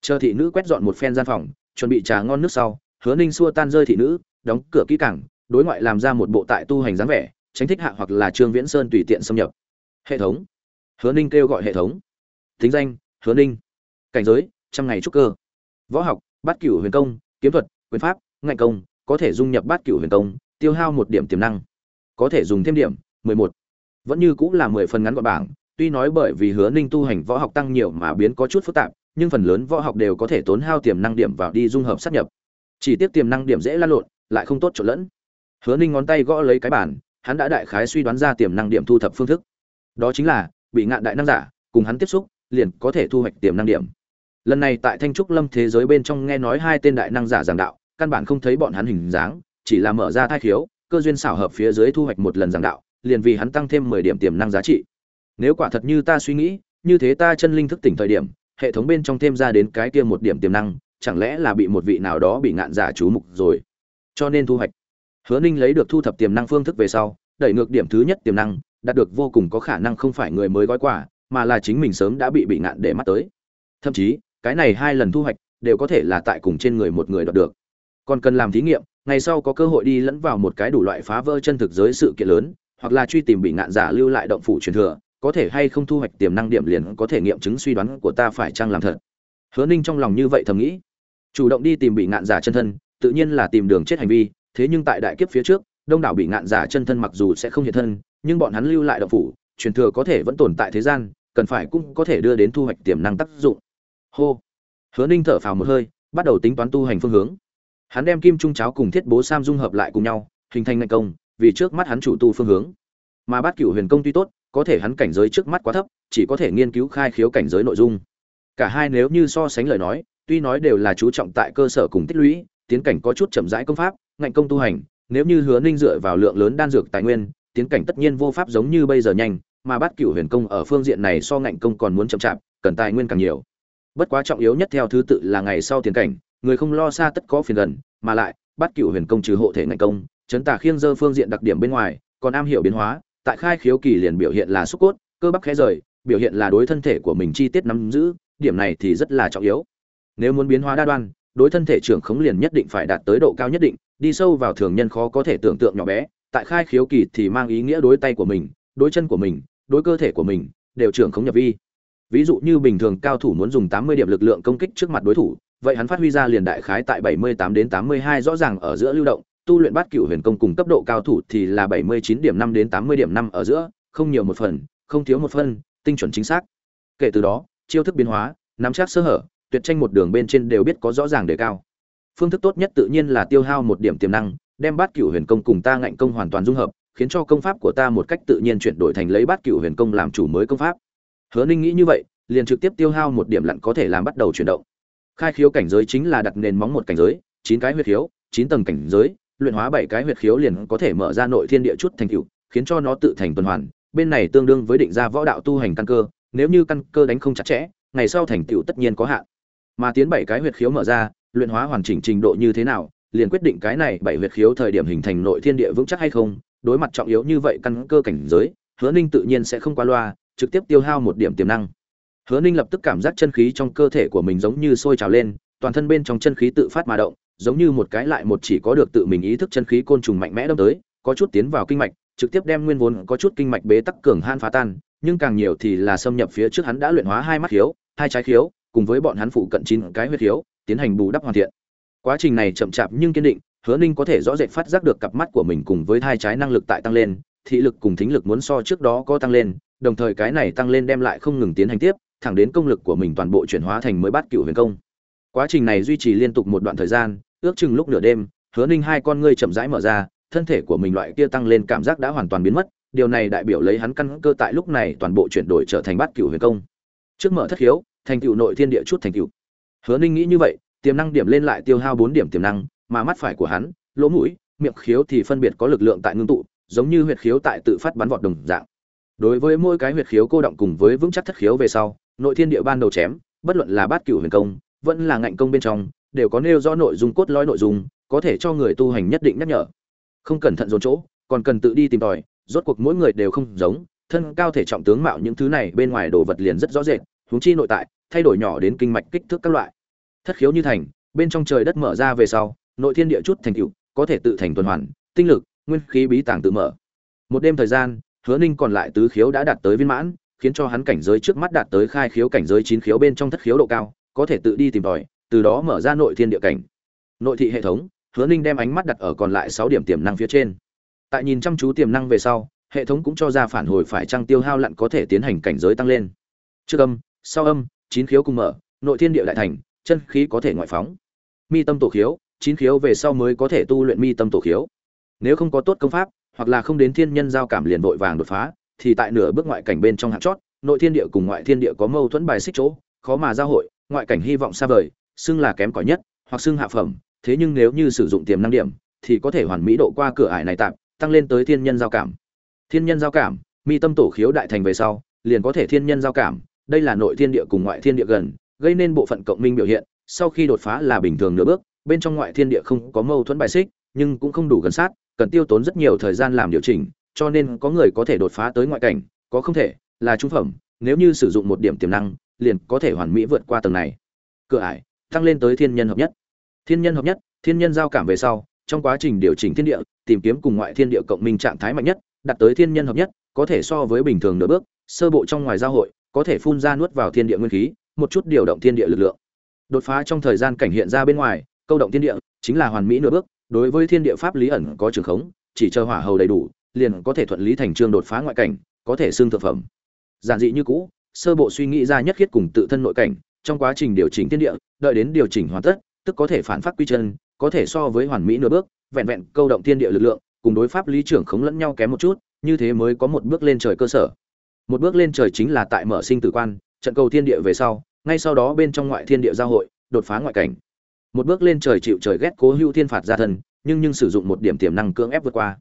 S1: Chờ thị nữ quét dọn một phen gian phòng, chuẩn bị trà ngon nước sau, hứa ninh xua tan rơi thị nữ, đóng cửa kỹ cảng đối ngoại làm ra một bộ tại tu hành dáng vẻ, tránh thích hạ hoặc là trương viễn sơn tùy tiện xâm nhập. Hệ thống. Hứa ninh kêu gọi hệ thống. Tính danh hứa ninh. Cảnh giới, trăm ngày trúc cơ. Võ học, bát cửu huyền công, kiếm thuật, quyền pháp, ngạnh công, có thể dung nhập bát cửu huyền công, tiêu hao một điểm tiềm năng. Có thể dùng thêm điểm, mười một. Vẫn như cũng là mười phần ngắn gọn bảng, tuy nói bởi vì hứa ninh tu hành võ học tăng nhiều mà biến có chút phức tạp, nhưng phần lớn võ học đều có thể tốn hao tiềm năng điểm vào đi dung hợp sát nhập. Chỉ tiếc tiềm năng điểm dễ lan lộn, lại không tốt trộn lẫn. Hứa ninh ngón tay gõ lấy cái bản hắn đã đại khái suy đoán ra tiềm năng điểm thu thập phương thức. Đó chính là, bị ngạn đại năng giả, cùng hắn tiếp xúc liền có thể thu hoạch tiềm năng điểm. Lần này tại thanh trúc lâm thế giới bên trong nghe nói hai tên đại năng giả giảng đạo, căn bản không thấy bọn hắn hình dáng, chỉ là mở ra thai khiếu, cơ duyên xảo hợp phía dưới thu hoạch một lần giảng đạo, liền vì hắn tăng thêm mười điểm tiềm năng giá trị. Nếu quả thật như ta suy nghĩ, như thế ta chân linh thức tỉnh thời điểm, hệ thống bên trong thêm ra đến cái kia một điểm tiềm năng, chẳng lẽ là bị một vị nào đó bị ngạn giả chú mục rồi? Cho nên thu hoạch. Hứa ninh lấy được thu thập tiềm năng phương thức về sau, đẩy ngược điểm thứ nhất tiềm năng, đạt được vô cùng có khả năng không phải người mới gói quả mà là chính mình sớm đã bị bị ngạn để mắt tới. Thậm chí, cái này hai lần thu hoạch đều có thể là tại cùng trên người một người đoạt được. Còn cần làm thí nghiệm, ngày sau có cơ hội đi lẫn vào một cái đủ loại phá vỡ chân thực giới sự kiện lớn, hoặc là truy tìm bị ngạn giả lưu lại động phủ truyền thừa, có thể hay không thu hoạch tiềm năng điểm liền có thể nghiệm chứng suy đoán của ta phải chăng làm thật. Hứa ninh trong lòng như vậy thầm nghĩ. Chủ động đi tìm bị ngạn giả chân thân, tự nhiên là tìm đường chết hành vi, thế nhưng tại đại kiếp phía trước, đông đảo bị ngạn giả chân thân mặc dù sẽ không hiện thân, nhưng bọn hắn lưu lại động phủ, truyền thừa có thể vẫn tồn tại thế gian cần phải cũng có thể đưa đến thu hoạch tiềm năng tác dụng. Hô. Hứa ninh thở phào một hơi, bắt đầu tính toán tu hành phương hướng. Hắn đem kim trung cháo cùng thiết bố sam dung hợp lại cùng nhau, hình thành ngành công, vì trước mắt hắn chủ tu phương hướng. Mà bát cửu huyền công tuy tốt, có thể hắn cảnh giới trước mắt quá thấp, chỉ có thể nghiên cứu khai khiếu cảnh giới nội dung. Cả hai nếu như so sánh lời nói, tuy nói đều là chú trọng tại cơ sở cùng tích lũy, tiến cảnh có chút chậm rãi công pháp, ngạnh công tu hành, nếu như hứa ninh dựa vào lượng lớn đan dược tài nguyên, tiến cảnh tất nhiên vô pháp giống như bây giờ nhanh mà bát cửu huyền công ở phương diện này so ngạnh công còn muốn chậm chạp, cần tài nguyên càng nhiều. Bất quá trọng yếu nhất theo thứ tự là ngày sau tiến cảnh, người không lo xa tất có phiền gần, mà lại bát cửu huyền công trừ hộ thể ngạnh công, chấn tà khiêng dơ phương diện đặc điểm bên ngoài, còn am hiểu biến hóa, tại khai khiếu kỳ liền biểu hiện là xúc cốt, cơ bắp khẽ rời, biểu hiện là đối thân thể của mình chi tiết nắm giữ, điểm này thì rất là trọng yếu. Nếu muốn biến hóa đa đoan, đối thân thể trưởng khống liền nhất định phải đạt tới độ cao nhất định, đi sâu vào thường nhân khó có thể tưởng tượng nhỏ bé, tại khai khiếu kỳ thì mang ý nghĩa đối tay của mình, đối chân của mình đối cơ thể của mình, đều trưởng khống nhập vi. Ví dụ như bình thường cao thủ muốn dùng 80 điểm lực lượng công kích trước mặt đối thủ, vậy hắn phát huy ra liền đại khái tại 78 đến 82 rõ ràng ở giữa lưu động, tu luyện bát cửu huyền công cùng cấp độ cao thủ thì là 79 điểm 5 đến 80 điểm 5 ở giữa, không nhiều một phần, không thiếu một phần, tinh chuẩn chính xác. Kể từ đó, chiêu thức biến hóa, nắm chắc sơ hở, tuyệt tranh một đường bên trên đều biết có rõ ràng đề cao. Phương thức tốt nhất tự nhiên là tiêu hao một điểm tiềm năng, đem bát cửu huyền công cùng ta ngạnh công hoàn toàn dung hợp khiến cho công pháp của ta một cách tự nhiên chuyển đổi thành lấy bát cửu huyền công làm chủ mới công pháp. Hứa ninh nghĩ như vậy, liền trực tiếp tiêu hao một điểm lặn có thể làm bắt đầu chuyển động. Khai khiếu cảnh giới chính là đặt nền móng một cảnh giới, chín cái huyệt khiếu, chín tầng cảnh giới, luyện hóa bảy cái huyệt khiếu liền có thể mở ra nội thiên địa chút thành cựu khiến cho nó tự thành tuần hoàn, bên này tương đương với định ra võ đạo tu hành căn cơ, nếu như căn cơ đánh không chặt chẽ, ngày sau thành tựu tất nhiên có hạn. Mà tiến bảy cái huyệt khiếu mở ra, luyện hóa hoàn chỉnh trình độ như thế nào, liền quyết định cái này bảy huyệt khiếu thời điểm hình thành nội thiên địa vững chắc hay không đối mặt trọng yếu như vậy căn cơ cảnh giới, hứa ninh tự nhiên sẽ không qua loa, trực tiếp tiêu hao một điểm tiềm năng. Hứa ninh lập tức cảm giác chân khí trong cơ thể của mình giống như sôi trào lên, toàn thân bên trong chân khí tự phát mà động, giống như một cái lại một chỉ có được tự mình ý thức chân khí côn trùng mạnh mẽ đâm tới, có chút tiến vào kinh mạch, trực tiếp đem nguyên vốn có chút kinh mạch bế tắc cường han phá tan, nhưng càng nhiều thì là xâm nhập phía trước hắn đã luyện hóa hai mắt khiếu, hai trái khiếu, cùng với bọn hắn phụ cận chín cái huyết khiếu, tiến hành bù đắp hoàn thiện. Quá trình này chậm chạp nhưng kiên định hứa ninh có thể rõ rệt phát giác được cặp mắt của mình cùng với thai trái năng lực tại tăng lên, thị lực cùng thính lực muốn so trước đó có tăng lên, đồng thời cái này tăng lên đem lại không ngừng tiến hành tiếp, thẳng đến công lực của mình toàn bộ chuyển hóa thành mới bát cựu huyền công. Quá trình này duy trì liên tục một đoạn thời gian, ước chừng lúc nửa đêm, hứa ninh hai con ngươi chậm rãi mở ra, thân thể của mình loại kia tăng lên cảm giác đã hoàn toàn biến mất, điều này đại biểu lấy hắn căn cơ tại lúc này toàn bộ chuyển đổi trở thành bát cựu huyền công. Trước mở thất hiếu thành tựu nội thiên địa chút thành tựu. Hứa ninh nghĩ như vậy, tiềm năng điểm lên lại tiêu hao bốn điểm tiềm năng mà mắt phải của hắn, lỗ mũi, miệng khiếu thì phân biệt có lực lượng tại ngưng tụ, giống như huyệt khiếu tại tự phát bắn vọt đồng dạng. Đối với mỗi cái huyệt khiếu cô động cùng với vững chắc thất khiếu về sau, nội thiên địa ban đầu chém, bất luận là bát cửu huyền công, vẫn là ngạnh công bên trong, đều có nêu rõ nội dung cốt lõi nội dung, có thể cho người tu hành nhất định nhắc nhở. Không cẩn thận dồn chỗ, còn cần tự đi tìm tòi, rốt cuộc mỗi người đều không giống, thân cao thể trọng tướng mạo những thứ này bên ngoài đồ vật liền rất rõ rệt, huống chi nội tại, thay đổi nhỏ đến kinh mạch kích thước các loại. Thất khiếu như thành, bên trong trời đất mở ra về sau nội thiên địa chút thành tựu, có thể tự thành tuần hoàn, tinh lực, nguyên khí bí tàng tự mở. Một đêm thời gian, hứa ninh còn lại tứ khiếu đã đạt tới viên mãn, khiến cho hắn cảnh giới trước mắt đạt tới khai khiếu cảnh giới chín khiếu bên trong thất khiếu độ cao, có thể tự đi tìm tòi, từ đó mở ra nội thiên địa cảnh. Nội thị hệ thống, hứa ninh đem ánh mắt đặt ở còn lại sáu điểm tiềm năng phía trên. Tại nhìn chăm chú tiềm năng về sau, hệ thống cũng cho ra phản hồi phải trang tiêu hao lặn có thể tiến hành cảnh giới tăng lên. Trước âm, sau âm, chín khiếu cùng mở, nội thiên địa đại thành, chân khí có thể ngoại phóng. Mi tâm tổ khiếu chín khiếu về sau mới có thể tu luyện mi tâm tổ khiếu. Nếu không có tốt công pháp, hoặc là không đến thiên nhân giao cảm liền vội vàng đột phá, thì tại nửa bước ngoại cảnh bên trong hạt chót, nội thiên địa cùng ngoại thiên địa có mâu thuẫn bài xích chỗ, khó mà giao hội, ngoại cảnh hy vọng xa vời, xưng là kém cỏi nhất, hoặc xưng hạ phẩm, thế nhưng nếu như sử dụng tiềm năng điểm, thì có thể hoàn mỹ độ qua cửa ải này tạm, tăng lên tới thiên nhân giao cảm. Thiên nhân giao cảm, mi tâm tổ khiếu đại thành về sau, liền có thể thiên nhân giao cảm, đây là nội thiên địa cùng ngoại thiên địa gần, gây nên bộ phận cộng minh biểu hiện, sau khi đột phá là bình thường nửa bước bên trong ngoại thiên địa không có mâu thuẫn bài xích, nhưng cũng không đủ gần sát, cần tiêu tốn rất nhiều thời gian làm điều chỉnh, cho nên có người có thể đột phá tới ngoại cảnh, có không thể, là trung phẩm, nếu như sử dụng một điểm tiềm năng, liền có thể hoàn mỹ vượt qua tầng này. Cửa ải tăng lên tới thiên nhân hợp nhất. Thiên nhân hợp nhất, thiên nhân giao cảm về sau, trong quá trình điều chỉnh thiên địa, tìm kiếm cùng ngoại thiên địa cộng minh trạng thái mạnh nhất, đạt tới thiên nhân hợp nhất, có thể so với bình thường nửa bước, sơ bộ trong ngoài giao hội, có thể phun ra nuốt vào thiên địa nguyên khí, một chút điều động thiên địa lực lượng. Đột phá trong thời gian cảnh hiện ra bên ngoài câu động thiên địa chính là hoàn mỹ nửa bước, đối với thiên địa pháp lý ẩn có trường khống, chỉ chờ hỏa hầu đầy đủ, liền có thể thuận lý thành trương đột phá ngoại cảnh, có thể xương thực phẩm. Giản dị như cũ, sơ bộ suy nghĩ ra nhất khiết cùng tự thân nội cảnh, trong quá trình điều chỉnh thiên địa, đợi đến điều chỉnh hoàn tất, tức có thể phản phát quy chân, có thể so với hoàn mỹ nửa bước, vẹn vẹn câu động thiên địa lực lượng, cùng đối pháp lý trưởng khống lẫn nhau kém một chút, như thế mới có một bước lên trời cơ sở. Một bước lên trời chính là tại mở sinh tử quan, trận cầu thiên địa về sau, ngay sau đó bên trong ngoại thiên địa giao hội, đột phá ngoại cảnh một bước lên trời chịu trời ghét cố hữu thiên phạt ra thân, nhưng nhưng sử dụng một điểm tiềm năng cưỡng ép vượt qua.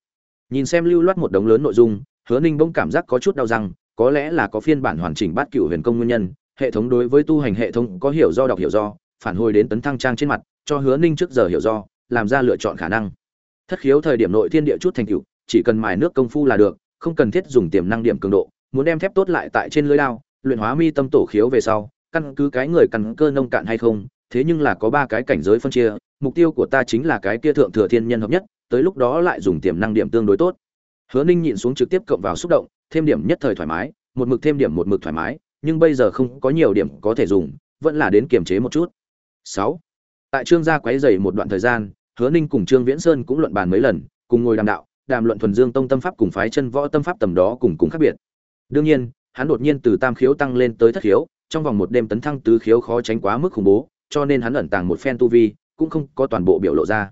S1: Nhìn xem lưu loát một đống lớn nội dung, hứa ninh bỗng cảm giác có chút đau răng, có lẽ là có phiên bản hoàn chỉnh bát cựu huyền công nguyên nhân, hệ thống đối với tu hành hệ thống có hiểu do đọc hiểu do, phản hồi đến tấn thăng trang trên mặt, cho hứa ninh trước giờ hiểu do, làm ra lựa chọn khả năng. Thất khiếu thời điểm nội thiên địa chút thành cựu chỉ cần mài nước công phu là được, không cần thiết dùng tiềm năng điểm cường độ, muốn đem thép tốt lại tại trên lưới đao, luyện hóa mi tâm tổ khiếu về sau, căn cứ cái người căn cơ nông cạn hay không thế nhưng là có ba cái cảnh giới phân chia, mục tiêu của ta chính là cái kia thượng thừa thiên nhân hợp nhất, tới lúc đó lại dùng tiềm năng điểm tương đối tốt. Hứa ninh nhịn xuống trực tiếp cộng vào xúc động, thêm điểm nhất thời thoải mái, một mực thêm điểm một mực thoải mái, nhưng bây giờ không có nhiều điểm có thể dùng, vẫn là đến kiềm chế một chút. Sáu. Tại trương gia quấy dày một đoạn thời gian, hứa ninh cùng trương viễn sơn cũng luận bàn mấy lần, cùng ngồi đàm đạo, đàm luận thuần dương tông tâm pháp cùng phái chân võ tâm pháp tầm đó cùng cùng khác biệt. Đương nhiên, hắn đột nhiên từ tam khiếu tăng lên tới thất khiếu, trong vòng một đêm tấn thăng tứ khiếu khó tránh quá mức khủng bố cho nên hắn ẩn tàng một phen tu vi, cũng không có toàn bộ biểu lộ ra.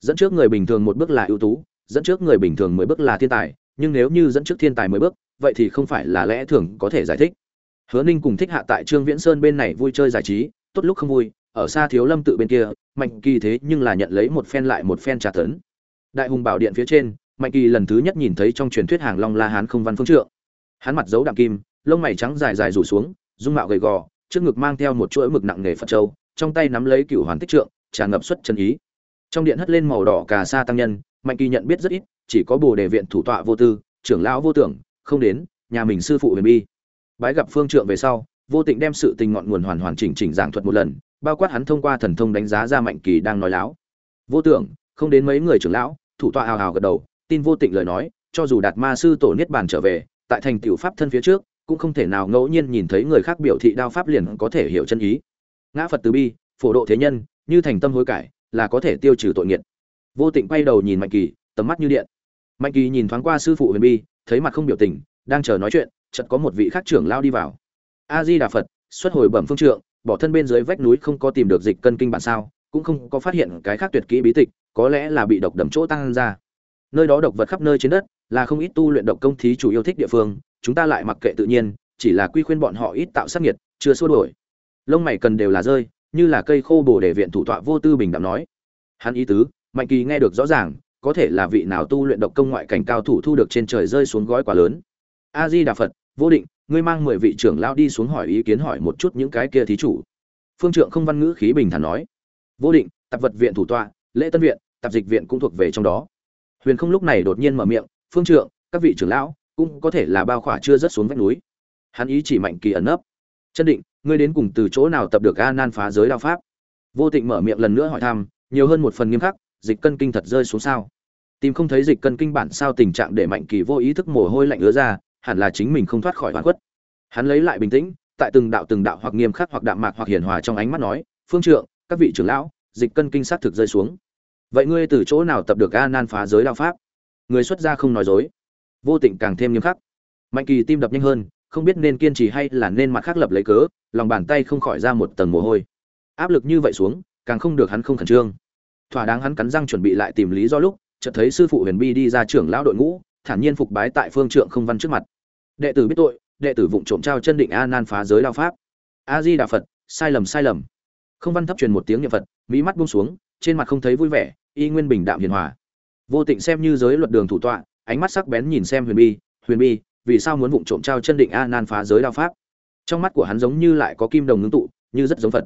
S1: Dẫn trước người bình thường một bước là ưu tú, dẫn trước người bình thường mười bước là thiên tài, nhưng nếu như dẫn trước thiên tài mười bước, vậy thì không phải là lẽ thường có thể giải thích. Hứa ninh cùng thích hạ tại trương viễn sơn bên này vui chơi giải trí, tốt lúc không vui, ở xa thiếu lâm tự bên kia, mạnh kỳ thế nhưng là nhận lấy một phen lại một phen trà tấn đại hùng bảo điện phía trên, mạnh kỳ lần thứ nhất nhìn thấy trong truyền thuyết hàng long la hán không văn phương trượng. Hắn mặt giấu đạm kim, lông mày trắng dài dài rủ xuống, dung mạo gầy gò, trước ngực mang theo một chuỗi mực nặng nghề phật châu trong tay nắm lấy cựu hoàn tích trượng tràn ngập xuất chân ý. Trong điện hất lên màu đỏ cà sa tăng nhân, mạnh kỳ nhận biết rất ít, chỉ có bồ đề viện thủ tọa vô tư, trưởng lão vô tưởng, không đến, nhà mình sư phụ huyền bi. Bái gặp phương trượng về sau, vô tịnh đem sự tình ngọn nguồn hoàn hoàn chỉnh chỉnh giảng thuật một lần, bao quát hắn thông qua thần thông đánh giá ra mạnh kỳ đang nói láo. Vô tưởng, không đến mấy người trưởng lão, thủ tọa hào hào gật đầu, tin vô tịnh lời nói, cho dù đạt ma sư tổ niết bàn trở về, tại thành tiểu pháp thân phía trước, cũng không thể nào ngẫu nhiên nhìn thấy người khác biểu thị đao pháp liền có thể hiểu chân ý ngã phật từ bi, phổ độ thế nhân, như thành tâm hối cải, là có thể tiêu trừ tội nghiệt vô tịnh quay đầu nhìn mạnh kỳ, tầm mắt như điện. Mạnh kỳ nhìn thoáng qua sư phụ huyền bi, thấy mặt không biểu tình, đang chờ nói chuyện, chợt có một vị khác trưởng lao đi vào. A di đà phật, xuất hồi bẩm phương trượng, bỏ thân bên dưới vách núi không có tìm được dịch cân kinh bản sao, cũng không có phát hiện cái khác tuyệt kỹ bí tịch, có lẽ là bị độc đầm chỗ tăng ra. Nơi đó độc vật khắp nơi trên đất, là không ít tu luyện độc công thí chủ yêu thích địa phương, chúng ta lại mặc kệ tự nhiên, chỉ là quy khuyên bọn họ ít tạo sát nhiệt chưa xua đổi lông mày cần đều là rơi, như là cây khô bồ để viện thủ tọa vô tư bình đạm nói. Hắn ý tứ, mạnh kỳ nghe được rõ ràng, có thể là vị nào tu luyện độc công ngoại cảnh cao thủ thu được trên trời rơi xuống gói quá lớn. A di đà phật, vô định, ngươi mang mười vị trưởng lao đi xuống hỏi ý kiến hỏi một chút những cái kia thí chủ. Phương trượng không văn ngữ khí bình thản nói. Vô định, tạp vật viện thủ tọa, lễ tân viện, tạp dịch viện cũng thuộc về trong đó. Huyền không lúc này đột nhiên mở miệng, phương trượng, các vị trưởng lão cũng có thể là bao khỏa chưa rớt xuống vách núi. Hắn ý chỉ mạnh kỳ ẩn nấp. Chân định ngươi đến cùng từ chỗ nào tập được a nan phá giới đao pháp? Vô tịnh mở miệng lần nữa hỏi thăm, nhiều hơn một phần nghiêm khắc, dịch cân kinh thật rơi xuống sao? Tìm không thấy dịch cân kinh bản sao tình trạng để mạnh kỳ vô ý thức mồ hôi lạnh ứa ra, hẳn là chính mình không thoát khỏi hoàn khuất. Hắn lấy lại bình tĩnh, tại từng đạo từng đạo hoặc nghiêm khắc hoặc đạm mạc hoặc hiền hòa trong ánh mắt nói, phương trượng, các vị trưởng lão, dịch cân kinh sát thực rơi xuống. Vậy ngươi từ chỗ nào tập được a nan phá giới đao pháp? Người xuất gia không nói dối. Vô tịnh càng thêm nghiêm khắc. Mạnh kỳ tim đập nhanh hơn, không biết nên kiên trì hay là nên mặt khác lập lấy cớ lòng bàn tay không khỏi ra một tầng mồ hôi. Áp lực như vậy xuống, càng không được hắn không khẩn trương. Thỏa đáng hắn cắn răng chuẩn bị lại tìm lý do lúc, chợt thấy sư phụ huyền bi đi ra trưởng lão đội ngũ, thản nhiên phục bái tại phương trượng không văn trước mặt. Đệ tử biết tội, đệ tử vụng trộm trao chân định a nan phá giới đao pháp. A di đà phật, sai lầm sai lầm. Không văn thấp truyền một tiếng niệm phật mỹ mắt buông xuống, trên mặt không thấy vui vẻ, y nguyên bình đạm hiền hòa. Vô tịnh xem như giới luật đường thủ tọa, ánh mắt sắc bén nhìn xem huyền bi huyền bi, vì sao muốn vụng trộm trao chân định a nan phá giới đao pháp? Trong mắt của hắn giống như lại có kim đồng ngưng tụ, như rất giống phật.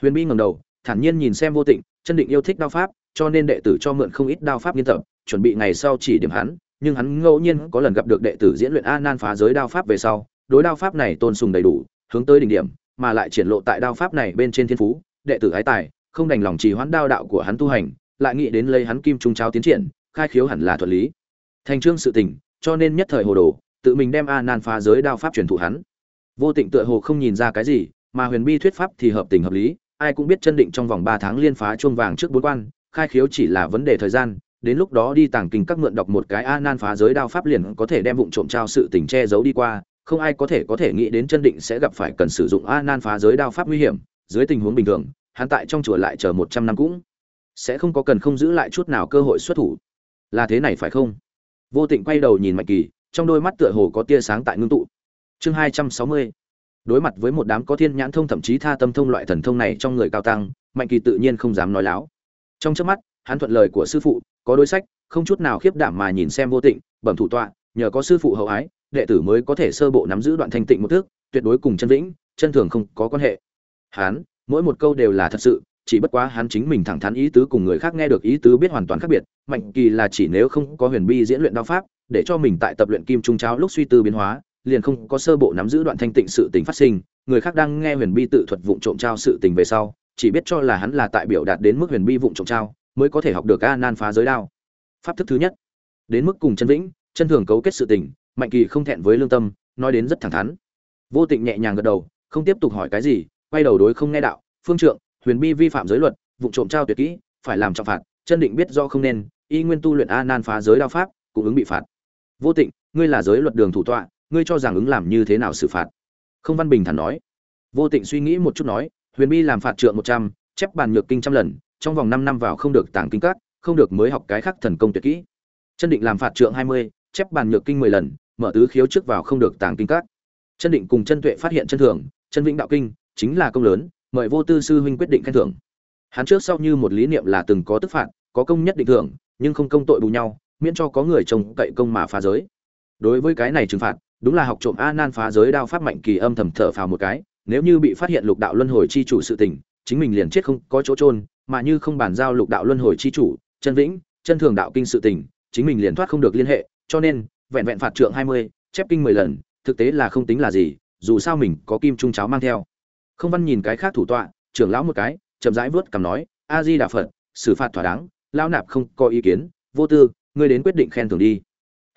S1: Huyền bi ngầm đầu, thản nhiên nhìn xem vô tịnh, chân định yêu thích đao pháp, cho nên đệ tử cho mượn không ít đao pháp nghiên tập, chuẩn bị ngày sau chỉ điểm hắn, nhưng hắn ngẫu nhiên có lần gặp được đệ tử diễn luyện a nan phá giới đao pháp về sau, đối đao pháp này tôn sùng đầy đủ, hướng tới đỉnh điểm, mà lại triển lộ tại đao pháp này bên trên thiên phú, đệ tử ái tài, không đành lòng trì hoãn đao đạo của hắn tu hành, lại nghĩ đến lấy hắn kim trung trao tiến triển, khai khiếu hẳn là thuật lý. Thành trương sự tình, cho nên nhất thời hồ đồ, tự mình đem a nan phá giới đao pháp truyền thụ hắn vô tịnh tựa hồ không nhìn ra cái gì, mà huyền bi thuyết pháp thì hợp tình hợp lý, ai cũng biết chân định trong vòng ba tháng liên phá chuông vàng trước bốn quan, khai khiếu chỉ là vấn đề thời gian, đến lúc đó đi tàng kinh các mượn đọc một cái a nan phá giới đao pháp liền có thể đem vụng trộm trao sự tình che giấu đi qua, không ai có thể có thể nghĩ đến chân định sẽ gặp phải cần sử dụng a nan phá giới đao pháp nguy hiểm, dưới tình huống bình thường, hắn tại trong chùa lại chờ một trăm năm cũng sẽ không có cần không giữ lại chút nào cơ hội xuất thủ. Là thế này phải không? Vô tịnh quay đầu nhìn mạnh kỳ, trong đôi mắt tựa hồ có tia sáng tại ngưng tụ chương hai trăm sáu mươi. Đối mặt với một đám có thiên nhãn thông thậm chí tha tâm thông loại thần thông này trong người cao tăng, mạnh kỳ tự nhiên không dám nói láo. Trong trước mắt, hắn thuận lời của sư phụ, có đối sách, không chút nào khiếp đảm mà nhìn xem vô tịnh, bẩm thủ tọa, nhờ có sư phụ hậu ái, đệ tử mới có thể sơ bộ nắm giữ đoạn thanh tịnh một thước tuyệt đối cùng chân vĩnh, chân thường không có quan hệ. Hắn, mỗi một câu đều là thật sự, chỉ bất quá hắn chính mình thẳng thắn ý tứ cùng người khác nghe được ý tứ biết hoàn toàn khác biệt. Mạnh kỳ là chỉ nếu không có huyền bi diễn luyện đao pháp, để cho mình tại tập luyện kim trung cháo lúc suy tư biến hóa liền không có sơ bộ nắm giữ đoạn thanh tịnh sự tình phát sinh, người khác đang nghe huyền bi tự thuật vụng trộm trao sự tình về sau, chỉ biết cho là hắn là tại biểu đạt đến mức huyền bi vụng trộm trao, mới có thể học được a nan phá giới đao. Pháp thức thứ nhất. Đến mức cùng chân vĩnh, chân thường cấu kết sự tình, mạnh kỳ không thẹn với lương tâm, nói đến rất thẳng thắn. Vô tịnh nhẹ nhàng gật đầu, không tiếp tục hỏi cái gì, quay đầu đối không nghe đạo, phương trượng, huyền bi vi phạm giới luật, vụng trộm trao tuyệt kỹ, phải làm trọng phạt, chân định biết do không nên, y nguyên tu luyện a nan phá giới đao pháp, cũng ứng bị phạt. Vô tịnh, ngươi là giới luật đường thủ tọa ngươi cho rằng ứng làm như thế nào xử phạt? Không văn bình thản nói. Vô tịnh suy nghĩ một chút nói, huyền bi làm phạt trượng một trăm, chép bàn nhược kinh trăm lần, trong vòng năm năm vào không được tàng kinh các, không được mới học cái khác thần công tuyệt kỹ. Chân định làm phạt trượng hai mươi, chép bàn nhược kinh mười lần, mở tứ khiếu trước vào không được tàng kinh các. Chân định cùng chân tuệ phát hiện chân thường, chân vĩnh đạo kinh, chính là công lớn, mời vô tư sư huynh quyết định khen thưởng. Hắn trước sau như một lý niệm là từng có tức phạt, có công nhất định thưởng, nhưng không công tội bù nhau, miễn cho có người trông cậy công mà phá giới. Đối với cái này trừng phạt đúng là học trộm a nan phá giới đao pháp mạnh kỳ âm thầm thở phào một cái, nếu như bị phát hiện lục đạo luân hồi chi chủ sự tình, chính mình liền chết không có chỗ trôn mà như không bàn giao lục đạo luân hồi chi chủ, chân vĩnh, chân thường đạo kinh sự tình, chính mình liền thoát không được liên hệ, cho nên, vẹn vẹn phạt trượng hai mươi, chép kinh mười lần, thực tế là không tính là gì, dù sao mình có kim trung cháo mang theo. Không văn nhìn cái khác thủ tọa, trưởng lão một cái, chậm rãi vớt cằm nói, a di đà phật, xử phạt thỏa đáng, lão nạp không có ý kiến, vô tư, ngươi đến quyết định khen thưởng đi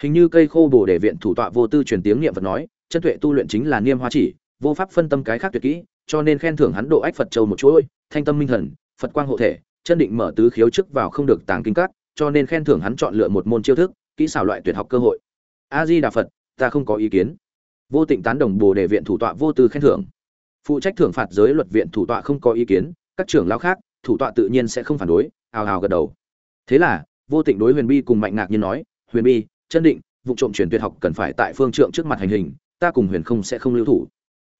S1: hình như cây khô bổ để viện thủ tọa vô tư truyền tiếng niệm phật nói, chân tuệ tu luyện chính là niêm hoa chỉ, vô pháp phân tâm cái khác tuyệt kỹ, cho nên khen thưởng hắn độ ách phật châu một chuỗi, thanh tâm minh thần, phật quang hộ thể, chân định mở tứ khiếu trước vào không được tàng kinh cắt cho nên khen thưởng hắn chọn lựa một môn chiêu thức, kỹ xảo loại tuyệt học cơ hội. A di đà phật, ta không có ý kiến. Vô tịnh tán đồng bồ đề viện thủ tọa vô tư khen thưởng. Phụ trách thưởng phạt giới luật viện thủ tọa không có ý kiến, các trưởng lão khác, thủ tọa tự nhiên sẽ không phản đối ào ào gật đầu. Thế là, vô tịnh đối huyền bi cùng mạnh ngạc nhiên nói, huyền bi chân định, vụ trộm truyền tuyệt học cần phải tại phương trượng trước mặt hành hình, ta cùng huyền không sẽ không lưu thủ.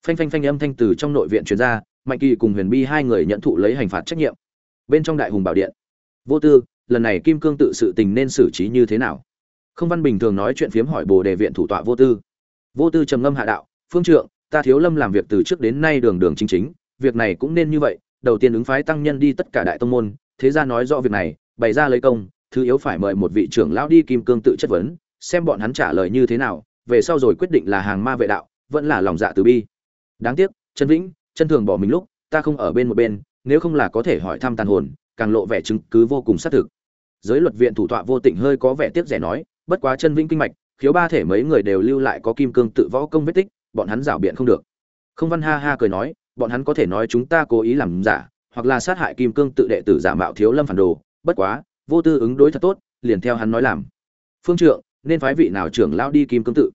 S1: Phanh phanh phanh âm thanh từ trong nội viện truyền ra, mạnh kỳ cùng huyền bi hai người nhận thụ lấy hành phạt trách nhiệm. Bên trong đại hùng bảo điện. Vô tư, lần này kim cương tự sự tình nên xử trí như thế nào? Không văn bình thường nói chuyện phiếm hỏi bồ đề viện thủ tọa vô tư. Vô tư trầm ngâm hạ đạo, phương trượng, ta thiếu lâm làm việc từ trước đến nay đường đường chính chính, việc này cũng nên như vậy, đầu tiên ứng phái tăng nhân đi tất cả đại tông môn, thế ra nói rõ việc này, bày ra lấy công thứ yếu phải mời một vị trưởng lão đi kim cương tự chất vấn, xem bọn hắn trả lời như thế nào, về sau rồi quyết định là hàng ma vệ đạo, vẫn là lòng dạ từ bi. Đáng tiếc chân vĩnh, chân thường bỏ mình lúc, ta không ở bên một bên, nếu không là có thể hỏi thăm tàn hồn, càng lộ vẻ chứng cứ vô cùng xác thực. Giới luật viện thủ tọa vô tình hơi có vẻ tiếc rẻ nói, bất quá chân vĩnh kinh mạch, khiếu ba thể mấy người đều lưu lại có kim cương tự võ công vết tích, bọn hắn rảo biện không được. Không văn ha ha cười nói, bọn hắn có thể nói chúng ta cố ý làm giả, hoặc là sát hại kim cương tự đệ tử giả mạo thiếu lâm phản đồ, bất quá vô tư ứng đối thật tốt, liền theo hắn nói làm. Phương trượng, nên phái vị nào trưởng lao đi kim cương tự?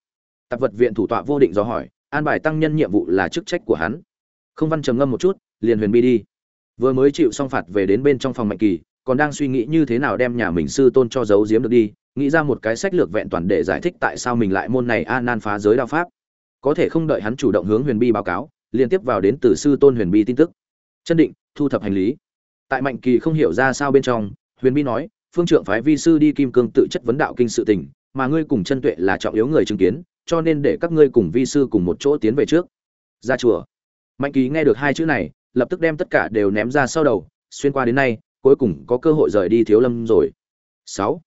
S1: Tạp vật viện thủ tọa vô định do hỏi, an bài tăng nhân nhiệm vụ là chức trách của hắn. Không văn trầm ngâm một chút, liền huyền bi đi. Vừa mới chịu xong phạt về đến bên trong phòng mạnh kỳ, còn đang suy nghĩ như thế nào đem nhà mình sư tôn cho giấu giếm được đi, nghĩ ra một cái sách lược vẹn toàn để giải thích tại sao mình lại môn này a nan phá giới đao pháp. Có thể không đợi hắn chủ động hướng huyền bi báo cáo liên tiếp vào đến từ sư tôn huyền bi tin tức. Chân định, thu thập hành lý. Tại mạnh kỳ không hiểu ra sao bên trong huyền bi nói, phương trượng phái vi sư đi kim cương tự chất vấn đạo kinh sự tình, mà ngươi cùng chân tuệ là trọng yếu người chứng kiến, cho nên để các ngươi cùng vi sư cùng một chỗ tiến về trước. Ra chùa. Mạnh kỳ nghe được hai chữ này, lập tức đem tất cả đều ném ra sau đầu, xuyên qua đến nay, cuối cùng có cơ hội rời đi thiếu lâm rồi. Sáu.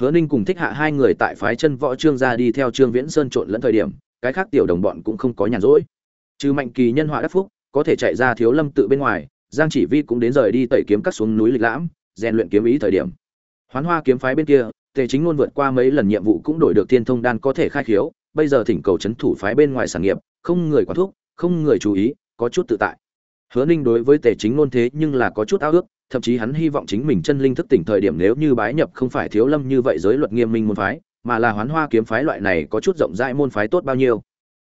S1: Hứa ninh cùng thích hạ hai người tại phái chân võ trương ra đi theo trương viễn sơn trộn lẫn thời điểm, cái khác tiểu đồng bọn cũng không có nhàn rỗi. Trừ mạnh kỳ nhân họa đắc phúc, có thể chạy ra thiếu lâm tự bên ngoài, giang chỉ vi cũng đến rời đi tẩy kiếm cắt xuống núi lịch lãm rèn luyện kiếm ý thời điểm. Hoán hoa kiếm phái bên kia, tề chính luôn vượt qua mấy lần nhiệm vụ cũng đổi được thiên thông đan có thể khai khiếu, bây giờ thỉnh cầu chấn thủ phái bên ngoài sản nghiệp, không người quán thúc, không người chú ý, có chút tự tại. Hứa ninh đối với tề chính luôn thế nhưng là có chút ao ước, thậm chí hắn hy vọng chính mình chân linh thức tỉnh thời điểm nếu như bái nhập không phải thiếu lâm như vậy giới luật nghiêm minh môn phái, mà là hoán hoa kiếm phái loại này có chút rộng rãi môn phái tốt bao nhiêu.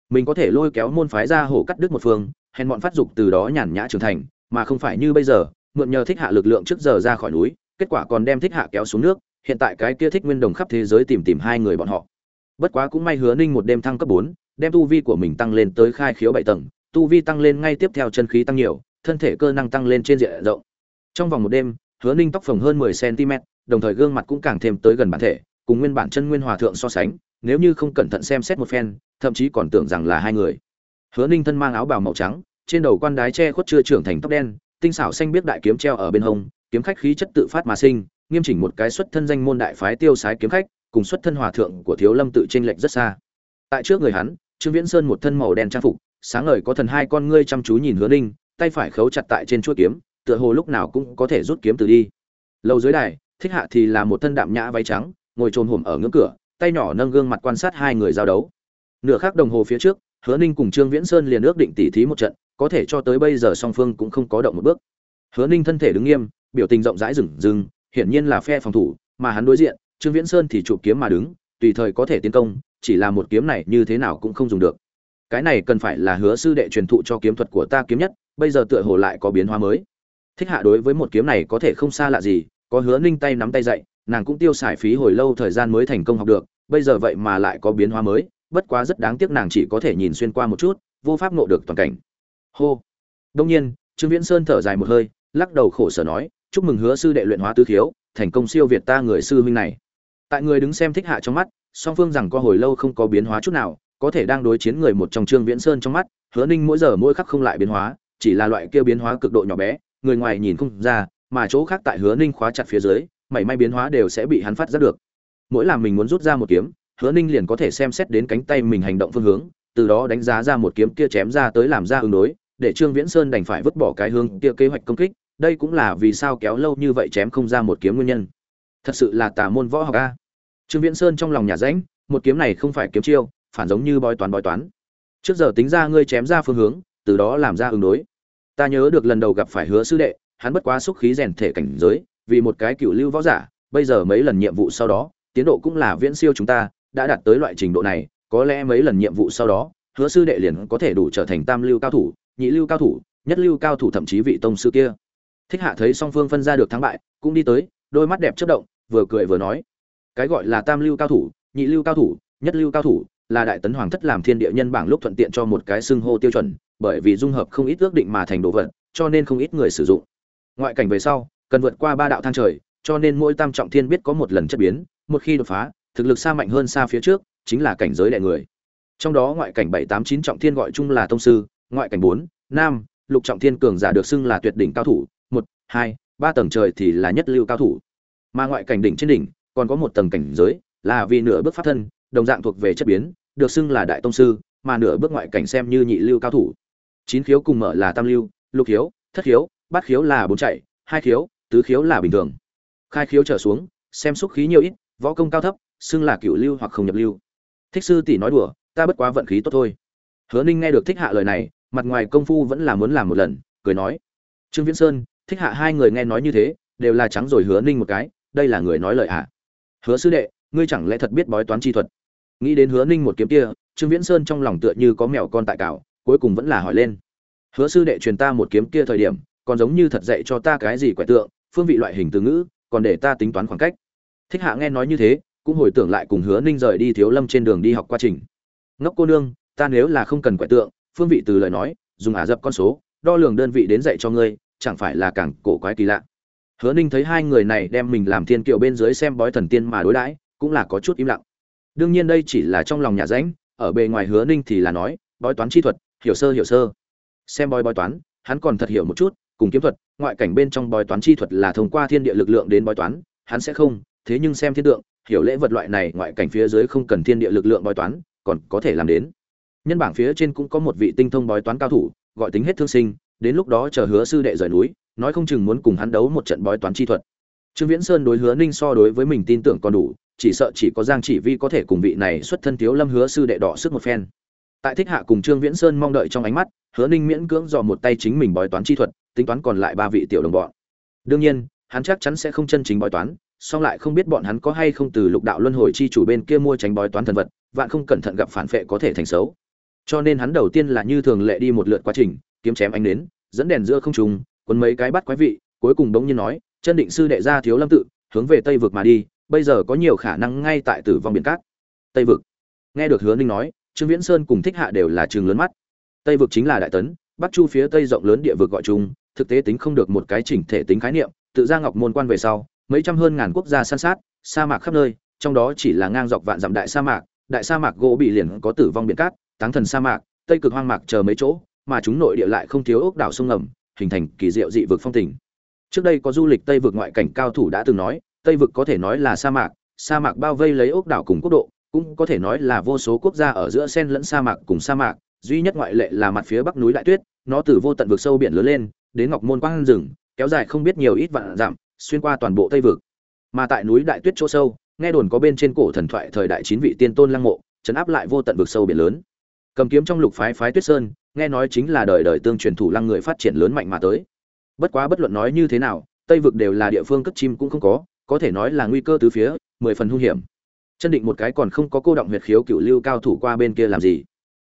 S1: Mình có thể lôi kéo môn phái ra hổ cắt đứt một phương, hèn bọn phát dục từ đó nhàn nhã trưởng thành, mà không phải như bây giờ mượn nhờ thích hạ lực lượng trước giờ ra khỏi núi, kết quả còn đem thích hạ kéo xuống nước, hiện tại cái kia thích nguyên đồng khắp thế giới tìm tìm hai người bọn họ. Bất quá cũng may hứa ninh một đêm thăng cấp bốn, đem tu vi của mình tăng lên tới khai khiếu bảy tầng, tu vi tăng lên ngay tiếp theo chân khí tăng nhiều, thân thể cơ năng tăng lên trên diện rộng. Trong vòng một đêm, hứa ninh tóc phồng hơn mười cm đồng thời gương mặt cũng càng thêm tới gần bản thể, cùng nguyên bản chân nguyên hòa thượng so sánh, nếu như không cẩn thận xem xét một phen, thậm chí còn tưởng rằng là hai người. Hứa ninh thân mang áo bào màu trắng, trên đầu quan đái che khuất chưa trưởng thành tóc đen tinh xảo xanh biết đại kiếm treo ở bên hông, kiếm khách khí chất tự phát mà sinh, nghiêm chỉnh một cái xuất thân danh môn đại phái tiêu sái kiếm khách, cùng xuất thân hòa thượng của thiếu lâm tự tranh lệch rất xa. Tại trước người hắn, trương viễn sơn một thân màu đen trang phục, sáng ngời có thần hai con ngươi chăm chú nhìn hứa ninh, tay phải khấu chặt tại trên chuôi kiếm, tựa hồ lúc nào cũng có thể rút kiếm từ đi. Lâu dưới đài, thích hạ thì là một thân đạm nhã váy trắng, ngồi trồn hổm ở ngưỡng cửa, tay nhỏ nâng gương mặt quan sát hai người giao đấu. Nửa khắc đồng hồ phía trước, hứa ninh cùng trương viễn sơn liền ước định tỉ thí một trận có thể cho tới bây giờ song phương cũng không có động một bước. Hứa ninh thân thể đứng nghiêm, biểu tình rộng rãi rừng rừng, hiển nhiên là phe phòng thủ, mà hắn đối diện, trương viễn sơn thì chụp kiếm mà đứng, tùy thời có thể tiến công, chỉ là một kiếm này như thế nào cũng không dùng được. Cái này cần phải là hứa sư đệ truyền thụ cho kiếm thuật của ta kiếm nhất, bây giờ tựa hồ lại có biến hóa mới. Thích hạ đối với một kiếm này có thể không xa lạ gì, có hứa ninh tay nắm tay dậy, nàng cũng tiêu xài phí hồi lâu thời gian mới thành công học được, bây giờ vậy mà lại có biến hóa mới, bất quá rất đáng tiếc nàng chỉ có thể nhìn xuyên qua một chút, vô pháp nộ được toàn cảnh hô. Đông nhiên trương viễn sơn thở dài một hơi lắc đầu khổ sở nói chúc mừng hứa sư đệ luyện hóa tứ thiếu, thành công siêu việt ta người sư huynh này. Tại người đứng xem thích hạ trong mắt song phương rằng có hồi lâu không có biến hóa chút nào có thể đang đối chiến người một trong trương viễn sơn trong mắt hứa ninh mỗi giờ mỗi khắc không lại biến hóa chỉ là loại kia biến hóa cực độ nhỏ bé người ngoài nhìn không ra mà chỗ khác tại hứa ninh khóa chặt phía dưới mảy may biến hóa đều sẽ bị hắn phát giác được. Mỗi làm mình muốn rút ra một kiếm hứa ninh liền có thể xem xét đến cánh tay mình hành động phương hướng từ đó đánh giá ra một kiếm kia chém ra tới làm ra ứng đối, để trương viễn sơn đành phải vứt bỏ cái hướng kia kế hoạch công kích. Đây cũng là vì sao kéo lâu như vậy chém không ra một kiếm nguyên nhân. Thật sự là tà môn võ học a. Trương viễn sơn trong lòng nhà rãnh, một kiếm này không phải kiếm chiêu, phản giống như bói toán bói toán. Trước giờ tính ra ngươi chém ra phương hướng, từ đó làm ra ứng đối. Ta nhớ được lần đầu gặp phải hứa sư đệ, hắn bất quá xúc khí rèn thể cảnh giới, vì một cái cựu lưu võ giả, bây giờ mấy lần nhiệm vụ sau đó, tiến độ cũng là viễn siêu chúng ta, đã đạt tới loại trình độ này có lẽ mấy lần nhiệm vụ sau đó, hứa sư đệ liền có thể đủ trở thành tam lưu cao thủ, nhị lưu cao thủ, nhất lưu cao thủ thậm chí vị tông sư kia. Thích hạ thấy song phương phân ra được thắng bại, cũng đi tới, đôi mắt đẹp chớp động, vừa cười vừa nói, cái gọi là tam lưu cao thủ, nhị lưu cao thủ, nhất lưu cao thủ, là đại tấn hoàng thất làm thiên địa nhân bảng lúc thuận tiện cho một cái xưng hô tiêu chuẩn, bởi vì dung hợp không ít ước định mà thành đồ vật, cho nên không ít người sử dụng. Ngoại cảnh về sau, cần vượt qua ba đạo thang trời, cho nên mỗi tam trọng thiên biết có một lần chất biến, một khi đột phá, thực lực xa mạnh hơn xa phía trước chính là cảnh giới đại người. Trong đó ngoại cảnh bảy tám chín trọng thiên gọi chung là tông sư, ngoại cảnh bốn, nam, lục trọng thiên cường giả được xưng là tuyệt đỉnh cao thủ, một, hai, ba tầng trời thì là nhất lưu cao thủ. Mà ngoại cảnh đỉnh trên đỉnh, còn có một tầng cảnh giới, là vì nửa bước pháp thân, đồng dạng thuộc về chất biến, được xưng là đại tông sư, mà nửa bước ngoại cảnh xem như nhị lưu cao thủ. Chín khiếu cùng mở là tam lưu, lục khiếu, thất khiếu, bát khiếu là bốn chạy, hai khiếu, tứ khiếu là bình thường. Khai khiếu trở xuống, xem xúc khí nhiều ít, võ công cao thấp, xưng là cựu lưu hoặc không nhập lưu thích sư tỷ nói đùa, ta bất quá vận khí tốt thôi. Hứa ninh nghe được thích hạ lời này, mặt ngoài công phu vẫn là muốn làm một lần, cười nói. Trương viễn sơn, thích hạ hai người nghe nói như thế, đều là trắng rồi hứa ninh một cái, đây là người nói lời hạ hứa sư đệ, ngươi chẳng lẽ thật biết bói toán chi thuật? Nghĩ đến hứa ninh một kiếm kia, trương viễn sơn trong lòng tựa như có mèo con tại cào, cuối cùng vẫn là hỏi lên. Hứa sư đệ truyền ta một kiếm kia thời điểm, còn giống như thật dạy cho ta cái gì quẻ tượng, phương vị loại hình từ ngữ, còn để ta tính toán khoảng cách. Thích hạ nghe nói như thế cũng hồi tưởng lại cùng hứa ninh rời đi thiếu lâm trên đường đi học quá trình. Ngốc cô nương, ta nếu là không cần quẻ tượng, phương vị từ lời nói, dùng ả dập con số, đo lường đơn vị đến dạy cho ngươi, chẳng phải là càng cổ quái kỳ lạ. Hứa ninh thấy hai người này đem mình làm thiên kiều bên dưới xem bói thần tiên mà đối đãi, cũng là có chút im lặng. Đương nhiên đây chỉ là trong lòng nhà ránh ở bề ngoài hứa ninh thì là nói, bói toán chi thuật, hiểu sơ hiểu sơ. Xem bói bói toán, hắn còn thật hiểu một chút, cùng kiếm thuật, ngoại cảnh bên trong bói toán chi thuật là thông qua thiên địa lực lượng đến bói toán, hắn sẽ không, thế nhưng xem thiên tượng hiểu lễ vật loại này ngoại cảnh phía dưới không cần thiên địa lực lượng bói toán, còn có thể làm đến. Nhân bảng phía trên cũng có một vị tinh thông bói toán cao thủ, gọi tính hết thương sinh, đến lúc đó chờ hứa sư đệ rời núi, nói không chừng muốn cùng hắn đấu một trận bói toán chi thuật. Trương viễn sơn đối hứa ninh so đối với mình tin tưởng còn đủ, chỉ sợ chỉ có giang chỉ vi có thể cùng vị này xuất thân thiếu lâm hứa sư đệ đỏ sức một phen. Tại thích hạ cùng trương viễn sơn mong đợi trong ánh mắt, hứa ninh miễn cưỡng dò một tay chính mình bói toán chi thuật, tính toán còn lại ba vị tiểu đồng bọn. Đương nhiên, hắn chắc chắn sẽ không chân chính bói toán song lại không biết bọn hắn có hay không từ lục đạo luân hồi chi chủ bên kia mua tránh bói toán thần vật, vạn không cẩn thận gặp phản phệ có thể thành xấu. Cho nên hắn đầu tiên là như thường lệ đi một lượt quá trình, kiếm chém ánh đến dẫn đèn giữa không trùng quấn mấy cái bắt quái vị, cuối cùng bỗng nhiên nói, chân định sư đệ ra thiếu lâm tự, hướng về tây vực mà đi, bây giờ có nhiều khả năng ngay tại tử vong biển cát. Tây vực. Nghe được hứa ninh nói, trương viễn sơn cùng thích hạ đều là trường lớn mắt. Tây vực chính là đại tấn, bắc chu phía tây rộng lớn địa vực gọi chung, thực tế tính không được một cái chỉnh thể tính khái niệm, tự ra ngọc môn quan về sau mấy trăm hơn ngàn quốc gia san sát, sa mạc khắp nơi, trong đó chỉ là ngang dọc vạn dặm đại sa mạc, đại sa mạc gỗ bị liền có tử vong biển cát, táng thần sa mạc, tây cực hoang mạc chờ mấy chỗ, mà chúng nội địa lại không thiếu ốc đảo sông ngầm, hình thành kỳ diệu dị vực phong tình. Trước đây có du lịch tây vực ngoại cảnh cao thủ đã từng nói, tây vực có thể nói là sa mạc sa mạc bao vây lấy ốc đảo cùng quốc độ, cũng có thể nói là vô số quốc gia ở giữa sen lẫn sa mạc cùng sa mạc, duy nhất ngoại lệ là mặt phía bắc núi đại tuyết, nó từ vô tận vực sâu biển lớn lên, đến ngọc môn quang rừng, kéo dài không biết nhiều ít vạn dặm xuyên qua toàn bộ tây vực. Mà tại núi đại tuyết chỗ sâu, nghe đồn có bên trên cổ thần thoại thời đại chín vị tiên tôn lăng mộ, chấn áp lại vô tận vực sâu biển lớn. Cầm kiếm trong lục phái phái tuyết sơn, nghe nói chính là đời đời tương truyền thủ lăng người phát triển lớn mạnh mà tới. Bất quá bất luận nói như thế nào, tây vực đều là địa phương cất chim cũng không có có thể nói là nguy cơ từ phía, mười phần hung hiểm. Chân định một cái còn không có cô động huyệt khiếu cựu lưu cao thủ qua bên kia làm gì?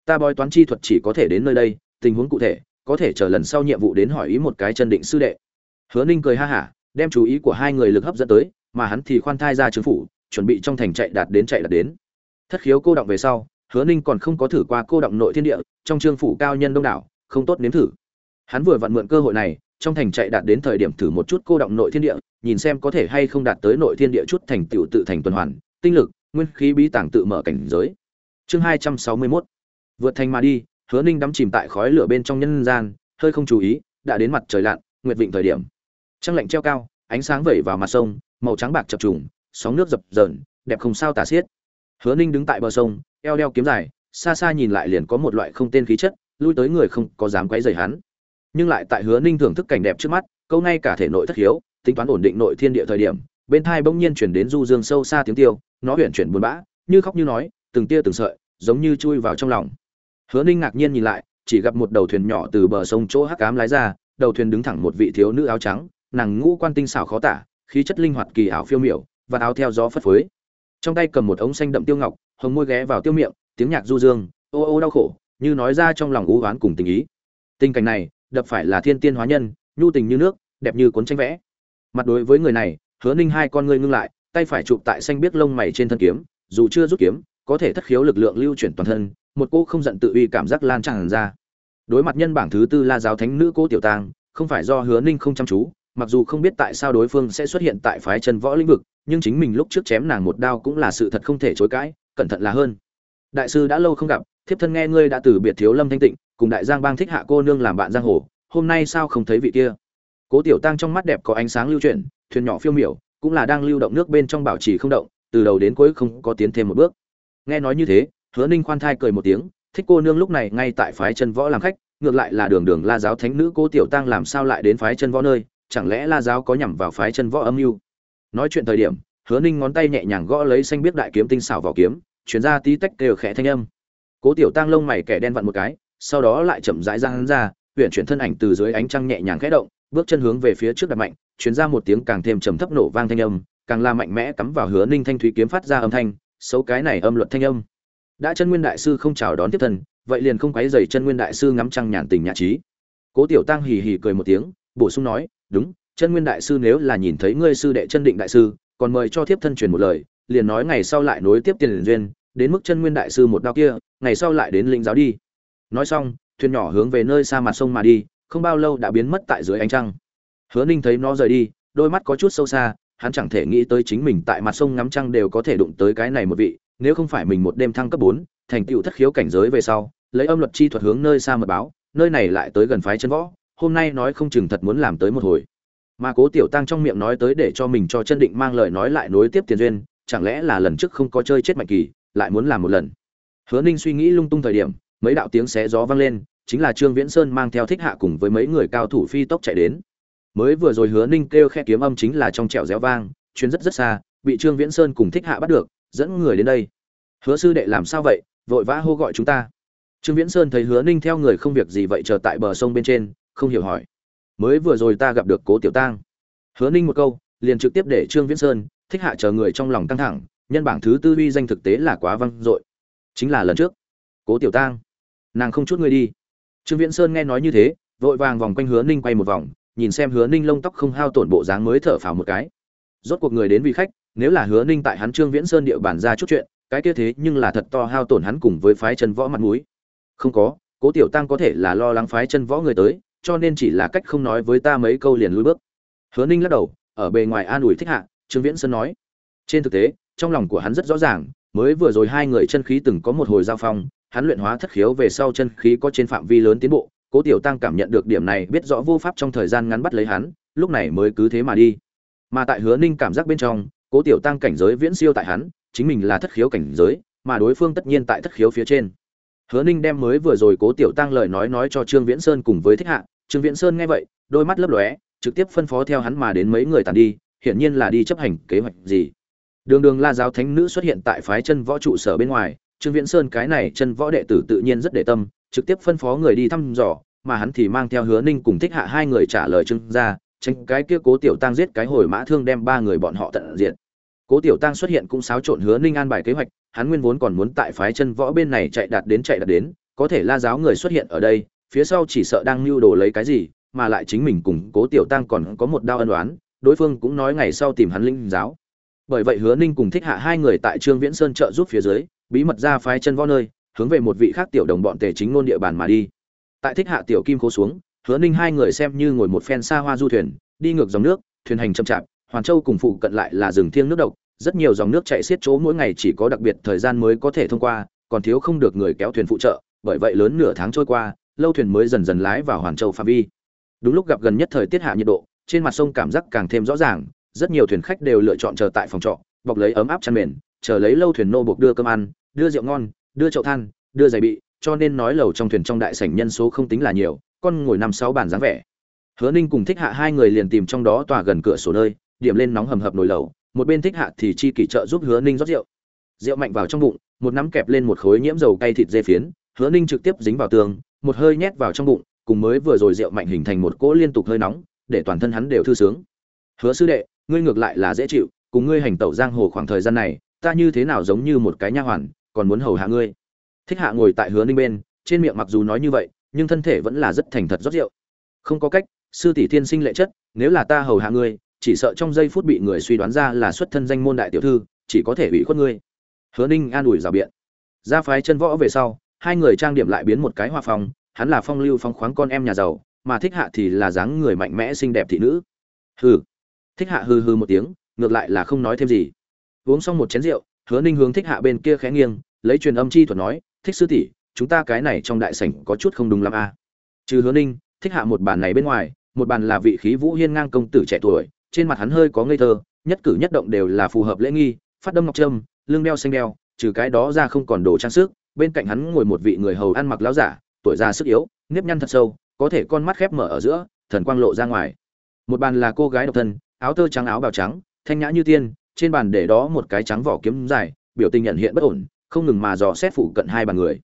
S1: Ta bói toán chi thuật chỉ có thể đến nơi đây, tình huống cụ thể, có thể chờ lần sau nhiệm vụ đến hỏi ý một cái chân định sư đệ. Hứa ninh cười ha hả đem chú ý của hai người lực hấp dẫn tới, mà hắn thì khoan thai ra trường phủ, chuẩn bị trong thành chạy đạt đến chạy đạt đến. Thất khiếu cô động về sau, hứa ninh còn không có thử qua cô động nội thiên địa, trong trương phủ cao nhân đông đảo, không tốt nếm thử. Hắn vừa vặn mượn cơ hội này, trong thành chạy đạt đến thời điểm thử một chút cô động nội thiên địa, nhìn xem có thể hay không đạt tới nội thiên địa chút thành tựu tự thành tuần hoàn, tinh lực, nguyên khí bí tàng tự mở cảnh giới. Chương hai trăm sáu mươi mốt. Vượt thành mà đi, hứa ninh đắm chìm tại khói lửa bên trong nhân gian, hơi không chú ý, đã đến mặt trời lặn, nguyệt vịnh thời điểm trăng lạnh treo cao, ánh sáng vẩy vào mặt sông, màu trắng bạc chập trùng, sóng nước dập dờn, đẹp không sao tả xiết. Hứa ninh đứng tại bờ sông, eo đeo kiếm dài, xa xa nhìn lại liền có một loại không tên khí chất, lui tới người không có dám quấy rầy hắn. Nhưng lại tại hứa ninh thưởng thức cảnh đẹp trước mắt, câu ngay cả thể nội thất hiếu, tính toán ổn định nội thiên địa thời điểm, bên thai bỗng nhiên chuyển đến du dương sâu xa tiếng tiêu, nó huyện chuyển buồn bã, như khóc như nói, từng tia từng sợi, giống như chui vào trong lòng. Hứa ninh ngạc nhiên nhìn lại, chỉ gặp một đầu thuyền nhỏ từ bờ sông chỗ hắc cám lái ra, đầu thuyền đứng thẳng một vị thiếu nữ áo trắng nàng ngũ quan tinh xảo khó tả, khí chất linh hoạt kỳ ảo phiêu miểu và áo theo gió phất phới. Trong tay cầm một ống xanh đậm tiêu ngọc, hồng môi ghé vào tiêu miệng, tiếng nhạc du dương, ô ô đau khổ, như nói ra trong lòng u oán cùng tình ý. Tình cảnh này, đập phải là thiên tiên hóa nhân, nhu tình như nước, đẹp như cuốn tranh vẽ. Mặt đối với người này, hứa ninh hai con ngươi ngưng lại, tay phải chụp tại xanh biết lông mày trên thân kiếm, dù chưa rút kiếm, có thể thất khiếu lực lượng lưu chuyển toàn thân, một cô không giận tự uy cảm giác lan tràn ra. Đối mặt nhân bảng thứ tư la giáo thánh nữ cô tiểu tang không phải do hứa ninh không chăm chú mặc dù không biết tại sao đối phương sẽ xuất hiện tại phái chân võ lĩnh vực, nhưng chính mình lúc trước chém nàng một đao cũng là sự thật không thể chối cãi, cẩn thận là hơn. Đại sư đã lâu không gặp, thiếp thân nghe ngươi đã từ biệt thiếu lâm thanh tịnh, cùng đại giang bang thích hạ cô nương làm bạn giang hồ, hôm nay sao không thấy vị kia? Cố tiểu tăng trong mắt đẹp có ánh sáng lưu chuyển, thuyền nhỏ phiêu miểu, cũng là đang lưu động nước bên trong bảo trì không động, từ đầu đến cuối không có tiến thêm một bước. Nghe nói như thế, hứa ninh khoan thai cười một tiếng, thích cô nương lúc này ngay tại phái chân võ làm khách, ngược lại là đường đường la giáo thánh nữ cố tiểu tăng làm sao lại đến phái chân võ nơi chẳng lẽ la giáo có nhằm vào phái chân võ âm mưu? Nói chuyện thời điểm, hứa ninh ngón tay nhẹ nhàng gõ lấy xanh biết đại kiếm tinh xảo vào kiếm chuyển ra tí tách đều khẽ thanh âm. Cố tiểu tăng lông mày kẻ đen vặn một cái, sau đó lại chậm rãi ra hắn ra huyện chuyển thân ảnh từ dưới ánh trăng nhẹ nhàng khẽ động, bước chân hướng về phía trước đặt mạnh chuyển ra một tiếng càng thêm trầm thấp nổ vang thanh âm, càng la mạnh mẽ cắm vào hứa ninh thanh thúy kiếm phát ra âm thanh, xấu cái này âm luật thanh âm. Đã chân nguyên đại sư không chào đón tiếp thân, vậy liền không quấy dày chân nguyên đại sư ngắm trăng nhàn tình nhã trí. Cố tiểu tăng hì hì cười một tiếng, bổ sung nói đúng, chân nguyên đại sư nếu là nhìn thấy ngươi sư đệ chân định đại sư, còn mời cho thiếp thân truyền một lời, liền nói ngày sau lại nối tiếp tiền duyên, đến mức chân nguyên đại sư một đao kia, ngày sau lại đến linh giáo đi. Nói xong, thuyền nhỏ hướng về nơi xa mặt sông mà đi, không bao lâu đã biến mất tại dưới ánh trăng. Hứa ninh thấy nó rời đi, đôi mắt có chút sâu xa, hắn chẳng thể nghĩ tới chính mình tại mặt sông ngắm trăng đều có thể đụng tới cái này một vị, nếu không phải mình một đêm thăng cấp bốn, thành tựu thất khiếu cảnh giới về sau, lấy âm luật chi thuật hướng nơi xa mật báo, nơi này lại tới gần phái chân võ hôm nay nói không chừng thật muốn làm tới một hồi. Mà cố tiểu tăng trong miệng nói tới để cho mình cho chân định mang lời nói lại nối tiếp tiền duyên, chẳng lẽ là lần trước không có chơi chết mạnh kỳ, lại muốn làm một lần? Hứa ninh suy nghĩ lung tung thời điểm, mấy đạo tiếng xé gió vang lên, chính là trương viễn sơn mang theo thích hạ cùng với mấy người cao thủ phi tốc chạy đến. Mới vừa rồi hứa ninh kêu khe kiếm âm chính là trong trẻo réo vang, chuyến rất rất xa, bị trương viễn sơn cùng thích hạ bắt được, dẫn người đến đây. Hứa sư đệ làm sao vậy? Vội vã hô gọi chúng ta. Trương viễn sơn thấy hứa ninh theo người không việc gì vậy chờ tại bờ sông bên trên không hiểu hỏi. Mới vừa rồi ta gặp được cố tiểu tang. Hứa ninh một câu, liền trực tiếp để trương viễn sơn, thích hạ chờ người trong lòng căng thẳng, nhân bảng thứ tư uy danh thực tế là quá văng dội. Chính là lần trước. Cố tiểu tang. Nàng không chút người đi. Trương viễn sơn nghe nói như thế, vội vàng vòng quanh hứa ninh quay một vòng, nhìn xem hứa ninh lông tóc không hao tổn bộ dáng mới thở phào một cái. Rốt cuộc người đến vị khách, nếu là hứa ninh tại hắn trương viễn sơn địa bàn ra chút chuyện, cái kia thế nhưng là thật to hao tổn hắn cùng với phái chân võ mặt mũi. Không có, cố tiểu tăng có thể là lo lắng phái chân võ người tới cho nên chỉ là cách không nói với ta mấy câu liền lùi bước. Hứa ninh lắc đầu, ở bề ngoài an ủi thích hạ, trương viễn sơn nói. Trên thực tế, trong lòng của hắn rất rõ ràng, mới vừa rồi hai người chân khí từng có một hồi giao phong, hắn luyện hóa thất khiếu về sau chân khí có trên phạm vi lớn tiến bộ, cố tiểu tăng cảm nhận được điểm này, biết rõ vô pháp trong thời gian ngắn bắt lấy hắn, lúc này mới cứ thế mà đi. Mà tại hứa ninh cảm giác bên trong, cố tiểu tăng cảnh giới viễn siêu tại hắn, chính mình là thất khiếu cảnh giới, mà đối phương tất nhiên tại thất khiếu phía trên hứa ninh đem mới vừa rồi cố tiểu tăng lời nói nói cho trương viễn sơn cùng với thích hạ. Trương viễn sơn nghe vậy, đôi mắt lấp lóe, trực tiếp phân phó theo hắn mà đến mấy người tàn đi, hiển nhiên là đi chấp hành kế hoạch gì. Đường đường la giáo thánh nữ xuất hiện tại phái chân võ trụ sở bên ngoài, trương viễn sơn cái này chân võ đệ tử tự nhiên rất để tâm, trực tiếp phân phó người đi thăm dò, mà hắn thì mang theo hứa ninh cùng thích hạ hai người trả lời trương ra tránh cái kia cố tiểu tăng giết cái hồi mã thương đem ba người bọn họ tận diện cố tiểu tăng xuất hiện cũng xáo trộn hứa ninh an bài kế hoạch hắn nguyên vốn còn muốn tại phái chân võ bên này chạy đạt đến chạy đạt đến có thể la giáo người xuất hiện ở đây phía sau chỉ sợ đang nưu đồ lấy cái gì mà lại chính mình cùng cố tiểu tăng còn có một đao ân oán, đối phương cũng nói ngày sau tìm hắn linh giáo. Bởi vậy hứa ninh cùng thích hạ hai người tại trương viễn sơn trợ giúp phía dưới bí mật ra phái chân võ nơi hướng về một vị khác tiểu đồng bọn tề chính ngôn địa bàn mà đi. Tại thích hạ tiểu kim cố xuống hứa ninh hai người xem như ngồi một phen xa hoa du thuyền đi ngược dòng nước thuyền hành chậm chạp hoàn châu cùng phụ cận lại là rừng thiêng nước độc rất nhiều dòng nước chạy xiết chỗ mỗi ngày chỉ có đặc biệt thời gian mới có thể thông qua, còn thiếu không được người kéo thuyền phụ trợ, bởi vậy lớn nửa tháng trôi qua, lâu thuyền mới dần dần lái vào hoàn châu phạm vi. Đúng lúc gặp gần nhất thời tiết hạ nhiệt độ, trên mặt sông cảm giác càng thêm rõ ràng, rất nhiều thuyền khách đều lựa chọn chờ tại phòng trọ, bọc lấy ấm áp chăn mền, chờ lấy lâu thuyền nô buộc đưa cơm ăn, đưa rượu ngon, đưa chậu than, đưa giày bị, cho nên nói lầu trong thuyền trong đại sảnh nhân số không tính là nhiều, con ngồi năm sáu bàn dáng vẻ. Hứa ninh cùng thích hạ hai người liền tìm trong đó tòa gần cửa sổ nơi, điểm lên nóng hầm hập nồi lẩu một bên thích hạ thì chi kỷ trợ giúp hứa ninh rót rượu. Rượu mạnh vào trong bụng, một nắm kẹp lên một khối nhiễm dầu cay thịt dê phiến, hứa ninh trực tiếp dính vào tường, một hơi nhét vào trong bụng, cùng mới vừa rồi rượu mạnh hình thành một cỗ liên tục hơi nóng, để toàn thân hắn đều thư sướng. Hứa sư đệ, ngươi ngược lại là dễ chịu, cùng ngươi hành tẩu giang hồ khoảng thời gian này, ta như thế nào giống như một cái nha hoàn, còn muốn hầu hạ ngươi? Thích hạ ngồi tại hứa ninh bên, trên miệng mặc dù nói như vậy, nhưng thân thể vẫn là rất thành thật rót rượu. Không có cách, sư tỷ thiên sinh lệ chất, nếu là ta hầu hạ ngươi chỉ sợ trong giây phút bị người suy đoán ra là xuất thân danh môn đại tiểu thư, chỉ có thể ủy khuất ngươi hứa ninh an ủi rào biện ra phái chân võ về sau, hai người trang điểm lại biến một cái hoa phòng. hắn là phong lưu phong khoáng con em nhà giàu, mà thích hạ thì là dáng người mạnh mẽ xinh đẹp thị nữ hừ thích hạ hừ hừ một tiếng, ngược lại là không nói thêm gì uống xong một chén rượu, hứa ninh hướng thích hạ bên kia khẽ nghiêng, lấy truyền âm chi thuật nói, thích sư tỷ, chúng ta cái này trong đại sảnh có chút không đúng lắm a à. trừ hứa ninh, thích hạ một bàn này bên ngoài, một bàn là vị khí vũ hiên ngang công tử trẻ tuổi trên mặt hắn hơi có ngây thơ, nhất cử nhất động đều là phù hợp lễ nghi, phát đâm ngọc trâm, lưng đeo xanh đeo, trừ cái đó ra không còn đồ trang sức, bên cạnh hắn ngồi một vị người hầu ăn mặc láo giả, tuổi già sức yếu, nếp nhăn thật sâu, có thể con mắt khép mở ở giữa, thần quang lộ ra ngoài. Một bàn là cô gái độc thân, áo tơ trắng áo bào trắng, thanh nhã như tiên, trên bàn để đó một cái trắng vỏ kiếm dài, biểu tình nhận hiện bất ổn, không ngừng mà dò xét phụ cận hai bàn người.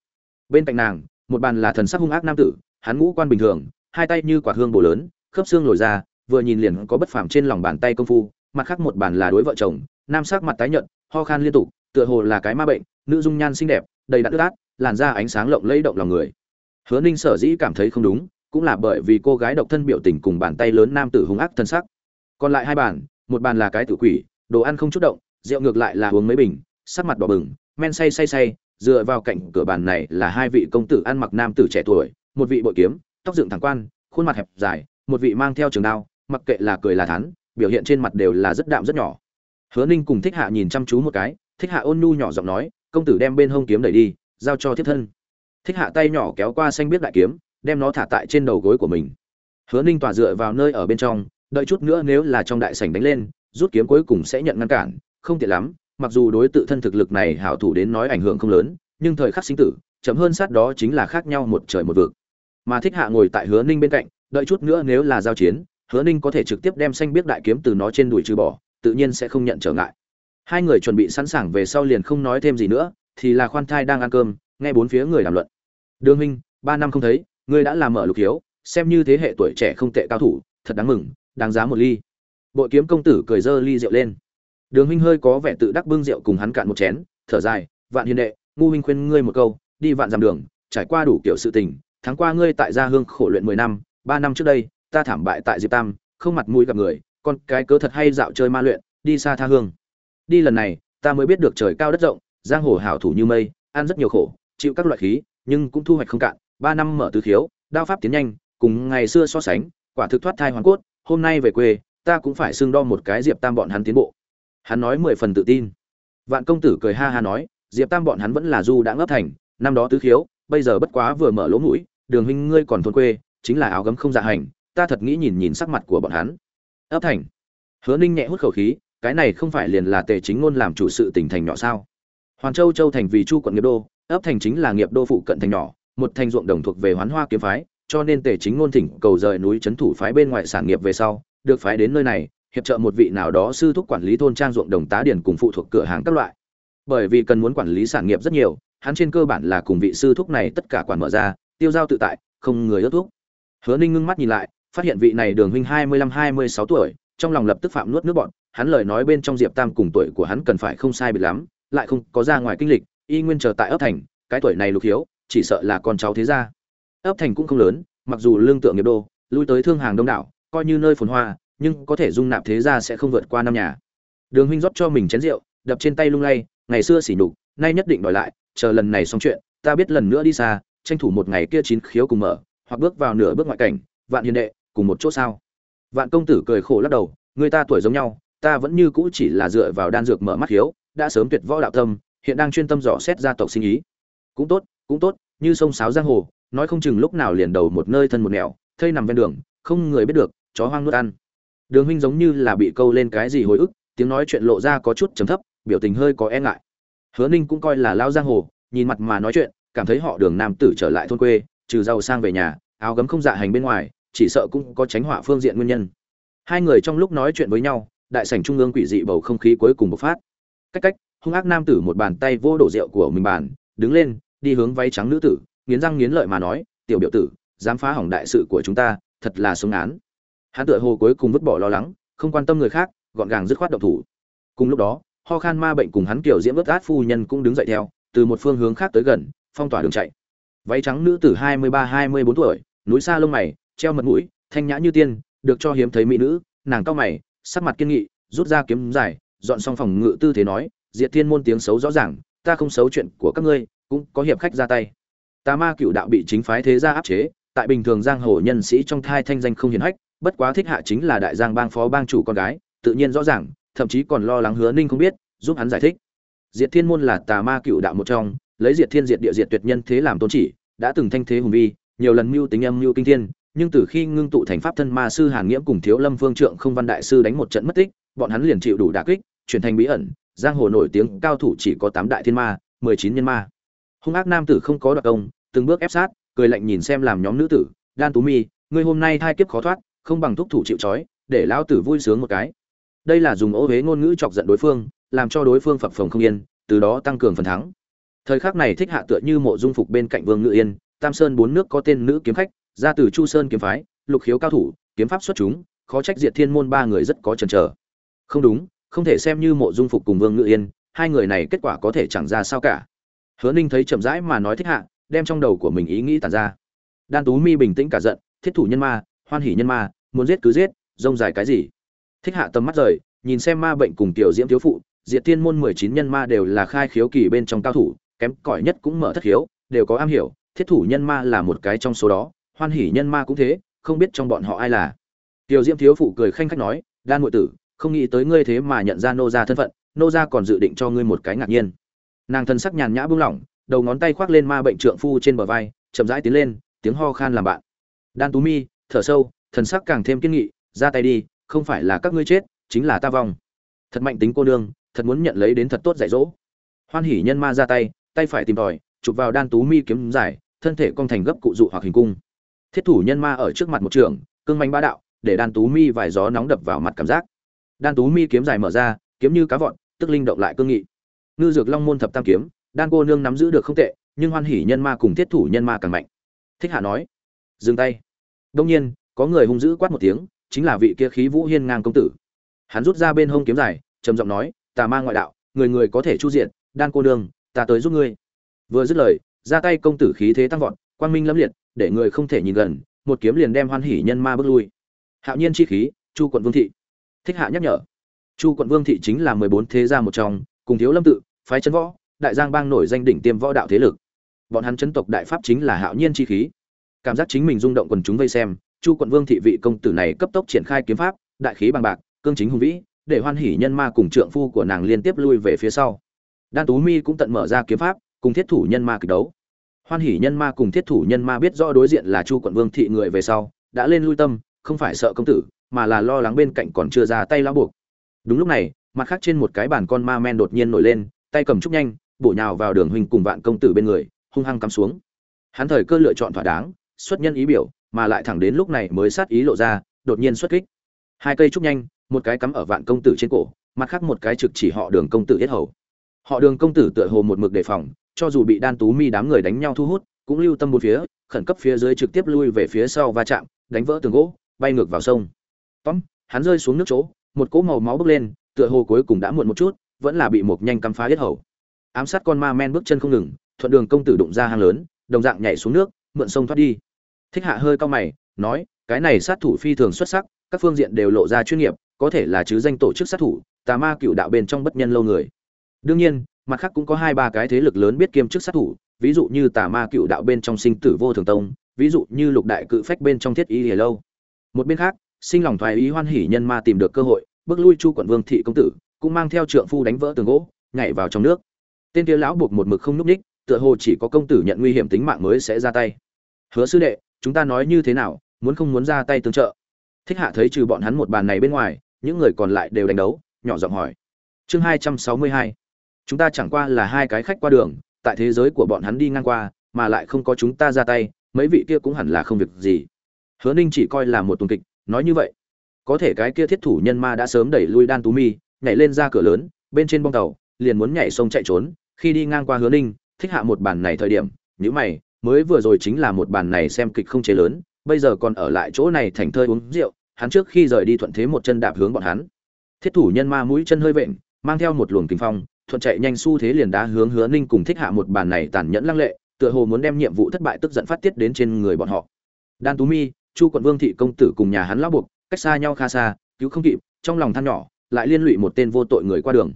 S1: Bên cạnh nàng, một bàn là thần sắc hung ác nam tử, hắn ngũ quan bình thường, hai tay như quả hương bồ lớn, khớp xương lồi ra vừa nhìn liền có bất phàm trên lòng bàn tay công phu, mặt khác một bàn là đối vợ chồng, nam sắc mặt tái nhợt, ho khan liên tục, tựa hồ là cái ma bệnh, nữ dung nhan xinh đẹp, đầy đặn ướt át, làn da ánh sáng lộng lẫy động lòng người. Hứa ninh sở dĩ cảm thấy không đúng, cũng là bởi vì cô gái độc thân biểu tình cùng bàn tay lớn nam tử hung ác thân sắc. Còn lại hai bàn, một bàn là cái tử quỷ, đồ ăn không chút động, rượu ngược lại là uống mấy bình, sắc mặt đỏ bừng, men say say say, dựa vào cạnh cửa bàn này là hai vị công tử ăn mặc nam tử trẻ tuổi, một vị bội kiếm, tóc dựng thẳng quan, khuôn mặt hẹp dài, một vị mang theo trường đao mặc kệ là cười là thán, biểu hiện trên mặt đều là rất đạm rất nhỏ. Hứa ninh cùng thích hạ nhìn chăm chú một cái, thích hạ ôn nhu nhỏ giọng nói, công tử đem bên hông kiếm đẩy đi, giao cho thiết thân. Thích hạ tay nhỏ kéo qua xanh biết đại kiếm, đem nó thả tại trên đầu gối của mình. Hứa ninh tỏa dựa vào nơi ở bên trong, đợi chút nữa nếu là trong đại sảnh đánh lên, rút kiếm cuối cùng sẽ nhận ngăn cản, không tiện lắm, mặc dù đối tự thân thực lực này hảo thủ đến nói ảnh hưởng không lớn, nhưng thời khắc sinh tử, chậm hơn sát đó chính là khác nhau một trời một vực. Mà thích hạ ngồi tại hứa ninh bên cạnh, đợi chút nữa nếu là giao chiến hứa ninh có thể trực tiếp đem xanh biết đại kiếm từ nó trên đùi trừ bỏ, tự nhiên sẽ không nhận trở ngại. Hai người chuẩn bị sẵn sàng về sau liền không nói thêm gì nữa, thì là khoan thai đang ăn cơm, nghe bốn phía người đàm luận. Đường minh, ba năm không thấy, ngươi đã làm mở lục hiếu, xem như thế hệ tuổi trẻ không tệ cao thủ, thật đáng mừng, đáng giá một ly. Bội kiếm công tử cười dơ ly rượu lên. Đường huynh hơi có vẻ tự đắc bưng rượu cùng hắn cạn một chén, thở dài, vạn hiền đệ, ngu huynh khuyên ngươi một câu, đi vạn dặm đường, trải qua đủ kiểu sự tình tháng qua ngươi tại gia hương khổ luyện mười năm, ba năm trước đây ta thảm bại tại diệp tam, không mặt mũi gặp người, con cái cớ thật hay dạo chơi ma luyện, đi xa tha hương. Đi lần này, ta mới biết được trời cao đất rộng, giang hồ hảo thủ như mây, ăn rất nhiều khổ, chịu các loại khí, nhưng cũng thu hoạch không cạn. Ba năm mở tứ khiếu, đao pháp tiến nhanh, cùng ngày xưa so sánh, quả thực thoát thai hoàn cốt, hôm nay về quê, ta cũng phải xưng đo một cái diệp tam bọn hắn tiến bộ. Hắn nói mười phần tự tin. Vạn công tử cười ha ha nói, diệp tam bọn hắn vẫn là du đã ngấp thành, năm đó tứ khiếu, bây giờ bất quá vừa mở lỗ mũi, đường huynh ngươi còn thôn quê, chính là áo gấm không dạ hành ta thật nghĩ nhìn nhìn sắc mặt của bọn hắn. Ấp thành, hứa ninh nhẹ hút khẩu khí, cái này không phải liền là tề chính ngôn làm chủ sự tỉnh thành nhỏ sao? Hoàn châu châu thành vì chu quận nghiệp đô, ấp thành chính là nghiệp đô phụ cận thành nhỏ, một thành ruộng đồng thuộc về hoán hoa kiếm phái, cho nên tề chính ngôn thỉnh cầu rời núi trấn thủ phái bên ngoài sản nghiệp về sau, được phái đến nơi này, hiệp trợ một vị nào đó sư thúc quản lý thôn trang ruộng đồng tá điển cùng phụ thuộc cửa hàng các loại. Bởi vì cần muốn quản lý sản nghiệp rất nhiều, hắn trên cơ bản là cùng vị sư thúc này tất cả quản mở ra, tiêu giao tự tại, không người ước thuốc hứa ninh ngưng mắt nhìn lại phát hiện vị này đường huynh hai mươi lăm, hai mươi sáu tuổi, trong lòng lập tức phạm nuốt nước bọn. Hắn lời nói bên trong diệp tam cùng tuổi của hắn cần phải không sai biệt lắm, lại không có ra ngoài kinh lịch, y nguyên chờ tại ấp thành, cái tuổi này lục hiếu, chỉ sợ là con cháu thế gia. Ấp thành cũng không lớn, mặc dù lương tượng nghiệp đô, lui tới thương hàng đông đảo, coi như nơi phồn hoa, nhưng có thể dung nạp thế gia sẽ không vượt qua năm nhà. Đường huynh rót cho mình chén rượu, đập trên tay lung lay, ngày xưa xỉ nhục, nay nhất định đòi lại, chờ lần này xong chuyện, ta biết lần nữa đi xa, tranh thủ một ngày kia chín khiếu cùng mở, hoặc bước vào nửa bước ngoại cảnh, vạn hiền đệ cùng một chỗ sao? Vạn công tử cười khổ lắc đầu, người ta tuổi giống nhau, ta vẫn như cũ chỉ là dựa vào đan dược mở mắt hiếu, đã sớm tuyệt võ đạo tâm, hiện đang chuyên tâm dò xét gia tộc sinh ý. Cũng tốt cũng tốt, như sông sáo giang hồ, nói không chừng lúc nào liền đầu một nơi thân một nẻo, thây nằm ven đường, không người biết được, chó hoang nuốt ăn. Đường huynh giống như là bị câu lên cái gì hồi ức, tiếng nói chuyện lộ ra có chút trầm thấp, biểu tình hơi có e ngại. Hứa ninh cũng coi là lao giang hồ, nhìn mặt mà nói chuyện, cảm thấy họ đường nam tử trở lại thôn quê, trừ giàu sang về nhà, áo gấm không dạ hành bên ngoài chỉ sợ cũng có tránh họa phương diện nguyên nhân. Hai người trong lúc nói chuyện với nhau, đại sảnh trung ương quỷ dị bầu không khí cuối cùng bộc phát. Cách cách, hung ác nam tử một bàn tay vô đổ rượu của mình bàn, đứng lên, đi hướng váy trắng nữ tử, nghiến răng nghiến lợi mà nói, tiểu biểu tử, dám phá hỏng đại sự của chúng ta, thật là sống án hắn tựa hồ cuối cùng vứt bỏ lo lắng, không quan tâm người khác, gọn gàng dứt khoát động thủ. Cùng lúc đó, ho khan ma bệnh cùng hắn kiểu diễm ướt át phu nhân cũng đứng dậy theo, từ một phương hướng khác tới gần, phong tỏa đường chạy. Váy trắng nữ tử hai mươi ba, hai mươi bốn tuổi, núi xa lông mày treo mật mũi, thanh nhã như tiên, được cho hiếm thấy mỹ nữ, nàng cao mày, sắc mặt kiên nghị, rút ra kiếm dài, dọn xong phòng ngự tư thế nói, diệt thiên môn tiếng xấu rõ ràng, ta không xấu chuyện của các ngươi, cũng có hiệp khách ra tay. Tà ma cựu đạo bị chính phái thế gia áp chế, tại bình thường giang hồ nhân sĩ trong thai thanh danh không hiển hách, bất quá thích hạ chính là đại giang bang phó bang chủ con gái, tự nhiên rõ ràng, thậm chí còn lo lắng hứa ninh không biết, giúp hắn giải thích. Diệt thiên môn là tà ma cựu đạo một trong, lấy diệt thiên diệt địa diệt tuyệt nhân thế làm tôn chỉ, đã từng thanh thế hùng vi, nhiều lần mưu tính âm mưu kinh thiên nhưng từ khi ngưng tụ thành pháp thân ma sư hàn nghiễm cùng thiếu lâm vương trượng không văn đại sư đánh một trận mất tích, bọn hắn liền chịu đủ đả kích, chuyển thành bí ẩn. Giang hồ nổi tiếng cao thủ chỉ có tám đại thiên ma, mười chín nhân ma. Hung ác nam tử không có đặc công, từng bước ép sát, cười lạnh nhìn xem làm nhóm nữ tử. Đan tú mi, ngươi hôm nay thai kiếp khó thoát, không bằng thúc thủ chịu trói, để lão tử vui sướng một cái. Đây là dùng ô huế ngôn ngữ chọc giận đối phương, làm cho đối phương phập phồng không yên, từ đó tăng cường phần thắng. Thời khắc này thích hạ tựa như mộ dung phục bên cạnh vương ngự yên, tam sơn bốn nước có tên nữ kiếm khách ra từ chu sơn kiếm phái, lục khiếu cao thủ, kiếm pháp xuất chúng, khó trách diệt thiên môn ba người rất có chần chờ. Không đúng, không thể xem như mộ dung phục cùng vương ngự yên, hai người này kết quả có thể chẳng ra sao cả. Hứa ninh thấy chậm rãi mà nói thích hạ, đem trong đầu của mình ý nghĩ tàn ra. Đan tú mi bình tĩnh cả giận, thiết thủ nhân ma, hoan hỉ nhân ma, muốn giết cứ giết, rông dài cái gì? Thích hạ tầm mắt rời, nhìn xem ma bệnh cùng tiểu diễm thiếu phụ, diệt thiên môn mười chín nhân ma đều là khai khiếu kỳ bên trong cao thủ, kém cỏi nhất cũng mở thất khiếu, đều có am hiểu, thiết thủ nhân ma là một cái trong số đó hoan hỉ nhân ma cũng thế, không biết trong bọn họ ai là. Tiểu diễm thiếu phụ cười khanh khách nói, đan ngụy tử, không nghĩ tới ngươi thế mà nhận ra nô gia thân phận, nô gia còn dự định cho ngươi một cái ngạc nhiên. Nàng thân sắc nhàn nhã buông lỏng, đầu ngón tay khoác lên ma bệnh trượng phu trên bờ vai, chậm rãi tiến lên, tiếng ho khan làm bạn. Đan tú mi, thở sâu, thần sắc càng thêm kiên nghị, ra tay đi, không phải là các ngươi chết, chính là ta vong. Thật mạnh tính cô nương, thật muốn nhận lấy đến thật tốt dạy dỗ. Hoan hỉ nhân ma ra tay tay phải tìm tòi, chụp vào đan tú mi kiếm giải thân thể cong thành gấp cụ dụ hoặc hình cung thiết thủ nhân ma ở trước mặt một trường, cương manh bá đạo, để đan tú mi vài gió nóng đập vào mặt cảm giác. Đan tú mi kiếm dài mở ra, kiếm như cá vọt, tức linh động lại cương nghị. Ngư dược long môn thập tam kiếm, đan cô nương nắm giữ được không tệ, nhưng hoan hỉ nhân ma cùng thiết thủ nhân ma càng mạnh. Thích hạ nói, dừng tay. Đông nhiên, có người hung dữ quát một tiếng, chính là vị kia khí vũ hiên ngang công tử. Hắn rút ra bên hông kiếm dài, trầm giọng nói, tà ma ngoại đạo, người người có thể chu diện, đan cô nương, ta tới giúp ngươi. Vừa dứt lời, ra tay công tử khí thế tăng vọt, quang minh lâm liệt để người không thể nhìn gần, một kiếm liền đem hoan hỉ nhân ma bước lui. Hạo nhiên chi khí, chu quận vương thị. Thích hạ nhắc nhở. Chu quận vương thị chính là mười bốn thế gia một trong, cùng thiếu lâm tự, phái chân võ, đại giang bang nổi danh đỉnh tiêm võ đạo thế lực. Bọn hắn chấn tộc đại pháp chính là hạo nhiên chi khí. Cảm giác chính mình rung động quần chúng vây xem, chu quận vương thị vị công tử này cấp tốc triển khai kiếm pháp, đại khí bằng bạc, cương chính hùng vĩ, để hoan hỉ nhân ma cùng trượng phu của nàng liên tiếp lui về phía sau. Đan tú mi cũng tận mở ra kiếm pháp, cùng thiết thủ nhân ma kịch đấu hoan hỉ nhân ma cùng thiết thủ nhân ma biết rõ đối diện là chu quận vương thị người về sau, đã lên lui tâm, không phải sợ công tử, mà là lo lắng bên cạnh còn chưa ra tay lao buộc. Đúng lúc này, mặt khác trên một cái bàn con ma men đột nhiên nổi lên, tay cầm trúc nhanh, bổ nhào vào đường huynh cùng vạn công tử bên người, hung hăng cắm xuống. Hắn thời cơ lựa chọn thỏa đáng, xuất nhân ý biểu, mà lại thẳng đến lúc này mới sát ý lộ ra, đột nhiên xuất kích. Hai cây trúc nhanh, một cái cắm ở vạn công tử trên cổ, mặt khác một cái trực chỉ họ đường công tử yết hầu. Họ đường công tử tựa hồ một mực đề phòng cho dù bị đan tú mi đám người đánh nhau thu hút, cũng lưu tâm một phía, khẩn cấp phía dưới trực tiếp lui về phía sau va chạm, đánh vỡ tường gỗ, bay ngược vào sông. Tóm, hắn rơi xuống nước chỗ, một cỗ màu máu bốc lên, tựa hồ cuối cùng đã muộn một chút, vẫn là bị một nhanh cắm phá hết hầu. Ám sát con ma men bước chân không ngừng, thuận đường công tử đụng ra hang lớn, đồng dạng nhảy xuống nước, mượn sông thoát đi. Thích hạ hơi cao mày, nói, cái này sát thủ phi thường xuất sắc, các phương diện đều lộ ra chuyên nghiệp, có thể là chứ danh tổ chức sát thủ, tà ma cựu đạo bên trong bất nhân lâu người. Đương nhiên mặt khác cũng có hai ba cái thế lực lớn biết kiêm chức sát thủ, ví dụ như tà ma cựu đạo bên trong sinh tử vô thường tông, ví dụ như lục đại cự phách bên trong thiết y hề lâu. Một bên khác, sinh lòng thoái ý hoan hỉ nhân ma tìm được cơ hội, bước lui chu quận vương thị công tử, cũng mang theo trượng phu đánh vỡ tường gỗ, nhảy vào trong nước. Tên kia lão buộc một mực không núp ních, tựa hồ chỉ có công tử nhận nguy hiểm tính mạng mới sẽ ra tay. Hứa sư đệ, chúng ta nói như thế nào, muốn không muốn ra tay tương trợ? Thích hạ thấy trừ bọn hắn một bàn này bên ngoài, những người còn lại đều đánh đấu, nhỏ giọng hỏi. Chương hai trăm sáu mươi hai chúng ta chẳng qua là hai cái khách qua đường, tại thế giới của bọn hắn đi ngang qua, mà lại không có chúng ta ra tay, mấy vị kia cũng hẳn là không việc gì. Hứa ninh chỉ coi là một tuần kịch, nói như vậy. Có thể cái kia thiết thủ nhân ma đã sớm đẩy lui đan tú mi, nhảy lên ra cửa lớn, bên trên bong tàu, liền muốn nhảy sông chạy trốn. Khi đi ngang qua hứa ninh, thích hạ một bàn này thời điểm nhữ mày, mới vừa rồi chính là một bàn này xem kịch không chế lớn, bây giờ còn ở lại chỗ này thành thơi uống rượu, hắn trước khi rời đi thuận thế một chân đạp hướng bọn hắn. Thiết thủ nhân ma mũi chân hơi vện, mang theo một luồng kinh phong thuận chạy nhanh xu thế liền đá hướng hứa ninh cùng thích hạ một bàn này tàn nhẫn lăng lệ, tựa hồ muốn đem nhiệm vụ thất bại tức giận phát tiết đến trên người bọn họ. Đan tú mi, chu quận vương thị công tử cùng nhà hắn lão buộc, cách xa nhau khá xa, cứu không kịp, trong lòng than nhỏ, lại liên lụy một tên vô tội người qua đường.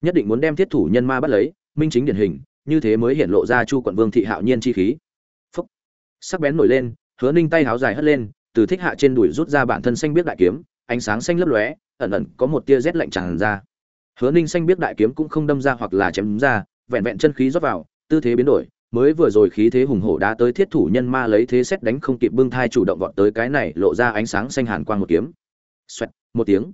S1: Nhất định muốn đem thiết thủ nhân ma bắt lấy, minh chính điển hình, như thế mới hiện lộ ra chu quận vương thị hạo nhiên chi khí. Phốc. sắc bén nổi lên, hứa ninh tay háo dài hất lên, từ thích hạ trên đùi rút ra bản thân xanh biết đại kiếm, ánh sáng xanh lấp lóe, ẩn ẩn có một tia rét lạnh tràn ra hứa ninh xanh biết đại kiếm cũng không đâm ra hoặc là chém ra, vẹn vẹn chân khí rót vào, tư thế biến đổi, mới vừa rồi khí thế hùng hổ đã tới thiết thủ nhân ma lấy thế xét đánh không kịp bưng thai chủ động vọt tới cái này lộ ra ánh sáng xanh hàn quang một kiếm. Xoẹt, một tiếng.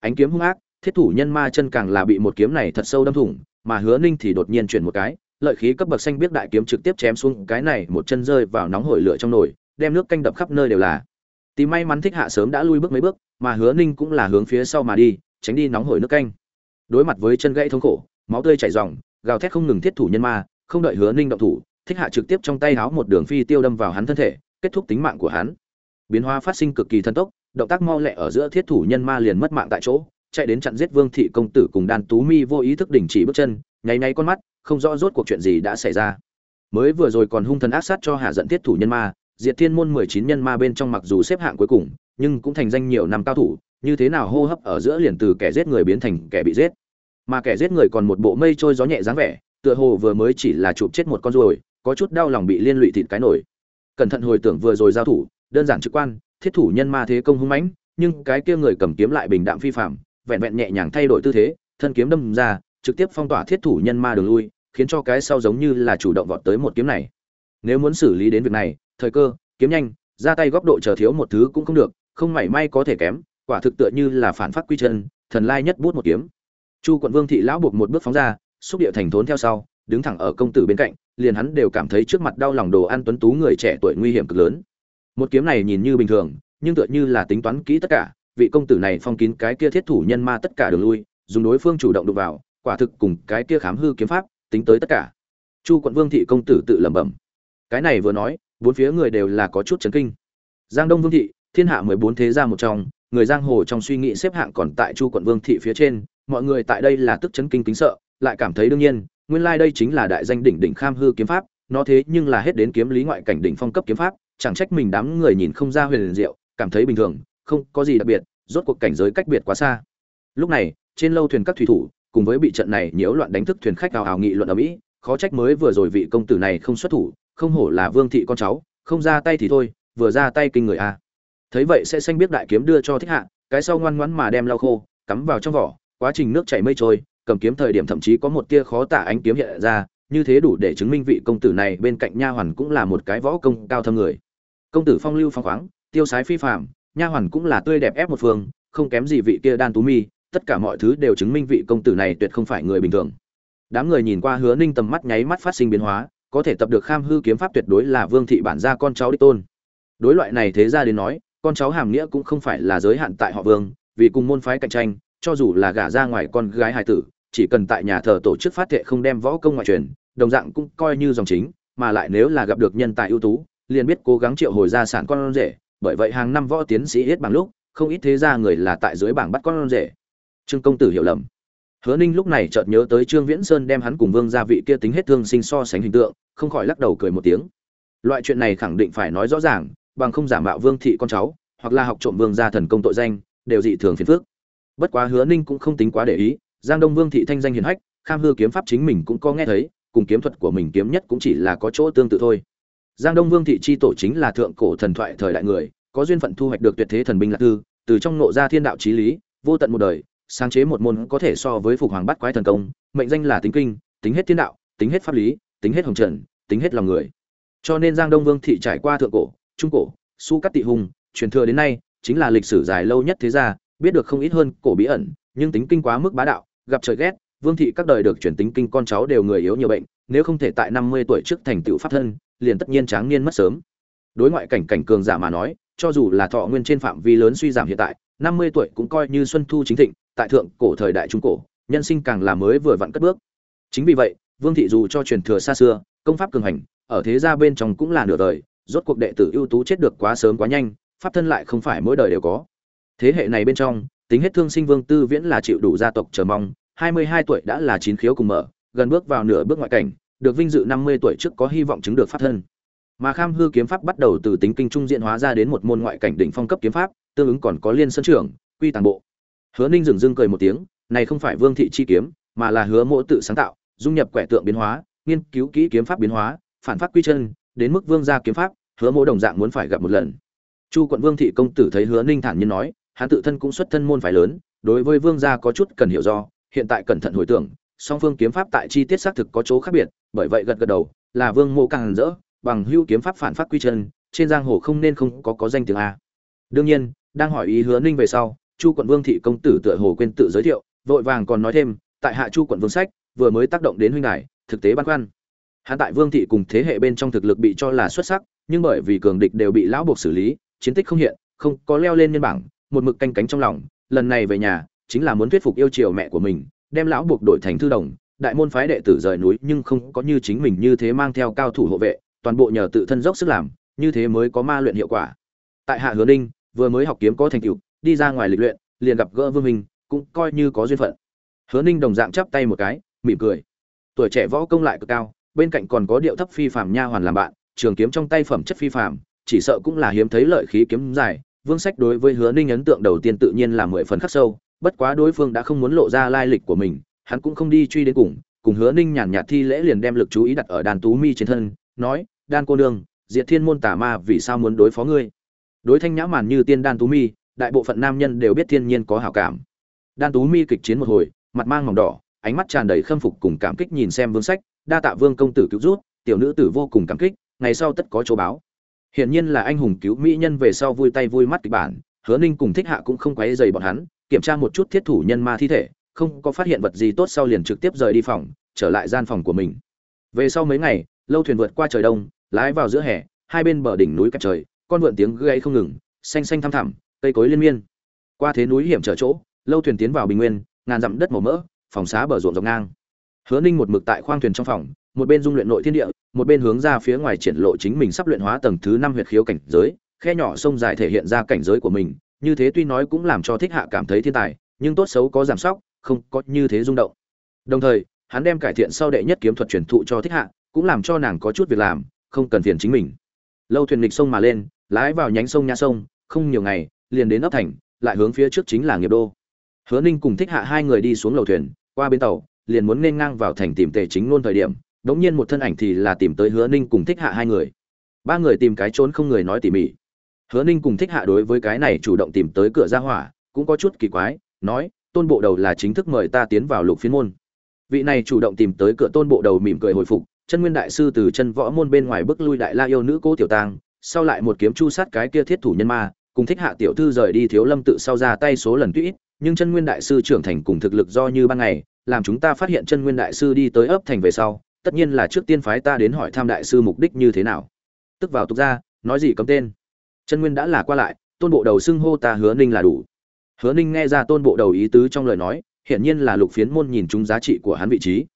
S1: Ánh kiếm hung ác, thiết thủ nhân ma chân càng là bị một kiếm này thật sâu đâm thủng, mà hứa ninh thì đột nhiên chuyển một cái, lợi khí cấp bậc xanh biết đại kiếm trực tiếp chém xuống cái này một chân rơi vào nóng hổi lửa trong nồi, đem nước canh đập khắp nơi đều là. Tí may mắn thích hạ sớm đã lui bước mấy bước, mà hứa ninh cũng là hướng phía sau mà đi, tránh đi nóng hổi nước canh đối mặt với chân gãy thống khổ, máu tươi chảy ròng, gào thét không ngừng thiết thủ nhân ma, không đợi hứa ninh động thủ, thích hạ trực tiếp trong tay háo một đường phi tiêu đâm vào hắn thân thể, kết thúc tính mạng của hắn. Biến hóa phát sinh cực kỳ thân tốc, động tác mau lẹ ở giữa thiết thủ nhân ma liền mất mạng tại chỗ, chạy đến chặn giết vương thị công tử cùng đan tú mi vô ý thức đình chỉ bước chân, nháy nháy con mắt, không rõ rốt cuộc chuyện gì đã xảy ra. Mới vừa rồi còn hung thần ác sát cho hạ giận thiết thủ nhân ma, diệt thiên môn mười chín nhân ma bên trong mặc dù xếp hạng cuối cùng, nhưng cũng thành danh nhiều năm cao thủ, như thế nào hô hấp ở giữa liền từ kẻ giết người biến thành kẻ bị giết mà kẻ giết người còn một bộ mây trôi gió nhẹ dáng vẻ, tựa hồ vừa mới chỉ là chụp chết một con ruồi, có chút đau lòng bị liên lụy thịt cái nổi cẩn thận hồi tưởng vừa rồi giao thủ, đơn giản trực quan, thiết thủ nhân ma thế công hung mãnh, nhưng cái kia người cầm kiếm lại bình đạm phi phạm vẹn vẹn nhẹ nhàng thay đổi tư thế, thân kiếm đâm ra, trực tiếp phong tỏa thiết thủ nhân ma đường lui, khiến cho cái sau giống như là chủ động vọt tới một kiếm này. Nếu muốn xử lý đến việc này, thời cơ, kiếm nhanh, ra tay góc độ chờ thiếu một thứ cũng không được, không mảy may có thể kém, quả thực tựa như là phản phát quy chân, thần lai nhất bút một kiếm chu quận vương thị lão buộc một bước phóng ra, xúc địa thành thốn theo sau, đứng thẳng ở công tử bên cạnh, liền hắn đều cảm thấy trước mặt đau lòng đồ ăn tuấn tú người trẻ tuổi nguy hiểm cực lớn. Một kiếm này nhìn như bình thường, nhưng tựa như là tính toán kỹ tất cả, vị công tử này phong kín cái kia thiết thủ nhân ma tất cả đường lui, dùng đối phương chủ động đụng vào, quả thực cùng cái kia khám hư kiếm pháp, tính tới tất cả. Chu quận vương thị công tử tự lẩm bẩm. Cái này vừa nói, bốn phía người đều là có chút chấn kinh. Giang đông vương thị, thiên hạ mười bốn thế gia một trong, người giang hồ trong suy nghĩ xếp hạng còn tại chu quận vương thị phía trên mọi người tại đây là tức chấn kinh kính sợ, lại cảm thấy đương nhiên, nguyên lai đây chính là đại danh đỉnh đỉnh kham hư kiếm pháp, nó thế nhưng là hết đến kiếm lý ngoại cảnh đỉnh phong cấp kiếm pháp, chẳng trách mình đám người nhìn không ra huyền diệu, cảm thấy bình thường, không có gì đặc biệt, rốt cuộc cảnh giới cách biệt quá xa. Lúc này, trên lâu thuyền các thủy thủ, cùng với bị trận này nhiễu loạn đánh thức thuyền khách ào ào nghị luận ở mỹ, khó trách mới vừa rồi vị công tử này không xuất thủ, không hổ là vương thị con cháu, không ra tay thì thôi, vừa ra tay kinh người a. Thấy vậy sẽ xanh biết đại kiếm đưa cho thích hạ, cái sau ngoan ngoãn mà đem lau khô, cắm vào trong vỏ quá trình nước chảy mây trôi, cầm kiếm thời điểm thậm chí có một tia khó tả ánh kiếm hiện ra, như thế đủ để chứng minh vị công tử này bên cạnh nha hoàn cũng là một cái võ công cao thâm người. Công tử phong lưu phong khoáng, tiêu sái phi phạm nha hoàn cũng là tươi đẹp ép một phương, không kém gì vị kia đan tú mi, tất cả mọi thứ đều chứng minh vị công tử này tuyệt không phải người bình thường. Đám người nhìn qua hứa ninh tầm mắt nháy mắt phát sinh biến hóa, có thể tập được kham hư kiếm pháp tuyệt đối là vương thị bản gia con cháu đích tôn. Đối loại này thế ra đến nói, con cháu hàm nghĩa cũng không phải là giới hạn tại họ vương, vì cùng môn phái cạnh tranh cho dù là gả ra ngoài con gái hài tử, chỉ cần tại nhà thờ tổ chức phát thệ không đem võ công ngoại truyền, đồng dạng cũng coi như dòng chính, mà lại nếu là gặp được nhân tài ưu tú, liền biết cố gắng triệu hồi ra sản con rể, bởi vậy hàng năm võ tiến sĩ hết bằng lúc, không ít thế gia người là tại dưới bảng bắt con rể. Trương công tử hiểu lầm. Hứa ninh lúc này chợt nhớ tới trương viễn sơn đem hắn cùng vương gia vị kia tính hết thương sinh so sánh hình tượng, không khỏi lắc đầu cười một tiếng. Loại chuyện này khẳng định phải nói rõ ràng, bằng không giả mạo vương thị con cháu, hoặc là học trộm vương gia thần công tội danh, đều dị thường phiền phức bất quá hứa ninh cũng không tính quá để ý, giang đông vương thị thanh danh hiền hách, kham hư kiếm pháp chính mình cũng có nghe thấy, cùng kiếm thuật của mình kiếm nhất cũng chỉ là có chỗ tương tự thôi. Giang đông vương thị chi tổ chính là thượng cổ thần thoại thời đại người, có duyên phận thu hoạch được tuyệt thế thần binh lạc tư, từ trong nộ ra thiên đạo trí lý, vô tận một đời, sáng chế một môn có thể so với phục hoàng bắt quái thần công, mệnh danh là tính kinh, tính hết thiên đạo, tính hết pháp lý, tính hết hồng trần, tính hết lòng người. Cho nên giang đông vương thị trải qua thượng cổ, trung cổ, su cắt tị hùng, truyền thừa đến nay, chính là lịch sử dài lâu nhất thế gia biết được không ít hơn cổ bí ẩn, nhưng tính kinh quá mức bá đạo, gặp trời ghét, vương thị các đời được chuyển tính kinh con cháu đều người yếu nhiều bệnh, nếu không thể tại năm mươi tuổi trước thành tựu pháp thân, liền tất nhiên tráng niên mất sớm. Đối ngoại cảnh cảnh cường giả mà nói, cho dù là thọ nguyên trên phạm vi lớn suy giảm hiện tại, năm mươi tuổi cũng coi như xuân thu chính thịnh, tại thượng cổ thời đại trung cổ, nhân sinh càng là mới vừa vặn cất bước. Chính vì vậy, vương thị dù cho truyền thừa xa xưa, công pháp cường hành, ở thế gia bên trong cũng là nửa đời, rốt cuộc đệ tử ưu tú chết được quá sớm quá nhanh, pháp thân lại không phải mỗi đời đều có thế hệ này bên trong, tính hết thương sinh vương tư viễn là chịu đủ gia tộc chờ mong, hai mươi hai tuổi đã là chín khiếu cùng mở, gần bước vào nửa bước ngoại cảnh, được vinh dự năm mươi tuổi trước có hy vọng chứng được pháp thân. Mà kham hư kiếm pháp bắt đầu từ tính kinh trung diện hóa ra đến một môn ngoại cảnh đỉnh phong cấp kiếm pháp, tương ứng còn có liên sân trưởng, quy tàng bộ. Hứa ninh dừng dưng cười một tiếng, này không phải vương thị chi kiếm, mà là hứa mỗ tự sáng tạo, dung nhập quẻ tượng biến hóa, nghiên cứu kỹ kiếm pháp biến hóa, phản phát quy chân, đến mức vương gia kiếm pháp, hứa mỗ đồng dạng muốn phải gặp một lần. Chu quận vương thị công tử thấy hứa ninh thản nhiên nói hắn tự thân cũng xuất thân môn phái lớn, đối với vương gia có chút cần hiểu do, hiện tại cẩn thận hồi tưởng, song phương kiếm pháp tại chi tiết xác thực có chỗ khác biệt, bởi vậy gật gật đầu, là vương mộ càng rỡ, bằng hưu kiếm pháp phản phát quy chân, trên giang hồ không nên không có có danh tiếng a. Đương nhiên, đang hỏi ý hứa ninh về sau, chu quận vương thị công tử tựa hồ quên tự giới thiệu, vội vàng còn nói thêm, tại hạ chu quận vương sách, vừa mới tác động đến huynh đài, thực tế băn khoăn. Hắn tại vương thị cùng thế hệ bên trong thực lực bị cho là xuất sắc, nhưng bởi vì cường địch đều bị lão buộc xử lý, chiến tích không hiện, không có leo lên nhân bảng một mực canh cánh trong lòng, lần này về nhà, chính là muốn thuyết phục yêu chiều mẹ của mình, đem lão buộc đổi thành thư đồng, đại môn phái đệ tử rời núi nhưng không có như chính mình như thế mang theo cao thủ hộ vệ, toàn bộ nhờ tự thân dốc sức làm, như thế mới có ma luyện hiệu quả. Tại hạ hứa ninh, vừa mới học kiếm có thành tựu, đi ra ngoài lịch luyện, liền gặp gỡ vương minh, cũng coi như có duyên phận. Hứa ninh đồng dạng chắp tay một cái, mỉm cười. Tuổi trẻ võ công lại cực cao, bên cạnh còn có điệu thấp phi phàm nha hoàn làm bạn, trường kiếm trong tay phẩm chất phi phàm, chỉ sợ cũng là hiếm thấy lợi khí kiếm dài vương sách đối với hứa ninh ấn tượng đầu tiên tự nhiên là mười phần khắc sâu, bất quá đối phương đã không muốn lộ ra lai lịch của mình, hắn cũng không đi truy đến cùng cùng hứa ninh nhàn nhạt thi lễ liền đem lực chú ý đặt ở đàn tú mi trên thân, nói, đan cô nương, diệt thiên môn tà ma vì sao muốn đối phó ngươi? Đối thanh nhã màn như tiên đan tú mi, đại bộ phận nam nhân đều biết thiên nhiên có hảo cảm. Đan tú mi kịch chiến một hồi, mặt mang mỏng đỏ, ánh mắt tràn đầy khâm phục cùng cảm kích nhìn xem vương sách, đa tạ vương công tử cứu rút tiểu nữ tử vô cùng cảm kích, ngày sau tất có chỗ báo hiển nhiên là anh hùng cứu mỹ nhân về sau vui tay vui mắt kịch bản, hứa ninh cùng thích hạ cũng không quấy rầy bọn hắn, kiểm tra một chút thiết thủ nhân ma thi thể, không có phát hiện vật gì tốt sau liền trực tiếp rời đi phòng, trở lại gian phòng của mình. Về sau mấy ngày, lâu thuyền vượt qua trời đông, lái vào giữa hè, hai bên bờ đỉnh núi cắt trời, con vượn tiếng gáy không ngừng, xanh xanh thăm thẳm, cây cối liên miên. Qua thế núi hiểm trở chỗ, lâu thuyền tiến vào bình nguyên, ngàn dặm đất màu mỡ, phòng xá bờ ruộng dọc ngang. Hứa ninh một mực tại khoang thuyền trong phòng, một bên dung luyện nội thiên địa một bên hướng ra phía ngoài triển lộ chính mình sắp luyện hóa tầng thứ năm huyệt khiếu cảnh giới, khe nhỏ sông dài thể hiện ra cảnh giới của mình, như thế tuy nói cũng làm cho thích hạ cảm thấy thiên tài, nhưng tốt xấu có giảm sóc, không có như thế rung động. Đồng thời, hắn đem cải thiện sau đệ nhất kiếm thuật truyền thụ cho thích hạ, cũng làm cho nàng có chút việc làm, không cần phiền chính mình. Lâu thuyền lịch sông mà lên, lái vào nhánh sông nha sông, không nhiều ngày, liền đến ấp thành, lại hướng phía trước chính là nghiệp đô. Hứa ninh cùng thích hạ hai người đi xuống lầu thuyền, qua bến tàu, liền muốn nên ngang vào thành tìm tề chính luôn thời điểm đống nhiên một thân ảnh thì là tìm tới hứa ninh cùng thích hạ hai người. Ba người tìm cái trốn không người nói tỉ mỉ. Hứa ninh cùng thích hạ đối với cái này chủ động tìm tới cửa ra hỏa, cũng có chút kỳ quái, nói, tôn bộ đầu là chính thức mời ta tiến vào lục phiên môn. Vị này chủ động tìm tới cửa tôn bộ đầu mỉm cười hồi phục, chân nguyên đại sư từ chân võ môn bên ngoài bức lui đại la yêu nữ cố tiểu tang sau lại một kiếm chu sát cái kia thiết thủ nhân ma, cùng thích hạ tiểu thư rời đi thiếu lâm tự sau ra tay số lần tuy ít, nhưng chân nguyên đại sư trưởng thành cùng thực lực do như ban ngày, làm chúng ta phát hiện chân nguyên đại sư đi tới ấp thành về sau tất nhiên là trước tiên phái ta đến hỏi tham đại sư mục đích như thế nào. Tức vào tục ra, nói gì cấm tên. Chân nguyên đã là qua lại, tôn bộ đầu xưng hô ta hứa ninh là đủ. Hứa ninh nghe ra tôn bộ đầu ý tứ trong lời nói, hiển nhiên là lục phiến môn nhìn chúng giá trị của hắn vị trí.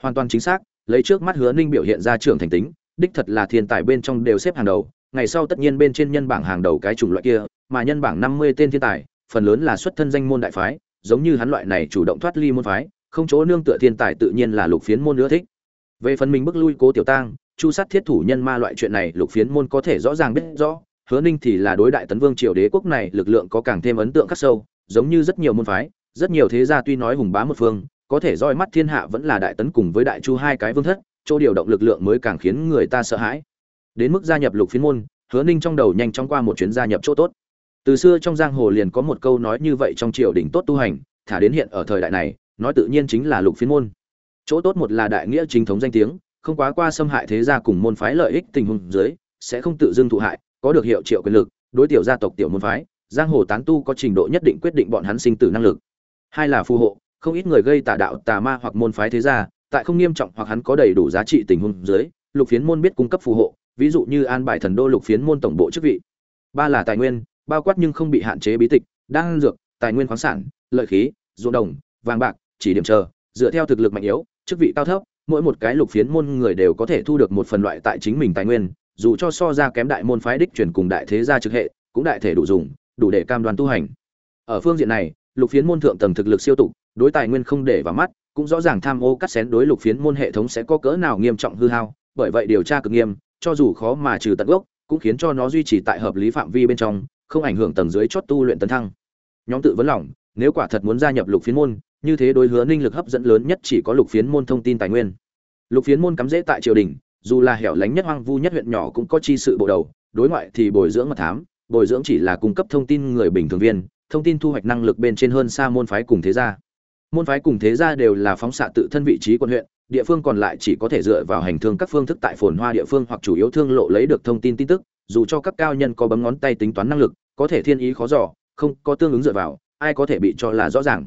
S1: Hoàn toàn chính xác, lấy trước mắt hứa ninh biểu hiện ra trưởng thành tính, đích thật là thiên tài bên trong đều xếp hàng đầu, ngày sau tất nhiên bên trên nhân bảng hàng đầu cái chủng loại kia, mà nhân bảng năm mươi tên thiên tài, phần lớn là xuất thân danh môn đại phái, giống như hắn loại này chủ động thoát ly môn phái, không chỗ nương tựa thiên tài tự nhiên là lục phiến môn nữa thích về phần mình bức lui cố tiểu tang, chu sát thiết thủ nhân ma loại chuyện này lục phiến môn có thể rõ ràng biết rõ, hứa ninh thì là đối đại tấn vương triều đế quốc này lực lượng có càng thêm ấn tượng khắc sâu, giống như rất nhiều môn phái, rất nhiều thế gia tuy nói hùng bá một phương, có thể roi mắt thiên hạ vẫn là đại tấn cùng với đại chu hai cái vương thất, chỗ điều động lực lượng mới càng khiến người ta sợ hãi. Đến mức gia nhập lục phiến môn, hứa ninh trong đầu nhanh chóng qua một chuyến gia nhập chỗ tốt. Từ xưa trong giang hồ liền có một câu nói như vậy trong triều đình tốt tu hành, thả đến hiện ở thời đại này, nói tự nhiên chính là lục phiến môn chỗ tốt một là đại nghĩa chính thống danh tiếng, không quá qua xâm hại thế gia cùng môn phái lợi ích tình huống dưới, sẽ không tự dưng thụ hại, có được hiệu triệu quyền lực, đối tiểu gia tộc tiểu môn phái, giang hồ tán tu có trình độ nhất định quyết định bọn hắn sinh tử năng lực. Hai là phù hộ, không ít người gây tà đạo, tà ma hoặc môn phái thế gia, tại không nghiêm trọng hoặc hắn có đầy đủ giá trị tình huống dưới, lục phiến môn biết cung cấp phù hộ, ví dụ như an bài thần đô lục phiến môn tổng bộ chức vị. Ba là tài nguyên, bao quát nhưng không bị hạn chế bí tịch, đan dược, tài nguyên khoáng sản, lợi khí, ruộng đồng, vàng bạc, chỉ điểm chờ, dựa theo thực lực mạnh yếu chức vị cao thấp, mỗi một cái lục phiến môn người đều có thể thu được một phần loại tại chính mình tài nguyên, dù cho so ra kém đại môn phái đích truyền cùng đại thế gia trực hệ, cũng đại thể đủ dùng, đủ để cam đoan tu hành. Ở phương diện này, lục phiến môn thượng tầng thực lực siêu tục đối tài nguyên không để vào mắt, cũng rõ ràng tham ô cắt xén đối lục phiến môn hệ thống sẽ có cỡ nào nghiêm trọng hư hao, bởi vậy điều tra cực nghiêm, cho dù khó mà trừ tận gốc, cũng khiến cho nó duy trì tại hợp lý phạm vi bên trong, không ảnh hưởng tầng dưới chót tu luyện tấn thăng. Nhóm tự vấn lòng, nếu quả thật muốn gia nhập lục phiến môn như thế đối hứa ninh lực hấp dẫn lớn nhất chỉ có lục phiến môn thông tin tài nguyên. Lục phiến môn cắm rễ tại triều đình, dù là hẻo lánh nhất hoang vu nhất huyện nhỏ cũng có chi sự bộ đầu, đối ngoại thì bồi dưỡng mật thám, bồi dưỡng chỉ là cung cấp thông tin người bình thường viên, thông tin thu hoạch năng lực bên trên hơn xa môn phái cùng thế gia. Môn phái cùng thế gia đều là phóng xạ tự thân vị trí quân huyện, địa phương còn lại chỉ có thể dựa vào hành thương các phương thức tại phồn hoa địa phương hoặc chủ yếu thương lộ lấy được thông tin tin tức, dù cho các cao nhân có bấm ngón tay tính toán năng lực, có thể thiên ý khó dò, không có tương ứng dựa vào, ai có thể bị cho là rõ ràng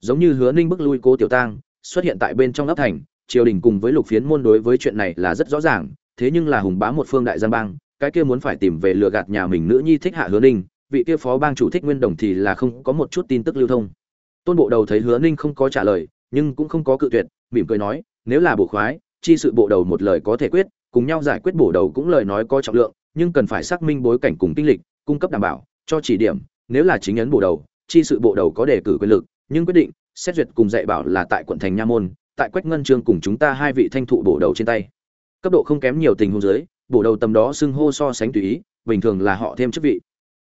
S1: giống như hứa ninh bức lui cố tiểu tang, xuất hiện tại bên trong ấp thành, triều đình cùng với lục phiến môn đối với chuyện này là rất rõ ràng, thế nhưng là hùng bá một phương đại giang bang, cái kia muốn phải tìm về lừa gạt nhà mình nữ nhi thích hạ hứa ninh, vị kia phó bang chủ thích nguyên đồng thì là không có một chút tin tức lưu thông. Tôn bộ đầu thấy hứa ninh không có trả lời, nhưng cũng không có cự tuyệt, mỉm cười nói, nếu là bộ khoái, chi sự bộ đầu một lời có thể quyết, cùng nhau giải quyết bổ đầu cũng lời nói có trọng lượng, nhưng cần phải xác minh bối cảnh cùng kinh lịch, cung cấp đảm bảo, cho chỉ điểm, nếu là chính ấn bộ đầu, chi sự bộ đầu có đề cử quyền lực nhưng quyết định, xét duyệt cùng dạy bảo là tại quận thành nha môn, tại quách ngân trương cùng chúng ta hai vị thanh thụ bổ đầu trên tay. Cấp độ không kém nhiều tình huống dưới, bổ đầu tầm đó xưng hô so sánh tùy ý, bình thường là họ thêm chức vị.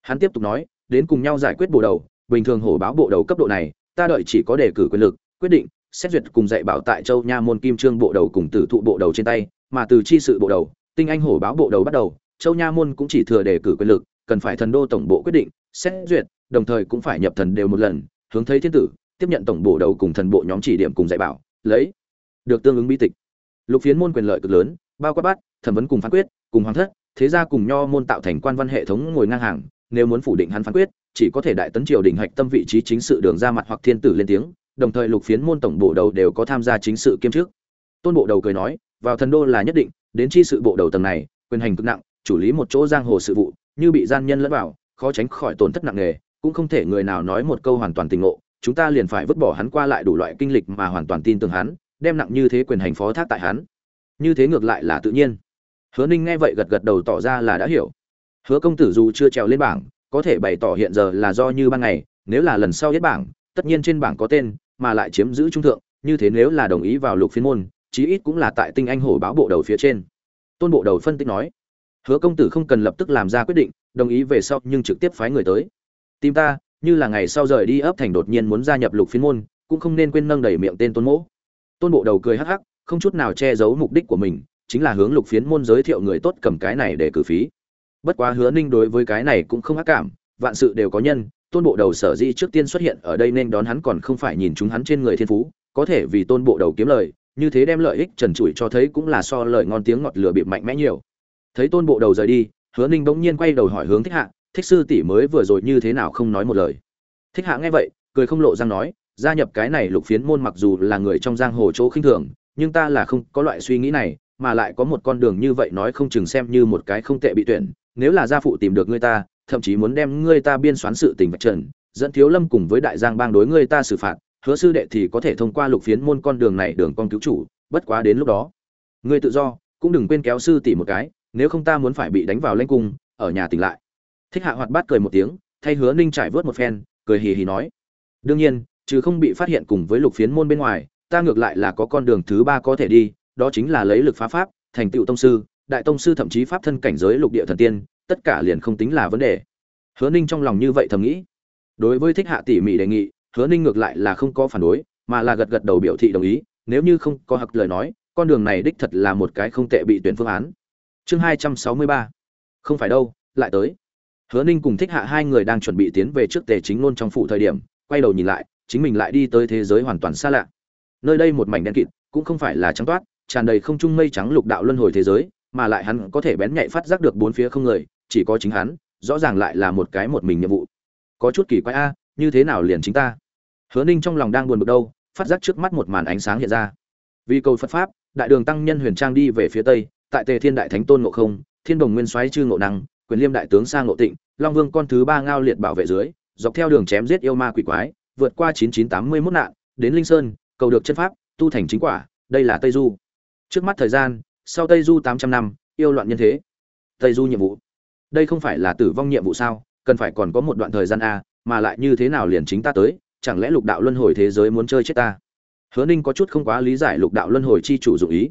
S1: Hắn tiếp tục nói, đến cùng nhau giải quyết bổ đầu, bình thường hổ báo bộ đầu cấp độ này, ta đợi chỉ có đề cử quyền lực, quyết định, xét duyệt cùng dạy bảo tại châu nha môn kim trương bộ đầu cùng tử thụ bộ đầu trên tay, mà từ chi sự bộ đầu, tinh anh hổ báo bộ đầu bắt đầu, châu nha môn cũng chỉ thừa đề cử quyền lực, cần phải thần đô tổng bộ quyết định, xét duyệt, đồng thời cũng phải nhập thần đều một lần hướng thấy thiên tử, tiếp nhận tổng bộ đầu cùng thần bộ nhóm chỉ điểm cùng dạy bảo, lấy được tương ứng bi tịch. Lục phiến môn quyền lợi cực lớn, bao quát bắt thẩm vấn cùng phán quyết, cùng hoàng thất, thế gia cùng nho môn tạo thành quan văn hệ thống ngồi ngang hàng, nếu muốn phủ định hắn phán quyết, chỉ có thể đại tấn triều đình hạch tâm vị trí chính sự đường ra mặt hoặc thiên tử lên tiếng, đồng thời lục phiến môn tổng bộ đầu đều có tham gia chính sự kiêm chức. Tôn bộ đầu cười nói, vào thần đô là nhất định, đến chi sự bộ đầu tầng này, quyền hành cực nặng, chủ lý một chỗ giang hồ sự vụ, như bị gian nhân lẫn vào, khó tránh khỏi tổn thất nặng nề cũng không thể người nào nói một câu hoàn toàn tình ngộ, chúng ta liền phải vứt bỏ hắn qua lại đủ loại kinh lịch mà hoàn toàn tin tưởng hắn, đem nặng như thế quyền hành phó thác tại hắn. Như thế ngược lại là tự nhiên. Hứa ninh nghe vậy gật gật đầu tỏ ra là đã hiểu. Hứa công tử dù chưa trèo lên bảng, có thể bày tỏ hiện giờ là do như ban ngày, nếu là lần sau hết bảng, tất nhiên trên bảng có tên, mà lại chiếm giữ trung thượng, như thế nếu là đồng ý vào lục phiên môn, chí ít cũng là tại tinh anh hổ báo bộ đầu phía trên. Tôn bộ đầu phân tích nói. Hứa công tử không cần lập tức làm ra quyết định, đồng ý về sau nhưng trực tiếp phái người tới tìm ta, như là ngày sau rời đi ấp thành đột nhiên muốn gia nhập lục phiên môn, cũng không nên quên nâng đầy miệng tên tôn mỗ. Tôn bộ đầu cười hắc hắc, không chút nào che giấu mục đích của mình, chính là hướng lục phiến môn giới thiệu người tốt cầm cái này để cử phí. Bất quá hứa ninh đối với cái này cũng không ác cảm, vạn sự đều có nhân, tôn bộ đầu sở di trước tiên xuất hiện ở đây nên đón hắn còn không phải nhìn chúng hắn trên người thiên phú, có thể vì tôn bộ đầu kiếm lời, như thế đem lợi ích trần trụi cho thấy cũng là so lời ngon tiếng ngọt lửa bịp mạnh mẽ nhiều. Thấy tôn bộ đầu rời đi, hứa ninh bỗng nhiên quay đầu hỏi hướng thích hạ thích sư tỷ mới vừa rồi như thế nào không nói một lời. Thích hạ nghe vậy, cười không lộ răng nói, gia nhập cái này lục phiến môn mặc dù là người trong giang hồ chỗ khinh thường, nhưng ta là không có loại suy nghĩ này, mà lại có một con đường như vậy nói không chừng xem như một cái không tệ bị tuyển, nếu là gia phụ tìm được ngươi ta, thậm chí muốn đem ngươi ta biên soán sự tình vạch trần, dẫn thiếu lâm cùng với đại giang bang đối ngươi ta xử phạt, hứa sư đệ thì có thể thông qua lục phiến môn con đường này đường con cứu chủ, bất quá đến lúc đó, ngươi tự do, cũng đừng quên kéo sư tỷ một cái, nếu không ta muốn phải bị đánh vào lanh cung, ở nhà tỉnh lại thích hạ hoạt bát cười một tiếng, thay hứa ninh trải vớt một phen, cười hì hì nói. Đương nhiên chứ không bị phát hiện cùng với lục phiến môn bên ngoài, ta ngược lại là có con đường thứ ba có thể đi, đó chính là lấy lực phá pháp, thành tựu tông sư, đại tông sư thậm chí pháp thân cảnh giới lục địa thần tiên, tất cả liền không tính là vấn đề. Hứa ninh trong lòng như vậy thầm nghĩ. Đối với thích hạ tỉ mỉ đề nghị, hứa ninh ngược lại là không có phản đối, mà là gật gật đầu biểu thị đồng ý, nếu như không có hặc lời nói, con đường này đích thật là một cái không tệ bị tuyển phương án. Chương hai trăm sáu mươi ba. Không phải đâu, lại tới hứa ninh cùng thích hạ hai người đang chuẩn bị tiến về trước tề chính ngôn trong phủ thời điểm, quay đầu nhìn lại, chính mình lại đi tới thế giới hoàn toàn xa lạ. Nơi đây một mảnh đen kịt, cũng không phải là trắng toát, tràn đầy không trung mây trắng lục đạo luân hồi thế giới, mà lại hắn có thể bén nhạy phát giác được bốn phía không người, chỉ có chính hắn, rõ ràng lại là một cái một mình nhiệm vụ. Có chút kỳ quái a, như thế nào liền chính ta? Hứa ninh trong lòng đang buồn bực đâu, phát giác trước mắt một màn ánh sáng hiện ra. Vì cầu phật pháp, đại đường tăng nhân huyền trang đi về phía tây, tại tề thiên đại thánh tôn ngộ không, thiên đồng nguyên soái chư ngộ năng quyền liêm đại tướng sang ngộ tịnh, long vương con thứ ba ngao liệt bảo vệ dưới, dọc theo đường chém giết yêu ma quỷ quái, vượt qua 9981 nạn, đến linh sơn, cầu được chân pháp, tu thành chính quả, đây là tây du. Trước mắt thời gian, sau tây du 800 năm, yêu loạn nhân thế. Tây du nhiệm vụ. Đây không phải là tử vong nhiệm vụ sao, cần phải còn có một đoạn thời gian a mà lại như thế nào liền chính ta tới, chẳng lẽ lục đạo luân hồi thế giới muốn chơi chết ta? Hứa ninh có chút không quá lý giải lục đạo luân hồi chi chủ dụng ý.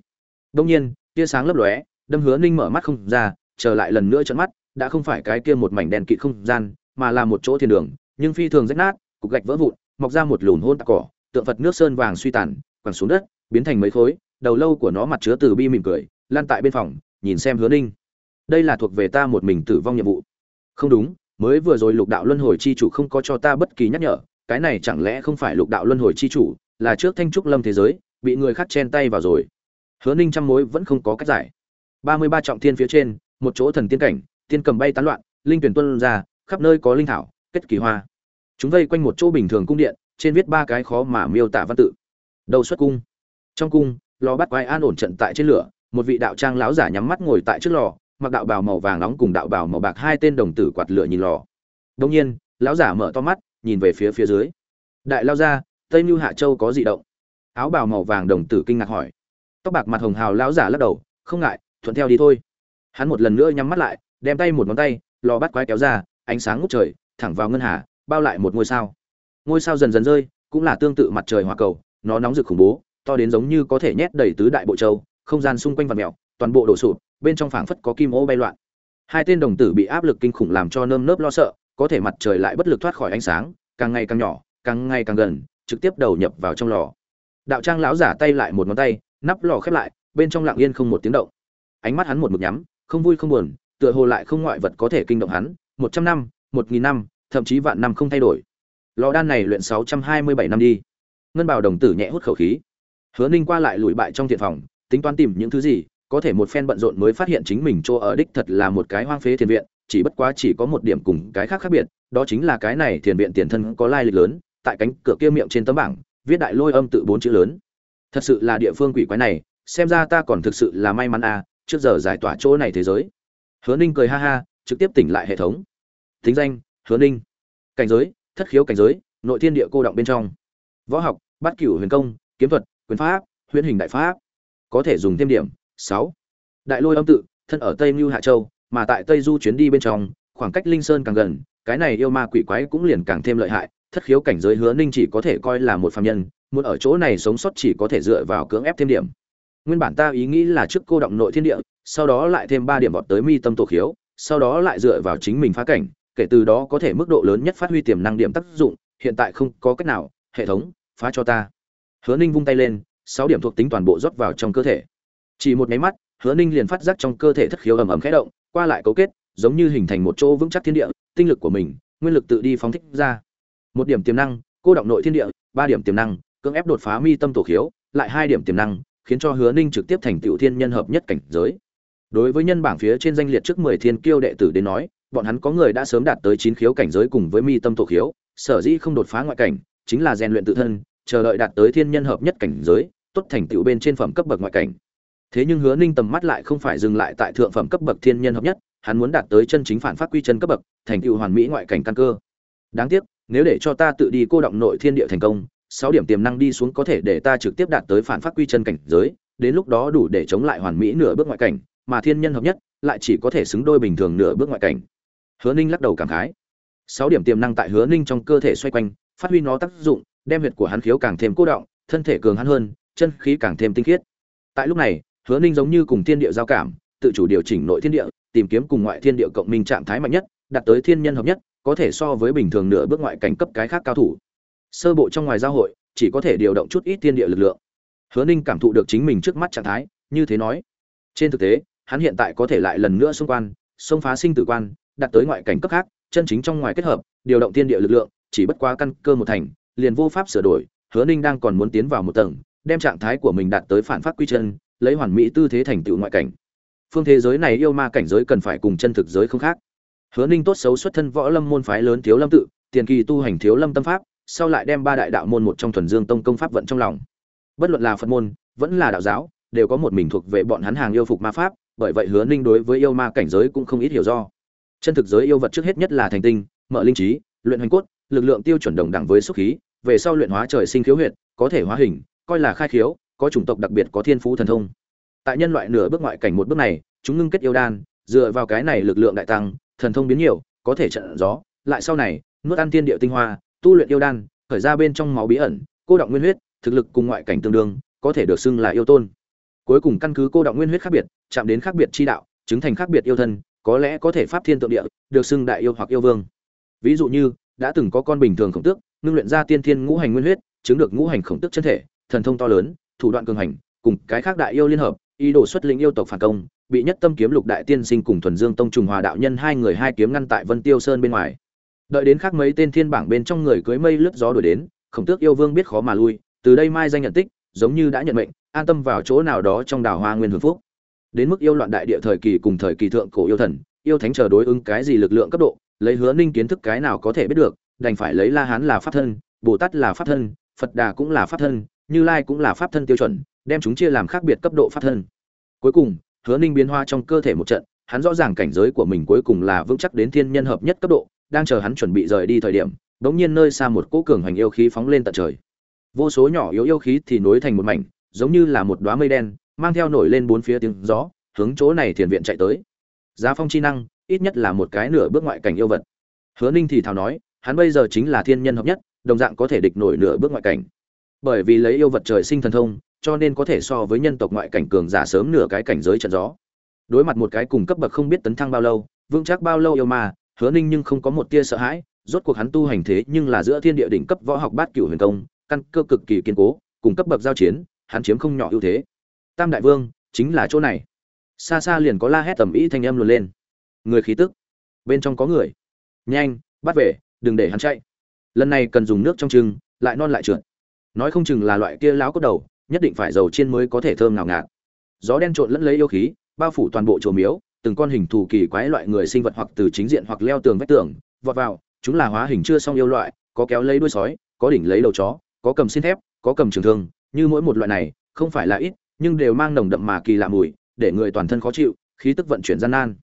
S1: Đông nhiên, tia sáng lấp lóe, đâm hứa ninh mở mắt không ra, trở lại lần nữa trận mắt đã không phải cái kia một mảnh đèn kịt không gian, mà là một chỗ thiên đường, nhưng phi thường rách nát, cục gạch vỡ vụn, mọc ra một lùn hôn tạc cỏ, tượng phật nước sơn vàng suy tàn, quẳng xuống đất, biến thành mấy khối, đầu lâu của nó mặt chứa từ bi mỉm cười lan tại bên phòng, nhìn xem hứa ninh. Đây là thuộc về ta một mình tử vong nhiệm vụ. Không đúng, mới vừa rồi lục đạo luân hồi chi chủ không có cho ta bất kỳ nhắc nhở, cái này chẳng lẽ không phải lục đạo luân hồi chi chủ, là trước thanh trúc lâm thế giới, bị người khác chen tay vào rồi. Hứa ninh trăm mối vẫn không có cách giải. Ba mươi ba trọng thiên phía trên, một chỗ thần tiên cảnh tiên cầm bay tán loạn, linh tuyển tuân ra, khắp nơi có linh thảo, kết kỳ hoa. Chúng vây quanh một chỗ bình thường cung điện, trên viết ba cái khó mà miêu tả văn tự. Đầu xuất cung. Trong cung, lò bắt quái an ổn trận tại trên lửa, một vị đạo trang lão giả nhắm mắt ngồi tại trước lò, mặc đạo bào màu vàng nóng cùng đạo bào màu bạc hai tên đồng tử quạt lửa nhìn lò. Đông nhiên lão giả mở to mắt, nhìn về phía phía dưới. Đại lao ra tây mưu hạ châu có gì động. Áo bào màu vàng đồng tử kinh ngạc hỏi. Tóc bạc mặt hồng hào lão giả lắc đầu, không ngại, thuận theo đi thôi. Hắn một lần nữa nhắm mắt lại đem tay một ngón tay, lò bắt quái kéo ra, ánh sáng ngút trời, thẳng vào ngân hà, bao lại một ngôi sao. Ngôi sao dần dần rơi, cũng là tương tự mặt trời hỏa cầu, nó nóng rực khủng bố, to đến giống như có thể nhét đầy tứ đại bộ châu, không gian xung quanh vật mèo, toàn bộ đổ sụp, bên trong phảng phất có kim ô bay loạn. Hai tên đồng tử bị áp lực kinh khủng làm cho nơm nớp lo sợ, có thể mặt trời lại bất lực thoát khỏi ánh sáng, càng ngày càng nhỏ, càng ngày càng gần, trực tiếp đầu nhập vào trong lò. Đạo trang lão giả tay lại một ngón tay, nắp lò khép lại, bên trong lặng yên không một tiếng động. Ánh mắt hắn một mực nhắm, không vui không buồn tựa hồ lại không ngoại vật có thể kinh động hắn, một trăm năm, một nghìn năm, thậm chí vạn năm không thay đổi. Lò đan này luyện sáu trăm hai mươi bảy năm đi. Ngân bảo đồng tử nhẹ hút khẩu khí. Hứa ninh qua lại lùi bại trong thiện phòng, tính toán tìm những thứ gì, có thể một phen bận rộn mới phát hiện chính mình chỗ ở đích thật là một cái hoang phế thiền viện, chỉ bất quá chỉ có một điểm cùng cái khác khác biệt, đó chính là cái này thiền viện tiền thân có lai lịch lớn, tại cánh cửa kia miệng trên tấm bảng, viết đại lôi âm tự bốn chữ lớn. Thật sự là địa phương quỷ quái này, xem ra ta còn thực sự là may mắn à trước giờ giải tỏa chỗ này thế giới hứa ninh cười ha ha, trực tiếp tỉnh lại hệ thống. Thính danh, hứa ninh. Cảnh giới, thất khiếu cảnh giới, nội thiên địa cô động bên trong. Võ học, bát cửu huyền công, kiếm thuật, quyền pháp huyền hình đại pháp. Có thể dùng thêm điểm, sáu. Đại lôi âm tự, thân ở tây mưu hạ châu, mà tại tây du chuyến đi bên trong, khoảng cách linh sơn càng gần, cái này yêu ma quỷ quái cũng liền càng thêm lợi hại. Thất khiếu cảnh giới hứa ninh chỉ có thể coi là một phạm nhân, muốn ở chỗ này sống sót chỉ có thể dựa vào cưỡng ép thêm điểm. Nguyên bản ta ý nghĩ là trước cô động nội thiên địa sau đó lại thêm ba điểm vọt tới mi tâm tổ khiếu, sau đó lại dựa vào chính mình phá cảnh, kể từ đó có thể mức độ lớn nhất phát huy tiềm năng điểm tác dụng, hiện tại không có cách nào, hệ thống, phá cho ta. Hứa ninh vung tay lên, sáu điểm thuộc tính toàn bộ rót vào trong cơ thể. Chỉ một cái mắt, hứa ninh liền phát giác trong cơ thể thất khiếu ầm ầm khẽ động, qua lại cấu kết, giống như hình thành một chỗ vững chắc thiên địa, tinh lực của mình, nguyên lực tự đi phóng thích ra. Một điểm tiềm năng, cô động nội thiên địa, ba điểm tiềm năng, cưỡng ép đột phá mi tâm tổ khiếu, lại hai điểm tiềm năng, khiến cho hứa ninh trực tiếp thành tiểu thiên nhân hợp nhất cảnh giới đối với nhân bảng phía trên danh liệt trước mười thiên kiêu đệ tử đến nói, bọn hắn có người đã sớm đạt tới chín khiếu cảnh giới cùng với mi tâm tổ khiếu, sở dĩ không đột phá ngoại cảnh, chính là rèn luyện tự thân, chờ đợi đạt tới thiên nhân hợp nhất cảnh giới, tốt thành tựu bên trên phẩm cấp bậc ngoại cảnh. Thế nhưng hứa ninh tầm mắt lại không phải dừng lại tại thượng phẩm cấp bậc thiên nhân hợp nhất, hắn muốn đạt tới chân chính phản phát quy chân cấp bậc, thành tựu hoàn mỹ ngoại cảnh căn cơ. Đáng tiếc, nếu để cho ta tự đi cô động nội thiên địa thành công, sáu điểm tiềm năng đi xuống có thể để ta trực tiếp đạt tới phản phát quy chân cảnh giới, đến lúc đó đủ để chống lại hoàn mỹ nửa bước ngoại cảnh mà thiên nhân hợp nhất, lại chỉ có thể xứng đôi bình thường nửa bước ngoại cảnh. Hứa ninh lắc đầu cảm khái. Sáu điểm tiềm năng tại hứa ninh trong cơ thể xoay quanh, phát huy nó tác dụng, đem huyệt của hắn khiếu càng thêm cố động, thân thể cường hắn hơn, chân khí càng thêm tinh khiết. Tại lúc này, hứa ninh giống như cùng thiên địa giao cảm, tự chủ điều chỉnh nội thiên địa, tìm kiếm cùng ngoại thiên địa cộng minh trạng thái mạnh nhất, đạt tới thiên nhân hợp nhất, có thể so với bình thường nửa bước ngoại cảnh cấp cái khác cao thủ. Sơ bộ trong ngoài giao hội, chỉ có thể điều động chút ít thiên địa lực lượng. Hứa ninh cảm thụ được chính mình trước mắt trạng thái, như thế nói. Trên thực tế hắn hiện tại có thể lại lần nữa xung quan, xông phá sinh tử quan, đạt tới ngoại cảnh cấp khác, chân chính trong ngoài kết hợp, điều động thiên địa lực lượng, chỉ bất quá căn cơ một thành, liền vô pháp sửa đổi, hứa ninh đang còn muốn tiến vào một tầng, đem trạng thái của mình đạt tới phản phát quy chân, lấy hoàn mỹ tư thế thành tựu ngoại cảnh. Phương thế giới này yêu ma cảnh giới cần phải cùng chân thực giới không khác. Hứa ninh tốt xấu xuất thân võ lâm môn phái lớn thiếu lâm tự, tiền kỳ tu hành thiếu lâm tâm pháp, sau lại đem ba đại đạo môn một trong thuần dương tông công pháp vận trong lòng. Bất luận là phật môn, vẫn là đạo giáo, đều có một mình thuộc về bọn hắn hàng yêu phục ma pháp bởi vậy hứa ninh đối với yêu ma cảnh giới cũng không ít hiểu do. Chân thực giới yêu vật trước hết nhất là thành tinh, mở linh trí, luyện hoành cốt, lực lượng tiêu chuẩn đồng đẳng với xúc khí, về sau luyện hóa trời sinh khiếu huyệt, có thể hóa hình, coi là khai khiếu, có chủng tộc đặc biệt có thiên phú thần thông. Tại nhân loại nửa bước ngoại cảnh một bước này, chúng ngưng kết yêu đan, dựa vào cái này lực lượng đại tăng, thần thông biến nhiều, có thể trận gió, lại sau này, nuốt ăn thiên địa tinh hoa, tu luyện yêu đan, khởi ra bên trong máu bí ẩn, cô động nguyên huyết, thực lực cùng ngoại cảnh tương đương, có thể được xưng là yêu tôn cuối cùng căn cứ cô động nguyên huyết khác biệt, chạm đến khác biệt chi đạo, chứng thành khác biệt yêu thân, có lẽ có thể pháp thiên tượng địa, được xưng đại yêu hoặc yêu vương. Ví dụ như, đã từng có con bình thường khổng tước, ngưng luyện ra tiên thiên ngũ hành nguyên huyết, chứng được ngũ hành khổng tước chân thể, thần thông to lớn, thủ đoạn cường hành, cùng cái khác đại yêu liên hợp, ý đồ xuất lĩnh yêu tộc phản công, bị nhất tâm kiếm lục đại tiên sinh cùng thuần dương tông trùng hòa đạo nhân hai người hai kiếm ngăn tại vân tiêu sơn bên ngoài. Đợi đến khác mấy tên thiên bảng bên trong người cưới mây lướt gió đuổi đến, khổng tước yêu vương biết khó mà lui, từ đây mai danh nhận tích giống như đã nhận mệnh, an tâm vào chỗ nào đó trong đảo hoa nguyên hưởng phúc. Đến mức yêu loạn đại địa thời kỳ cùng thời kỳ thượng cổ yêu thần, yêu thánh chờ đối ứng cái gì lực lượng cấp độ, lấy hứa ninh kiến thức cái nào có thể biết được, đành phải lấy la hán là pháp thân, bồ tát là pháp thân, phật đà cũng là pháp thân, như lai cũng là pháp thân tiêu chuẩn, đem chúng chia làm khác biệt cấp độ pháp thân. Cuối cùng, hứa ninh biến hoa trong cơ thể một trận, hắn rõ ràng cảnh giới của mình cuối cùng là vững chắc đến thiên nhân hợp nhất cấp độ, đang chờ hắn chuẩn bị rời đi thời điểm, bỗng nhiên nơi xa một cỗ cường hành yêu khí phóng lên tận trời vô số nhỏ yếu yêu khí thì nối thành một mảnh giống như là một đóa mây đen mang theo nổi lên bốn phía tiếng gió hướng chỗ này thiền viện chạy tới. Giá phong chi năng ít nhất là một cái nửa bước ngoại cảnh yêu vật. Hứa ninh thì thào nói hắn bây giờ chính là thiên nhân hợp nhất đồng dạng có thể địch nổi nửa bước ngoại cảnh. Bởi vì lấy yêu vật trời sinh thần thông cho nên có thể so với nhân tộc ngoại cảnh cường giả sớm nửa cái cảnh giới trận gió. Đối mặt một cái cùng cấp bậc không biết tấn thăng bao lâu vững chắc bao lâu yêu mà, hứa ninh nhưng không có một tia sợ hãi rốt cuộc hắn tu hành thế nhưng là giữa thiên địa đỉnh cấp võ học bát cửu huyền công căn cơ cực kỳ kiên cố, cùng cấp bậc giao chiến, hắn chiếm không nhỏ ưu thế. Tam đại vương, chính là chỗ này. Xa xa liền có la hét tầm ý thanh âm luồn lên. Người khí tức. Bên trong có người. Nhanh, bắt về, đừng để hắn chạy. Lần này cần dùng nước trong trưng lại non lại trượt. Nói không chừng là loại kia láo cốt đầu, nhất định phải dầu chiên mới có thể thơm ngào ngạt. Gió đen trộn lẫn lấy yêu khí, bao phủ toàn bộ chùa miếu, từng con hình thù kỳ quái loại người sinh vật hoặc từ chính diện hoặc leo tường vách tường, vọt vào, chúng là hóa hình chưa xong yêu loại, có kéo lấy đuôi sói, có đỉnh lấy đầu chó có cầm xin thép, có cầm trường thương, như mỗi một loại này, không phải là ít, nhưng đều mang nồng đậm mà kỳ lạ mùi, để người toàn thân khó chịu, khí tức vận chuyển gian nan.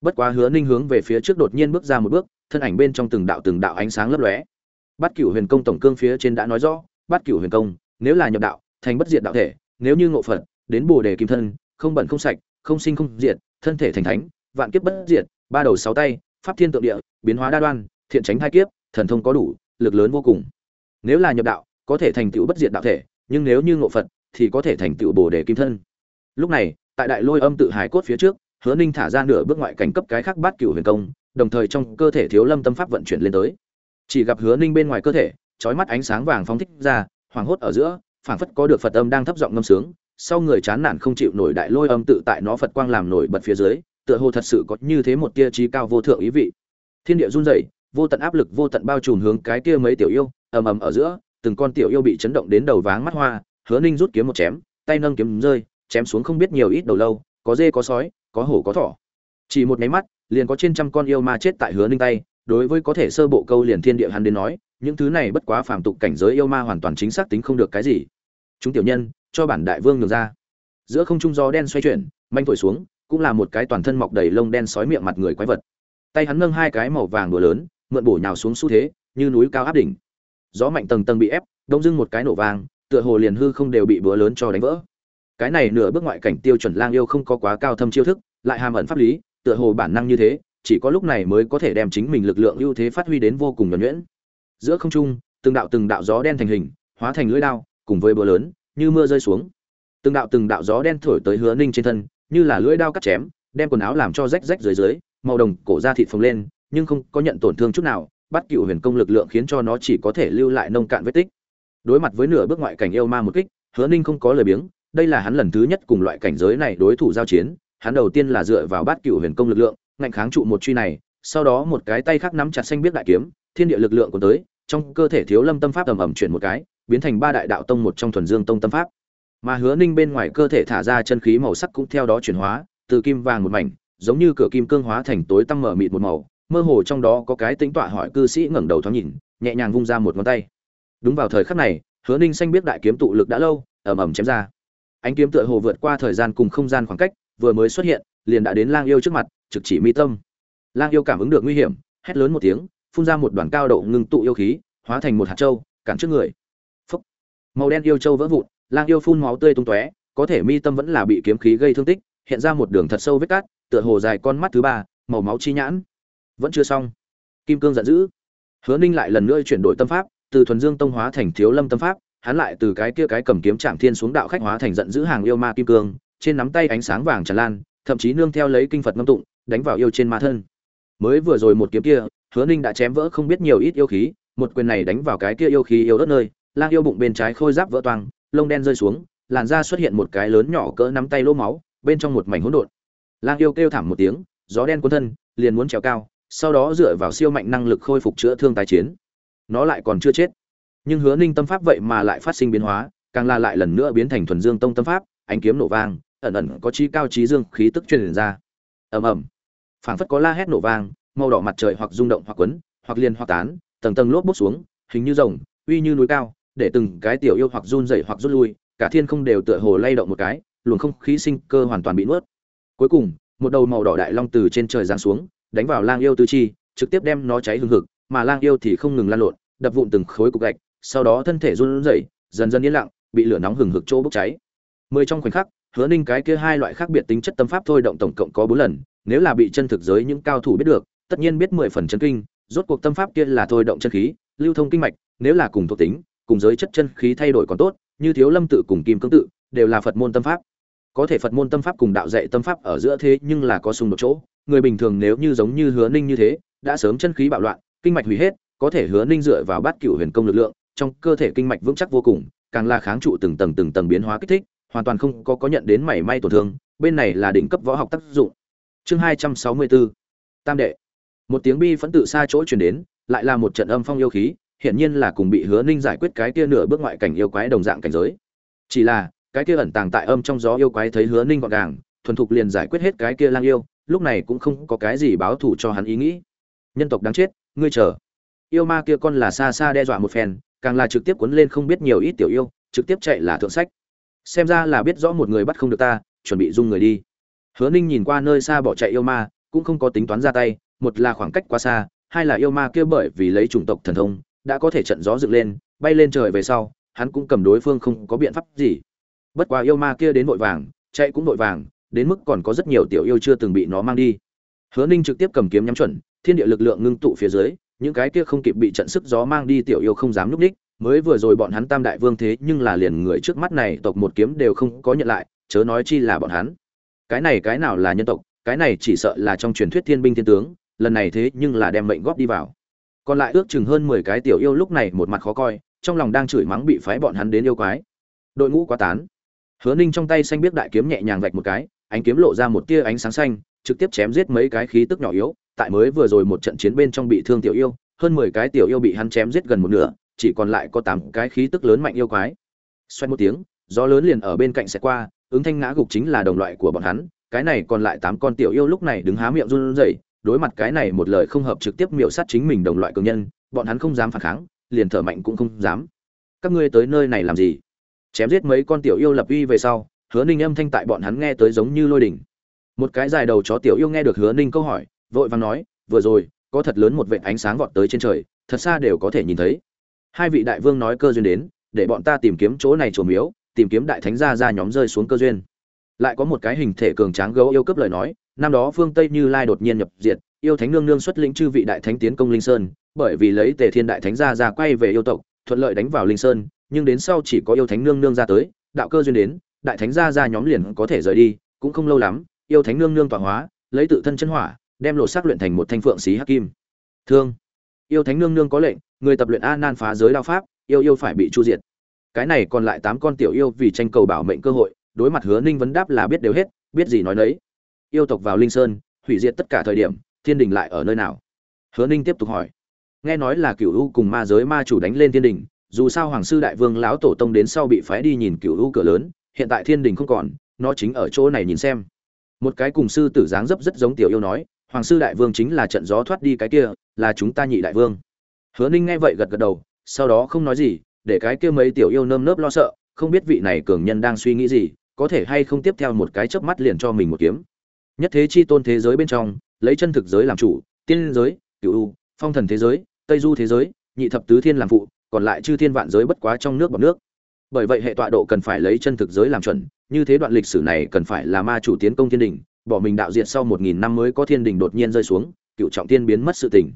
S1: Bất quá hứa ninh hướng về phía trước đột nhiên bước ra một bước, thân ảnh bên trong từng đạo từng đạo ánh sáng lấp lóe. Bát cửu huyền công tổng cương phía trên đã nói rõ, bát cửu huyền công, nếu là nhập đạo, thành bất diệt đạo thể, nếu như ngộ phật, đến bồ đề kim thân, không bẩn không sạch, không sinh không diệt, thân thể thành thánh, vạn kiếp bất diệt, ba đầu sáu tay, pháp thiên tượng địa, biến hóa đa đoan, thiện tránh hai kiếp, thần thông có đủ, lực lớn vô cùng. Nếu là nhập đạo có thể thành tựu bất diệt đạo thể, nhưng nếu như ngộ phật, thì có thể thành tựu bồ đề kim thân. Lúc này, tại đại lôi âm tự hải cốt phía trước, hứa ninh thả ra nửa bước ngoại cảnh cấp cái khác bát cửu huyền công, đồng thời trong cơ thể thiếu lâm tâm pháp vận chuyển lên tới. Chỉ gặp hứa ninh bên ngoài cơ thể trói mắt ánh sáng vàng phóng thích ra hoàng hốt ở giữa, phảng phất có được phật âm đang thấp giọng ngâm sướng, sau người chán nản không chịu nổi đại lôi âm tự tại nó phật quang làm nổi bật phía dưới, tựa hồ thật sự có như thế một tia trí cao vô thượng ý vị. Thiên địa run rẩy, vô tận áp lực, vô tận bao trùm hướng cái kia mấy tiểu yêu, ầm ầm ở giữa từng con tiểu yêu bị chấn động đến đầu váng mắt hoa, hứa ninh rút kiếm một chém, tay nâng kiếm rơi, chém xuống không biết nhiều ít đầu lâu, có dê có sói, có hổ có thỏ. Chỉ một nháy mắt, liền có trên trăm con yêu ma chết tại hứa ninh tay, đối với có thể sơ bộ câu liền thiên địa hắn đến nói, những thứ này bất quá phàm tục cảnh giới yêu ma hoàn toàn chính xác tính không được cái gì. Chúng tiểu nhân, cho bản đại vương ngược ra. Giữa không trung gió đen xoay chuyển, manh thổi xuống, cũng là một cái toàn thân mọc đầy lông đen sói miệng mặt người quái vật. Tay hắn nâng hai cái màu vàng đùa lớn, mượn bổ nhào xuống xu thế, như núi cao áp đỉnh gió mạnh tầng tầng bị ép, đông dưng một cái nổ vàng tựa hồ liền hư không đều bị búa lớn cho đánh vỡ. Cái này nửa bước ngoại cảnh tiêu chuẩn lang yêu không có quá cao thâm chiêu thức, lại hàm ẩn pháp lý, tựa hồ bản năng như thế, chỉ có lúc này mới có thể đem chính mình lực lượng ưu thế phát huy đến vô cùng nhuẩn nhuyễn. Giữa không trung, từng đạo từng đạo gió đen thành hình, hóa thành lưỡi đao, cùng với búa lớn, như mưa rơi xuống. Từng đạo từng đạo gió đen thổi tới hứa ninh trên thân, như là lưỡi đao cắt chém, đem quần áo làm cho rách rách dưới dưới, màu đồng cổ da thịt phồng lên, nhưng không có nhận tổn thương chút nào bắt cựu huyền công lực lượng khiến cho nó chỉ có thể lưu lại nông cạn vết tích. Đối mặt với nửa bước ngoại cảnh yêu ma một kích, hứa ninh không có lời biếng, đây là hắn lần thứ nhất cùng loại cảnh giới này đối thủ giao chiến, hắn đầu tiên là dựa vào bát cựu huyền công lực lượng, ngạnh kháng trụ một truy này, sau đó một cái tay khác nắm chặt xanh biết đại kiếm, thiên địa lực lượng của tới, trong cơ thể thiếu lâm tâm pháp ầm ầm chuyển một cái, biến thành ba đại đạo tông một trong thuần dương tông tâm pháp. Mà hứa ninh bên ngoài cơ thể thả ra chân khí màu sắc cũng theo đó chuyển hóa, từ kim vàng một mảnh, giống như cửa kim cương hóa thành tối tăm mở mịt một màu mơ hồ trong đó có cái tính tọa hỏi cư sĩ ngẩng đầu thoáng nhìn, nhẹ nhàng vung ra một ngón tay. Đúng vào thời khắc này, hứa ninh xanh biết đại kiếm tụ lực đã lâu, ầm ầm chém ra. Ánh kiếm tựa hồ vượt qua thời gian cùng không gian khoảng cách, vừa mới xuất hiện, liền đã đến lang yêu trước mặt, trực chỉ mi tâm. Lang yêu cảm ứng được nguy hiểm, hét lớn một tiếng, phun ra một đoàn cao độ ngưng tụ yêu khí, hóa thành một hạt trâu cản trước người. Phúc. màu đen yêu trâu vỡ vụn, lang yêu phun máu tươi tung tóe, có thể mi tâm vẫn là bị kiếm khí gây thương tích, hiện ra một đường thật sâu vết cát, tựa hồ dài con mắt thứ ba, màu máu chi nhãn vẫn chưa xong. Kim cương giận dữ. Hứa ninh lại lần nữa chuyển đổi tâm pháp, từ thuần dương tông hóa thành thiếu lâm tâm pháp, hắn lại từ cái kia cái cầm kiếm trạm thiên xuống đạo khách hóa thành giận dữ hàng yêu ma kim cương, trên nắm tay ánh sáng vàng tràn lan, thậm chí nương theo lấy kinh phật ngâm tụng, đánh vào yêu trên ma thân. Mới vừa rồi một kiếm kia, hứa ninh đã chém vỡ không biết nhiều ít yêu khí, một quyền này đánh vào cái kia yêu khí yêu đất nơi, lang yêu bụng bên trái khôi giáp vỡ toang, lông đen rơi xuống, làn da xuất hiện một cái lớn nhỏ cỡ nắm tay lỗ máu, bên trong một mảnh hỗn độn. Lang yêu kêu thảm một tiếng, gió đen cuốn thân, liền muốn trèo cao sau đó dựa vào siêu mạnh năng lực khôi phục chữa thương tái chiến. Nó lại còn chưa chết. Nhưng hứa ninh tâm pháp vậy mà lại phát sinh biến hóa, càng là lại lần nữa biến thành thuần dương tông tâm pháp, ánh kiếm nổ vang, ẩn ẩn có chi cao trí dương khí tức truyền ra. Ầm ầm. Phảng phất có la hét nổ vang, màu đỏ mặt trời hoặc rung động hoặc quấn, hoặc liền hoặc tán, tầng tầng lốp bút xuống, hình như rồng, uy như núi cao, để từng cái tiểu yêu hoặc run rẩy hoặc rút lui, cả thiên không đều tựa hồ lay động một cái, luồng không khí sinh cơ hoàn toàn bị nuốt. Cuối cùng, một đầu màu đỏ đại long từ trên trời giáng xuống đánh vào lang yêu tư chi, trực tiếp đem nó cháy hừng hực, mà lang yêu thì không ngừng lan lộn, đập vụn từng khối cục gạch, sau đó thân thể run rẩy, dần dần yên lặng, bị lửa nóng hừng hực chỗ bốc cháy. Mười trong khoảnh khắc, hứa ninh cái kia hai loại khác biệt tính chất tâm pháp thôi động tổng cộng có bốn lần, nếu là bị chân thực giới những cao thủ biết được, tất nhiên biết mười phần chân kinh, rốt cuộc tâm pháp kia là thôi động chân khí, lưu thông kinh mạch, nếu là cùng thuộc tính, cùng giới chất chân khí thay đổi còn tốt, như thiếu lâm tự cùng kim cương tự, đều là phật môn tâm pháp. Có thể phật môn tâm pháp cùng đạo dạy tâm pháp ở giữa thế nhưng là có xung đột chỗ người bình thường nếu như giống như hứa ninh như thế, đã sớm chân khí bạo loạn, kinh mạch hủy hết, có thể hứa ninh dựa vào bát cửu huyền công lực lượng, trong cơ thể kinh mạch vững chắc vô cùng, càng là kháng trụ từng tầng từng tầng biến hóa kích thích, hoàn toàn không có có nhận đến mảy may tổn thương, bên này là đỉnh cấp võ học tác dụng. Chương hai trăm sáu mươi bốn, tam đệ. Một tiếng bi phẫn tự xa chỗ truyền đến, lại là một trận âm phong yêu khí, hiển nhiên là cùng bị hứa ninh giải quyết cái kia nửa bước ngoại cảnh yêu quái đồng dạng cảnh giới. Chỉ là, cái kia ẩn tàng tại âm trong gió yêu quái thấy hứa ninh gọn gàng, thuần thục liền giải quyết hết cái kia lang yêu lúc này cũng không có cái gì báo thù cho hắn ý nghĩ. Nhân tộc đáng chết, ngươi chờ. Yêu ma kia con là xa xa đe dọa một phen, càng là trực tiếp cuốn lên không biết nhiều ít tiểu yêu, trực tiếp chạy là thượng sách. Xem ra là biết rõ một người bắt không được ta, chuẩn bị dung người đi. Hứa ninh nhìn qua nơi xa bỏ chạy yêu ma, cũng không có tính toán ra tay, một là khoảng cách quá xa, hai là yêu ma kia bởi vì lấy chủng tộc thần thông, đã có thể trận gió dựng lên, bay lên trời về sau, hắn cũng cầm đối phương không có biện pháp gì. Bất quá yêu ma kia đến vội vàng, chạy cũng vội vàng đến mức còn có rất nhiều tiểu yêu chưa từng bị nó mang đi. Hứa ninh trực tiếp cầm kiếm nhắm chuẩn, thiên địa lực lượng ngưng tụ phía dưới, những cái kia không kịp bị trận sức gió mang đi tiểu yêu không dám núp đích, mới vừa rồi bọn hắn tam đại vương thế nhưng là liền người trước mắt này tộc một kiếm đều không có nhận lại, chớ nói chi là bọn hắn. Cái này cái nào là nhân tộc, cái này chỉ sợ là trong truyền thuyết thiên binh thiên tướng, lần này thế nhưng là đem mệnh góp đi vào. Còn lại ước chừng hơn mười cái tiểu yêu lúc này một mặt khó coi, trong lòng đang chửi mắng bị phái bọn hắn đến yêu quái. Đội ngũ quá tán. Hứa ninh trong tay xanh biết đại kiếm nhẹ nhàng vạch một cái ánh kiếm lộ ra một tia ánh sáng xanh, trực tiếp chém giết mấy cái khí tức nhỏ yếu, tại mới vừa rồi một trận chiến bên trong bị thương tiểu yêu, hơn mười cái tiểu yêu bị hắn chém giết gần một nửa, chỉ còn lại có tám cái khí tức lớn mạnh yêu quái. Xoay một tiếng, gió lớn liền ở bên cạnh sẽ qua, ứng thanh ngã gục chính là đồng loại của bọn hắn, cái này còn lại tám con tiểu yêu lúc này đứng há miệng run rẩy, đối mặt cái này một lời không hợp trực tiếp miểu sát chính mình đồng loại cường nhân, bọn hắn không dám phản kháng, liền thở mạnh cũng không dám. Các ngươi tới nơi này làm gì? Chém giết mấy con tiểu yêu lập uy về sau hứa ninh âm thanh tại bọn hắn nghe tới giống như lôi đỉnh. Một cái dài đầu chó tiểu yêu nghe được hứa ninh câu hỏi, vội vàng nói, vừa rồi, có thật lớn một vệt ánh sáng vọt tới trên trời, thật xa đều có thể nhìn thấy. Hai vị đại vương nói cơ duyên đến, để bọn ta tìm kiếm chỗ này trổ miếu, tìm kiếm đại thánh gia ra nhóm rơi xuống cơ duyên. Lại có một cái hình thể cường tráng gấu yêu cấp lời nói, năm đó phương tây như lai đột nhiên nhập diệt, yêu thánh nương nương xuất lĩnh chư vị đại thánh tiến công linh sơn, bởi vì lấy tề thiên đại thánh gia ra quay về yêu tộc, thuận lợi đánh vào linh sơn, nhưng đến sau chỉ có yêu thánh nương nương ra tới, đạo cơ duyên đến đại thánh gia gia nhóm liền có thể rời đi, cũng không lâu lắm, yêu thánh nương nương tọa hóa, lấy tự thân chân hỏa, đem lộ sắc luyện thành một thanh phượng xí hắc kim. Thương. Yêu thánh nương nương có lệnh, người tập luyện a nan phá giới đao pháp, yêu yêu phải bị chu diệt. Cái này còn lại tám con tiểu yêu vì tranh cầu bảo mệnh cơ hội, đối mặt hứa ninh vấn đáp là biết đều hết, biết gì nói nấy. Yêu tộc vào linh sơn, hủy diệt tất cả thời điểm, thiên đình lại ở nơi nào? Hứa ninh tiếp tục hỏi. Nghe nói là Cửu u cùng ma giới ma chủ đánh lên thiên đình, dù sao hoàng sư đại vương lão tổ tông đến sau bị phái đi nhìn Cửu u cửa lớn hiện tại thiên đình không còn, nó chính ở chỗ này nhìn xem. Một cái cùng sư tử dáng dấp rất giống tiểu yêu nói, hoàng sư đại vương chính là trận gió thoát đi cái kia, là chúng ta nhị đại vương. Hứa ninh nghe vậy gật gật đầu, sau đó không nói gì, để cái kia mấy tiểu yêu nơm nớp lo sợ, không biết vị này cường nhân đang suy nghĩ gì, có thể hay không tiếp theo một cái chớp mắt liền cho mình một kiếm. Nhất thế chi tôn thế giới bên trong, lấy chân thực giới làm chủ, tiên giới cựu u, phong thần thế giới, tây du thế giới, nhị thập tứ thiên làm phụ, còn lại chư thiên vạn giới bất quá trong nước bọt nước bởi vậy hệ tọa độ cần phải lấy chân thực giới làm chuẩn, như thế đoạn lịch sử này cần phải là ma chủ tiến công thiên đình, bỏ mình đạo diệt sau một nghìn năm mới có thiên đình đột nhiên rơi xuống, cựu trọng tiên biến mất sự tình.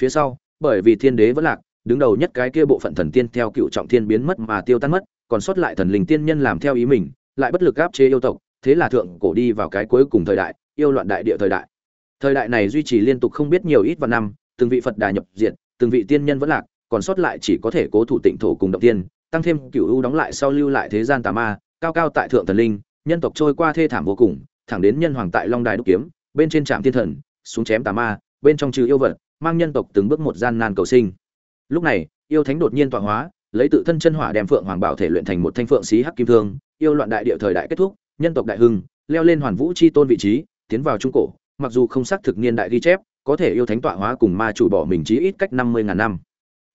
S1: Phía sau, bởi vì thiên đế vẫn lạc, đứng đầu nhất cái kia bộ phận thần tiên theo cựu trọng thiên biến mất mà tiêu tan mất, còn sót lại thần linh tiên nhân làm theo ý mình, lại bất lực áp chế yêu tộc, thế là thượng cổ đi vào cái cuối cùng thời đại, yêu loạn đại địa thời đại. Thời đại này duy trì liên tục không biết nhiều ít vạn năm, từng vị phật đà nhập diện từng vị tiên nhân vẫn lạc, còn sót lại chỉ có thể cố thủ tịnh thổ cùng động tiên tăng thêm cựu u đóng lại sau lưu lại thế gian tà ma, cao cao tại thượng thần linh, nhân tộc trôi qua thê thảm vô cùng, thẳng đến nhân hoàng tại long đài đúc kiếm, bên trên trạm thiên thần, xuống chém tà ma, bên trong trừ yêu vật, mang nhân tộc từng bước một gian nan cầu sinh. Lúc này, yêu thánh đột nhiên tọa hóa, lấy tự thân chân hỏa đem phượng hoàng bảo thể luyện thành một thanh phượng xí hắc kim thương, yêu loạn đại địa thời đại kết thúc, nhân tộc đại hưng, leo lên hoàn vũ chi tôn vị trí, tiến vào trung cổ, mặc dù không xác thực niên đại ghi chép, có thể yêu thánh tọa hóa cùng ma chủ bỏ mình chí ít cách năm mươi ngàn năm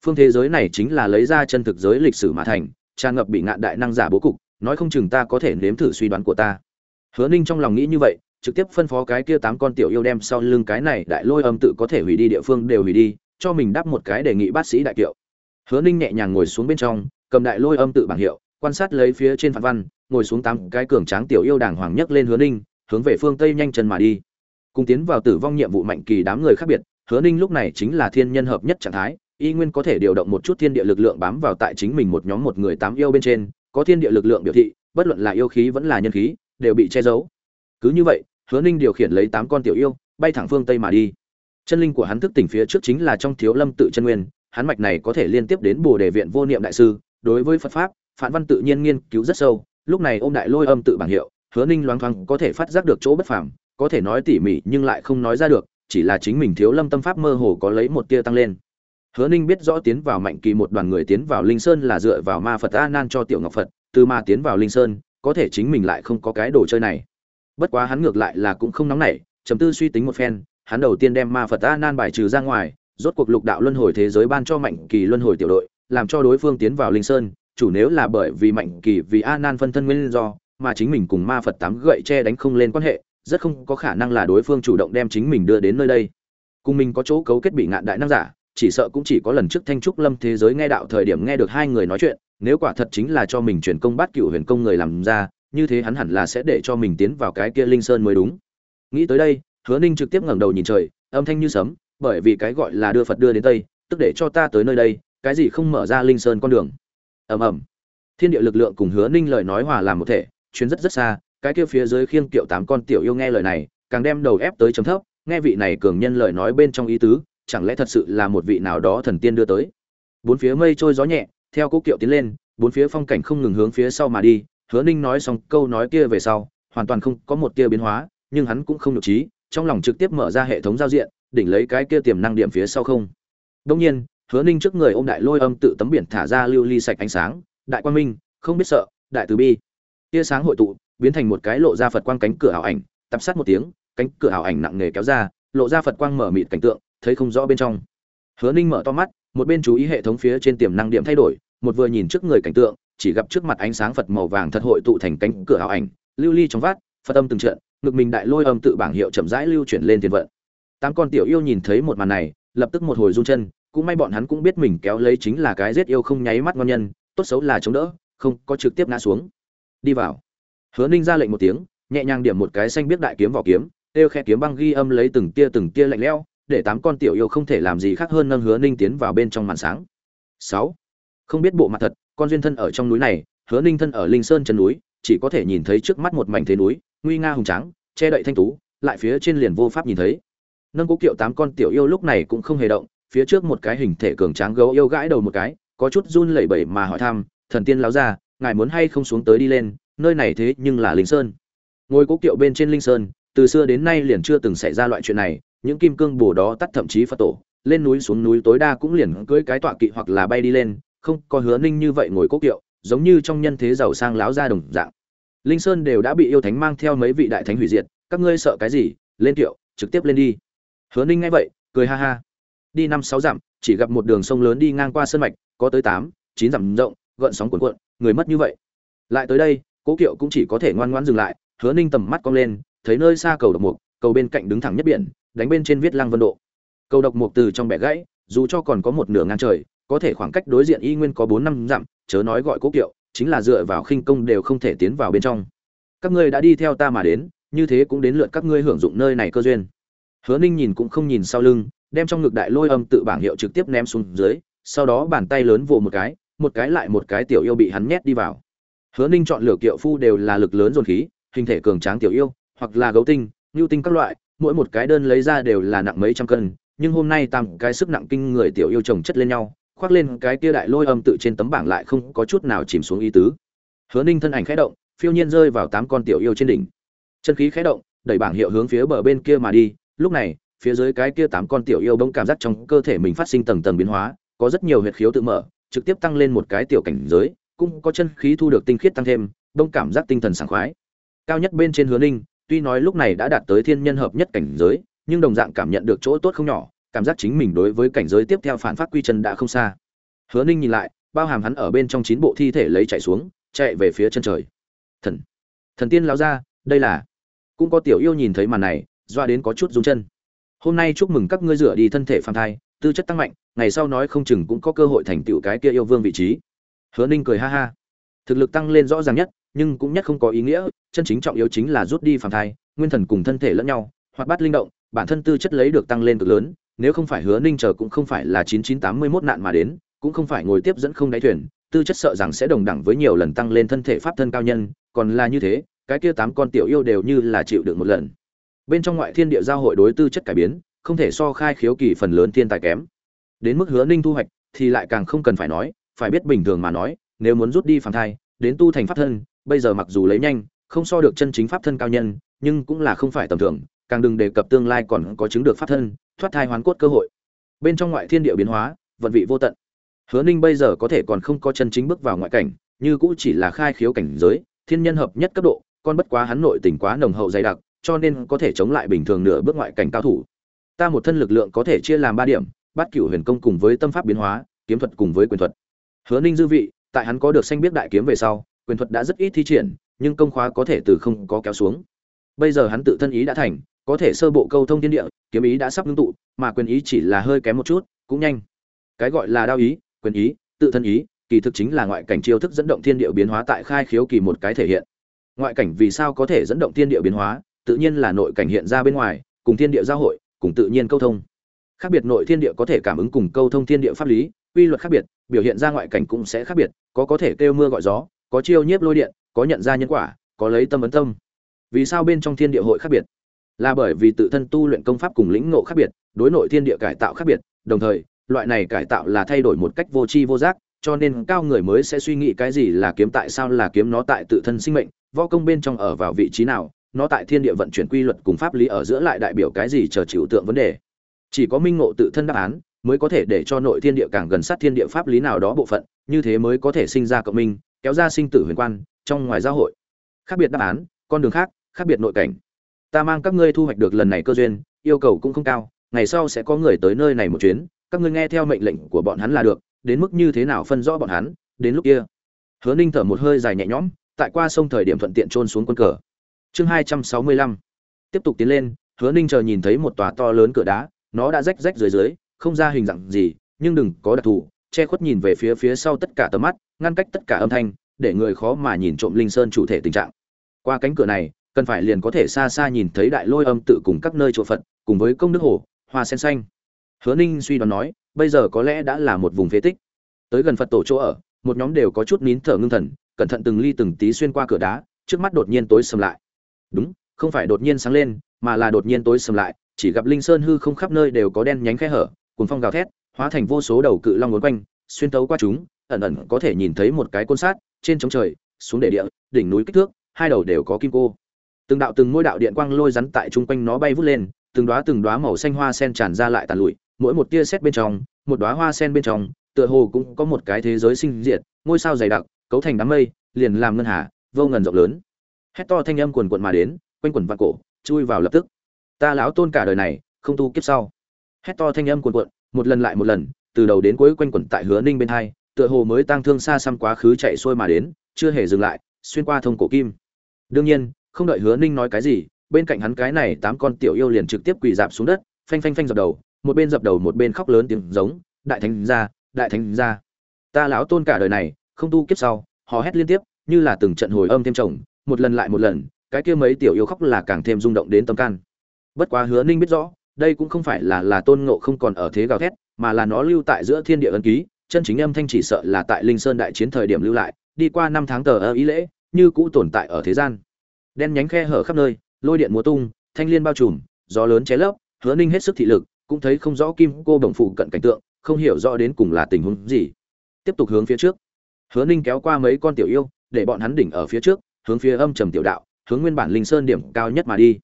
S1: phương thế giới này chính là lấy ra chân thực giới lịch sử mà thành, tràn ngập bị ngạn đại năng giả bố cục, nói không chừng ta có thể nếm thử suy đoán của ta. Hứa ninh trong lòng nghĩ như vậy, trực tiếp phân phó cái kia tám con tiểu yêu đem sau lưng cái này đại lôi âm tự có thể hủy đi địa phương đều hủy đi, cho mình đáp một cái đề nghị bác sĩ đại kiệu. Hứa ninh nhẹ nhàng ngồi xuống bên trong, cầm đại lôi âm tự bảng hiệu, quan sát lấy phía trên phản văn, ngồi xuống tám cái cường tráng tiểu yêu đàng hoàng nhất lên hứa ninh, hướng về phương tây nhanh chân mà đi. Cùng tiến vào tử vong nhiệm vụ mạnh kỳ đám người khác biệt, hứa ninh lúc này chính là thiên nhân hợp nhất trạng thái y nguyên có thể điều động một chút thiên địa lực lượng bám vào tại chính mình một nhóm một người tám yêu bên trên, có thiên địa lực lượng biểu thị, bất luận là yêu khí vẫn là nhân khí, đều bị che giấu. Cứ như vậy, hứa ninh điều khiển lấy tám con tiểu yêu, bay thẳng phương tây mà đi. Chân linh của hắn thức tỉnh phía trước chính là trong thiếu lâm tự chân nguyên, hắn mạch này có thể liên tiếp đến bồ đề viện vô niệm đại sư, đối với phật pháp phản văn tự nhiên nghiên cứu rất sâu, lúc này ô m đại lôi âm tự bảng hiệu, hứa ninh loáng thoáng có thể phát giác được chỗ bất phàm, có thể nói tỉ mỉ nhưng lại không nói ra được, chỉ là chính mình thiếu lâm tâm pháp mơ hồ có lấy một tia tăng lên hứa ninh biết rõ tiến vào mạnh kỳ một đoàn người tiến vào linh sơn là dựa vào ma phật a nan cho tiểu ngọc phật, từ ma tiến vào linh sơn, có thể chính mình lại không có cái đồ chơi này. Bất quá hắn ngược lại là cũng không nóng nảy, trầm tư suy tính một phen, hắn đầu tiên đem ma phật a nan bài trừ ra ngoài, rốt cuộc lục đạo luân hồi thế giới ban cho mạnh kỳ luân hồi tiểu đội, làm cho đối phương tiến vào linh sơn, chủ nếu là bởi vì mạnh kỳ vì a nan phân thân nguyên do, mà chính mình cùng ma phật tám gậy che đánh không lên quan hệ, rất không có khả năng là đối phương chủ động đem chính mình đưa đến nơi đây. Cùng mình có chỗ cấu kết bị ngạn đại năng giả chỉ sợ cũng chỉ có lần trước thanh trúc lâm thế giới nghe đạo thời điểm nghe được hai người nói chuyện, nếu quả thật chính là cho mình chuyển công bát cựu huyền công người làm ra, như thế hắn hẳn là sẽ để cho mình tiến vào cái kia linh sơn mới đúng. Nghĩ tới đây, hứa ninh trực tiếp ngẩng đầu nhìn trời, âm thanh như sấm, bởi vì cái gọi là đưa phật đưa đến tây, tức để cho ta tới nơi đây, cái gì không mở ra linh sơn con đường. Ầm ầm. Thiên địa lực lượng cùng hứa ninh lời nói hòa làm một thể, chuyến rất rất xa, cái kia phía dưới khiêng kiệu tám con tiểu yêu nghe lời này, càng đem đầu ép tới chấm thấp, nghe vị này cường nhân lời nói bên trong ý tứ chẳng lẽ thật sự là một vị nào đó thần tiên đưa tới? Bốn phía mây trôi gió nhẹ, theo cố kiệu tiến lên, bốn phía phong cảnh không ngừng hướng phía sau mà đi. Hứa ninh nói xong câu nói kia về sau, hoàn toàn không có một tia biến hóa, nhưng hắn cũng không nhục trí, trong lòng trực tiếp mở ra hệ thống giao diện, đỉnh lấy cái kia tiềm năng điểm phía sau không. Đông nhiên, hứa ninh trước người ôm đại lôi âm tự tấm biển thả ra lưu ly sạch ánh sáng, đại quan minh, không biết sợ, đại từ bi. Tia sáng hội tụ, biến thành một cái lộ ra phật quang cánh cửa ảo ảnh, tập sát một tiếng, cánh cửa ảo ảnh nặng nề kéo ra, lộ ra phật quang mở mịt cảnh tượng thấy không rõ bên trong. Hứa ninh mở to mắt, một bên chú ý hệ thống phía trên tiềm năng điểm thay đổi, một vừa nhìn trước người cảnh tượng, chỉ gặp trước mặt ánh sáng phật màu vàng thật hội tụ thành cánh cửa ảo ảnh, lưu ly trong vát phật âm từng trận, ngực mình đại lôi âm tự bảng hiệu chậm rãi lưu chuyển lên tiền vận. Tám con tiểu yêu nhìn thấy một màn này, lập tức một hồi run chân, cũng may bọn hắn cũng biết mình kéo lấy chính là cái giết yêu không nháy mắt ngon nhân, tốt xấu là chống đỡ, không có trực tiếp ngã xuống. Đi vào. Hứa ninh ra lệnh một tiếng, nhẹ nhàng điểm một cái xanh biết đại kiếm vào kiếm têu khe kiếm băng ghi âm lấy từng tia từng tia lạnh lẽo để tám con tiểu yêu không thể làm gì khác hơn nâng hứa ninh tiến vào bên trong màn sáng. Sáu, không biết bộ mặt thật, con duyên thân ở trong núi này, hứa ninh thân ở linh sơn chân núi, chỉ có thể nhìn thấy trước mắt một mảnh thế núi, nguy nga hùng trắng che đậy thanh tú, lại phía trên liền vô pháp nhìn thấy. Nâng cố kiệu tám con tiểu yêu lúc này cũng không hề động, phía trước một cái hình thể cường tráng gấu yêu gãi đầu một cái, có chút run lẩy bẩy mà hỏi thăm, thần tiên láo ra ngài muốn hay không xuống tới đi lên, nơi này thế nhưng là linh sơn. Ngôi cố kiệu bên trên linh sơn, từ xưa đến nay liền chưa từng xảy ra loại chuyện này những kim cương bổ đó tắt thậm chí phật tổ, lên núi xuống núi tối đa cũng liền cưỡi cái tọa kỵ hoặc là bay đi lên, không có hứa ninh như vậy ngồi cố kiệu, giống như trong nhân thế giàu sang láo ra đồng dạng. Linh sơn đều đã bị yêu thánh mang theo mấy vị đại thánh hủy diệt, các ngươi sợ cái gì, lên kiệu, trực tiếp lên đi. Hứa ninh nghe vậy, cười ha ha. Đi năm sáu dặm, chỉ gặp một đường sông lớn đi ngang qua sơn mạch, có tới tám, chín dặm rộng, gợn sóng cuộn cuộn, người mất như vậy. Lại tới đây, cố kiệu cũng chỉ có thể ngoan ngoãn dừng lại, hứa ninh tầm mắt cong lên, thấy nơi xa cầu độc mục, cầu bên cạnh đứng thẳng nhất biển đánh bên trên viết lăng vân độ. Cầu độc mục từ trong bẻ gãy, dù cho còn có một nửa ngang trời, có thể khoảng cách đối diện y nguyên có bốn năm dặm, chớ nói gọi cố kiệu, chính là dựa vào khinh công đều không thể tiến vào bên trong. Các ngươi đã đi theo ta mà đến, như thế cũng đến lượt các ngươi hưởng dụng nơi này cơ duyên. Hứa ninh nhìn cũng không nhìn sau lưng, đem trong ngực đại lôi âm tự bảng hiệu trực tiếp ném xuống dưới, sau đó bàn tay lớn vồ một cái một cái lại một cái tiểu yêu bị hắn nhét đi vào. Hứa ninh chọn lựa kiệu phu đều là lực lớn dồn khí, hình thể cường tráng tiểu yêu, hoặc là gấu tinh, ngưu tinh các loại mỗi một cái đơn lấy ra đều là nặng mấy trăm cân, nhưng hôm nay tăng cái sức nặng kinh người tiểu yêu chồng chất lên nhau, khoác lên cái kia đại lôi âm tự trên tấm bảng lại không có chút nào chìm xuống ý tứ. Hứa ninh thân ảnh khẽ động, phiêu nhiên rơi vào tám con tiểu yêu trên đỉnh. Chân khí khẽ động, đẩy bảng hiệu hướng phía bờ bên kia mà đi, lúc này, phía dưới cái kia tám con tiểu yêu bỗng cảm giác trong cơ thể mình phát sinh tầng tầng biến hóa, có rất nhiều huyệt khiếu tự mở, trực tiếp tăng lên một cái tiểu cảnh giới, cũng có chân khí thu được tinh khiết tăng thêm, bỗng cảm giác tinh thần sảng khoái. Cao nhất bên trên hứa ninh tuy nói lúc này đã đạt tới thiên nhân hợp nhất cảnh giới, nhưng đồng dạng cảm nhận được chỗ tốt không nhỏ, cảm giác chính mình đối với cảnh giới tiếp theo phản phát quy chân đã không xa. Hứa ninh nhìn lại, bao hàm hắn ở bên trong chín bộ thi thể lấy chạy xuống, chạy về phía chân trời. Thần thần tiên lao ra đây là, cũng có tiểu yêu nhìn thấy màn này, doa đến có chút rung chân. Hôm nay chúc mừng các ngươi rửa đi thân thể phàm thai, tư chất tăng mạnh, ngày sau nói không chừng cũng có cơ hội thành tựu cái kia yêu vương vị trí. Hứa ninh cười ha ha. Thực lực tăng lên rõ ràng nhất nhưng cũng nhất không có ý nghĩa, chân chính trọng yếu chính là rút đi phàm thai, nguyên thần cùng thân thể lẫn nhau, hoạt bát linh động, bản thân tư chất lấy được tăng lên cực lớn, nếu không phải hứa ninh chờ cũng không phải là chín chín tám mươi mốt nạn mà đến, cũng không phải ngồi tiếp dẫn không đáy thuyền, tư chất sợ rằng sẽ đồng đẳng với nhiều lần tăng lên thân thể pháp thân cao nhân, còn là như thế, cái kia tám con tiểu yêu đều như là chịu được một lần. Bên trong ngoại thiên địa giao hội đối tư chất cải biến, không thể so khai khiếu kỳ phần lớn thiên tài kém. Đến mức hứa ninh thu hoạch, thì lại càng không cần phải nói, phải biết bình thường mà nói, nếu muốn rút đi phản thai, đến tu thành pháp thân bây giờ mặc dù lấy nhanh, không so được chân chính pháp thân cao nhân, nhưng cũng là không phải tầm thường, càng đừng đề cập tương lai còn có chứng được pháp thân, thoát thai hoán cốt cơ hội. Bên trong ngoại thiên địa biến hóa, vận vị vô tận. Hứa ninh bây giờ có thể còn không có chân chính bước vào ngoại cảnh, như cũ chỉ là khai khiếu cảnh giới, thiên nhân hợp nhất cấp độ còn bất quá hắn nội tình quá nồng hậu dày đặc, cho nên có thể chống lại bình thường nửa bước ngoại cảnh cao thủ. Ta một thân lực lượng có thể chia làm ba điểm, bắt cửu huyền công cùng với tâm pháp biến hóa, kiếm thuật cùng với quyền thuật. Hứa ninh dư vị, tại hắn có được xanh biết đại kiếm về sau quyền thuật đã rất ít thi triển, nhưng công khóa có thể từ không có kéo xuống. Bây giờ hắn tự thân ý đã thành, có thể sơ bộ câu thông thiên địa, kiếm ý đã sắp ngưng tụ, mà quyền ý chỉ là hơi kém một chút, cũng nhanh. Cái gọi là đao ý, quyền ý, tự thân ý, kỳ thực chính là ngoại cảnh chiêu thức dẫn động thiên địa biến hóa tại khai khiếu kỳ một cái thể hiện. Ngoại cảnh vì sao có thể dẫn động thiên địa biến hóa, tự nhiên là nội cảnh hiện ra bên ngoài, cùng thiên địa giao hội, cùng tự nhiên câu thông. Khác biệt nội thiên địa có thể cảm ứng cùng câu thông thiên địa pháp lý, quy luật khác biệt, biểu hiện ra ngoại cảnh cũng sẽ khác biệt, có có thể kêu mưa gọi gió có chiêu nhiếp lôi điện, có nhận ra nhân quả, có lấy tâm ấn tâm. Vì sao bên trong thiên địa hội khác biệt? Là bởi vì tự thân tu luyện công pháp cùng lĩnh ngộ khác biệt, đối nội thiên địa cải tạo khác biệt, đồng thời, loại này cải tạo là thay đổi một cách vô tri vô giác, cho nên cao người mới sẽ suy nghĩ cái gì là kiếm tại sao là kiếm nó tại tự thân sinh mệnh, võ công bên trong ở vào vị trí nào, nó tại thiên địa vận chuyển quy luật cùng pháp lý ở giữa lại đại biểu cái gì chờ chịu tượng vấn đề. Chỉ có minh ngộ tự thân đáp án, mới có thể để cho nội thiên địa càng gần sát thiên địa pháp lý nào đó bộ phận, như thế mới có thể sinh ra cộng minh kéo ra sinh tử huyền quan, trong ngoài giao hội. Khác biệt đáp án, con đường khác khác biệt nội cảnh. Ta mang các ngươi thu hoạch được lần này cơ duyên, yêu cầu cũng không cao, ngày sau sẽ có người tới nơi này một chuyến, các ngươi nghe theo mệnh lệnh của bọn hắn là được, đến mức như thế nào phân rõ bọn hắn, đến lúc kia. Hứa ninh thở một hơi dài nhẹ nhõm, tại qua sông thời điểm thuận tiện trôn xuống quân cờ. Chương hai trăm sáu mươi lăm. Tiếp tục tiến lên, hứa ninh chờ nhìn thấy một tòa to lớn cửa đá, nó đã rách rách dưới dưới, không ra hình dạng gì, nhưng đừng có đặc thù, che khuất nhìn về phía phía sau tất cả tầm mắt ngăn cách tất cả âm thanh, để người khó mà nhìn trộm linh sơn chủ thể tình trạng. Qua cánh cửa này, cần phải liền có thể xa xa nhìn thấy đại lôi âm tự cùng các nơi chỗ phật, cùng với công đức hồ, hoa sen xanh. Hứa ninh suy đoán nói, bây giờ có lẽ đã là một vùng phế tích. Tới gần phật tổ chỗ ở, một nhóm đều có chút nín thở ngưng thần, cẩn thận từng ly từng tí xuyên qua cửa đá, trước mắt đột nhiên tối sầm lại. Đúng, không phải đột nhiên sáng lên, mà là đột nhiên tối sầm lại, chỉ gặp linh sơn hư không khắp nơi đều có đen nhánh khe hở cùng phong gào thét, hóa thành vô số đầu cự long uốn quanh, xuyên tấu qua chúng ẩn ẩn có thể nhìn thấy một cái côn sát trên trống trời, xuống để địa, đỉnh núi kích thước, hai đầu đều có kim cô. Từng đạo từng ngôi đạo điện quang lôi rắn tại trung quanh nó bay vút lên, từng đóa từng đóa màu xanh hoa sen tràn ra lại tàn lụi, mỗi một tia xét bên trong, một đóa hoa sen bên trong, tựa hồ cũng có một cái thế giới sinh diệt, ngôi sao dày đặc, cấu thành đám mây, liền làm ngân hà, vô ngần rộng lớn. Hét to thanh âm quần quận mà đến, quanh quần vạn cổ, chui vào lập tức. Ta lão tôn cả đời này, không tu kiếp sau. Hét to thanh âm quần quận một lần lại một lần, từ đầu đến cuối quanh quẩn tại hứa ninh bên hai tựa hồ mới tăng thương xa xăm quá khứ chạy xuôi mà đến, chưa hề dừng lại, xuyên qua thông cổ kim. Đương nhiên, không đợi hứa ninh nói cái gì, bên cạnh hắn cái này tám con tiểu yêu liền trực tiếp quỳ dạp xuống đất, phanh phanh phanh dập đầu, một bên dập đầu một bên khóc lớn tiếng giống, đại thánh gia, đại thánh gia. Ta lão tôn cả đời này, không tu kiếp sau họ hét liên tiếp, như là từng trận hồi âm thêm chồng, một lần lại một lần, cái kia mấy tiểu yêu khóc là càng thêm rung động đến tâm can. Bất quá hứa ninh biết rõ, đây cũng không phải là là tôn ngộ không còn ở thế gào thét, mà là nó lưu tại giữa thiên địa ân ký chân chính âm thanh chỉ sợ là tại linh sơn đại chiến thời điểm lưu lại, đi qua năm tháng tờ ơ ý lễ, như cũ tồn tại ở thế gian. Đen nhánh khe hở khắp nơi, lôi điện múa tung, thanh liên bao trùm, gió lớn ché lấp, hứa ninh hết sức thị lực, cũng thấy không rõ kim cô đồng phụ cận cảnh tượng, không hiểu rõ đến cùng là tình huống gì. Tiếp tục hướng phía trước. Hứa ninh kéo qua mấy con tiểu yêu, để bọn hắn đỉnh ở phía trước, hướng phía âm trầm tiểu đạo, hướng nguyên bản linh sơn điểm cao nhất mà đi.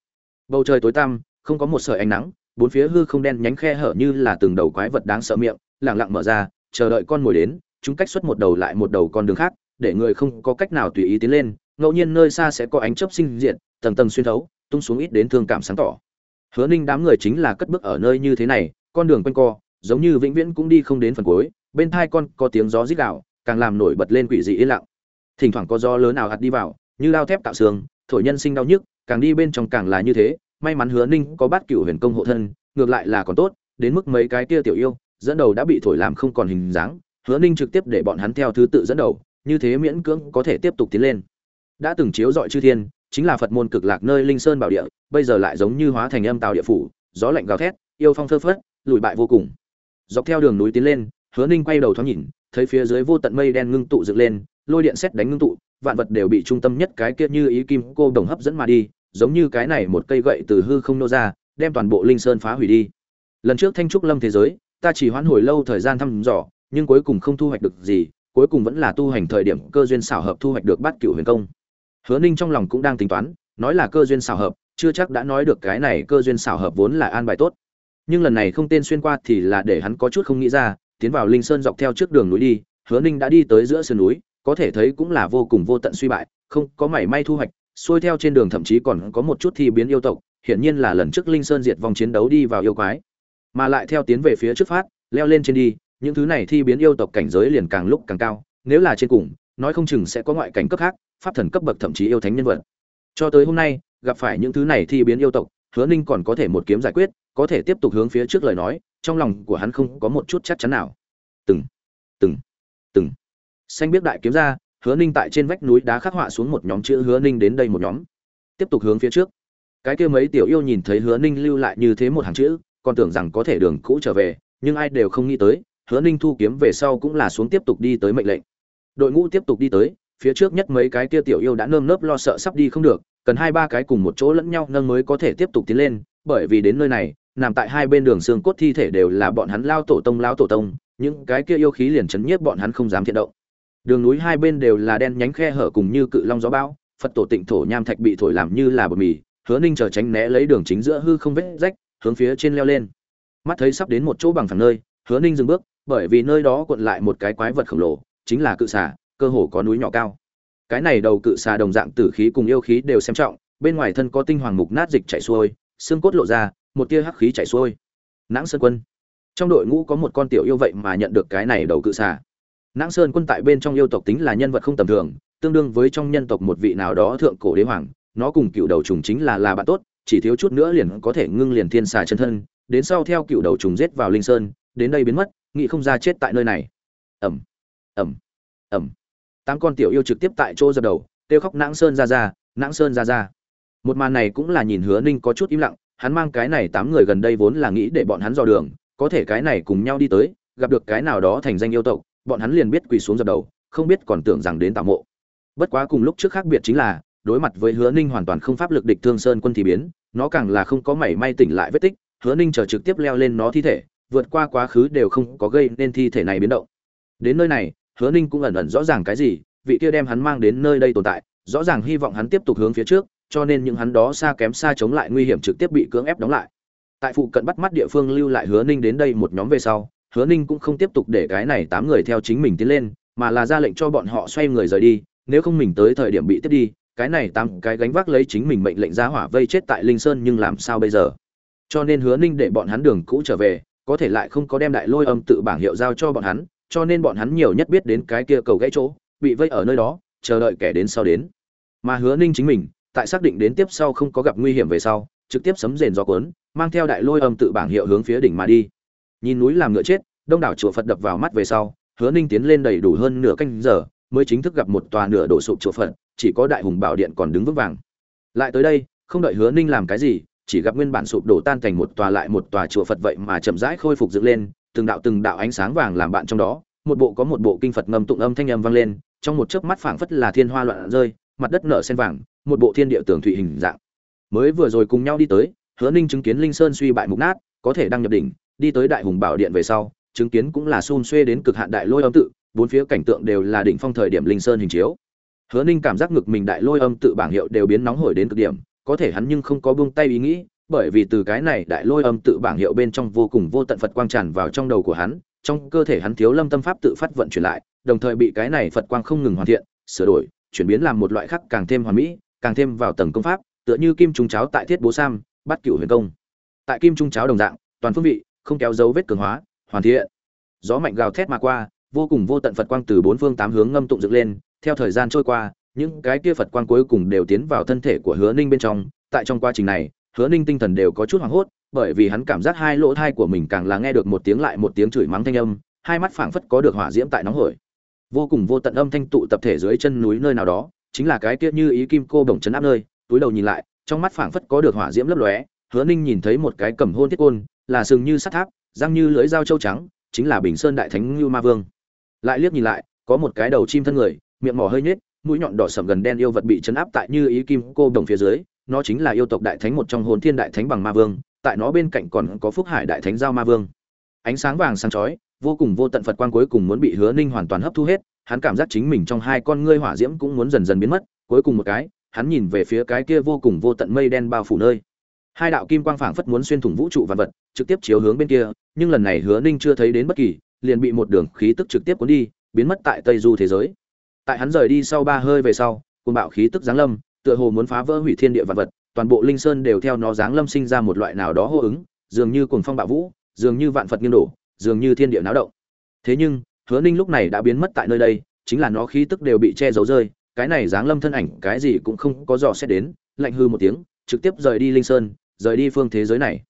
S1: Bầu trời tối tăm, không có một sợi ánh nắng, bốn phía hư không đen nhánh khe hở như là từng đầu quái vật đáng sợ miệng lẳng lặng mở ra chờ đợi con mồi đến, chúng cách xuất một đầu lại một đầu con đường khác, để người không có cách nào tùy ý tiến lên, ngẫu nhiên nơi xa sẽ có ánh chớp sinh diện tầng tầng xuyên thấu, tung xuống ít đến thương cảm sáng tỏ. Hứa ninh đám người chính là cất bước ở nơi như thế này, con đường quanh co, giống như vĩnh viễn cũng đi không đến phần cuối, bên thai con có tiếng gió rít gạo càng làm nổi bật lên quỷ dị yên lặng. Thỉnh thoảng có gió lớn nào hạt đi vào, như lao thép tạo xương thổi nhân sinh đau nhức, càng đi bên trong càng là như thế, may mắn hứa ninh có bát cựu huyền công hộ thân, ngược lại là còn tốt, đến mức mấy cái kia tiểu yêu dẫn đầu đã bị thổi làm không còn hình dáng, hứa ninh trực tiếp để bọn hắn theo thứ tự dẫn đầu, như thế miễn cưỡng có thể tiếp tục tiến lên. Đã từng chiếu dọi chư thiên, chính là phật môn cực lạc nơi linh sơn bảo địa, bây giờ lại giống như hóa thành âm tàu địa phủ, gió lạnh gào thét, yêu phong thơ phất, lùi bại vô cùng. Dọc theo đường núi tiến lên, hứa ninh quay đầu thoáng nhìn, thấy phía dưới vô tận mây đen ngưng tụ dựng lên, lôi điện xét đánh ngưng tụ, vạn vật đều bị trung tâm nhất cái kia như ý kim cô đồng hấp dẫn mà đi, giống như cái này một cây gậy từ hư không nô ra, đem toàn bộ linh sơn phá hủy đi. Lần trước thanh trúc lâm thế giới ta chỉ hoãn hồi lâu thời gian thăm dò, nhưng cuối cùng không thu hoạch được gì, cuối cùng vẫn là tu hành thời điểm cơ duyên xảo hợp thu hoạch được bát cửu huyền công. Hứa ninh trong lòng cũng đang tính toán, nói là cơ duyên xảo hợp, chưa chắc đã nói được cái này cơ duyên xảo hợp vốn là an bài tốt. Nhưng lần này không tên xuyên qua thì là để hắn có chút không nghĩ ra, tiến vào linh sơn dọc theo trước đường núi đi, hứa ninh đã đi tới giữa sườn núi, có thể thấy cũng là vô cùng vô tận suy bại, không có mảy may thu hoạch, xuôi theo trên đường thậm chí còn có một chút thi biến yêu tộc, hiển nhiên là lần trước linh sơn diệt vòng chiến đấu đi vào yêu quái mà lại theo tiến về phía trước phát, leo lên trên đi, những thứ này thi biến yêu tộc cảnh giới liền càng lúc càng cao, nếu là trên cùng, nói không chừng sẽ có ngoại cảnh cấp khác, pháp thần cấp bậc thậm chí yêu thánh nhân vật. Cho tới hôm nay, gặp phải những thứ này thi biến yêu tộc, hứa ninh còn có thể một kiếm giải quyết, có thể tiếp tục hướng phía trước lời nói, trong lòng của hắn không có một chút chắc chắn nào. Từng từng từng. Xanh biết đại kiếm ra, hứa ninh tại trên vách núi đá khắc họa xuống một nhóm chữ hứa ninh đến đây một nhóm. Tiếp tục hướng phía trước. Cái kia mấy tiểu yêu nhìn thấy hứa ninh lưu lại như thế một hàng chữ còn tưởng rằng có thể đường cũ trở về, nhưng ai đều không nghĩ tới, hứa ninh thu kiếm về sau cũng là xuống tiếp tục đi tới mệnh lệnh. Đội ngũ tiếp tục đi tới, phía trước nhất mấy cái kia tiểu yêu đã nơm nớp lo sợ sắp đi không được, cần hai ba cái cùng một chỗ lẫn nhau nâng mới có thể tiếp tục tiến lên, bởi vì đến nơi này, nằm tại hai bên đường xương cốt thi thể đều là bọn hắn lao tổ tông lao tổ tông, những cái kia yêu khí liền chấn nhiếp bọn hắn không dám thiện động. Đường núi hai bên đều là đen nhánh khe hở cùng như cự long gió bão, phật tổ tịnh thổ nham thạch bị thổi làm như là bột mì, hứa ninh chờ tránh né lấy đường chính giữa hư không vết rách hướng phía trên leo lên. Mắt thấy sắp đến một chỗ bằng phẳng nơi, hứa ninh dừng bước, bởi vì nơi đó cuộn lại một cái quái vật khổng lồ, chính là cự xà, cơ hồ có núi nhỏ cao. Cái này đầu cự xà đồng dạng tử khí cùng yêu khí đều xem trọng, bên ngoài thân có tinh hoàng mục nát dịch chảy xuôi, xương cốt lộ ra, một tia hắc khí chảy xuôi. Nãng sơn quân. Trong đội ngũ có một con tiểu yêu vậy mà nhận được cái này đầu cự xà. Nãng sơn quân tại bên trong yêu tộc tính là nhân vật không tầm thường, tương đương với trong nhân tộc một vị nào đó thượng cổ đế hoàng, nó cùng cựu đầu trùng chính là là bạn tốt chỉ thiếu chút nữa liền có thể ngưng liền thiên xà chân thân, đến sau theo cựu đầu trùng giết vào linh sơn, đến đây biến mất nghị không ra chết tại nơi này. Ẩm ẩm ẩm tám con tiểu yêu trực tiếp tại chỗ dập đầu, kêu khóc nãng sơn ra ra, nãng sơn ra ra. Một màn này cũng là nhìn hứa ninh có chút im lặng, hắn mang cái này tám người gần đây vốn là nghĩ để bọn hắn dò đường, có thể cái này cùng nhau đi tới, gặp được cái nào đó thành danh yêu tộc, bọn hắn liền biết quỳ xuống dập đầu, không biết còn tưởng rằng đến tạo mộ. Bất quá cùng lúc trước khác biệt chính là đối mặt với hứa ninh hoàn toàn không pháp lực địch thương sơn quân thì biến, nó càng là không có mảy may tỉnh lại vết tích, hứa ninh chờ trực tiếp leo lên nó thi thể, vượt qua quá khứ đều không có gây nên thi thể này biến động. Đến nơi này, hứa ninh cũng ẩn ẩn rõ ràng cái gì, vị kia đem hắn mang đến nơi đây tồn tại, rõ ràng hy vọng hắn tiếp tục hướng phía trước, cho nên những hắn đó xa kém xa chống lại nguy hiểm trực tiếp bị cưỡng ép đóng lại. Tại phụ cận bắt mắt địa phương lưu lại hứa ninh đến đây một nhóm về sau, hứa ninh cũng không tiếp tục để cái này tám người theo chính mình tiến lên, mà là ra lệnh cho bọn họ xoay người rời đi, nếu không mình tới thời điểm bị tiếp đi cái này tám cái gánh vác lấy chính mình mệnh lệnh ra hỏa vây chết tại linh sơn nhưng làm sao bây giờ? Cho nên hứa ninh để bọn hắn đường cũ trở về, có thể lại không có đem đại lôi âm tự bảng hiệu giao cho bọn hắn, cho nên bọn hắn nhiều nhất biết đến cái kia cầu gãy chỗ, bị vây ở nơi đó, chờ đợi kẻ đến sau đến. Mà hứa ninh chính mình, tại xác định đến tiếp sau không có gặp nguy hiểm về sau, trực tiếp sấm rền gió cuốn, mang theo đại lôi âm tự bảng hiệu hướng phía đỉnh mà đi. Nhìn núi làm ngựa chết, đông đảo chùa phật đập vào mắt về sau, hứa ninh tiến lên đầy đủ hơn nửa canh giờ, mới chính thức gặp một tòa nửa đổ sụp chùa phật chỉ có đại hùng bảo điện còn đứng vững vàng. Lại tới đây, không đợi hứa ninh làm cái gì, chỉ gặp nguyên bản sụp đổ tan thành một tòa lại một tòa chùa phật vậy mà chậm rãi khôi phục dựng lên, từng đạo từng đạo ánh sáng vàng làm bạn trong đó, một bộ có một bộ kinh phật ngâm tụng âm thanh âm vang lên, trong một chớp mắt phảng phất là thiên hoa loạn rơi, mặt đất nở sen vàng, một bộ thiên địa tường thủy hình dạng. Mới vừa rồi cùng nhau đi tới, hứa ninh chứng kiến linh sơn suy bại mục nát, có thể đăng nhập đỉnh, đi tới đại hùng bảo điện về sau, chứng kiến cũng là xun xuê đến cực hạn đại lôi âm tự, bốn phía cảnh tượng đều là đỉnh phong thời điểm linh sơn hình chiếu hứa ninh cảm giác ngực mình đại lôi âm tự bảng hiệu đều biến nóng hổi đến cực điểm, có thể hắn nhưng không có buông tay ý nghĩ, bởi vì từ cái này đại lôi âm tự bảng hiệu bên trong vô cùng vô tận phật quang tràn vào trong đầu của hắn, trong cơ thể hắn thiếu lâm tâm pháp tự phát vận chuyển lại, đồng thời bị cái này phật quang không ngừng hoàn thiện, sửa đổi, chuyển biến làm một loại khác càng thêm hoàn mỹ, càng thêm vào tầng công pháp, tựa như kim trung cháo tại thiết bố sam bắt cửu huyền công. Tại kim trung cháo đồng dạng, toàn phương vị, không kéo dấu vết cường hóa, hoàn thiện. Gió mạnh gào thét mà qua, vô cùng vô tận phật quang từ bốn phương tám hướng ngâm tụng dựng lên theo thời gian trôi qua, những cái kia phật quang cuối cùng đều tiến vào thân thể của hứa ninh bên trong. Tại trong quá trình này, hứa ninh tinh thần đều có chút hoảng hốt, bởi vì hắn cảm giác hai lỗ thai của mình càng là nghe được một tiếng lại một tiếng chửi mắng thanh âm, hai mắt phảng phất có được hỏa diễm tại nóng hổi. Vô cùng vô tận âm thanh tụ tập thể dưới chân núi nơi nào đó, chính là cái kia như ý kim cô đồng chấn áp nơi, túi đầu nhìn lại, trong mắt phảng phất có được hỏa diễm lấp lóe, hứa ninh nhìn thấy một cái cầm hôn thiết côn, là sừng như sắt tháp, răng như lưỡi dao châu trắng, chính là bình sơn đại thánh như ma vương. Lại liếc nhìn lại, có một cái đầu chim thân người miệng mỏ hơi nhếch, mũi nhọn đỏ sẫm gần đen yêu vật bị chấn áp tại như ý kim cô đồng phía dưới, nó chính là yêu tộc đại thánh một trong hồn thiên đại thánh bằng ma vương, tại nó bên cạnh còn có phúc hải đại thánh giao ma vương. Ánh sáng vàng sáng chói, vô cùng vô tận phật quan cuối cùng muốn bị hứa ninh hoàn toàn hấp thu hết, hắn cảm giác chính mình trong hai con ngươi hỏa diễm cũng muốn dần dần biến mất, cuối cùng một cái, hắn nhìn về phía cái kia vô cùng vô tận mây đen bao phủ nơi. Hai đạo kim quang phảng phất muốn xuyên thủng vũ trụ vạn vật, trực tiếp chiếu hướng bên kia, nhưng lần này hứa ninh chưa thấy đến bất kỳ, liền bị một đường khí tức trực tiếp cuốn đi, biến mất tại tây du thế giới tại hắn rời đi sau ba hơi về sau cùng bạo khí tức giáng lâm, tựa hồ muốn phá vỡ hủy thiên địa vật vật, toàn bộ linh sơn đều theo nó giáng lâm sinh ra một loại nào đó hô ứng, dường như cuồng phong bạo vũ, dường như vạn phật nghiêng đổ, dường như thiên địa náo động. Thế nhưng, hứa ninh lúc này đã biến mất tại nơi đây, chính là nó khí tức đều bị che giấu rơi, cái này giáng lâm thân ảnh cái gì cũng không có dò xét đến, lạnh hư một tiếng, trực tiếp rời đi linh sơn, rời đi phương thế giới này.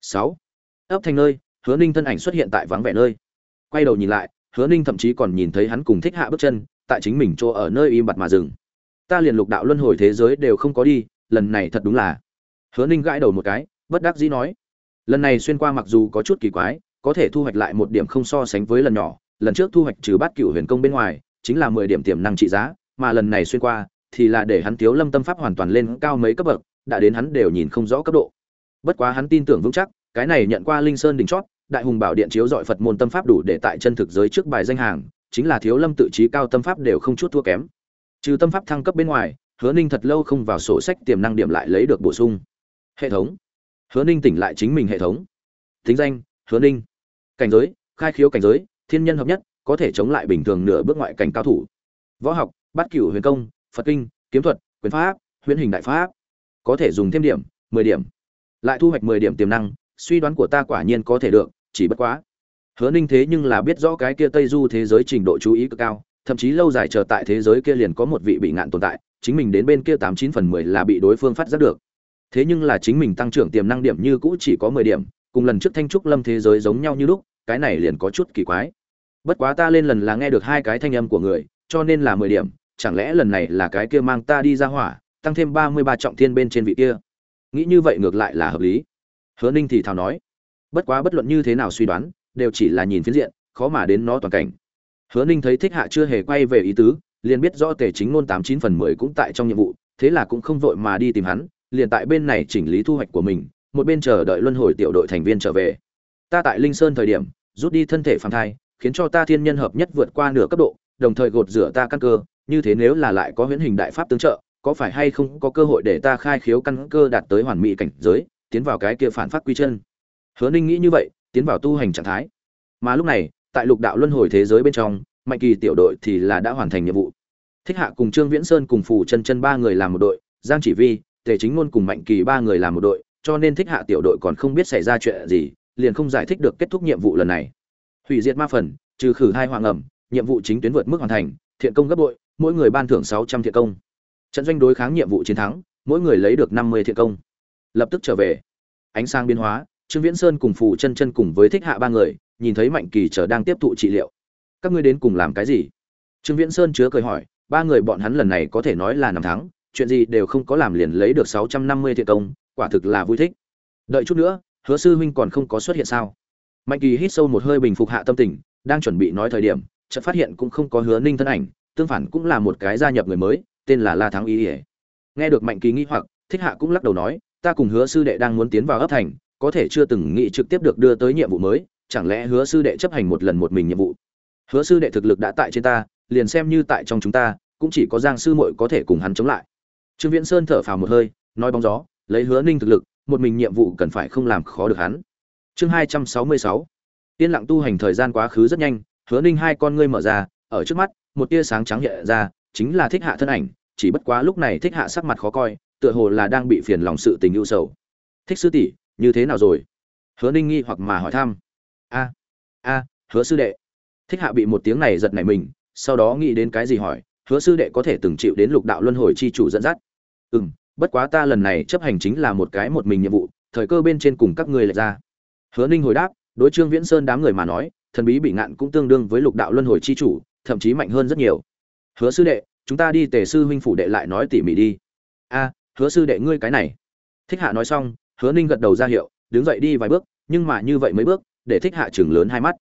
S1: Sáu. Ấp thành nơi, hứa ninh thân ảnh xuất hiện tại vắng vẻ nơi. Quay đầu nhìn lại, hứa ninh thậm chí còn nhìn thấy hắn cùng thích hạ bước chân tại chính mình chỗ ở nơi im bặt mà dừng. Ta liền lục đạo luân hồi thế giới đều không có đi, lần này thật đúng là. Hứa ninh gãi đầu một cái, bất đắc dĩ nói. Lần này xuyên qua mặc dù có chút kỳ quái, có thể thu hoạch lại một điểm không so sánh với lần nhỏ, lần trước thu hoạch trừ bát cựu huyền công bên ngoài, chính là mười điểm tiềm năng trị giá, mà lần này xuyên qua, thì là để hắn thiếu lâm tâm pháp hoàn toàn lên cao mấy cấp bậc, đã đến hắn đều nhìn không rõ cấp độ. Bất quá hắn tin tưởng vững chắc, cái này nhận qua linh sơn đỉnh chót, đại hùng bảo điện chiếu dọi phật môn tâm pháp đủ để tại chân thực giới trước bài danh hàng chính là thiếu lâm tự trí cao tâm pháp đều không chút thua kém. Trừ tâm pháp thăng cấp bên ngoài, hứa ninh thật lâu không vào sổ sách tiềm năng điểm lại lấy được bổ sung. Hệ thống. Hứa ninh tỉnh lại chính mình hệ thống. Thính danh, hứa ninh. Cảnh giới, khai khiếu cảnh giới, thiên nhân hợp nhất, có thể chống lại bình thường nửa bước ngoại cảnh cao thủ. Võ học, bát cửu huyền công, phật kinh, kiếm thuật, quyền pháp, huyền hình đại pháp. Có thể dùng thêm điểm, mười điểm. Lại thu hoạch mười điểm tiềm năng, suy đoán của ta quả nhiên có thể được, chỉ bất quá hứa ninh thế nhưng là biết rõ cái kia tây du thế giới trình độ chú ý cực cao, thậm chí lâu dài chờ tại thế giới kia liền có một vị bị ngạn tồn tại, chính mình đến bên kia tám chín phần mười là bị đối phương phát giác được. Thế nhưng là chính mình tăng trưởng tiềm năng điểm như cũ chỉ có mười điểm, cùng lần trước thanh trúc lâm thế giới giống nhau như lúc, cái này liền có chút kỳ quái. Bất quá ta lên lần là nghe được hai cái thanh âm của người, cho nên là mười điểm, chẳng lẽ lần này là cái kia mang ta đi ra hỏa, tăng thêm ba mươi ba trọng thiên bên trên vị kia? Nghĩ như vậy ngược lại là hợp lý. Hứa ninh thì thào nói. Bất quá bất luận như thế nào suy đoán đều chỉ là nhìn phiến diện, khó mà đến nó toàn cảnh. Hứa ninh thấy thích hạ chưa hề quay về ý tứ, liền biết rõ tề chính ngôn tám chín phần mười cũng tại trong nhiệm vụ, thế là cũng không vội mà đi tìm hắn, liền tại bên này chỉnh lý thu hoạch của mình, một bên chờ đợi luân hồi tiểu đội thành viên trở về. Ta tại linh sơn thời điểm, rút đi thân thể phàm thai, khiến cho ta thiên nhân hợp nhất vượt qua nửa cấp độ, đồng thời gột rửa ta căn cơ, như thế nếu là lại có huyễn hình đại pháp tương trợ, có phải hay không có cơ hội để ta khai khiếu căn cơ đạt tới hoàn mỹ cảnh giới, tiến vào cái kia phản phát quy chân? Hứa ninh nghĩ như vậy tiến vào tu hành trạng thái. Mà lúc này, tại lục đạo luân hồi thế giới bên trong, mạnh kỳ tiểu đội thì là đã hoàn thành nhiệm vụ. Thích hạ cùng trương viễn sơn cùng phù chân chân ba người làm một đội, giang chỉ vi, tề chính ngôn cùng mạnh kỳ ba người làm một đội, cho nên thích hạ tiểu đội còn không biết xảy ra chuyện gì, liền không giải thích được kết thúc nhiệm vụ lần này. Hủy diệt ma phần, trừ khử hai hoàng ẩm, nhiệm vụ chính tuyến vượt mức hoàn thành, thiện công gấp bội, mỗi người ban thưởng sáu trăm thiện công. Trận doanh đối kháng nhiệm vụ chiến thắng, mỗi người lấy được năm mươi thiện công. Lập tức trở về. Ánh sáng biến hóa trương viễn sơn cùng phù chân chân cùng với thích hạ ba người, nhìn thấy mạnh kỳ trở đang tiếp thụ trị liệu. Các ngươi đến cùng làm cái gì? Trương viễn sơn chứa cười hỏi, ba người bọn hắn lần này có thể nói là năm tháng chuyện gì đều không có làm liền lấy được sáu trăm năm mươi thiện công, quả thực là vui thích. Đợi chút nữa, hứa sư huynh còn không có xuất hiện sao? Mạnh kỳ hít sâu một hơi bình phục hạ tâm tình, đang chuẩn bị nói thời điểm, chợt phát hiện cũng không có hứa ninh thân ảnh, tương phản cũng là một cái gia nhập người mới, tên là la thắng ý ỉa nghe được mạnh kỳ nghĩ hoặc, thích hạ cũng lắc đầu nói, ta cùng hứa sư đệ đang muốn tiến vào ấp thành có thể chưa từng nghĩ trực tiếp được đưa tới nhiệm vụ mới, chẳng lẽ hứa sư đệ chấp hành một lần một mình nhiệm vụ? Hứa sư đệ thực lực đã tại trên ta, liền xem như tại trong chúng ta, cũng chỉ có giang sư muội có thể cùng hắn chống lại. Trương viễn sơn thở phào một hơi, nói bóng gió, lấy hứa ninh thực lực, một mình nhiệm vụ cần phải không làm khó được hắn. Chương hai trăm sáu mươi sáu. Yên lặng tu hành thời gian quá khứ rất nhanh, hứa ninh hai con ngươi mở ra, ở trước mắt, một tia sáng trắng hiện ra, chính là thích hạ thân ảnh, chỉ bất quá lúc này thích hạ sắc mặt khó coi, tựa hồ là đang bị phiền lòng sự tình ưu sầu. Thích sư tỷ như thế nào rồi? Hứa ninh nghi hoặc mà hỏi thăm. A a, hứa sư đệ. Thích hạ bị một tiếng này giật nảy mình, sau đó nghĩ đến cái gì hỏi, hứa sư đệ có thể từng chịu đến lục đạo luân hồi chi chủ dẫn dắt. Ừ m bất quá ta lần này chấp hành chính là một cái một mình nhiệm vụ, thời cơ bên trên cùng các ngươi lệch ra. Hứa ninh hồi đáp, đối trương viễn sơn đám người mà nói, thần bí bị ngạn cũng tương đương với lục đạo luân hồi chi chủ, thậm chí mạnh hơn rất nhiều. Hứa sư đệ, chúng ta đi tề sư huynh phủ đệ lại nói tỉ mỉ đi. A, hứa sư đệ ngươi cái này. Thích hạ nói xong hứa ninh gật đầu ra hiệu, đứng dậy đi vài bước, nhưng mà như vậy mấy bước, để thích hạ chừng lớn hai mắt.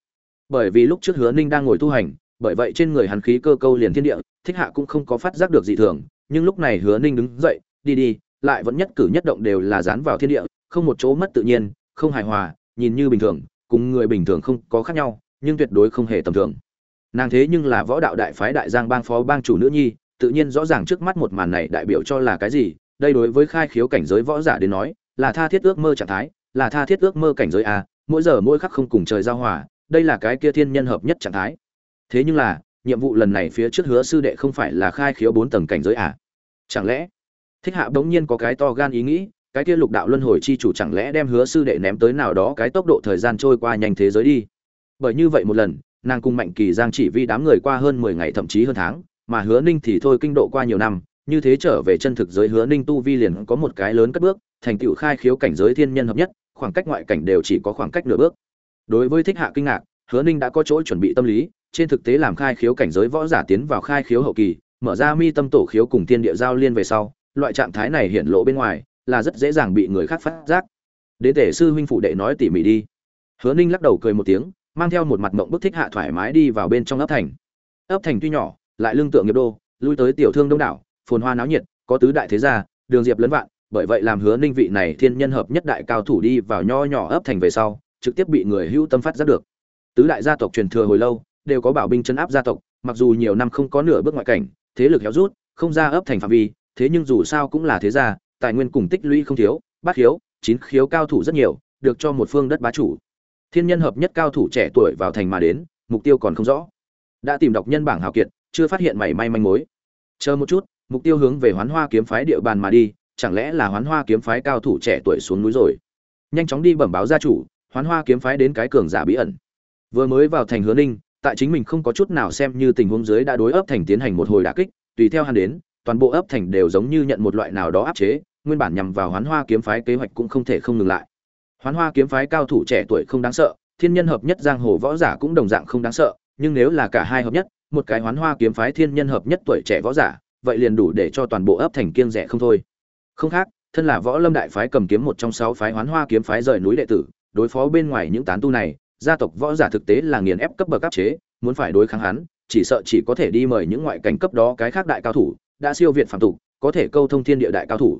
S1: Bởi vì lúc trước hứa ninh đang ngồi tu hành, bởi vậy trên người hắn khí cơ câu liền thiên địa, thích hạ cũng không có phát giác được gì thường, nhưng lúc này hứa ninh đứng dậy, đi đi, lại vẫn nhất cử nhất động đều là dán vào thiên địa, không một chỗ mất tự nhiên, không hài hòa, nhìn như bình thường, cùng người bình thường không có khác nhau, nhưng tuyệt đối không hề tầm thường. Nàng thế nhưng là võ đạo đại phái đại giang bang phó bang chủ nữ nhi, tự nhiên rõ ràng trước mắt một màn này đại biểu cho là cái gì, đây đối với khai khiếu cảnh giới võ giả đến nói là tha thiết ước mơ trạng thái, là tha thiết ước mơ cảnh giới a, mỗi giờ mỗi khắc không cùng trời giao hòa, đây là cái kia thiên nhân hợp nhất trạng thái. Thế nhưng là, nhiệm vụ lần này phía trước hứa sư đệ không phải là khai khiếu bốn tầng cảnh giới à chẳng lẽ, thích hạ bỗng nhiên có cái to gan ý nghĩ, cái kia lục đạo luân hồi chi chủ chẳng lẽ đem hứa sư đệ ném tới nào đó cái tốc độ thời gian trôi qua nhanh thế giới đi? Bởi như vậy một lần, nàng cùng mạnh kỳ giang chỉ vi đám người qua hơn mười ngày thậm chí hơn tháng, mà hứa ninh thì thôi kinh độ qua nhiều năm như thế trở về chân thực giới hứa ninh tu vi liền có một cái lớn cất bước, thành tựu khai khiếu cảnh giới thiên nhân hợp nhất, khoảng cách ngoại cảnh đều chỉ có khoảng cách nửa bước. Đối với thích hạ kinh ngạc, hứa ninh đã có chỗ chuẩn bị tâm lý, trên thực tế làm khai khiếu cảnh giới võ giả tiến vào khai khiếu hậu kỳ, mở ra mi tâm tổ khiếu cùng tiên địa giao liên về sau, loại trạng thái này hiện lộ bên ngoài, là rất dễ dàng bị người khác phát giác. Đế tể sư huynh phụ đệ nói tỉ mỉ đi. Hứa ninh lắc đầu cười một tiếng, mang theo một mặt mộng bức thích hạ thoải mái đi vào bên trong ấp thành. Ấp thành tuy nhỏ, lại lương tượng nghiệp đô, lui tới tiểu thương đông đảo phồn hoa náo nhiệt, có tứ đại thế gia, đường diệp lấn vạn, bởi vậy làm hứa ninh vị này thiên nhân hợp nhất đại cao thủ đi vào nho nhỏ ấp thành về sau, trực tiếp bị người hữu tâm phát giác được. Tứ đại gia tộc truyền thừa hồi lâu, đều có bảo binh trấn áp gia tộc, mặc dù nhiều năm không có nửa bước ngoại cảnh, thế lực héo rút, không ra ấp thành phạm vi, thế nhưng dù sao cũng là thế gia, tài nguyên cùng tích lũy không thiếu, bát khiếu, chín khiếu cao thủ rất nhiều, được cho một phương đất bá chủ. Thiên nhân hợp nhất cao thủ trẻ tuổi vào thành mà đến, mục tiêu còn không rõ. Đã tìm đọc nhân bảng hào kiệt, chưa phát hiện mảy may manh mối. Chờ một chút mục tiêu hướng về hoán hoa kiếm phái địa bàn mà đi, chẳng lẽ là hoán hoa kiếm phái cao thủ trẻ tuổi xuống núi rồi? Nhanh chóng đi bẩm báo gia chủ, hoán hoa kiếm phái đến cái cường giả bí ẩn. Vừa mới vào thành hứa ninh, tại chính mình không có chút nào xem như tình huống dưới đã đối ấp thành tiến hành một hồi đả kích, tùy theo hắn đến, toàn bộ ấp thành đều giống như nhận một loại nào đó áp chế, nguyên bản nhằm vào hoán hoa kiếm phái kế hoạch cũng không thể không ngừng lại. Hoán hoa kiếm phái cao thủ trẻ tuổi không đáng sợ, thiên nhân hợp nhất giang hồ võ giả cũng đồng dạng không đáng sợ, nhưng nếu là cả hai hợp nhất, một cái hoán hoa kiếm phái thiên nhân hợp nhất tuổi trẻ võ giả vậy liền đủ để cho toàn bộ ấp thành kiêng rẻ không thôi. Không khác, thân là võ lâm đại phái cầm kiếm một trong sáu phái hoán hoa kiếm phái rời núi đệ tử, đối phó bên ngoài những tán tu này, gia tộc võ giả thực tế là nghiền ép cấp bậc áp chế, muốn phải đối kháng hắn, chỉ sợ chỉ có thể đi mời những ngoại cảnh cấp đó cái khác đại cao thủ, đã siêu việt phạm tục, có thể câu thông thiên địa đại cao thủ.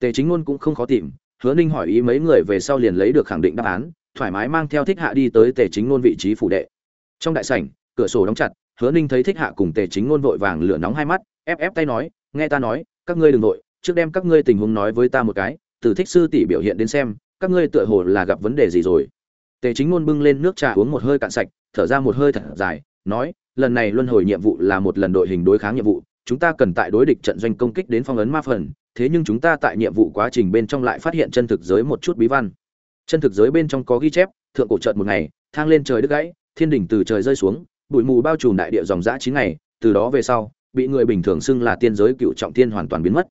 S1: Tề chính ngôn cũng không khó tìm, hứa ninh hỏi ý mấy người về sau liền lấy được khẳng định đáp án, thoải mái mang theo thích hạ đi tới tề chính ngôn vị trí phủ đệ. Trong đại sảnh, cửa sổ đóng chặt, hứa ninh thấy thích hạ cùng tề chính ngôn vội vàng lửa nóng hai mắt ép ép tay nói, nghe ta nói, các ngươi đừng vội, trước đem các ngươi tình huống nói với ta một cái, từ thích sư tỷ biểu hiện đến xem, các ngươi tựa hồ là gặp vấn đề gì rồi. Tề chính ngôn bưng lên nước trà uống một hơi cạn sạch, thở ra một hơi thật dài, nói, lần này luân hồi nhiệm vụ là một lần đội hình đối kháng nhiệm vụ, chúng ta cần tại đối địch trận doanh công kích đến phong ấn ma phần, thế nhưng chúng ta tại nhiệm vụ quá trình bên trong lại phát hiện chân thực giới một chút bí văn. Chân thực giới bên trong có ghi chép, thượng cổ trận một ngày, thang lên trời đứt gãy, thiên đỉnh từ trời rơi xuống, bụi mù bao trùm đại địa dòng dã chín ngày, từ đó về sau bị người bình thường xưng là tiên giới cựu trọng thiên hoàn toàn biến mất.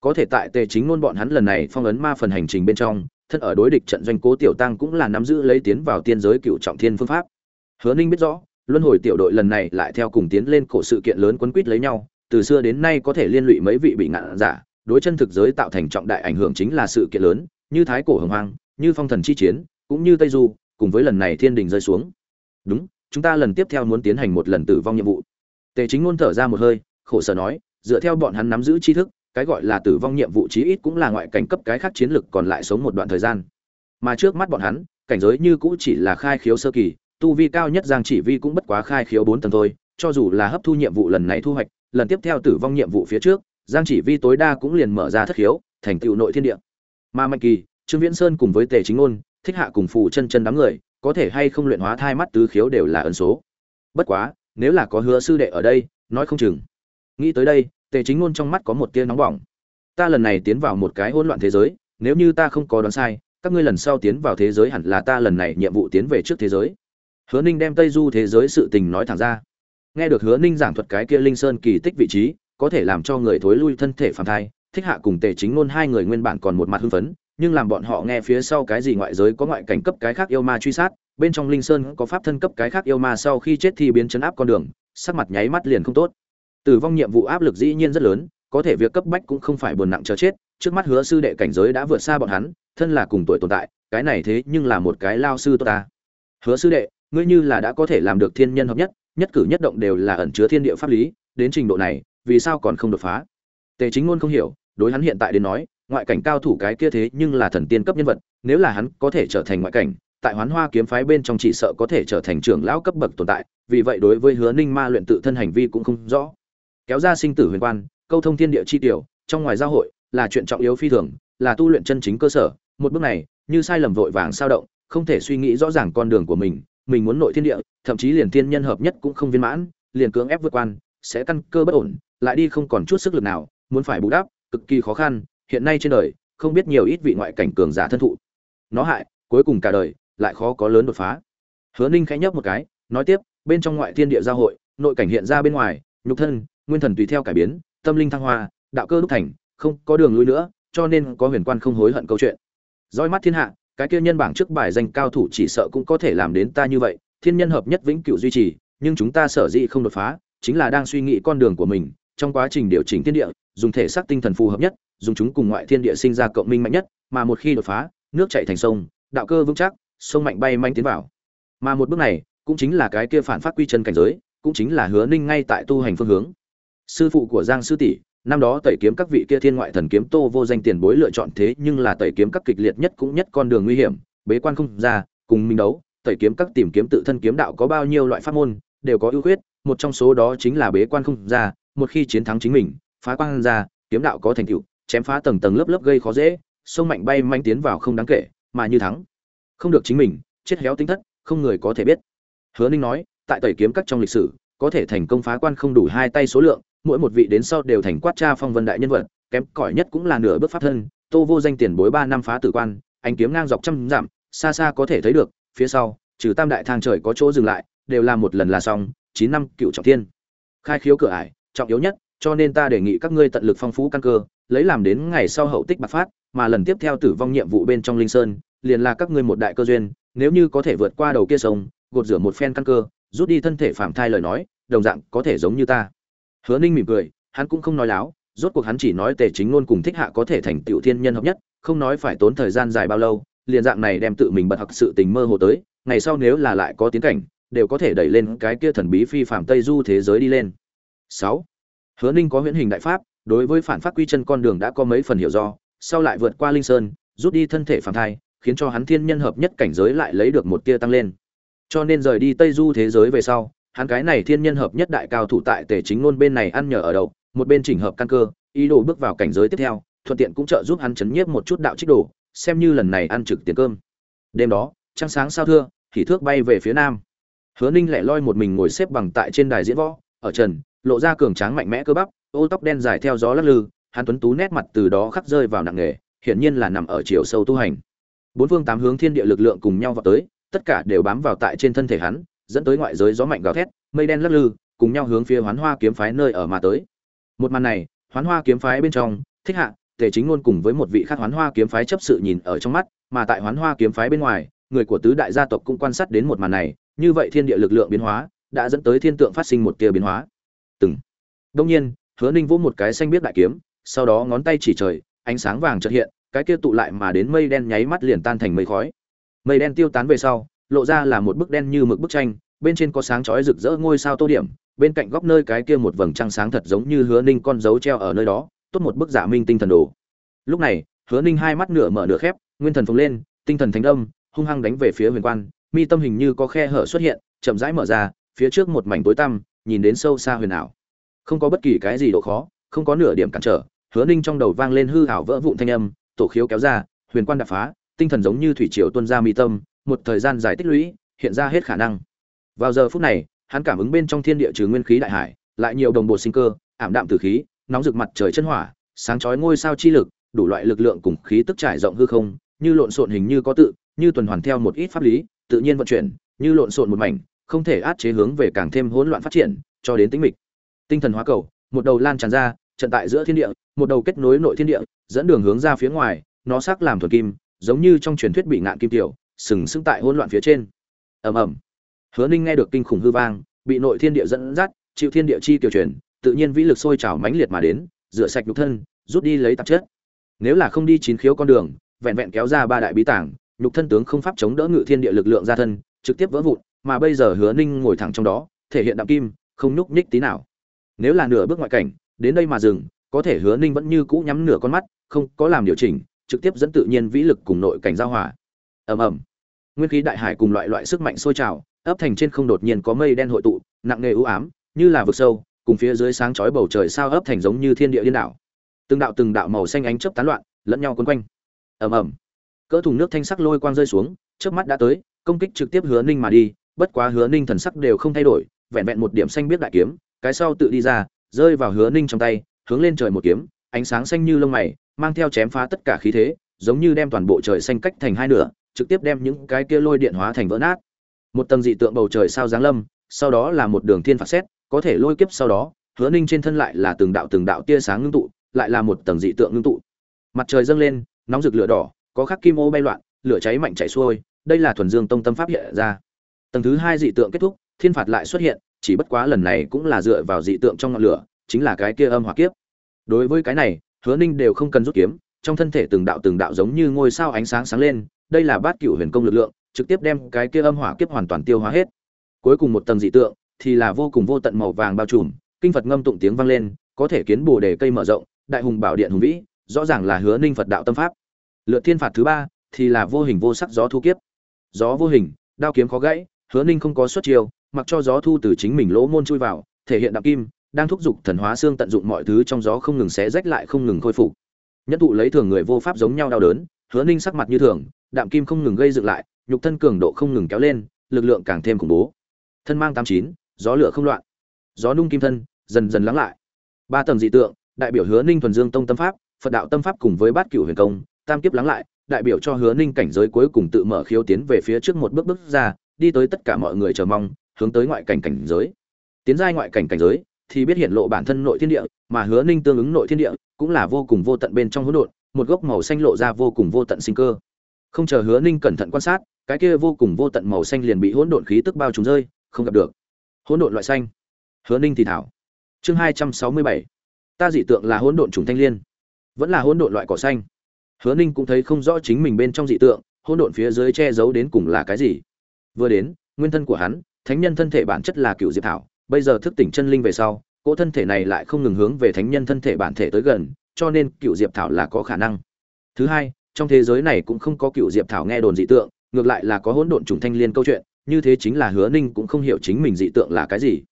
S1: Có thể tại tề chính ngôn bọn hắn lần này phong ấn ma phần hành trình bên trong, thân ở đối địch trận doanh cố tiểu tăng cũng là nắm giữ lấy tiến vào tiên giới cựu trọng thiên phương pháp. Hứa ninh biết rõ, luân hồi tiểu đội lần này lại theo cùng tiến lên cổ sự kiện lớn quấn quýt lấy nhau, từ xưa đến nay có thể liên lụy mấy vị bị ngạn giả, đối chân thực giới tạo thành trọng đại ảnh hưởng chính là sự kiện lớn, như thái cổ hồng hoang, như phong thần chi chiến, cũng như tây du, cùng với lần này thiên đình rơi xuống. Đúng, chúng ta lần tiếp theo muốn tiến hành một lần tử vong nhiệm vụ tề chính ngôn thở ra một hơi, khổ sở nói, dựa theo bọn hắn nắm giữ tri thức, cái gọi là tử vong nhiệm vụ chí ít cũng là ngoại cảnh cấp cái khác chiến lực còn lại sống một đoạn thời gian. Mà trước mắt bọn hắn, cảnh giới như cũ chỉ là khai khiếu sơ kỳ, tu vi cao nhất giang chỉ vi cũng bất quá khai khiếu bốn tầng thôi, cho dù là hấp thu nhiệm vụ lần này thu hoạch, lần tiếp theo tử vong nhiệm vụ phía trước, giang chỉ vi tối đa cũng liền mở ra thất khiếu, thành tựu nội thiên địa. Mà mạnh kỳ, trương viễn sơn cùng với tề chính ngôn, thích hạ cùng phù chân chân đám người, có thể hay không luyện hóa thai mắt tứ khiếu đều là ẩn số. Bất quá nếu là có hứa sư đệ ở đây, nói không chừng. Nghĩ tới đây, tề chính ngôn trong mắt có một tia nóng bỏng. Ta lần này tiến vào một cái hỗn loạn thế giới, nếu như ta không có đoán sai, các ngươi lần sau tiến vào thế giới hẳn là ta lần này nhiệm vụ tiến về trước thế giới. Hứa ninh đem tây du thế giới sự tình nói thẳng ra. Nghe được hứa ninh giảng thuật cái kia linh sơn kỳ tích vị trí, có thể làm cho người thối lui thân thể phàm thai, thích hạ cùng tề chính ngôn hai người nguyên bản còn một mặt hưng phấn, nhưng làm bọn họ nghe phía sau cái gì ngoại giới có ngoại cảnh cấp cái khác yêu ma truy sát bên trong linh sơn có pháp thân cấp cái khác yêu ma sau khi chết thì biến chấn áp con đường, sắc mặt nháy mắt liền không tốt. Tử vong nhiệm vụ áp lực dĩ nhiên rất lớn, có thể việc cấp bách cũng không phải buồn nặng chờ chết, trước mắt hứa sư đệ cảnh giới đã vượt xa bọn hắn, thân là cùng tuổi tồn tại, cái này thế nhưng là một cái lao sư tốt ta. Hứa sư đệ, ngươi như là đã có thể làm được thiên nhân hợp nhất nhất cử nhất động đều là ẩn chứa thiên địa pháp lý, đến trình độ này, vì sao còn không đột phá? Tề chính ngôn không hiểu, đối hắn hiện tại đến nói, ngoại cảnh cao thủ cái kia thế nhưng là thần tiên cấp nhân vật, nếu là hắn có thể trở thành ngoại cảnh tại hoán hoa kiếm phái bên trong chỉ sợ có thể trở thành trưởng lão cấp bậc tồn tại, vì vậy đối với hứa ninh ma luyện tự thân hành vi cũng không rõ. Kéo ra sinh tử huyền quan, câu thông thiên địa chi tiểu, trong ngoài giao hội, là chuyện trọng yếu phi thường, là tu luyện chân chính cơ sở. Một bước này, như sai lầm vội vàng sao động, không thể suy nghĩ rõ ràng con đường của mình mình muốn nội thiên địa, thậm chí liền thiên nhân hợp nhất cũng không viên mãn, liền cưỡng ép vượt quan, sẽ căn cơ bất ổn, lại đi không còn chút sức lực nào, muốn phải bù đắp, cực kỳ khó khăn. Hiện nay trên đời, không biết nhiều ít vị ngoại cảnh cường giả thân thụ. Nó hại, cuối cùng cả đời lại khó có lớn đột phá. Hứa ninh khẽ nhấp một cái, nói tiếp, bên trong ngoại thiên địa giao hội, nội cảnh hiện ra bên ngoài, nhục thân, nguyên thần tùy theo cải biến, tâm linh thăng hoa, đạo cơ đúc thành, không có đường lui nữa, cho nên có huyền quan không hối hận câu chuyện. Roi mắt thiên hạ, cái kia nhân bảng trước bài danh cao thủ chỉ sợ cũng có thể làm đến ta như vậy, thiên nhân hợp nhất vĩnh cửu duy trì, nhưng chúng ta sở dĩ không đột phá, chính là đang suy nghĩ con đường của mình, trong quá trình điều chỉnh thiên địa, dùng thể xác tinh thần phù hợp nhất, dùng chúng cùng ngoại thiên địa sinh ra cộng minh mạnh nhất, mà một khi đột phá, nước chảy thành sông, đạo cơ vững chắc sông mạnh bay manh tiến vào. Mà một bước này, cũng chính là cái kia phản phát quy chân cảnh giới, cũng chính là hứa ninh ngay tại tu hành phương hướng. Sư phụ của giang sư tỷ, năm đó tẩy kiếm các vị kia thiên ngoại thần kiếm tô vô danh tiền bối lựa chọn thế nhưng là tẩy kiếm các kịch liệt nhất cũng nhất con đường nguy hiểm, bế quan không ra, cùng mình đấu, tẩy kiếm các tìm kiếm tự thân kiếm đạo có bao nhiêu loại pháp môn, đều có ưu khuyết, một trong số đó chính là bế quan không ra, một khi chiến thắng chính mình, phá quan ra, kiếm đạo có thành tựu, chém phá tầng tầng lớp lớp gây khó dễ, sông mạnh bay manh tiến vào không đáng kể, mà như thắng không được chính mình, chết héo tính thất, không người có thể biết. Hứa ninh nói, tại tẩy kiếm các trong lịch sử, có thể thành công phá quan không đủ hai tay số lượng, mỗi một vị đến sau đều thành quát cha phong vân đại nhân vật, kém cỏi nhất cũng là nửa bước pháp thân, tô vô danh tiền bối ba năm phá tử quan anh kiếm ngang dọc trăm dặm, xa xa có thể thấy được, phía sau, trừ tam đại thang trời có chỗ dừng lại, đều là một lần là xong, chín năm cựu trọng thiên. Khai khiếu cửa ải, trọng yếu nhất, cho nên ta đề nghị các ngươi tận lực phong phú căn cơ, lấy làm đến ngày sau hậu tích bạc phát, mà lần tiếp theo tử vong nhiệm vụ bên trong linh sơn liền là các ngươi một đại cơ duyên, nếu như có thể vượt qua đầu kia sông, gột rửa một phen căn cơ, rút đi thân thể phạm thai lời nói, đồng dạng có thể giống như ta. Hứa ninh mỉm cười, hắn cũng không nói láo, rốt cuộc hắn chỉ nói tề chính luôn cùng thích hạ có thể thành tiểu thiên nhân hợp nhất, không nói phải tốn thời gian dài bao lâu, liền dạng này đem tự mình bật học sự tình mơ hồ tới, ngày sau nếu là lại có tiến cảnh, đều có thể đẩy lên cái kia thần bí phi phạm tây du thế giới đi lên. Sáu. Hứa ninh có huyễn hình đại pháp, đối với phản phát quy chân con đường đã có mấy phần hiểu do, sau lại vượt qua linh sơn, rút đi thân thể phàm thai khiến cho hắn thiên nhân hợp nhất cảnh giới lại lấy được một tia tăng lên. Cho nên rời đi tây du thế giới về sau, hắn cái này thiên nhân hợp nhất đại cao thủ tại tề chính luôn bên này ăn nhờ ở đậu, một bên chỉnh hợp căn cơ, ý đồ bước vào cảnh giới tiếp theo, thuận tiện cũng trợ giúp hắn chấn nhiếp một chút đạo trích đồ, xem như lần này ăn trực tiền cơm. Đêm đó, trăng sáng sao thưa, thì thước bay về phía nam. Hứa ninh lẻ loi một mình ngồi xếp bằng tại trên đài diễn võ, ở trần, lộ ra cường tráng mạnh mẽ cơ bắp, ô tóc đen dài theo gió lắc lư, hắn tuấn tú nét mặt từ đó khắc rơi vào nặng nghề hiển nhiên là nằm ở chiều sâu tu hành bốn phương tám hướng thiên địa lực lượng cùng nhau vào tới, tất cả đều bám vào tại trên thân thể hắn, dẫn tới ngoại giới gió mạnh gào thét, mây đen lắc lư, cùng nhau hướng phía hoán hoa kiếm phái nơi ở mà tới. Một màn này, hoán hoa kiếm phái bên trong, thích hạ, tề chính ngôn cùng với một vị khác hoán hoa kiếm phái chấp sự nhìn ở trong mắt, mà tại hoán hoa kiếm phái bên ngoài, người của tứ đại gia tộc cũng quan sát đến một màn này, như vậy thiên địa lực lượng biến hóa, đã dẫn tới thiên tượng phát sinh một tia biến hóa. Từng. Đông nhiên, hứa ninh vỗ một cái xanh biết đại kiếm, sau đó ngón tay chỉ trời, ánh sáng vàng chợt hiện cái kia tụ lại mà đến mây đen nháy mắt liền tan thành mây khói. Mây đen tiêu tán về sau, lộ ra là một bức đen như mực bức tranh, bên trên có sáng chói rực rỡ ngôi sao tô điểm, bên cạnh góc nơi cái kia một vầng trăng sáng thật giống như hứa ninh con dấu treo ở nơi đó, tốt một bức giả minh tinh thần đồ. Lúc này, hứa ninh hai mắt nửa mở nửa khép, nguyên thần phóng lên, tinh thần thánh đông hung hăng đánh về phía huyền quan, mi tâm hình như có khe hở xuất hiện, chậm rãi mở ra, phía trước một mảnh tối tăm, nhìn đến sâu xa huyền ảo. Không có bất kỳ cái gì độ khó, không có nửa điểm cản trở, hứa ninh trong đầu vang lên hư ảo vỡ vụn thanh âm tổ khiếu kéo ra, huyền quan đập phá, tinh thần giống như thủy triều tuôn ra mi tâm, một thời gian dài tích lũy, hiện ra hết khả năng. Vào giờ phút này, hắn cảm ứng bên trong thiên địa trừ nguyên khí đại hải, lại nhiều đồng bộ sinh cơ, ảm đạm tử khí, nóng rực mặt trời chân hỏa, sáng chói ngôi sao chi lực, đủ loại lực lượng cùng khí tức trải rộng hư không, như lộn xộn hình như có tự, như tuần hoàn theo một ít pháp lý, tự nhiên vận chuyển, như lộn xộn một mảnh, không thể át chế hướng về càng thêm hỗn loạn phát triển, cho đến tính mịch. Tinh thần hóa cầu, một đầu lan tràn ra trận tại giữa thiên địa một đầu kết nối nội thiên địa dẫn đường hướng ra phía ngoài nó sắc làm thuần kim giống như trong truyền thuyết bị ngạn kim tiểu sừng sững tại hỗn loạn phía trên. Ầm ầm. Hứa ninh nghe được kinh khủng hư vang bị nội thiên địa dẫn dắt chịu thiên địa chi tiểu truyền tự nhiên vĩ lực sôi trào mãnh liệt mà đến rửa sạch nhục thân rút đi lấy tạp chất. Nếu là không đi chín khiếu con đường vẹn vẹn kéo ra ba đại bí tàng, nhục thân tướng không pháp chống đỡ ngự thiên địa lực lượng ra thân trực tiếp vỡ vụn mà bây giờ hứa ninh ngồi thẳng trong đó thể hiện đạm kim không nhúc nhích tí nào. Nếu là nửa bước ngoại cảnh đến đây mà dừng, có thể hứa ninh vẫn như cũ nhắm nửa con mắt, không có làm điều chỉnh, trực tiếp dẫn tự nhiên vĩ lực cùng nội cảnh giao hòa. Ầm ầm. Nguyên khí đại hải cùng loại loại sức mạnh sôi trào, ấp thành trên không đột nhiên có mây đen hội tụ, nặng nề u ám, như là vực sâu, cùng phía dưới sáng chói bầu trời sao ấp thành giống như thiên địa điên đảo. Từng đạo từng đạo màu xanh ánh chớp tán loạn, lẫn nhau quấn quanh. Ầm ầm. Cỡ thùng nước thanh sắc lôi quang rơi xuống trước mắt đã tới, công kích trực tiếp hứa ninh mà đi, bất quá hứa ninh thần sắc đều không thay đổi, vẹn vẹn một điểm xanh biết đại kiếm, cái sau tự đi ra rơi vào hứa ninh trong tay, hướng lên trời một kiếm, ánh sáng xanh như lông mày, mang theo chém phá tất cả khí thế, giống như đem toàn bộ trời xanh cách thành hai nửa, trực tiếp đem những cái kia lôi điện hóa thành vỡ nát. Một tầng dị tượng bầu trời sao giáng lâm, sau đó là một đường thiên phạt xét, có thể lôi kiếp sau đó, hứa ninh trên thân lại là từng đạo từng đạo tia sáng ngưng tụ, lại là một tầng dị tượng ngưng tụ. Mặt trời dâng lên, nóng rực lửa đỏ, có khắc kim ô bay loạn, lửa cháy mạnh chảy xuôi, đây là thuần dương tông tâm pháp hiện ra. Tầng thứ hai dị tượng kết thúc, thiên phạt lại xuất hiện chỉ bất quá lần này cũng là dựa vào dị tượng trong ngọn lửa, chính là cái kia âm hỏa kiếp. Đối với cái này, hứa ninh đều không cần rút kiếm, trong thân thể từng đạo từng đạo giống như ngôi sao ánh sáng sáng lên, đây là bát cửu huyền công lực lượng, trực tiếp đem cái kia âm hỏa kiếp hoàn toàn tiêu hóa hết. Cuối cùng một tầng dị tượng thì là vô cùng vô tận màu vàng bao trùm, kinh phật ngâm tụng tiếng vang lên, có thể kiến bồ đề cây mở rộng, đại hùng bảo điện hùng vĩ, rõ ràng là hứa ninh phật đạo tâm pháp. Lựa thiên phạt thứ ba thì là vô hình vô sắc gió thu kiếp. Gió vô hình, đao kiếm khó gãy, hứa ninh không có xuất chiêu mặc cho gió thu từ chính mình lỗ môn chui vào, thể hiện đạm kim, đang thúc giục thần hóa xương tận dụng mọi thứ trong gió không ngừng xé rách lại không ngừng khôi phục. Nhất thụ lấy thường người vô pháp giống nhau đau đớn, hứa ninh sắc mặt như thường, đạm kim không ngừng gây dựng lại, nhục thân cường độ không ngừng kéo lên, lực lượng càng thêm khủng bố. Thân mang tám chín, gió lửa không loạn. Gió nung kim thân, dần dần lắng lại. Ba tầng dị tượng, đại biểu hứa ninh thuần dương tông tâm pháp, phật đạo tâm pháp cùng với bát cửu huyền công, tam kiếp lắng lại, đại biểu cho hứa ninh cảnh giới cuối cùng tự mở khiếu tiến về phía trước một bước bước ra, đi tới tất cả mọi người chờ mong hướng tới ngoại cảnh cảnh giới. Tiến giai ngoại cảnh cảnh giới thì biết hiện lộ bản thân nội thiên địa, mà hứa ninh tương ứng nội thiên địa cũng là vô cùng vô tận bên trong hỗn độn, một gốc màu xanh lộ ra vô cùng vô tận sinh cơ. Không chờ hứa ninh cẩn thận quan sát, cái kia vô cùng vô tận màu xanh liền bị hỗn độn khí tức bao trùm rơi, không gặp được. Hỗn độn loại xanh. Hứa ninh thì thảo. Chương hai trăm sáu mươi bảy. Ta dị tượng là hỗn độn trùng thanh liên. Vẫn là hỗn độn loại cỏ xanh. Hứa ninh cũng thấy không rõ chính mình bên trong dị tượng, hỗn độn phía dưới che giấu đến cùng là cái gì. Vừa đến, nguyên thân của hắn thánh nhân thân thể bản chất là cựu diệp thảo, bây giờ thức tỉnh chân linh về sau, cỗ thân thể này lại không ngừng hướng về thánh nhân thân thể bản thể tới gần, cho nên cựu diệp thảo là có khả năng. Thứ hai, trong thế giới này cũng không có cựu diệp thảo nghe đồn dị tượng, ngược lại là có hỗn độn trùng thanh liên câu chuyện, như thế chính là hứa ninh cũng không hiểu chính mình dị tượng là cái gì.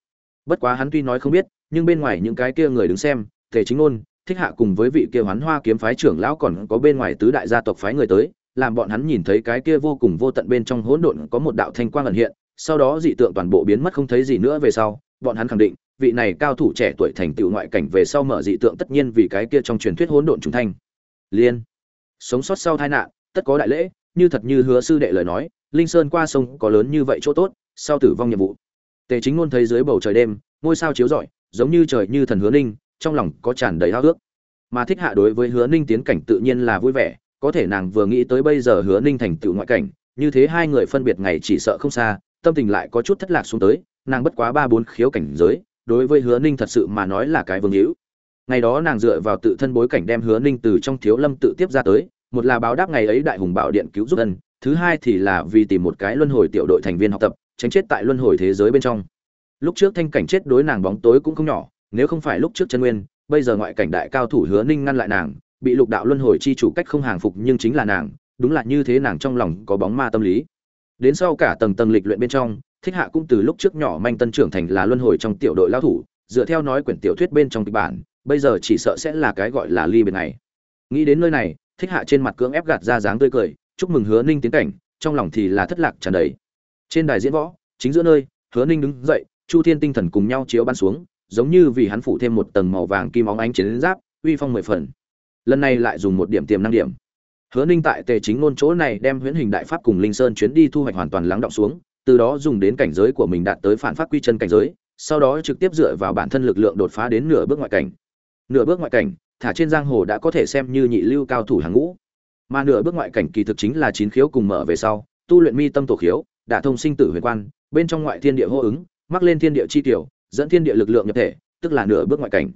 S1: Bất quá hắn tuy nói không biết, nhưng bên ngoài những cái kia người đứng xem thể chính ngôn thích hạ cùng với vị kia hoán hoa kiếm phái trưởng lão còn có bên ngoài tứ đại gia tộc phái người tới, làm bọn hắn nhìn thấy cái kia vô cùng vô tận bên trong hỗn độn có một đạo thanh quang ẩn hiện sau đó dị tượng toàn bộ biến mất không thấy gì nữa về sau, bọn hắn khẳng định, vị này cao thủ trẻ tuổi thành tựu ngoại cảnh về sau mở dị tượng tất nhiên vì cái kia trong truyền thuyết hỗn độn trùng thanh. Liên. Sống sót sau tai nạn, tất có đại lễ, như thật như hứa sư đệ lời nói, linh sơn qua sông có lớn như vậy chỗ tốt, sau tử vong nhiệm vụ. Tề chính ngôn thấy dưới bầu trời đêm, ngôi sao chiếu rọi, giống như trời như thần hứa ninh, trong lòng có tràn đầy háo ước mà thích hạ đối với hứa ninh tiến cảnh tự nhiên là vui vẻ, có thể nàng vừa nghĩ tới bây giờ hứa ninh thành tựu ngoại cảnh, như thế hai người phân biệt ngày chỉ sợ không xa tâm tình lại có chút thất lạc xuống tới, nàng bất quá ba bốn khiếu cảnh giới, đối với hứa ninh thật sự mà nói là cái vương hữu. Ngày đó nàng dựa vào tự thân bối cảnh đem hứa ninh từ trong thiếu lâm tự tiếp ra tới, một là báo đáp ngày ấy đại hùng bảo điện cứu giúp ân, thứ hai thì là vì tìm một cái luân hồi tiểu đội thành viên học tập, tránh chết tại luân hồi thế giới bên trong. Lúc trước thanh cảnh chết đối nàng bóng tối cũng không nhỏ, nếu không phải lúc trước chân nguyên, bây giờ ngoại cảnh đại cao thủ hứa ninh ngăn lại nàng, bị lục đạo luân hồi chi chủ cách không hàng phục nhưng chính là nàng, đúng là như thế nàng trong lòng có bóng ma tâm lý đến sau cả tầng tầng lịch luyện bên trong, thích hạ cũng từ lúc trước nhỏ manh tân trưởng thành là luân hồi trong tiểu đội lao thủ, dựa theo nói quyển tiểu thuyết bên trong kịch bản, bây giờ chỉ sợ sẽ là cái gọi là ly bên này. Nghĩ đến nơi này, thích hạ trên mặt cưỡng ép gạt ra dáng tươi cười, chúc mừng hứa ninh tiến cảnh, trong lòng thì là thất lạc tràn đầy. Trên đài diễn võ, chính giữa nơi, hứa ninh đứng dậy, chu thiên tinh thần cùng nhau chiếu bắn xuống, giống như vì hắn phủ thêm một tầng màu vàng kim óng ánh chiến giáp, uy phong mười phần. Lần này lại dùng một điểm tiềm năng điểm hứa ninh tại tề chính ngôn chỗ này đem huyễn hình đại pháp cùng linh sơn chuyến đi thu hoạch hoàn toàn lắng động xuống, từ đó dùng đến cảnh giới của mình đạt tới phản phát quy chân cảnh giới, sau đó trực tiếp dựa vào bản thân lực lượng đột phá đến nửa bước ngoại cảnh. Nửa bước ngoại cảnh, thả trên giang hồ đã có thể xem như nhị lưu cao thủ hàng ngũ. Mà nửa bước ngoại cảnh kỳ thực chính là chín khiếu cùng mở về sau, tu luyện mi tâm tổ khiếu đã thông sinh tử huyền quan, bên trong ngoại thiên địa hô ứng, mắc lên thiên địa chi tiểu, dẫn thiên địa lực lượng nhập thể, tức là nửa bước ngoại cảnh.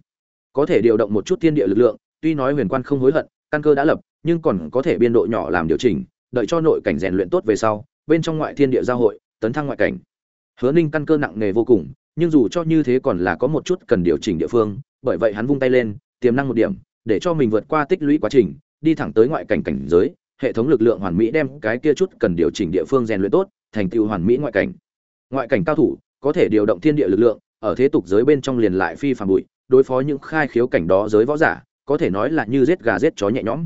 S1: Có thể điều động một chút thiên địa lực lượng, tuy nói huyền quan không hối hận, căn cơ đã lập nhưng còn có thể biên độ nhỏ làm điều chỉnh, đợi cho nội cảnh rèn luyện tốt về sau, bên trong ngoại thiên địa giao hội, tấn thăng ngoại cảnh. Hứa ninh căn cơ nặng nề vô cùng, nhưng dù cho như thế còn là có một chút cần điều chỉnh địa phương, bởi vậy hắn vung tay lên, tiềm năng một điểm, để cho mình vượt qua tích lũy quá trình, đi thẳng tới ngoại cảnh cảnh giới, hệ thống lực lượng hoàn mỹ đem cái kia chút cần điều chỉnh địa phương rèn luyện tốt, thành tựu hoàn mỹ ngoại cảnh. Ngoại cảnh cao thủ, có thể điều động thiên địa lực lượng, ở thế tục giới bên trong liền lại phi phàm bụi, đối phó những khai khiếu cảnh đó giới võ giả, có thể nói là như giết gà giết chó nhẹ nhõm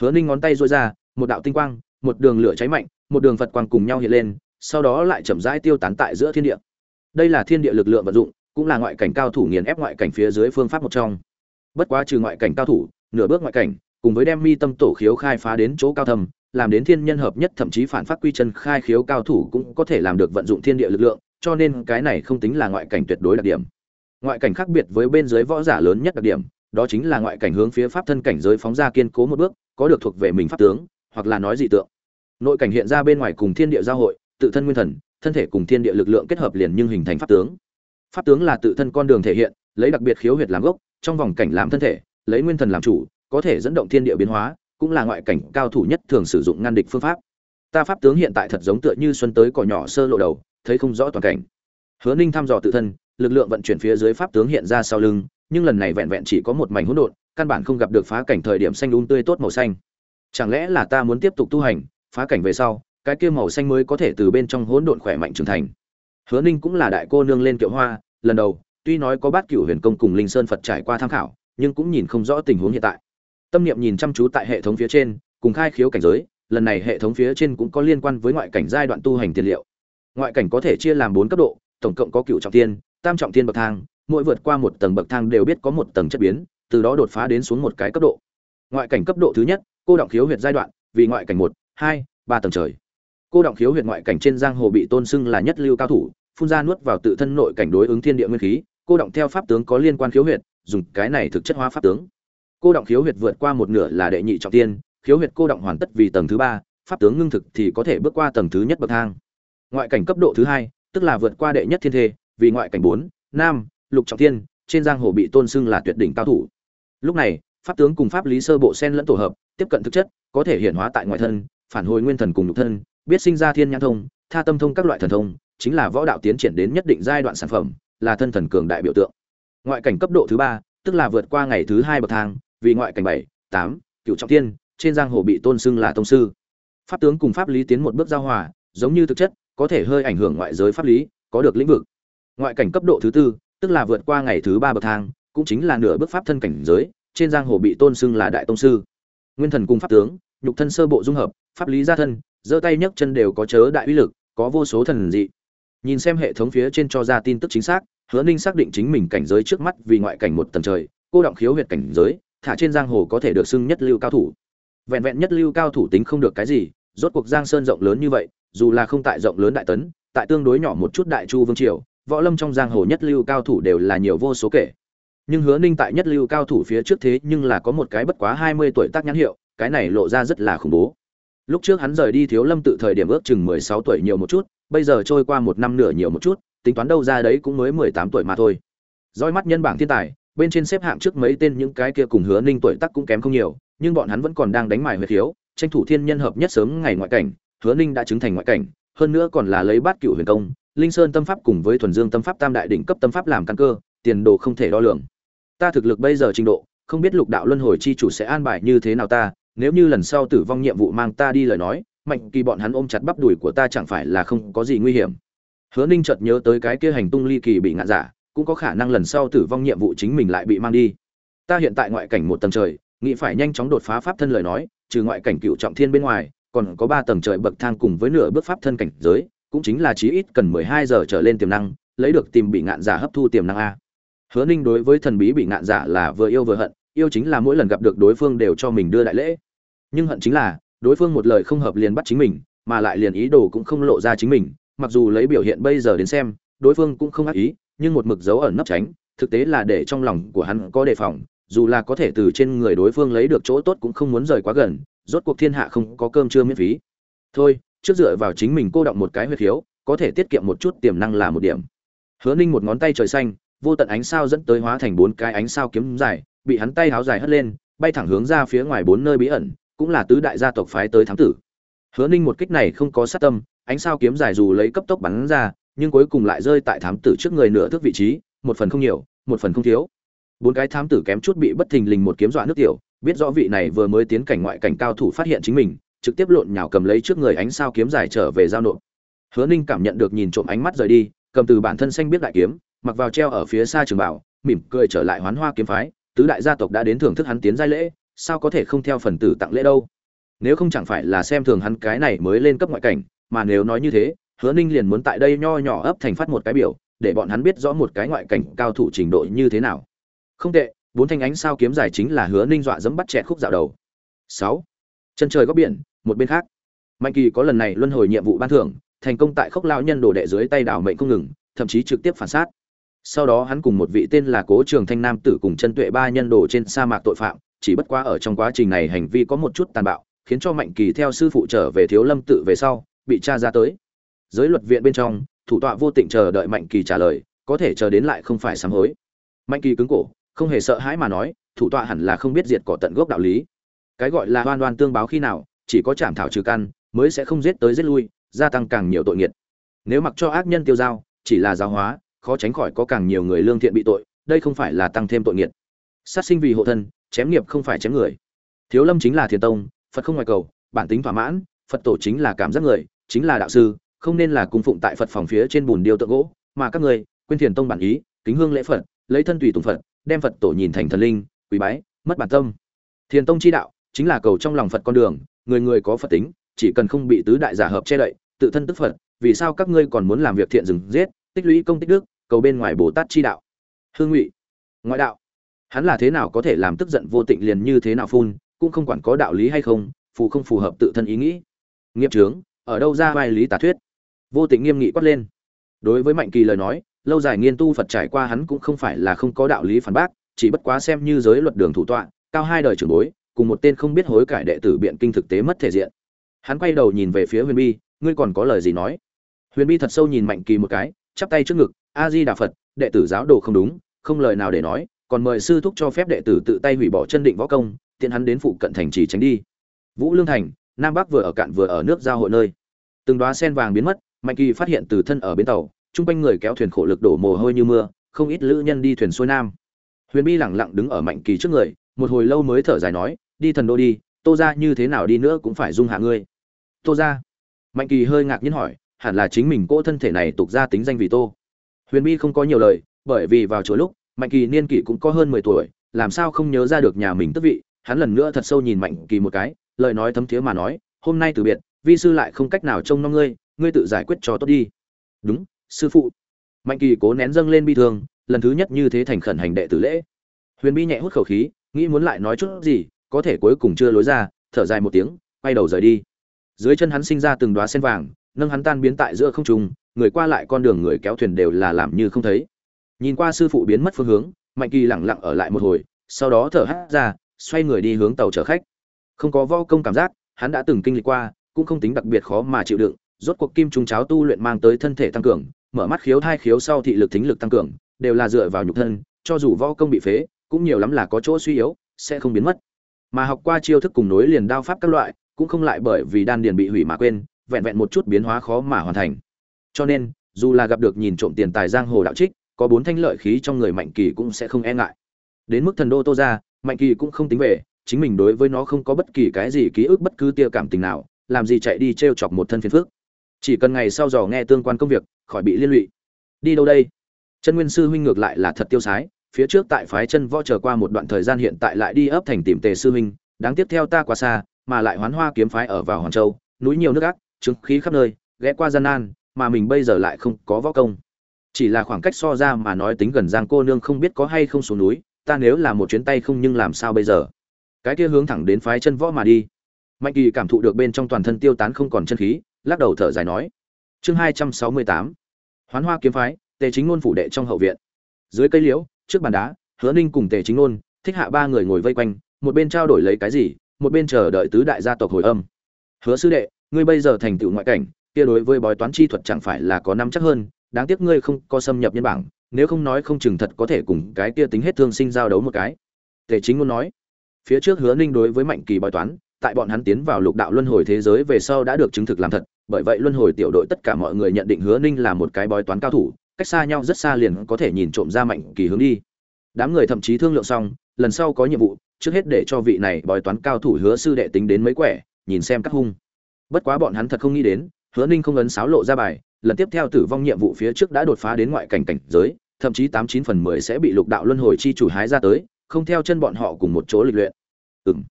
S1: hứa ninh ngón tay duỗi ra, một đạo tinh quang, một đường lửa cháy mạnh, một đường phật quang cùng nhau hiện lên, sau đó lại chậm rãi tiêu tán tại giữa thiên địa. Đây là thiên địa lực lượng vận dụng, cũng là ngoại cảnh cao thủ nghiền ép ngoại cảnh phía dưới phương pháp một trong. Bất quá trừ ngoại cảnh cao thủ, nửa bước ngoại cảnh, cùng với đem mi tâm tổ khiếu khai phá đến chỗ cao thầm làm đến thiên nhân hợp nhất thậm chí phản phát quy chân khai khiếu cao thủ cũng có thể làm được vận dụng thiên địa lực lượng, cho nên cái này không tính là ngoại cảnh tuyệt đối đặc điểm. Ngoại cảnh khác biệt với bên dưới võ giả lớn nhất đặc điểm, đó chính là ngoại cảnh hướng phía pháp thân cảnh giới phóng ra kiên cố một bước có được thuộc về mình pháp tướng, hoặc là nói dị tượng. Nội cảnh hiện ra bên ngoài cùng thiên địa giao hội, tự thân nguyên thần, thân thể cùng thiên địa lực lượng kết hợp liền nhưng hình thành pháp tướng. Pháp tướng là tự thân con đường thể hiện, lấy đặc biệt khiếu huyệt làm gốc, trong vòng cảnh làm thân thể, lấy nguyên thần làm chủ, có thể dẫn động thiên địa biến hóa, cũng là ngoại cảnh cao thủ nhất thường sử dụng ngăn địch phương pháp. Ta pháp tướng hiện tại thật giống tựa như xuân tới cỏ nhỏ sơ lộ đầu, thấy không rõ toàn cảnh. Hứa ninh thăm dò tự thân, lực lượng vận chuyển phía dưới pháp tướng hiện ra sau lưng, nhưng lần này vẹn vẹn chỉ có một mảnh hỗn độn căn bản không gặp được phá cảnh thời điểm xanh un tươi tốt màu xanh. Chẳng lẽ là ta muốn tiếp tục tu hành, phá cảnh về sau, cái kia màu xanh mới có thể từ bên trong hỗn độn khỏe mạnh trưởng thành? Hứa ninh cũng là đại cô nương lên kiệu hoa, lần đầu, tuy nói có bát cửu huyền công cùng linh sơn phật trải qua tham khảo, nhưng cũng nhìn không rõ tình huống hiện tại. Tâm niệm nhìn chăm chú tại hệ thống phía trên, cùng khai khiếu cảnh giới, lần này hệ thống phía trên cũng có liên quan với ngoại cảnh giai đoạn tu hành tiền liệu. Ngoại cảnh có thể chia làm bốn cấp độ, tổng cộng có cửu trọng thiên tam trọng thiên bậc thang, mỗi vượt qua một tầng bậc thang đều biết có một tầng chất biến từ đó đột phá đến xuống một cái cấp độ. Ngoại cảnh cấp độ thứ nhất, cô động khiếu huyệt giai đoạn, vì ngoại cảnh một, hai, ba tầng trời. Cô động khiếu huyệt ngoại cảnh trên giang hồ bị tôn xưng là nhất lưu cao thủ, phun ra nuốt vào tự thân nội cảnh đối ứng thiên địa nguyên khí, cô động theo pháp tướng có liên quan khiếu huyệt, dùng cái này thực chất hóa pháp tướng. Cô động khiếu huyệt vượt qua một nửa là đệ nhị trọng tiên, khiếu huyệt cô động hoàn tất vì tầng thứ ba, pháp tướng ngưng thực thì có thể bước qua tầng thứ nhất bậc thang. Ngoại cảnh cấp độ thứ hai, tức là vượt qua đệ nhất thiên thê, vì ngoại cảnh bốn nam lục trọng thiên trên giang hồ bị tôn xưng là tuyệt đỉnh cao thủ lúc này, pháp tướng cùng pháp lý sơ bộ sen lẫn tổ hợp, tiếp cận thực chất, có thể hiện hóa tại ngoại thân, phản hồi nguyên thần cùng nhục thân, biết sinh ra thiên nhãn thông, tha tâm thông các loại thần thông, chính là võ đạo tiến triển đến nhất định giai đoạn sản phẩm, là thân thần cường đại biểu tượng. Ngoại cảnh cấp độ thứ ba, tức là vượt qua ngày thứ hai bậc thang, vì ngoại cảnh bảy, tám cựu trọng thiên, trên giang hồ bị tôn xưng là tông sư. Pháp tướng cùng pháp lý tiến một bước giao hòa, giống như thực chất, có thể hơi ảnh hưởng ngoại giới pháp lý, có được lĩnh vực. Ngoại cảnh cấp độ thứ tư, tức là vượt qua ngày thứ ba bậc thang cũng chính là nửa bước pháp thân cảnh giới, trên giang hồ bị tôn xưng là đại tông sư. Nguyên thần cùng pháp tướng, nhục thân sơ bộ dung hợp, pháp lý gia thân, giơ tay nhấc chân đều có chớ đại uy lực, có vô số thần dị. Nhìn xem hệ thống phía trên cho ra tin tức chính xác, hứa ninh xác định chính mình cảnh giới trước mắt vì ngoại cảnh một tầng trời, cô động khiếu huyệt cảnh giới, thả trên giang hồ có thể được xưng nhất lưu cao thủ. Vẹn vẹn nhất lưu cao thủ tính không được cái gì, rốt cuộc giang sơn rộng lớn như vậy, dù là không tại rộng lớn đại tấn, tại tương đối nhỏ một chút đại chu vương triều, võ lâm trong giang hồ nhất lưu cao thủ đều là nhiều vô số kể nhưng hứa ninh tại nhất lưu cao thủ phía trước thế nhưng là có một cái bất quá hai mươi tuổi tác nhãn hiệu, cái này lộ ra rất là khủng bố. Lúc trước hắn rời đi thiếu lâm tự thời điểm ước chừng mười sáu tuổi nhiều một chút, bây giờ trôi qua một năm nửa nhiều một chút, tính toán đâu ra đấy cũng mới mười tám tuổi mà thôi. Roi mắt nhân bảng thiên tài, bên trên xếp hạng trước mấy tên những cái kia cùng hứa ninh tuổi tác cũng kém không nhiều, nhưng bọn hắn vẫn còn đang đánh mài huyệt thiếu tranh thủ thiên nhân hợp nhất sớm ngày ngoại cảnh, hứa ninh đã chứng thành ngoại cảnh, hơn nữa còn là lấy bát cựu huyền công, linh sơn tâm pháp cùng với thuần dương tâm pháp tam đại đỉnh cấp tâm pháp làm căn cơ, tiền đồ không thể đo lường ta thực lực bây giờ trình độ, không biết lục đạo luân hồi chi chủ sẽ an bài như thế nào ta, nếu như lần sau tử vong nhiệm vụ mang ta đi lời nói, mạnh kỳ bọn hắn ôm chặt bắp đùi của ta chẳng phải là không có gì nguy hiểm. Hứa ninh chợt nhớ tới cái kia hành tung ly kỳ bị ngạn giả, cũng có khả năng lần sau tử vong nhiệm vụ chính mình lại bị mang đi. Ta hiện tại ngoại cảnh một tầng trời, nghĩ phải nhanh chóng đột phá pháp thân lời nói, trừ ngoại cảnh cựu trọng thiên bên ngoài, còn có ba tầng trời bậc thang cùng với nửa bước pháp thân cảnh giới, cũng chính là chí ít cần mười hai giờ trở lên tiềm năng, lấy được tìm bị ngạn giả hấp thu tiềm năng a hứa ninh đối với thần bí bị ngạn giả là vừa yêu vừa hận, yêu chính là mỗi lần gặp được đối phương đều cho mình đưa đại lễ. Nhưng hận chính là, đối phương một lời không hợp liền bắt chính mình, mà lại liền ý đồ cũng không lộ ra chính mình. Mặc dù lấy biểu hiện bây giờ đến xem, đối phương cũng không ác ý, nhưng một mực dấu ẩn nấp tránh, thực tế là để trong lòng của hắn có đề phòng. Dù là có thể từ trên người đối phương lấy được chỗ tốt cũng không muốn rời quá gần, rốt cuộc thiên hạ không có cơm trưa miễn phí. Thôi, trước dựa vào chính mình cô động một cái huyệt khiếu, có thể tiết kiệm một chút tiềm năng là một điểm. Hứa ninh một ngón tay trời xanh vô tận ánh sao dẫn tới hóa thành bốn cái ánh sao kiếm dài, bị hắn tay háo dài hất lên, bay thẳng hướng ra phía ngoài bốn nơi bí ẩn, cũng là tứ đại gia tộc phái tới thám tử. Hứa ninh một kích này không có sát tâm, ánh sao kiếm dài dù lấy cấp tốc bắn ra, nhưng cuối cùng lại rơi tại thám tử trước người nửa thước vị trí, một phần không nhiều, một phần không thiếu. Bốn cái thám tử kém chút bị bất thình lình một kiếm dọa nước tiểu, biết rõ vị này vừa mới tiến cảnh ngoại cảnh cao thủ phát hiện chính mình, trực tiếp lộn nhào cầm lấy trước người ánh sao kiếm dài trở về giao nộp. Hứa ninh cảm nhận được nhìn trộm ánh mắt rời đi, cầm từ bản thân xanh biết đại kiếm mặc vào treo ở phía xa trường bảo, mỉm cười trở lại hoán hoa kiếm phái, tứ đại gia tộc đã đến thưởng thức hắn tiến giai lễ, sao có thể không theo phần tử tặng lễ đâu? Nếu không chẳng phải là xem thường hắn cái này mới lên cấp ngoại cảnh, mà nếu nói như thế, hứa ninh liền muốn tại đây nho nhỏ ấp thành phát một cái biểu, để bọn hắn biết rõ một cái ngoại cảnh cao thủ trình độ như thế nào. Không tệ, bốn thanh ánh sao kiếm dài chính là hứa ninh dọa dẫm bắt chẹt khúc dạo đầu. Sáu, chân trời góc biển, một bên khác. Mạnh kỳ có lần này luân hồi nhiệm vụ ban thưởng, thành công tại khốc lao nhân đồ đệ dưới tay đảo mệnh không ngừng, thậm chí trực tiếp phản sát sau đó hắn cùng một vị tên là cố trường thanh nam tử cùng chân tuệ ba nhân đồ trên sa mạc tội phạm, chỉ bất quá ở trong quá trình này hành vi có một chút tàn bạo, khiến cho mạnh kỳ theo sư phụ trở về thiếu lâm tự về sau, bị tra ra tới. Giới luật viện bên trong, thủ tọa vô tình chờ đợi mạnh kỳ trả lời, có thể chờ đến lại không phải sám hối. Mạnh kỳ cứng cổ, không hề sợ hãi mà nói, thủ tọa hẳn là không biết diệt cỏ tận gốc đạo lý. Cái gọi là hoan đoan tương báo khi nào, chỉ có chảm thảo trừ căn, mới sẽ không giết tới giết lui, gia tăng càng nhiều tội nghiệt. Nếu mặc cho ác nhân tiêu dao chỉ là giáo hóa khó tránh khỏi có càng nhiều người lương thiện bị tội, đây không phải là tăng thêm tội nghiệt. Sát sinh vì hộ thân, chém nghiệp không phải chém người. Thiếu lâm chính là thiền tông, phật không ngoài cầu, bản tính thỏa mãn, phật tổ chính là cảm giác người, chính là đạo sư, không nên là cung phụng tại phật phòng phía trên bùn điêu tượng gỗ, mà các người, quên thiền tông bản ý, kính hương lễ phật, lấy thân tùy tùng phật, đem phật tổ nhìn thành thần linh, quý bái, mất bản tâm. Thiền tông chi đạo, chính là cầu trong lòng phật con đường, người người có phật tính, chỉ cần không bị tứ đại giả hợp che đậy, tự thân tức phật, vì sao các ngươi còn muốn làm việc thiện dừng giết, tích lũy công tích đức cầu bên ngoài bồ tát chi đạo. Hương ngụy, ngoại đạo. Hắn là thế nào có thể làm tức giận vô tịnh liền như thế nào phun, cũng không quản có đạo lý hay không, phù không phù hợp tự thân ý nghĩ. Nghiệp trướng ở đâu ra vai lý tà thuyết? Vô tịnh nghiêm nghị quát lên. Đối với mạnh kỳ lời nói, lâu dài nghiên tu phật trải qua hắn cũng không phải là không có đạo lý phản bác, chỉ bất quá xem như giới luật đường thủ tọa, cao hai đời trưởng bối, cùng một tên không biết hối cải đệ tử biện kinh thực tế mất thể diện. Hắn quay đầu nhìn về phía huyền bi, ngươi còn có lời gì nói? Huyền bi thật sâu nhìn mạnh kỳ một cái, chắp tay trước ngực a di đà phật đệ tử giáo đồ không đúng, không lời nào để nói, còn mời sư thúc cho phép đệ tử tự tay hủy bỏ chân định võ công, tiện hắn đến phụ cận thành trì tránh đi. Vũ lương thành, nam bắc vừa ở cạn vừa ở nước giao hội nơi. Từng đoá sen vàng biến mất, mạnh kỳ phát hiện từ thân ở bến tàu, chung quanh người kéo thuyền khổ lực đổ mồ hôi như mưa, không ít lữ nhân đi thuyền xuôi nam. Huyền bi lẳng lặng đứng ở mạnh kỳ trước người, một hồi lâu mới thở dài nói, đi thần đô đi, tô ra như thế nào đi nữa cũng phải dung hạ ngươi. Tô ra mạnh kỳ hơi ngạc nhiên hỏi, hẳn là chính mình cỗ thân thể này tục ra tính danh vì tô huyền bi không có nhiều lời, bởi vì vào chỗ lúc, mạnh kỳ niên kỷ cũng có hơn mười tuổi, làm sao không nhớ ra được nhà mình tức vị, hắn lần nữa thật sâu nhìn mạnh kỳ một cái, lời nói thấm thiế mà nói, hôm nay từ biệt, vi sư lại không cách nào trông nom ngươi ngươi tự giải quyết cho tốt đi. Đúng, sư phụ. Mạnh kỳ cố nén dâng lên bi thương, lần thứ nhất như thế thành khẩn hành đệ tử lễ. Huyền bi nhẹ hút khẩu khí, nghĩ muốn lại nói chút gì, có thể cuối cùng chưa lối ra, thở dài một tiếng, quay đầu rời đi. Dưới chân hắn sinh ra từng đoá sen vàng, nâng hắn tan biến tại giữa không trung người qua lại con đường người kéo thuyền đều là làm như không thấy. Nhìn qua sư phụ biến mất phương hướng, mạnh kỳ lẳng lặng ở lại một hồi, sau đó thở hắt ra, xoay người đi hướng tàu chở khách. Không có vô công cảm giác, hắn đã từng kinh lịch qua, cũng không tính đặc biệt khó mà chịu đựng, rốt cuộc kim trung cháo tu luyện mang tới thân thể tăng cường, mở mắt khiếu thai khiếu sau thị lực thính lực tăng cường, đều là dựa vào nhục thân, cho dù võ công bị phế, cũng nhiều lắm là có chỗ suy yếu, sẽ không biến mất. Mà học qua chiêu thức cùng nối liền đao pháp các loại, cũng không lại bởi vì đan điền bị hủy mà quên, vẹn vẹn một chút biến hóa khó mà hoàn thành cho nên, dù là gặp được nhìn trộm tiền tài giang hồ đạo trích, có bốn thanh lợi khí trong người mạnh kỳ cũng sẽ không e ngại. Đến mức thần đô tô ra mạnh kỳ cũng không tính về, chính mình đối với nó không có bất kỳ cái gì ký ức bất cứ tia cảm tình nào, làm gì chạy đi t r e o chọc một thân phiền phước chỉ cần ngày sau dò nghe tương quan công việc, khỏi bị liên lụy. Đi đâu đây? Chân nguyên sư huynh ngược lại là thật tiêu sái, phía trước tại phái chân võ chờ qua một đoạn thời gian hiện tại lại đi ấp thành tìm tề sư huynh, đáng tiếp theo ta quá xa, mà lại hoán hoa kiếm phái ở vào hoàng châu, núi nhiều nước ác, chứng khí khắp nơi, ghé qua gian nan mà mình bây giờ lại không có võ công. Chỉ là khoảng cách so ra mà nói tính gần giang cô nương không biết có hay không xuống núi, ta nếu là một chuyến tay không nhưng làm sao bây giờ? Cái kia hướng thẳng đến phái chân võ mà đi. Mạnh kỳ cảm thụ được bên trong toàn thân tiêu tán không còn chân khí, lắc đầu thở dài nói. Chương hai trăm sáu mươi tám. Hoán hoa kiếm phái, tề chính ngôn phủ đệ trong hậu viện. Dưới cây liễu, trước bàn đá, hứa ninh cùng tề chính ngôn, thích hạ ba người ngồi vây quanh, một bên trao đổi lấy cái gì, một bên chờ đợi tứ đại gia tộc hồi âm. Hứa sư đệ, ngươi bây giờ thành tựu ngoại cảnh kia đối với bói toán chi thuật chẳng phải là có năm chắc hơn, đáng tiếc ngươi không có xâm nhập nhân bảng, nếu không nói không chừng thật có thể cùng cái kia tính hết thương sinh giao đấu một cái. Tề chính ngôn nói. Phía trước hứa ninh đối với mạnh kỳ bói toán, tại bọn hắn tiến vào lục đạo luân hồi thế giới về sau đã được chứng thực làm thật, bởi vậy luân hồi tiểu đội tất cả mọi người nhận định hứa ninh là một cái bói toán cao thủ, cách xa nhau rất xa liền có thể nhìn trộm ra mạnh kỳ hướng đi. Đám người thậm chí thương lượng xong, lần sau có nhiệm vụ, trước hết để cho vị này bói toán cao thủ hứa sư đệ tính đến mấy quẻ, nhìn xem các hung. Bất quá bọn hắn thật không nghĩ đến hứa ninh không ấn sáo lộ ra bài, lần tiếp theo tử vong nhiệm vụ phía trước đã đột phá đến ngoại cảnh cảnh giới, thậm chí tám chín phần mười sẽ bị lục đạo luân hồi chi chủ hái ra tới, không theo chân bọn họ cùng một chỗ lịch luyện. Ừng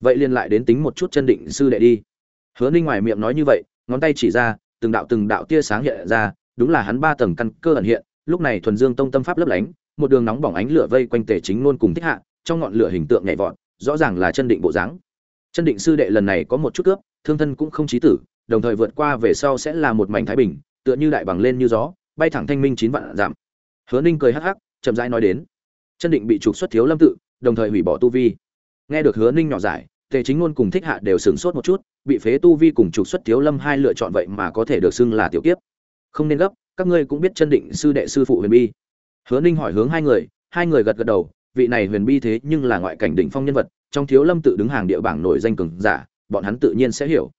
S1: vậy liền lại đến tính một chút chân định sư đệ đi. Hứa ninh ngoài miệng nói như vậy, ngón tay chỉ ra, từng đạo từng đạo tia sáng hiện ra, đúng là hắn ba tầng căn cơ ẩn hiện, lúc này thuần dương tông tâm pháp lấp lánh, một đường nóng bỏng ánh lửa vây quanh tề chính luôn cùng thích hạ, trong ngọn lửa hình tượng nhảy vọt, rõ ràng là chân định bộ dáng. Chân định sư đệ lần này có một chút cướp, thương thân cũng không chí tử đồng thời vượt qua về sau sẽ là một mảnh thái bình, tựa như đại bằng lên như gió, bay thẳng thanh minh chín vạn giảm hứa ninh cười hắc hắc, chậm rãi nói đến. Chân định bị trục xuất thiếu lâm tự, đồng thời hủy bỏ tu vi. Nghe được hứa ninh nhỏ giải, tề chính ngôn cùng thích hạ đều sửng sốt một chút, bị phế tu vi cùng trục xuất thiếu lâm hai lựa chọn vậy mà có thể được xưng là tiểu kiếp. Không nên gấp, các ngươi cũng biết chân định sư đệ sư phụ huyền bi. Hứa ninh hỏi hướng hai người hai người gật gật đầu, vị này huyền bi thế nhưng là ngoại cảnh đỉnh phong nhân vật, trong thiếu lâm tự đứng hàng địa bảng nổi danh cường giả, bọn hắn tự nhiên sẽ hiểu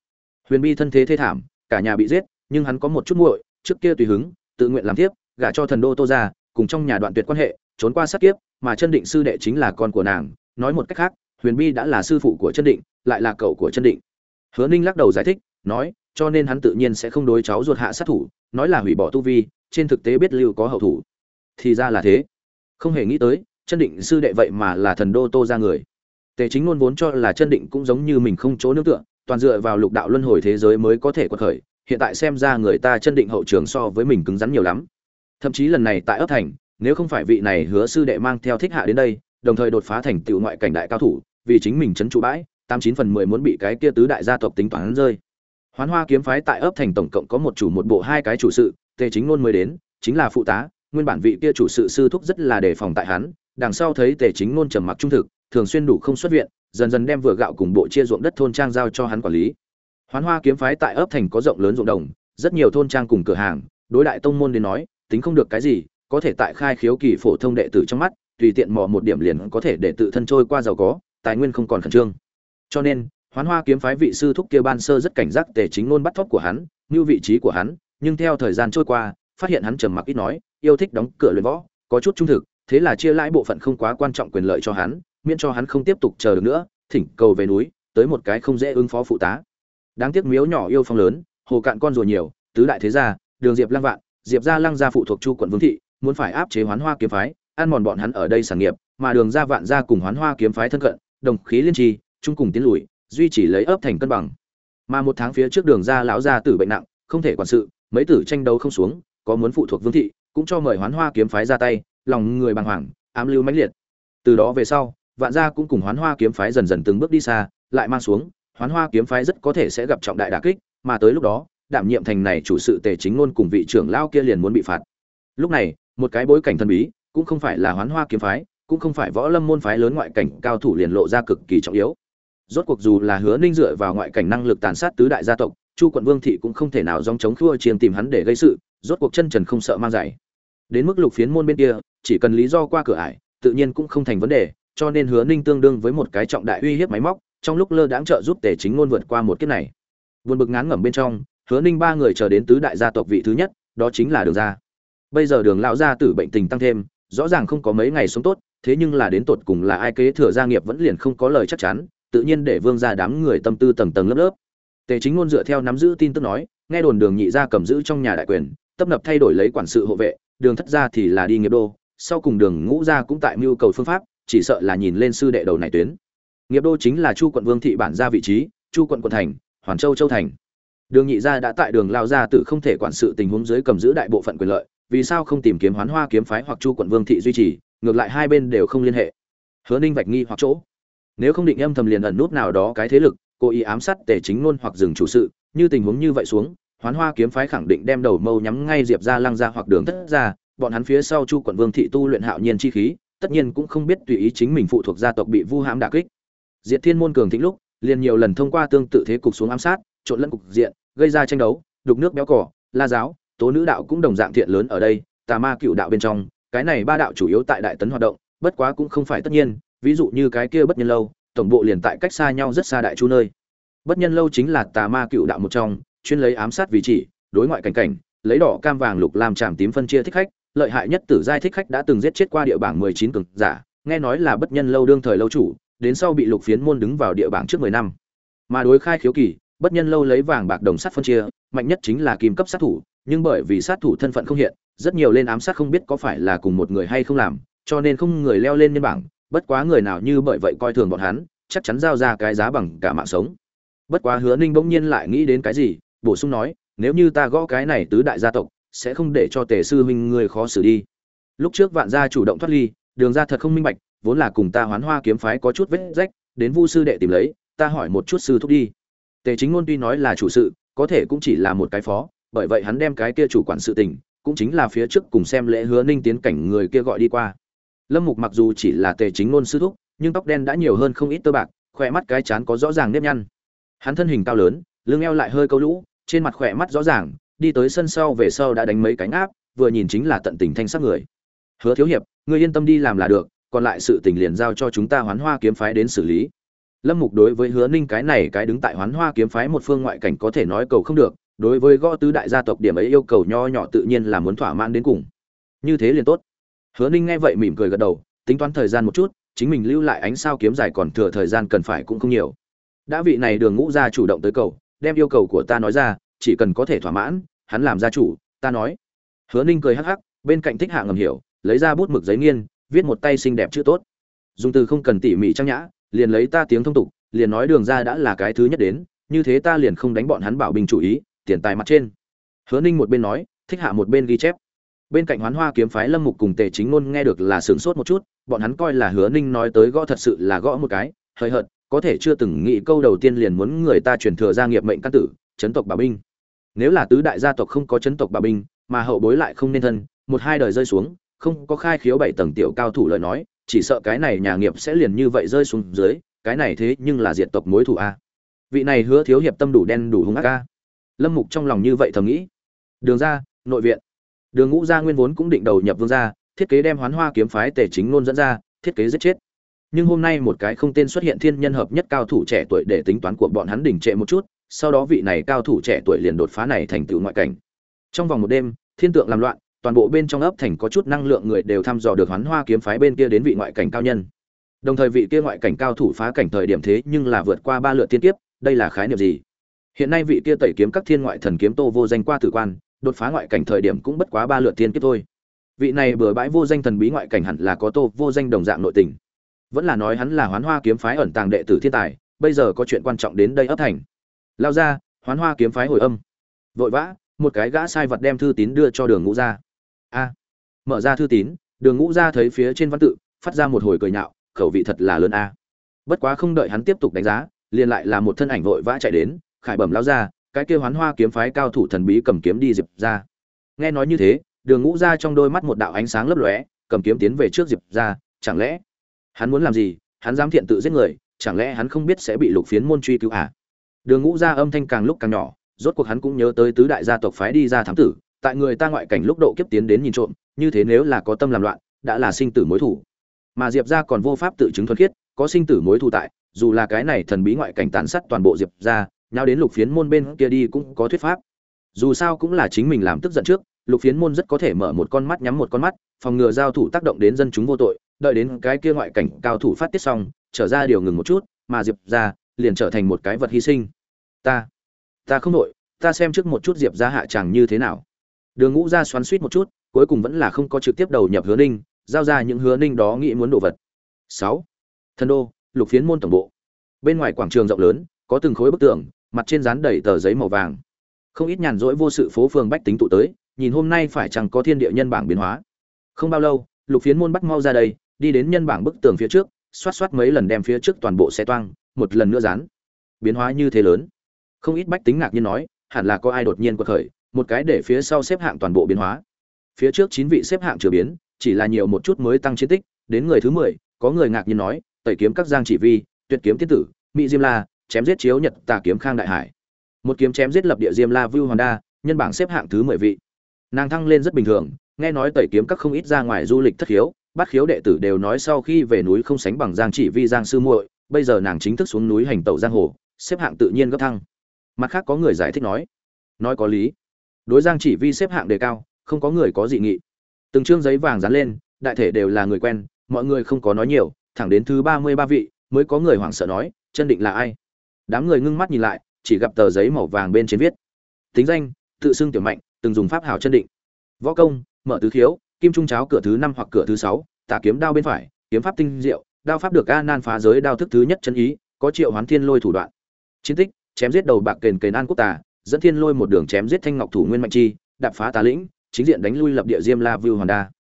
S1: huyền bi thân thế thê thảm, cả nhà bị giết, nhưng hắn có một chút muội, trước kia tùy hứng, tự nguyện làm tiếp gả cho thần đô tô ra cùng trong nhà đoạn tuyệt quan hệ, trốn qua sát kiếp, mà chân định sư đệ chính là con của nàng. Nói một cách khác, huyền bi đã là sư phụ của chân định, lại là cậu của chân định. Hứa ninh lắc đầu giải thích, nói, cho nên hắn tự nhiên sẽ không đối cháu ruột hạ sát thủ, nói là hủy bỏ tu vi, trên thực tế biết lưu có hậu thủ. Thì ra là thế. Không hề nghĩ tới, chân định sư đệ vậy mà là thần đô tô ra người. Tề chính luôn vốn cho là chân định cũng giống như mình không chỗ nương tựa toàn dựa vào lục đạo luân hồi thế giới mới có thể quật khởi, hiện tại xem ra người ta chân định hậu trường so với mình cứng rắn nhiều lắm. Thậm chí lần này tại ấp thành, nếu không phải vị này hứa sư đệ mang theo thích hạ đến đây, đồng thời đột phá thành tựu ngoại cảnh đại cao thủ, vì chính mình chấn trụ bãi, tám chín phần mười muốn bị cái kia tứ đại gia tộc tính toán rơi. Hoán hoa kiếm phái tại ấp thành tổng cộng có một chủ một bộ hai cái chủ sự, tề chính ngôn mới đến, chính là phụ tá, nguyên bản vị kia chủ sự sư thúc rất là đề phòng tại hắn, đằng sau thấy tề chính ngôn trầm mặc trung thực, thường xuyên đủ không xuất viện dần dần đem vừa gạo cùng bộ chia ruộng đất thôn trang giao cho hắn quản lý. Hoán hoa kiếm phái tại ấp thành có rộng lớn ruộng đồng, rất nhiều thôn trang cùng cửa hàng, đối đại tông môn đến nói, tính không được cái gì, có thể tại khai khiếu kỳ phổ thông đệ tử trong mắt, tùy tiện mò một điểm liền có thể để tự thân trôi qua giàu có, tài nguyên không còn khẩn trương. Cho nên, hoán hoa kiếm phái vị sư thúc kia ban sơ rất cảnh giác tề chính ngôn bắt thóp của hắn, như vị trí của hắn, nhưng theo thời gian trôi qua, phát hiện hắn trầm mặc ít nói, yêu thích đóng cửa luyện võ, có chút trung thực, thế là chia lãi bộ phận không quá quan trọng quyền lợi cho hắn miễn cho hắn không tiếp tục chờ được nữa, thỉnh cầu về núi, tới một cái không dễ ứng phó phụ tá. Đáng tiếc miếu nhỏ yêu phong lớn, hồ cạn con rùa nhiều, tứ đại thế gia, đường diệp lăng vạn, diệp gia lăng gia phụ thuộc chu quận vương thị, muốn phải áp chế hoán hoa kiếm phái, ăn mòn bọn hắn ở đây sản nghiệp, mà đường gia vạn gia cùng hoán hoa kiếm phái thân cận, đồng khí liên trì chung cùng tiến lùi, duy trì lấy ấp thành cân bằng. Mà một tháng phía trước đường gia lão gia tử bệnh nặng, không thể quản sự, mấy tử tranh đấu không xuống, có muốn phụ thuộc vương thị, cũng cho mời hoán hoa kiếm phái ra tay, lòng người bàng hoàng, ám lưu mãnh liệt. Từ đó về sau vạn gia cũng cùng hoán hoa kiếm phái dần dần từng bước đi xa, lại mang xuống, hoán hoa kiếm phái rất có thể sẽ gặp trọng đại đả kích, mà tới lúc đó, đảm nhiệm thành này chủ sự tề chính ngôn cùng vị trưởng lao kia liền muốn bị phạt. Lúc này, một cái bối cảnh thần bí, cũng không phải là hoán hoa kiếm phái, cũng không phải võ lâm môn phái lớn ngoại cảnh cao thủ liền lộ ra cực kỳ trọng yếu. Rốt cuộc dù là hứa ninh dựa vào ngoại cảnh năng lực tàn sát tứ đại gia tộc, chu quận vương thị cũng không thể nào dòng chống khua chiên tìm hắn để gây sự, rốt cuộc chân trần không sợ mang giày. Đến mức lục phiến môn bên kia, chỉ cần lý do qua cửa ải, tự nhiên cũng không thành vấn đề cho nên hứa ninh tương đương với một cái trọng đại uy hiếp máy móc, trong lúc lơ đãng trợ giúp tề chính ngôn vượt qua một kiếp này. Buồn bực ngán ngẩm bên trong, hứa ninh ba người chờ đến tứ đại gia tộc vị thứ nhất, đó chính là đường gia. Bây giờ đường lão gia tử bệnh tình tăng thêm, rõ ràng không có mấy ngày sống tốt, thế nhưng là đến tột cùng là ai kế thừa gia nghiệp vẫn liền không có lời chắc chắn, tự nhiên để vương gia đám người tâm tư tầng tầng lớp lớp. Tề chính ngôn dựa theo nắm giữ tin tức nói, nghe đồn đường nhị gia cầm giữ trong nhà đại quyền, tấp nập thay đổi lấy quản sự hộ vệ, đường thất gia thì là đi nghiệp đô, sau cùng đường ngũ gia cũng tại mưu cầu phương pháp chỉ sợ là nhìn lên sư đệ đầu này tuyến. Nghiệp đô chính là chu quận vương thị bản gia vị trí, chu quận quận thành, hoàn châu châu thành. Đường nhị gia đã tại đường lao gia tự không thể quản sự tình huống dưới cầm giữ đại bộ phận quyền lợi, vì sao không tìm kiếm hoán hoa kiếm phái hoặc chu quận vương thị duy trì, ngược lại hai bên đều không liên hệ. Hứa ninh vạch nghi hoặc chỗ. Nếu không định âm thầm liền ẩn nút nào đó cái thế lực, cố ý ám sát tề chính luôn hoặc dừng chủ sự, như tình huống như vậy xuống, hoán hoa kiếm phái khẳng định đem đầu mâu nhắm ngay diệp ra lăng ra hoặc đường thất ra bọn hắn phía sau chu quận vương thị tu luyện hạo nhiên chi khí tất nhiên cũng không biết tùy ý chính mình phụ thuộc gia tộc bị vu hãm đả kích. Diệt thiên môn cường thịnh lúc, liền nhiều lần thông qua tương tự thế cục xuống ám sát, trộn lẫn cục diện, gây ra tranh đấu, đục nước béo cỏ, la giáo, tố nữ đạo cũng đồng dạng thiện lớn ở đây, tà ma cựu đạo bên trong, cái này ba đạo chủ yếu tại đại tấn hoạt động, bất quá cũng không phải tất nhiên, ví dụ như cái kia bất nhân lâu, tổng bộ liền tại cách xa nhau rất xa đại chu nơi. Bất nhân lâu chính là tà ma cựu đạo một trong, chuyên lấy ám sát vì chỉ đối ngoại cảnh cảnh, lấy đỏ cam vàng lục làm tràm tím phân chia thích khách lợi hại nhất tử giai thích khách đã từng giết chết qua địa bảng mười chín cường giả, nghe nói là bất nhân lâu đương thời lâu chủ, đến sau bị lục phiến môn đứng vào địa bảng trước mười năm. Mà đối khai khiếu kỳ, bất nhân lâu lấy vàng bạc đồng sắt phân chia, mạnh nhất chính là kim cấp sát thủ, nhưng bởi vì sát thủ thân phận không hiện, rất nhiều lên ám sát không biết có phải là cùng một người hay không làm, cho nên không người leo lên nhân bảng, bất quá người nào như bởi vậy coi thường bọn hắn, chắc chắn giao ra cái giá bằng cả mạng sống. Bất quá hứa ninh bỗng nhiên lại nghĩ đến cái gì, bổ sung nói, nếu như ta gõ cái này tứ đại gia tộc sẽ không để cho tề sư huynh người khó xử đi. Lúc trước vạn gia chủ động thoát ly, đường ra thật không minh bạch, vốn là cùng ta hoán hoa kiếm phái có chút vết rách, đến vu sư đệ tìm lấy, ta hỏi một chút sư thúc đi. Tề chính ngôn tuy nói là chủ sự, có thể cũng chỉ là một cái phó, bởi vậy hắn đem cái kia chủ quản sự tình, cũng chính là phía trước cùng xem lễ hứa ninh tiến cảnh người kia gọi đi qua. Lâm mục mặc dù chỉ là tề chính ngôn sư thúc, nhưng tóc đen đã nhiều hơn không ít tơ bạc, khỏe mắt cái chán có rõ ràng nếp nhăn. Hắn thân hình cao lớn, lưng eo lại hơi câu lũ, trên mặt khỏe mắt rõ ràng đi tới sân sau về sau đã đánh mấy cánh áp, vừa nhìn chính là tận tình thanh sắc người. Hứa thiếu hiệp, ngươi yên tâm đi làm là được, còn lại sự tình liền giao cho chúng ta hoán hoa kiếm phái đến xử lý. Lâm mục đối với hứa ninh cái này, cái đứng tại hoán hoa kiếm phái một phương ngoại cảnh có thể nói cầu không được, đối với gõ tứ đại gia tộc điểm ấy yêu cầu nho nhỏ tự nhiên là muốn thỏa mãn đến cùng. Như thế liền tốt. Hứa ninh nghe vậy mỉm cười gật đầu, tính toán thời gian một chút, chính mình lưu lại ánh sao kiếm dài còn thừa thời gian cần phải cũng không nhiều. Đã vị này đường ngũ gia chủ động tới cầu, đem yêu cầu của ta nói ra chỉ cần có thể thỏa mãn, hắn làm gia chủ, ta nói. Hứa ninh cười hắc hắc, bên cạnh thích hạ ngầm hiểu, lấy ra bút mực giấy nghiên, viết một tay xinh đẹp chữ tốt. Dùng từ không cần tỉ mỉ trang nhã, liền lấy ta tiếng thông tục, liền nói đường ra đã là cái thứ nhất đến, như thế ta liền không đánh bọn hắn bảo bình chủ ý, tiền tài mặt trên. Hứa ninh một bên nói, thích hạ một bên ghi chép. Bên cạnh hoán hoa kiếm phái lâm mục cùng tề chính ngôn nghe được là sửng sốt một chút, bọn hắn coi là hứa ninh nói tới gõ thật sự là gõ một cái hơi hợt, có thể chưa từng nghĩ câu đầu tiên liền muốn người ta truyền thừa gia nghiệp mệnh căn tử, chấn tộc bà binh nếu là tứ đại gia tộc không có chấn tộc bà binh, mà hậu bối lại không nên thân, một hai đời rơi xuống, không có khai khiếu bảy tầng tiểu cao thủ lời nói, chỉ sợ cái này nhà nghiệp sẽ liền như vậy rơi xuống dưới, cái này thế nhưng là diệt tộc mối thủ a. Vị này hứa thiếu hiệp tâm đủ đen đủ hung ác a. Lâm mục trong lòng như vậy thầm nghĩ. Đường ra, nội viện. Đường ngũ gia nguyên vốn cũng định đầu nhập vương gia, thiết kế đem hoán hoa kiếm phái tề chính nôn dẫn ra, thiết kế giết chết. Nhưng hôm nay một cái không tên xuất hiện thiên nhân hợp nhất cao thủ trẻ tuổi để tính toán của bọn hắn đỉnh trệ một chút sau đó vị này cao thủ trẻ tuổi liền đột phá này thành tựu ngoại cảnh. Trong vòng một đêm, thiên tượng làm loạn, toàn bộ bên trong ấp thành có chút năng lượng người đều thăm dò được hoán hoa kiếm phái bên kia đến vị ngoại cảnh cao nhân. Đồng thời vị kia ngoại cảnh cao thủ phá cảnh thời điểm thế nhưng là vượt qua ba lượt tiên kiếp, đây là khái niệm gì? Hiện nay vị kia tẩy kiếm các thiên ngoại thần kiếm tô vô danh qua tử quan, đột phá ngoại cảnh thời điểm cũng bất quá ba lượt tiên kiếp thôi. Vị này bừa bãi vô danh thần bí ngoại cảnh hẳn là có tô vô danh đồng dạng nội tình. Vẫn là nói hắn là hoán hoa kiếm phái ẩn tàng đệ tử thiên tài, bây giờ có chuyện quan trọng đến đây ấp thành lao ra, hoán hoa kiếm phái hồi âm. Vội vã, một cái gã sai vật đem thư tín đưa cho đường ngũ ra a. Mở ra thư tín, đường ngũ ra thấy phía trên văn tự, phát ra một hồi cười nhạo, khẩu vị thật là lớn a. Bất quá không đợi hắn tiếp tục đánh giá, liền lại là một thân ảnh vội vã chạy đến, khải bẩm lao ra, cái kia hoán hoa kiếm phái cao thủ thần bí cầm kiếm đi diệp ra nghe nói như thế, đường ngũ ra trong đôi mắt một đạo ánh sáng lấp lóe, cầm kiếm tiến về trước diệp ra chẳng lẽ hắn muốn làm gì, hắn dám thiện tự giết người, chẳng lẽ hắn không biết sẽ bị lục phiến môn truy cứu à? Đường ngũ ra âm thanh càng lúc càng nhỏ, rốt cuộc hắn cũng nhớ tới tứ đại gia tộc phái đi ra thám tử, tại người ta ngoại cảnh lúc độ kiếp tiến đến nhìn trộm, như thế nếu là có tâm làm loạn, đã là sinh tử mối thủ. Mà diệp ra còn vô pháp tự chứng thuần khiết, có sinh tử mối thủ tại, dù là cái này thần bí ngoại cảnh tàn sát toàn bộ diệp ra nhau đến lục phiến môn bên kia đi cũng có thuyết pháp. Dù sao cũng là chính mình làm tức giận trước, lục phiến môn rất có thể mở một con mắt nhắm một con mắt, phòng ngừa giao thủ tác động đến dân chúng vô tội, đợi đến cái kia ngoại cảnh cao thủ phát tiết xong, trở ra điều ngừng một chút, mà diệp ra liền trở thành một cái vật hy sinh ta ta không đội ta xem trước một chút diệp ra hạ chàng như thế nào. Đường ngũ ra xoắn suýt một chút, cuối cùng vẫn là không có trực tiếp đầu nhập hứa ninh, giao ra những hứa ninh đó nghĩ muốn đồ vật. Sáu Thân đô, lục phiến môn tổng bộ. Bên ngoài quảng trường rộng lớn, có từng khối bức tường, mặt trên dán đầy tờ giấy màu vàng. Không ít nhàn rỗi vô sự phố phường bách tính tụ tới, nhìn hôm nay phải chẳng có thiên địa nhân bảng biến hóa. Không bao lâu, lục phiến môn bắt mau ra đây, đi đến nhân bảng bức tường phía trước, xoát xoát mấy lần đem phía trước toàn bộ xe toang, một lần nữa dán. Biến hóa như thế lớn không ít bách tính ngạc nhiên nói, hẳn là có ai đột nhiên quật khởi, một cái để phía sau xếp hạng toàn bộ biến hóa. Phía trước chín vị xếp hạng chưa biến, chỉ là nhiều một chút mới tăng chiến tích, đến người thứ mười, có người ngạc nhiên nói, tẩy kiếm các giang chỉ vi, tuyệt kiếm tiết tử, mỹ diêm la, chém giết chiếu nhật tà kiếm khang đại hải. Một kiếm chém giết lập địa diêm la vưu hoàng đa, nhân bảng xếp hạng thứ mười vị. Nàng thăng lên rất bình thường, nghe nói tẩy kiếm các không ít ra ngoài du lịch thất khiếu, bắt khiếu đệ tử đều nói sau khi về núi không sánh bằng giang chỉ vi giang sư muội, bây giờ nàng chính thức xuống núi hành tẩu giang hồ, xếp hạng tự nhiên gấp thăng mặt khác có người giải thích nói nói có lý. Đối giang chỉ vi xếp hạng đề cao, không có người có dị nghị. Từng chương giấy vàng dán lên, đại thể đều là người quen, mọi người không có nói nhiều, thẳng đến thứ ba mươi ba vị mới có người hoảng sợ nói, chân định là ai? Đám người ngưng mắt nhìn lại, chỉ gặp tờ giấy màu vàng bên trên viết, tính danh, tự xưng tiểu mạnh, từng dùng pháp hảo chân định. Võ công, mở tứ khiếu, kim trung cháo cửa thứ năm hoặc cửa thứ sáu tả kiếm đao bên phải, kiếm pháp tinh diệu, đao pháp được a nan phá giới đao thức thứ nhất chân ý, có triệu hoán thiên lôi thủ đoạn. Chiến tích chém giết đầu bạc kền kền an quốc tà, dẫn thiên lôi một đường chém giết thanh ngọc thủ nguyên mạnh chi, đạp phá tà lĩnh, chính diện đánh lui lập địa diêm la vưu hoàn đa.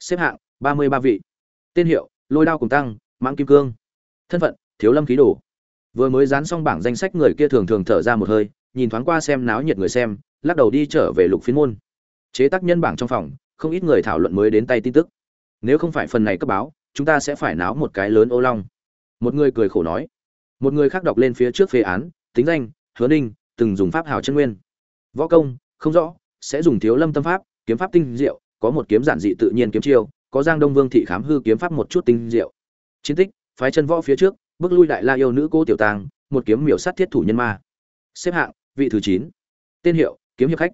S1: Xếp hạng, ba mươi ba vị. Tên hiệu, lôi đao cùng tăng, mãng kim cương. Thân phận, thiếu lâm khí đồ. Vừa mới dán xong bảng danh sách người kia thường thường thở ra một hơi, nhìn thoáng qua xem náo nhiệt người xem, lắc đầu đi trở về lục phiên môn. Chế tác nhân bảng trong phòng, không ít người thảo luận mới đến tay tin tức. Nếu không phải phần này cấp báo, chúng ta sẽ phải náo một cái lớn ô long. Một người cười khổ nói. Một người khác đọc lên phía trước phê án tính danh, hứa ninh, từng dùng pháp hào chân nguyên. Võ công, không rõ, sẽ dùng thiếu lâm tâm pháp, kiếm pháp tinh diệu, có một kiếm giản dị tự nhiên kiếm chiêu, có giang đông vương thị khám hư kiếm pháp một chút tinh diệu. Chiến tích, phái chân võ phía trước, bước lui đại la yêu nữ cô tiểu tàng, một kiếm miểu sát thiết thủ nhân ma. Xếp hạng, vị thứ chín. Tên hiệu, kiếm hiệp khách.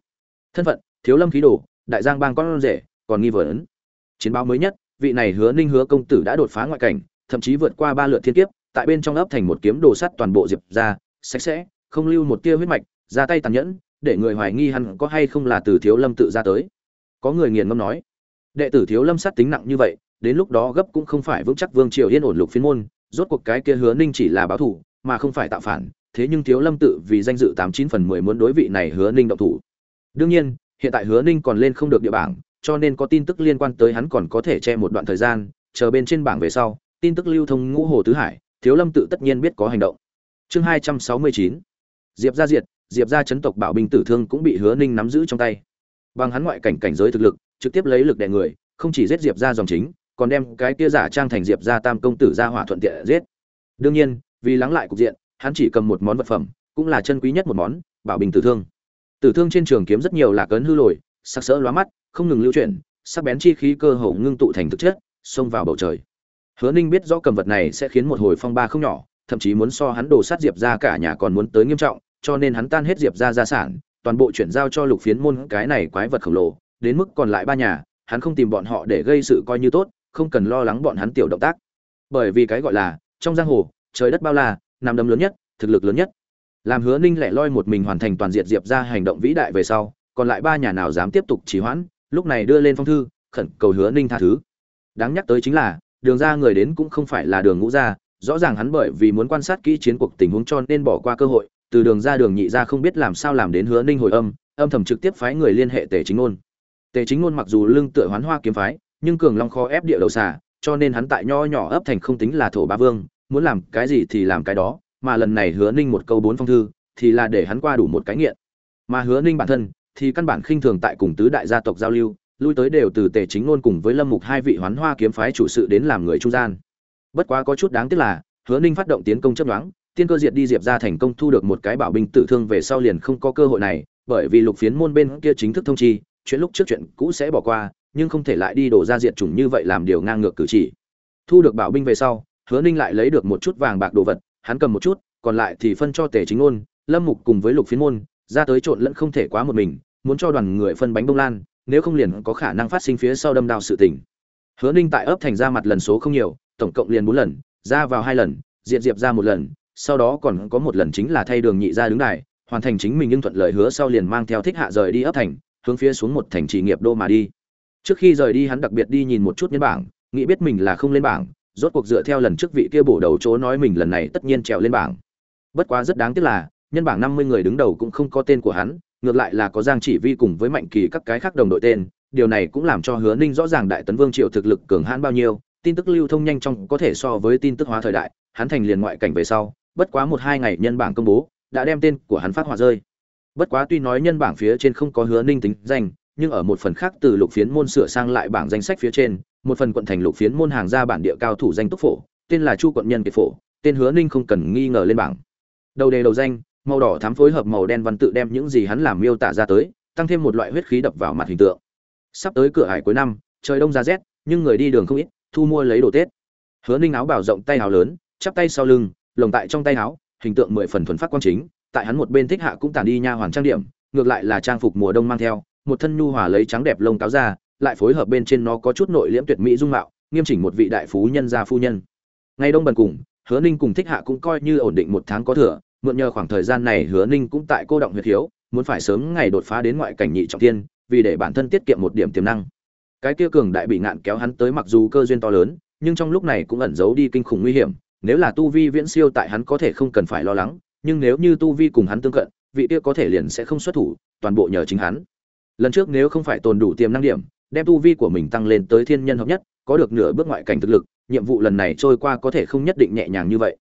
S1: Thân phận, thiếu lâm khí đồ, đại giang bang con rể, còn nghi vấn chiến báo mới nhất, vị này hứa ninh hứa công tử đã đột phá ngoại cảnh, thậm chí vượt qua ba lượt thiên kiếp, tại bên trong ấp thành một kiếm đồ sắt toàn bộ diệp ra sạch sẽ, không lưu một tia huyết mạch, ra tay tàn nhẫn, để người hoài nghi hắn có hay không là từ thiếu lâm tự ra tới. Có người nghiền ngâm nói, đệ tử thiếu lâm sát tính nặng như vậy, đến lúc đó gấp cũng không phải vững chắc vương triều yên ổn lục phiên môn, rốt cuộc cái kia hứa ninh chỉ là báo thủ, mà không phải tạo phản, thế nhưng thiếu lâm tự vì danh dự tám chín phần mười muốn đối vị này hứa ninh động thủ. Đương nhiên, hiện tại hứa ninh còn lên không được địa bảng, cho nên có tin tức liên quan tới hắn còn có thể che một đoạn thời gian, chờ bên trên bảng về sau, tin tức lưu thông ngũ hồ tứ hải, thiếu lâm tự tất nhiên biết có hành động chương hai trăm sáu mươi chín. Diệp gia diệt, diệp gia chấn tộc bảo binh tử thương cũng bị hứa ninh nắm giữ trong tay. Bằng hắn ngoại cảnh cảnh giới thực lực, trực tiếp lấy lực đè người, không chỉ giết diệp gia dòng chính, còn đem cái kia giả trang thành diệp gia tam công tử gia hỏa thuận tiện giết. Đương nhiên, vì lắng lại cục diện, hắn chỉ cầm một món vật phẩm, cũng là chân quý nhất một món, bảo bình tử thương. Tử thương trên trường kiếm rất nhiều là cấn hư lồi, sắc sỡ lóa mắt, không ngừng lưu chuyển, sắc bén chi khí cơ hồ ngưng tụ thành thực chất, xông vào bầu trời. Hứa ninh biết rõ cầm vật này sẽ khiến một hồi phong ba không nhỏ thậm chí muốn so hắn đổ sát diệp ra cả nhà còn muốn tới nghiêm trọng, cho nên hắn tan hết diệp ra gia sản, toàn bộ chuyển giao cho lục phiến môn cái này quái vật khổng lồ, đến mức còn lại ba nhà, hắn không tìm bọn họ để gây sự coi như tốt, không cần lo lắng bọn hắn tiểu động tác. Bởi vì cái gọi là, trong giang hồ, trời đất bao la, nằm đấm lớn nhất, thực lực lớn nhất. Làm hứa ninh lẻ loi một mình hoàn thành toàn diện diệp ra hành động vĩ đại về sau, còn lại ba nhà nào dám tiếp tục trì hoãn, lúc này đưa lên phong thư, khẩn cầu hứa ninh tha thứ. Đáng nhắc tới chính là, đường ra người đến cũng không phải là đường ngũ ra rõ ràng hắn bởi vì muốn quan sát kỹ chiến cuộc tình huống cho nên bỏ qua cơ hội, từ đường ra đường nhị ra không biết làm sao làm đến hứa ninh hồi âm âm thầm trực tiếp phái người liên hệ tề chính ngôn. Tề chính ngôn mặc dù lưng tựa hoán hoa kiếm phái, nhưng cường long khó ép địa đầu xà, cho nên hắn tại nho nhỏ ấp thành không tính là thổ ba vương, muốn làm cái gì thì làm cái đó, mà lần này hứa ninh một câu bốn phong thư, thì là để hắn qua đủ một cái nghiện. Mà hứa ninh bản thân, thì căn bản khinh thường tại cùng tứ đại gia tộc giao lưu, lui tới đều từ tề chính ngôn cùng với lâm mục hai vị hoán hoa kiếm phái chủ sự đến làm người trung gian bất quá có chút đáng tiếc là, hứa ninh phát động tiến công chấp đoán tiên cơ diệt đi diệp ra thành công thu được một cái bảo binh tử thương về sau liền không có cơ hội này, bởi vì lục phiến môn bên kia chính thức thông chi, chuyện lúc trước chuyện cũ sẽ bỏ qua, nhưng không thể lại đi đổ ra diệt chủng như vậy làm điều ngang ngược cử chỉ. Thu được bảo binh về sau, hứa ninh lại lấy được một chút vàng bạc đồ vật, hắn cầm một chút, còn lại thì phân cho tề chính ngôn, lâm mục cùng với lục phiến môn, ra tới trộn lẫn không thể quá một mình, muốn cho đoàn người phân bánh bông lan, nếu không liền có khả năng phát sinh phía sau đâm đao sự tình. Hứa ninh tại ấp thành ra mặt lần số không nhiều tổng cộng liền bốn lần, ra vào hai lần diệt diệp ra một lần, sau đó còn có một lần chính là thay đường nhị ra đứng đài, hoàn thành chính mình nhưng thuận lợi hứa sau liền mang theo thích hạ rời đi ấp thành, hướng phía xuống một thành trì nghiệp đô mà đi. Trước khi rời đi hắn đặc biệt đi nhìn một chút nhân bảng, nghĩ biết mình là không lên bảng, rốt cuộc dựa theo lần trước vị kia bổ đầu chỗ nói mình lần này tất nhiên trèo lên bảng. Bất quá rất đáng tiếc là, nhân bảng năm mươi người đứng đầu cũng không có tên của hắn, ngược lại là có giang chỉ vi cùng với mạnh kỳ các cái khác đồng đội tên, điều này cũng làm cho hứa ninh rõ ràng đại tấn vương triệu thực lực cường hãn bao nhiêu tin tức lưu thông nhanh chóng có thể so với tin tức hóa thời đại, hắn thành liền ngoại cảnh về sau, bất quá một hai ngày nhân bảng công bố, đã đem tên của hắn phát hỏa rơi. Bất quá tuy nói nhân bảng phía trên không có hứa ninh tính danh, nhưng ở một phần khác từ lục phiến môn sửa sang lại bảng danh sách phía trên, một phần quận thành lục phiến môn hàng ra bản địa cao thủ danh túc phổ, tên là chu quận nhân kiệt phổ, tên hứa ninh không cần nghi ngờ lên bảng. Đầu đề đầu danh, màu đỏ thám phối hợp màu đen văn tự đem những gì hắn làm miêu tả ra tới, tăng thêm một loại huyết khí đập vào mặt hình tượng. Sắp tới cửa hải cuối năm, trời đông ra rét, nhưng người đi đường không ít thu mua lấy đồ tết. Hứa ninh áo bảo rộng tay áo lớn, chắp tay sau lưng, lồng tại trong tay áo, hình tượng mười phần thuần phát quang chính, tại hắn một bên thích hạ cũng tản đi nha hoàn trang điểm, ngược lại là trang phục mùa đông mang theo, một thân nhu hòa lấy trắng đẹp lông cáo ra lại phối hợp bên trên nó có chút nội liễm tuyệt mỹ dung mạo, nghiêm chỉnh một vị đại phú nhân gia phu nhân. Ngày đông bần cùng, hứa ninh cùng thích hạ cũng coi như ổn định một tháng có thừa, mượn nhờ khoảng thời gian này hứa ninh cũng tại cô động huyệt hiếu, muốn phải sớm ngày đột phá đến ngoại cảnh nhị trọng tiên vì để bản thân tiết kiệm một điểm tiềm năng cái kia cường đại bị ngạn kéo hắn tới mặc dù cơ duyên to lớn, nhưng trong lúc này cũng ẩn giấu đi kinh khủng nguy hiểm. Nếu là tu vi viễn siêu tại hắn có thể không cần phải lo lắng, nhưng nếu như tu vi cùng hắn tương cận, vị kia có thể liền sẽ không xuất thủ, toàn bộ nhờ chính hắn. Lần trước nếu không phải tồn đủ tiềm năng điểm, đem tu vi của mình tăng lên tới thiên nhân hợp nhất, có được nửa bước ngoại cảnh thực lực, nhiệm vụ lần này trôi qua có thể không nhất định nhẹ nhàng như vậy.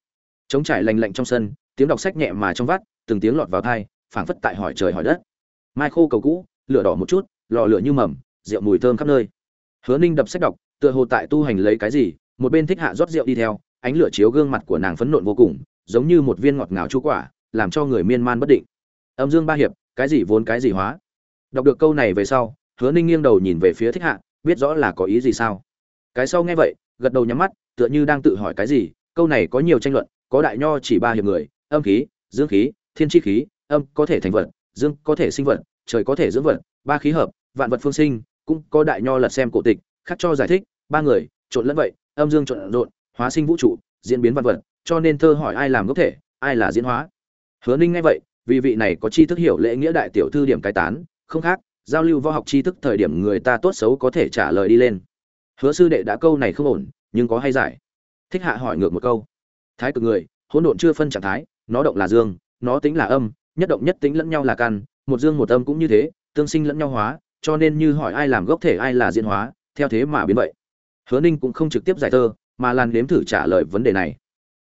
S1: Chống trải lành lạnh trong sân, tiếng đọc sách nhẹ mà trong vắt, từng tiếng lọt vào thai phảng phất tại hỏi trời hỏi đất. Mai khô cầu cũ, lửa đỏ một chút, lò lửa như mầm rượu mùi thơm khắp nơi. Hứa ninh đập sách đọc, tựa hồ tại tu hành lấy cái gì, một bên thích hạ rót rượu đi theo, ánh lửa chiếu gương mặt của nàng phấn nộn vô cùng, giống như một viên ngọt ngào chú quả, làm cho người miên man bất định. Âm dương ba hiệp, cái gì vốn cái gì hóa? Đọc được câu này về sau, hứa ninh nghiêng đầu nhìn về phía thích hạ, biết rõ là có ý gì sao? Cái sau nghe vậy, gật đầu nhắm mắt, tựa như đang tự hỏi cái gì, câu này có nhiều tranh luận, có đại nho chỉ ba hiệp người, âm khí, dương khí, thiên chi khí, âm có thể thành vật, dương có thể sinh vật, trời có thể dưỡng vật, ba khí hợp, vạn vật phương sinh cũng có đại nho lật xem cổ tịch khắc cho giải thích, ba người, trộn lẫn vậy, âm dương trộn rộn, hóa sinh vũ trụ, diễn biến văn vật, cho nên thơ hỏi ai làm gốc thể, ai là diễn hóa. Hứa ninh nghe vậy, vì vị này có tri thức hiểu lễ nghĩa đại tiểu thư điểm cai tán, không khác, giao lưu võ học tri thức thời điểm người ta tốt xấu có thể trả lời đi lên. Hứa sư đệ đã câu này không ổn, nhưng có hay giải? Thích hạ hỏi ngược một câu. Thái cực người, hỗn độn chưa phân trạng thái, nó động là dương, nó tính là âm, nhất động nhất tính lẫn nhau là căn, một dương một âm cũng như thế, tương sinh lẫn nhau hóa cho nên như hỏi ai làm gốc thể ai là diễn hóa, theo thế mà biến vậy. Hứa ninh cũng không trực tiếp giải thơ, mà lan nếm thử trả lời vấn đề này.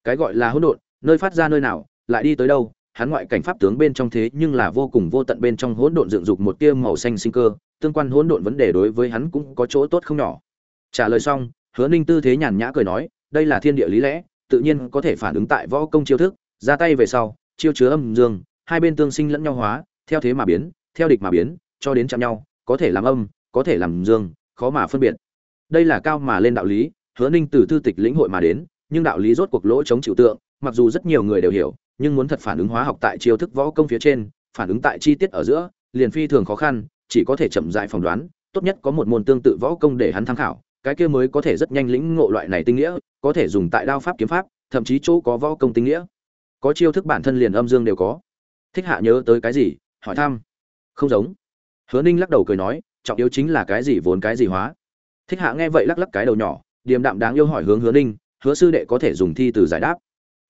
S1: Cái gọi là hỗn độn, nơi phát ra nơi nào, lại đi tới đâu, hắn ngoại cảnh pháp tướng bên trong thế nhưng là vô cùng vô tận bên trong hỗn độn dựng dục một tia màu xanh sinh cơ, tương quan hỗn độn vấn đề đối với hắn cũng có chỗ tốt không nhỏ. Trả lời xong, hứa ninh tư thế nhàn nhã cười nói, đây là thiên địa lý lẽ, tự nhiên có thể phản ứng tại võ công chiêu thức, ra tay về sau, chiêu chứa âm dương, hai bên tương sinh lẫn nhau hóa, theo thế mà biến, theo địch mà biến, cho đến chạm nhau có thể làm âm, có thể làm dương, khó mà phân biệt. Đây là cao mà lên đạo lý, hứa ninh từ thư tịch lĩnh hội mà đến, nhưng đạo lý rốt cuộc lỗ chống chịu tượng, mặc dù rất nhiều người đều hiểu, nhưng muốn thật phản ứng hóa học tại chiêu thức võ công phía trên, phản ứng tại chi tiết ở giữa, liền phi thường khó khăn, chỉ có thể chậm dại phỏng đoán, tốt nhất có một môn tương tự võ công để hắn tham khảo, cái kia mới có thể rất nhanh lĩnh ngộ loại này tinh nghĩa, có thể dùng tại đao pháp kiếm pháp, thậm chí chỗ có võ công tinh nghĩa. Có chiêu thức bản thân liền âm dương đều có. Thích hạ nhớ tới cái gì? Hỏi thăm. Không giống hứa ninh lắc đầu cười nói, trọng yếu chính là cái gì vốn cái gì hóa. Thích hạ nghe vậy lắc lắc cái đầu nhỏ, điềm đạm đáng yêu hỏi hướng hứa ninh, hứa sư đệ có thể dùng thi từ giải đáp?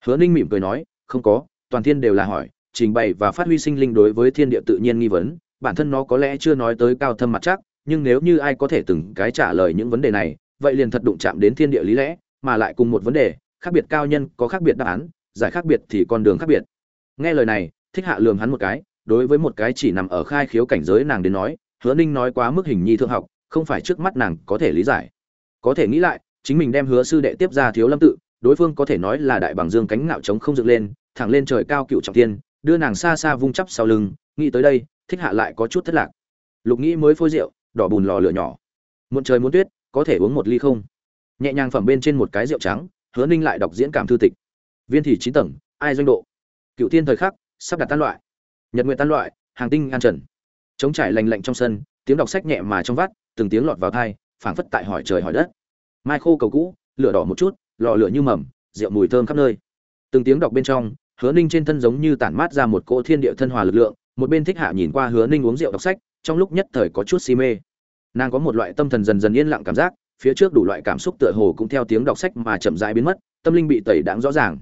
S1: Hứa ninh mỉm cười nói, không có, toàn thiên đều là hỏi, trình bày và phát huy sinh linh đối với thiên địa tự nhiên nghi vấn, bản thân nó có lẽ chưa nói tới cao thâm mặt chắc, nhưng nếu như ai có thể từng cái trả lời những vấn đề này, vậy liền thật đụng chạm đến thiên địa lý lẽ, mà lại cùng một vấn đề, khác biệt cao nhân có khác biệt đáp án, giải khác biệt thì con đường khác biệt. Nghe lời này, thích hạ lườm hắn một cái đối với một cái chỉ nằm ở khai khiếu cảnh giới nàng đến nói, hứa ninh nói quá mức hình nhi thượng học, không phải trước mắt nàng có thể lý giải. Có thể nghĩ lại, chính mình đem hứa sư đệ tiếp ra thiếu lâm tự, đối phương có thể nói là đại bằng dương cánh ngạo trống không dựng lên, thẳng lên trời cao cựu trọng tiên đưa nàng xa xa vung chắp sau lưng, nghĩ tới đây, thích hạ lại có chút thất lạc. Lục nghĩ mới phôi rượu, đỏ bùn lò lửa nhỏ. Muộn trời muốn tuyết, có thể uống một ly không? Nhẹ nhàng phẩm bên trên một cái rượu trắng, hứa ninh lại đọc diễn cảm thư tịch. Viên thị chín tầng, ai doanh độ? Cựu tiên thời khắc, sắp đặt tan loại nhật nguyện tan loại, hàng tinh an trần. Chống trải lành lạnh trong sân, tiếng đọc sách nhẹ mà trong vắt, từng tiếng lọt vào thai phảng phất tại hỏi trời hỏi đất. Mai khô cầu cũ, lửa đỏ một chút, lò lửa như mầm, rượu mùi thơm khắp nơi. Từng tiếng đọc bên trong, hứa ninh trên thân giống như tản mát ra một cỗ thiên địa thân hòa lực lượng, một bên thích hạ nhìn qua hứa ninh uống rượu đọc sách, trong lúc nhất thời có chút si mê. Nàng có một loại tâm thần dần dần yên lặng cảm giác, phía trước đủ loại cảm xúc tựa hồ cũng theo tiếng đọc sách mà chậm rãi biến mất, tâm linh bị tẩy đáng rõ ràng.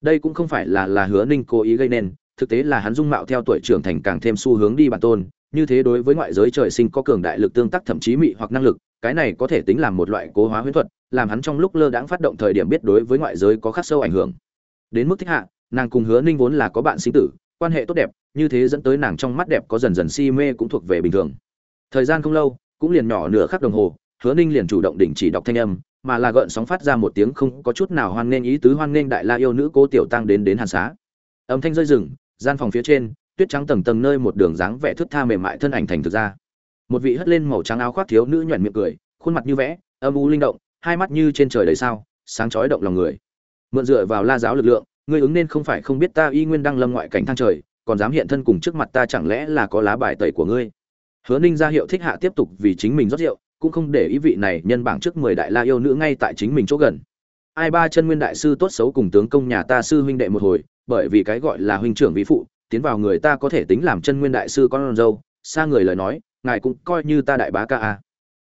S1: Đây cũng không phải là là hứa ninh cố ý gây nên thực tế là hắn dung mạo theo tuổi trưởng thành càng thêm xu hướng đi bản tôn, như thế đối với ngoại giới trời sinh có cường đại lực tương tác thậm chí mị hoặc năng lực, cái này có thể tính làm một loại cố hóa huyễn thuật, làm hắn trong lúc lơ đãng phát động thời điểm biết đối với ngoại giới có khắc sâu ảnh hưởng. Đến mức thích hạ, nàng cùng hứa ninh vốn là có bạn sinh tử, quan hệ tốt đẹp, như thế dẫn tới nàng trong mắt đẹp có dần dần si mê cũng thuộc về bình thường. Thời gian không lâu, cũng liền nhỏ nửa khắc đồng hồ, hứa ninh liền chủ động đình chỉ đọc thanh âm, mà là gợn sóng phát ra một tiếng không có chút nào hoan nghênh ý tứ hoan nghênh đại la yêu nữ cố tiểu tăng đến đến hàn xá. Âm thanh rơi rừng gian phòng phía trên, tuyết trắng tầng tầng nơi một đường dáng vẻ thướt tha mềm mại thân ảnh thành thực ra. Một vị hất lên màu trắng áo khoác thiếu nữ nhoẻn miệng cười, khuôn mặt như vẽ, âm u linh động, hai mắt như trên trời đầy sao, sáng chói động lòng người. Mượn dựa vào la giáo lực lượng, ngươi ứng nên không phải không biết ta y nguyên đang lâm ngoại cảnh thang trời, còn dám hiện thân cùng trước mặt ta chẳng lẽ là có lá bài tẩy của ngươi? Hứa ninh ra hiệu thích hạ tiếp tục vì chính mình rót rượu, cũng không để ý vị này nhân bảng trước mười đại la yêu nữ ngay tại chính mình chỗ gần. Ai ba chân nguyên đại sư tốt xấu cùng tướng công nhà ta sư huynh đệ một hồi bởi vì cái gọi là huynh trưởng vĩ phụ, tiến vào người ta có thể tính làm chân nguyên đại sư con dâu, xa người lời nói, ngài cũng coi như ta đại bá ca a.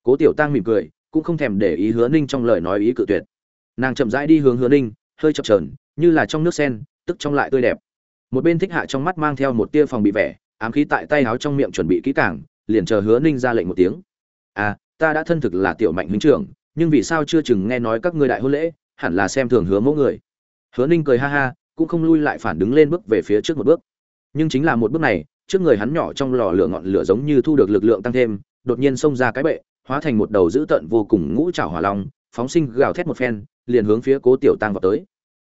S1: Cố tiểu tăng mỉm cười, cũng không thèm để ý hứa ninh trong lời nói ý cự tuyệt. Nàng chậm rãi đi hướng hứa ninh, hơi chập trờn như là trong nước sen, tức trong lại tươi đẹp. Một bên thích hạ trong mắt mang theo một tia phòng bị vẻ, ám khí tại tay áo trong miệng chuẩn bị kỹ càng, liền chờ hứa ninh ra lệnh một tiếng. À ta đã thân thực là tiểu mạnh huynh trưởng, nhưng vì sao chưa chừng nghe nói các ngươi đại hôn lễ, hẳn là xem thường hứa mẫu người. Hứa ninh cười ha ha cũng không lui lại phản đứng lên bước về phía trước một bước. Nhưng chính là một bước này, trước người hắn nhỏ trong lò lửa ngọn lửa giống như thu được lực lượng tăng thêm, đột nhiên xông ra cái bệ, hóa thành một đầu dữ tợn vô cùng ngũ trảo hỏa long, phóng sinh gào thét một phen, liền hướng phía cố tiểu tăng vào tới.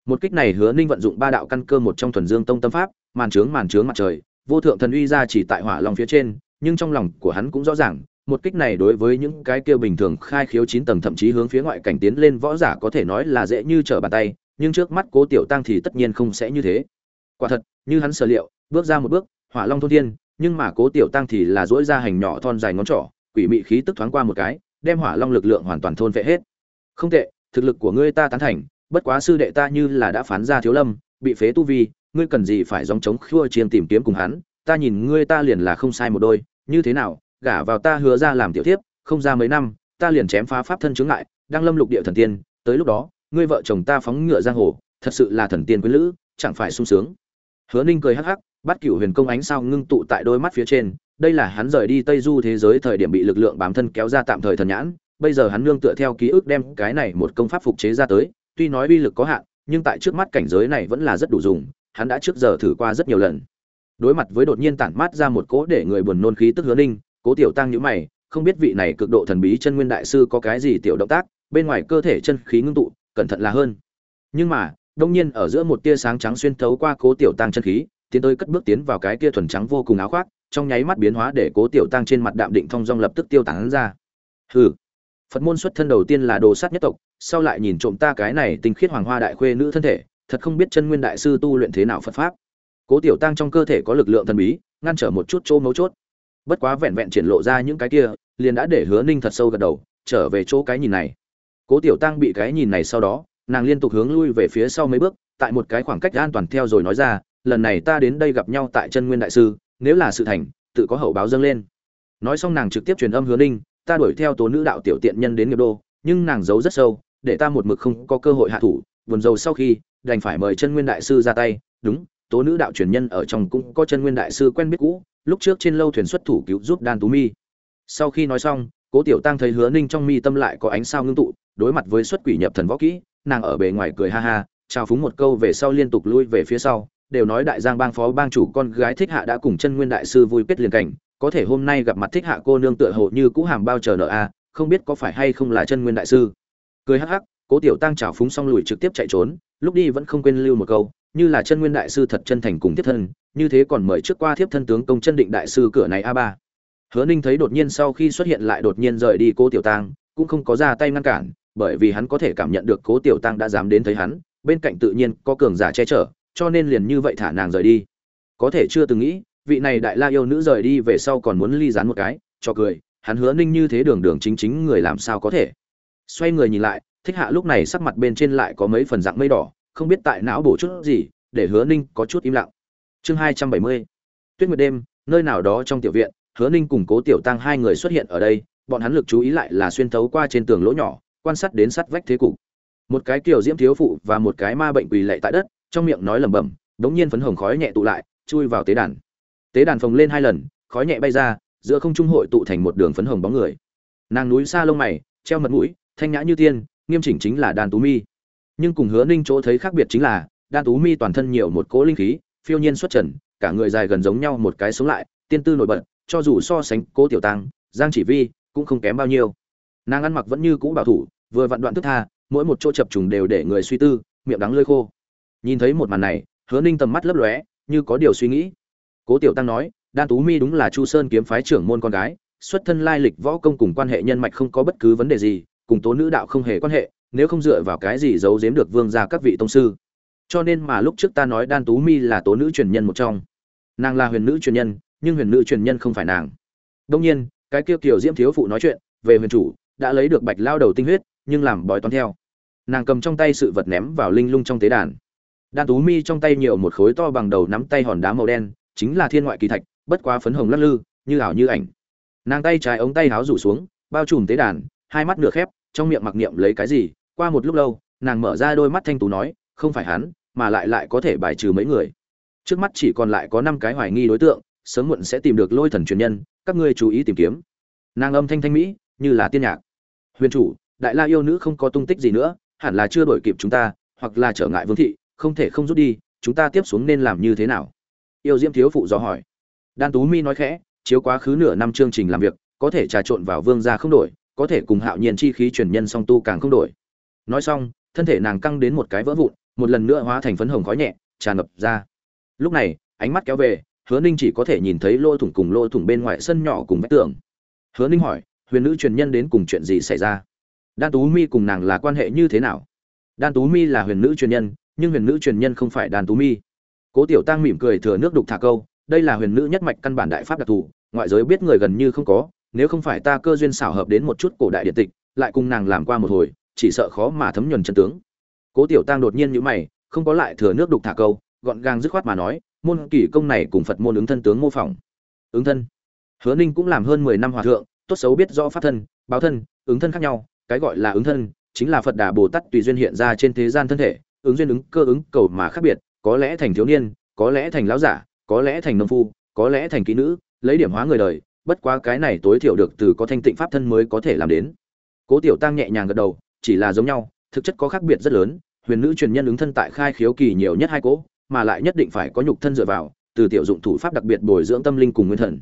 S1: Một kích này hứa ninh vận dụng ba đạo căn cơ một trong thuần dương tông tâm pháp, màn trướng màn trướng mặt trời, vô thượng thần uy ra chỉ tại hỏa long phía trên, nhưng trong lòng của hắn cũng rõ ràng, một kích này đối với những cái kia bình thường khai khiếu chín tầng thậm chí hướng phía ngoại cảnh tiến lên võ giả có thể nói là dễ như trở bàn tay nhưng trước mắt cố tiểu tăng thì tất nhiên không sẽ như thế. Quả thật, như hắn sở liệu, bước ra một bước, hỏa long thôn thiên, nhưng mà cố tiểu tăng thì là dỗi ra hành nhỏ thon dài ngón trỏ, quỷ mị khí tức thoáng qua một cái, đem hỏa long lực lượng hoàn toàn thôn vệ hết. Không tệ, thực lực của ngươi ta tán thành, bất quá sư đệ ta như là đã phán ra thiếu lâm, bị phế tu vi, ngươi cần gì phải dòng chống khua chiên tìm kiếm cùng hắn, ta nhìn ngươi ta liền là không sai một đôi, như thế nào, gả vào ta hứa ra làm tiểu thiếp, không ra mấy năm, ta liền chém phá pháp thân chướng lại đang lâm lục địa thần tiên, tới lúc đó ngươi vợ chồng ta phóng ngựa giang hồ, thật sự là thần tiên quý lữ, chẳng phải sung sướng. Hứa ninh cười hắc hắc, bắt cửu huyền công ánh sao ngưng tụ tại đôi mắt phía trên, đây là hắn rời đi tây du thế giới thời điểm bị lực lượng bám thân kéo ra tạm thời thần nhãn, bây giờ hắn nương tựa theo ký ức đem cái này một công pháp phục chế ra tới, tuy nói uy lực có hạn, nhưng tại trước mắt cảnh giới này vẫn là rất đủ dùng, hắn đã trước giờ thử qua rất nhiều lần. Đối mặt với đột nhiên tản mát ra một cỗ để người buồn nôn khí tức hứa ninh, cố tiểu tăng nhữ mày, không biết vị này cực độ thần bí chân nguyên đại sư có cái gì tiểu động tác, bên ngoài cơ thể chân khí ngưng tụ cẩn thận là hơn. Nhưng mà, đông nhiên ở giữa một tia sáng trắng xuyên thấu qua cố tiểu tăng chân khí, tiến tới cất bước tiến vào cái kia thuần trắng vô cùng áo khoác, trong nháy mắt biến hóa để cố tiểu tăng trên mặt đạm định thong dong lập tức tiêu tán ra. Hừ. Phật môn xuất thân đầu tiên là đồ sát nhất tộc, sau lại nhìn trộm ta cái này tinh khiết hoàng hoa đại khuê nữ thân thể, thật không biết chân nguyên đại sư tu luyện thế nào phật pháp. Cố tiểu tăng trong cơ thể có lực lượng thần bí, ngăn trở một chút chỗ mấu chốt. Bất quá vẹn vẹn triển lộ ra những cái kia, liền đã để hứa ninh thật sâu gật đầu, trở về chỗ cái nhìn này cố tiểu tăng bị cái nhìn này sau đó, nàng liên tục hướng lui về phía sau mấy bước, tại một cái khoảng cách an toàn theo rồi nói ra, lần này ta đến đây gặp nhau tại chân nguyên đại sư, nếu là sự thành, tự có hậu báo dâng lên. Nói xong nàng trực tiếp truyền âm hứa ninh, ta đuổi theo tố nữ đạo tiểu tiện nhân đến nghiệp đô, nhưng nàng giấu rất sâu, để ta một mực không có cơ hội hạ thủ, buồn dầu sau khi, đành phải mời chân nguyên đại sư ra tay. Đúng, tố nữ đạo truyền nhân ở trong cũng có chân nguyên đại sư quen biết cũ, lúc trước trên lâu thuyền xuất thủ cứu giúp đan tú mi. Sau khi nói xong, cố tiểu tăng thấy hứa ninh trong mi tâm lại có ánh sao ngưng tụ đối mặt với xuất quỷ nhập thần võ kỹ, nàng ở bề ngoài cười ha ha trao phúng một câu về sau liên tục lui về phía sau, đều nói đại giang bang phó bang chủ con gái thích hạ đã cùng chân nguyên đại sư vui kết liền cảnh, có thể hôm nay gặp mặt thích hạ cô nương tựa hồ như cũ hàm bao chờ nợ a, không biết có phải hay không là chân nguyên đại sư. Cười hắc hắc, cố tiểu tăng trào phúng xong lùi trực tiếp chạy trốn, lúc đi vẫn không quên lưu một câu, như là chân nguyên đại sư thật chân thành cùng tiếp thân, như thế còn mời trước qua tiếp thân tướng công chân định đại sư cửa này a ba. Hứa ninh thấy đột nhiên sau khi xuất hiện lại đột nhiên rời đi cố tiểu tăng, cũng không có ra tay ngăn cản bởi vì hắn có thể cảm nhận được cố tiểu tăng đã dám đến thấy hắn, bên cạnh tự nhiên có cường giả che chở, cho nên liền như vậy thả nàng rời đi. Có thể chưa từng nghĩ, vị này đại la yêu nữ rời đi về sau còn muốn ly dán một cái, cho cười, hắn hứa ninh như thế đường đường chính chính người làm sao có thể. Xoay người nhìn lại, thích hạ lúc này sắc mặt bên trên lại có mấy phần dạng mây đỏ, không biết tại não bổ chút gì, để hứa ninh có chút im lặng. Chương hai trăm bảy mươi, tuyết nguyệt đêm, nơi nào đó trong tiểu viện, hứa ninh cùng cố tiểu tăng hai người xuất hiện ở đây, bọn hắn lực chú ý lại là xuyên thấu qua trên tường lỗ nhỏ quan sát đến sắt vách thế cục. Một cái kiểu diễm thiếu phụ và một cái ma bệnh quỳ lệ tại đất, trong miệng nói lẩm bẩm, đống nhiên phấn hồng khói nhẹ tụ lại, chui vào tế đàn. Tế đàn phồng lên hai lần, khói nhẹ bay ra, giữa không trung hội tụ thành một đường phấn hồng bóng người. Nàng núi xa lông mày, treo mật mũi, thanh nhã như tiên, nghiêm chỉnh chính là đan tú mi. Nhưng cùng hứa ninh chỗ thấy khác biệt chính là đan tú mi toàn thân nhiều một cỗ linh khí, phiêu nhiên xuất trần, cả người dài gần giống nhau một cái sống lại, tiên tư nổi bật, cho dù so sánh cố tiểu tăng giang chỉ vi cũng không kém bao nhiêu. Nàng ăn mặc vẫn như cũ bảo thủ vừa vặn đoạn thức tha, mỗi một chỗ chập trùng đều để người suy tư, miệng đắng lơi khô. Nhìn thấy một màn này, hứa ninh tầm mắt lấp lóe, như có điều suy nghĩ. Cố tiểu tăng nói, đan tú mi đúng là chu sơn kiếm phái trưởng môn con gái, xuất thân lai lịch võ công cùng quan hệ nhân mạch không có bất cứ vấn đề gì, cùng tố nữ đạo không hề quan hệ, nếu không dựa vào cái gì giấu giếm được vương gia các vị tông sư. Cho nên mà lúc trước ta nói đan tú mi là tố nữ truyền nhân một trong. Nàng là huyền nữ truyền nhân, nhưng huyền nữ truyền nhân không phải nàng. Đông nhiên, cái kia kiều diễm thiếu phụ nói chuyện về huyền chủ, đã lấy được bạch lao đầu tinh huyết nhưng làm bói toán theo. Nàng cầm trong tay sự vật ném vào linh lung trong tế đàn. Đan tú mi trong tay nhiều một khối to bằng đầu nắm tay hòn đá màu đen, chính là thiên ngoại kỳ thạch, bất quá phấn hồng lắc lư, như ảo như ảnh. Nàng tay trái ống tay háo rủ xuống, bao trùm tế đàn, hai mắt nửa khép, trong miệng mặc niệm lấy cái gì, qua một lúc lâu, nàng mở ra đôi mắt thanh tú nói, không phải hắn, mà lại lại có thể bài trừ mấy người. Trước mắt chỉ còn lại có năm cái hoài nghi đối tượng, sớm muộn sẽ tìm được lôi thần truyền nhân, các ngươi chú ý tìm kiếm. Nàng âm thanh thanh mỹ, như là tiên nhạc. Huyền chủ đại la yêu nữ không có tung tích gì nữa, hẳn là chưa đổi kịp chúng ta, hoặc là trở ngại vương thị, không thể không rút đi, chúng ta tiếp xuống nên làm như thế nào? Yêu diễm thiếu phụ dò hỏi. Đan tú mi nói khẽ, chiếu quá khứ nửa năm chương trình làm việc, có thể trà trộn vào vương gia không đổi, có thể cùng hạo nhiên chi khí truyền nhân song tu càng không đổi. Nói xong, thân thể nàng căng đến một cái vỡ vụn, một lần nữa hóa thành phấn hồng khói nhẹ, tràn ngập ra. Lúc này, ánh mắt kéo về, hứa ninh chỉ có thể nhìn thấy lỗ thủng cùng lỗ thủng bên ngoài sân nhỏ cùng vách tường. Hứa ninh hỏi, huyền nữ truyền nhân đến cùng chuyện gì xảy ra? Đan tú mi cùng nàng là quan hệ như thế nào? Đan tú mi là huyền nữ truyền nhân, nhưng huyền nữ truyền nhân không phải đan tú mi. Cố tiểu tăng mỉm cười thừa nước đục thả câu, đây là huyền nữ nhất mạch căn bản đại pháp đặc thù, ngoại giới biết người gần như không có, nếu không phải ta cơ duyên xảo hợp đến một chút cổ đại điện tịch, lại cùng nàng làm qua một hồi, chỉ sợ khó mà thấm nhuần chân tướng. Cố tiểu tăng đột nhiên nhữ mày, không có lại thừa nước đục thả câu, gọn gàng dứt khoát mà nói, môn kỷ công này cùng phật môn ứng thân tướng mô phỏng. Ứng thân. Hứa ninh cũng làm hơn mười năm hòa thượng, tốt xấu biết rõ pháp thân, báo thân, ứng thân khác nhau cái gọi là ứng thân, chính là phật đà bồ tát tùy duyên hiện ra trên thế gian thân thể, ứng duyên ứng cơ ứng cầu mà khác biệt, có lẽ thành thiếu niên, có lẽ thành lão giả, có lẽ thành nông phu, có lẽ thành kỹ nữ, lấy điểm hóa người đời, bất quá cái này tối thiểu được từ có thanh tịnh pháp thân mới có thể làm đến. Cố tiểu tăng nhẹ nhàng gật đầu, chỉ là giống nhau, thực chất có khác biệt rất lớn, huyền nữ truyền nhân ứng thân tại khai khiếu kỳ nhiều nhất hai cố, mà lại nhất định phải có nhục thân dựa vào, từ tiểu dụng thủ pháp đặc biệt bồi dưỡng tâm linh cùng nguyên thần.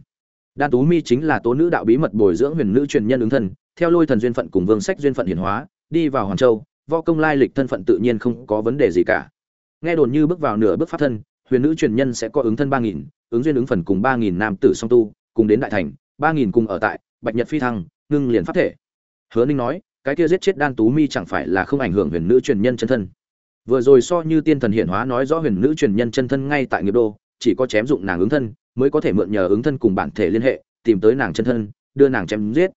S1: Đan tú mi chính là tố nữ đạo bí mật bồi dưỡng huyền nữ truyền nhân ứng thân theo lôi thần duyên phận cùng vương sách duyên phận hiển hóa, đi vào hoàng châu, võ công lai lịch thân phận tự nhiên không có vấn đề gì cả. Nghe đồn như bước vào nửa bước pháp thân, huyền nữ truyền nhân sẽ có ứng thân ba nghìn, ứng duyên ứng phần cùng ba nghìn nam tử song tu, cùng đến đại thành, ba nghìn cùng ở tại, bạch nhật phi thăng, ngưng liền pháp thể. Hứa ninh nói, cái kia giết chết đan tú mi chẳng phải là không ảnh hưởng huyền nữ truyền nhân chân thân. Vừa rồi so như tiên thần hiển hóa nói rõ huyền nữ truyền nhân chân thân ngay tại nghiệp đô, chỉ có chém dụng nàng ứng thân, mới có thể mượn nhờ ứng thân cùng bản thể liên hệ, tìm tới nàng chân thân, đưa nàng chém giết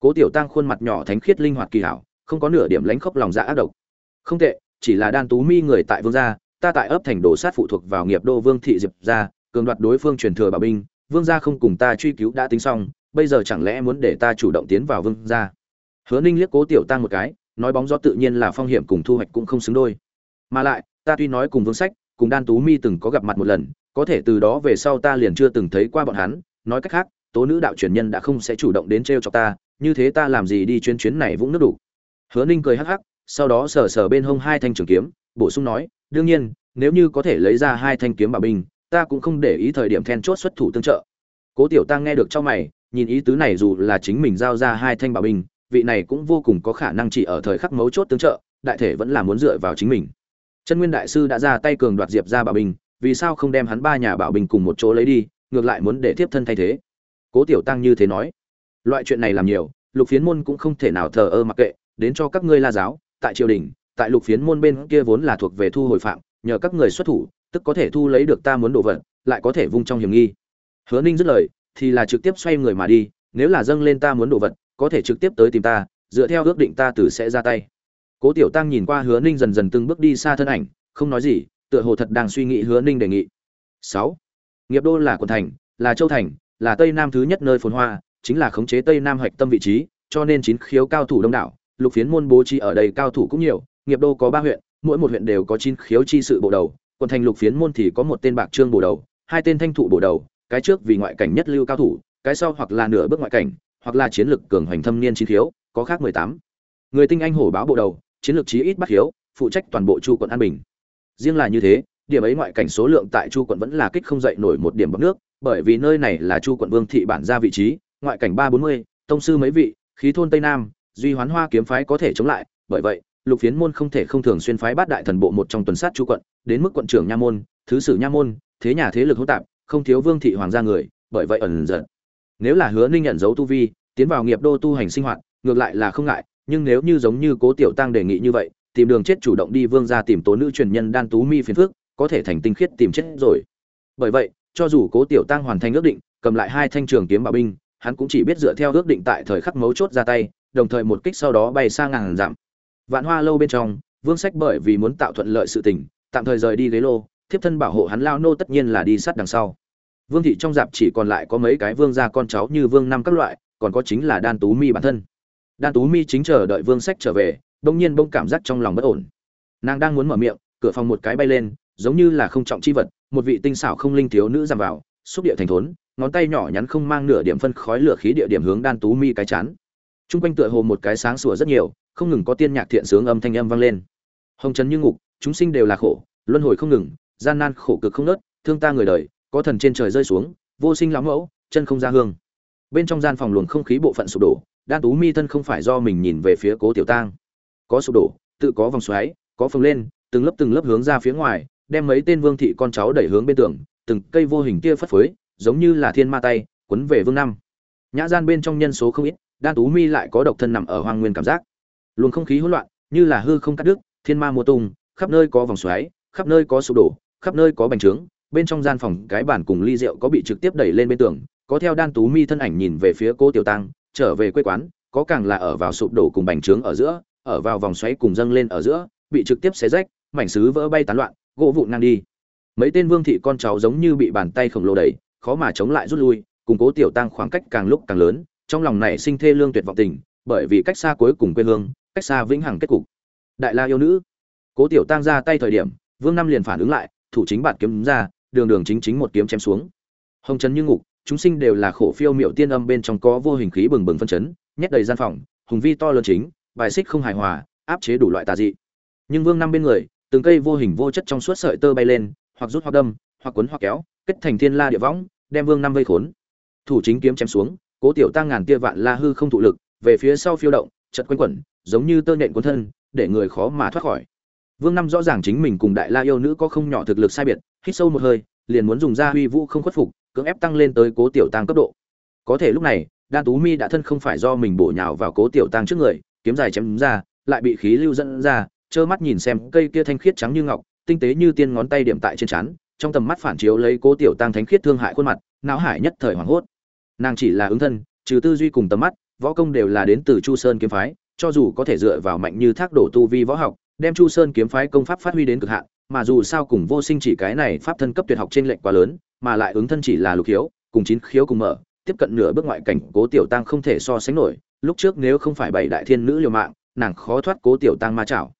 S1: cố tiểu tăng khuôn mặt nhỏ thánh khiết linh hoạt kỳ hảo, không có nửa điểm lánh khóc lòng dạ ác độc. Không tệ, chỉ là đan tú mi người tại vương gia, ta tại ấp thành đồ sát phụ thuộc vào nghiệp đô vương thị diệp gia, cường đoạt đối phương truyền thừa bảo binh, vương gia không cùng ta truy cứu đã tính xong, bây giờ chẳng lẽ muốn để ta chủ động tiến vào vương gia? Hứa ninh liếc cố tiểu tăng một cái, nói bóng gió tự nhiên là phong hiểm cùng thu hoạch cũng không xứng đôi. Mà lại, ta tuy nói cùng vương sách, cùng đan tú mi từng có gặp mặt một lần, có thể từ đó về sau ta liền chưa từng thấy qua bọn hắn, nói cách khác, tố nữ đạo truyền nhân đã không sẽ chủ động đến t r cho ta như thế ta làm gì đi chuyến chuyến này vũng nước đủ. Hứa ninh cười hắc hắc, sau đó sờ sờ bên hông hai thanh trường kiếm, bổ sung nói, đương nhiên, nếu như có thể lấy ra hai thanh kiếm bảo binh, ta cũng không để ý thời điểm then chốt xuất thủ tương trợ. Cố tiểu tăng nghe được trong mày, nhìn ý tứ này dù là chính mình giao ra hai thanh bảo binh, vị này cũng vô cùng có khả năng chỉ ở thời khắc mấu chốt tương trợ, đại thể vẫn là muốn dựa vào chính mình. Chân nguyên đại sư đã ra tay cường đoạt diệp ra bảo binh, vì sao không đem hắn ba nhà bảo binh cùng một chỗ lấy đi, ngược lại muốn để tiếp thân thay thế? Cố tiểu tăng như thế nói loại chuyện này làm nhiều, lục phiến môn cũng không thể nào thờ ơ mặc kệ, đến cho các ngươi la giáo, tại triều đình, tại lục phiến môn bên kia vốn là thuộc về thu hồi phạm, nhờ các người xuất thủ, tức có thể thu lấy được ta muốn đồ vật, lại có thể vung trong hiểm nghi. Hứa ninh dứt lời, thì là trực tiếp xoay người mà đi, nếu là dâng lên ta muốn đồ vật, có thể trực tiếp tới tìm ta, dựa theo ước định ta từ sẽ ra tay. Cố tiểu tăng nhìn qua hứa ninh dần dần từng bước đi xa thân ảnh, không nói gì, tựa hồ thật đang suy nghĩ hứa ninh đề nghị. Sáu, nghiệp đô là quận thành, là châu thành, là tây nam thứ nhất nơi phồn hoa chính là khống chế tây nam hoạch tâm vị trí, cho nên chín khiếu cao thủ đông đảo, lục phiến môn bố trí ở đây cao thủ cũng nhiều, nghiệp đô có ba huyện, mỗi một huyện đều có chín khiếu chi sự bộ đầu, quận thành lục phiến môn thì có một tên bạc trương bổ đầu, hai tên thanh thụ bổ đầu, cái trước vì ngoại cảnh nhất lưu cao thủ, cái sau hoặc là nửa bước ngoại cảnh, hoặc là chiến lược cường hoành thâm niên chín khiếu, có khác mười tám. Người tinh anh hổ báo bộ đầu, chiến lược chí ít bắt khiếu, phụ trách toàn bộ chu quận an bình. Riêng là như thế, điểm ấy ngoại cảnh số lượng tại chu quận vẫn là kích không dậy nổi một điểm bọc nước, bởi vì nơi này là chu quận vương thị bản ra vị trí ngoại cảnh ba bốn mươi, tông sư mấy vị, khí thôn tây nam, duy hoán hoa kiếm phái có thể chống lại, bởi vậy, lục phiến môn không thể không thường xuyên phái bát đại thần bộ một trong tuần sát chu quận, đến mức quận trưởng nha môn, thứ sử nha môn, thế nhà thế lực hỗn tạp, không thiếu vương thị hoàng gia người, bởi vậy ẩn giận. Nếu là hứa ninh nhận dấu tu vi, tiến vào nghiệp đô tu hành sinh hoạt, ngược lại là không ngại, nhưng nếu như giống như cố tiểu tăng đề nghị như vậy, tìm đường chết chủ động đi vương ra tìm tố nữ truyền nhân đan tú mi phiền phước có thể thành tinh khiết tìm chết rồi. Bởi vậy, cho dù cố tiểu tăng hoàn thành ước định, cầm lại hai thanh trường kiếm bảo binh hắn cũng chỉ biết dựa theo ước định tại thời khắc mấu chốt ra tay, đồng thời một kích sau đó bay sang ngàn dặm. Vạn hoa lâu bên trong, vương sách bởi vì muốn tạo thuận lợi sự tình, tạm thời rời đi ghế lô, thiếp thân bảo hộ hắn lao nô tất nhiên là đi sát đằng sau. Vương thị trong dạp chỉ còn lại có mấy cái vương gia con cháu như vương năm các loại, còn có chính là đan tú mi bản thân. Đan tú mi chính chờ đợi vương sách trở về, bỗng nhiên bỗng cảm giác trong lòng bất ổn. Nàng đang muốn mở miệng, cửa phòng một cái bay lên, giống như là không trọng chi vật, một vị tinh xảo không linh thiếu nữ giảm vào xúc địa thành thốn, ngón tay nhỏ nhắn không mang nửa điểm phân khói lửa khí địa điểm hướng đan tú mi cái chán. Trung quanh tựa hồ một cái sáng sủa rất nhiều, không ngừng có tiên nhạc thiện sướng âm thanh âm vang lên. Hồng trần như ngục, chúng sinh đều là khổ, luân hồi không ngừng, gian nan khổ cực không nớt thương ta người đời, có thần trên trời rơi xuống, vô sinh lão mẫu, chân không ra hương. Bên trong gian phòng luồng không khí bộ phận sụp đổ, đan tú mi thân không phải do mình nhìn về phía cố tiểu tang. Có sụp đổ, tự có vòng xoáy, có phồng lên, từng lớp từng lớp hướng ra phía ngoài, đem mấy tên vương thị con cháu đẩy hướng bên tường từng cây vô hình kia phất phới, giống như là thiên ma tay, quấn về vương năm. Nhã gian bên trong nhân số không ít, đan tú mi lại có độc thân nằm ở hoang nguyên cảm giác. Luồng không khí hỗn loạn, như là hư không cắt đứt, thiên ma mùa tung, khắp nơi có vòng xoáy, khắp nơi có sụp đổ, khắp nơi có bành trướng, bên trong gian phòng cái bàn cùng ly rượu có bị trực tiếp đẩy lên bên tường, có theo đan tú mi thân ảnh nhìn về phía cô tiểu tăng, trở về quê quán, có càng là ở vào sụp đổ cùng bành trướng ở giữa, ở vào vòng xoáy cùng dâng lên ở giữa, bị trực tiếp xé rách, mảnh sứ vỡ bay tán loạn, gỗ vụn ngang đi mấy tên vương thị con cháu giống như bị bàn tay khổng lồ đẩy, khó mà chống lại rút lui, cùng cố tiểu tăng khoảng cách càng lúc càng lớn, trong lòng này sinh thê lương tuyệt vọng tình, bởi vì cách xa cuối cùng quê hương, cách xa vĩnh hằng kết cục. Đại la yêu nữ. Cố tiểu tăng ra tay thời điểm, vương năm liền phản ứng lại, thủ chính bản kiếm ra, đường đường chính chính một kiếm chém xuống. Hồng trấn như ngục, chúng sinh đều là khổ phiêu miệu tiên âm bên trong có vô hình khí bừng bừng phân chấn, nhét đầy gian phòng, hùng vi to lớn chính, bài xích không hài hòa, áp chế đủ loại tà dị. Nhưng vương năm bên người, từng cây vô hình vô chất trong suốt sợi tơ bay lên hoặc rút hoặc đâm, hoặc quấn hoặc kéo, kết thành thiên la địa võng, đem vương năm vây khốn. Thủ chính kiếm chém xuống, cố tiểu tăng ngàn tia vạn la hư không thụ lực, về phía sau phiêu động, chật quanh quẩn, giống như tơ nện cuốn thân, để người khó mà thoát khỏi. Vương năm rõ ràng chính mình cùng đại la yêu nữ có không nhỏ thực lực sai biệt, hít sâu một hơi, liền muốn dùng ra huy vũ không khuất phục, cưỡng ép tăng lên tới cố tiểu tăng cấp độ. Có thể lúc này, đan tú mi đã thân không phải do mình bổ nhào vào cố tiểu tăng trước người, kiếm dài chém ra, lại bị khí lưu dẫn ra, trơ mắt nhìn xem cây kia thanh khiết trắng như ngọc tinh tế như tiên ngón tay điểm tại trên trán, trong tầm mắt phản chiếu lấy cố tiểu tăng thánh khiết thương hại khuôn mặt, não hải nhất thời hoảng hốt. Nàng chỉ là ứng thân, trừ tư duy cùng tầm mắt, võ công đều là đến từ chu sơn kiếm phái, cho dù có thể dựa vào mạnh như thác đổ tu vi võ học, đem chu sơn kiếm phái công pháp phát huy đến cực hạn, mà dù sao cùng vô sinh chỉ cái này pháp thân cấp tuyệt học trên lệnh quá lớn, mà lại ứng thân chỉ là lục khiếu, cùng chín khiếu cùng mở, tiếp cận nửa bước ngoại cảnh, cố tiểu tăng không thể so sánh nổi, lúc trước nếu không phải bảy đại thiên nữ liều mạng, nàng khó thoát cố tiểu tăng ma chảo.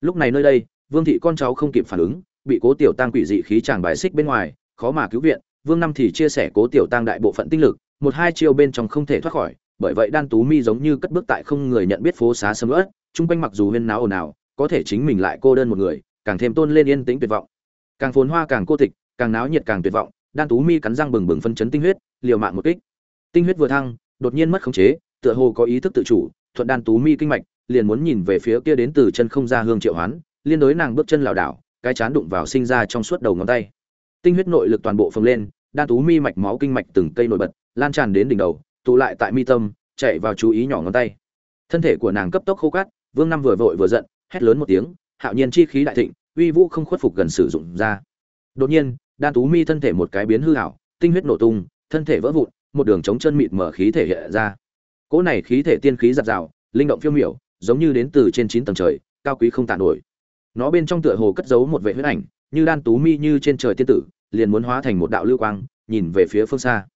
S1: Lúc này nơi đây vương thị con cháu không kịp phản ứng, bị cố tiểu tăng quỷ dị khí tràng bài xích bên ngoài, khó mà cứu viện. Vương năm thì chia sẻ cố tiểu tăng đại bộ phận tinh lực, một hai chiêu bên trong không thể thoát khỏi, bởi vậy đan tú mi giống như cất bước tại không người nhận biết phố xá sầm ớt chung quanh mặc dù huyên náo ồn ào, có thể chính mình lại cô đơn một người, càng thêm tôn lên yên tĩnh tuyệt vọng. Càng phồn hoa càng cô tịch, càng náo nhiệt càng tuyệt vọng, đan tú mi cắn răng bừng bừng phân chấn tinh huyết, liều mạng một kích. Tinh huyết vừa thăng, đột nhiên mất khống chế, tựa hồ có ý thức tự chủ, thuận đan tú mi kinh mạch, liền muốn nhìn về phía kia đến từ chân không ra hương triệu hoán liên đối nàng bước chân lảo đảo, cái chán đụng vào sinh ra trong suốt đầu ngón tay. Tinh huyết nội lực toàn bộ phồng lên, đan tú mi mạch máu kinh mạch từng cây nổi bật, lan tràn đến đỉnh đầu, tụ lại tại mi tâm, chạy vào chú ý nhỏ ngón tay. Thân thể của nàng cấp tốc khô cát, vương năm vừa vội vừa giận, hét lớn một tiếng, hạo nhiên chi khí đại thịnh, uy vũ không khuất phục gần sử dụng ra. Đột nhiên, đan tú mi thân thể một cái biến hư hảo tinh huyết nổ tung, thân thể vỡ vụn, một đường chống chân mịt mở khí thể hiện ra. Cỗ này khí thể tiên khí giặt rào, linh động phiêu miểu, giống như đến từ trên chín tầng trời, cao quý không tàn nổi nó bên trong tựa hồ cất giấu một vệ huyết ảnh, như đan tú mi như trên trời tiên tử, liền muốn hóa thành một đạo lưu quang, nhìn về phía phương xa.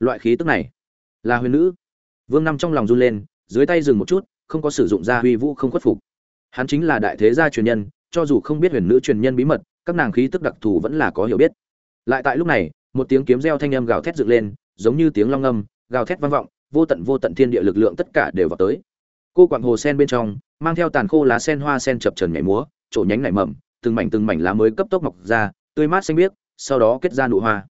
S1: Loại khí tức này, là huyền nữ. Vương năm trong lòng run lên, dưới tay dừng một chút, không có sử dụng ra huy vũ không khuất phục. Hắn chính là đại thế gia truyền nhân, cho dù không biết huyền nữ truyền nhân bí mật, các nàng khí tức đặc thù vẫn là có hiểu biết. Lại tại lúc này, một tiếng kiếm reo thanh âm gào thét dựng lên, giống như tiếng long ngâm, gào thét vang vọng, vô tận vô tận thiên địa lực lượng tất cả đều vào tới. Cô quặng hồ sen bên trong, mang theo tàn khô lá sen hoa sen chập trần nhảy múa chỗ nhánh nảy mầm, từng mảnh từng mảnh lá mới cấp tốc mọc ra, tươi mát xanh biếc, sau đó kết ra nụ hoa.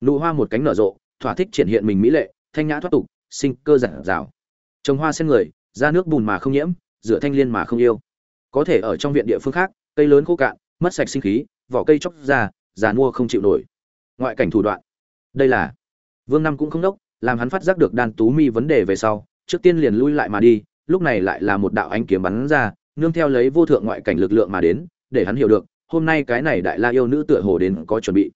S1: Nụ hoa một cánh nở rộ, thỏa thích triển hiện mình mỹ lệ, thanh nhã thoát tục, sinh cơ giản rào trồng hoa sen người, ra nước bùn mà không nhiễm, rửa thanh liên mà không yêu. Có thể ở trong viện địa phương khác, cây lớn khô cạn, mất sạch sinh khí, vỏ cây chóc ra, già mua không chịu nổi. Ngoại cảnh thủ đoạn. Đây là, vương năm cũng không đốc, làm hắn phát giác được đan tú mi vấn đề về sau, trước tiên liền lui lại mà đi, lúc này lại là một đạo ánh kiếm bắn ra nương theo lấy vô thượng ngoại cảnh lực lượng mà đến, để hắn hiểu được, hôm nay cái này đại la yêu nữ tựa hồ đến có chuẩn bị.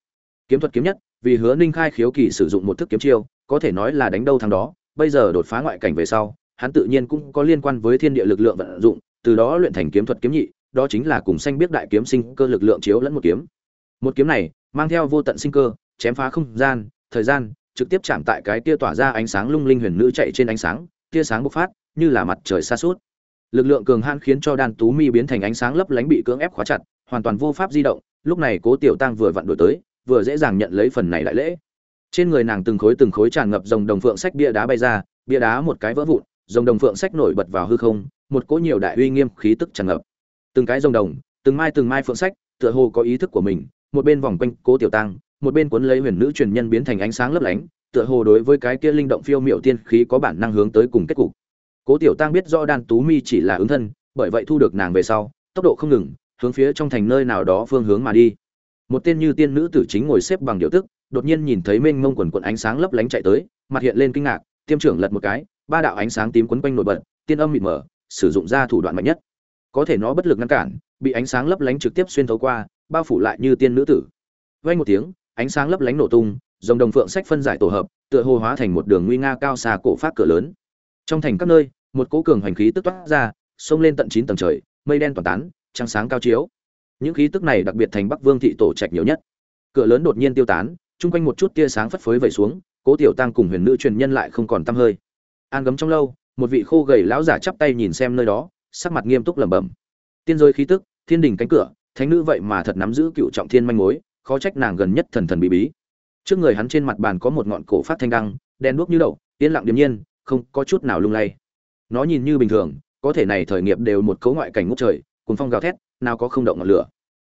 S1: Kiếm thuật kiếm nhất, vì hứa ninh khai khiếu kỳ sử dụng một thức kiếm chiêu, có thể nói là đánh đâu thắng đó, bây giờ đột phá ngoại cảnh về sau, hắn tự nhiên cũng có liên quan với thiên địa lực lượng vận dụng, từ đó luyện thành kiếm thuật kiếm nhị, đó chính là cùng xanh biết đại kiếm sinh cơ lực lượng chiếu lẫn một kiếm. Một kiếm này, mang theo vô tận sinh cơ, chém phá không gian, thời gian, trực tiếp chạm tại cái tia tỏa ra ánh sáng lung linh huyền nữ chạy trên ánh sáng, tia sáng bộc phát, như là mặt trời xa suốt lực lượng cường hãn khiến cho đan tú mi biến thành ánh sáng lấp lánh bị cưỡng ép khóa chặt, hoàn toàn vô pháp di động, lúc này cố tiểu tăng vừa vặn đổi tới, vừa dễ dàng nhận lấy phần này đại lễ. Trên người nàng từng khối từng khối tràn ngập dòng đồng phượng sách bia đá bay ra, bia đá một cái vỡ vụn dòng đồng phượng sách nổi bật vào hư không, một cỗ nhiều đại uy nghiêm khí tức tràn ngập. Từng cái dòng đồng, từng mai từng mai phượng sách, tựa hồ có ý thức của mình, một bên vòng quanh cố tiểu tăng một bên cuốn lấy huyền nữ truyền nhân biến thành ánh sáng lấp lánh, tựa hồ đối với cái kia linh động phiêu miệu tiên khí có bản năng hướng tới cùng kết cục cố tiểu tăng biết rõ đan tú mi chỉ là ứng thân, bởi vậy thu được nàng về sau, tốc độ không ngừng, hướng phía trong thành nơi nào đó phương hướng mà đi. Một tên như tiên nữ tử chính ngồi xếp bằng điều tức, đột nhiên nhìn thấy mênh mông quần quần ánh sáng lấp lánh chạy tới, mặt hiện lên kinh ngạc, tiêm trưởng lật một cái, ba đạo ánh sáng tím quấn quanh nổi bật, tiên âm mịt mở, sử dụng ra thủ đoạn mạnh nhất. Có thể nó bất lực ngăn cản, bị ánh sáng lấp lánh trực tiếp xuyên thấu qua, bao phủ lại như tiên nữ tử. Vay một tiếng, ánh sáng lấp lánh nổ tung dòng đồng phượng sách phân giải tổ hợp, tựa hồ hóa thành một đường nguy nga cao xa cổ phát cửa lớn trong thành các nơi, một cỗ cường hoành khí tức toát ra, xông lên tận chín tầng trời, mây đen toàn tán, trăng sáng cao chiếu. Những khí tức này đặc biệt thành bắc vương thị tổ trạch nhiều nhất. Cửa lớn đột nhiên tiêu tán, chung quanh một chút tia sáng phất phới vẩy xuống, cố tiểu tăng cùng huyền nữ truyền nhân lại không còn tăm hơi. An gấm trong lâu, một vị khô gầy lão giả chắp tay nhìn xem nơi đó, sắc mặt nghiêm túc lẩm bẩm. Tiên rơi khí tức, thiên đình cánh cửa, thánh nữ vậy mà thật nắm giữ cựu trọng thiên manh mối, khó trách nàng gần nhất thần thần bí bí. Trước người hắn trên mặt bàn có một ngọn cổ phát thanh đăng đen đuốc như đậu, yên lặng điềm nhiên không có chút nào lung lay. Nó nhìn như bình thường, có thể này thời nghiệp đều một cấu ngoại cảnh ngút trời cùng phong gào thét, nào có không động ngọn lửa.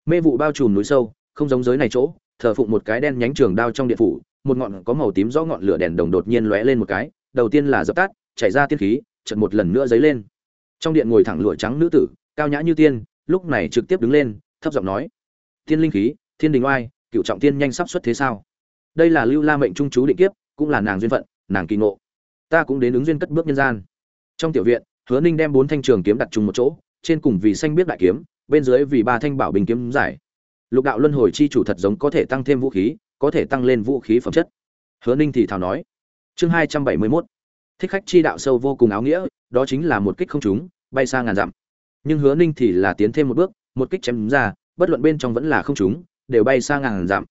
S1: Mê vụ bao trùm núi sâu, không giống giới này chỗ, thờ phụng một cái đen nhánh trường đao trong điện phủ, một ngọn có màu tím rõ ngọn lửa đèn đồng đột nhiên lóe lên một cái, đầu tiên là dập tắt, chảy ra tiên khí, chợt một lần nữa dấy lên. Trong điện ngồi thẳng lụa trắng nữ tử, cao nhã như tiên, lúc này trực tiếp đứng lên, thấp giọng nói tiên linh khí, thiên đình oai, cựu trọng tiên nhanh sắp xuất thế sao? Đây là lưu la mệnh trung chú định kiếp, cũng là nàng duyên phận, nàng kỳ ngộ ta cũng đến ứng duyên cất bước nhân gian. Trong tiểu viện, hứa ninh đem bốn thanh trường kiếm đặt chung một chỗ, trên cùng vì xanh biết đại kiếm, bên dưới vì ba thanh bảo bình kiếm giải. Lục đạo luân hồi chi chủ thật giống có thể tăng thêm vũ khí, có thể tăng lên vũ khí phẩm chất. Hứa ninh thì thào nói, chương hai trăm bảy mươi mốt, thích khách chi đạo sâu vô cùng áo nghĩa, đó chính là một kích không trúng, bay xa ngàn dặm. Nhưng hứa ninh thì là tiến thêm một bước, một kích chém ra, bất luận bên trong vẫn là không trúng, đều bay xa ngàn dặm.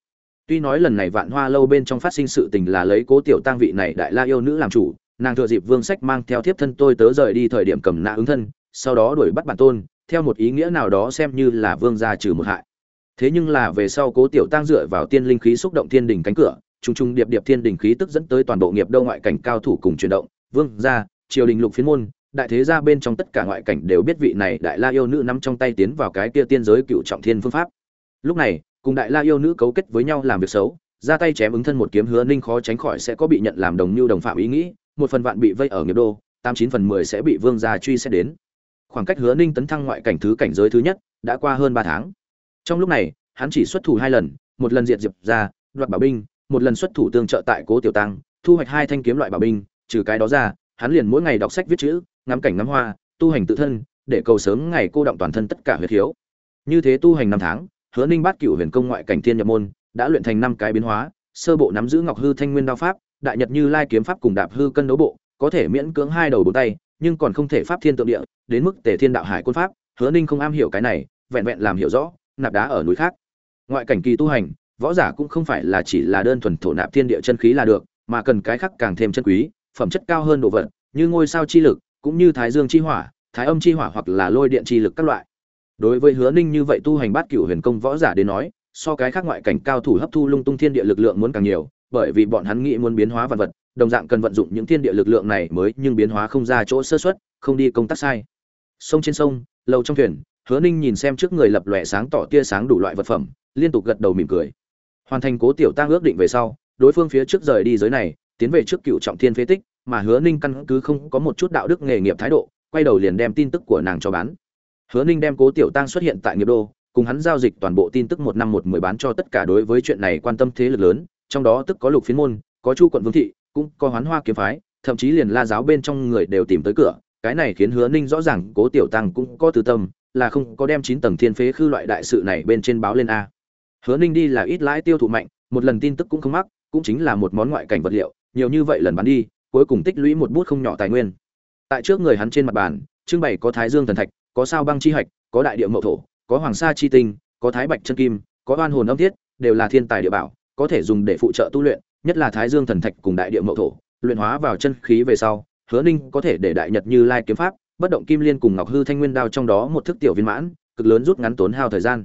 S1: Tuy nói lần này vạn hoa lâu bên trong phát sinh sự tình là lấy cố tiểu tăng vị này đại la yêu nữ làm chủ nàng thừa dịp vương sách mang theo thiếp thân tôi tớ rời đi thời điểm cầm nã ứng thân, sau đó đuổi bắt bản tôn, theo một ý nghĩa nào đó xem như là vương gia trừ một hại. Thế nhưng là về sau cố tiểu tăng dựa vào tiên linh khí xúc động thiên đình cánh cửa, trùng trùng điệp điệp thiên đình khí tức dẫn tới toàn bộ nghiệp đâu ngoại cảnh cao thủ cùng chuyển động. Vương gia, triều đình lục phiến môn, đại thế gia bên trong tất cả ngoại cảnh đều biết vị này đại la yêu nữ nắm trong tay tiến vào cái kia tiên giới cựu trọng thiên phương pháp. Lúc này, cùng đại la yêu nữ cấu kết với nhau làm việc xấu, ra tay chém ứng thân một kiếm hứa ninh khó tránh khỏi sẽ có bị nhận làm đồng mưu đồng phạm ý nghĩ một phần vạn bị vây ở nghiệp đô, tám chín phần mười sẽ bị vương gia truy xét đến. Khoảng cách hứa ninh tấn thăng ngoại cảnh thứ cảnh giới thứ nhất đã qua hơn ba tháng. Trong lúc này, hắn chỉ xuất thủ hai lần, một lần diệt diệp ra, đoạt bảo binh, một lần xuất thủ tương trợ tại cố tiểu tăng, thu hoạch hai thanh kiếm loại bảo binh, trừ cái đó ra, hắn liền mỗi ngày đọc sách viết chữ, ngắm cảnh ngắm hoa, tu hành tự thân, để cầu sớm ngày cô động toàn thân tất cả huyết hiếu như thế tu hành năm tháng, hứa ninh bát cửu huyền công ngoại cảnh thiên nhập môn, đã luyện thành năm cái biến hóa, sơ bộ nắm giữ ngọc hư thanh nguyên đao pháp đại nhật như lai kiếm pháp cùng đạp hư cân đấu bộ, có thể miễn cưỡng hai đầu bốn tay, nhưng còn không thể pháp thiên tượng địa, đến mức tề thiên đạo hải quân pháp, hứa ninh không am hiểu cái này, vẹn vẹn làm hiểu rõ, nạp đá ở núi khác. Ngoại cảnh kỳ tu hành, võ giả cũng không phải là chỉ là đơn thuần thổ nạp thiên địa chân khí là được, mà cần cái khác càng thêm chân quý, phẩm chất cao hơn đồ vật, như ngôi sao chi lực, cũng như thái dương chi hỏa, thái âm chi hỏa hoặc là lôi điện chi lực các loại. Đối với hứa ninh như vậy tu hành bát cửu huyền công võ giả đến nói, so cái khác ngoại cảnh cao thủ hấp thu lung tung thiên địa lực lượng muốn càng nhiều bởi vì bọn hắn nghĩ muốn biến hóa vật vật đồng dạng cần vận dụng những thiên địa lực lượng này mới nhưng biến hóa không ra chỗ sơ suất, không đi công tác sai. Sông trên sông lầu trong thuyền hứa ninh nhìn xem trước người lập lòe sáng tỏ tia sáng đủ loại vật phẩm liên tục gật đầu mỉm cười. Hoàn thành cố tiểu tăng ước định về sau đối phương phía trước rời đi giới này tiến về trước cựu trọng thiên phế tích mà hứa ninh căn cứ không có một chút đạo đức nghề nghiệp thái độ quay đầu liền đem tin tức của nàng cho bán. Hứa ninh đem cố tiểu tăng xuất hiện tại nghiệp đô cùng hắn giao dịch toàn bộ tin tức một năm một mười bán cho tất cả đối với chuyện này quan tâm thế lực lớn trong đó tức có lục phiến môn, có chu quận vương thị, cũng có hoán hoa kiếm phái, thậm chí liền la giáo bên trong người đều tìm tới cửa. Cái này khiến hứa ninh rõ ràng cố tiểu tăng cũng có tư tâm, là không có đem chín tầng thiên phế khư loại đại sự này bên trên báo lên a. Hứa ninh đi là ít lãi tiêu thụ mạnh, một lần tin tức cũng không mắc, cũng chính là một món ngoại cảnh vật liệu, nhiều như vậy lần bán đi, cuối cùng tích lũy một bút không nhỏ tài nguyên. Tại trước người hắn trên mặt bàn, trưng bày có thái dương thần thạch, có sao băng chi hạch, có đại địa mậu thổ, có hoàng sa chi tinh, có thái bạch chân kim, có oan hồn âm thiết, đều là thiên tài địa bảo có thể dùng để phụ trợ tu luyện, nhất là thái dương thần thạch cùng đại địa mậu thổ, luyện hóa vào chân khí về sau, hứa ninh có thể để đại nhật như lai kiếm pháp, bất động kim liên cùng ngọc hư thanh nguyên đao trong đó một thức tiểu viên mãn, cực lớn rút ngắn tốn hao thời gian.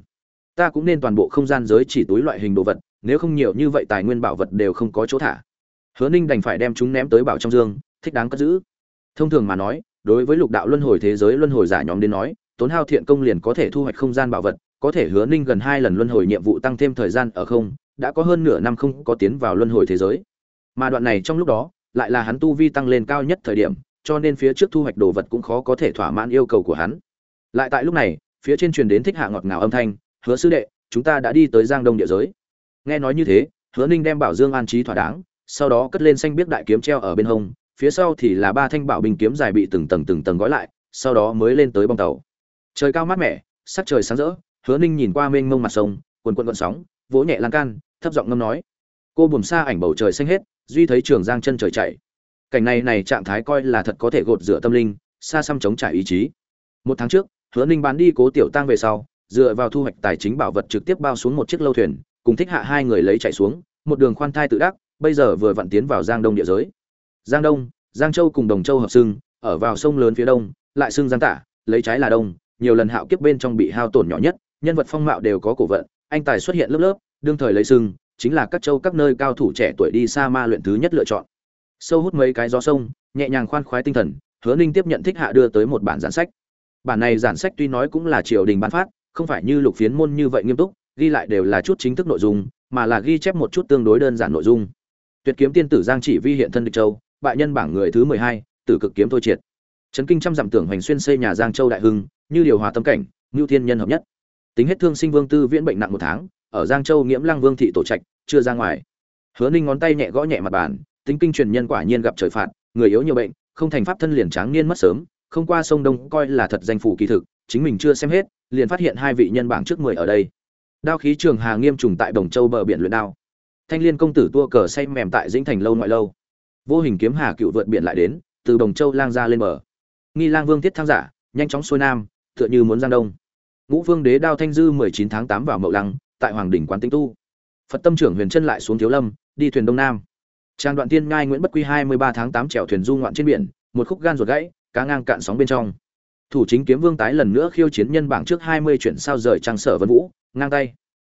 S1: Ta cũng nên toàn bộ không gian giới chỉ túi loại hình đồ vật, nếu không nhiều như vậy tài nguyên bảo vật đều không có chỗ thả. Hứa ninh đành phải đem chúng ném tới bảo trong dương, thích đáng cất giữ. Thông thường mà nói, đối với lục đạo luân hồi thế giới luân hồi giả nhóm đến nói, tốn hao thiện công liền có thể thu hoạch không gian bảo vật, có thể hứa ninh gần hai lần luân hồi nhiệm vụ tăng thêm thời gian ở không đã có hơn nửa năm không có tiến vào luân hồi thế giới. Mà đoạn này trong lúc đó, lại là hắn tu vi tăng lên cao nhất thời điểm, cho nên phía trước thu hoạch đồ vật cũng khó có thể thỏa mãn yêu cầu của hắn. Lại tại lúc này, phía trên truyền đến thích hạ ngọt ngào âm thanh, hứa sư đệ, chúng ta đã đi tới giang đông địa giới. Nghe nói như thế, hứa ninh đem bảo dương an trí thỏa đáng, sau đó cất lên xanh biết đại kiếm treo ở bên hông, phía sau thì là ba thanh bảo bình kiếm dài bị từng tầng từng tầng gói lại, sau đó mới lên tới bong tàu. Trời cao mát mẻ, sắc trời sáng rỡ, hứa ninh nhìn qua mênh mông mặt sông, quần quần quần sóng, vỗ nhẹ lan can thấp giọng ngâm nói. Cô buồm xa ảnh bầu trời xanh hết, duy thấy trường giang chân trời chạy. Cảnh này này trạng thái coi là thật có thể gột rửa tâm linh, xa xăm chống trải ý chí. Một tháng trước, hứa ninh bán đi cố tiểu tăng về sau, dựa vào thu hoạch tài chính bảo vật trực tiếp bao xuống một chiếc lâu thuyền, cùng thích hạ hai người lấy chạy xuống, một đường khoan thai tự đắc, bây giờ vừa vặn tiến vào giang đông địa giới. Giang đông, giang châu cùng đồng châu hợp xưng, ở vào sông lớn phía đông, lại xưng giang tả, lấy trái là đông, nhiều lần hạo kiếp bên trong bị hao tổn nhỏ nhất, nhân vật phong mạo đều có cổ vận, anh tài xuất hiện lớp lớp đương thời lấy sưng, chính là các châu các nơi cao thủ trẻ tuổi đi xa ma luyện thứ nhất lựa chọn. Sâu hút mấy cái gió sông, nhẹ nhàng khoan khoái tinh thần, hứa ninh tiếp nhận thích hạ đưa tới một bản giản sách. Bản này giản sách tuy nói cũng là triều đình bán phát, không phải như lục phiến môn như vậy nghiêm túc, ghi lại đều là chút chính thức nội dung, mà là ghi chép một chút tương đối đơn giản nội dung. Tuyệt kiếm tiên tử giang chỉ vi hiện thân địch châu, bại nhân bảng người thứ mười hai, tử cực kiếm thôi triệt. Trấn kinh trăm dặm tưởng hoành xuyên xây nhà giang châu đại hưng, như điều hòa tâm cảnh ngưu thiên nhân hợp nhất. Tính hết thương sinh vương tư viễn bệnh nặng một tháng ở giang châu nghiễm lăng vương thị tổ trạch, chưa ra ngoài. Hứa ninh ngón tay nhẹ gõ nhẹ mặt bàn, tính kinh truyền nhân quả nhiên gặp trời phạt, người yếu nhiều bệnh, không thành pháp thân liền tráng niên mất sớm, không qua sông đông coi là thật danh phủ kỳ thực, chính mình chưa xem hết, liền phát hiện hai vị nhân bảng trước mười ở đây. Đao khí trường hà nghiêm trùng tại đồng châu bờ biển luyện đao. Thanh liên công tử tua cờ say mềm tại dĩnh thành lâu ngoại lâu. Vô hình kiếm hà cựu vượt biển lại đến, từ đồng châu lang ra lên bờ. Nghi lang vương thiết thang giả, nhanh chóng xuôi nam, tựa như muốn giang đông. Ngũ vương đế đao thanh dư mười chín tháng tám vào mậu lăng tại hoàng đỉnh quán tinh tu. Phật tâm trưởng huyền chân lại xuống thiếu lâm, đi thuyền đông nam. Trang đoạn tiên ngai nguyễn bất quy hai mươi ba tháng tám chèo thuyền du ngoạn trên biển, một khúc gan ruột gãy, cá ngang cạn sóng bên trong. Thủ chính kiếm vương tái lần nữa khiêu chiến nhân bảng trước hai mươi chuyển sao rời trang sở vân vũ, ngang tay.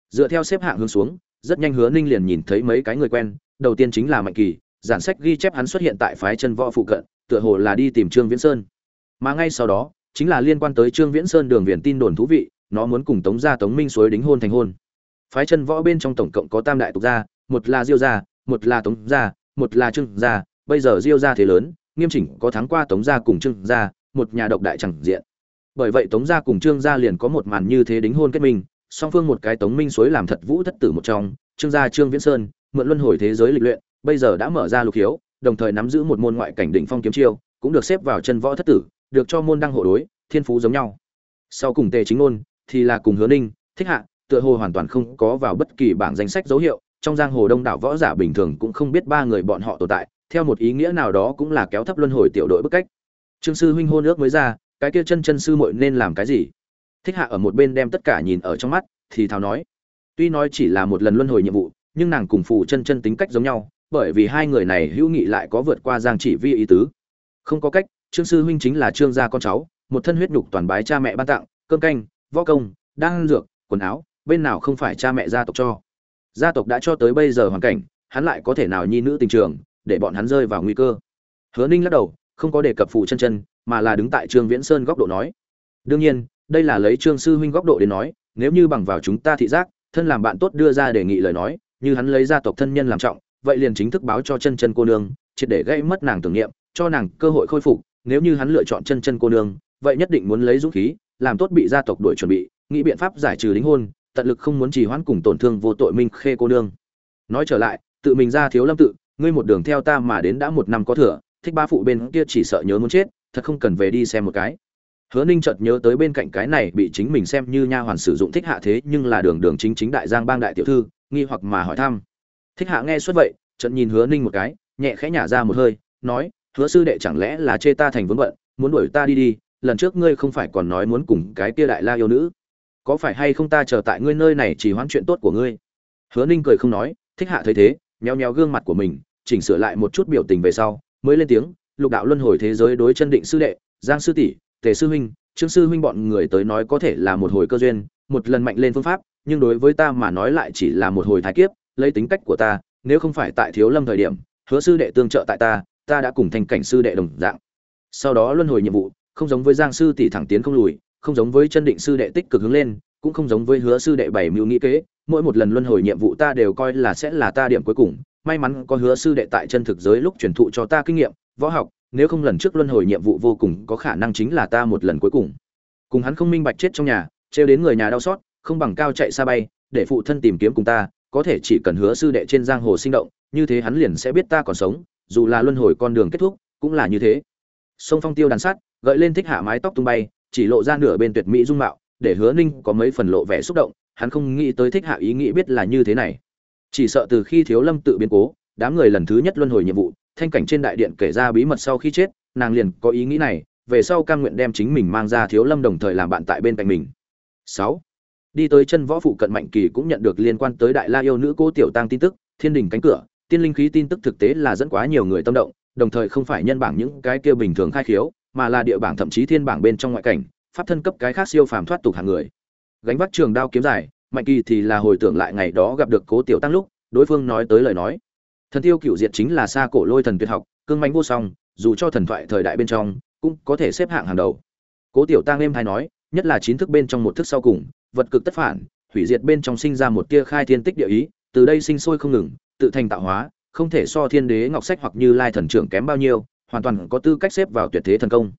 S1: Dựa theo xếp hạng hướng xuống, rất nhanh hứa ninh liền nhìn thấy mấy cái người quen, đầu tiên chính là mạnh kỳ, giản sách ghi chép hắn xuất hiện tại phái chân võ phụ cận, tựa hồ là đi tìm trương viễn sơn. Mà ngay sau đó, chính là liên quan tới trương viễn sơn đường viễn tin đồn thú vị, nó muốn cùng tống gia tống minh suối đính hôn thành hôn phái chân võ bên trong tổng cộng có tam đại tục gia, một là diêu gia, một là tống gia, một là trương gia. Bây giờ diêu gia thế lớn, nghiêm chỉnh có thắng qua tống gia cùng trương gia, một nhà độc đại chẳng diện. Bởi vậy tống gia cùng trương gia liền có một màn như thế đính hôn kết minh, song phương một cái tống minh suối làm thật vũ thất tử một trong, trương gia trương viễn sơn, mượn luân hồi thế giới lịch luyện, bây giờ đã mở ra lục hiếu, đồng thời nắm giữ một môn ngoại cảnh đỉnh phong kiếm chiêu, cũng được xếp vào chân võ thất tử, được cho môn đăng hộ đối, thiên phú giống nhau. Sau cùng tề chính ngôn thì là cùng hứa ninh, thích hạ tựa hồ hoàn toàn không có vào bất kỳ bảng danh sách dấu hiệu, trong giang hồ đông đảo võ giả bình thường cũng không biết ba người bọn họ tồn tại, theo một ý nghĩa nào đó cũng là kéo thấp luân hồi tiểu đội bức cách. Trương sư huynh hôn ước mới ra, cái kia chân chân sư muội nên làm cái gì? Thích hạ ở một bên đem tất cả nhìn ở trong mắt, thì thào nói. Tuy nói chỉ là một lần luân hồi nhiệm vụ, nhưng nàng cùng phù chân chân tính cách giống nhau, bởi vì hai người này hữu nghị lại có vượt qua giang chỉ vi ý tứ. Không có cách, trương sư huynh chính là trương gia con cháu, một thân huyết nhục toàn bái cha mẹ ban tặng, cơm canh, võ công, đan dược, quần áo bên nào không phải cha mẹ gia tộc cho. Gia tộc đã cho tới bây giờ hoàn cảnh, hắn lại có thể nào nhi nữ tình trường, để bọn hắn rơi vào nguy cơ? Hứa ninh lắc đầu, không có đề cập phụ chân chân, mà là đứng tại trương viễn sơn góc độ nói. Đương nhiên, đây là lấy trương sư huynh góc độ đến nói, nếu như bằng vào chúng ta thị giác, thân làm bạn tốt đưa ra đề nghị lời nói, như hắn lấy gia tộc thân nhân làm trọng, vậy liền chính thức báo cho chân chân cô nương, triệt để gây mất nàng tưởng niệm, cho nàng cơ hội khôi phục, nếu như hắn lựa chọn chân chân cô nương, vậy nhất định muốn lấy dũng khí, làm tốt bị gia tộc đuổi chuẩn bị, nghĩ biện pháp giải trừ đính hôn tận lực không muốn trì hoãn cùng tổn thương vô tội minh khê cô nương. Nói trở lại, tự mình ra thiếu lâm tự, ngươi một đường theo ta mà đến đã một năm có thừa, thích ba phụ bên kia chỉ sợ nhớ muốn chết, thật không cần về đi xem một cái. Hứa ninh chợt nhớ tới bên cạnh cái này bị chính mình xem như nha hoàn sử dụng thích hạ thế nhưng là đường đường chính chính đại giang bang đại tiểu thư, nghi hoặc mà hỏi thăm. Thích hạ nghe suốt vậy trận nhìn hứa ninh một cái, nhẹ khẽ nhả ra một hơi, nói, hứa sư đệ chẳng lẽ là chê ta thành vướng bận, muốn đuổi ta đi đi, lần trước ngươi không phải còn nói muốn cùng cái kia đại la yêu nữ? Có phải hay không ta chờ tại ngươi nơi này chỉ hoãn chuyện tốt của ngươi? Hứa ninh cười không nói, thích hạ thấy thế nheo nheo gương mặt của mình, chỉnh sửa lại một chút biểu tình về sau, mới lên tiếng, lục đạo luân hồi thế giới đối chân định sư đệ, giang sư tỷ, tề sư huynh, trương sư huynh bọn người tới nói có thể là một hồi cơ duyên, một lần mạnh lên phương pháp, nhưng đối với ta mà nói lại chỉ là một hồi thái kiếp, lấy tính cách của ta, nếu không phải tại thiếu lâm thời điểm, hứa sư đệ tương trợ tại ta ta đã cùng thành cảnh sư đệ đồng dạng. Sau đó luân hồi nhiệm vụ, không giống với giang sư tỷ thẳng tiến không lùi không giống với chân định sư đệ tích cực hướng lên, cũng không giống với hứa sư đệ bảy mưu nghĩ kế, mỗi một lần luân hồi nhiệm vụ ta đều coi là sẽ là ta điểm cuối cùng. May mắn có hứa sư đệ tại chân thực giới lúc truyền thụ cho ta kinh nghiệm, võ học, nếu không lần trước luân hồi nhiệm vụ vô cùng có khả năng chính là ta một lần cuối cùng. Cùng hắn không minh bạch chết trong nhà, trêu đến người nhà đau xót, không bằng cao chạy xa bay, để phụ thân tìm kiếm cùng ta, có thể chỉ cần hứa sư đệ trên giang hồ sinh động, như thế hắn liền sẽ biết ta còn sống, dù là luân hồi con đường kết thúc, cũng là như thế. Sông phong tiêu đàn sắt gợi lên thích hạ mái tóc tung bay chỉ lộ ra nửa bên tuyệt mỹ dung mạo, để hứa ninh có mấy phần lộ vẻ xúc động, hắn không nghĩ tới thích hạ ý nghĩ biết là như thế này. Chỉ sợ từ khi thiếu lâm tự biến cố, đám người lần thứ nhất luân hồi nhiệm vụ, thanh cảnh trên đại điện kể ra bí mật sau khi chết, nàng liền có ý nghĩ này, về sau cam nguyện đem chính mình mang ra thiếu lâm đồng thời làm bạn tại bên cạnh mình. Sáu. Đi tới chân võ phụ cận mạnh kỳ cũng nhận được liên quan tới đại la yêu nữ cô tiểu tăng tin tức, thiên đình cánh cửa, tiên linh khí tin tức thực tế là dẫn quá nhiều người tâm động, đồng thời không phải nhân bảng những cái kia bình thường khai khiếu mà là địa bảng thậm chí thiên bảng bên trong ngoại cảnh, pháp thân cấp cái khác siêu phàm thoát tục hàng người. Gánh vác trường đao kiếm dài mạnh kỳ thì là hồi tưởng lại ngày đó gặp được cố tiểu tăng lúc, đối phương nói tới lời nói. Thần tiêu cựu diệt chính là xa cổ lôi thần tuyệt học, cương mánh vô song, dù cho thần thoại thời đại bên trong, cũng có thể xếp hạng hàng đầu. Cố tiểu tăng êm hay nói, nhất là chín thức bên trong một thức sau cùng, vật cực tất phản, hủy diệt bên trong sinh ra một tia khai thiên tích địa ý, từ đây sinh sôi không ngừng, tự thành tạo hóa, không thể so thiên đế ngọc sách hoặc như lai thần trưởng kém bao nhiêu hoàn toàn có tư cách xếp vào tuyệt thế thần công.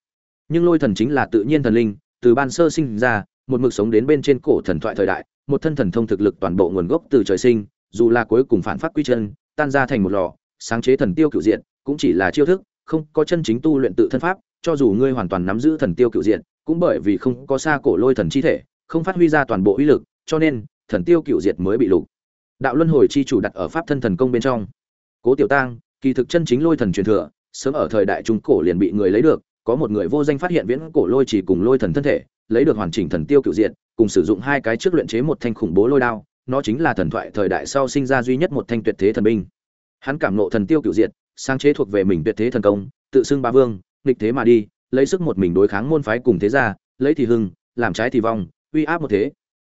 S1: Nhưng lôi thần chính là tự nhiên thần linh, từ ban sơ sinh ra, một mực sống đến bên trên cổ thần thoại thời đại, một thân thần thông thực lực toàn bộ nguồn gốc từ trời sinh, dù là cuối cùng phản phát quy chân, tan ra thành một lò, sáng chế thần tiêu cựu diện cũng chỉ là chiêu thức, không có chân chính tu luyện tự thân pháp, cho dù ngươi hoàn toàn nắm giữ thần tiêu cựu diện cũng bởi vì không có xa cổ lôi thần chi thể, không phát huy ra toàn bộ uy lực, cho nên, thần tiêu cựu diệt mới bị lục. Đạo luân hồi chi chủ đặt ở pháp thân thần công bên trong. Cố tiểu tang, kỳ thực chân chính lôi thần truyền thừa sớm ở thời đại trung cổ liền bị người lấy được, có một người vô danh phát hiện viễn cổ lôi chỉ cùng lôi thần thân thể, lấy được hoàn chỉnh thần tiêu cựu diện cùng sử dụng hai cái trước luyện chế một thanh khủng bố lôi đao, nó chính là thần thoại thời đại sau sinh ra duy nhất một thanh tuyệt thế thần binh. Hắn cảm nộ thần tiêu cựu diện sáng chế thuộc về mình tuyệt thế thần công, tự xưng ba vương, nghịch thế mà đi, lấy sức một mình đối kháng môn phái cùng thế gia, lấy thì hưng, làm trái thì vong, uy áp một thế.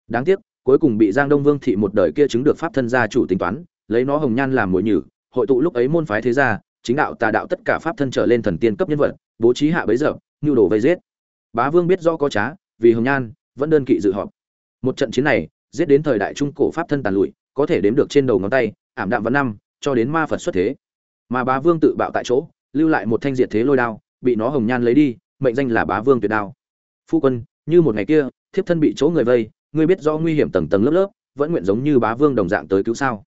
S1: Đáng tiếc, cuối cùng bị giang đông vương thị một đời kia chứng được pháp thân gia chủ tính toán, lấy nó hồng nhan làm mồi nhử, hội tụ lúc ấy môn phái thế gia chính đạo tà đạo tất cả pháp thân trở lên thần tiên cấp nhân vật, bố trí hạ bấy giờ, nhu đồ vây giết. Bá vương biết rõ có trá, vì hồng nhan, vẫn đơn kỵ dự họp. Một trận chiến này, giết đến thời đại trung cổ pháp thân tàn lụi, có thể đếm được trên đầu ngón tay, ảm đạm vẫn năm, cho đến ma phật xuất thế. Mà bá vương tự bạo tại chỗ, lưu lại một thanh diệt thế lôi đao, bị nó hồng nhan lấy đi, mệnh danh là bá vương tuyệt đao. Phu quân, như một ngày kia, thiếp thân bị chỗ người vây, ngươi biết do nguy hiểm tầng tầng lớp lớp, vẫn nguyện giống như bá vương đồng dạng tới cứu sao?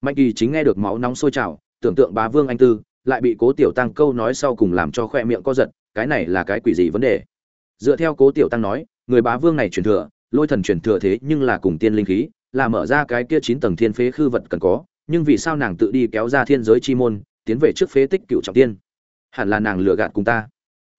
S1: Mạnh kỳ chính nghe được máu nóng sôi trào, tưởng tượng bá vương anh tư lại bị cố tiểu tăng câu nói sau cùng làm cho khoe miệng co giật, cái này là cái quỷ gì vấn đề? Dựa theo cố tiểu tăng nói, người bá vương này truyền thừa, lôi thần truyền thừa thế nhưng là cùng tiên linh khí, là mở ra cái kia chín tầng thiên phế khư vật cần có, nhưng vì sao nàng tự đi kéo ra thiên giới chi môn, tiến về trước phế tích cựu trọng tiên? Hẳn là nàng lừa gạt cùng ta.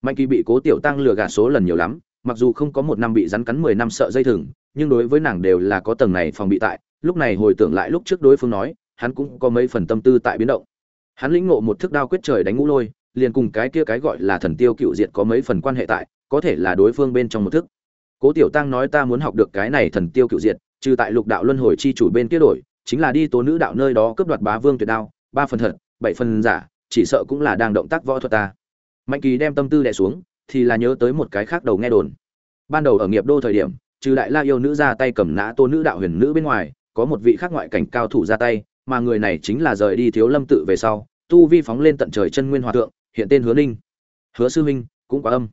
S1: Mạnh kỳ bị cố tiểu tăng lừa gạt số lần nhiều lắm, mặc dù không có một năm bị rắn cắn mười năm sợ dây thừng, nhưng đối với nàng đều là có tầng này phòng bị tại, lúc này hồi tưởng lại lúc trước đối phương nói, hắn cũng có mấy phần tâm tư tại biến động hắn lĩnh ngộ một thức đao quyết trời đánh ngũ lôi, liền cùng cái kia cái gọi là thần tiêu cựu diệt có mấy phần quan hệ tại, có thể là đối phương bên trong một thức. Cố tiểu tăng nói ta muốn học được cái này thần tiêu cựu diệt, trừ tại lục đạo luân hồi chi chủ bên kia đổi, chính là đi tố nữ đạo nơi đó cướp đoạt bá vương tuyệt đao, ba phần thật, bảy phần giả, chỉ sợ cũng là đang động tác võ thuật ta. Mạnh kỳ đem tâm tư đẻ xuống, thì là nhớ tới một cái khác đầu nghe đồn. Ban đầu ở nghiệp đô thời điểm, trừ đại la yêu nữ ra tay cầm nã tô nữ đạo huyền nữ bên ngoài, có một vị khác ngoại cảnh cao thủ ra tay, mà người này chính là rời đi thiếu lâm tự về sau tu vi phóng lên tận trời chân nguyên hòa thượng, hiện tên hứa ninh. Hứa sư huynh, cũng quá âm.